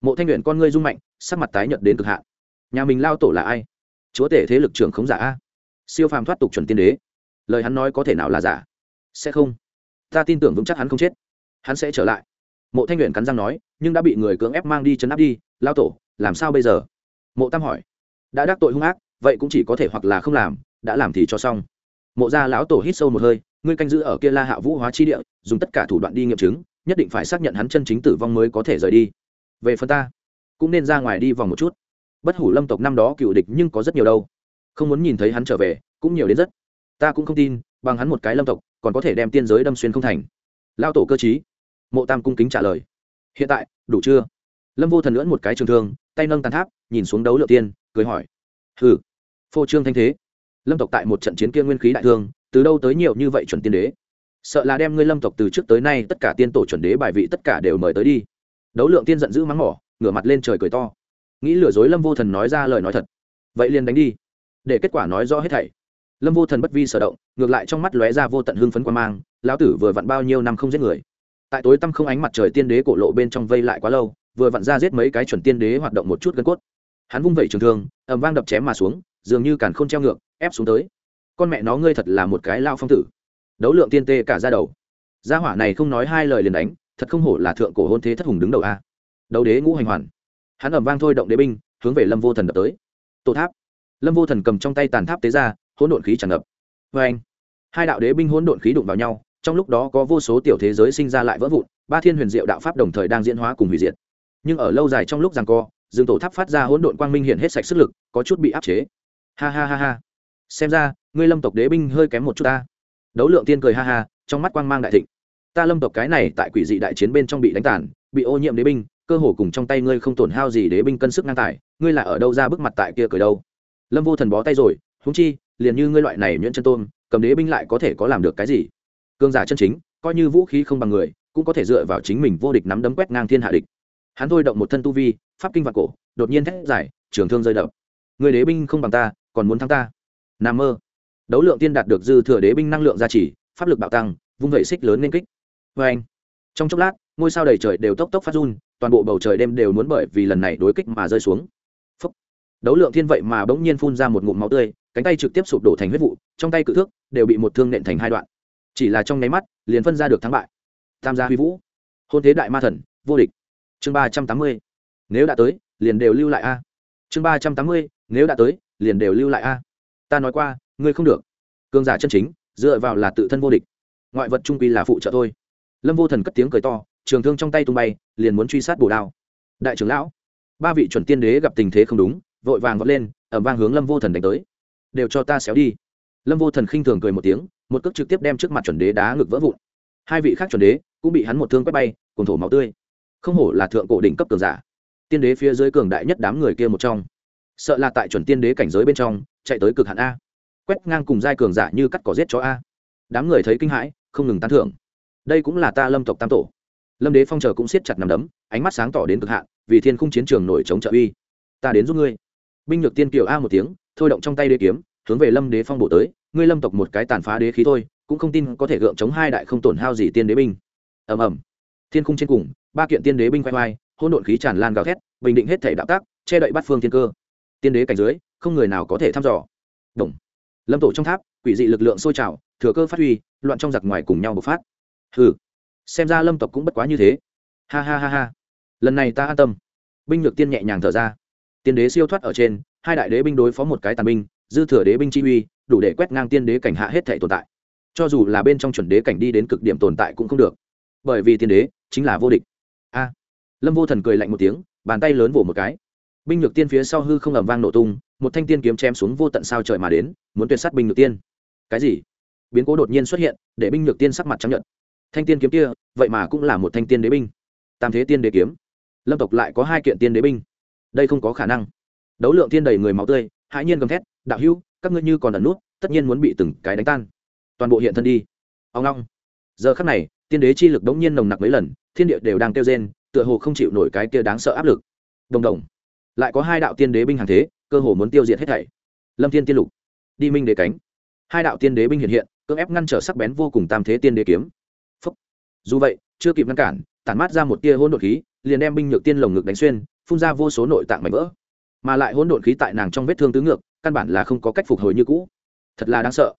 [SPEAKER 1] Mộ thanh nguyện con ngươi rung mạnh, sắc mặt tái nhợt đến cực hạn. Nhà mình lao tổ là ai? Chúa tể thế lực trưởng khống giả a siêu phàm thoát tục chuẩn tiên đế. Lời hắn nói có thể nào là giả? Sẽ không. Ta tin tưởng vững chắc hắn không chết. Hắn sẽ trở lại. Mộ thanh nguyện cắn răng nói, nhưng đã bị người cưỡng ép mang đi chấn áp đi. Lao tổ, làm sao bây giờ? Mộ tam hỏi. Đã đắc tội hung ác, vậy cũng chỉ có thể hoặc là không làm, đã làm thì cho xong. Mộ gia lão tổ hít sâu một hơi, ngươi canh giữ ở kia la hạ vũ hóa chi địa, dùng tất cả thủ đoạn đi nghiệm chứng, nhất định phải xác nhận hắn chân chính tử vong mới có thể rời đi. Về phần ta, cũng nên ra ngoài đi vòng một chút. Bất hủ lâm tộc năm đó cựu địch nhưng có rất nhiều đâu không muốn nhìn thấy hắn trở về, cũng nhiều đến rất. Ta cũng không tin, bằng hắn một cái lâm tộc, còn có thể đem tiên giới đâm xuyên không thành. Lao tổ cơ chí mộ tam cung kính trả lời. Hiện tại, đủ chưa? Lâm vô thần lưỡn một cái trường thương, tay nâng tàn tháp, nhìn xuống đấu lượt tiên, cười hỏi. Hừ. Phô trương thanh thế. Lâm tộc tại một trận chiến kia nguyên khí đại thương, từ đâu tới nhiều như vậy chuẩn tiên đế? Sợ là đem ngươi lâm tộc từ trước tới nay tất cả tiên tổ chuẩn đế bài vị tất cả đều mời tới đi. Đấu lượng tiên giận dữ mắng mỏ, ngửa mặt lên trời cười to. Nghĩ lừa dối lâm vô thần nói ra lời nói thật. Vậy liền đánh đi để kết quả nói rõ hết thảy. Lâm vô thần bất vi sở động, ngược lại trong mắt lóe ra vô tận hưng phấn quan mang, lão tử vừa vặn bao nhiêu năm không giết người. Tại tối tăm không ánh mặt trời tiên đế cổ lộ bên trong vây lại quá lâu, vừa vặn ra giết mấy cái chuẩn tiên đế hoạt động một chút gân cốt. Hắn vung vẩy trường thương ẩm vang đập chém mà xuống, dường như càn k h ô n treo ngược, ép xuống tới. Con mẹ nó ngươi thật là một cái lao phong tử. Đấu lượng tiên tê cả ra đầu. Gia hỏa này không nói hai lời liền đánh, thật không hổ là thượng cổ hôn thế thất hùng đứng đầu a. Đấu đế ngũ hành hoàn. Hắn ẩm vang thôi động đế binh, hướng về lâm vô thần đập tới. Tổ tháp lâm vô thần cầm trong tay tàn tháp tế ra, hỗn độn khí tràn ngập. Vê anh, hai đạo đế binh hỗn độn khí đụng vào nhau, trong lúc đó có vô số tiểu thế giới sinh ra lại vỡ vụn, ba thiên huyền diệu đạo pháp đồng thời đang diễn hóa cùng hủy diệt. Nhưng ở lâu dài trong lúc rằng co, dương tổ tháp phát ra hỗn độn quang minh hiện hết sạch sức lực, có chút bị áp chế. Ha ha ha ha. Xem ra, ngươi lâm tộc đế binh hơi kém một chút ta. Đấu lượng tiên cười ha ha, trong mắt quang mang đại thịnh. Ta lâm tộc cái này tại quỷ dị đại chiến bên trong bị đánh tàn, bị ô nhiễm đế binh, cơ hồ cùng trong tay ngươi không tổn hao gì đế binh cân sức ngang tài, ngươi là ở đâu ra bước mặt tại kia cười đâu? Lâm vô thần bó tay rồi húng chi, liền như ngươi loại này nhuyễn chân tôn cầm đế binh lại có thể có làm được cái gì? Cương giả chân chính, coi như vũ khí không bằng người, cũng có thể dựa vào chính mình vô địch nắm đấm quét ngang thiên hạ địch. Hắn thôi động một thân tu vi, pháp kinh vạn cổ, đột nhiên thét giải trường thương rơi đập. Người đế binh không bằng ta, còn muốn thắng ta? N a mơ. Đấu lượng tiên đạt được dư thừa đế binh năng lượng gia trì, pháp lực bạo tăng, vung vẩy xích lớn nên kích. Vê anh, trong chốc lát, ngôi sao đầy trời đều tốc tốc phát run, toàn bộ bầu trời đêm đều muốn bởi vì lần này đối kích mà rơi xuống đấu lượng thiên vậy mà bỗng nhiên phun ra một ngụm máu tươi, cánh tay trực tiếp sụp đổ thành huyết vụ, trong tay cự thước đều bị một thương nện thành hai đoạn. Chỉ là trong nháy mắt, liền phân ra được thắng bại. Tham gia huy vũ. Hôn thế đại ma thần, vô địch. Chương ba trăm tám mươi. Nếu đã tới, liền đều lưu lại a. Chương ba trăm tám mươi, nếu đã tới, liền đều lưu lại a. Ta nói qua, ngươi không được. Cương giả chân chính, dựa vào là tự thân vô địch. Ngoại vật trung quy là phụ trợ thôi. Lâm vô thần cất tiếng cười to, trường thương trong tay tung bay, liền muốn truy sát bồ đao. Đại trưởng lão, ba vị chuẩn tiên đế gặp tình thế không đúng vội vàng vọt lên ẩm vang hướng lâm vô thần đánh tới. Đều cho ta xéo đi. Lâm vô thần khinh thường cười một tiếng, một cước trực tiếp đem trước mặt chuẩn đế đá ngực vỡ vụn. Hai vị khác chuẩn đế cũng bị hắn một thương quét bay cùng thổ máu tươi. Không hổ là thượng cổ đỉnh cấp cường giả. Tiên đế phía dưới cường đại nhất đám người kia một trong. Sợ là tại chuẩn tiên đế cảnh giới bên trong, chạy tới cực hạn a. Quét ngang cùng giai cường giả như cắt cỏ giết chó a. Đám người thấy kinh hãi, không ngừng tán thưởng. Đây cũng là ta lâm tộc tam tổ. Lâm đế phong chờ cũng siết chặt nằm đấm, ánh mắt sáng tỏ đến cực hạn, vì thiên khung chiến trường nổi chống trợ uy. Ta đến giúp ngươi binh nhược tiên kiều a một tiếng, thôi động trong tay đế kiếm, hướng về lâm đế phong bộ tới. Ngươi lâm tộc một cái tàn phá đế khí thôi, cũng không tin có thể gượng chống hai đại không tổn hao gì tiên đế binh. Ầm ầm. Thiên khung trên cùng, ba kiện tiên đế binh quay quay hỗn độn khí tràn lan gào thét, bình định hết thể đạo tác, che đậy bắt phương thiên cơ. Tiên đế cảnh dưới, không người nào có thể thăm dò. Đồng lâm tổ trong tháp, quỷ dị lực lượng sôi trào, thừa cơ phát huy, loạn trong giặc ngoài cùng nhau bộc phát. Hừ. Xem ra lâm tộc cũng bất quá như thế. Ha ha ha ha. Lần này ta an tâm. Binh nhược tiên nhẹ nhàng thở ra tiên đế siêu thoát ở trên, hai đại đế binh đối phó một cái tàn binh, dư thừa đế binh chi uy, đủ để quét ngang tiên đế cảnh hạ hết thể tồn tại. Cho dù là bên trong chuẩn đế cảnh đi đến cực điểm tồn tại cũng không được. Bởi vì tiên đế chính là vô địch. A. Lâm vô thần cười lạnh một tiếng, bàn tay lớn vỗ một cái. Binh nhược tiên phía sau hư không ầm vang nổ tung, một thanh tiên kiếm chém xuống vô tận sao trời mà đến, muốn tuyệt sát binh nhược tiên. Cái gì? Biến cố đột nhiên xuất hiện, để binh nhược tiên sắc mặt trắng nhận thanh tiên kiếm kia, vậy mà cũng là một thanh tiên đế binh. Tam thế tiên đế kiếm. Lâm tộc lại có hai kiện tiên đế binh đây không có khả năng. Đấu lượng thiên đầy người máu tươi, hãi nhiên gầm thét, đạo hữu, các ngươi như còn ẩn nút, tất nhiên muốn bị từng cái đánh tan. Toàn bộ hiện thân đi. Ông long. Giờ khắc này, tiên đế chi lực đống nhiên nồng nặc mấy lần, thiên địa đều đang kêu rên, tựa hồ không chịu nổi cái kia đáng sợ áp lực. Đồng đồng. Lại có hai đạo tiên đế binh hàng thế, cơ hồ muốn tiêu diệt hết thảy. Lâm thiên tiên lục. Đi minh đế cánh. Hai đạo tiên đế binh hiện hiện, cưỡng ép ngăn trở sắc bén vô cùng tam thế tiên đế kiếm. Phúc. dù vậy, chưa kịp ngăn cản, tản mát ra một tia hỗn độn khí, liền đem binh nhược tiên lồng ngực đánh xuyên phun ra vô số nội tạng mảnh vỡ, mà lại hỗn độn khí tại nàng trong vết thương tứ ngược, căn bản là không có cách phục hồi như cũ. Thật là đáng sợ.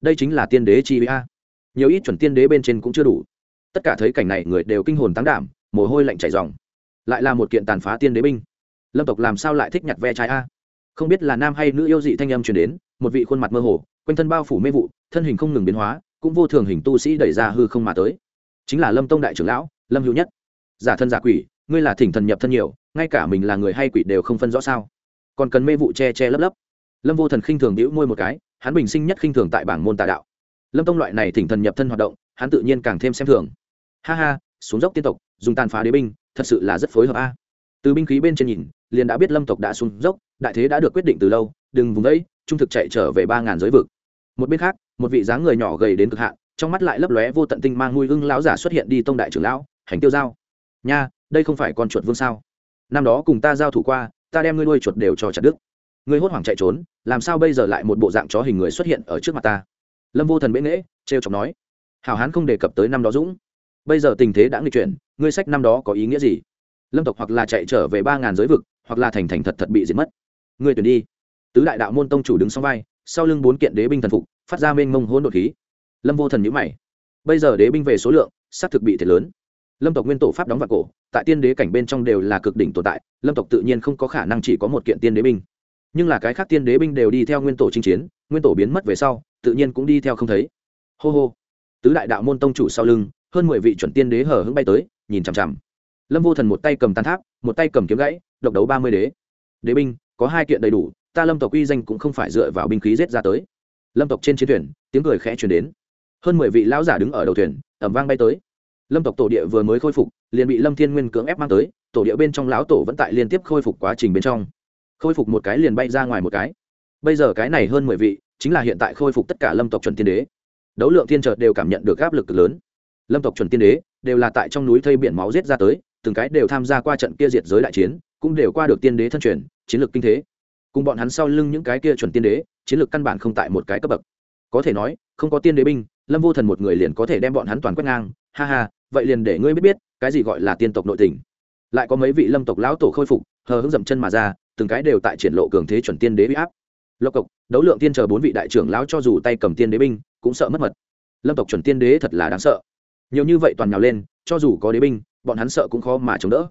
[SPEAKER 1] Đây chính là tiên đế chi a. Nhiều ít chuẩn tiên đế bên trên cũng chưa đủ. Tất cả thấy cảnh này người đều kinh hồn tăng đảm, mồ hôi lạnh chảy dòng lại là một kiện tàn phá tiên đế binh. Lâm tộc làm sao lại thích nhặt ve trái a? Không biết là nam hay nữ yêu dị thanh âm truyền đến, một vị khuôn mặt mơ hồ, quanh thân bao phủ mê vụ, thân hình không ngừng biến hóa, cũng vô thường hình tu sĩ đẩy ra hư không mà tới. Chính là lâm tông đại trưởng lão, lâm hữu nhất. Giả thân giả quỷ ngươi là thỉnh thần nhập thân nhiều, ngay cả mình là người hay quỷ đều không phân rõ sao? Còn cần mê vụ che che lấp lấp. Lâm vô thần khinh thường đĩu môi một cái, hắn bình sinh nhất khinh thường tại bảng môn tà đạo. Lâm tông loại này thỉnh thần nhập thân hoạt động, hắn tự nhiên càng thêm xem thường. Ha ha, xuống dốc tiên tộc, dùng tàn phá đế binh, thật sự là rất phối hợp a. Từ binh khí bên trên nhìn, liền đã biết lâm tộc đã xuống dốc, đại thế đã được quyết định từ lâu, đừng vùng đấy, trung thực chạy trở về ba ngàn giới vực. Một bên khác, một vị dáng người nhỏ gầy đến cực hạn, trong mắt lại lấp lóe vô tận tinh mang nuôi ưng lão giả xuất hiện đi tông đại trưởng lão, hành tiêu giao. Nha đây không phải con chuột vương sao? Năm đó cùng ta giao thủ qua, ta đem ngươi nuôi chuột đều cho chặt đức ngươi hốt hoảng chạy trốn, làm sao bây giờ lại một bộ dạng chó hình người xuất hiện ở trước mặt ta? Lâm vô thần bế nghễ, trêu chọc nói. Hào hán không đề cập tới năm đó dũng. Bây giờ tình thế đã nghịch chuyển, ngươi sách năm đó có ý nghĩa gì? Lâm tộc hoặc là chạy trở về ba ngàn giới vực, hoặc là thành thành thật thật bị diệt mất. Ngươi tuyển đi. Tứ đại đạo môn tông chủ đứng sau vai, sau lưng bốn kiện đế binh thần phục, phát ra mênh mông hỗn đột khí. Lâm vô thần nhữ mày. Bây giờ đế binh về số lượng, xác thực bị thiệt lớn lâm tộc nguyên tổ pháp đóng vào cổ, tại tiên đế cảnh bên trong đều là cực đỉnh tồn tại, lâm tộc tự nhiên không có khả năng chỉ có một kiện tiên đế binh. Nhưng là cái khác tiên đế binh đều đi theo nguyên tổ chinh chiến, nguyên tổ biến mất về sau, tự nhiên cũng đi theo không thấy. Hô hô. Tứ đại đạo môn tông chủ sau lưng, hơn mười vị chuẩn tiên đế hở hững bay tới, nhìn chằm chằm. Lâm vô thần một tay cầm tàn tháp, một tay cầm kiếm gãy, độc đấu ba mươi đế. Đế binh, có hai kiện đầy đủ, ta lâm tộc uy danh cũng không phải dựa vào binh khí giết ra tới. Lâm tộc trên chiến thuyền, tiếng cười khẽ chuyển đến. Hơn mười vị lão giả đứng ở đầu thuyền ẩm vang bay tới lâm tộc tổ địa vừa mới khôi phục, liền bị lâm thiên nguyên cưỡng ép mang tới, tổ địa bên trong lão tổ vẫn tại liên tiếp khôi phục quá trình bên trong. Khôi phục một cái liền bay ra ngoài một cái. Bây giờ cái này hơn mười vị, chính là hiện tại khôi phục tất cả lâm tộc chuẩn tiên đế. Đấu lượng thiên trợ đều cảm nhận được áp lực cực lớn. Lâm tộc chuẩn tiên đế đều là tại trong núi thây biển máu giết ra tới, từng cái đều tham gia qua trận kia diệt giới đại chiến, cũng đều qua được tiên đế thân truyền, chiến lược kinh thế. Cùng bọn hắn sau lưng những cái kia chuẩn tiên đế, chiến lược căn bản không tại một cái cấp bậc. Có thể nói, không có tiên đế binh, lâm vô thần một người liền có thể đem bọn hắn toàn quét ngang. Ha ha vậy liền để ngươi biết biết, cái gì gọi là tiên tộc nội tình. Lại có mấy vị lâm tộc lão tổ khôi phục, hờ hững dậm chân mà ra, từng cái đều tại triển lộ cường thế chuẩn tiên đế uy áp. Lộc cộc, đấu lượng tiên chờ bốn vị đại trưởng lão cho dù tay cầm tiên đế binh, cũng sợ mất mật. Lâm tộc chuẩn tiên đế thật là đáng sợ. Nhiều như vậy toàn nhào lên, cho dù có đế binh, bọn hắn sợ cũng khó mà chống đỡ.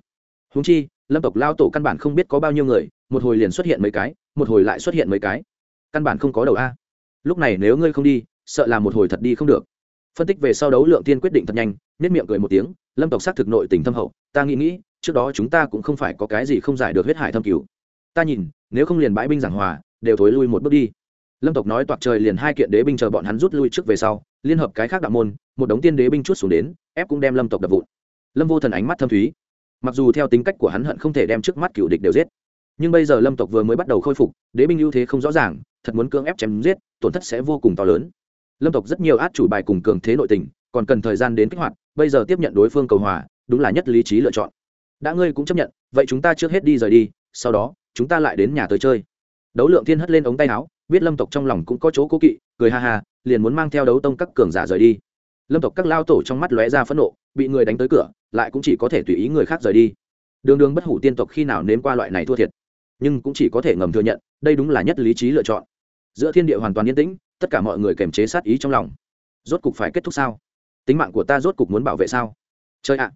[SPEAKER 1] Húng chi, lâm tộc lao tổ căn bản không biết có bao nhiêu người, một hồi liền xuất hiện mấy cái, một hồi lại xuất hiện mấy cái. Căn bản không có đầu a. Lúc này nếu ngươi không đi, sợ là một hồi thật đi không được. Phân tích về sau đấu lượng tiên quyết định thật nhanh nết miệng cười một tiếng, lâm tộc xác thực nội tình thâm hậu, ta nghĩ nghĩ, trước đó chúng ta cũng không phải có cái gì không giải được huyết hải thâm cứu ta nhìn, nếu không liền bãi binh giảng hòa, đều thối lui một bước đi. Lâm tộc nói toạc trời liền hai kiện đế binh chờ bọn hắn rút lui trước về sau, liên hợp cái khác đạo môn, một đống tiên đế binh chút xuống đến, ép cũng đem lâm tộc đập vụn. Lâm vô thần ánh mắt thâm thúy. Mặc dù theo tính cách của hắn hận không thể đem trước mắt cựu địch đều giết, nhưng bây giờ lâm tộc vừa mới bắt đầu khôi phục, đế binh ưu thế không rõ ràng, thật muốn cưỡng ép chém giết, tổn thất sẽ vô cùng to lớn. Lâm tộc rất nhiều át chủ bài cùng cường thế nội tình còn cần thời gian đến kích hoạt, bây giờ tiếp nhận đối phương cầu hòa, đúng là nhất lý trí lựa chọn. Đã ngươi cũng chấp nhận, vậy chúng ta trước hết đi rời đi, sau đó, chúng ta lại đến nhà tới chơi. Đấu lượng thiên hất lên ống tay áo, biết lâm tộc trong lòng cũng có chỗ cố kỵ, cười ha ha, liền muốn mang theo đấu tông các cường giả rời đi. Lâm tộc các lao tổ trong mắt lóe ra phẫn nộ, bị người đánh tới cửa, lại cũng chỉ có thể tùy ý người khác rời đi. Đường đường bất hủ tiên tộc khi nào nếm qua loại này thua thiệt, nhưng cũng chỉ có thể ngầm thừa nhận, đây đúng là nhất lý trí lựa chọn. Giữa thiên địa hoàn toàn yên tĩnh, tất cả mọi người kềm chế sát ý trong lòng. Rốt cục phải kết thúc sao? Tính mạng của ta rốt cục muốn bảo vệ sao? Chơi ạ!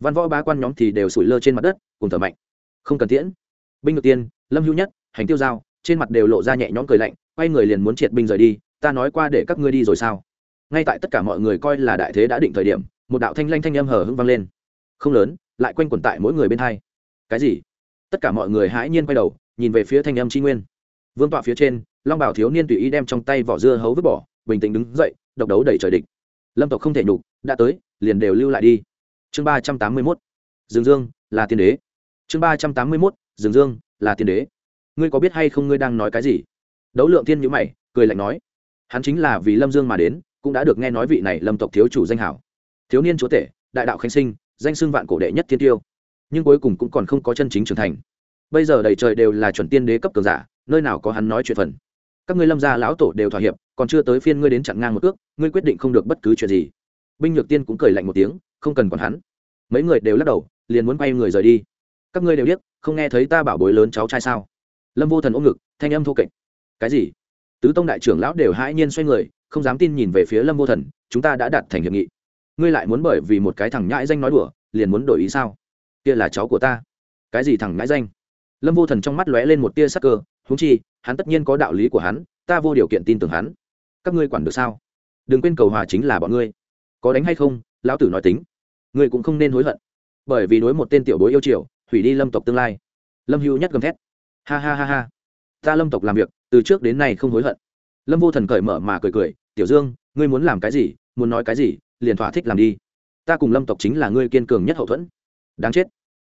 [SPEAKER 1] Văn võ bá quan nhóm thì đều sủi lơ trên mặt đất, cùng thở mạnh. Không cần tiễn. Binh ngược tiên, lâm hữu nhất, hành tiêu giao, trên mặt đều lộ ra nhẹ nhõm cười lạnh, quay người liền muốn triệt binh rời đi, ta nói qua để các ngươi đi rồi sao? Ngay tại tất cả mọi người coi là đại thế đã định thời điểm, một đạo thanh lanh thanh âm hở hưng vang lên. Không lớn, lại quanh quẩn tại mỗi người bên hai. Cái gì? Tất cả mọi người hãi nhiên quay đầu, nhìn về phía thanh âm tri nguyên. Vương tọa phía trên, long bảo thiếu niên tùy ý đem trong tay vỏ dưa hấu vứt bỏ, bình tĩnh đứng dậy, độc đấu đẩy trời địch lâm tộc không thể nhục, đã tới, liền đều lưu lại đi. Chương ba trăm tám mươi mốt, dương dương là tiên đế. Chương ba trăm tám mươi mốt, dương dương là tiên đế. Ngươi có biết hay không ngươi đang nói cái gì? Đấu lượng tiên nhữ mày, cười lạnh nói. Hắn chính là vì lâm dương mà đến, cũng đã được nghe nói vị này lâm tộc thiếu chủ danh hảo. Thiếu niên chúa tể, đại đạo khánh sinh, danh xưng vạn cổ đệ nhất thiên tiêu, nhưng cuối cùng cũng còn không có chân chính trưởng thành. Bây giờ đầy trời đều là chuẩn tiên đế cấp cường giả, nơi nào có hắn nói chuyện phần các ngươi lâm gia lão tổ đều thỏa hiệp, còn chưa tới phiên ngươi đến chặn ngang một ước ngươi quyết định không được bất cứ chuyện gì. Binh nhược tiên cũng cười lạnh một tiếng, không cần còn hắn. Mấy người đều lắc đầu, liền muốn quay người rời đi. Các ngươi đều biết không nghe thấy ta bảo bối lớn cháu trai sao? Lâm vô thần ôm ngực, thanh âm thô kệch. Cái gì? Tứ tông đại trưởng lão đều hãi nhiên xoay người, không dám tin nhìn về phía lâm vô thần, chúng ta đã đạt thành hiệp nghị. Ngươi lại muốn bởi vì một cái thằng nhãi danh nói đùa, liền muốn đổi ý sao? Kia là cháu của ta. Cái gì thằng nhãi danh? Lâm vô thần trong mắt lóe lên một tia sắc cơ húng chi, hắn tất nhiên có đạo lý của hắn, ta vô điều kiện tin tưởng hắn. Các ngươi quản được sao? Đừng quên cầu hòa chính là bọn ngươi. Có đánh hay không, lão tử nói tính. Ngươi cũng không nên hối hận. Bởi vì đối một tên tiểu bối yêu triều, hủy đi lâm tộc tương lai. Lâm hữu nhất gầm thét. Ha ha ha ha. Ta lâm tộc làm việc, từ trước đến nay không hối hận. Lâm vô thần cởi mở mà cười cười. Tiểu dương, ngươi muốn làm cái gì, muốn nói cái gì, liền thỏa thích làm đi. Ta cùng lâm tộc chính là ngươi kiên cường nhất hậu thuẫn. Đáng chết.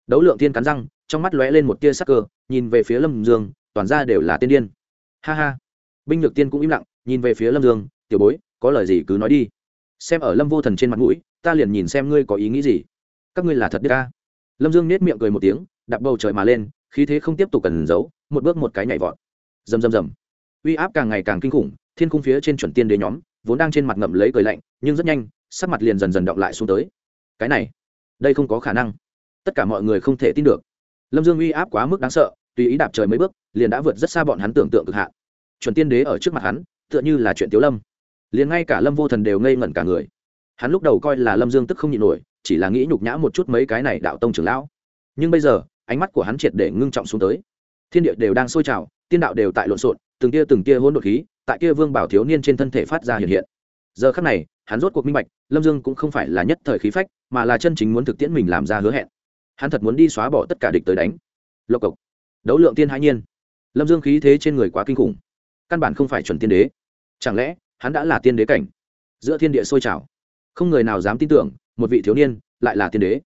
[SPEAKER 1] Đấu lượng tiên cắn răng, trong mắt lóe lên một tia sắc cơ, nhìn về phía lâm dương toàn ra đều là tiên điên. Ha ha. Binh nhược tiên cũng im lặng, nhìn về phía lâm dương, tiểu bối, có lời gì cứ nói đi. Xem ở lâm vô thần trên mặt mũi, ta liền nhìn xem ngươi có ý nghĩ gì. Các ngươi là thật biết ca lâm dương nết miệng cười một tiếng, đạp bầu trời mà lên, khí thế không tiếp tục cần giấu, một bước một cái nhảy vọt. Rầm rầm rầm. Uy áp càng ngày càng kinh khủng, thiên khung phía trên chuẩn tiên đế nhóm, vốn đang trên mặt ngậm lấy cười lạnh, nhưng rất nhanh, sắc mặt liền dần dần động lại xuống tới. Cái này, đây không có khả năng. Tất cả mọi người không thể tin được. Lâm dương uy áp quá mức đáng sợ, tùy ý đạp trời mấy bước liền đã vượt rất xa bọn hắn tưởng tượng cực hạn. Chuẩn tiên đế ở trước mặt hắn, tựa như là chuyện tiếu lâm. Liền ngay cả lâm vô thần đều ngây ngẩn cả người. Hắn lúc đầu coi là lâm dương tức không nhịn nổi, chỉ là nghĩ nhục nhã một chút mấy cái này đạo tông trưởng lão. Nhưng bây giờ, ánh mắt của hắn triệt để ngưng trọng xuống tới. Thiên địa đều đang sôi trào, tiên đạo đều tại lộn xộn, từng tia từng tia hỗn độn khí, tại kia vương bảo thiếu niên trên thân thể phát ra hiện hiện. Giờ khắc này, hắn rốt cuộc minh bạch, lâm dương cũng không phải là nhất thời khí phách, mà là chân chính muốn thực tiễn mình làm ra hứa hẹn. Hắn thật muốn đi xóa bỏ tất cả địch tới đánh. Lộc cộc. Đấu lượng tiên hãi nhiên lâm dương khí thế trên người quá kinh khủng. Căn bản không phải chuẩn tiên đế. Chẳng lẽ, hắn đã là tiên đế cảnh? Giữa thiên địa sôi trào. Không người nào dám tin tưởng, một vị thiếu niên lại là tiên đế.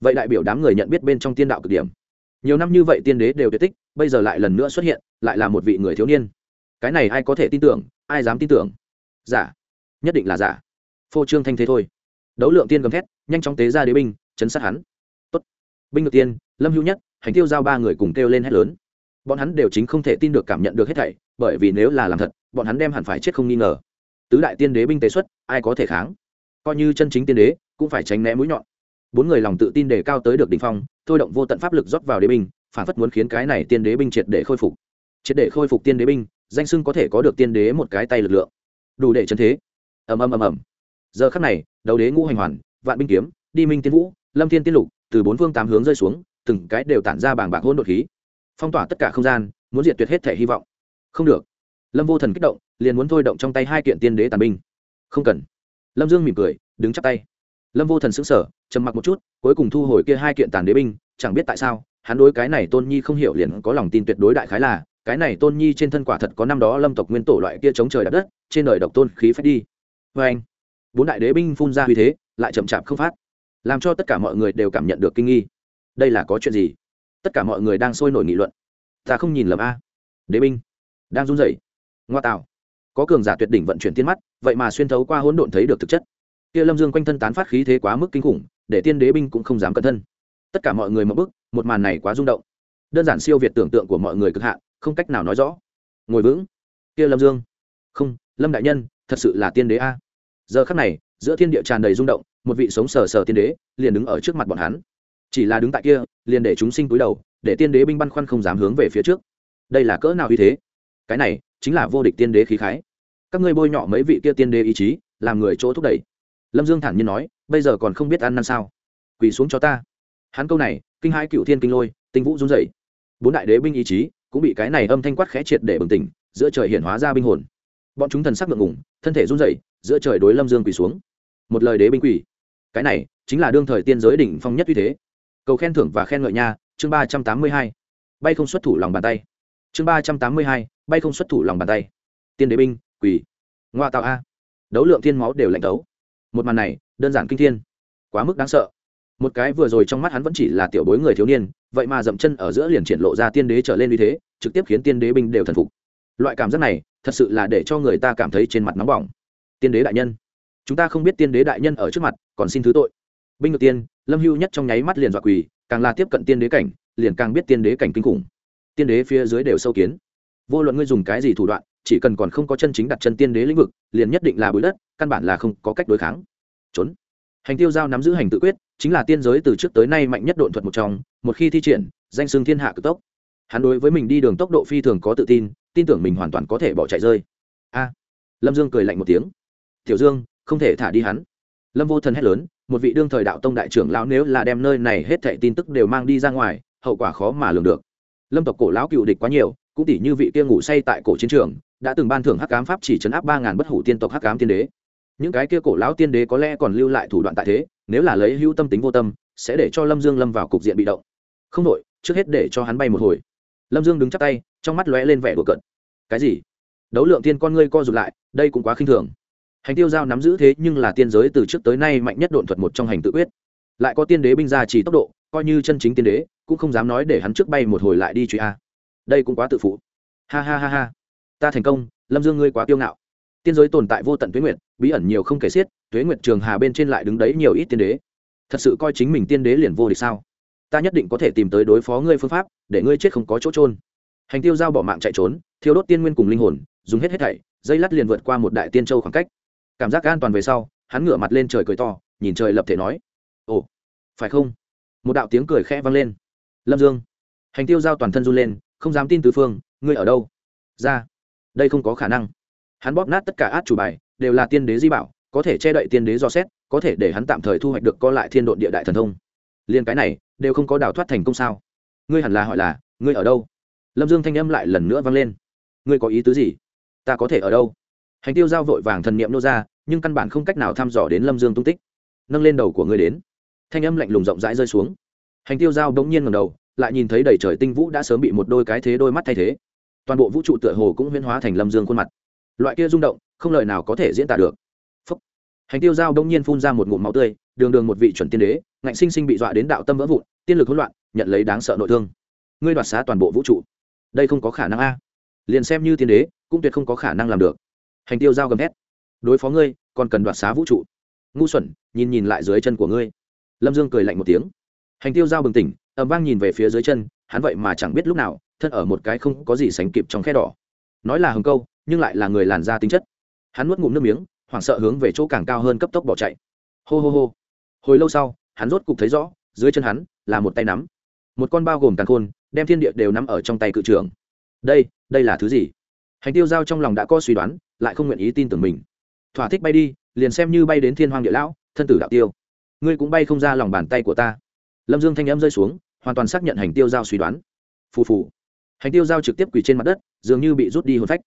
[SPEAKER 1] Vậy đại biểu đám người nhận biết bên trong tiên đạo cực điểm. Nhiều năm như vậy tiên đế đều tuyệt tích, bây giờ lại lần nữa xuất hiện, lại là một vị người thiếu niên. Cái này ai có thể tin tưởng, ai dám tin tưởng? Giả. Nhất định là giả. Phô trương thanh thế thôi. Đấu lượng tiên gầm thét, nhanh chóng tế ra đế binh, chấn sát hắn. Tốt. binh ngược tiên, lâm hữu nhất, hành tiêu giao ba người cùng kêu lên hét lớn bọn hắn đều chính không thể tin được cảm nhận được hết thảy, bởi vì nếu là làm thật, bọn hắn đem hẳn phải chết không nghi ngờ. Tứ đại tiên đế binh tế xuất, ai có thể kháng? Coi như chân chính tiên đế, cũng phải tránh né mũi nhọn. Bốn người lòng tự tin đề cao tới được đ ỉ n h phong, thôi động vô tận pháp lực rót vào đế binh, phản phất muốn khiến cái này tiên đế binh triệt để khôi phục. Triệt để khôi phục tiên đế binh, danh sưng có thể có được tiên đế một cái tay lực lượng. Đủ để chân thế. Ầm ầm ầm ầm. Giờ khắc này, đầu đế ngũ hành hoàn, vạn binh kiếm, đi minh tiên vũ, lâm thiên tiên lục, từ bốn phương tám hướng rơi xuống, từng cái đều tản ra bảng bạc hôn đột khí phong tỏa tất cả không gian, muốn diệt tuyệt hết thể hy vọng. Không được. Lâm vô thần kích động, liền muốn thôi động trong tay hai kiện tiên đế tàn binh. Không cần. Lâm dương mỉm cười, đứng chắp tay. Lâm vô thần xứng sở trầm mặc một chút, cuối cùng thu hồi kia hai kiện tàn đế binh, chẳng biết tại sao, hắn đối cái này tôn nhi không hiểu liền có lòng tin tuyệt đối đại khái là, cái này tôn nhi trên thân quả thật có năm đó lâm tộc nguyên tổ loại kia chống trời đ đất, trên đời độc tôn khí phách đi. Vê anh, bốn đại đế binh phun ra uy thế, lại chậm chạp không phát, làm cho tất cả mọi người đều cảm nhận được kinh nghi. Đây là có chuyện gì? Tất cả mọi người đang sôi nổi nghị luận. Ta không nhìn lầm a. Đế binh, đang run rẩy. Ngoa tạo. Có cường giả tuyệt đỉnh vận chuyển tiên mắt, vậy mà xuyên thấu qua hỗn độn thấy được thực chất. Kia lâm dương quanh thân tán phát khí thế quá mức kinh khủng, để tiên đế binh cũng không dám cẩn thân tất cả mọi người mậu bức một màn này quá rung động. Đơn giản siêu việt tưởng tượng của mọi người cực hạn, không cách nào nói rõ. Ngồi vững. Kia lâm dương. Không, lâm đại nhân, thật sự là tiên đế a. Giờ khắc này, giữa thiên địa tràn đầy rung động, một vị sống sờ sờ tiên đế, liền đứng ở trước mặt bọn hắn chỉ là đứng tại kia, liền để chúng sinh túi đầu, để tiên đế binh băn khoăn không dám hướng về phía trước. Đây là cỡ nào uy thế? Cái này chính là vô địch tiên đế khí khái. Các ngươi bôi nhọ mấy vị kia tiên đế ý chí, làm người chỗ thúc đẩy. Lâm dương thản nhiên nói, bây giờ còn không biết ăn năn sao? Quỳ xuống cho ta. Hắn câu này, kinh hai cựu thiên kinh lôi, tinh vũ run dậy bốn đại đế binh ý chí cũng bị cái này âm thanh quát khẽ triệt để bừng tỉnh, giữa trời hiện hóa ra binh hồn. Bọn chúng thần sắc ngượng ngủng thân thể run dậy giữa trời đối lâm dương quỳ xuống. Một lời đế binh quỳ. Cái này chính là đương thời tiên giới đỉnh phong nhất uy thế cầu khen thưởng và khen ngợi nha, chương ba trăm tám mươi hai. Bay không xuất thủ lòng bàn tay. Chương ba trăm tám mươi hai, bay không xuất thủ lòng bàn tay. Tiên đế binh, quỳ. Ngoa tạo a. Đấu lượng thiên máu đều lạnh tấu. một màn này, đơn giản kinh thiên. Quá mức đáng sợ. Một cái vừa rồi trong mắt hắn vẫn chỉ là tiểu bối người thiếu niên, vậy mà dậm chân ở giữa liền triển lộ ra tiên đế trở lên uy thế, trực tiếp khiến tiên đế binh đều thần phục. Loại cảm giác này, thật sự là để cho người ta cảm thấy trên mặt nóng bỏng. Tiên đế đại nhân. Chúng ta không biết tiên đế đại nhân ở trước mặt, còn xin thứ tội. Binh ngược tiên lâm hưu nhất trong nháy mắt liền dọa quỳ, càng là tiếp cận tiên đế cảnh, liền càng biết tiên đế cảnh kinh khủng. Tiên đế phía dưới đều sâu kiến. Vô luận ngươi dùng cái gì thủ đoạn, chỉ cần còn không có chân chính đặt chân tiên đế lĩnh vực, liền nhất định là bụi đất, căn bản là không có cách đối kháng. Trốn. Hành tiêu giao nắm giữ hành tự quyết, chính là tiên giới từ trước tới nay mạnh nhất độn thuật một trong, một khi thi triển, danh xưng thiên hạ cực tốc. Hắn đối với mình đi đường tốc độ phi thường có tự tin tin tưởng mình hoàn toàn có thể bỏ chạy rơi. A. Lâm dương cười lạnh một tiếng. Tiểu dương, không thể thả đi hắn lâm vô thần hét lớn, một vị đương thời đạo tông đại trưởng lão nếu là đem nơi này hết thảy tin tức đều mang đi ra ngoài, hậu quả khó mà lường được. Lâm tộc cổ lão cựu địch quá nhiều, cũng tỷ như vị kia ngủ say tại cổ chiến trường, đã từng ban thưởng hắc cám pháp chỉ chấn áp ba ngàn bất hủ tiên tộc hắc cám tiên đế. Những cái kia cổ lão tiên đế có lẽ còn lưu lại thủ đoạn tại thế, nếu là lấy hữu tâm tính vô tâm, sẽ để cho lâm dương lâm vào cục diện bị động. Không đội trước hết để cho hắn bay một hồi. Lâm dương đứng chắc tay, trong mắt lóe lên vẻ đùa cận cái gì? Đấu lượng tiên con ngươi co rụt lại, đây cũng quá khinh thường hành tiêu giao nắm giữ thế nhưng là tiên giới từ trước tới nay mạnh nhất độn thuật một trong hành tự quyết. Lại có tiên đế binh ra chỉ tốc độ, coi như chân chính tiên đế, cũng không dám nói để hắn trước bay một hồi lại đi truy a. Đây cũng quá tự phụ. Ha ha ha ha. Ta thành công, lâm dương ngươi quá kiêu ngạo. Tiên giới tồn tại vô tận tuế nguyệt, bí ẩn nhiều không kể xiết, tuế nguyệt trường hà bên trên lại đứng đấy nhiều ít tiên đế. Thật sự coi chính mình tiên đế liền vô địch sao? Ta nhất định có thể tìm tới đối phó ngươi phương pháp, để ngươi chết không có chỗ trôn hành tiêu giao bỏ mạng chạy trốn, thiêu đốt tiên nguyên cùng linh hồn, dùng hết hết thảy, dây lắt liền vượt qua một đại tiên châu khoảng cách cảm giác an toàn về sau, hắn ngửa mặt lên trời cười to, nhìn trời lập thể nói, ồ, phải không? Một đạo tiếng cười khẽ vang lên. Lâm dương. Hành tiêu giao toàn thân run lên, không dám tin tứ phương, ngươi ở đâu? Ra. Đây không có khả năng. Hắn bóp nát tất cả át chủ bài, đều là tiên đế di bảo, có thể che đậy tiên đế do xét, có thể để hắn tạm thời thu hoạch được co lại thiên độn địa đại thần thông. Liên cái này, đều không có đào thoát thành công sao? Ngươi hẳn là hỏi là, ngươi ở đâu? Lâm dương thanh âm lại lần nữa vang lên. Ngươi có ý tứ gì? Ta có thể ở đâu? Hành tiêu giao vội vàng thần niệm nô ra, nhưng căn bản không cách nào thăm dò đến lâm dương tung tích. Nâng lên đầu của ngươi đến. Thanh âm lạnh lùng rộng rãi rơi xuống. Hành tiêu giao bỗng nhiên ngầm đầu, lại nhìn thấy đầy trời tinh vũ đã sớm bị một đôi cái thế đôi mắt thay thế. Toàn bộ vũ trụ tựa hồ cũng huyễn hóa thành lâm dương khuôn mặt. Loại kia rung động, không lời nào có thể diễn tả được. Phúc. hành tiêu giao đông nhiên phun ra một ngụm máu tươi, đường đường một vị chuẩn tiên đế, ngạnh sinh sinh bị dọa đến đạo tâm vỡ vụn, tiên lực hỗn loạn, nhận lấy đáng sợ nội thương. Ngươi đoạt xá toàn bộ vũ trụ. Đây không có khả năng a. Liền xem như tiên đế, cũng tuyệt không có khả năng làm được hành tiêu giao gầm hét đối phó ngươi, còn cần đoạt xá vũ trụ. Ngu xuẩn, nhìn nhìn lại dưới chân của ngươi. Lâm dương cười lạnh một tiếng. Hành tiêu giao bừng tỉnh ẩm vang nhìn về phía dưới chân, hắn vậy mà chẳng biết lúc nào, thân ở một cái không có gì sánh kịp trong khe đỏ. Nói là hừng câu, nhưng lại là người làn da tính chất. Hắn nuốt ngụm nước miếng, hoảng sợ hướng về chỗ càng cao hơn cấp tốc bỏ chạy. Hô hô hô. Hồi lâu sau, hắn rốt cục thấy rõ, dưới chân hắn là một tay nắm. Một con bao gồm càng khôn, đem thiên địa đều nắm ở trong tay cự trưởng. Đây đây là thứ gì? Hành tiêu giao trong lòng đã có suy đoán, lại không nguyện ý tin tưởng mình. Thỏa thích bay đi, liền xem như bay đến thiên hoàng địa lão, thân tử đạo tiêu. Ngươi cũng bay không ra lòng bàn tay của ta. Lâm dương thanh âm rơi xuống, hoàn toàn xác nhận hành tiêu giao suy đoán. Phù phù. Hành tiêu giao trực tiếp quỳ trên mặt đất, dường như bị rút đi hồn phách.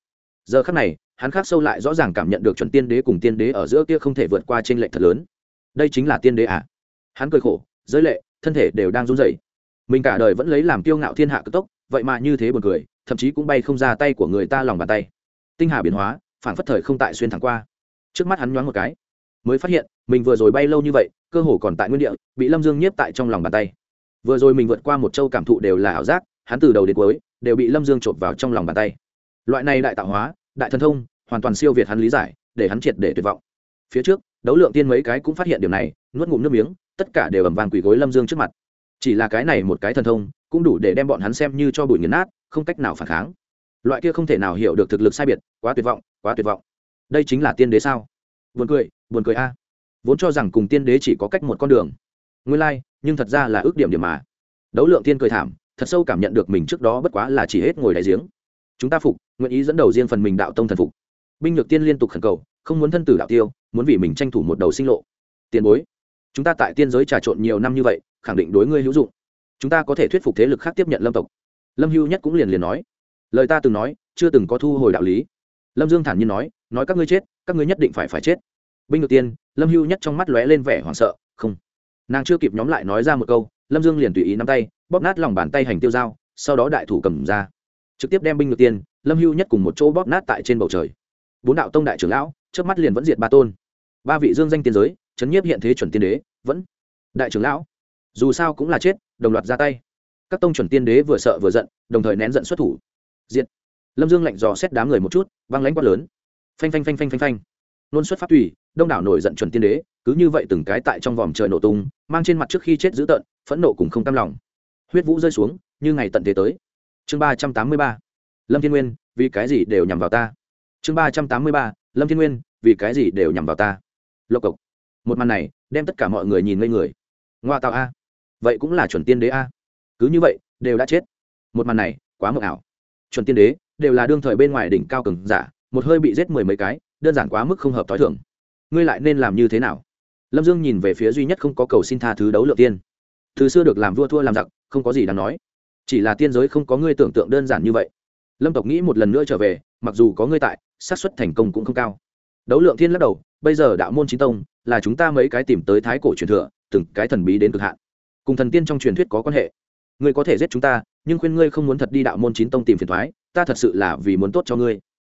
[SPEAKER 1] Giờ khắc này, hắn khắc sâu lại rõ ràng cảm nhận được chuẩn tiên đế cùng tiên đế ở giữa kia không thể vượt qua trên lệch thật lớn. Đây chính là tiên đế à? Hắn cười khổ, giới lệ, thân thể đều đang run rẩy. Mình cả đời vẫn lấy làm kiêu ngạo thiên hạ cực tốc, vậy mà như thế buồn cười thậm chí cũng bay không ra tay của người ta lòng bàn tay. Tinh hà biến hóa phản phất thời không tại xuyên thẳng qua. Trước mắt hắn nhoáng một cái, mới phát hiện, mình vừa rồi bay lâu như vậy, cơ hồ còn tại nguyên địa, bị lâm dương nhiếp tại trong lòng bàn tay. Vừa rồi mình vượt qua một châu cảm thụ đều là ảo giác, hắn từ đầu đến cuối, đều bị lâm dương chộp vào trong lòng bàn tay. Loại này đại tạo hóa, đại thần thông, hoàn toàn siêu việt hắn lý giải, để hắn triệt để tuyệt vọng. Phía trước, đấu lượng tiên mấy cái cũng phát hiện điều này, nuốt ngụm nước miếng, tất cả đều ẩm vàng quỳ gối lâm dương trước mặt. Chỉ là cái này một cái thần thông, cũng đủ để đem bọn hắn xem như cho bụi nghiền nát không cách nào phản kháng. Loại kia không thể nào hiểu được thực lực sai biệt quá tuyệt vọng quá tuyệt vọng. Đây chính là tiên đế sao? Buồn cười buồn cười a. Vốn cho rằng cùng tiên đế chỉ có cách một con đường. Nguyên lai、like, nhưng thật ra là ước điểm điểm mà. Đấu lượng tiên cười thảm thật sâu cảm nhận được mình trước đó bất quá là chỉ hết ngồi đại giếng. Chúng ta phục nguyện ý dẫn đầu riêng phần mình đạo tông thần phục. Binh nhược tiên liên tục khẩn cầu không muốn thân tử đạo tiêu muốn vì mình tranh thủ một đầu sinh lộ. Tiền bối chúng ta tại tiên giới trà trộn nhiều năm như vậy khẳng định đối ngươi hữu dụng. Chúng ta có thể thuyết phục thế lực khác tiếp nhận lâm tộc lâm hưu nhất cũng liền liền nói, lời ta từng nói, chưa từng có thu hồi đạo lý. Lâm dương thản nhiên nói nói các ngươi chết, các ngươi nhất định phải phải chết. Binh ngược tiên, lâm hưu nhất trong mắt lóe lên vẻ hoảng sợ, không. Nàng chưa kịp nhóm lại nói ra một câu, lâm dương liền tùy ý nắm tay, bóp nát lòng bàn tay hành tiêu dao, sau đó đại thủ cầm ra. Trực tiếp đem binh ngược tiên, lâm hưu nhất cùng một chỗ bóp nát tại trên bầu trời. Bốn đạo tông đại trưởng lão trước mắt liền vẫn diệt ba tôn. Ba vị dương danh tiên giới, chấn nhiếp hiện thế chuẩn tiên đế, vẫn. Đại trưởng lão, dù sao cũng là chết, đồng loạt ra tay các tông chuẩn tiên đế vừa sợ vừa giận, đồng thời nén giận xuất thủ. Diện lâm dương lạnh dò xét đám người một chút băng lãnh quát lớn. Phanh phanh phanh phanh phanh phanh. Nôn xuất phát tùy, đông đảo nổi giận chuẩn tiên đế, cứ như vậy từng cái tại trong vòm trời nổ tung, mang trên mặt trước khi chết dữ tợn, phẫn nộ cùng không cam lòng. Huyết vũ rơi xuống, như ngày tận thế tới. Chương ba trăm tám mươi ba. Lâm thiên nguyên, vì cái gì đều nhằm vào ta? Chương ba trăm tám mươi ba. Lâm thiên nguyên, vì cái gì đều nhằm vào ta? Lộc cộc. Một màn này, đem tất cả mọi người nhìn ngây người. Ngoa tạo a. Vậy cũng là chuẩn tiên đế a cứ như vậy, đều đã chết. Một màn này, quá mộng ảo. Chuẩn tiên đế, đều là đương thời bên ngoài đỉnh cao cường giả, một hơi bị giết mười mấy cái, đơn giản quá mức không hợp t h o i thưởng ngươi lại nên làm như thế nào? Lâm dương nhìn về phía duy nhất không có cầu xin tha thứ đấu lượng tiên. Từ xưa được làm vua thua làm giặc, không có gì đáng nói. Chỉ là tiên giới không có ngươi tưởng tượng đơn giản như vậy. Lâm tộc nghĩ một lần nữa trở về, mặc dù có ngươi tại, xác suất thành công cũng không cao. Đấu lượng thiên lắc đầu, bây giờ đạo môn chính tông, là chúng ta mấy cái tìm tới thái cổ truyền thừa, từng cái thần bí đến cực hạn. Cùng thần tiên trong truyền thuyết có quan hệ ngươi có thể giết chúng ta, nhưng khuyên ngươi không muốn thật đi đạo môn chín tông tìm phiền thoái, ta thật sự là vì muốn tốt cho ngươi.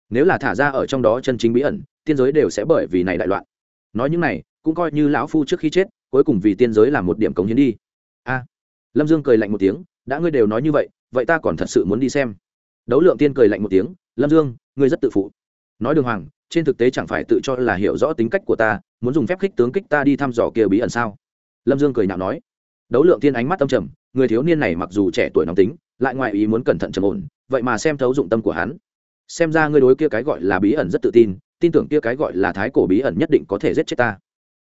[SPEAKER 1] Nếu là thả ra ở trong đó chân chính bí ẩn, tiên giới đều sẽ bởi vì này đại loạn. Nói những này, cũng coi như lão phu trước khi chết, cuối cùng vì tiên giới làm một điểm cống hiến đi. A. Lâm dương cười lạnh một tiếng, đã ngươi đều nói như vậy vậy ta còn thật sự muốn đi xem. Đấu lượng tiên cười lạnh một tiếng, lâm dương, ngươi rất tự phụ. Nói đường hoàng, trên thực tế chẳng phải tự cho là hiểu rõ tính cách của ta, muốn dùng phép khích tướng kích ta đi thăm dò kia bí ẩn sao? Lâm dương cười nhạo nói. Đấu lượng tiên ánh mắt âm trầm người thiếu niên này mặc dù trẻ tuổi nóng tính, lại ngoại ý muốn cẩn thận trầm ổn, vậy mà xem thấu dụng tâm của hắn. Xem ra ngươi đối kia cái gọi là bí ẩn rất tự tin tin tưởng kia cái gọi là thái cổ bí ẩn nhất định có thể giết chết ta.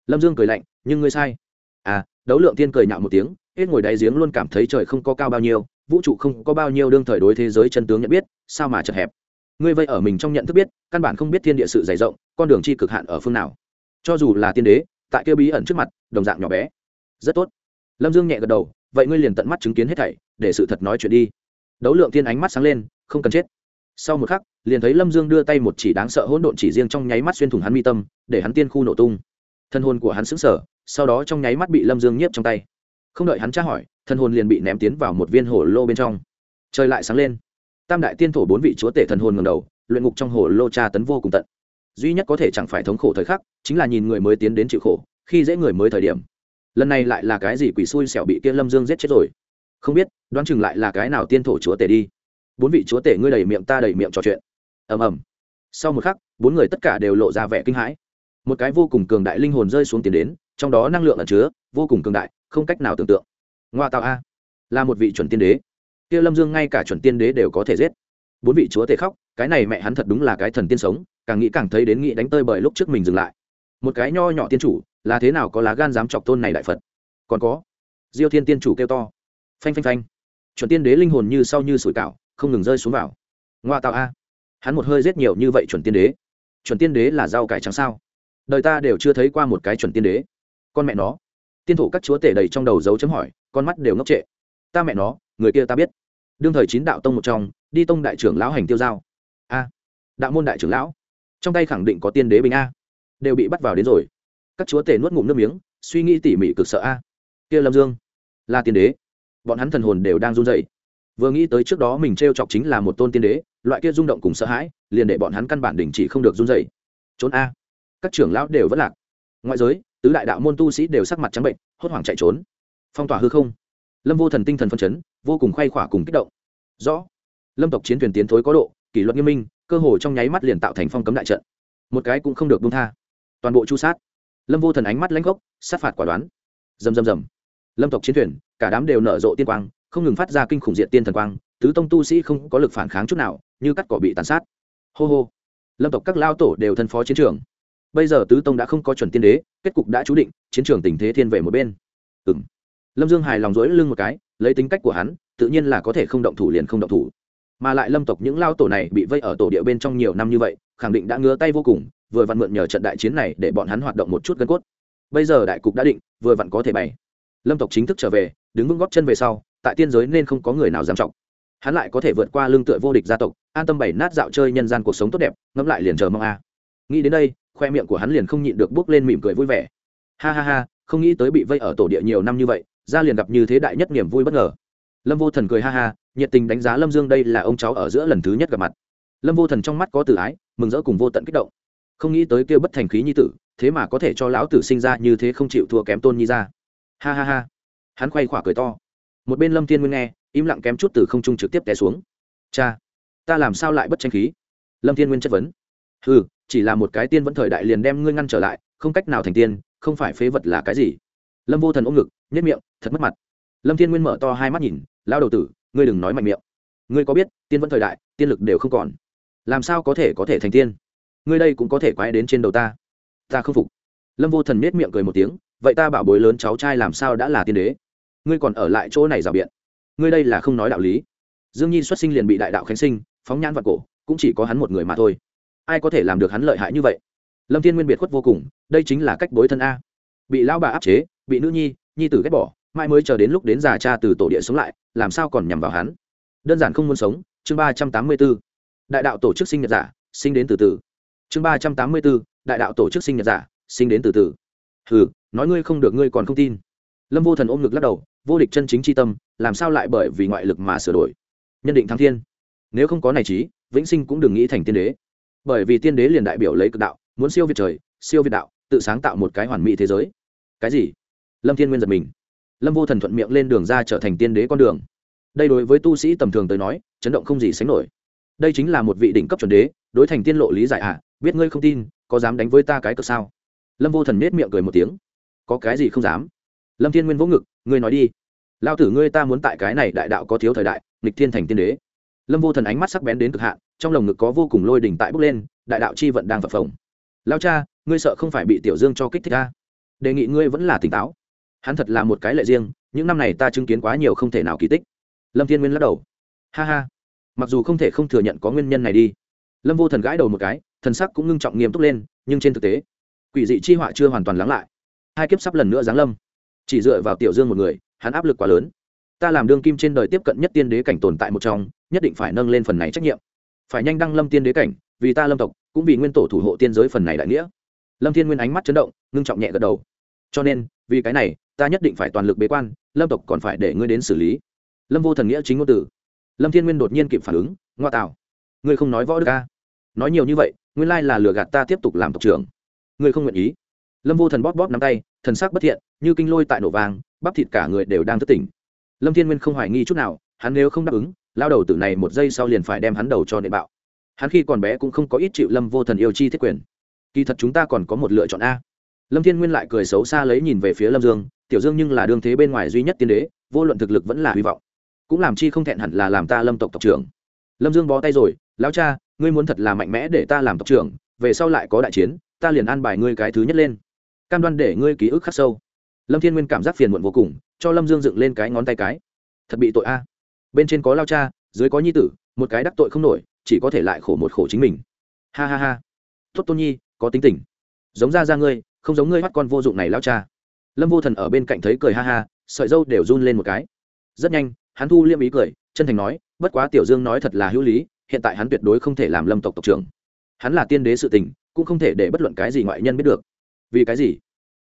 [SPEAKER 1] Lâm dương cười lạnh, nhưng ngươi sai. À đấu lượng tiên cười nhạo một tiếng, hết ngồi đáy giếng luôn cảm thấy trời không có cao bao nhiêu, vũ trụ không có bao nhiêu đương thời đối thế giới chân tướng nhận biết, sao mà chật hẹp. Ngươi vây ở mình trong nhận thức biết, căn bản không biết thiên địa sự dày rộng, con đường chi cực hạn ở phương nào. Cho dù là tiên đế, tại kia bí ẩn trước mặt, đồng dạng nhỏ bé. Rất tốt. Lâm dương nhẹ gật đầu vậy ngươi liền tận mắt chứng kiến hết thảy, để sự thật nói chuyện đi. Đấu lượng thiên ánh mắt sáng lên, không cần chết. Sau một khắc, liền thấy lâm dương đưa tay một chỉ đáng sợ hỗn độn chỉ riêng trong nháy mắt xuyên thủng hắn mi tâm, để hắn tiên khu nổ tung. Thân hồn của hắn xứng sở sau đó trong nháy mắt bị lâm dương nhiếp trong tay. Không đợi hắn tra hỏi, thân hồn liền bị ném tiến vào một viên hồ lô bên trong. Trời lại sáng lên. Tam đại tiên thổ bốn vị chúa tể thần hồn ngầm đầu, luyện ngục trong hồ lô tra tấn vô cùng tận. Duy nhất có thể chẳng phải thống khổ thời khắc, chính là nhìn người mới tiến đến chịu khổ, khi dễ người mới thời điểm lần này lại là cái gì quỷ xui xẻo bị kia lâm dương giết chết rồi? Không biết, đoán chừng lại là cái nào tiên thổ chúa tể đi. Bốn vị chúa tể ngươi đầy miệng ta đầy miệng trò chuyện. Ầm ầm. Sau một khắc, bốn người tất cả đều lộ ra vẻ kinh hãi. Một cái vô cùng cường đại linh hồn rơi xuống tiền đến, trong đó năng lượng ẩn chứa, vô cùng cường đại, không cách nào tưởng tượng. Ngoa tạo a. Là một vị chuẩn tiên đế. Kia lâm dương ngay cả chuẩn tiên đế đều có thể giết. Bốn vị chúa tể khóc, cái này mẹ hắn thật đúng là cái thần tiên sống, càng nghĩ càng thấy đến nghĩ đánh tơi bởi lúc trước mình dừng lại. Một cái nho nhỏ tiên chủ là thế nào có lá gan dám chọc tôn này đại phật? Còn có, diêu thiên tiên chủ kêu to. Phanh phanh phanh. Chuẩn tiên đế linh hồn như sau như sủi cảo, không ngừng rơi xuống vào. Ngoa tạo a. Hắn một hơi giết nhiều như vậy chuẩn tiên đế. Chuẩn tiên đế là rau cải trắng sao? Đời ta đều chưa thấy qua một cái chuẩn tiên đế. Con mẹ nó. Tiên thủ các chúa tể đầy trong đầu dấu chấm hỏi, con mắt đều ngốc trệ. Ta mẹ nó, người kia ta biết. Đương thời chín đạo tông một trong, đi tông đại trưởng lão hành tiêu giao. A. Đạo môn đại trưởng lão. Trong tay khẳng định có tiên đế bình a. Đều bị bắt vào đến rồi các chúa tể nuốt ngụm nước miếng, suy nghĩ tỉ mỉ cực sợ a. Kia lâm dương, là tiên đế. Bọn hắn thần hồn đều đang run dậy vừa nghĩ tới trước đó mình t r e o chọc chính là một tôn tiên đế, loại kia rung động cùng sợ hãi, liền để bọn hắn căn bản đình chỉ không được run dậy trốn a. Các trưởng lão đều vất lạc. Ngoại giới, tứ đại đạo môn tu sĩ đều sắc mặt trắng bệnh, hốt hoảng chạy trốn. Phong tỏa hư không. Lâm vô thần tinh thần phân chấn, vô cùng khoay khỏa cùng kích động. Rõ. Lâm tộc chiến thuyền tiến thối có độ, kỷ luật nghiêm minh, cơ hồ trong nháy mắt liền tạo thành phong cấm đại trận. Một cái cũng không được bung tha. Toàn bộ chu sát lâm vô thần ánh mắt lãnh gốc, sát phạt quả đoán. Rầm rầm rầm. Lâm tộc chiến thuyền, cả đám đều nở rộ tiên quang, không ngừng phát ra kinh khủng diện tiên thần quang, tứ tông tu sĩ không có lực phản kháng chút nào, như cắt cỏ bị tàn sát. Hô hô. Lâm tộc các lao tổ đều thân phó chiến trường. Bây giờ tứ tông đã không có chuẩn tiên đế, kết cục đã chú định, chiến trường tình thế thiên về một bên. Ừ m lâm dương hài lòng rỗi lưng một cái, lấy tính cách của hắn, tự nhiên là có thể không động thủ liền không động thủ. Mà lại lâm tộc những lao tổ này bị vây ở tổ địa bên trong nhiều năm như vậy, khẳng định đã ngứa tay vô cùng vừa vặn mượn nhờ trận đại chiến này để bọn hắn hoạt động một chút gân cốt. Bây giờ đại cục đã định, vừa vặn có thể bày. Lâm tộc chính thức trở về, đứng vững góp chân về sau, tại tiên giới nên không có người nào dám trọng. Hắn lại có thể vượt qua lương tựa vô địch gia tộc, an tâm bày nát dạo chơi nhân gian cuộc sống tốt đẹp, ngẫm lại liền chờ mong a. Nghĩ đến đây, khoe miệng của hắn liền không nhịn được bước lên mỉm cười vui vẻ. Ha ha ha, không nghĩ tới bị vây ở tổ địa nhiều năm như vậy, ra liền gặp như thế đại nhất niềm vui bất ngờ. Lâm vô thần cười ha ha, nhiệt tình đánh giá lâm dương đây là ông cháu ở giữa lần thứ nhất gặp mặt. Lâm vô thần trong mắt có tự ái, mừng rỡ cùng vô tận kích động không nghĩ tới kia bất thành khí nhi tử, thế mà có thể cho lão tử sinh ra như thế không chịu thua kém tôn nhi ra. Ha ha ha. Hắn quay khỏa cười to. Một bên lâm thiên nguyên nghe, im lặng kém chút từ không trung trực tiếp té xuống. Cha, ta làm sao lại bất tranh khí? Lâm thiên nguyên chất vấn. Ừ chỉ là một cái tiên vẫn thời đại liền đem ngươi ngăn trở lại, không cách nào thành tiên, không phải phế vật là cái gì? Lâm vô thần ôm ngực nhất miệng, thật mất mặt. Lâm thiên nguyên mở to hai mắt nhìn lao đầu tử, ngươi đừng nói mạnh miệng. Ngươi có biết, tiên vẫn thời đại, tiên lực đều không còn. Làm sao có thể có thể thành tiên? Ngươi đây cũng có thể quay đến trên đầu ta. Ta không phục. Lâm vô thần nết miệng cười một tiếng, vậy ta bảo bối lớn cháu trai làm sao đã là tiên đế? Ngươi còn ở lại chỗ này rào biện. Ngươi đây là không nói đạo lý. Dương nhi xuất sinh liền bị đại đạo khánh sinh, phóng nhãn vào cổ, cũng chỉ có hắn một người mà thôi. Ai có thể làm được hắn lợi hại như vậy? Lâm thiên nguyên biệt khuất vô cùng, đây chính là cách bối thân a. Bị lao bà áp chế, bị nữ nhi nhi tử ghét bỏ mai mới chờ đến lúc đến già cha từ tổ địa sống lại, làm sao còn nhằm vào hắn? Đơn giản không muốn sống, chương ba trăm tám mươi b ố đại đạo tổ chức sinh nhật giả, sinh đến từ từ chương ba trăm tám mươi bốn, đại đạo tổ chức sinh nhật giả sinh đến từ từ. Hừ nói ngươi không được ngươi còn không tin. Lâm vô thần ôm ngực lắc đầu vô địch chân chính c tâm làm sao lại bởi vì ngoại lực mà sửa đổi? Nhân định thắng thiên. Nếu không có này trí vĩnh sinh cũng đừng nghĩ thành tiên đế. Bởi vì tiên đế liền đại biểu lấy cực đạo muốn siêu việt trời siêu việt đạo tự sáng tạo một cái hoàn mỹ thế giới. Cái gì? Lâm thiên nguyên giật mình. Lâm vô thần thuận miệng lên đường ra trở thành tiên đế con đường. Đây đối với tu sĩ tầm thường tới nói chấn động không gì sánh nổi. Đây chính là một vị đỉnh cấp chuẩn đế đối thành tiên lộ lý giải ạ. à, biết ngươi không tin, có dám đánh với ta cái cờ sao? Lâm vô thần nết miệng cười một tiếng. Có cái gì không dám? Lâm thiên nguyên vỗ ngực, ngươi nói đi. Lao tử ngươi ta muốn tại cái này đại đạo có thiếu thời đại, nghịch thiên thành tiên đế. Lâm vô thần ánh mắt sắc bén đến cực hạn, trong lồng ngực có vô cùng lôi đỉnh tại bốc lên, đại đạo chi vận đang phập phồng. Lao cha, ngươi sợ không phải bị tiểu dương cho kích thích ta? Đề nghị ngươi vẫn là tỉnh táo. Hắn thật là một cái lệ riêng, những năm này ta chứng kiến quá nhiều không thể nào kỳ tích. Lâm thiên nguyên lắc đầu. Ha ha. Mặc dù không thể không thừa nhận có nguyên nhân này đi. Lâm vô thần gãi đầu một cái thần sắc cũng ngưng trọng nghiêm túc lên, nhưng trên thực tế, quỷ dị chi họa chưa hoàn toàn lắng lại. Hai kiếp sắp lần nữa giáng lâm. Chỉ dựa vào tiểu dương một người, hắn áp lực quá lớn. Ta làm đương kim trên đời tiếp cận nhất tiên đế cảnh tồn tại một trong, nhất định phải nâng lên phần này trách nhiệm. Phải nhanh đăng lâm tiên đế cảnh, vì ta lâm tộc, cũng vì nguyên tổ thủ hộ tiên giới phần này đại nghĩa. Lâm thiên nguyên ánh mắt chấn động, ngưng trọng nhẹ gật đầu. Cho nên, vì cái này, ta nhất định phải toàn lực bế quan, lâm tộc còn phải để ngươi đến xử lý. Lâm vô thần nghĩa chính ngôn tử. lâm thiên nguyên đột nhiên kịp phản ứng, ngoa tạo ngươi không nói võ đức ca nói nhiều như vậy nguyên lai là lừa gạt ta tiếp tục làm tộc trưởng. Ngươi không nguyện ý. Lâm vô thần bóp bóp nắm tay, thần sắc bất thiện, như kinh lôi tại nổ vàng bắp thịt cả người đều đang thất tỉnh. Lâm thiên nguyên không hoài nghi chút nào, hắn nếu không đáp ứng, lao đầu tử này một giây sau liền phải đem hắn đầu cho nệ bạo. Hắn khi còn bé cũng không có ít chịu lâm vô thần yêu chi thiết quyền. Kỳ thật chúng ta còn có một lựa chọn a. Lâm thiên nguyên lại cười xấu xa lấy nhìn về phía lâm dương, tiểu dương nhưng là đương thế bên ngoài duy nhất tiên đế, vô luận thực lực vẫn là hy vọng. Cũng làm chi không thẹn hẳn là làm ta lâm tộc tộc trưởng. Lâm dương bó tay rồi, lão cha ngươi muốn thật là mạnh mẽ để ta làm tộc trưởng, về sau lại có đại chiến, ta liền an bài ngươi cái thứ nhất lên. Cam đoan để ngươi ký ức khắc sâu. Lâm thiên nguyên cảm giác phiền muộn vô cùng, cho lâm dương dựng lên cái ngón tay cái. Thật bị tội a. Bên trên có lao cha, dưới có nhi tử, một cái đắc tội không nổi, chỉ có thể lại khổ một khổ chính mình. Ha ha ha. Tốt tôn nhi, có tính tình. Giống ra ra ngươi, không giống ngươi bắt con vô dụng này lao cha. Lâm vô thần ở bên cạnh thấy cười ha ha, sợi dâu đều run lên một cái. Rất nhanh, hắn thu liêm ý cười, chân thành nói, bất quá tiểu dương nói thật là hữu lý hiện tại hắn tuyệt đối không thể làm lâm tộc tộc trưởng. Hắn là tiên đế sự tình, cũng không thể để bất luận cái gì ngoại nhân biết được. Vì cái gì?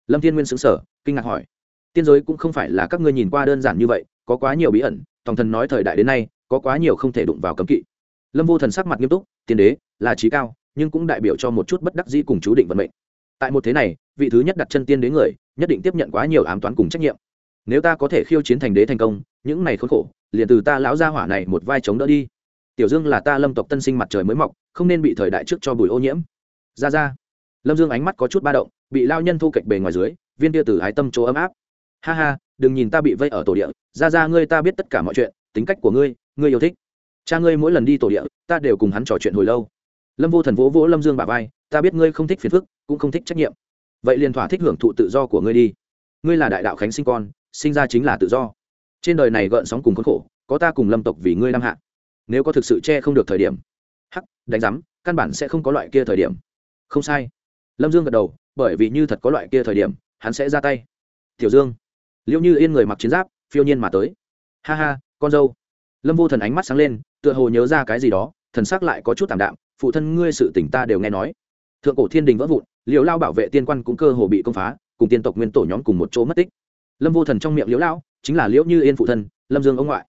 [SPEAKER 1] Lâm thiên nguyên xứng sở kinh ngạc hỏi. Tiên giới cũng không phải là các ngươi nhìn qua đơn giản như vậy, có quá nhiều bí ẩn, tòng thần nói thời đại đến nay, có quá nhiều không thể đụng vào cấm kỵ. Lâm vô thần sắc mặt nghiêm túc, tiên đế, là trí cao, nhưng cũng đại biểu cho một chút bất đắc dĩ cùng chú định vận mệnh. Tại một thế này, vị thứ nhất đặt chân tiên đế người, nhất định tiếp nhận quá nhiều ám toán cùng trách nhiệm. Nếu ta có thể khiêu chiến thành đế thành công, những này khốn khổ, liền từ ta lão gia hỏa này một vai chống đỡ đi tiểu dương là ta lâm tộc tân sinh mặt trời mới mọc, không nên bị thời đại trước cho bùi ô nhiễm. Ra ra. Lâm dương ánh mắt có chút ba động, bị lao nhân thu kệch bề ngoài dưới, viên tia từ ái tâm chỗ ấm áp. Ha ha, đừng nhìn ta bị vây ở tổ địa, ra ra ngươi ta biết tất cả mọi chuyện, tính cách của ngươi ngươi yêu thích. Cha ngươi mỗi lần đi tổ địa, ta đều cùng hắn trò chuyện hồi lâu. Lâm vô thần vỗ vỗ lâm dương bà vai, ta biết ngươi không thích phiền phức, cũng không thích trách nhiệm. Vậy liền thỏa thích hưởng thụ tự do của ngươi đi. Ngươi là đại đạo khánh sinh con, sinh ra chính là tự do. Trên đời này gợn sóng cùng khốn khổ, có ta cùng lâm tộc vì ngươi đ hạ nếu có thực sự che không được thời điểm, hắc, đánh giám, căn bản sẽ không có loại kia thời điểm. Không sai. Lâm dương gật đầu, bởi vì như thật có loại kia thời điểm, hắn sẽ ra tay. Tiểu dương liệu như yên người mặc chiến giáp, phiêu nhiên mà tới. Ha ha, con dâu. Lâm vô thần ánh mắt sáng lên, tựa hồ nhớ ra cái gì đó, thần sắc lại có chút tảm đạm, phụ thân ngươi sự tỉnh ta đều nghe nói. Thượng cổ thiên đình vỡ vụn liều lao bảo vệ tiên quan cũng cơ hồ bị công phá, cùng tiên tộc nguyên tổ nhóm cùng một chỗ mất tích. Lâm vô thần trong miệng liễu lao, chính là liễu như yên phụ thân, lâm dương ông ngoại.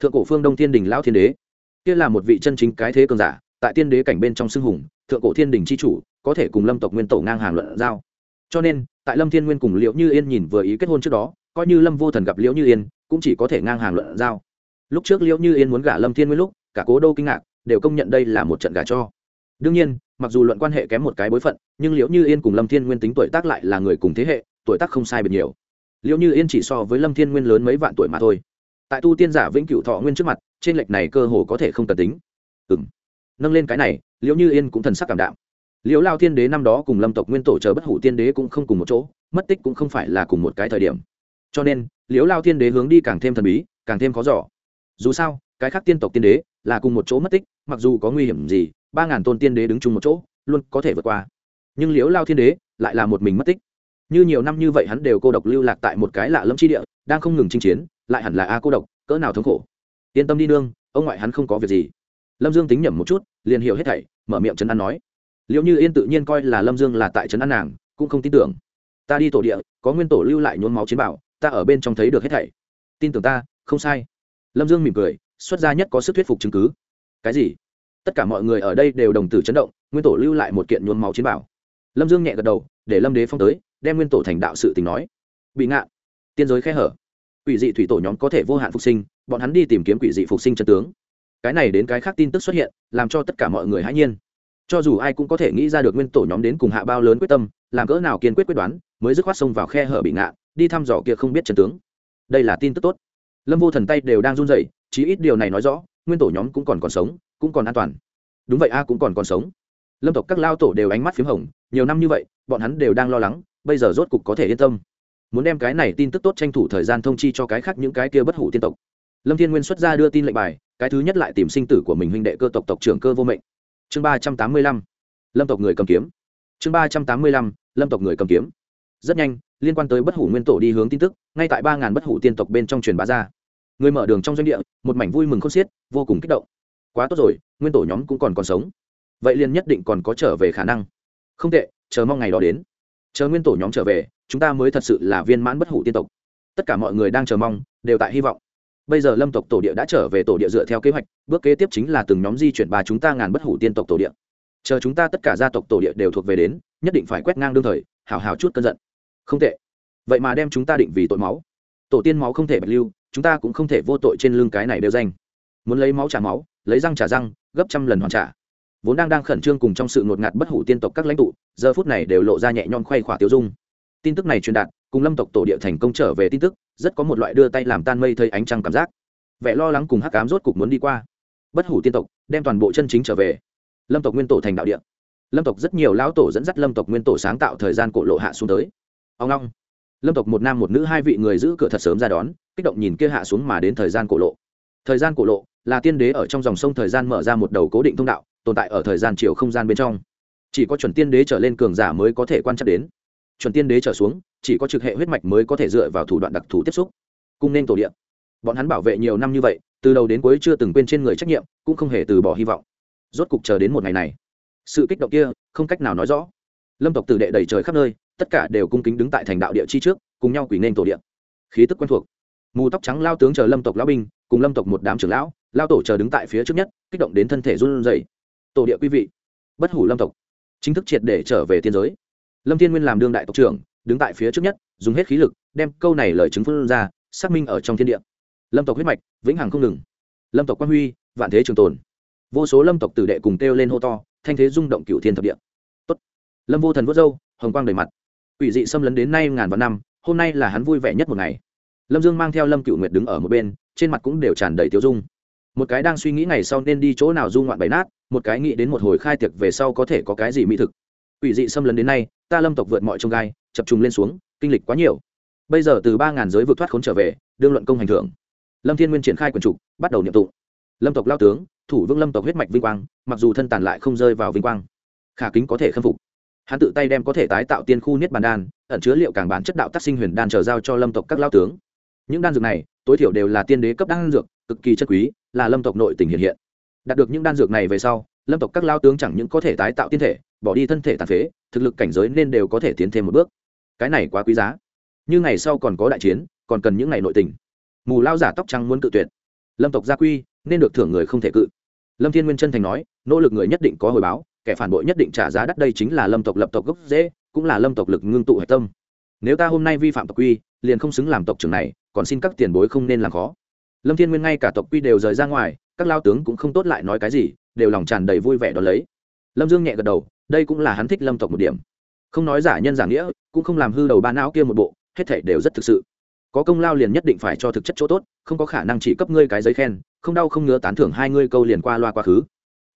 [SPEAKER 1] Thượng cổ phương đông thiên đình lao thiên đế kia là một vị chân chính cái thế cường giả, tại tiên đế cảnh bên trong xưng hùng, thượng cổ thiên đình c h i chủ, có thể cùng lâm tộc nguyên tổ ngang hàng luận giao. Cho nên, tại lâm thiên nguyên cùng liễu như yên nhìn vừa ý kết hôn trước đó, coi như lâm vô thần gặp liễu như yên, cũng chỉ có thể ngang hàng luận giao. Lúc trước liễu như yên muốn gả lâm thiên nguyên lúc, cả cố đô kinh ngạc, đều công nhận đây là một trận gả cho. Đương nhiên, mặc dù luận quan hệ kém một cái bối phận, nhưng liễu như yên cùng lâm thiên nguyên tính tuổi tác lại là người cùng thế hệ, tuổi tác không sai biệt nhiều. Liễu như yên chỉ so với lâm thiên nguyên lớn mấy vạn tuổi mà thôi. Tại tu tiên giả vĩnh cửu thọ nguyên trước mặt trên lệch này cơ hồ có thể không cần tính. Ừ nâng lên cái này, liễu như yên cũng thần sắc cảm đạm. Liễu lao thiên đế năm đó cùng lâm tộc nguyên tổ chờ bất hủ tiên đế cũng không cùng một chỗ, mất tích cũng không phải là cùng một cái thời điểm. Cho nên, liễu lao thiên đế hướng đi càng thêm thần bí, càng thêm khó giỏ dù sao, cái khác tiên tộc tiên đế là cùng một chỗ mất tích, mặc dù có nguy hiểm gì, ba ngàn tôn tiên đế đứng chung một chỗ, luôn có thể vượt qua. Nhưng liễu lao thiên đế lại là một mình mất tích. Như nhiều năm như vậy hắn đều cô độc lưu lạc tại một cái lạ lâm chi địa, đang không ngừng chinh chiến, lại hẳn là a cô độc, cỡ nào thống khổ yên tâm đi nương, ông ngoại hắn không có việc gì. Lâm dương tính nhẩm một chút, liền hiểu hết thảy, mở miệng trấn an nói. Liệu như yên tự nhiên coi là lâm dương là tại trấn an nàng, cũng không tin tưởng. Ta đi tổ địa, có nguyên tổ lưu lại nhốn máu chiến bảo, ta ở bên trong thấy được hết thảy. Tin tưởng ta, không sai. Lâm dương mỉm cười, xuất ra nhất có sức thuyết phục chứng cứ. Cái gì? Tất cả mọi người ở đây đều đồng tử chấn động, nguyên tổ lưu lại một kiện nhuốm máu chiến bảo. Lâm dương nhẹ gật đầu, để lâm đế phong tới, đem nguyên tổ thành đạo sự tình nói. Bị ngạn tiên giới khe hở quỷ dị thủy tổ nhóm có thể vô hạn phục sinh, bọn hắn đi tìm kiếm quỷ dị phục sinh chân tướng. Cái này đến cái khác tin tức xuất hiện, làm cho tất cả mọi người hãy nhiên. Cho dù ai cũng có thể nghĩ ra được nguyên tổ nhóm đến cùng hạ bao lớn quyết tâm, làm cỡ nào kiên quyết quyết đoán, mới dứt khoát xông vào khe hở bị ngạn đi thăm dò kia không biết chân tướng. Đây là tin tức tốt. Lâm vô thần tay đều đang run rẩy, chí ít điều này nói rõ, nguyên tổ nhóm cũng còn còn sống, cũng còn an toàn. Đúng vậy a, cũng còn còn sống. Lâm tộc các lao tổ đều ánh mắt p h í m hồng, nhiều năm như vậy, bọn hắn đều đang lo lắng, bây giờ rốt cục có thể yên tâm muốn đem cái này tin tức tốt tranh thủ thời gian thông chi cho cái khác những cái kia bất hủ tiên tộc. Lâm thiên nguyên xuất ra đưa tin lệnh bài, cái thứ nhất lại tìm sinh tử của mình huynh đệ cơ tộc tộc trưởng cơ vô mệnh. Chương ba trăm tám mươi lăm, lâm tộc người cầm kiếm. Chương ba trăm tám mươi lăm, lâm tộc người cầm kiếm. Rất nhanh, liên quan tới bất hủ nguyên tổ đi hướng tin tức, ngay tại ba ngàn bất hủ tiên tộc bên trong truyền bá ra. Người mở đường trong doanh địa, một mảnh vui mừng khôn xiết, vô cùng kích động. Quá tốt rồi, nguyên tổ nhóm cũng còn còn sống. Vậy liền nhất định còn có trở về khả năng. Không tệ, chờ mong ngày đó đến chờ nguyên tổ nhóm trở về, chúng ta mới thật sự là viên mãn bất hủ tiên tộc. Tất cả mọi người đang chờ mong, đều tại hy vọng. Bây giờ lâm tộc tổ địa đã trở về tổ địa dựa theo kế hoạch, bước kế tiếp chính là từng nhóm di chuyển ba chúng ta ngàn bất hủ tiên tộc tổ địa. Chờ chúng ta tất cả gia tộc tổ địa đều thuộc về đến, nhất định phải quét ngang đương thời, hào hào chút cơn giận. Không tệ. Vậy mà đem chúng ta định vì tội máu. Tổ tiên máu không thể bạch lưu, chúng ta cũng không thể vô tội trên lưng cái này đều danh. Muốn lấy máu trả máu, lấy răng trả răng, gấp trăm lần hoàn trả vốn đang đang khẩn trương cùng trong sự ngột ngạt bất hủ tiên tộc các lãnh tụ, giờ phút này đều lộ ra nhẹ nhõm khoay khỏa tiêu dung. Tin tức này truyền đạt, cùng lâm tộc tổ địa thành công trở về tin tức, rất có một loại đưa tay làm tan mây thấy ánh trăng cảm giác. Vẻ lo lắng cùng hắc cám rốt cục muốn đi qua. Bất hủ tiên tộc, đem toàn bộ chân chính trở về. Lâm tộc nguyên tổ thành đạo địa. Lâm tộc rất nhiều lão tổ dẫn dắt lâm tộc nguyên tổ sáng tạo thời gian cổ lộ hạ xuống tới. Ông long lâm tộc một nam một nữ hai vị người giữ cửa thật sớm ra đón, kích động nhìn kia hạ xuống mà đến thời gian cổ lộ. Thời gian cổ lộ là tiên đế ở trong dòng sông thời gian mở ra một đầu cố định thông đạo tồn tại ở thời gian chiều không gian bên trong. Chỉ có chuẩn tiên đế trở lên cường giả mới có thể quan trắc đến. Chuẩn tiên đế trở xuống, chỉ có trực hệ huyết mạch mới có thể dựa vào thủ đoạn đặc thù tiếp xúc. Cung nên tổ điện bọn hắn bảo vệ nhiều năm như vậy, từ đầu đến cuối chưa từng quên trên người trách nhiệm, cũng không hề từ bỏ hy vọng. Rốt cục chờ đến một ngày này. Sự kích động kia, không cách nào nói rõ. Lâm tộc tử đệ đầy trời khắp nơi, tất cả đều cung kính đứng tại thành đạo địa chi trước, cùng nhau quỷ nên tổ điện khí tức quen thuộc. Mù tóc trắng lao tướng chờ lâm tộc lão binh, cùng lâm tộc một đám trưởng lão, lao tổ chờ đứng tại phía trước nhất, kích động đến thân thể run rẩy tổ địa quý vị, bất hủ lâm tộc, chính thức triệt để trở về tiên giới. Lâm thiên nguyên làm đương đại tộc trưởng, đứng tại phía trước nhất, dùng hết khí lực, đem câu này lời chứng phân ra, xác minh ở trong thiên địa. Lâm tộc huyết mạch, vĩnh hằng không ngừng. Lâm tộc quan huy, vạn thế trường tồn. Vô số lâm tộc tử đệ cùng kêu lên hô to, thanh thế rung động cựu thiên thập địa. Tốt. lâm vô thần vớt râu, hồng quang đầy mặt. Ủy dị xâm lấn đến nay ngàn vạn năm, hôm nay là hắn vui vẻ nhất một ngày. Lâm dương mang theo lâm cựu nguyệt đứng ở một bên, trên mặt cũng đều tràn đầy tiêu dung. Một cái đang suy nghĩ ngày sau nên đi chỗ nào du ngoạn bày nát một cái nghĩ đến một hồi khai tiệc về sau có thể có cái gì mỹ thực. Ủy dị xâm lấn đến nay, ta lâm tộc vượt mọi trông gai, chập trùng lên xuống, kinh lịch quá nhiều. Bây giờ từ ba ngàn giới vượt thoát khốn trở về, đương luận công hành thưởng. Lâm thiên nguyên triển khai quần trục bắt đầu nhiệm tụ lâm tộc lao tướng, thủ vương lâm tộc huyết mạch vinh quang, mặc dù thân tàn lại không rơi vào vinh quang, khả kính có thể khâm phục. Hắn tự tay đem có thể tái tạo tiên khu niết bàn đan, ẩn chứa liệu càng bản chất đạo tác sinh huyền đan trở giao cho lâm tộc các lao tướng. Những đan dược này, tối thiểu đều là tiên đế cấp đan dược, cực kỳ chất quý, là lâm tộc nội tình hiện hiện đạt được những đan dược này về sau, lâm tộc các lao tướng chẳng những có thể tái tạo tiên thể, bỏ đi thân thể tàn phế, thực lực cảnh giới nên đều có thể tiến thêm một bước. Cái này quá quý giá. Như ngày sau còn có đại chiến, còn cần những ngày nội tình. Mù lao giả tóc trắng muốn cự tuyệt. Lâm tộc gia quy, nên được thưởng người không thể cự. Lâm thiên nguyên chân thành nói, nỗ lực người nhất định có hồi báo, kẻ phản bội nhất định trả giá đắt đây chính là lâm tộc lập tộc gốc dễ cũng là lâm tộc lực ngưng tụ hạch tâm. Nếu ta hôm nay vi phạm tộc quy, liền không xứng làm tộc trưởng này, còn xin các tiền bối không nên làm khó lâm thiên nguyên ngay cả tộc quy đều rời ra ngoài, các lao tướng cũng không tốt lại nói cái gì, đều lòng tràn đầy vui vẻ đón lấy. Lâm dương nhẹ gật đầu, đây cũng là hắn thích lâm tộc một điểm. Không nói giả nhân giả nghĩa, cũng không làm hư đầu ba não kia một bộ, hết thể đều rất thực sự. Có công lao liền nhất định phải cho thực chất chỗ tốt, không có khả năng chỉ cấp ngươi cái giấy khen, không đau không ngứa tán thưởng hai ngươi câu liền qua loa quá khứ.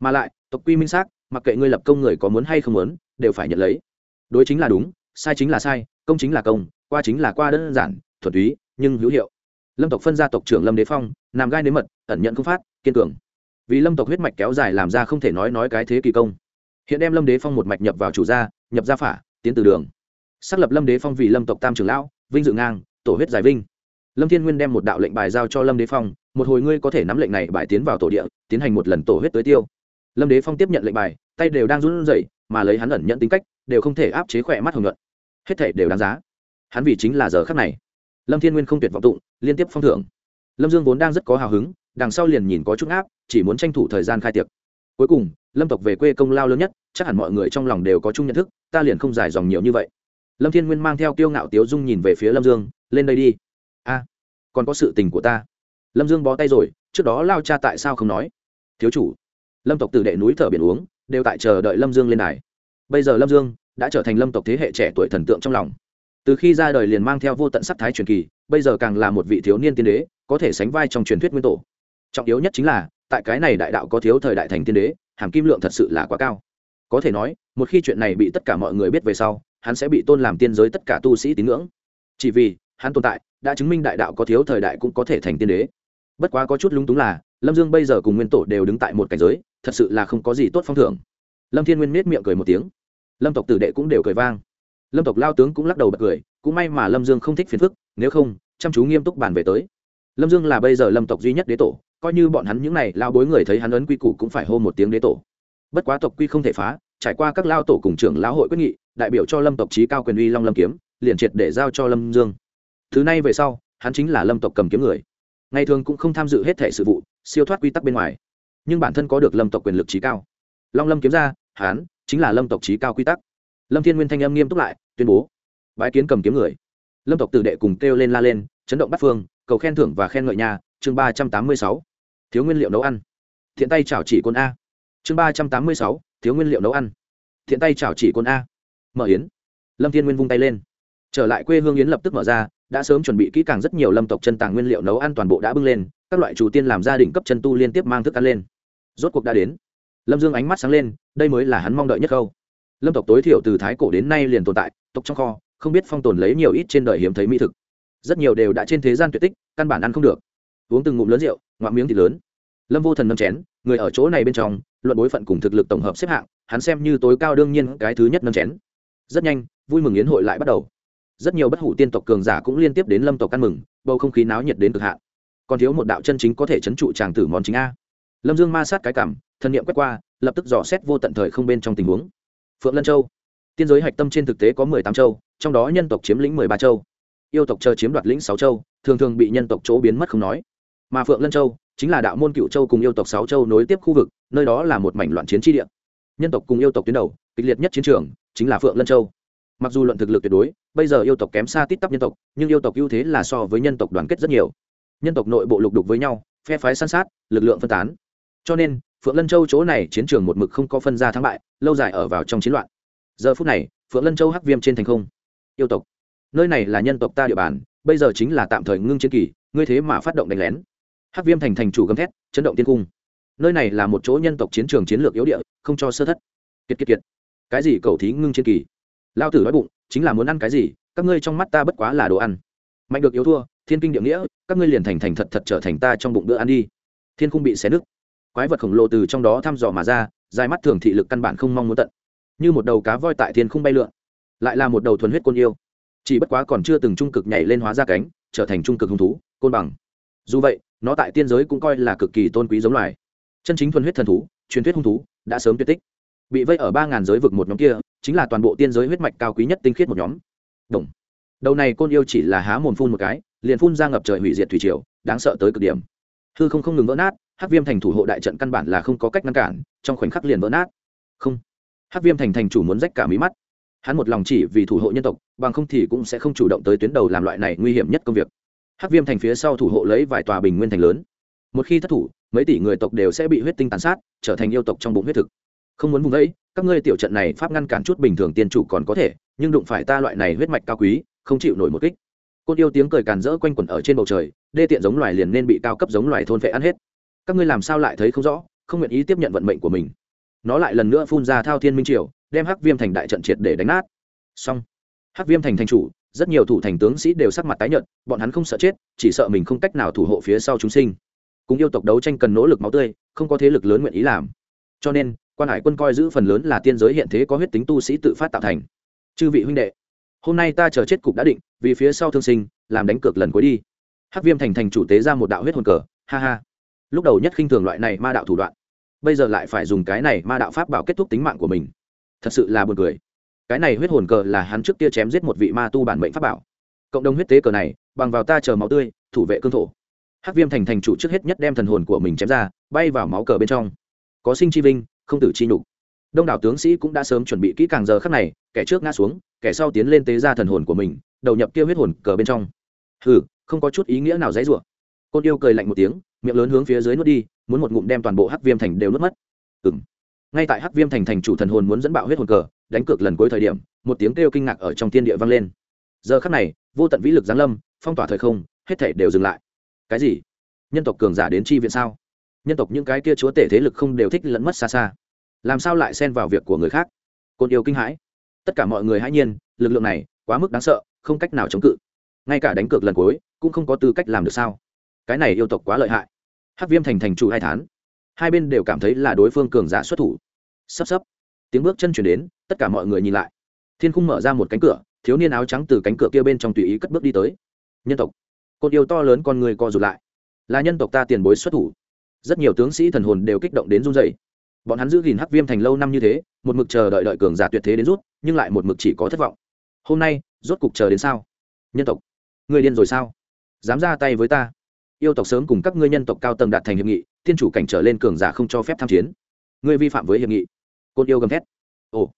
[SPEAKER 1] Mà lại, tộc quy minh xác, mặc kệ ngươi lập công người có muốn hay không muốn, đều phải nhận lấy. Đối chính là đúng, sai chính là sai, công chính là công, qua chính là qua đơn giản, thuần túy, nhưng hữu hiệu lâm tộc phân gia tộc trưởng lâm đế phong làm gai nếm mật, ẩn nhận không phát, kiên cường. Vì lâm tộc huyết mạch kéo dài làm ra không thể nói nói cái thế kỳ công. Hiện đem lâm đế phong một mạch nhập vào chủ gia, nhập gia phả, tiến từ đường. Xác lập lâm đế phong vì lâm tộc tam trưởng lão, vinh dự ngang, tổ huyết giải vinh. Lâm thiên nguyên đem một đạo lệnh bài giao cho lâm đế phong, một hồi ngươi có thể nắm lệnh này bài tiến vào tổ địa, tiến hành một lần tổ huyết tới tiêu. Lâm đế phong tiếp nhận lệnh bài, tay đều đang run rẩy, mà lấy hắn ẩn nhận tính cách, đều không thể áp chế khỏe mắt hồng nhuận. Hết thể đều đáng giá. Hắn vì chính là giờ khắc này lâm thiên nguyên không tuyệt vọng tụng, liên tiếp phong thưởng. Lâm dương vốn đang rất có hào hứng, đằng sau liền nhìn có chút áp chỉ muốn tranh thủ thời gian khai tiệc. Cuối cùng, lâm tộc về quê công lao lớn nhất, chắc hẳn mọi người trong lòng đều có chung nhận thức, ta liền không dài dòng nhiều như vậy. Lâm thiên nguyên mang theo kiêu ngạo tiếu dung nhìn về phía lâm dương, lên đây đi. A, còn có sự tình của ta. Lâm dương bó tay rồi, trước đó lao cha tại sao không nói? Thiếu chủ, lâm tộc từ đệ núi thở biển uống, đều tại chờ đợi lâm dương lên đài. Bây giờ lâm dương đã trở thành lâm tộc thế hệ trẻ tuổi thần tượng trong lòng từ khi ra đời liền mang theo vô tận sắc thái truyền kỳ, bây giờ càng là một vị thiếu niên tiên đế, có thể sánh vai trong truyền thuyết nguyên tổ. Trọng yếu nhất chính là, tại cái này đại đạo có thiếu thời đại thành tiên đế, hàm kim lượng thật sự là quá cao. Có thể nói, một khi chuyện này bị tất cả mọi người biết về sau, hắn sẽ bị tôn làm tiên giới tất cả tu sĩ tín ngưỡng. Chỉ vì, hắn tồn tại, đã chứng minh đại đạo có thiếu thời đại cũng có thể thành tiên đế. Bất quá có chút lúng túng là, lâm dương bây giờ cùng nguyên tổ đều đứng tại một cảnh giới, thật sự là không có gì tốt phong thưởng. Lâm thiên nguyên nết miệng cười một tiếng. Lâm tộc tử đệ cũng đều cười vang lâm tộc lao tướng cũng lắc đầu bật cười, cũng may mà lâm dương không thích phiền phức, nếu không, chăm chú nghiêm túc bàn về tới. Lâm dương là bây giờ lâm tộc duy nhất đế tổ, coi như bọn hắn những n à y lao bối người thấy hắn ấn quy củ cũng phải hô một tiếng đế tổ. Bất quá tộc quy không thể phá, trải qua các lao tổ cùng trưởng lão hội quyết nghị, đại biểu cho lâm tộc trí cao quyền uy long lâm kiếm, liền triệt để giao cho lâm dương. Thứ này về sau, hắn chính là lâm tộc cầm kiếm người. Ngày thường cũng không tham dự hết thể sự vụ, siêu thoát quy tắc bên ngoài. Nhưng bản thân có được lâm tộc quyền lực trí cao. Long lâm kiếm ra hắn chính là lâm tộc trí cao quy tắc lâm thiên nguyên thanh âm nghiêm túc lại, tuyên bố, bái kiến cầm kiếm người. Lâm tộc tử đệ cùng kêu lên la lên, chấn động bắt phương, cầu khen thưởng và khen ngợi nhà, chương ba trăm tám mươi sáu. Thiếu nguyên liệu nấu ăn. Thiện tay chảo chỉ quân a. Chương ba trăm tám mươi sáu, thiếu nguyên liệu nấu ăn. Thiện tay chảo chỉ quân a. Mở yến. Lâm thiên nguyên vung tay lên. Trở lại quê hương yến lập tức mở ra, đã sớm chuẩn bị kỹ càng rất nhiều lâm tộc chân tàng nguyên liệu nấu ăn toàn bộ đã bưng lên, các loại chủ tiên làm gia đình cấp chân tu liên tiếp mang thức ăn lên. Rốt cuộc đã đến. Lâm dương ánh mắt sáng lên, đây mới là hắn mong đợi nhất câu lâm tộc tối thiểu từ thái cổ đến nay liền tồn tại, tộc trong kho, không biết phong tồn lấy nhiều ít trên đời hiếm thấy mỹ thực. Rất nhiều đều đã trên thế gian tuyệt tích, căn bản ăn không được. Uống từng ngụm lớn rượu, ngoạm miếng thì lớn. Lâm vô thần nâm chén, người ở chỗ này bên trong, luận bối phận cùng thực lực tổng hợp xếp hạng, hắn xem như tối cao đương nhiên cái thứ nhất nâm chén. Rất nhanh, vui mừng yến hội lại bắt đầu. Rất nhiều bất hủ tiên tộc cường giả cũng liên tiếp đến lâm tộc ăn mừng, bầu không khí náo nhiệt đến cực hạn. Còn thiếu một đạo chân chính có thể chấn trụ tràng tử món chính a. Lâm dương ma sát cái cảm thân nhiệm quét qua, lập tức dò xét vô tận thời không bên trong tình huống phượng lân châu. Tiên giới hạch tâm trên thực tế có mười tám châu, trong đó nhân tộc chiếm lĩnh mười ba châu. Yêu tộc chờ chiếm đoạt lĩnh sáu châu, thường thường bị nhân tộc chỗ biến mất không nói. Mà phượng lân châu chính là đạo môn cựu châu cùng yêu tộc sáu châu nối tiếp khu vực, nơi đó là một mảnh loạn chiến tri địa. Nhân tộc cùng yêu tộc tuyến đầu, kịch liệt nhất chiến trường chính là phượng lân châu. Mặc dù luận thực lực tuyệt đối, bây giờ yêu tộc kém xa tít tắp nhân tộc, nhưng yêu tộc ưu thế là so với nhân tộc đoàn kết rất nhiều. Nhân tộc nội bộ lục đục với nhau, phe phái săn sát, lực lượng phân tán. Cho nên phượng lân châu chỗ này chiến trường một mực không có phân ra thắng bại, lâu dài ở vào trong chiến loạn. Giờ phút này, phượng lân châu hắc viêm trên thành không. Yêu tộc. Nơi này là nhân tộc ta địa bàn, bây giờ chính là tạm thời ngưng chiến kỳ, ngươi thế mà phát động đánh lén. Hắc viêm thành thành chủ gầm thét, chấn động tiên cung. Nơi này là một chỗ nhân tộc chiến trường chiến lược yếu địa, không cho sơ thất. Kiệt kiệt kiệt. Cái gì cầu thí ngưng chiến kỳ? Lao tử nói bụng, chính là muốn ăn cái gì, các ngươi trong mắt ta bất quá là đồ ăn. Mạnh được yếu thua, thiên kinh địa nghĩa, các ngươi liền thành thành thật thật trở thành ta trong bụng bữa ăn đi. Thiên không bị xé nứt quái vật khổng lồ từ trong đó thăm dò mà ra, dài mắt thường thị lực căn bản không mong muốn tận. Như một đầu cá voi tại thiên không bay lượn, lại là một đầu thuần huyết côn yêu. Chỉ bất quá còn chưa từng trung cực nhảy lên hóa ra cánh, trở thành trung cực hung thú, côn bằng. Dù vậy, nó tại tiên giới cũng coi là cực kỳ tôn quý giống loài. Chân chính thuần huyết thần thú, truyền thuyết hung thú, đã sớm tuyệt tích. Bị vây ở ba ngàn giới vực một nhóm kia, chính là toàn bộ tiên giới huyết mạch cao quý nhất tinh khiết một nhóm. Đồng. đầu này côn yêu chỉ là há mồm phun một cái, liền phun ra ngập trời hủy diệt thủy triều, đáng sợ tới cực điểm. Hư không không ngừng vỡ nát hắc viêm thành thủ hộ đại trận căn bản là không có cách ngăn cản, trong khoảnh khắc liền vỡ nát. Không. Hắc viêm thành thành chủ muốn rách cả mí mắt. Hắn một lòng chỉ vì thủ hộ nhân tộc, bằng không thì cũng sẽ không chủ động tới tuyến đầu làm loại này nguy hiểm nhất công việc. Hắc viêm thành phía sau thủ hộ lấy vài tòa bình nguyên thành lớn. Một khi thất thủ, mấy tỷ người tộc đều sẽ bị huyết tinh tàn sát, trở thành yêu tộc trong bụng huyết thực. Không muốn vùng đấy các ngươi tiểu trận này pháp ngăn cản chút bình thường tiên chủ còn có thể, nhưng đụng phải ta loại này huyết mạch cao quý, không chịu nổi một kích. Côn yêu tiếng cười càn rỡ quanh quẩn ở trên bầu trời, đê tiện giống loài liền nên bị cao cấp giống loài thôn vệ ăn hết các ngươi làm sao lại thấy không rõ, không nguyện ý tiếp nhận vận mệnh của mình. Nó lại lần nữa phun ra thao thiên minh triều, đem hắc viêm thành đại trận triệt để đánh nát. Xong. Hắc viêm thành thành chủ, rất nhiều thủ thành tướng sĩ đều sắc mặt tái nhợt, bọn hắn không sợ chết, chỉ sợ mình không cách nào thủ hộ phía sau chúng sinh. Cùng yêu tộc đấu tranh cần nỗ lực máu tươi, không có thế lực lớn nguyện ý làm. Cho nên, quan hải quân coi giữ phần lớn là tiên giới hiện thế có huyết tính tu sĩ tự phát tạo thành. Chư vị huynh đệ, hôm nay ta chờ chết cục đã định, vì phía sau thương sinh, làm đánh cược lần cuối đi. Hắc viêm thành thành chủ tế ra một đạo huyết hồn cờ, ha ha lúc đầu nhất khinh thường loại này ma đạo thủ đoạn. Bây giờ lại phải dùng cái này ma đạo pháp bảo kết thúc tính mạng của mình. Thật sự là buồn cười. Cái này huyết hồn cờ là hắn trước kia chém giết một vị ma tu bản mệnh pháp bảo. Cộng đồng huyết tế cờ này, bằng vào ta chờ máu tươi, thủ vệ cương thổ. Hắc viêm thành thành chủ trước hết nhất đem thần hồn của mình chém ra, bay vào máu cờ bên trong. Có sinh chi vinh, không tử chi nhục. Đông đảo tướng sĩ cũng đã sớm chuẩn bị kỹ càng giờ khắc này, kẻ trước ngã xuống, kẻ sau tiến lên tế ra thần hồn của mình, đầu nhập kia huyết hồn cờ bên trong. Hừ, không có chút ý nghĩa nào dãy rủa. Côn yêu cười lạnh một tiếng miệng lớn hướng phía dưới nuốt đi, muốn một ngụm đem toàn bộ hắc viêm thành đều nuốt mất. Ừm. ngay tại hắc viêm thành thành chủ thần hồn muốn dẫn bạo huyết hồn cờ, đánh cược lần cuối thời điểm, một tiếng kêu kinh ngạc ở trong tiên địa vang lên. Giờ khắc này, vô tận vĩ lực giáng lâm, phong tỏa thời không, hết thể đều dừng lại. Cái gì? Nhân tộc cường giả đến chi viện sao? Nhân tộc những cái kia chúa tể thế lực không đều thích lẫn mất xa xa. Làm sao lại xen vào việc của người khác? Côn yêu kinh hãi. Tất cả mọi người hãy nhiên, lực lượng này quá mức đáng sợ, không cách nào chống cự. Ngay cả đánh cược lần cuối, cũng không có tư cách làm được sao? Cái này yêu tộc quá lợi hại hắc viêm thành thành chủ hai thán. Hai bên đều cảm thấy là đối phương cường giả xuất thủ. Sắp sắp. Tiếng bước chân chuyển đến, tất cả mọi người nhìn lại. Thiên khung mở ra một cánh cửa, thiếu niên áo trắng từ cánh cửa kia bên trong tùy ý cất bước đi tới. Nhân tộc. Cột yêu to lớn con người co rụt lại. Là nhân tộc ta tiền bối xuất thủ. Rất nhiều tướng sĩ thần hồn đều kích động đến run dày bọn hắn giữ gìn hắc viêm thành lâu năm như thế, một mực chờ đợi đợi cường giả tuyệt thế đến rút, nhưng lại một mực chỉ có thất vọng. Hôm nay, rốt cục chờ đến sao? Nhân tộc. Người điên rồi sao? Dám ra tay với ta yêu tộc sớm cùng các ngươi nhân tộc cao tầng đạt thành hiệp nghị, thiên chủ cảnh trở lên cường giả không cho phép tham chiến. Ngươi vi phạm với hiệp nghị. Côn yêu gầm thét. Ồ,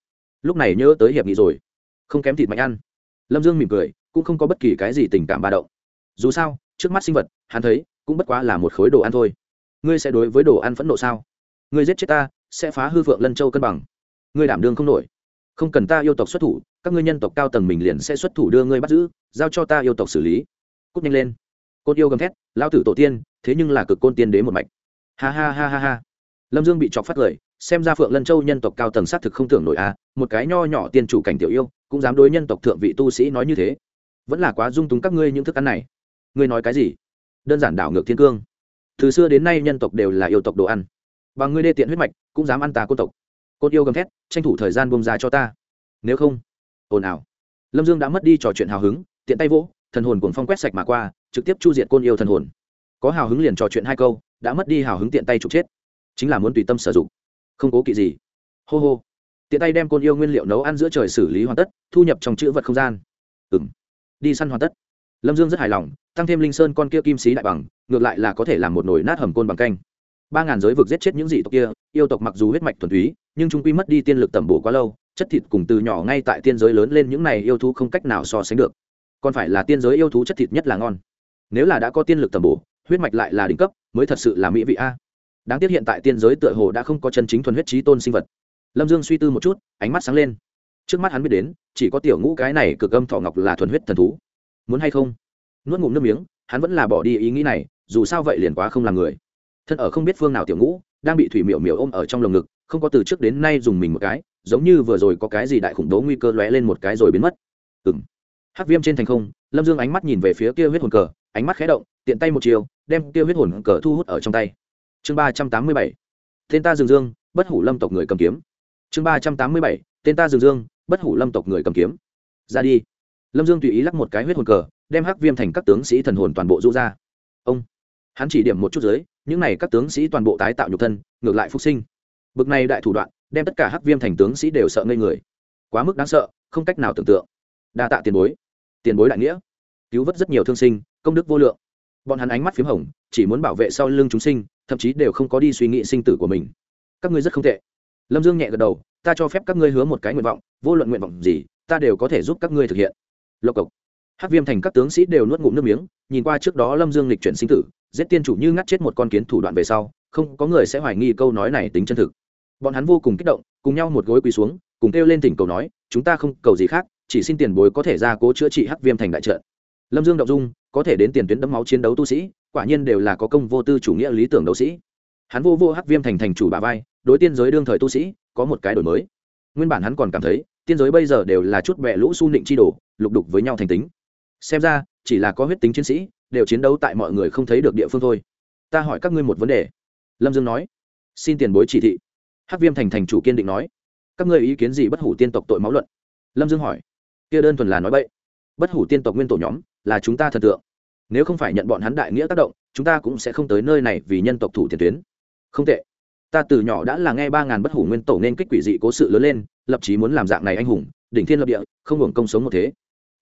[SPEAKER 1] lúc này nhớ tới hiệp nghị rồi. Không kém thịt mạnh ăn. Lâm dương mỉm cười, cũng không có bất kỳ cái gì tình cảm ba động. Dù sao, trước mắt sinh vật, hắn thấy, cũng bất quá là một khối đồ ăn thôi. Ngươi sẽ đối với đồ ăn phẫn nộ sao? Ngươi giết chết ta, sẽ phá hư vượng lân châu cân bằng. Ngươi đảm đương không nổi. Không cần ta yêu tộc xuất thủ, các ngươi nhân tộc cao tầng mình liền sẽ xuất thủ đưa ngươi bắt giữ, giao cho ta yêu tộc xử lý. Cút nhanh lên côn yêu gầm thét lao tử tổ tiên, thế nhưng là cực côn tiên đế một mạch. Ha ha ha ha ha. Lâm dương bị chọc phát lời xem ra phượng lân châu nhân tộc cao tầng xác thực không tưởng nổi à một cái nho nhỏ tiên chủ cảnh tiểu yêu, cũng dám đối nhân tộc thượng vị tu sĩ nói như thế. Vẫn là quá dung túng các ngươi những thức ăn này. Ngươi nói cái gì? Đơn giản đảo ngược thiên cương. Từ xưa đến nay nhân tộc đều là yêu tộc đồ ăn. Và ngươi đê tiện huyết mạch, cũng dám ăn ta côn tộc. Côn yêu gầm thét, tranh thủ thời gian bông ra cho ta. Nếu không, ồn ào. Lâm dương đã mất đi trò chuyện hào hứng, tiện tay vỗ thần hồn cuồng phong quét sạch mà qua, trực tiếp chu diệt côn yêu thần hồn. Có hào hứng liền trò chuyện hai câu, đã mất đi hào hứng tiện tay trục chết. Chính là muốn tùy tâm sử dụng. Không cố kỵ gì. Hô hô. Tiện tay đem côn yêu nguyên liệu nấu ăn giữa trời xử lý hoàn tất, thu nhập trong chữ vật không gian. Ừ m đi săn hoàn tất. Lâm dương rất hài lòng, tăng thêm linh sơn con kia kim sĩ đại bằng, ngược lại là có thể làm một nồi nát hầm côn bằng canh. Ba ngàn giới vực giết chết những dị tộc kia, yêu tộc mặc dù huyết mạch thuần túy, nhưng trung quy mất đi tiên lực tẩm bổ quá lâu, chất thịt cùng từ nhỏ ngay tại tiên giới lớn lên những này yêu thú không cách nào so sánh được còn phải là tiên giới yêu thú chất thịt nhất là ngon. Nếu là đã có tiên lực tẩm bổ, huyết mạch lại là đỉnh cấp, mới thật sự là mỹ vị a. Đáng tiếc hiện tại tiên giới tựa hồ đã không có chân chính thuần huyết trí tôn sinh vật. Lâm dương suy tư một chút, ánh mắt sáng lên. Trước mắt hắn biết đến, chỉ có tiểu ngũ cái này cực âm thọ ngọc là thuần huyết thần thú. Muốn hay không? Nuốt ngụm nước miếng, hắn vẫn là bỏ đi ý nghĩ này, dù sao vậy liền quá không làm người. Thân ở không biết phương nào tiểu ngũ, đang bị thủy miểu miểu ôm ở trong lồng ngực, không có từ trước đến nay dùng mình một cái, giống như vừa rồi có cái gì đại khủng bố nguy cơ lóe lên một cái rồi biến mất. Ừng hắc viêm trên thành không, lâm dương ánh mắt nhìn về phía kia huyết hồn cờ, ánh mắt khé động, tiện tay một chiều, đem kia huyết hồn cờ thu hút ở trong tay. Chương ba trăm tám mươi bảy. Tên ta dương dương, bất hủ lâm tộc người cầm kiếm. Chương ba trăm tám mươi bảy. Tên ta dương dương, bất hủ lâm tộc người cầm kiếm. Ra đi. Lâm dương tùy ý lắc một cái huyết hồn cờ, đem hắc viêm thành các tướng sĩ thần hồn toàn bộ rũ ra. Ông. Hắn chỉ điểm một chút dưới, những n à y các tướng sĩ toàn bộ tái tạo nhục thân, ngược lại phục sinh. Bực này đại thủ đoạn, đem tất cả hắc viêm thành tướng sĩ đều sợ ngây người. Quá mức đáng sợ, không cách nào tưởng tượng. Đa tạ tiền bối tiền bối đại nghĩa. Cứu vớt rất nhiều thương sinh, công đức vô lượng. Bọn hắn ánh mắt p h í m hồng, chỉ muốn bảo vệ sau lưng chúng sinh, thậm chí đều không có đi suy nghĩ sinh tử của mình. Các ngươi rất không tệ. Lâm dương nhẹ gật đầu, ta cho phép các ngươi hứa một cái nguyện vọng, vô luận nguyện vọng gì, ta đều có thể giúp các ngươi thực hiện. Lộc cộc. Hắc viêm thành các tướng sĩ đều nuốt ngụm nước miếng, nhìn qua trước đó lâm dương lịch chuyển sinh tử, giết tiên chủ như ngắt chết một con kiến thủ đoạn về sau, không có người sẽ hoài nghi câu nói này tính chân thực. Bọn hắn vô cùng kích động, cùng nhau một gối quỳ xuống, cùng kêu lên tỉnh cầu nói, chúng ta không cầu gì khác chỉ xin tiền bối có thể ra cố chữa trị hắc viêm thành đại trận. Lâm dương động dung, có thể đến tiền tuyến đấm máu chiến đấu tu sĩ, quả nhiên đều là có công vô tư chủ nghĩa lý tưởng đấu sĩ. Hắn vô vô hắc viêm thành thành chủ bà vai, đối tiên giới đương thời tu sĩ, có một cái đổi mới. Nguyên bản hắn còn cảm thấy, tiên giới bây giờ đều là chút bẹ lũ su nịnh chi đổ lục đục với nhau thành tính. Xem ra, chỉ là có huyết tính chiến sĩ, đều chiến đấu tại mọi người không thấy được địa phương thôi. Ta hỏi các ngươi một vấn đề. Lâm dương nói, xin tiền bối chỉ thị. Hắc viêm thành thành chủ kiên định nói, các ngươi ý kiến gì bất hủ tiên tộc tội máu luận? Lâm dương hỏi kia đơn thuần là nói bậy. Bất hủ tiên tộc nguyên tổ nhóm, là chúng ta thần tượng. Nếu không phải nhận bọn hắn đại nghĩa tác động, chúng ta cũng sẽ không tới nơi này vì nhân tộc thủ tiền tuyến. Không tệ. Ta từ nhỏ đã là nghe ba ngàn bất hủ nguyên tổ nên kích quỷ dị cố sự lớn lên, lập chí muốn làm dạng này anh hùng, đỉnh thiên lập địa, không hưởng công sống một thế.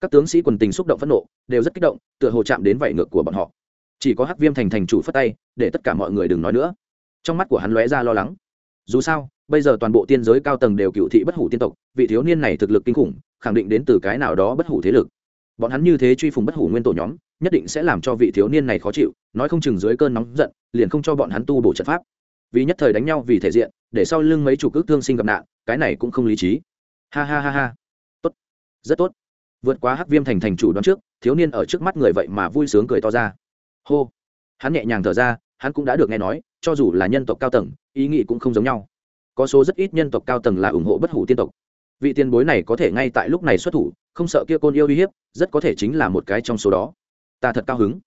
[SPEAKER 1] Các tướng sĩ quần tình xúc động phẫn nộ, đều rất kích động, tựa hồ chạm đến vảy ngược của bọn họ. Chỉ có hắc viêm thành thành chủ phất tay, để tất cả mọi người đừng nói nữa. Trong mắt của hắn lóe ra lo lắng. Dù sao bây giờ toàn bộ tiên giới cao tầng đều cựu thị bất hủ tiên tộc, vị thiếu niên này thực lực kinh khủng, khẳng định đến từ cái nào đó bất hủ thế lực. Bọn hắn như thế truy phùng bất hủ nguyên tổ nhóm, nhất định sẽ làm cho vị thiếu niên này khó chịu, nói không chừng dưới cơn nóng giận, liền không cho bọn hắn tu bổ trận pháp. Vì nhất thời đánh nhau vì thể diện, để sau lưng mấy chủ cước thương sinh gặp nạn, cái này cũng không lý trí. Ha ha ha ha. Tốt. Rất tốt. Vượt quá hắc viêm thành thành chủ đoán trước, thiếu niên ở trước mắt người vậy mà vui sướng cười to ra. Hô. Hắn nhẹ nhàng thở ra, hắn cũng đã được nghe nói, cho dù là nhân tộc cao tầng, ý nghĩ cũng không giống nhau có số rất ít nhân tộc cao tầng là ủng hộ bất hủ tiên tộc. Vị tiền bối này có thể ngay tại lúc này xuất thủ, không sợ kia côn yêu uy hiếp, rất có thể chính là một cái trong số đó. Ta thật cao hứng.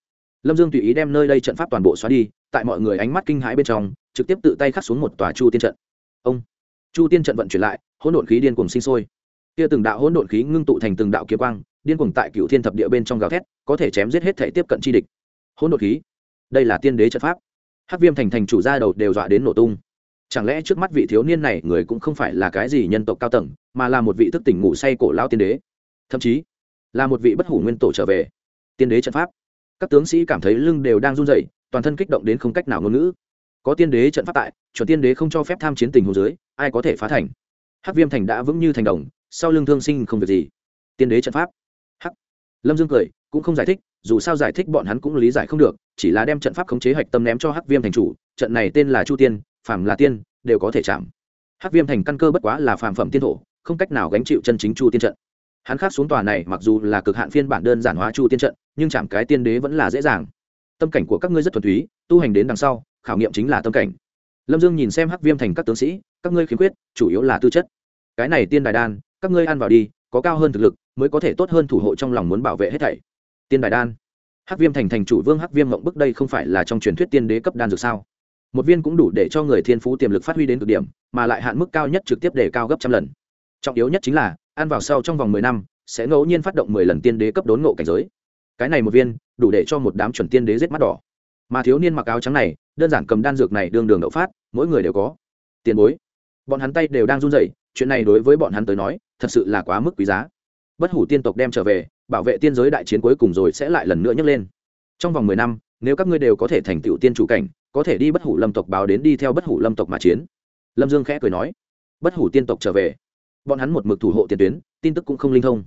[SPEAKER 1] Lâm dương tùy ý đem nơi đây trận pháp toàn bộ xóa đi, tại mọi người ánh mắt kinh hãi bên trong, trực tiếp tự tay khắc xuống một tòa chu tiên trận. Ông! Chu tiên trận vận chuyển lại, hỗn độn khí điên cuồng sinh sôi. Kia từng đạo hỗn độn khí ngưng tụ thành từng đạo kia quang, điên cuồng tại cựu thiên thập địa bên trong gào thét, có thể chém giết hết thể tiếp cận chi địch. Hỗn độn khí. Đây là tiên đế trận pháp. Hắc viêm thành thành chủ gia đầu đều dọa đến nổ tung chẳng lẽ trước mắt vị thiếu niên này người cũng không phải là cái gì nhân tộc cao tầng, mà là một vị thức tỉnh ngủ say cổ lao tiên đế? Thậm chí, là một vị bất hủ nguyên tổ trở về. Tiên đế trận pháp. Các tướng sĩ cảm thấy lưng đều đang run rẩy, toàn thân kích động đến không cách nào ngôn ngữ. Có tiên đế trận pháp tại, chuẩn tiên đế không cho phép tham chiến tình hồ dưới, ai có thể phá thành? Hắc viêm thành đã vững như thành đồng, sau lưng thương sinh không việc gì. Tiên đế trận pháp. Hắc. Lâm dương cười, cũng không giải thích, dù sao giải thích bọn hắn cũng lý giải không được, chỉ là đem trận pháp khống chế hạch tâm ném cho hắc viêm thành chủ, trận này tên là chu tiên phàm là tiên, đều có thể chạm. Hắc viêm thành căn cơ bất quá là phàm phẩm tiên thổ, không cách nào gánh chịu chân chính chu tiên trận. Hắn khác xuống tòa này mặc dù là cực hạn phiên bản đơn giản hóa chu tiên trận, nhưng chạm cái tiên đế vẫn là dễ dàng. Tâm cảnh của các ngươi rất thuần túy, tu hành đến đằng sau, khảo nghiệm chính là tâm cảnh. Lâm dương nhìn xem hắc viêm thành các tướng sĩ, các ngươi khiếm khuyết, chủ yếu là tư chất. Cái này tiên đài đan, các ngươi ăn vào đi, có cao hơn thực lực, mới có thể tốt hơn thủ hộ trong lòng muốn bảo vệ hết thảy. Tiên đài đan. Hắc viêm thành thành chủ vương hắc viêm mộng bức đây không phải là trong truyền thuyết tiên đế cấp đan dược sao? Một viên cũng đủ để cho người thiên phú tiềm lực phát huy đến cực điểm, mà lại hạn mức cao nhất trực tiếp để cao gấp trăm lần. Trọng yếu nhất chính là, ăn vào sau trong vòng mười năm, sẽ ngẫu nhiên phát động mười lần tiên đế cấp đốn ngộ cảnh giới. Cái này một viên, đủ để cho một đám chuẩn tiên đế giết mắt đỏ. Mà thiếu niên mặc áo trắng này, đơn giản cầm đan dược này đương đường đậu phát, mỗi người đều có. Tiền bối. Bọn hắn tay đều đang run rẩy, chuyện này đối với bọn hắn tới nói, thật sự là quá mức quý giá. Bất hủ tiên tộc đem trở về, bảo vệ tiên giới đại chiến cuối cùng rồi sẽ lại lần nữa nhấc lên. Trong vòng mười năm, nếu các ngươi đều có thể thành tựu tiên chủ cảnh có thể đi bất hủ lâm tộc báo đến đi theo bất hủ lâm tộc mà chiến. Lâm dương khẽ cười nói, bất hủ tiên tộc trở về. Bọn hắn một mực thủ hộ tiền tuyến, tin tức cũng không linh thông.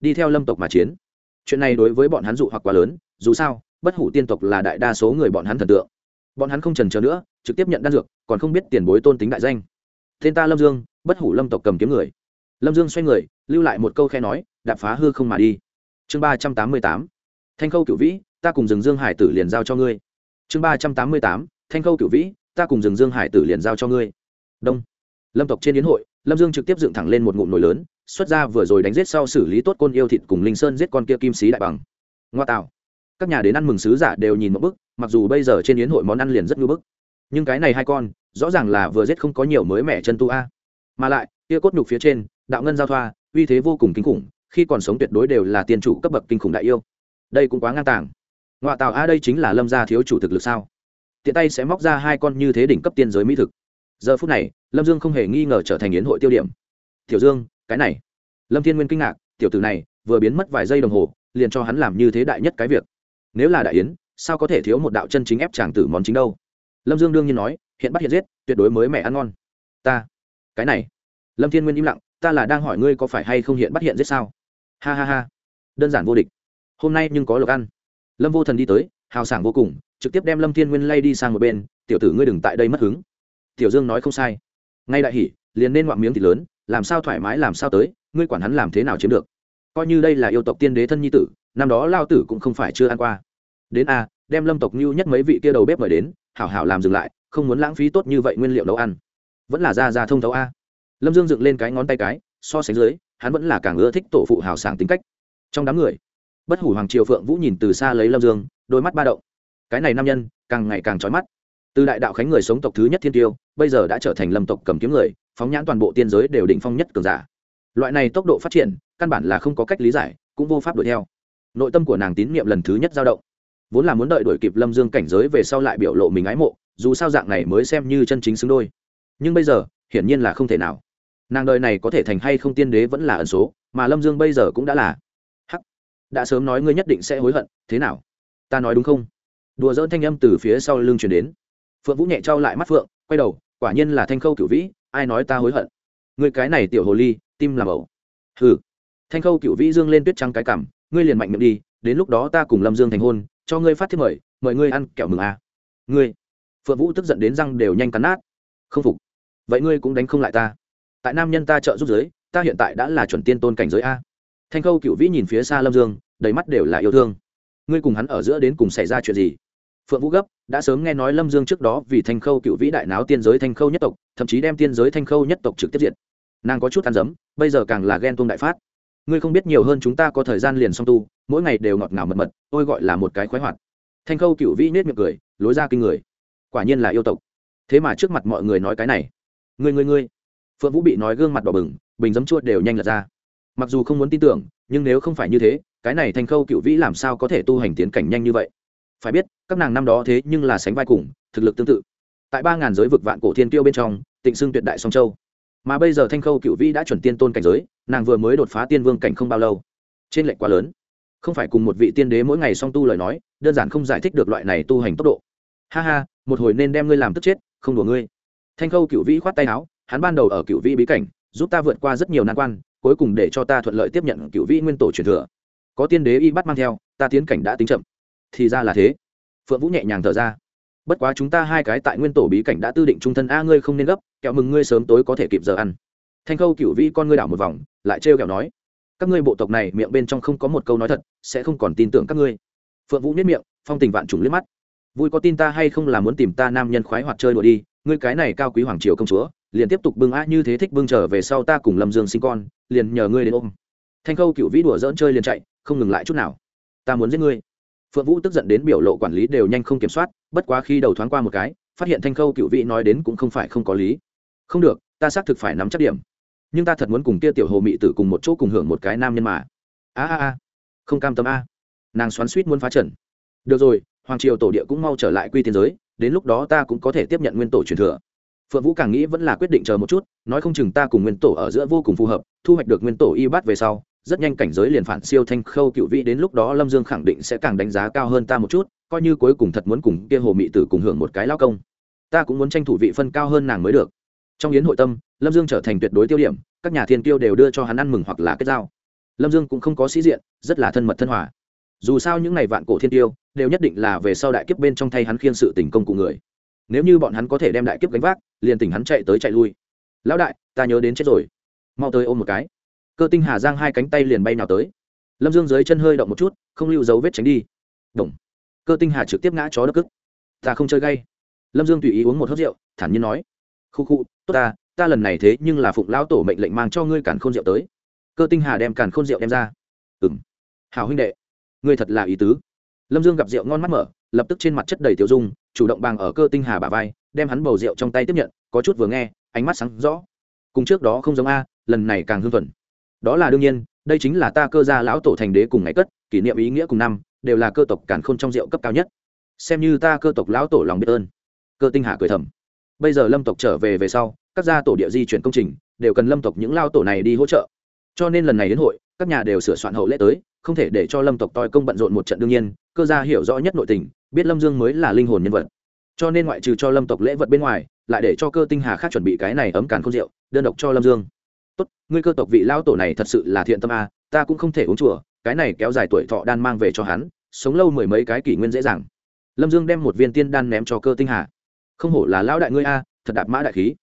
[SPEAKER 1] Đi theo lâm tộc mà chiến. Chuyện này đối với bọn hắn dụ hoặc quá lớn, dù sao, bất hủ tiên tộc là đại đa số người bọn hắn thần tượng. Bọn hắn không trần trờ nữa, trực tiếp nhận đan dược, còn không biết tiền bối tôn tính đại danh. Tên ta lâm dương, bất hủ lâm tộc cầm kiếm người. Lâm dương xoay người, lưu lại một câu khe nói, đạp phá hư không mà đi. Chương ba trăm tám mươi tám. Thanh khâu cựu vĩ, ta cùng rừng dương hải tử liền giao cho ngươi chương ba trăm tám mươi tám, thanh khâu cửu vĩ, ta cùng rừng dương hải tử liền giao cho ngươi. Đông. Lâm tộc trên yến hội, lâm dương trực tiếp dựng thẳng lên một ngụm nồi lớn, xuất ra vừa rồi đánh giết sau xử lý tốt côn yêu thịt cùng linh sơn giết con kia kim sĩ đại bằng. Ngoa tạo. Các nhà đến ăn mừng sứ giả đều nhìn một bức, mặc dù bây giờ trên yến hội món ăn liền rất ngư bức. Nhưng cái này hai con, rõ ràng là vừa giết không có nhiều mới mẻ chân tu a. Mà lại kia cốt nhục phía trên, đạo ngân giao thoa, uy thế vô cùng kinh khủng, khi còn sống tuyệt đối đều là tiền chủ cấp bậc kinh khủng đại yêu. Đây cũng quá ngang tàng ngoại tạo a đây chính là lâm gia thiếu chủ thực lực sao? Tiện tay sẽ móc ra hai con như thế đỉnh cấp tiên giới mỹ thực. Giờ phút này, lâm dương không hề nghi ngờ trở thành yến hội tiêu điểm. Tiểu dương, cái này. Lâm thiên nguyên kinh ngạc, tiểu tử này vừa biến mất vài giây đồng hồ, liền cho hắn làm như thế đại nhất cái việc. Nếu là đại yến, sao có thể thiếu một đạo chân chính ép chàng tử món chính đâu? Lâm dương đương nhiên nói, hiện bắt hiện giết, tuyệt đối mới mẹ ăn ngon. Ta, cái này. Lâm thiên nguyên im lặng, ta là đang hỏi ngươi có phải hay không hiện bắt hiện giết sao? Ha ha ha. Đơn giản vô địch. Hôm nay nhưng có lộc ăn lâm vô thần đi tới, hào sảng vô cùng, trực tiếp đem lâm thiên nguyên lay đi sang một bên, tiểu tử ngươi đừng tại đây mất hứng. Tiểu dương nói không sai. Ngay đại hỉ, liền nên ngoạm miếng thịt lớn, làm sao thoải mái làm sao tới, ngươi quản hắn làm thế nào chiếm được. Coi như đây là yêu tộc tiên đế thân nhi tử, năm đó lao tử cũng không phải chưa ăn qua. Đến a, đem lâm tộc như nhất mấy vị kia đầu bếp mời đến, hảo hảo làm dừng lại, không muốn lãng phí tốt như vậy nguyên liệu nấu ăn. Vẫn là ra ra thông thấu a. Lâm dương dựng lên cái ngón tay cái, so sánh dưới, hắn vẫn là càng ưa thích tổ phụ hào sảng tính cách. Trong đám người bất hủ hoàng triều phượng vũ nhìn từ xa lấy lâm dương, đôi mắt ba động. Cái này nam nhân, càng ngày càng trói mắt. Từ đại đạo khánh người sống tộc thứ nhất thiên tiêu, bây giờ đã trở thành lâm tộc cầm kiếm người, phóng nhãn toàn bộ tiên giới đều định phong nhất cường giả. Loại này tốc độ phát triển, căn bản là không có cách lý giải, cũng vô pháp đuổi theo. Nội tâm của nàng tín nhiệm lần thứ nhất dao động. Vốn là muốn đợi đuổi kịp lâm dương cảnh giới về sau lại biểu lộ mình ái mộ, dù sao dạng này mới xem như chân chính xứng đôi. Nhưng bây giờ, hiển nhiên là không thể nào. Nàng đời này có thể thành hay không tiên đế vẫn là ẩn số, mà lâm dương bây giờ cũng đã là đã sớm nói ngươi nhất định sẽ hối hận, thế nào? Ta nói đúng không? Đùa dỡn thanh âm từ phía sau lưng chuyển đến. Phượng vũ nhẹ trao lại mắt phượng, quay đầu, quả nhiên là thanh khâu cửu vĩ, ai nói ta hối hận? Ngươi cái này tiểu hồ ly, tim làm ẩu. Hừ. Thanh khâu cửu vĩ dương lên tuyết trắng cái cảm ngươi liền mạnh miệng đi, đến lúc đó ta cùng lâm dương thành hôn, cho ngươi phát thiết mời mời ngươi ăn kẹo mừng à. ngươi. Phượng vũ tức giận đến răng đều nhanh cắn nát. Không phục. Vậy ngươi cũng đánh không lại ta. Tại nam nhân ta trợ giúp giới, ta hiện tại đã là chuẩn tiên tôn cảnh giới a thanh khâu cựu vĩ nhìn phía xa lâm dương, đầy mắt đều là yêu thương. Ngươi cùng hắn ở giữa đến cùng xảy ra chuyện gì? Phượng vũ gấp, đã sớm nghe nói lâm dương trước đó vì thanh khâu cựu vĩ đại náo tiên giới thanh khâu nhất tộc, thậm chí đem tiên giới thanh khâu nhất tộc trực tiếp diện nàng có chút ăn dấm, bây giờ càng là ghen tuông đại phát. Ngươi không biết nhiều hơn chúng ta có thời gian liền song tu, mỗi ngày đều ngọt ngào mật mật ôi gọi là một cái khoái hoạt. Thanh khâu cựu vĩ nết miệng cười, lối ra kinh người. Quả nhiên là yêu tộc. Thế mà trước mặt mọi người nói cái này. Ngươi ngươi ngươi. Phượng vũ bị nói gương mặt đỏ bừng, bình dấm chuột đều nhanh lật ra mặc dù không muốn tin tưởng, nhưng nếu không phải như thế, cái này thanh khâu cựu vĩ làm sao có thể tu hành tiến cảnh nhanh như vậy? Phải biết, các nàng năm đó thế nhưng là sánh vai cùng, thực lực tương tự. Tại ba ngàn giới vực vạn cổ thiên tiêu bên trong, tịnh xưng tuyệt đại song châu. Mà bây giờ thanh khâu cựu vĩ đã chuẩn tiên tôn cảnh giới, nàng vừa mới đột phá tiên vương cảnh không bao lâu. Trên lệnh quá lớn. Không phải cùng một vị tiên đế mỗi ngày song tu lời nói, đơn giản không giải thích được loại này tu hành tốc độ. Ha ha, một hồi nên đem ngươi làm tức chết, không đùa ngươi. Thanh khâu cựu vĩ khoát tay áo, hắn ban đầu ở cựu vĩ bí cảnh, giúp ta vượt qua rất nhiều nan quan cuối cùng để cho ta thuận lợi tiếp nhận cựu vĩ nguyên tổ truyền thừa. Có tiên đế y bắt mang theo, ta tiến cảnh đã tính chậm. Thì ra là thế. Phượng vũ nhẹ nhàng thở ra. Bất quá chúng ta hai cái tại nguyên tổ bí cảnh đã tư định trung thân, a, ngươi không nên gấp, kẹo mừng ngươi sớm tối có thể kịp giờ ăn. Thanh khâu cựu vĩ con ngươi đảo một vòng, lại trêu kẹo nói, các ngươi bộ tộc này miệng bên trong không có một câu nói thật, sẽ không còn tin tưởng các ngươi. Phượng vũ nhất miệng, phong tình vạn trùng liếc mắt. Vui có tin ta hay không là muốn tìm ta nam nhân khoái hoạt chơi đùa đi, ngươi cái này cao quý hoàng triều công chúa liền tiếp tục bưng a như thế thích bưng trở về sau ta cùng lâm dương sinh con, liền nhờ ngươi đến ôm. Thanh khâu cựu vĩ đùa dỡn chơi liền chạy, không ngừng lại chút nào. Ta muốn giết ngươi. Phượng vũ tức giận đến biểu lộ quản lý đều nhanh không kiểm soát, bất quá khi đầu thoáng qua một cái, phát hiện thanh khâu cựu vĩ nói đến cũng không phải không có lý. Không được, ta xác thực phải nắm chắc điểm. Nhưng ta thật muốn cùng kia tiểu hồ mị tử cùng một chỗ cùng hưởng một cái nam nhân mà. A a a. Không cam tâm a. Nàng xoắn suýt muốn phá trần được rồi, hoàng triều tổ địa cũng mau trở lại quy tiên giới, đến lúc đó ta cũng có thể tiếp nhận nguyên tổ truyền thừa phượng vũ càng nghĩ vẫn là quyết định chờ một chút, nói không chừng ta cùng nguyên tổ ở giữa vô cùng phù hợp, thu hoạch được nguyên tổ y bát về sau, rất nhanh cảnh giới liền phản siêu thanh khâu cựu vĩ đến lúc đó lâm dương khẳng định sẽ càng đánh giá cao hơn ta một chút, coi như cuối cùng thật muốn cùng kia hồ mị tử cùng hưởng một cái lao công. Ta cũng muốn tranh thủ vị phân cao hơn nàng mới được. Trong yến hội tâm, lâm dương trở thành tuyệt đối tiêu điểm, các nhà thiên tiêu đều đưa cho hắn ăn mừng hoặc là kết giao. Lâm dương cũng không có sĩ diện, rất là thân mật thân hòa. Dù sao những ngày vạn cổ thiên tiêu đều nhất định là về sau đại kiếp bên trong thay hắn khiên sự tình công cụ người nếu như bọn hắn có thể đem đại kiếp gánh vác, liền tỉnh hắn chạy tới chạy lui. Lão đại, ta nhớ đến chết rồi. Mau tới ôm một cái. Cơ tinh hà giang hai cánh tay liền bay nào tới. Lâm dương dưới chân hơi động một chút, không lưu dấu vết tránh đi. Động. cơ tinh hà trực tiếp ngã chó đất cức ta không chơi gay. Lâm dương tùy ý uống một hớt rượu, thản nhiên nói. Khu khu, tốt ta ta lần này thế nhưng là phụng lão tổ mệnh lệnh mang cho ngươi càn khôn rượu tới. Cơ tinh hà đem càn khôn rượu đem ra. Ừng hào huynh đệ, ngươi thật là ý tứ. Lâm dương gặp rượu ngon mắt mở, lập tức trên mặt chất đầy tiểu dung chủ động bàng ở cơ tinh hà bà vai, đem hắn bầu rượu trong tay tiếp nhận, có chút vừa nghe, ánh mắt sáng rõ. Cùng trước đó không giống a, lần này càng hương thuần đó là đương nhiên, đây chính là ta cơ gia lão tổ thành đế cùng ngày cất, kỷ niệm ý nghĩa cùng năm, đều là cơ tộc càn khôn trong rượu cấp cao nhất. Xem như ta cơ tộc lão tổ lòng biết ơn. Cơ tinh hà cười thầm. Bây giờ lâm tộc trở về về sau, các gia tổ địa di chuyển công trình, đều cần lâm tộc những lao tổ này đi hỗ trợ. Cho nên lần này đến hội, các nhà đều sửa soạn hậu lễ tới, không thể để cho lâm tộc toi công bận rộn một trận đương nhiên, cơ gia hiểu rõ nhất nội tình biết lâm dương mới là linh hồn nhân vật. Cho nên ngoại trừ cho lâm tộc lễ vật bên ngoài, lại để cho cơ tinh hà khác chuẩn bị cái này ấm càn không rượu, đơn độc cho lâm dương. Tốt, ngươi cơ tộc vị lao tổ này thật sự là thiện tâm a, ta cũng không thể uống chùa, cái này kéo dài tuổi thọ đan mang về cho hắn, sống lâu mười mấy cái kỷ nguyên dễ dàng. Lâm dương đem một viên tiên đan ném cho cơ tinh hà. Không hổ là lão đại ngươi a, thật đạp mã đại khí.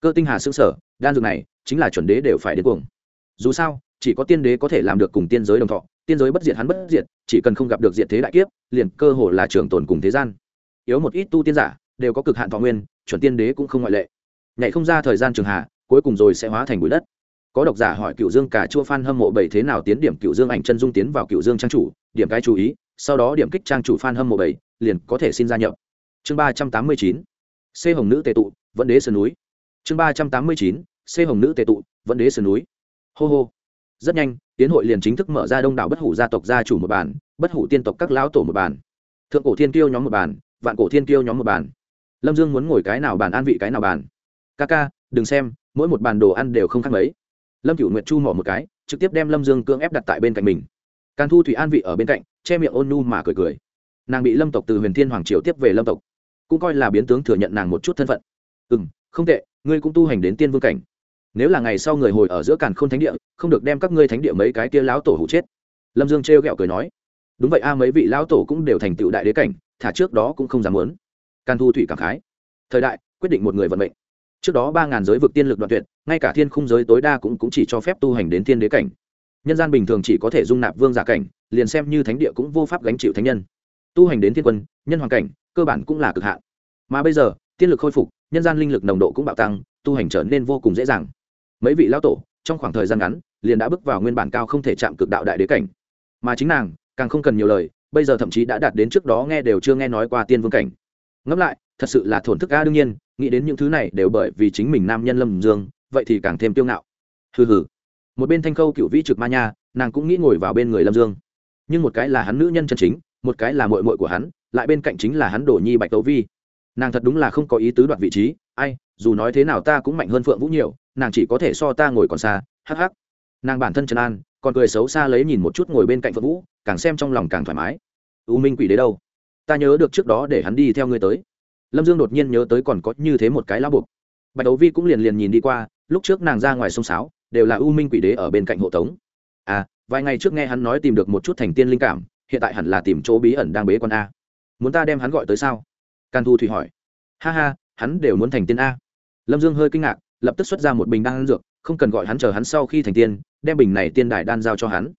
[SPEAKER 1] Cơ tinh hà xương sở đan dược này chính là chuẩn đế đều phải đến cuồng. Dù sao chỉ có tiên đế có thể làm được cùng tiên giới đồng thọ, tiên giới bất diệt hắn bất diệt, chỉ cần không gặp được diệt thế đại kiếp, liền cơ hồ là trường tồn cùng thế gian. Yếu một ít tu tiên giả, đều có cực hạn thọ nguyên, chuẩn tiên đế cũng không ngoại lệ. Nhảy không ra thời gian trường hạ, cuối cùng rồi sẽ hóa thành bụi đất. Có độc giả hỏi cựu dương cả chua phan hâm mộ bảy thế nào tiến điểm cựu dương ảnh chân dung tiến vào cựu dương trang chủ, điểm cái chú ý, sau đó điểm kích trang chủ phan hâm mộ bảy, liền có thể xin gia nhập. Chương ba trăm tám mươi chín, c hồng nữ tề tụ, vẫn đế sơn núi. Chương ba trăm tám mươi chín, c hồng nữ tề tụ, vẫn đế sơn núi. Hô hô rất nhanh, tiến hội liền chính thức mở ra đông đảo bất hủ gia tộc gia chủ một bàn, bất hủ tiên tộc các lão tổ một bàn. Thượng cổ thiên kiêu nhóm một bàn, vạn cổ thiên kiêu nhóm một bàn. Lâm dương muốn ngồi cái nào bàn an vị cái nào bàn? Ca ca, đừng xem, mỗi một bàn đồ ăn đều không khác mấy. Lâm cựu nguyệt chu mỏ một cái, trực tiếp đem lâm dương cưỡng ép đặt tại bên cạnh mình. Càn thu thủy an vị ở bên cạnh, che miệng ôn nu mà cười cười. Nàng bị lâm tộc từ huyền thiên hoàng triều tiếp về lâm tộc, cũng coi là biến tướng thừa nhận nàng một chút thân phận. Ừ n không tệ, ngươi cũng tu hành đến tiên vương cảnh nếu là ngày sau người hồi ở giữa càn k h ô n thánh địa không được đem các ngươi thánh địa mấy cái kia lão tổ hụ chết. Lâm dương trêu ghẹo cười nói. Đúng vậy a mấy vị lão tổ cũng đều thành tựu đại đế cảnh thả trước đó cũng không dám muốn. Can thu thủy cảm khái. Thời đại quyết định một người vận mệnh. Trước đó ba ngàn giới vực tiên lực đoạn tuyệt ngay cả thiên khung giới tối đa cũng, cũng chỉ cho phép tu hành đến thiên đế cảnh. Nhân gian bình thường chỉ có thể dung nạp vương giả cảnh liền xem như thánh địa cũng vô pháp gánh chịu thánh nhân. Tu hành đến thiên quân nhân hoàn cảnh cơ bản cũng là cực hạn. Mà bây giờ tiên lực khôi phục nhân gian linh lực nồng độ cũng bạo tăng tu hành trở nên vô cùng dễ dàng mấy vị lão tổ, trong khoảng thời gian ngắn, liền đã bước vào nguyên bản cao không thể chạm cực đạo đại đế cảnh. Mà chính nàng, càng không cần nhiều lời, bây giờ thậm chí đã đạt đến trước đó nghe đều chưa nghe nói qua tiên vương cảnh. Ngẫm lại, thật sự là thổn thức a, đương nhiên, nghĩ đến những thứ này đều bởi vì chính mình nam nhân lâm dương, vậy thì càng thêm tiêu ngạo. Hừ hừ. Một bên thanh khâu cựu vĩ trực ma nha, nàng cũng nghĩ ngồi vào bên người lâm dương. Nhưng một cái là hắn nữ nhân chân chính, một cái là mội mội của hắn, lại bên cạnh chính là hắn đổ nhi bạch tấu vi. Nàng thật đúng là không có ý tứ đoạt vị trí, ai, dù nói thế nào ta cũng mạnh hơn phượng vũ nhiều nàng chỉ có thể so ta ngồi còn xa, hắc hắc. Nàng bản thân trần an, còn cười xấu xa lấy nhìn một chút ngồi bên cạnh phượng vũ, càng xem trong lòng càng thoải mái. U minh quỷ đế đâu? Ta nhớ được trước đó để hắn đi theo ngươi tới. Lâm dương đột nhiên nhớ tới còn có như thế một cái lá buộc. Bạch đấu vi cũng liền liền nhìn đi qua, lúc trước nàng ra ngoài sông sáo, đều là u minh quỷ đế ở bên cạnh hộ tống. À vài ngày trước nghe hắn nói tìm được một chút thành tiên linh cảm, hiện tại hẳn là tìm chỗ bí ẩn đang bế con a. Muốn ta đem hắn gọi tới sao? Càn thu thủy hỏi. Ha ha, hắn đều muốn thành tiên a. Lâm dương hơi kinh ngạc lập tức xuất ra một bình đan dược, không cần gọi hắn chờ hắn sau khi thành tiên, đem bình này tiên đài đan giao cho hắn.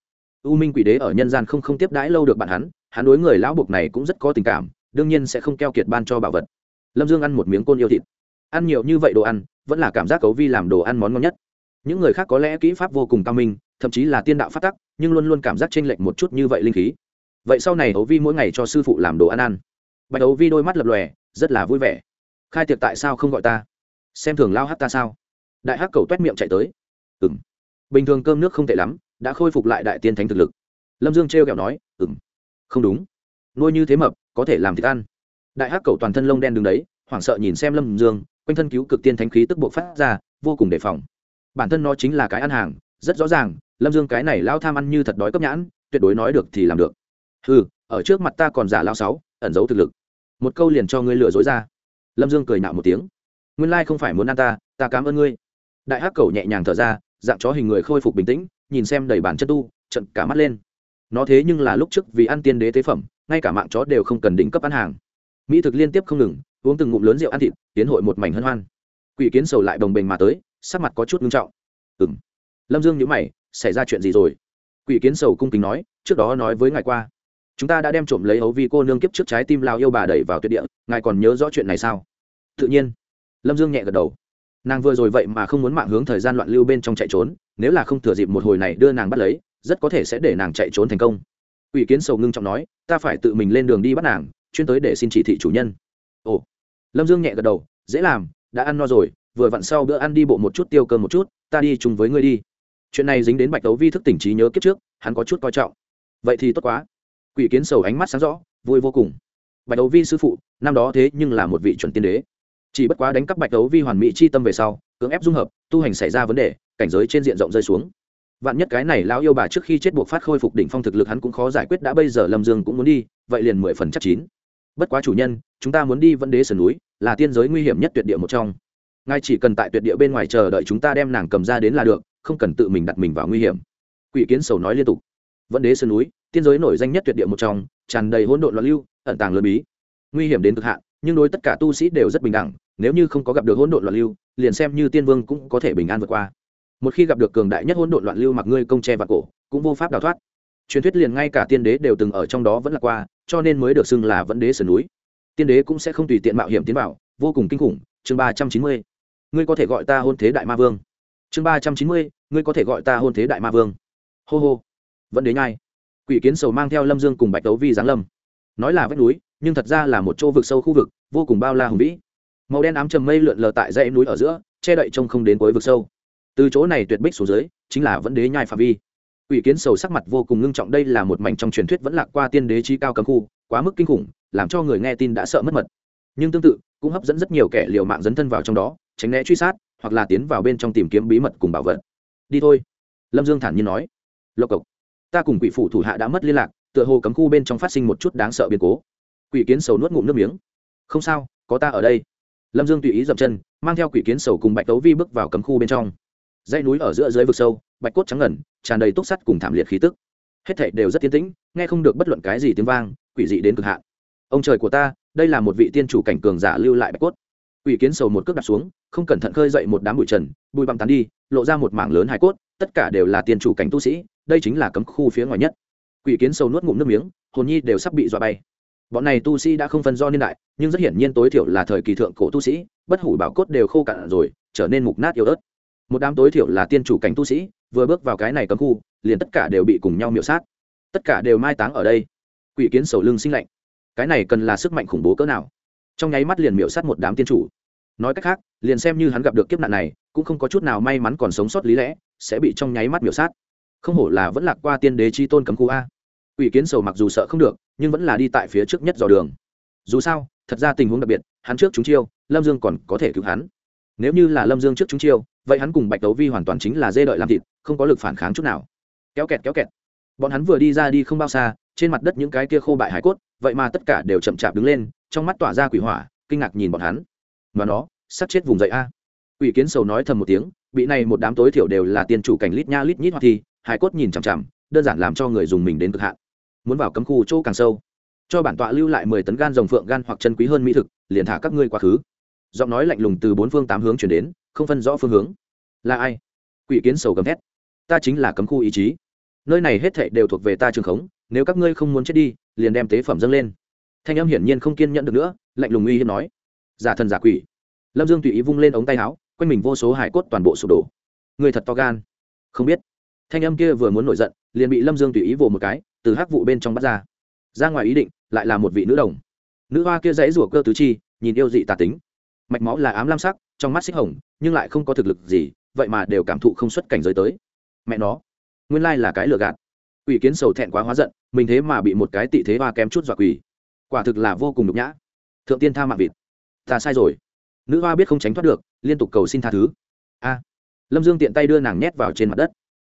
[SPEAKER 1] U minh quỷ đế ở nhân gian không không tiếp đãi lâu được bạn hắn hắn đối người lão buộc này cũng rất có tình cảm, đương nhiên sẽ không keo kiệt ban cho bảo vật. Lâm dương ăn một miếng côn yêu thịt. Ăn nhiều như vậy đồ ăn, vẫn là cảm giác cấu vi làm đồ ăn món ngon nhất. Những người khác có lẽ kỹ pháp vô cùng cao minh, thậm chí là tiên đạo phát tắc, nhưng luôn luôn cảm giác chênh lệch một chút như vậy linh khí. Vậy sau này ấu vi mỗi ngày cho sư phụ làm đồ ăn ăn. Bạch ấu vi đôi mắt lập lòe, rất là vui vẻ. Khai tiệc tại sao không gọi ta? Xem thường lao hát ta sao? Đại hắc cầu t u é t miệng chạy tới. Ừng bình thường cơm nước không tệ lắm, đã khôi phục lại đại tiên thánh thực lực. Lâm dương t r e o kẹo nói ừng không đúng. Nuôi như thế mập, có thể làm thịt ăn. Đại hắc cầu toàn thân lông đen đứng đấy, hoảng sợ nhìn xem lâm dương, quanh thân cứu cực tiên thánh khí tức buộc phát ra, vô cùng đề phòng. Bản thân nó chính là cái ăn hàng, rất rõ ràng, lâm dương cái này lao tham ăn như thật đói cấp nhãn, tuyệt đối nói được thì làm được. Ừ ở trước mặt ta còn giả lao sáu, ẩn giấu thực lực. Một câu liền cho ngươi lừa dối ra. Lâm dương cười nạo một tiếng nguyên lai không phải muốn ăn ta ta cảm ơn ngươi. Đại hắc cầu nhẹ nhàng thở ra, dạng chó hình người khôi phục bình tĩnh, nhìn xem đầy bản chân tu, trận cả mắt lên. Nó thế nhưng là lúc trước vì ăn tiên đế tế phẩm, ngay cả mạng chó đều không cần đỉnh cấp ăn hàng. Mỹ thực liên tiếp không ngừng, uống từng ngụm lớn rượu ăn thịt, tiến hội một mảnh hân hoan. Quỷ kiến sầu lại đồng bình mà tới, sắc mặt có chút ngưng trọng. Ừng lâm dương nhữ mày, xảy ra chuyện gì rồi? Quỷ kiến sầu cung kính nói, trước đó nói với ngài qua. Chúng ta đã đem trộm lấy hấu vi cô nương kiếp trước trái tim lao yêu bà đẩy vào tuyệt địa, ngài còn nhớ rõ chuyện này sao? Tự nhiên lâm dương nhẹ gật đầu. Nàng vừa rồi vậy mà không muốn mạng hướng thời gian loạn lưu bên trong chạy trốn, nếu là không thừa dịp một hồi này đưa nàng bắt lấy, rất có thể sẽ để nàng chạy trốn thành công. Ủy kiến sầu ngưng trọng nói, ta phải tự mình lên đường đi bắt nàng, chuyên tới để xin chỉ thị chủ nhân. Ồ. Lâm dương nhẹ gật đầu, dễ làm, đã ăn no rồi, vừa vặn sau bữa ăn đi bộ một chút tiêu cơm một chút, ta đi chung với ngươi đi. Chuyện này dính đến bạch tấu vi thức tỉnh trí nhớ kiếp trước, hắn có chút coi trọng. Vậy thì tốt quá. Quỷ kiến sầu ánh mắt sáng rõ, vui vô cùng. Bạch tấu vi sư phụ, năm đó thế nhưng là một vị chuẩn tiên đế chỉ bất quá đánh cắp bạch đấu vi hoàn mỹ chi tâm về sau, cưỡng ép dung hợp, tu hành xảy ra vấn đề, cảnh giới trên diện rộng rơi xuống. Vạn nhất cái này lão yêu bà trước khi chết buộc phát khôi phục đỉnh phong thực lực hắn cũng khó giải quyết, đã bây giờ lâm dương cũng muốn đi, vậy liền mười phần chắc chín. Bất quá chủ nhân, chúng ta muốn đi vẫn đế sườn núi, là tiên giới nguy hiểm nhất tuyệt địa một trong. Ngay chỉ cần tại tuyệt địa bên ngoài chờ đợi chúng ta đem nàng cầm ra đến là được, không cần tự mình đặt mình vào nguy hiểm. Quỷ kiến sầu nói liên tục. Vẫn đế sườn núi, tiên giới nổi danh nhất tuyệt địa một trong, tràn đầy hỗn độn loạn lưu, ẩn tàng lớn bí. Nguy hiểm đến cực hạn nhưng đối tất cả tu sĩ đều rất bình đẳng, nếu như không có gặp được hỗn độn loạn lưu, liền xem như tiên vương cũng có thể bình an vượt qua. Một khi gặp được cường đại nhất hỗn độn loạn lưu mặc ngươi công tre và cổ, cũng vô pháp đào thoát. Truyền thuyết liền ngay cả tiên đế đều từng ở trong đó vẫn là qua, cho nên mới được xưng là vẫn đế sườn núi. Tiên đế cũng sẽ không tùy tiện mạo hiểm tiến vào, vô cùng kinh khủng. Chương ba trăm chín mươi, ngươi có thể gọi ta hôn thế đại ma vương. Chương ba trăm chín mươi, ngươi có thể gọi ta hôn thế đại ma vương. Hô hô. Vẫn đế nhai. Quỷ kiến sầu mang theo lâm dương cùng bạch đấu vi giáng lâm. Nói là vách núi nhưng thật ra là một chỗ vực sâu khu vực, vô cùng bao la hùng vĩ. Màu đen ám trầm mây lượn lờ tại dãy núi ở giữa, che đậy trông không đến cuối vực sâu. Từ chỗ này tuyệt bích xuống dưới, chính là vẫn đế nhai phạm vi. Ủy kiến sầu sắc mặt vô cùng ngưng trọng, đây là một mảnh trong truyền thuyết vẫn lạc qua tiên đế trí cao cấm khu, quá mức kinh khủng, làm cho người nghe tin đã sợ mất mật. Nhưng tương tự, cũng hấp dẫn rất nhiều kẻ liều mạng dấn thân vào trong đó, tránh né truy sát, hoặc là tiến vào bên trong tìm kiếm bí mật cùng bảo vật. Đi thôi. Lâm dương thản nhiên nói. Lộc cộc, ta cùng quỷ phủ thủ hạ đã mất liên lạc, tựa hồ cấm khu bên trong phát sinh một chút đáng sợ biến cố quỷ kiến sầu nuốt ngụm nước miếng. Không sao, có ta ở đây. Lâm dương tùy ý dậm chân, mang theo quỷ kiến sầu cùng bạch tấu vi bước vào cấm khu bên trong. Dãy núi ở giữa dưới vực sâu, bạch cốt trắng ngẩn tràn đầy túc sắt cùng thảm liệt khí tức. Hết thảy đều rất tiến tĩnh, nghe không được bất luận cái gì tiếng vang, quỷ dị đến cực hạn. Ông trời của ta, đây là một vị tiên chủ cảnh cường giả lưu lại bạch cốt. Quỷ kiến sầu một cước đặt xuống, không cẩn thận khơi dậy một đám bụi trần, bụi bặm tán đi, lộ ra một mảng lớn hải cốt, tất cả đều là tiên chủ cảnh tu sĩ, đây chính là cấm khu phía ngoài nhất. Quỷ kiến sầu nuốt ngụm nước miếng, hồn nhi đều sắp bị dọa bay bọn này tu sĩ đã không phân do niên đại, nhưng rất hiển nhiên tối thiểu là thời kỳ thượng cổ tu sĩ, bất hủ bảo cốt đều khô cạn rồi, trở nên mục nát yếu ớt. Một đám tối thiểu là tiên chủ cảnh tu sĩ, vừa bước vào cái này cấm khu, liền tất cả đều bị cùng nhau miểu sát. Tất cả đều mai táng ở đây. Quỷ kiến sầu lưng sinh lạnh. Cái này cần là sức mạnh khủng bố cỡ nào? Trong nháy mắt liền miểu sát một đám tiên chủ. Nói cách khác, liền xem như hắn gặp được kiếp nạn này, cũng không có chút nào may mắn còn sống sót lý lẽ, sẽ bị trong nháy mắt miểu sát. Không hổ là vẫn lạc qua tiên đế chi tôn cấm khu a quỷ kiến sầu mặc dù sợ không được, nhưng vẫn là đi tại phía trước nhất dò đường. Dù sao, thật ra tình huống đặc biệt, hắn trước chúng chiêu, lâm dương còn có thể cứu hắn. Nếu như là lâm dương trước chúng chiêu, vậy hắn cùng bạch đấu vi hoàn toàn chính là dê đợi làm thịt, không có lực phản kháng chút nào. Kéo kẹt kéo kẹt. Bọn hắn vừa đi ra đi không bao xa, trên mặt đất những cái kia khô bại hải cốt, vậy mà tất cả đều chậm chạp đứng lên, trong mắt tỏa ra quỷ hỏa, kinh ngạc nhìn bọn hắn. Mà nó, sắp chết vùng dậy a. Quỷ kiến sầu nói thầm một tiếng, bị này một đám tối thiểu đều là tiên chủ cảnh lít nha lít nhít hoặc thì hải cốt nhìn chằm chằm, đơn giản làm cho người dùng mình đến cực hạn muốn vào cấm khu chỗ càng sâu. Cho bản tọa lưu lại mười tấn gan rồng phượng gan hoặc chân quý hơn mỹ thực, liền thả các ngươi quá khứ. Giọng nói lạnh lùng từ bốn phương tám hướng chuyển đến, không phân rõ phương hướng. Là ai? Quỷ kiến sầu gầm thét. Ta chính là cấm khu ý chí. Nơi này hết thệ đều thuộc về ta trường khống, nếu các ngươi không muốn chết đi, liền đem tế phẩm dâng lên. Thanh âm hiển nhiên không kiên nhẫn được nữa, lạnh lùng uy hiếp nói. Giả thần giả quỷ. Lâm dương tùy ý vung lên ống tay áo, quanh mình vô số hải cốt toàn bộ sụp đổ. Người thật to gan. Không biết. Thanh âm kia vừa muốn nổi giận, liền bị lâm dương tùy ý vồ một cái từ hắc vụ bên trong bắt ra. Ra ngoài ý định, lại là một vị nữ đồng. Nữ hoa kia dãy rủa cơ tứ chi, nhìn yêu dị tà tính. Mạch máu là ám lam sắc, trong mắt xích hồng, nhưng lại không có thực lực gì, vậy mà đều cảm thụ không xuất cảnh giới tới. Mẹ nó, nguyên lai là cái lừa gạt. Ủy kiến sầu thẹn quá hóa giận, mình thế mà bị một cái tị thế hoa kém chút dọa quỷ. Quả thực là vô cùng nhục nhã. Thượng tiên tha mạng vịt. Ta sai rồi. Nữ hoa biết không tránh thoát được, liên tục cầu xin tha thứ. A. Lâm dương tiện tay đưa nàng nhét vào trên mặt đất.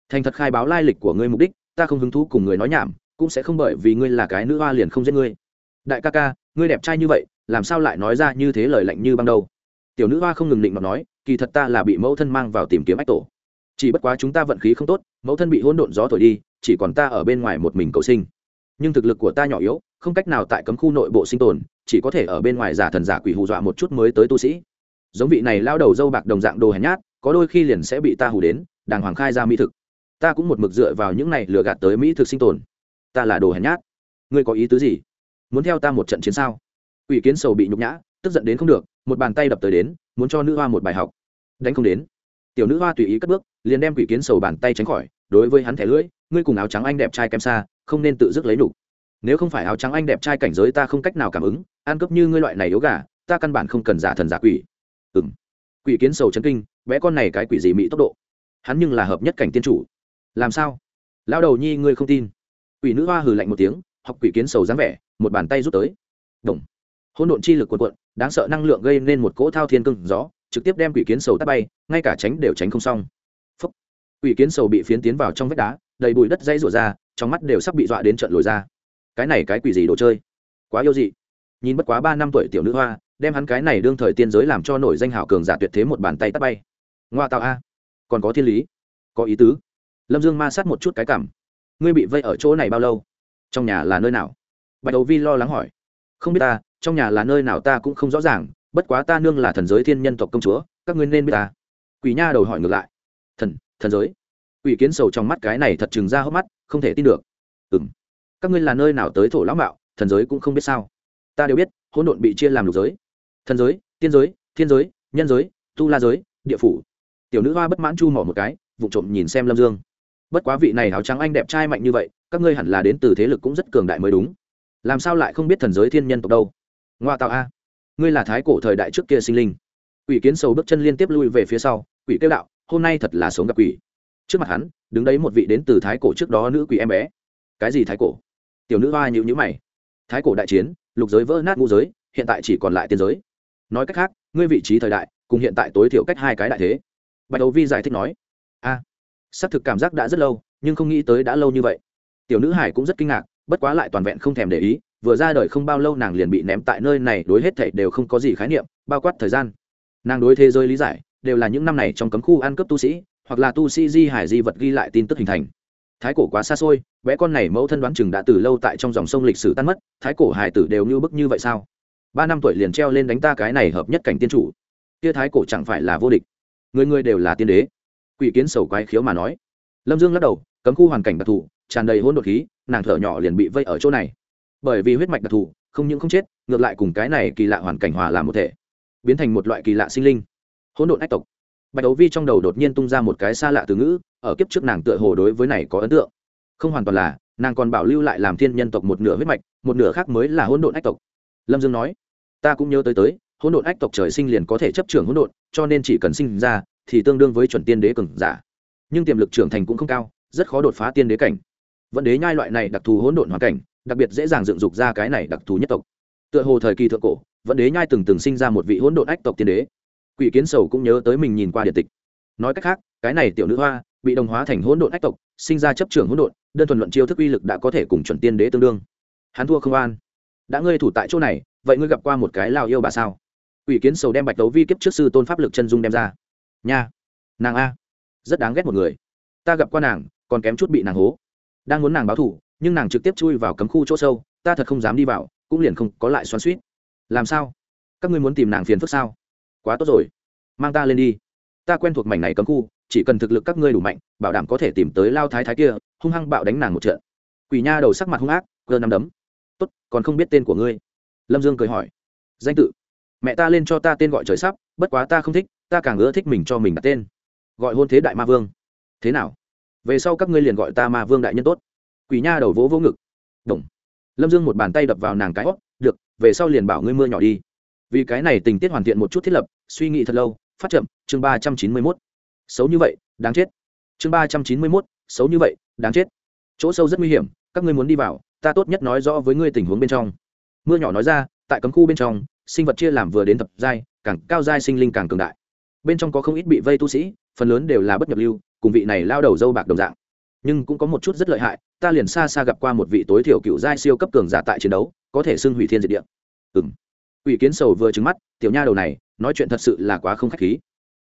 [SPEAKER 1] Thành thật khai báo lai lịch của ngươi mục đích ta không hứng thú cùng người nói nhảm, cũng sẽ không bởi vì ngươi là cái nữ hoa liền không giết ngươi. Đại ca ca, ngươi đẹp trai như vậy, làm sao lại nói ra như thế lời lạnh như băng đâu? Tiểu nữ hoa không ngừng định mà nói, kỳ thật ta là bị mẫu thân mang vào tìm kiếm ách tổ. Chỉ bất quá chúng ta vận khí không tốt, mẫu thân bị hỗn độn gió thổi đi, chỉ còn ta ở bên ngoài một mình cầu sinh. Nhưng thực lực của ta nhỏ yếu, không cách nào tại cấm khu nội bộ sinh tồn, chỉ có thể ở bên ngoài giả thần giả quỷ hù dọa một chút mới tới tu sĩ. Giống vị này lao đầu dâu bạc đồng dạng đồ hèn nhát, có đôi khi liền sẽ bị ta hù đến, đàng hoàng khai ra mỹ thực ta cũng một mực dựa vào những này lừa gạt tới mỹ thực sinh tồn. Ta là đồ hèn nhát. Ngươi có ý tứ gì? Muốn theo ta một trận chiến sao? Ủy kiến sầu bị nhục nhã, tức giận đến không được, một bàn tay đập tới đến, muốn cho nữ hoa một bài học. Đánh không đến. Tiểu nữ hoa tùy ý cất bước, liền đem quỷ kiến sầu bàn tay tránh khỏi, đối với hắn thẻ lưỡi, ngươi cùng áo trắng anh đẹp trai kém xa, không nên tự dứt lấy đủ. nếu không phải áo trắng anh đẹp trai cảnh giới ta không cách nào cảm ứng, ăn cướp như ngươi loại này yếu gà, ta căn bản không cần giả thần giả quỷ. Ừ m quỷ kiến sầu chấn kinh, bé con này cái quỷ gì mỹ tốc độ? Hắn nhưng là hợp nhất cảnh tiên chủ làm sao? Lão đầu nhi ngươi không tin. Quỷ nữ hoa hừ lạnh một tiếng học quỷ kiến sầu dáng vẻ một bàn tay rút tới. Đồng hỗn độn chi lực quần quận đáng sợ năng lượng gây nên một cỗ thao thiên cưng gió trực tiếp đem quỷ kiến sầu tắt bay ngay cả tránh đều tránh không xong. Phúc, quỷ kiến sầu bị phiến tiến vào trong vách đá đầy bụi đất dây rủa ra trong mắt đều sắp bị dọa đến trận lồi ra. Cái này cái quỷ gì đồ chơi? Quá yêu dị. Nhìn bất quá ba năm tuổi tiểu nữ hoa đem hắn cái này đương thời tiên giới làm cho nổi danh hảo cường giả tuyệt thế một bàn tay tắt bay. Ngoa tạo a. Còn có thiên lý. Có ý tứ lâm dương ma sát một chút cái cảm. Ngươi bị vây ở chỗ này bao lâu? Trong nhà là nơi nào? Bạch đầu vi lo lắng hỏi. Không biết ta, trong nhà là nơi nào ta cũng không rõ ràng, bất quá ta nương là thần giới thiên nhân tộc công chúa, các ngươi nên biết ta. Quỷ nha đầu hỏi ngược lại. Thần thần giới? Quỷ kiến sầu trong mắt cái này thật chừng ra hốc mắt, không thể tin được. Ừ m các ngươi là nơi nào tới thổ lão mạo, thần giới cũng không biết sao. Ta đều biết, hỗn độn bị chia làm lục giới. Thần giới, tiên giới, thiên giới, nhân giới, tu la giới, địa phủ. Tiểu nữ hoa bất mãn chu mỏ một cái vụ trộm nhìn xem lâm dương bất quá vị này áo trắng anh đẹp trai mạnh như vậy các ngươi hẳn là đến từ thế lực cũng rất cường đại mới đúng. Làm sao lại không biết thần giới thiên nhân tộc đâu? Ngoa tạo a ngươi là thái cổ thời đại trước kia sinh linh. Quỷ kiến sầu bước chân liên tiếp lui về phía sau quỷ kêu đạo hôm nay thật là sống gặp quỷ. Trước mặt hắn đứng đấy một vị đến từ thái cổ trước đó nữ quỷ em bé. Cái gì thái cổ? Tiểu nữ hoa nhịu nhữ mày. Thái cổ đại chiến lục giới vỡ nát ngũ giới hiện tại chỉ còn lại tiên giới. Nói cách khác ngươi vị trí thời đại cùng hiện tại tối thiểu cách hai cái đại thế. Bạch đầu vi giải thích nói a à, xác thực cảm giác đã rất lâu, nhưng không nghĩ tới đã lâu như vậy. Tiểu nữ hải cũng rất kinh ngạc, bất quá lại toàn vẹn không thèm để ý, vừa ra đời không bao lâu nàng liền bị ném tại nơi này, đối hết thảy đều không có gì khái niệm, bao quát thời gian. Nàng đối thế giới lý giải, đều là những năm này trong cấm khu ăn cướp tu sĩ, hoặc là tu sĩ di hải di vật ghi lại tin tức hình thành. Thái cổ quá xa xôi, bé con này mẫu thân đoán chừng đã từ lâu tại trong dòng sông lịch sử tan mất, thái cổ hải tử đều như bức như vậy sao? Ba năm tuổi liền treo lên đánh ta cái này hợp nhất cảnh tiên chủ. Kia thái cổ chẳng phải là vô địch. Người người đều là tiên đế quỷ kiến sầu quái khiếu mà nói. Lâm dương lắc đầu, cấm khu hoàn cảnh đặc thù, tràn đầy hỗn độn khí, nàng thở nhỏ liền bị vây ở chỗ này. Bởi vì huyết mạch đặc thù, không những không chết, ngược lại cùng cái này kỳ lạ hoàn cảnh hòa làm một thể, biến thành một loại kỳ lạ sinh linh. Hỗn độn ách tộc. Bạch đấu vi trong đầu đột nhiên tung ra một cái xa lạ từ ngữ, ở kiếp trước nàng tựa hồ đối với này có ấn tượng. Không hoàn toàn là, nàng còn bảo lưu lại làm thiên nhân tộc một nửa huyết mạch, một nửa khác mới là hỗn độn ách tộc. Lâm dương nói, ta cũng nhớ tới tới, hỗn độn ách tộc trời sinh liền có thể chấp trưởng hỗn độn, cho nên chỉ cần sinh ra thì tương đương với chuẩn tiên đế cường giả. Nhưng tiềm lực trưởng thành cũng không cao, rất khó đột phá tiên đế cảnh. Vẫn đế nhai loại này đặc thù hỗn độn hoàn cảnh, đặc biệt dễ dàng dựng dục ra cái này đặc thù nhất tộc. Tựa hồ thời kỳ thượng cổ, vẫn đế nhai từng từng sinh ra một vị hỗn độn ách tộc tiên đế. Quỷ kiến sầu cũng nhớ tới mình nhìn qua địa tịch. Nói cách khác, cái này tiểu nữ hoa bị đồng hóa thành hỗn độn ách tộc, sinh ra chấp trưởng hỗn độn, đơn thuần luận chiêu thức uy lực đã có thể cùng chuẩn tiên đế tương đương. Hắn thua không an. Đã ngươi thủ tại chỗ này, vậy ngươi gặp qua một cái lao yêu bà sao? Quỷ kiến sầu đem bạch đấu vi kiếp trước sư tôn pháp lực chân dung đem ra nha, nàng a, rất đáng ghét một người. Ta gặp qua nàng, còn kém chút bị nàng hố. Đang muốn nàng báo thủ nhưng nàng trực tiếp chui vào cấm khu chỗ sâu, ta thật không dám đi vào, cũng liền không có lại xoắn suýt làm sao? Các ngươi muốn tìm nàng phiền phức sao? Quá tốt rồi. Mang ta lên đi. Ta quen thuộc mảnh này cấm khu, chỉ cần thực lực các ngươi đủ mạnh, bảo đảm có thể tìm tới lao thái thái kia, hung hăng bạo đánh nàng một trận. Quỷ nha đầu sắc mặt hung ác, cơ nằm đấm. Tốt, còn không biết tên của ngươi. Lâm dương cười hỏi. Danh tự. Mẹ ta lên cho ta tên gọi trời sắp, bất quá ta không thích ta càng ưa thích mình cho mình đặt tên. Gọi hôn thế đại ma vương. Thế nào? Về sau các ngươi liền gọi ta ma vương đại nhân tốt. Quỷ nha đầu vỗ vỗ ngực. Đồng. Lâm dương một bàn tay đập vào nàng cái hót. Được, về sau liền bảo ngươi mưa nhỏ đi. Vì cái này tình tiết hoàn thiện một chút thiết lập, suy nghĩ thật lâu, phát chậm, chương ba trăm chín mươi mốt. Xấu như vậy, đáng chết. Chương ba trăm chín mươi mốt, xấu như vậy, đáng chết. Chỗ sâu rất nguy hiểm, các ngươi muốn đi vào, ta tốt nhất nói rõ với ngươi tình huống bên trong. Mưa nhỏ nói ra, tại cấm khu bên trong, sinh vật chia làm vừa đến thập giai, càng cao giai sinh linh càng cường đại bên trong có không ít bị vây tu sĩ, phần lớn đều là bất nhập lưu, cùng vị này lao đầu dâu bạc đồng dạng. Nhưng cũng có một chút rất lợi hại, ta liền xa xa gặp qua một vị tối thiểu cựu giai siêu cấp cường giả tại chiến đấu, có thể xưng hủy thiên diệt địa. Ừng ủy kiến sầu vừa trứng mắt, tiểu nha đầu này, nói chuyện thật sự là quá không k h á c h khí.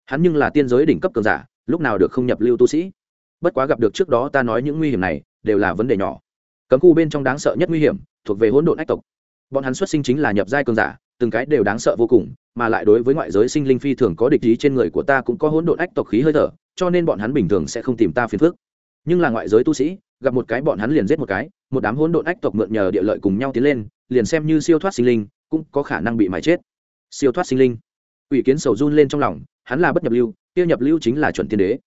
[SPEAKER 1] Hắn nhưng là tiên giới đỉnh cấp cường giả, lúc nào được không nhập lưu tu sĩ? Bất quá gặp được trước đó ta nói những nguy hiểm này, đều là vấn đề nhỏ. Cấm khu bên trong đáng sợ nhất nguy hiểm, thuộc về hỗn độn ách tộc. Bọn hắn xuất sinh chính là nhập giai cường giả từng cái đều đáng sợ vô cùng, mà lại đối với ngoại giới sinh linh phi thường có địch ý trên người của ta cũng có hỗn độn ách tộc khí hơi thở, cho nên bọn hắn bình thường sẽ không tìm ta phiền phức. Nhưng là ngoại giới tu sĩ, gặp một cái bọn hắn liền giết một cái, một đám hỗn độn ách tộc mượn nhờ địa lợi cùng nhau tiến lên, liền xem như siêu thoát sinh linh, cũng có khả năng bị mài chết. Siêu thoát sinh linh. Ủy kiến sầu run lên trong lòng, hắn là bất nhập lưu tiêu nhập lưu chính là chuẩn tiên đế.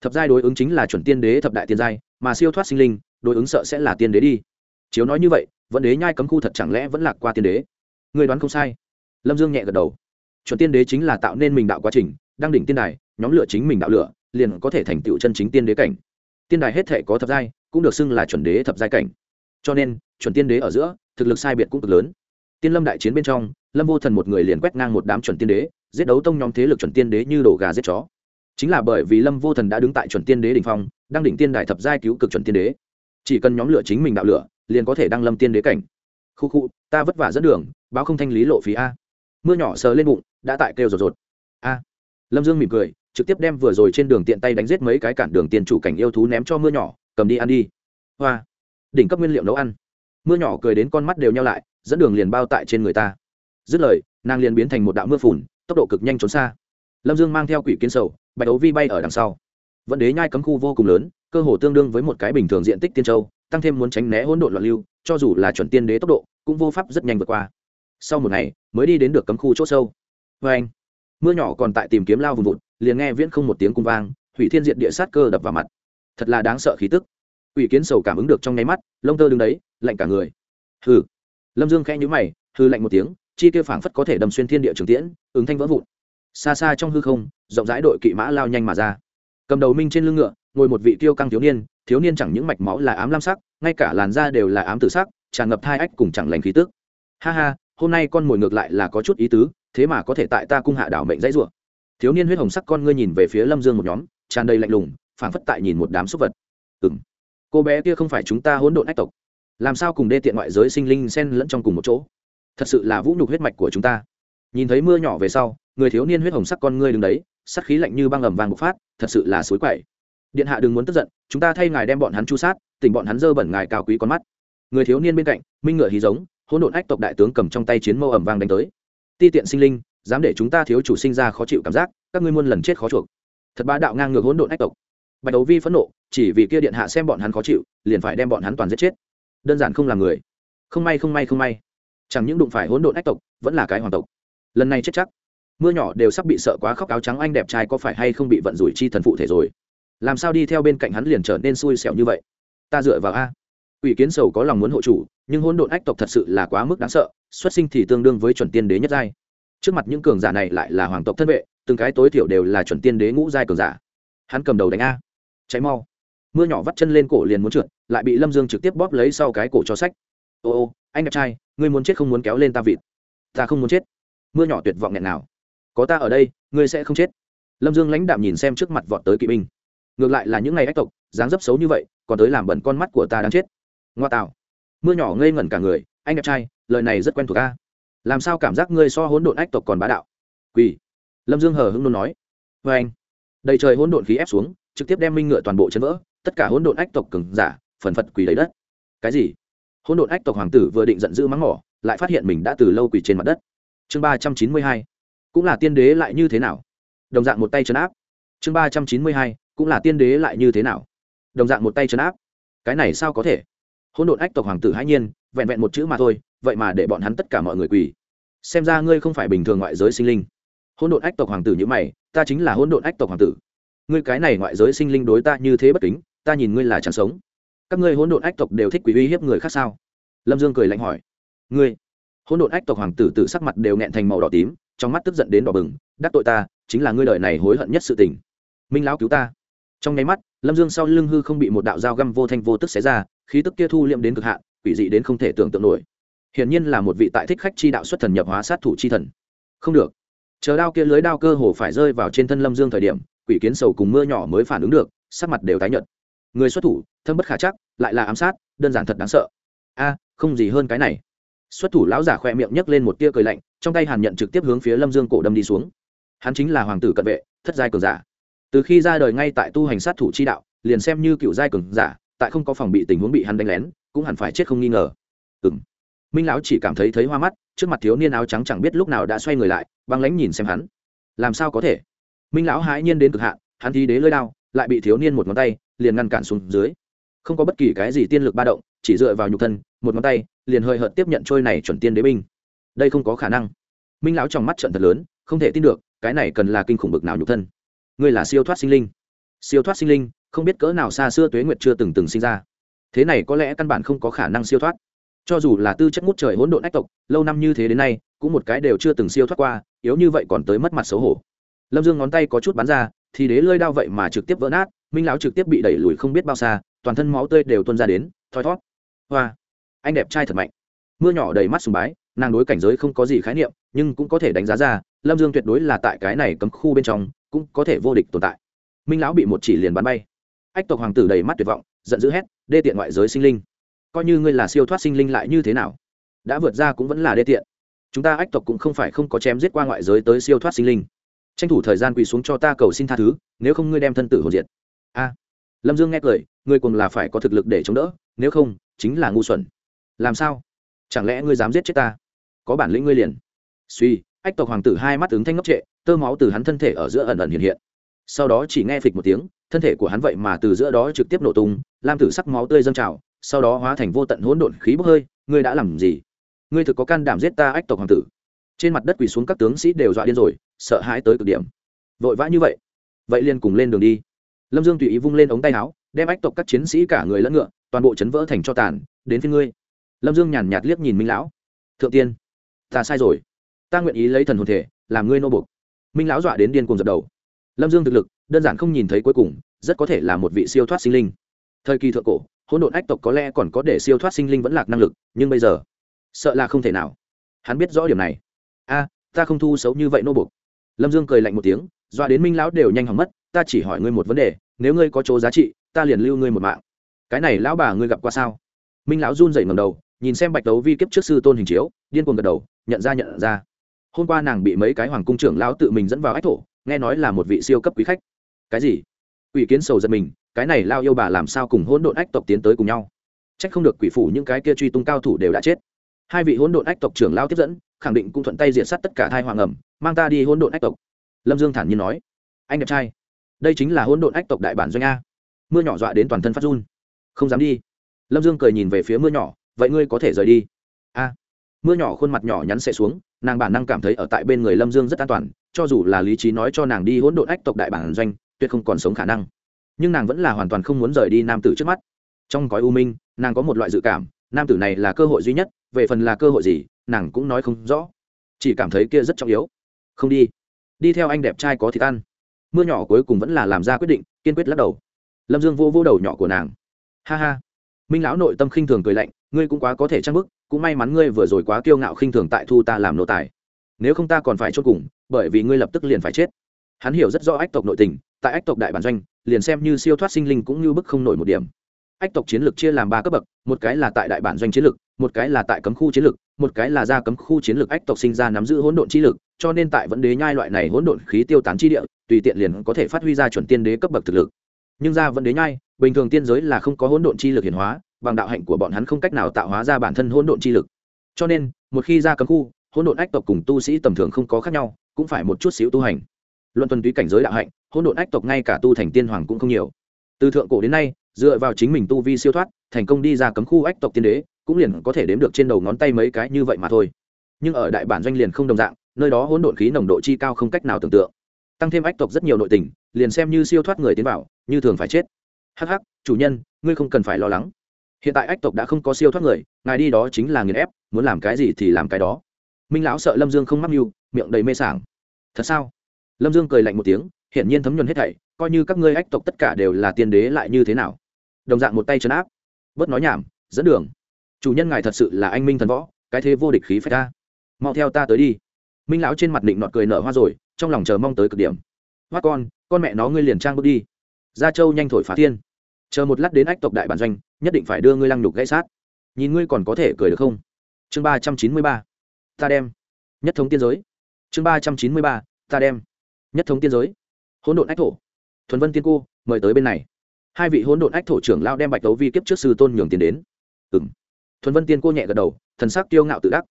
[SPEAKER 1] Thập giai đối ứng chính là chuẩn tiên đế thập đại tiên giai, mà siêu thoát sinh linh, đối ứng sợ sẽ là tiên đế đi. Chiếu nói như vậy, vẫn đế nhai cấm khu thật chẳng lẽ vẫn lạc qua tiên đế? Người đoán không sai. Lâm dương nhẹ gật đầu. Chuẩn tiên đế chính là tạo nên mình đạo quá trình, đang đỉnh tiên đài, nhóm lửa chính mình đạo lửa, liền có thể thành tựu chân chính tiên đế cảnh. Tiên đài hết thể có thập giai, cũng được xưng là chuẩn đế thập giai cảnh. Cho nên, chuẩn tiên đế ở giữa, thực lực sai biệt cũng cực lớn. Tiên lâm đại chiến bên trong, lâm vô thần một người liền quét ngang một đám chuẩn tiên đế, giết đấu tông nhóm thế lực chuẩn tiên đế như đổ gà giết chó. Chính là bởi vì lâm vô thần đã đứng tại chuẩn tiên đế đ ỉ n h phong, đang đỉnh tiên đài thập giai cứu cực chuẩn tiên đế. Chỉ cần nhóm lửa chính mình đạo lửa, liền có thể đăng lâm tiên đế cảnh. Khu khu, ta vất vả dẫn đường báo không thanh lý lộ phí a. Mưa nhỏ sờ lên bụng, đã tại kêu rột rột. A. Lâm dương mỉm cười, trực tiếp đem vừa rồi trên đường tiện tay đánh giết mấy cái cản đường tiền chủ cảnh yêu thú ném cho mưa nhỏ, cầm đi ăn đi. Hoa. Đỉnh cấp nguyên liệu nấu ăn. Mưa nhỏ cười đến con mắt đều nhau lại, dẫn đường liền bao tại trên người ta. Dứt lời, nàng liền biến thành một đạo mưa phùn, tốc độ cực nhanh trốn xa. Lâm dương mang theo quỷ kiến sầu, bạch ấu vi bay ở đằng sau. Vận đế nhai cấm khu vô cùng lớn, cơ hồ tương đương với một cái bình thường diện tích tiên châu, tăng thêm muốn tránh né hỗn độn loạn lưu, cho dù là chuẩn tiên đế tốc độ, cũng vô pháp rất nhanh vượt qua sau một ngày mới đi đến được cấm khu c h ỗ sâu. Vê anh, mưa nhỏ còn tại tìm kiếm lao vùng vụt, liền nghe viễn không một tiếng cung vang, hủy thiên diện địa sát cơ đập vào mặt. Thật là đáng sợ khí tức. Ủy kiến sầu cảm ứng được trong nháy mắt, lông tơ đứng đấy, lạnh cả người. Hừ. Lâm dương khẽ nhũ mày hư lạnh một tiếng, chi tiêu phảng phất có thể đâm xuyên thiên địa trường tiễn, ứng thanh vỡ vụn. Xa xa trong hư không, rộng rãi đội kỵ mã lao nhanh mà ra. Cầm đầu minh trên lưng ngựa, ngồi một vị tiêu căng thiếu niên thiếu niên chẳng những mạch máu là ám lam sắc, ngay cả làn da đều là ám tử sắc, tràn ngập hai ách cùng chẳng lành khí tức. Ha ha hôm nay con mồi ngược lại là có chút ý tứ, thế mà có thể tại ta cung hạ đảo mệnh dãy rủa. Thiếu niên huyết hồng sắc con ngươi nhìn về phía lâm dương một nhóm, tràn đầy lạnh lùng, phảng phất tại nhìn một đám súc vật. Ừ m cô bé kia không phải chúng ta hỗn độn ách tộc. Làm sao cùng đê tiện ngoại giới sinh linh xen lẫn trong cùng một chỗ? Thật sự là vũ nhục huyết mạch của chúng ta. Nhìn thấy mưa nhỏ về sau, người thiếu niên huyết hồng sắc con ngươi đứng đấy, sắc khí lạnh như băng ầm vàng bộc phát, thật sự là suối quậy. Điện hạ đừng muốn tức giận, chúng ta thay ngài đem bọn hắn chu sát, tỉnh bọn hắn dơ bẩn ngài cao quý con mắt. Người thiếu niên bên cạnh, minh ngựa hí giống hỗn độn ách tộc đại tướng cầm trong tay chiến mâu ẩm vang đánh tới. Ti tiện sinh linh, dám để chúng ta thiếu chủ sinh ra khó chịu cảm giác, các ngươi muôn lần chết khó chuộc. Thật bá đạo ngang ngược hỗn độn ách tộc. Bạch đấu vi phẫn nộ, chỉ vì kia điện hạ xem bọn hắn khó chịu, liền phải đem bọn hắn toàn giết chết. Đơn giản không làm người. Không may không may không may. Chẳng những đụng phải hỗn độn ách tộc, vẫn là cái hoàng tộc. Lần này chết chắc. Mưa nhỏ đều sắp bị sợ quá khóc áo trắng anh đẹp trai có phải hay không bị vận rủi chi thần phụ thể rồi? Làm sao đi theo bên cạnh hắn liền trở nên xui xẻo như vậy? Ta dựa vào a quỷ kiến sầu có lòng muốn hộ chủ, nhưng hỗn độn ách tộc thật sự là quá mức đáng sợ, xuất sinh thì tương đương với chuẩn tiên đế nhất giai. Trước mặt những cường giả này lại là hoàng tộc thân vệ, từng cái tối thiểu đều là chuẩn tiên đế ngũ giai cường giả. Hắn cầm đầu đánh a. Cháy mau. Mưa nhỏ vắt chân lên cổ liền muốn trượt, lại bị lâm dương trực tiếp bóp lấy sau cái cổ cho sách. Ô ô, anh đẹp trai, ngươi muốn chết không muốn kéo lên ta vịt. Ta không muốn chết. Mưa nhỏ tuyệt vọng nghẹn nào. Có ta ở đây, ngươi sẽ không chết. Lâm dương lãnh đạm nhìn xem trước mặt vọt tới kỵ binh. Ngược lại là những ngày ách tộc, dáng dấp xấu như vậy, còn tới làm bẩn con mắt của ta đang chết ngoa tạo mưa nhỏ ngây ngẩn cả người, anh đẹp trai, lời này rất quen thuộc ta làm sao cảm giác ngươi so hỗn độn ách tộc còn bá đạo? Quỳ. Lâm dương hờ hưng luôn nói. Vê anh. Đầy trời hỗn độn khí ép xuống, trực tiếp đem minh ngựa toàn bộ chân vỡ, tất cả hỗn độn ách tộc cứng giả, phần phật quỳ lấy đất. Cái gì? Hỗn độn ách tộc hoàng tử vừa định giận dữ mắng mỏ, lại phát hiện mình đã từ lâu quỳ trên mặt đất. Chương ba trăm chín mươi hai. Cũng là tiên đế lại như thế nào? Đồng dạng một tay chấn áp. Chương ba trăm chín mươi hai. Cũng là tiên đế lại như thế nào? Đồng dạng một tay chấn áp. Cái này sao có thể? Hỗn độn ách tộc hoàng tử hãi nhiên, vẹn vẹn một chữ mà thôi, vậy mà để bọn hắn tất cả mọi người quỳ. Xem ra ngươi không phải bình thường ngoại giới sinh linh. Hỗn độn ách tộc hoàng tử như mày, ta chính là hỗn độn ách tộc hoàng tử. Ngươi cái này ngoại giới sinh linh đối ta như thế bất kính, ta nhìn ngươi là chẳng sống. Các ngươi hỗn độn ách tộc đều thích quỷ uy hiếp người khác sao? Lâm dương cười lạnh hỏi. Ngươi, hỗn độn ách tộc hoàng tử tự sắc mặt đều nghẹn thành màu đỏ tím, trong mắt tức giận đến đỏ bừng, đắc tội ta, chính là ngươi đời này hối hận nhất sự tình. Minh lão cứu ta. Trong nháy mắt, lâm dương sau lưng hư không bị một đạo dao găm vô thanh vô tức xé ra khí tức kia thu liệm đến cực hạn, quỷ dị đến không thể tưởng tượng nổi. Hiển nhiên là một vị tại thích khách chi đạo xuất thần nhập hóa sát thủ chi thần. Không được. Chờ đao kia lưới đao cơ hồ phải rơi vào trên thân lâm dương thời điểm, quỷ kiến sầu cùng mưa nhỏ mới phản ứng được, sắc mặt đều tái nhợt. Người xuất thủ thâm bất khả chắc, lại là ám sát, đơn giản thật đáng sợ. A, không gì hơn cái này. Xuất thủ lão giả khoe miệng nhấc lên một tia cười lạnh, trong tay hàn nhận trực tiếp hướng phía lâm dương cổ đâm đi xuống. Hắn chính là hoàng tử cận vệ, thất giai cường giả. Từ khi ra đời ngay tại tu hành sát thủ chi đạo, liền xem như cựu giai cường giả tại không có phòng bị tình huống bị hắn đánh lén, cũng hẳn phải chết không nghi ngờ. Ừ m minh lão chỉ cảm thấy thấy hoa mắt, trước mặt thiếu niên áo trắng chẳng biết lúc nào đã xoay người lại, băng lãnh nhìn xem hắn. Làm sao có thể? Minh lão hãi nhiên đến cực hạn, hắn thi đế lơi đao, lại bị thiếu niên một ngón tay, liền ngăn cản xuống dưới. Không có bất kỳ cái gì tiên lực ba động, chỉ dựa vào nhục thân, một ngón tay, liền hơi hợt tiếp nhận trôi này chuẩn tiên đế binh. Đây không có khả năng. Minh lão trong mắt trận thật lớn, không thể tin được, cái này cần là kinh khủng bực nào nhục thân. Ngươi là siêu thoát sinh linh. Siêu thoát sinh linh không biết cỡ nào xa xưa tuế nguyệt chưa từng từng sinh ra. Thế này có lẽ căn bản không có khả năng siêu thoát. Cho dù là tư chất ngút trời hỗn độn ách tộc, lâu năm như thế đến nay, cũng một cái đều chưa từng siêu thoát qua, yếu như vậy còn tới mất mặt xấu hổ. Lâm dương ngón tay có chút bắn ra, thì đế lơi đao vậy mà trực tiếp vỡ nát, minh lão trực tiếp bị đẩy lùi không biết bao xa, toàn thân máu tươi đều tuôn ra đến, thoi thót hoa, anh đẹp trai thật mạnh. Mưa nhỏ đầy mắt sùng bái, nàng đối cảnh giới không có gì khái niệm, nhưng cũng có thể đánh giá ra, lâm dương tuyệt đối là tại cái này cấm khu bên trong, cũng có thể vô địch tồn tại. Minh lão bị một chỉ liền bắn bay ách tộc hoàng tử đầy mắt tuyệt vọng, giận dữ hét, đê tiện ngoại giới sinh linh, coi như ngươi là siêu thoát sinh linh lại như thế nào? Đã vượt ra cũng vẫn là đê tiện. Chúng ta ách tộc cũng không phải không có chém giết qua ngoại giới tới siêu thoát sinh linh. Tranh thủ thời gian quỳ xuống cho ta cầu xin tha thứ, nếu không ngươi đem thân tử hồ diệt. A. Lâm dương nghe cười, ngươi cùng là phải có thực lực để chống đỡ, nếu không, chính là ngu xuẩn. Làm sao? Chẳng lẽ ngươi dám giết chết ta? Có bản lĩnh ngươi liền. Suy, ách tộc hoàng tử hai mắt ứng thanh ngốc trệ, tơ máu từ hắn thân thể ở giữa ẩn ẩn hiện hiện. Sau đó chỉ nghe phịch một tiếng thân thể của hắn vậy mà từ giữa đó trực tiếp nổ tung, lam tử sắc máu tươi dâng trào, sau đó hóa thành vô tận hỗn độn khí bốc hơi, ngươi đã làm gì? Ngươi thực có can đảm giết ta ách tộc hoàng tử. Trên mặt đất quỳ xuống các tướng sĩ đều dọa điên rồi, sợ hãi tới cực điểm. Vội vã như vậy vậy liền cùng lên đường đi. Lâm dương tùy ý vung lên ống tay áo, đem ách tộc các chiến sĩ cả người lẫn ngựa, toàn bộ chấn vỡ thành cho tàn, đến phía ngươi. Lâm dương nhàn nhạt liếc nhìn minh lão. Thượng tiên, ta sai rồi. Ta nguyện ý lấy thần hồn thể, làm ngươi nô bục minh lão dọa đến điên cùng dập đầu. Lâm dương thực lực đơn giản không nhìn thấy cuối cùng, rất có thể là một vị siêu thoát sinh linh. Thời kỳ thượng cổ, hỗn độn ách tộc có lẽ còn có để siêu thoát sinh linh vẫn lạc năng lực, nhưng bây giờ, sợ là không thể nào. Hắn biết rõ điểm này. A, ta không thu xấu như vậy nô bục lâm dương cười lạnh một tiếng, dọa đến minh lão đều nhanh hỏng mất, ta chỉ hỏi ngươi một vấn đề, nếu ngươi có chỗ giá trị, ta liền lưu ngươi một mạng. Cái này lão bà ngươi gặp qua sao? Minh lão run dậy ngầm đầu, nhìn xem bạch đấu vi kiếp trước sư tôn hình chiếu, điên cuồng gật đầu, nhận ra nhận ra. Hôm qua nàng bị mấy cái hoàng cung trưởng lão tự mình dẫn vào ách thổ, nghe nói là một vị siêu cấp quý khách cái gì? Quỷ kiến sầu giật mình, cái này lao yêu bà làm sao cùng hỗn độn ách tộc tiến tới cùng nhau? C h ắ c không được quỷ phủ những cái kia truy tung cao thủ đều đã chết. Hai vị hỗn độn ách tộc trưởng lao tiếp dẫn, khẳng định cũng thuận tay diệt sát tất cả thai hoàng ẩm, mang ta đi hỗn độn ách tộc. Lâm dương thản nhiên nói. Anh đẹp trai, đây chính là hỗn độn ách tộc đại bản doanh a. Mưa nhỏ dọa đến toàn thân phát run. Không dám đi. Lâm dương cười nhìn về phía mưa nhỏ, vậy ngươi có thể rời đi? A. Mưa nhỏ khuôn mặt nhỏ nhắn sẽ xuống, nàng bản năng cảm thấy ở tại bên người lâm dương rất an toàn, cho dù là lý trí nói cho nàng đi hỗn độn ách tộc đại bản doanh tuyệt không còn sống khả năng. Nhưng nàng vẫn là hoàn toàn không muốn rời đi nam tử trước mắt. Trong gói u minh, nàng có một loại dự cảm, nam tử này là cơ hội duy nhất, về phần là cơ hội gì, nàng cũng nói không rõ. Chỉ cảm thấy kia rất trọng yếu. Không đi. Đi theo anh đẹp trai có thịt ăn. Mưa nhỏ cuối cùng vẫn là làm ra quyết định, kiên quyết lắc đầu. Lâm dương vô vô đầu nhỏ của nàng. Ha ha. Minh lão nội tâm khinh thường cười lạnh, ngươi cũng quá có thể trang bức, cũng may mắn ngươi vừa rồi quá kiêu ngạo khinh thường tại thu ta làm nô tài. Nếu không ta còn phải chốt cùng, bởi vì ngươi lập tức liền phải chết hắn hiểu rất rõ ách tộc nội tình, tại ách tộc đại bản doanh, liền xem như siêu thoát sinh linh cũng như bức không nổi một điểm. Ách tộc chiến lược chia làm ba cấp bậc, một cái là tại đại bản doanh chiến lược, một cái là tại cấm khu chiến lược, một cái là ra cấm khu chiến lược ách tộc sinh ra nắm giữ hỗn độn chi lực, cho nên tại vấn đế nhai loại này hỗn độn khí tiêu tán chi địa, tùy tiện liền có thể phát huy ra chuẩn tiên đế cấp bậc thực lực. Nhưng ra vấn đế nhai, bình thường tiên giới là không có hỗn độn chi lực hiển hóa, bằng đạo hạnh của bọn hắn không cách nào tạo hóa ra bản thân hỗn độn chi lực. Cho nên, một khi ra cấm khu, hỗn độn ách tộc cùng tu sĩ tầm thường không có khác nhau, cũng phải một chút xíu tu hành luận tuần túy cảnh giới đạo hạnh, hỗn độn ách tộc ngay cả tu thành tiên hoàng cũng không nhiều. Từ thượng cổ đến nay, dựa vào chính mình tu vi siêu thoát, thành công đi ra cấm khu ách tộc tiên đế, cũng liền có thể đếm được trên đầu ngón tay mấy cái như vậy mà thôi. Nhưng ở đại bản doanh liền không đồng dạng, nơi đó hỗn độn khí nồng độ chi cao không cách nào tưởng tượng. Tăng thêm ách tộc rất nhiều nội tình, liền xem như siêu thoát người tiến vào, như thường phải chết. Hắc hắc, chủ nhân, ngươi không cần phải lo lắng. Hiện tại ách tộc đã không có siêu thoát người, ngài đi đó chính là nghiền ép, muốn làm cái gì thì làm cái đó. Minh lão sợ lâm dương không mắc mưu, miệng đầy mê sảng. Thật sao? Lâm dương cười lạnh một tiếng, hiển nhiên thấm nhuần hết thảy, coi như các ngươi ách tộc tất cả đều là tiên đế lại như thế nào? Đồng dạng một tay chấn áp. Bớt nói nhảm, dẫn đường. Chủ nhân ngài thật sự là anh minh thần võ, cái thế vô địch khí phải ta. Mau theo ta tới đi. Minh lão trên mặt định nọt cười nở hoa rồi, trong lòng chờ mong tới cực điểm. Hoa con con mẹ nó ngươi liền trang bước đi. Gia châu nhanh thổi phá thiên. Chờ một lát đến ách tộc đại bản doanh, nhất định phải đưa ngươi lăng nhục gãy sát. Nhìn ngươi còn có thể cười được không? Chương ba trăm chín mươi ba. Ta đem. Nhất thống tiên giới. Chương ba trăm chín mươi ba. Ta đem nhất thống tiên giới. Hỗn độn ách thổ. Thuần vân tiên cô, mời tới bên này. Hai vị hỗn độn ách thổ trưởng lao đem bạch đấu vi kiếp trước sư tôn nhường tiền đến. Ừ m thuần vân tiên cô nhẹ gật đầu, thần sắc tiêu ngạo tự đắc.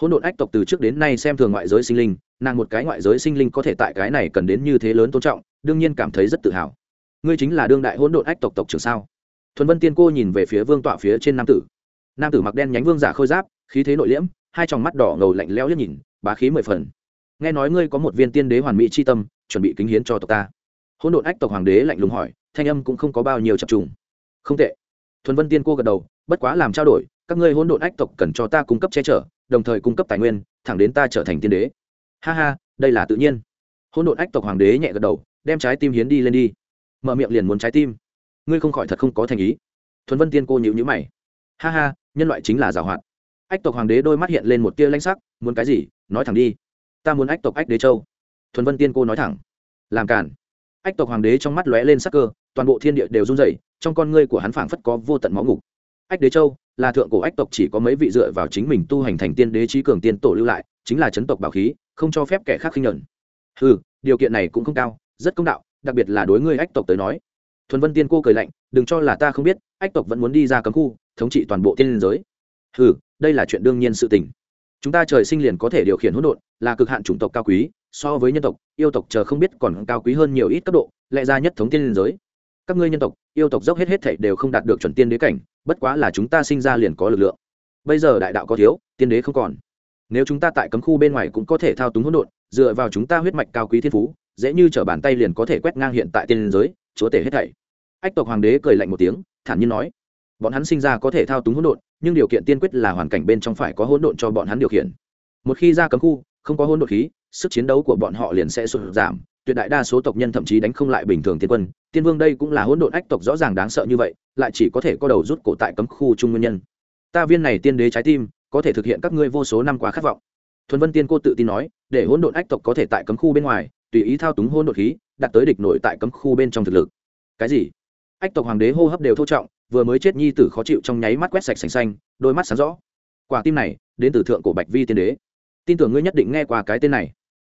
[SPEAKER 1] Hỗn độn ách tộc từ trước đến nay xem thường ngoại giới sinh linh, nàng một cái ngoại giới sinh linh có thể tại cái này cần đến như thế lớn tôn trọng, đương nhiên cảm thấy rất tự hào. Ngươi chính là đương đại hỗn độn ách tộc tộc trưởng sao? Thuần vân tiên cô nhìn về phía vương tọa phía trên nam tử. Nam tử mặc đen nhánh vương giả khôi giáp, khí thế nội liễm, hai tròng mắt đỏ ngầu lạnh lẽo liếc nhìn, bá khí mười phần nghe nói ngươi có một viên tiên đế hoàn mỹ c tâm, chuẩn bị kính hiến cho tộc ta. Hỗn độn ách tộc hoàng đế lạnh lùng hỏi, thanh âm cũng không có bao nhiêu chập trùng. Không tệ. Thuần vân tiên cô gật đầu, bất quá làm trao đổi, các ngươi hỗn độn ách tộc cần cho ta cung cấp che chở, đồng thời cung cấp tài nguyên, thẳng đến ta trở thành tiên đế. Ha ha, đây là tự nhiên. Hỗn độn ách tộc hoàng đế nhẹ gật đầu, đem trái tim hiến đi lên đi. Mở miệng liền muốn trái tim. Ngươi không khỏi thật không có thành ý. Thuần vân tiên cô nhịu nhữ mày. Ha ha, nhân loại chính là giảo hoạt ách tộc hoàng đế đôi mắt hiện lên một tia lanh sắc, muốn cái gì, nói thẳng đi ta muốn ách tộc ách đế châu. Thuần vân tiên cô nói thẳng. Làm cản ách tộc hoàng đế trong mắt lóe lên sắc cơ, toàn bộ thiên địa đều run rẩy, trong con ngươi của hắn phảng phất có vô tận máu ngục. Ách đế châu là thượng cổ ách tộc chỉ có mấy vị dựa vào chính mình tu hành thành tiên đế trí cường tiên tổ lưu lại, chính là chấn tộc bảo khí, không cho phép kẻ khác khinh nhẫn. Ừ điều kiện này cũng không cao, rất công đạo, đặc biệt là đối ngươi ách tộc tới nói. Thuần vân tiên cô cười lạnh, đừng cho là ta không biết, ách tộc vẫn muốn đi ra cấm khu, thống trị toàn bộ tiên giới. Ừ đây là chuyện đương nhiên sự tình chúng ta trời sinh liền có thể điều khiển hỗn độn, là cực hạn chủng tộc cao quý, so với nhân tộc, yêu tộc chờ không biết còn cao quý hơn nhiều ít cấp độ, lẽ ra nhất thống tiên liên giới. Các ngươi nhân tộc, yêu tộc dốc hết hết thảy đều không đạt được chuẩn tiên đế cảnh, bất quá là chúng ta sinh ra liền có lực lượng. Bây giờ đại đạo có thiếu, tiên đế không còn. Nếu chúng ta tại cấm khu bên ngoài cũng có thể thao túng hỗn độn, dựa vào chúng ta huyết mạch cao quý thiên phú, dễ như trở bàn tay liền có thể quét ngang hiện tại tiên giới, chúa tể hết thảy. Ách tộc hoàng đế cười lạnh một tiếng, thản nhiên nói bọn hắn sinh ra có thể thao túng hỗn độn, nhưng điều kiện tiên quyết là hoàn cảnh bên trong phải có hỗn độn cho bọn hắn điều khiển. Một khi ra cấm khu, không có hỗn độn khí, sức chiến đấu của bọn họ liền sẽ sụt giảm. Tuyệt đại đa số tộc nhân thậm chí đánh không lại bình thường tiên quân. Tiên vương đây cũng là hỗn độn ách tộc rõ ràng đáng sợ như vậy, lại chỉ có thể có đầu rút cổ tại cấm khu trung nguyên nhân. Ta viên này tiên đế trái tim, có thể thực hiện các ngươi vô số năm quá khát vọng. Thuần vân tiên cô tự tin nói, để hỗn độn ách tộc có thể tại cấm khu bên ngoài, tùy ý thao túng hỗn độn khí, đạt tới địch nội tại cấm khu bên trong thực lực. Cái gì? Ách tộc hoàng đế hô hấp đều thô trọng vừa mới chết nhi tử khó chịu trong nháy mắt quét sạch sành xanh, đôi mắt sáng rõ. Quả tim này, đến từ thượng cổ bạch vi tiên đế. Tin tưởng ngươi nhất định nghe qua cái tên này.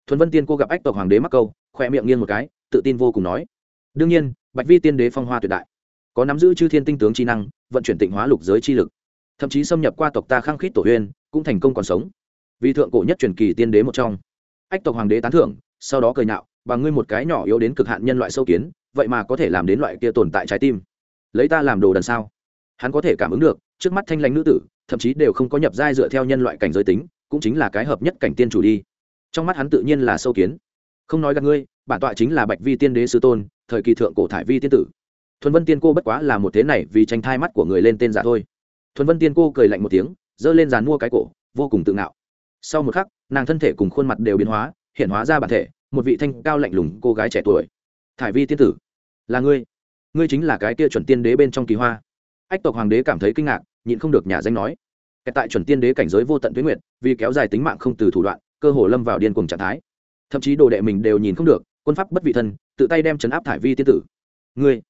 [SPEAKER 1] Thuần vân tiên cô gặp ách tộc hoàng đế mắc câu khoe miệng nghiêng một cái, tự tin vô cùng nói. Đương nhiên, bạch vi tiên đế phong hoa tuyệt đại. Có nắm giữ chư thiên tinh tướng chi năng, vận chuyển tịnh hóa lục giới chi lực. Thậm chí xâm nhập qua tộc ta khăng khít tổ huyên cũng thành công còn sống. Vì thượng cổ nhất truyền kỳ tiên đế một trong. Ách tộc hoàng đế tán thưởng, sau đó cười nhạo bằng ngươi một cái nhỏ yếu đến cực hạn nhân loại sâu kiến, vậy mà có thể làm đến loại kia tồn tại trái tim lấy ta làm đồ đần sao? Hắn có thể cảm ứng được, trước mắt thanh lãnh nữ tử, thậm chí đều không có nhập giai dựa theo nhân loại cảnh giới tính, cũng chính là cái hợp nhất cảnh tiên chủ đi. Trong mắt hắn tự nhiên là sâu kiến. Không nói gặp ngươi, bản tọa chính là bạch vi tiên đế sư tôn, thời kỳ thượng cổ thải vi tiên tử. Thuần vân tiên cô bất quá là một thế này vì tranh thai mắt của người lên tên giả thôi. Thuần vân tiên cô cười lạnh một tiếng, giơ lên dàn mua cái cổ, vô cùng tự ngạo. Sau một khắc, nàng thân thể cùng khuôn mặt đều biến hóa, hiện hóa ra bản thể, một vị thanh cao lạnh lùng cô gái trẻ tuổi. Thải vi tiên tử, là ngươi ngươi chính là cái kia chuẩn tiên đế bên trong kỳ hoa. Ách tộc hoàng đế cảm thấy kinh ngạc, nhịn không được nhà danh nói. Tại chuẩn tiên đế cảnh giới vô tận tuyến nguyện vì kéo dài tính mạng không từ thủ đoạn, cơ hồ lâm vào điên cùng trạng thái. Thậm chí đồ đệ mình đều nhìn không được, quân pháp bất vị thân, tự tay đem chấn áp thải vi tiên tử. Ngươi,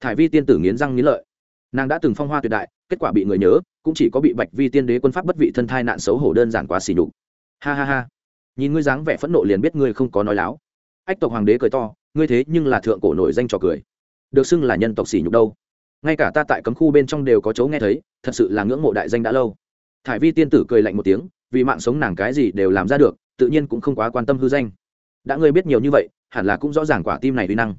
[SPEAKER 1] thải vi tiên tử nghiến răng nghiến lợi. Nàng đã từng phong hoa tuyệt đại, kết quả bị người nhớ, cũng chỉ có bị bạch vi tiên đế quân pháp bất vị thân thai nạn xấu hổ đơn giản quá xỉ nhục. Ha ha ha. Nhìn ngươi dáng vẻ phẫn nộ liền biết ngươi không có nói láo. Ách tộc hoàng đế cười to, ngươi thế nhưng là thượng cổ nổi danh trò cười được xưng là nhân tộc xỉ nhục đâu. Ngay cả ta tại cấm khu bên trong đều có chỗ nghe thấy, thật sự là ngưỡng mộ đại danh đã lâu. Thải vi tiên tử cười lạnh một tiếng, vì mạng sống nàng cái gì đều làm ra được, tự nhiên cũng không quá quan tâm hư danh. Đã ngươi biết nhiều như vậy, hẳn là cũng rõ ràng quả tim này vi năng.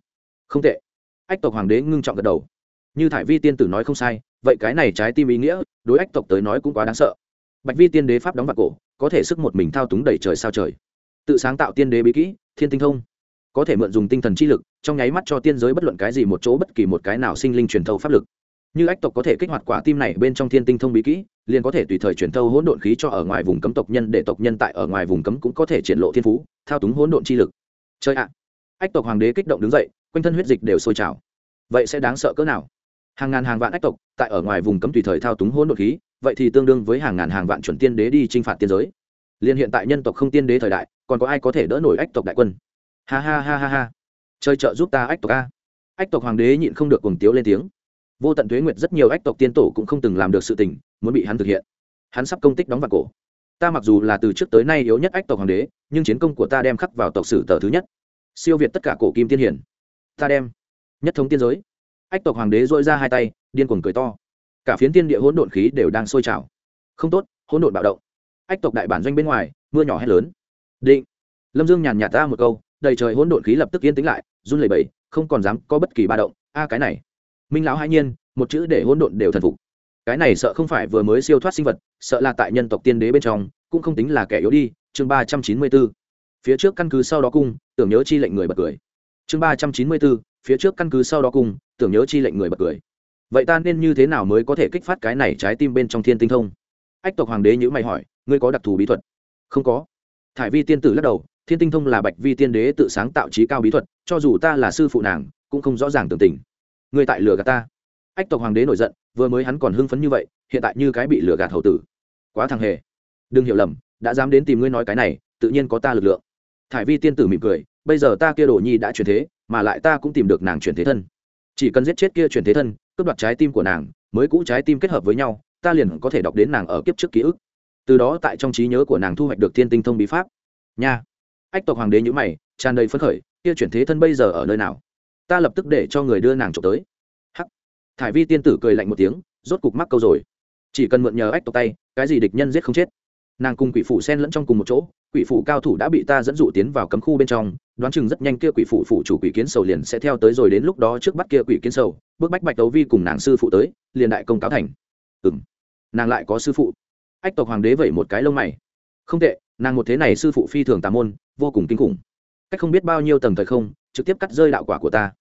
[SPEAKER 1] Không tệ. Ách tộc hoàng đế ngưng trọng gật đầu. Như thải vi tiên tử nói không sai, vậy cái này trái tim ý nghĩa, đối ách tộc tới nói cũng quá đáng sợ. Bạch vi tiên đế pháp đóng vào cổ, có thể sức một mình thao túng đẩy trời sao trời. Tự sáng tạo tiên đế bí kỹ, thiên tinh thông. Có thể mượn dùng tinh thần chi lực trong nháy mắt cho tiên giới bất luận cái gì một chỗ bất kỳ một cái nào sinh linh truyền thâu pháp lực. Như ách tộc có thể kích hoạt quả tim này bên trong thiên tinh thông bí kỹ, liền có thể tùy thời truyền thâu hỗn độn khí cho ở ngoài vùng cấm tộc nhân để tộc nhân tại ở ngoài vùng cấm cũng có thể triển lộ thiên phú, thao túng hỗn độn chi lực. Chơi ạ. À. Ách tộc hoàng đế kích động đứng dậy, quanh thân huyết dịch đều sôi trào. Vậy sẽ đáng sợ cỡ nào? Hàng ngàn hàng vạn ách tộc tại ở ngoài vùng cấm tùy thời thao túng hỗn độn khí, vậy thì tương đương với hàng ngàn hàng vạn chuẩn tiên đế đi chinh phạt tiên giới. Liền hiện tại nhân tộc không tiên đế thời đại, còn có ai có thể đỡ nổi ách tộc đại quân? Ha ha ha ha ha chơi trợ giúp ta ách tộc a. Ách tộc hoàng đế nhịn không được cùng tiếu lên tiếng. Vô tận thuế nguyệt rất nhiều ách tộc tiên tổ cũng không từng làm được sự tình, muốn bị hắn thực hiện. Hắn sắp công tích đóng vào cổ. Ta mặc dù là từ trước tới nay yếu nhất ách tộc hoàng đế, nhưng chiến công của ta đem khắc vào tộc sử tờ thứ nhất. Siêu việt tất cả cổ kim tiên hiển. Ta đem nhất thống tiên giới. Ách tộc hoàng đế dội ra hai tay, điên cuồng cười to. Cả phiến tiên địa hỗn độn khí đều đang sôi trào. Không tốt, hỗn độn bạo động. Ách tộc đại bản doanh bên ngoài, mưa nhỏ hét lớn. Định. Lâm dương nhàn nhạt ra một câu, đầy trời hỗn độn khí lập tức yên tĩnh lại run lẩy bẩy, không còn dám có bất kỳ ba động. A, cái này. Minh lão hai nhiên, một chữ để hỗn độn đều thần phục. Cái này sợ không phải vừa mới siêu thoát sinh vật, sợ là tại nhân tộc tiên đế bên trong, cũng không tính là kẻ yếu đi. Chương ba trăm chín mươi b ố phía trước căn cứ sau đó cung tưởng nhớ chi lệnh người bật cười. Chương ba trăm chín mươi b ố phía trước căn cứ sau đó cung tưởng nhớ chi lệnh người bật cười. Vậy ta nên như thế nào mới có thể kích phát cái này trái tim bên trong thiên tinh thông? Ách tộc hoàng đế nhữ mày hỏi, ngươi có đặc thù bí thuật? Không có. Thải vi tiên tử lắc đầu thiên tinh thông là bạch vi tiên đế tự sáng tạo trí cao bí thuật, cho dù ta là sư phụ nàng, cũng không rõ ràng tường tình. Ngươi tại lừa gạt ta. Ách tộc hoàng đế nổi giận, vừa mới hắn còn hưng phấn như vậy, hiện tại như cái bị lừa gạt hầu tử. Quá thằng hề. Đừng hiểu lầm, đã dám đến tìm ngươi nói cái này, tự nhiên có ta lực lượng. Thải vi tiên tử mỉm cười, bây giờ ta kia đồ nhi đã chuyển thế, mà lại ta cũng tìm được nàng chuyển thế thân. Chỉ cần giết chết kia chuyển thế thân, cướp đoạt trái tim của nàng, mới cũ trái tim kết hợp với nhau, ta liền có thể đọc đến nàng ở kiếp trước ký ức. Từ đó tại trong trí nhớ của nàng thu hoạch được thiên tinh thông bí pháp. Nha ách tộc hoàng đế nhữ mày, tràn đầy phấn khởi, kia chuyển thế thân bây giờ ở nơi nào? Ta lập tức để cho người đưa nàng trộm tới. Hắc. Thải vi tiên tử cười lạnh một tiếng, rốt cục mắc câu rồi. Chỉ cần mượn nhờ ách tộc tay, cái gì địch nhân giết không chết. Nàng cùng quỷ phủ sen lẫn trong cùng một chỗ, quỷ phủ cao thủ đã bị ta dẫn dụ tiến vào cấm khu bên trong, đoán chừng rất nhanh kia quỷ phủ phủ chủ quỷ kiến sầu liền sẽ theo tới rồi đến lúc đó trước bắt kia quỷ kiến sầu, bước bách bạch đấu vi cùng nàng sư phụ tới, liền đại công cáo thành. Ừ m nàng lại có sư phụ. Ách tộc hoàng đế vẩy một cái lông mày không tệ, nàng một thế này sư phụ phi thường tà môn, vô cùng kinh khủng. Cách không biết bao nhiêu tầng thời không, trực tiếp cắt rơi đạo quả của ta.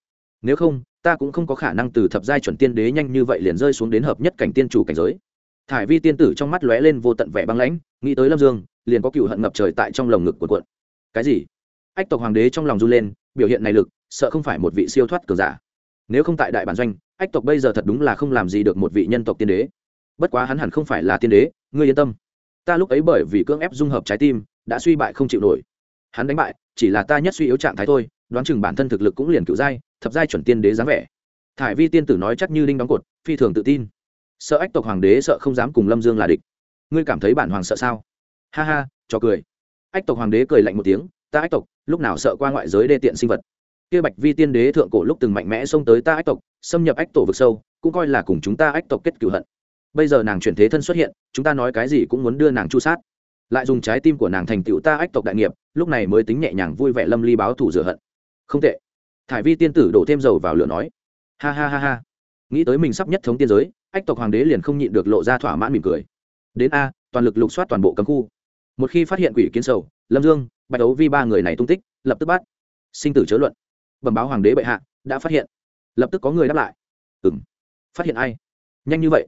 [SPEAKER 1] Nếu không, ta cũng không có khả năng từ thập giai chuẩn tiên đế nhanh như vậy liền rơi xuống đến hợp nhất cảnh tiên chủ cảnh giới. Thải vi tiên tử trong mắt lóe lên vô tận vẻ băng lãnh, nghĩ tới lâm dương, liền có cựu hận ngập trời tại trong lồng ngực của quận cái gì? Ách tộc hoàng đế trong lòng run lên, biểu hiện này lực, sợ không phải một vị siêu thoát cường giả. Nếu không tại đại bản doanh, ách tộc bây giờ thật đúng là không làm gì được một vị nhân tộc tiên đế. Bất quá hắn hẳn không phải là tiên đế, ngươi yên tâm ta lúc ấy bởi vì cưỡng ép dung hợp trái tim, đã suy bại không chịu nổi. Hắn đánh bại, chỉ là ta nhất suy yếu trạng thái thôi, đoán chừng bản thân thực lực cũng liền cựu giai thập giai chuẩn tiên đế dáng vẻ. Thải vi tiên tử nói chắc như linh đóng cột, phi thường tự tin. Sợ ách tộc hoàng đế sợ không dám cùng lâm dương là địch. Ngươi cảm thấy bản hoàng sợ sao? Ha ha, cho cười. Ách tộc hoàng đế cười lạnh một tiếng, ta ách tộc, lúc nào sợ qua ngoại giới đê tiện sinh vật? Kia bạch vi tiên đế thượng cổ lúc từng mạnh mẽ xông tới ta ách tộc, xâm nhập ách tổ vực sâu, cũng coi là cùng chúng ta ách tộc kết cựu hận bây giờ nàng chuyển thế thân xuất hiện, chúng ta nói cái gì cũng muốn đưa nàng chu sát. Lại dùng trái tim của nàng thành tựu ta ách tộc đại nghiệp, lúc này mới tính nhẹ nhàng vui vẻ lâm ly báo thủ rửa hận. Không tệ. Thải vi tiên tử đổ thêm dầu vào lửa nói. Ha ha ha ha. Nghĩ tới mình sắp nhất thống tiên giới, ách tộc hoàng đế liền không nhịn được lộ ra thỏa mãn mỉm cười. Đến a, toàn lực lục soát toàn bộ cấm khu. Một khi phát hiện quỷ kiến sầu, lâm dương, bạch đấu vi ba người này tung tích, lập tức bắt. Sinh tử chớ luận. Bẩm báo hoàng đế bệ hạ, đã phát hiện. Lập tức có người đáp lại. Ừ m phát hiện ai? Nhanh như vậy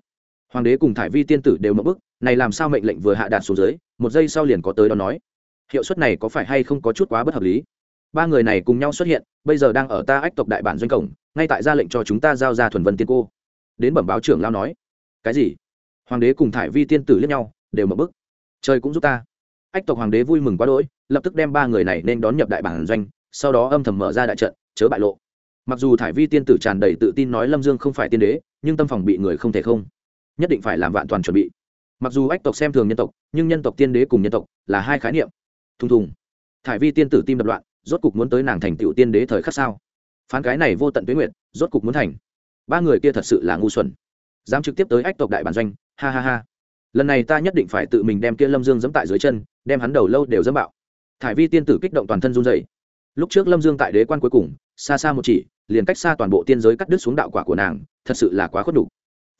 [SPEAKER 1] hoàng đế cùng thải vi tiên tử đều mất bức, này làm sao mệnh lệnh vừa hạ đạt xuống dưới, một giây sau liền có tới đó nói. Hiệu suất này có phải hay không có chút quá bất hợp lý? Ba người này cùng nhau xuất hiện, bây giờ đang ở ta ách tộc đại bản doanh cổng, ngay tại ra lệnh cho chúng ta giao ra thuần vân tiên cô. Đến bẩm báo trưởng lao nói. Cái gì? Hoàng đế cùng thải vi tiên tử liếc nhau, đều mở bức. Trời cũng giúp ta. Ách tộc hoàng đế vui mừng quá đỗi, lập tức đem ba người này nên đón nhập đại bản doanh, sau đó âm thầm mở ra đại trận, chớ bại lộ. Mặc dù thải vi tiên tử tràn đầy tự tin nói lâm dương không phải tiên đế, nhưng tâm phòng bị người không thể không nhất định phải làm vạn toàn chuẩn bị. Mặc dù ách tộc xem thường nhân tộc, nhưng nhân tộc tiên đế cùng nhân tộc là hai khái niệm. Thùng thùng. Thải vi tiên tử tim đập loạn, rốt cục muốn tới nàng thành tựu tiên đế thời khắc sao phán cái này vô tận tuyến nguyện rốt cục muốn thành. Ba người kia thật sự là ngu xuẩn. Dám trực tiếp tới ách tộc đại bản doanh, ha ha ha. Lần này ta nhất định phải tự mình đem kia lâm dương dẫm tại dưới chân, đem hắn đầu lâu đều dẫm bạo. Thải vi tiên tử kích động toàn thân run dày lúc trước lâm dương tại đế quan cuối cùng, xa xa một chỉ, liền cách xa toàn bộ tiên giới cắt đứt xuống đạo quả của nàng, thật sự là quá khuất đủ.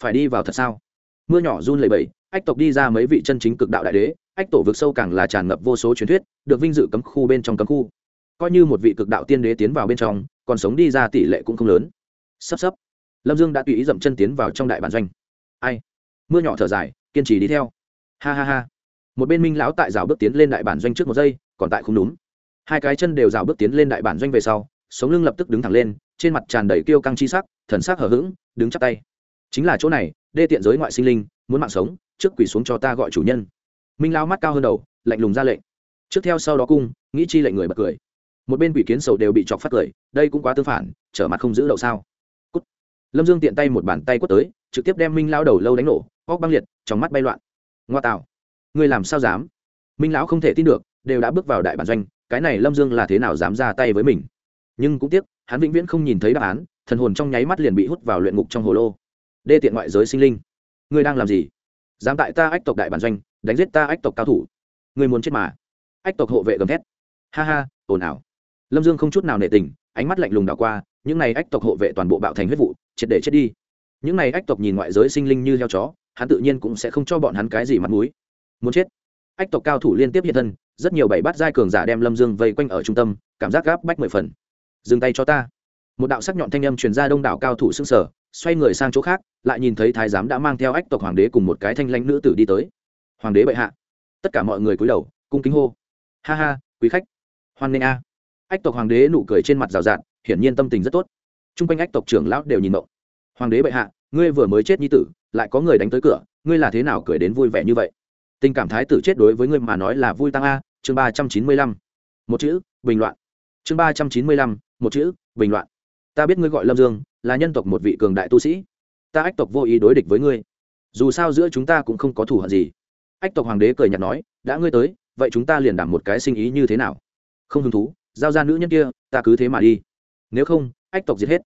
[SPEAKER 1] Phải đi vào thật sao? Mưa nhỏ run lẩy bẩy, ách tộc đi ra mấy vị chân chính cực đạo đại đế ách tổ vực sâu càng là tràn ngập vô số truyền thuyết được vinh dự cấm khu bên trong cấm khu. Coi như một vị cực đạo tiên đế tiến vào bên trong còn sống đi ra tỷ lệ cũng không lớn. Sắp sắp. Lâm dương đã tùy ý dậm chân tiến vào trong đại bản doanh. Ai? Mưa nhỏ thở dài kiên trì đi theo. Ha ha ha. Một bên minh lão tại rào bước tiến lên đại bản doanh trước một giây còn tại không đúng. Hai cái chân đều rào bước tiến lên đại bản doanh về sau sống lưng lập tức đứng thẳng lên trên mặt tràn đầy kiêu căng chi sắc thần sắc hở h ữ g đứng chắp tay. Chính là chỗ này đê tiện giới ngoại sinh linh, muốn mạng sống, trước quỳ xuống cho ta gọi chủ nhân. Minh lao mắt cao hơn đầu, lạnh lùng ra lệnh. Trước theo sau đó cung, nghĩ chi lệnh người bật cười. Một bên quỷ kiến sầu đều bị chọc phát cười, đây cũng quá tư phản, trở mặt không giữ đậu sao. Lâm dương tiện tay một bàn tay quất tới, trực tiếp đem minh lao đầu lâu đánh nổ, óc băng liệt, trong mắt bay loạn. Ngoa tạo. Ngươi làm sao dám? Minh lão không thể tin được, đều đã bước vào đại bản doanh, cái này lâm dương là thế nào dám ra tay với mình? Nhưng cũng tiếc, hắn vĩnh viễn không nhìn thấy đáp án, thần hồn trong nháy mắt liền bị hút vào luyện ngục trong hồ lô đê tiện ngoại giới sinh linh. Ngươi đang làm gì? Dám tại ta ách tộc đại bản doanh, đánh giết ta ách tộc cao thủ. Ngươi muốn chết mà. Ách tộc hộ vệ gầm thét. Ha ha, ồn ào. Lâm dương không chút nào nể tình, ánh mắt lạnh lùng đảo qua, những này ách tộc hộ vệ toàn bộ bạo thành huyết vụ, triệt để chết đi. Những này ách tộc nhìn ngoại giới sinh linh như heo chó, hắn tự nhiên cũng sẽ không cho bọn hắn cái gì mặt mũi. Muốn chết. Ách tộc cao thủ liên tiếp hiện thân, rất nhiều bảy bát giai cường giả đem lâm dương vây quanh ở trung tâm, cảm giác gáp bách mười phần. Dừng tay cho ta một đạo sắc nhọn thanh âm truyền ra đông đảo cao thủ xương sở, xoay người sang chỗ khác, lại nhìn thấy thái giám đã mang theo ách tộc hoàng đế cùng một cái thanh lãnh nữ tử đi tới. Hoàng đế bệ hạ. Tất cả mọi người cúi đầu, cung kính hô. Ha ha, quý khách. Hoan nghênh a. Ách tộc hoàng đế nụ cười trên mặt rào rạt, hiển nhiên tâm tình rất tốt. T r u n g quanh ách tộc trưởng lão đều nhìn mộng hoàng đế bệ hạ, ngươi vừa mới chết nhi tử, lại có người đánh tới cửa, ngươi là thế nào cười đến vui vẻ như vậy? Tình cảm thái tử chết đối với ngươi mà nói là vui tăng a, chương ba trăm chín mươi lăm. Một chữ, bình loạn. Chương ba trăm chín mươi lăm, một chữ, bình loạn ta biết ngươi gọi lâm dương, là nhân tộc một vị cường đại tu sĩ. Ta ách tộc vô ý đối địch với ngươi. Dù sao giữa chúng ta cũng không có thủ hận gì. Ách tộc hoàng đế cười nhạt nói, đã ngươi tới, vậy chúng ta liền đảm một cái sinh ý như thế nào? Không hứng thú, giao ra nữ nhân kia, ta cứ thế mà đi. Nếu không, ách tộc diệt hết.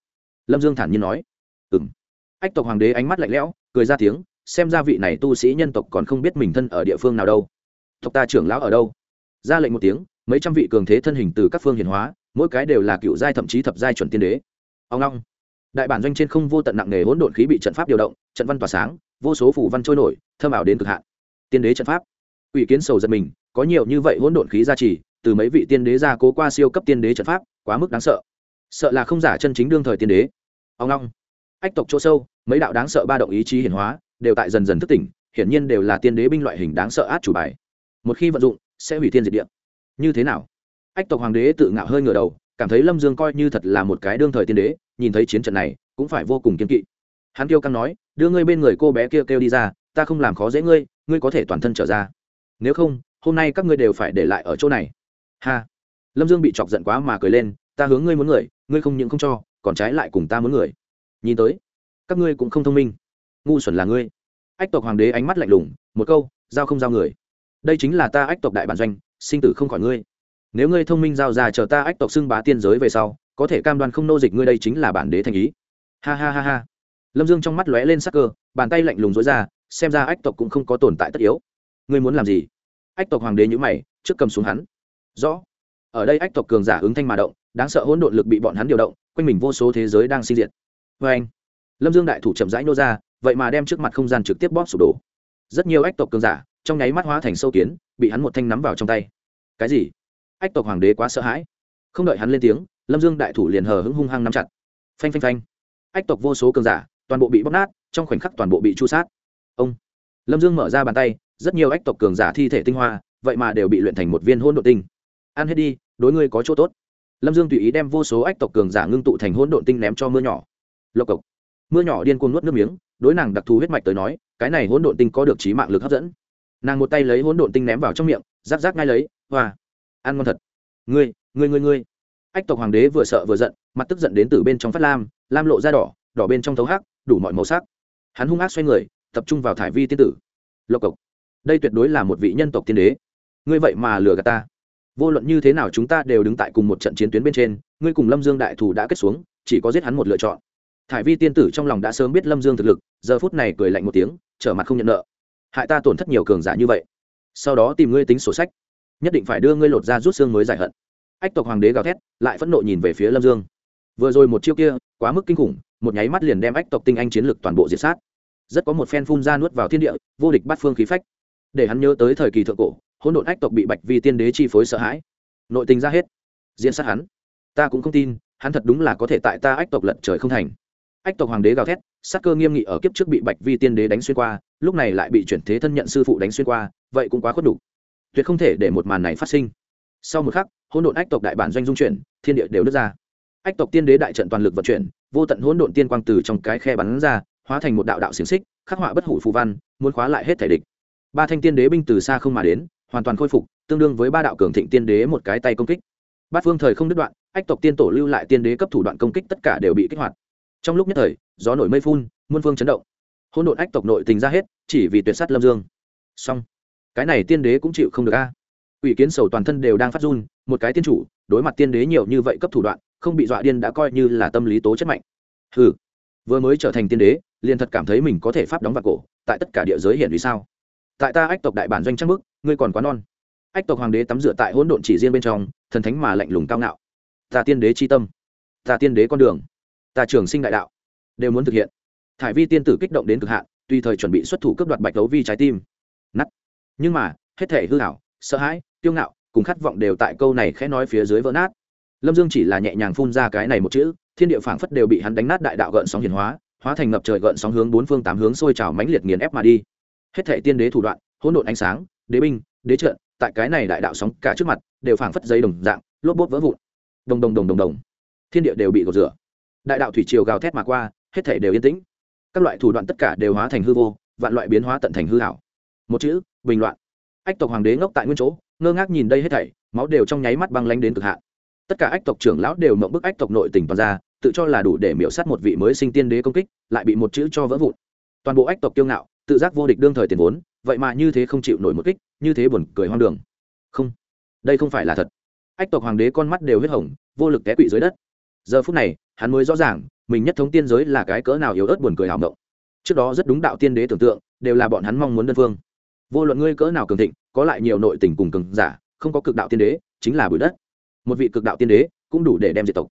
[SPEAKER 1] Lâm dương thản nhiên nói. Ừng ách tộc hoàng đế ánh mắt lạnh lẽo, cười ra tiếng, xem ra vị này tu sĩ nhân tộc còn không biết mình thân ở địa phương nào đâu. Tộc ta trưởng lão ở đâu? Ra lệnh một tiếng, mấy trăm vị cường thế thân hình từ các phương hiền hóa, mỗi cái đều là cựu giai thậm chí thập giai chuẩn tiên đế ông long. Đại bản doanh trên không vô tận nặng nề hỗn độn khí bị trận pháp điều động, trận văn tỏa sáng, vô số phủ văn trôi nổi thơm ảo đến cực hạn. Tiên đế trận pháp. Ủy kiến sầu giật mình, có nhiều như vậy hỗn độn khí gia trì, từ mấy vị tiên đế ra cố qua siêu cấp tiên đế trận pháp, quá mức đáng sợ. Sợ là không giả chân chính đương thời tiên đế. Ông long. Ách tộc chỗ sâu, mấy đạo đáng sợ ba động ý chí hiển hóa, đều tại dần dần thức tỉnh, hiển nhiên đều là tiên đế binh loại hình đáng sợ át chủ bài. Một khi vận dụng, sẽ hủy thiên diệt địa. Như thế nào? Ách tộc hoàng đế tự ngạo hơi ngửa đầu cảm thấy lâm dương coi như thật là một cái đương thời tiên đế nhìn thấy chiến trận này cũng phải vô cùng kiên kỵ. Hắn kêu căng nói đưa ngươi bên người cô bé kia kêu, kêu đi ra ta không làm khó dễ ngươi ngươi có thể toàn thân trở ra. Nếu không hôm nay các ngươi đều phải để lại ở chỗ này. Ha. Lâm dương bị chọc giận quá mà cười lên ta hướng ngươi muốn người ngươi không những không cho còn trái lại cùng ta muốn người. Nhìn tới các ngươi cũng không thông minh. Ngu xuẩn là ngươi. Ách tộc hoàng đế ánh mắt lạnh lùng một câu giao không giao người. Đây chính là ta ách tộc đại bản doanh sinh tử không khỏi ngươi nếu ngươi thông minh giao ra chờ ta ách tộc xưng bá tiên giới về sau, có thể cam đoan không nô dịch ngươi đây chính là bản đế thành ý. Ha ha ha ha. Lâm dương trong mắt lóe lên sắc cơ, bàn tay lạnh lùng dối ra, xem ra ách tộc cũng không có tồn tại tất yếu. Ngươi muốn làm gì? Ách tộc hoàng đế nhữ mày, trước cầm xuống hắn. Rõ. Ở đây ách tộc cường giả ứng thanh mà động, đáng sợ hỗn độn lực bị bọn hắn điều động, quanh mình vô số thế giới đang sinh diệt. Vê anh, lâm dương đại thủ chậm rãi nô ra, vậy mà đem trước mặt không gian trực tiếp bóp sụp đổ. Rất nhiều ách tộc cường giả, trong nháy mắt hóa thành sâu kiến, bị hắn một thanh nắm vào trong tay. Cái gì? Ách tộc hoàng đế quá sợ hãi. Không đợi hắn lên tiếng, lâm dương đại thủ liền hờ hững hung hăng nắm chặt. Phanh phanh phanh. Ách tộc vô số cường giả, toàn bộ bị bóc nát, trong khoảnh khắc toàn bộ bị chu sát. Ông. Lâm dương mở ra bàn tay, rất nhiều ách tộc cường giả thi thể tinh hoa, vậy mà đều bị luyện thành một viên hôn đ tinh. Ăn hết đi, đối ngươi có chỗ tốt. Lâm dương tùy ý đem vô số ách tộc cường giả ngưng tụ thành hôn độn tinh ném cho mưa nhỏ. Lộc cộc. Mưa nhỏ điên cuồng nuốt nước miếng, đối nàng đặc thù huyết mạch tới nói, cái này hôn độn tinh có được trí mạng lực hấp dẫn. Nàng một tay lấy hôn độn tinh ném vào trong miệng rác rác ngay lấy, hoa ăn ngon thật. Ngươi ngươi ngươi ngươi. Ách tộc hoàng đế vừa sợ vừa giận, mặt tức giận đến từ bên trong phát lam lam lộ ra đỏ đỏ bên trong thấu hắc, đủ mọi màu sắc. Hắn hung ác xoay người, tập trung vào thải vi tiên tử. Lộc cộc. Đây tuyệt đối là một vị nhân tộc tiên đế. Ngươi vậy mà lừa gạt ta. Vô luận như thế nào chúng ta đều đứng tại cùng một trận chiến tuyến bên trên, ngươi cùng lâm dương đại thủ đã kết xuống, chỉ có giết hắn một lựa chọn. Thải vi tiên tử trong lòng đã sớm biết lâm dương thực lực, giờ phút này cười lạnh một tiếng, trở mặt không nhận nợ. Hại ta tổn thất nhiều cường giả như vậy. Sau đó tìm ngươi tính sổ sách nhất định phải đưa ngươi lột ra rút xương mới giải hận. Ách tộc hoàng đế gào thét, lại phẫn nộ nhìn về phía lâm dương. Vừa rồi một chiêu kia, quá mức kinh khủng, một nháy mắt liền đem ách tộc tinh anh chiến lược toàn bộ diệt sát. Rất có một phen phun ra nuốt vào thiên địa, vô địch bắt phương khí phách. Để hắn nhớ tới thời kỳ thượng cổ, hỗn độn ách tộc bị bạch vi tiên đế chi phối sợ hãi. Nội tình ra hết. Diễn sát hắn. Ta cũng không tin, hắn thật đúng là có thể tại ta ách tộc lận trời không thành. Ách tộc hoàng đế gào thét, sát cơ nghiêm nghị ở kiếp trước bị bạch vi tiên đế đánh xuyên qua, lúc này lại bị chuyển thế thân nhận sư phụ đánh xuyên qua, vậy cũng quá khuất đủ tuyệt không thể để một màn này phát sinh. Sau một khắc, hỗn độn ách tộc đại bản doanh dung chuyển, thiên địa đều nứt ra. Ách tộc tiên đế đại trận toàn lực vận chuyển, vô tận hỗn độn tiên quang từ trong cái khe bắn ra, hóa thành một đạo đạo xiềng xích, khắc họa bất hủ phù văn, muốn khóa lại hết thể địch. Ba thanh tiên đế binh từ xa không mà đến, hoàn toàn khôi phục, tương đương với ba đạo cường thịnh tiên đế một cái tay công kích. Bát phương thời không đứt đoạn, ách tộc tiên tổ lưu lại tiên đế cấp thủ đoạn công kích tất cả đều bị kích hoạt. Trong lúc nhất thời, gió nổi mây phun, muôn phương chấn động. Hỗn độn ách tộc nội tình ra hết, chỉ vì tuyệt sát lâm dương. Song cái này tiên đế cũng chịu không được a. Ủy kiến sầu toàn thân đều đang phát run, một cái tiên chủ, đối mặt tiên đế nhiều như vậy cấp thủ đoạn, không bị dọa điên đã coi như là tâm lý tố chất mạnh. Ừ vừa mới trở thành tiên đế, liền thật cảm thấy mình có thể pháp đóng vào cổ, tại tất cả địa giới hiện vì sao? Tại ta ách tộc đại bản doanh trang bức ngươi còn quá non. Ách tộc hoàng đế tắm rửa tại hỗn độn chỉ riêng bên trong, thần thánh mà lạnh lùng cao ngạo. Ta tiên đế chi tâm, ta tiên đế con đường, ta trường sinh đại đạo, đều muốn thực hiện. Thải vi tiên tử kích động đến cực hạn, tùy thời chuẩn bị xuất thủ cướp đoạt bạch đấu vi trái tim. Nắt nhưng mà, hết thể hư hảo sợ hãi tiêu ngạo, cùng khát vọng đều tại câu này khẽ nói phía dưới vỡ nát. Lâm dương chỉ là nhẹ nhàng phun ra cái này một chữ, thiên địa phảng phất đều bị hắn đánh nát đại đạo gợn sóng hiền hóa hóa thành ngập trời gợn sóng hướng bốn phương tám hướng sôi trào mãnh liệt nghiền ép mà đi. Hết thể tiên đế thủ đoạn, hỗn độn ánh sáng, đế binh, đế trợn tại cái này đại đạo sóng cả trước mặt, đều phảng phất giấy đồng dạng, lốp bốt vỡ vụn. Đồng đồng đồng đồng đồng. Thiên địa đều bị gột rửa. Đại đạo thủy triều gào thét mà qua, hết thể đều yên tĩnh. Các loại thủ đoạn tất cả đều hóa thành hư vô, vạn loại biến hóa tận thành hư hảo một chữ, bình loạn. Ách tộc hoàng đế ngốc tại nguyên chỗ, ngơ ngác nhìn đây hết thảy, máu đều trong nháy mắt băng lánh đến cực hạn. Tất cả ách tộc trưởng lão đều mộng bức ách tộc nội tình toàn ra, tự cho là đủ để miễu sát một vị mới sinh tiên đế công kích, lại bị một chữ cho vỡ vụn. Toàn bộ ách tộc kiêu ngạo, tự giác vô địch đương thời tiền vốn, vậy mà như thế không chịu nổi một kích, như thế buồn cười hoang đường. Không, đây không phải là thật. Ách tộc hoàng đế con mắt đều huyết hồng, vô lực té quỵ dưới đất. Giờ phút này, hắn mới rõ ràng, mình nhất thống tiên giới là cái cỡ nào yếu ớt buồn cười hào động trước đó rất đúng đạo tiên đế tưởng tượng, đều là bọn hắn mong muốn đơn phương vô luận ngươi cỡ nào cường thịnh, có lại nhiều nội tình cùng cường giả, không có cực đạo tiên đế, chính là bụi đất. Một vị cực đạo tiên đế cũng đủ để đem diệt tộc.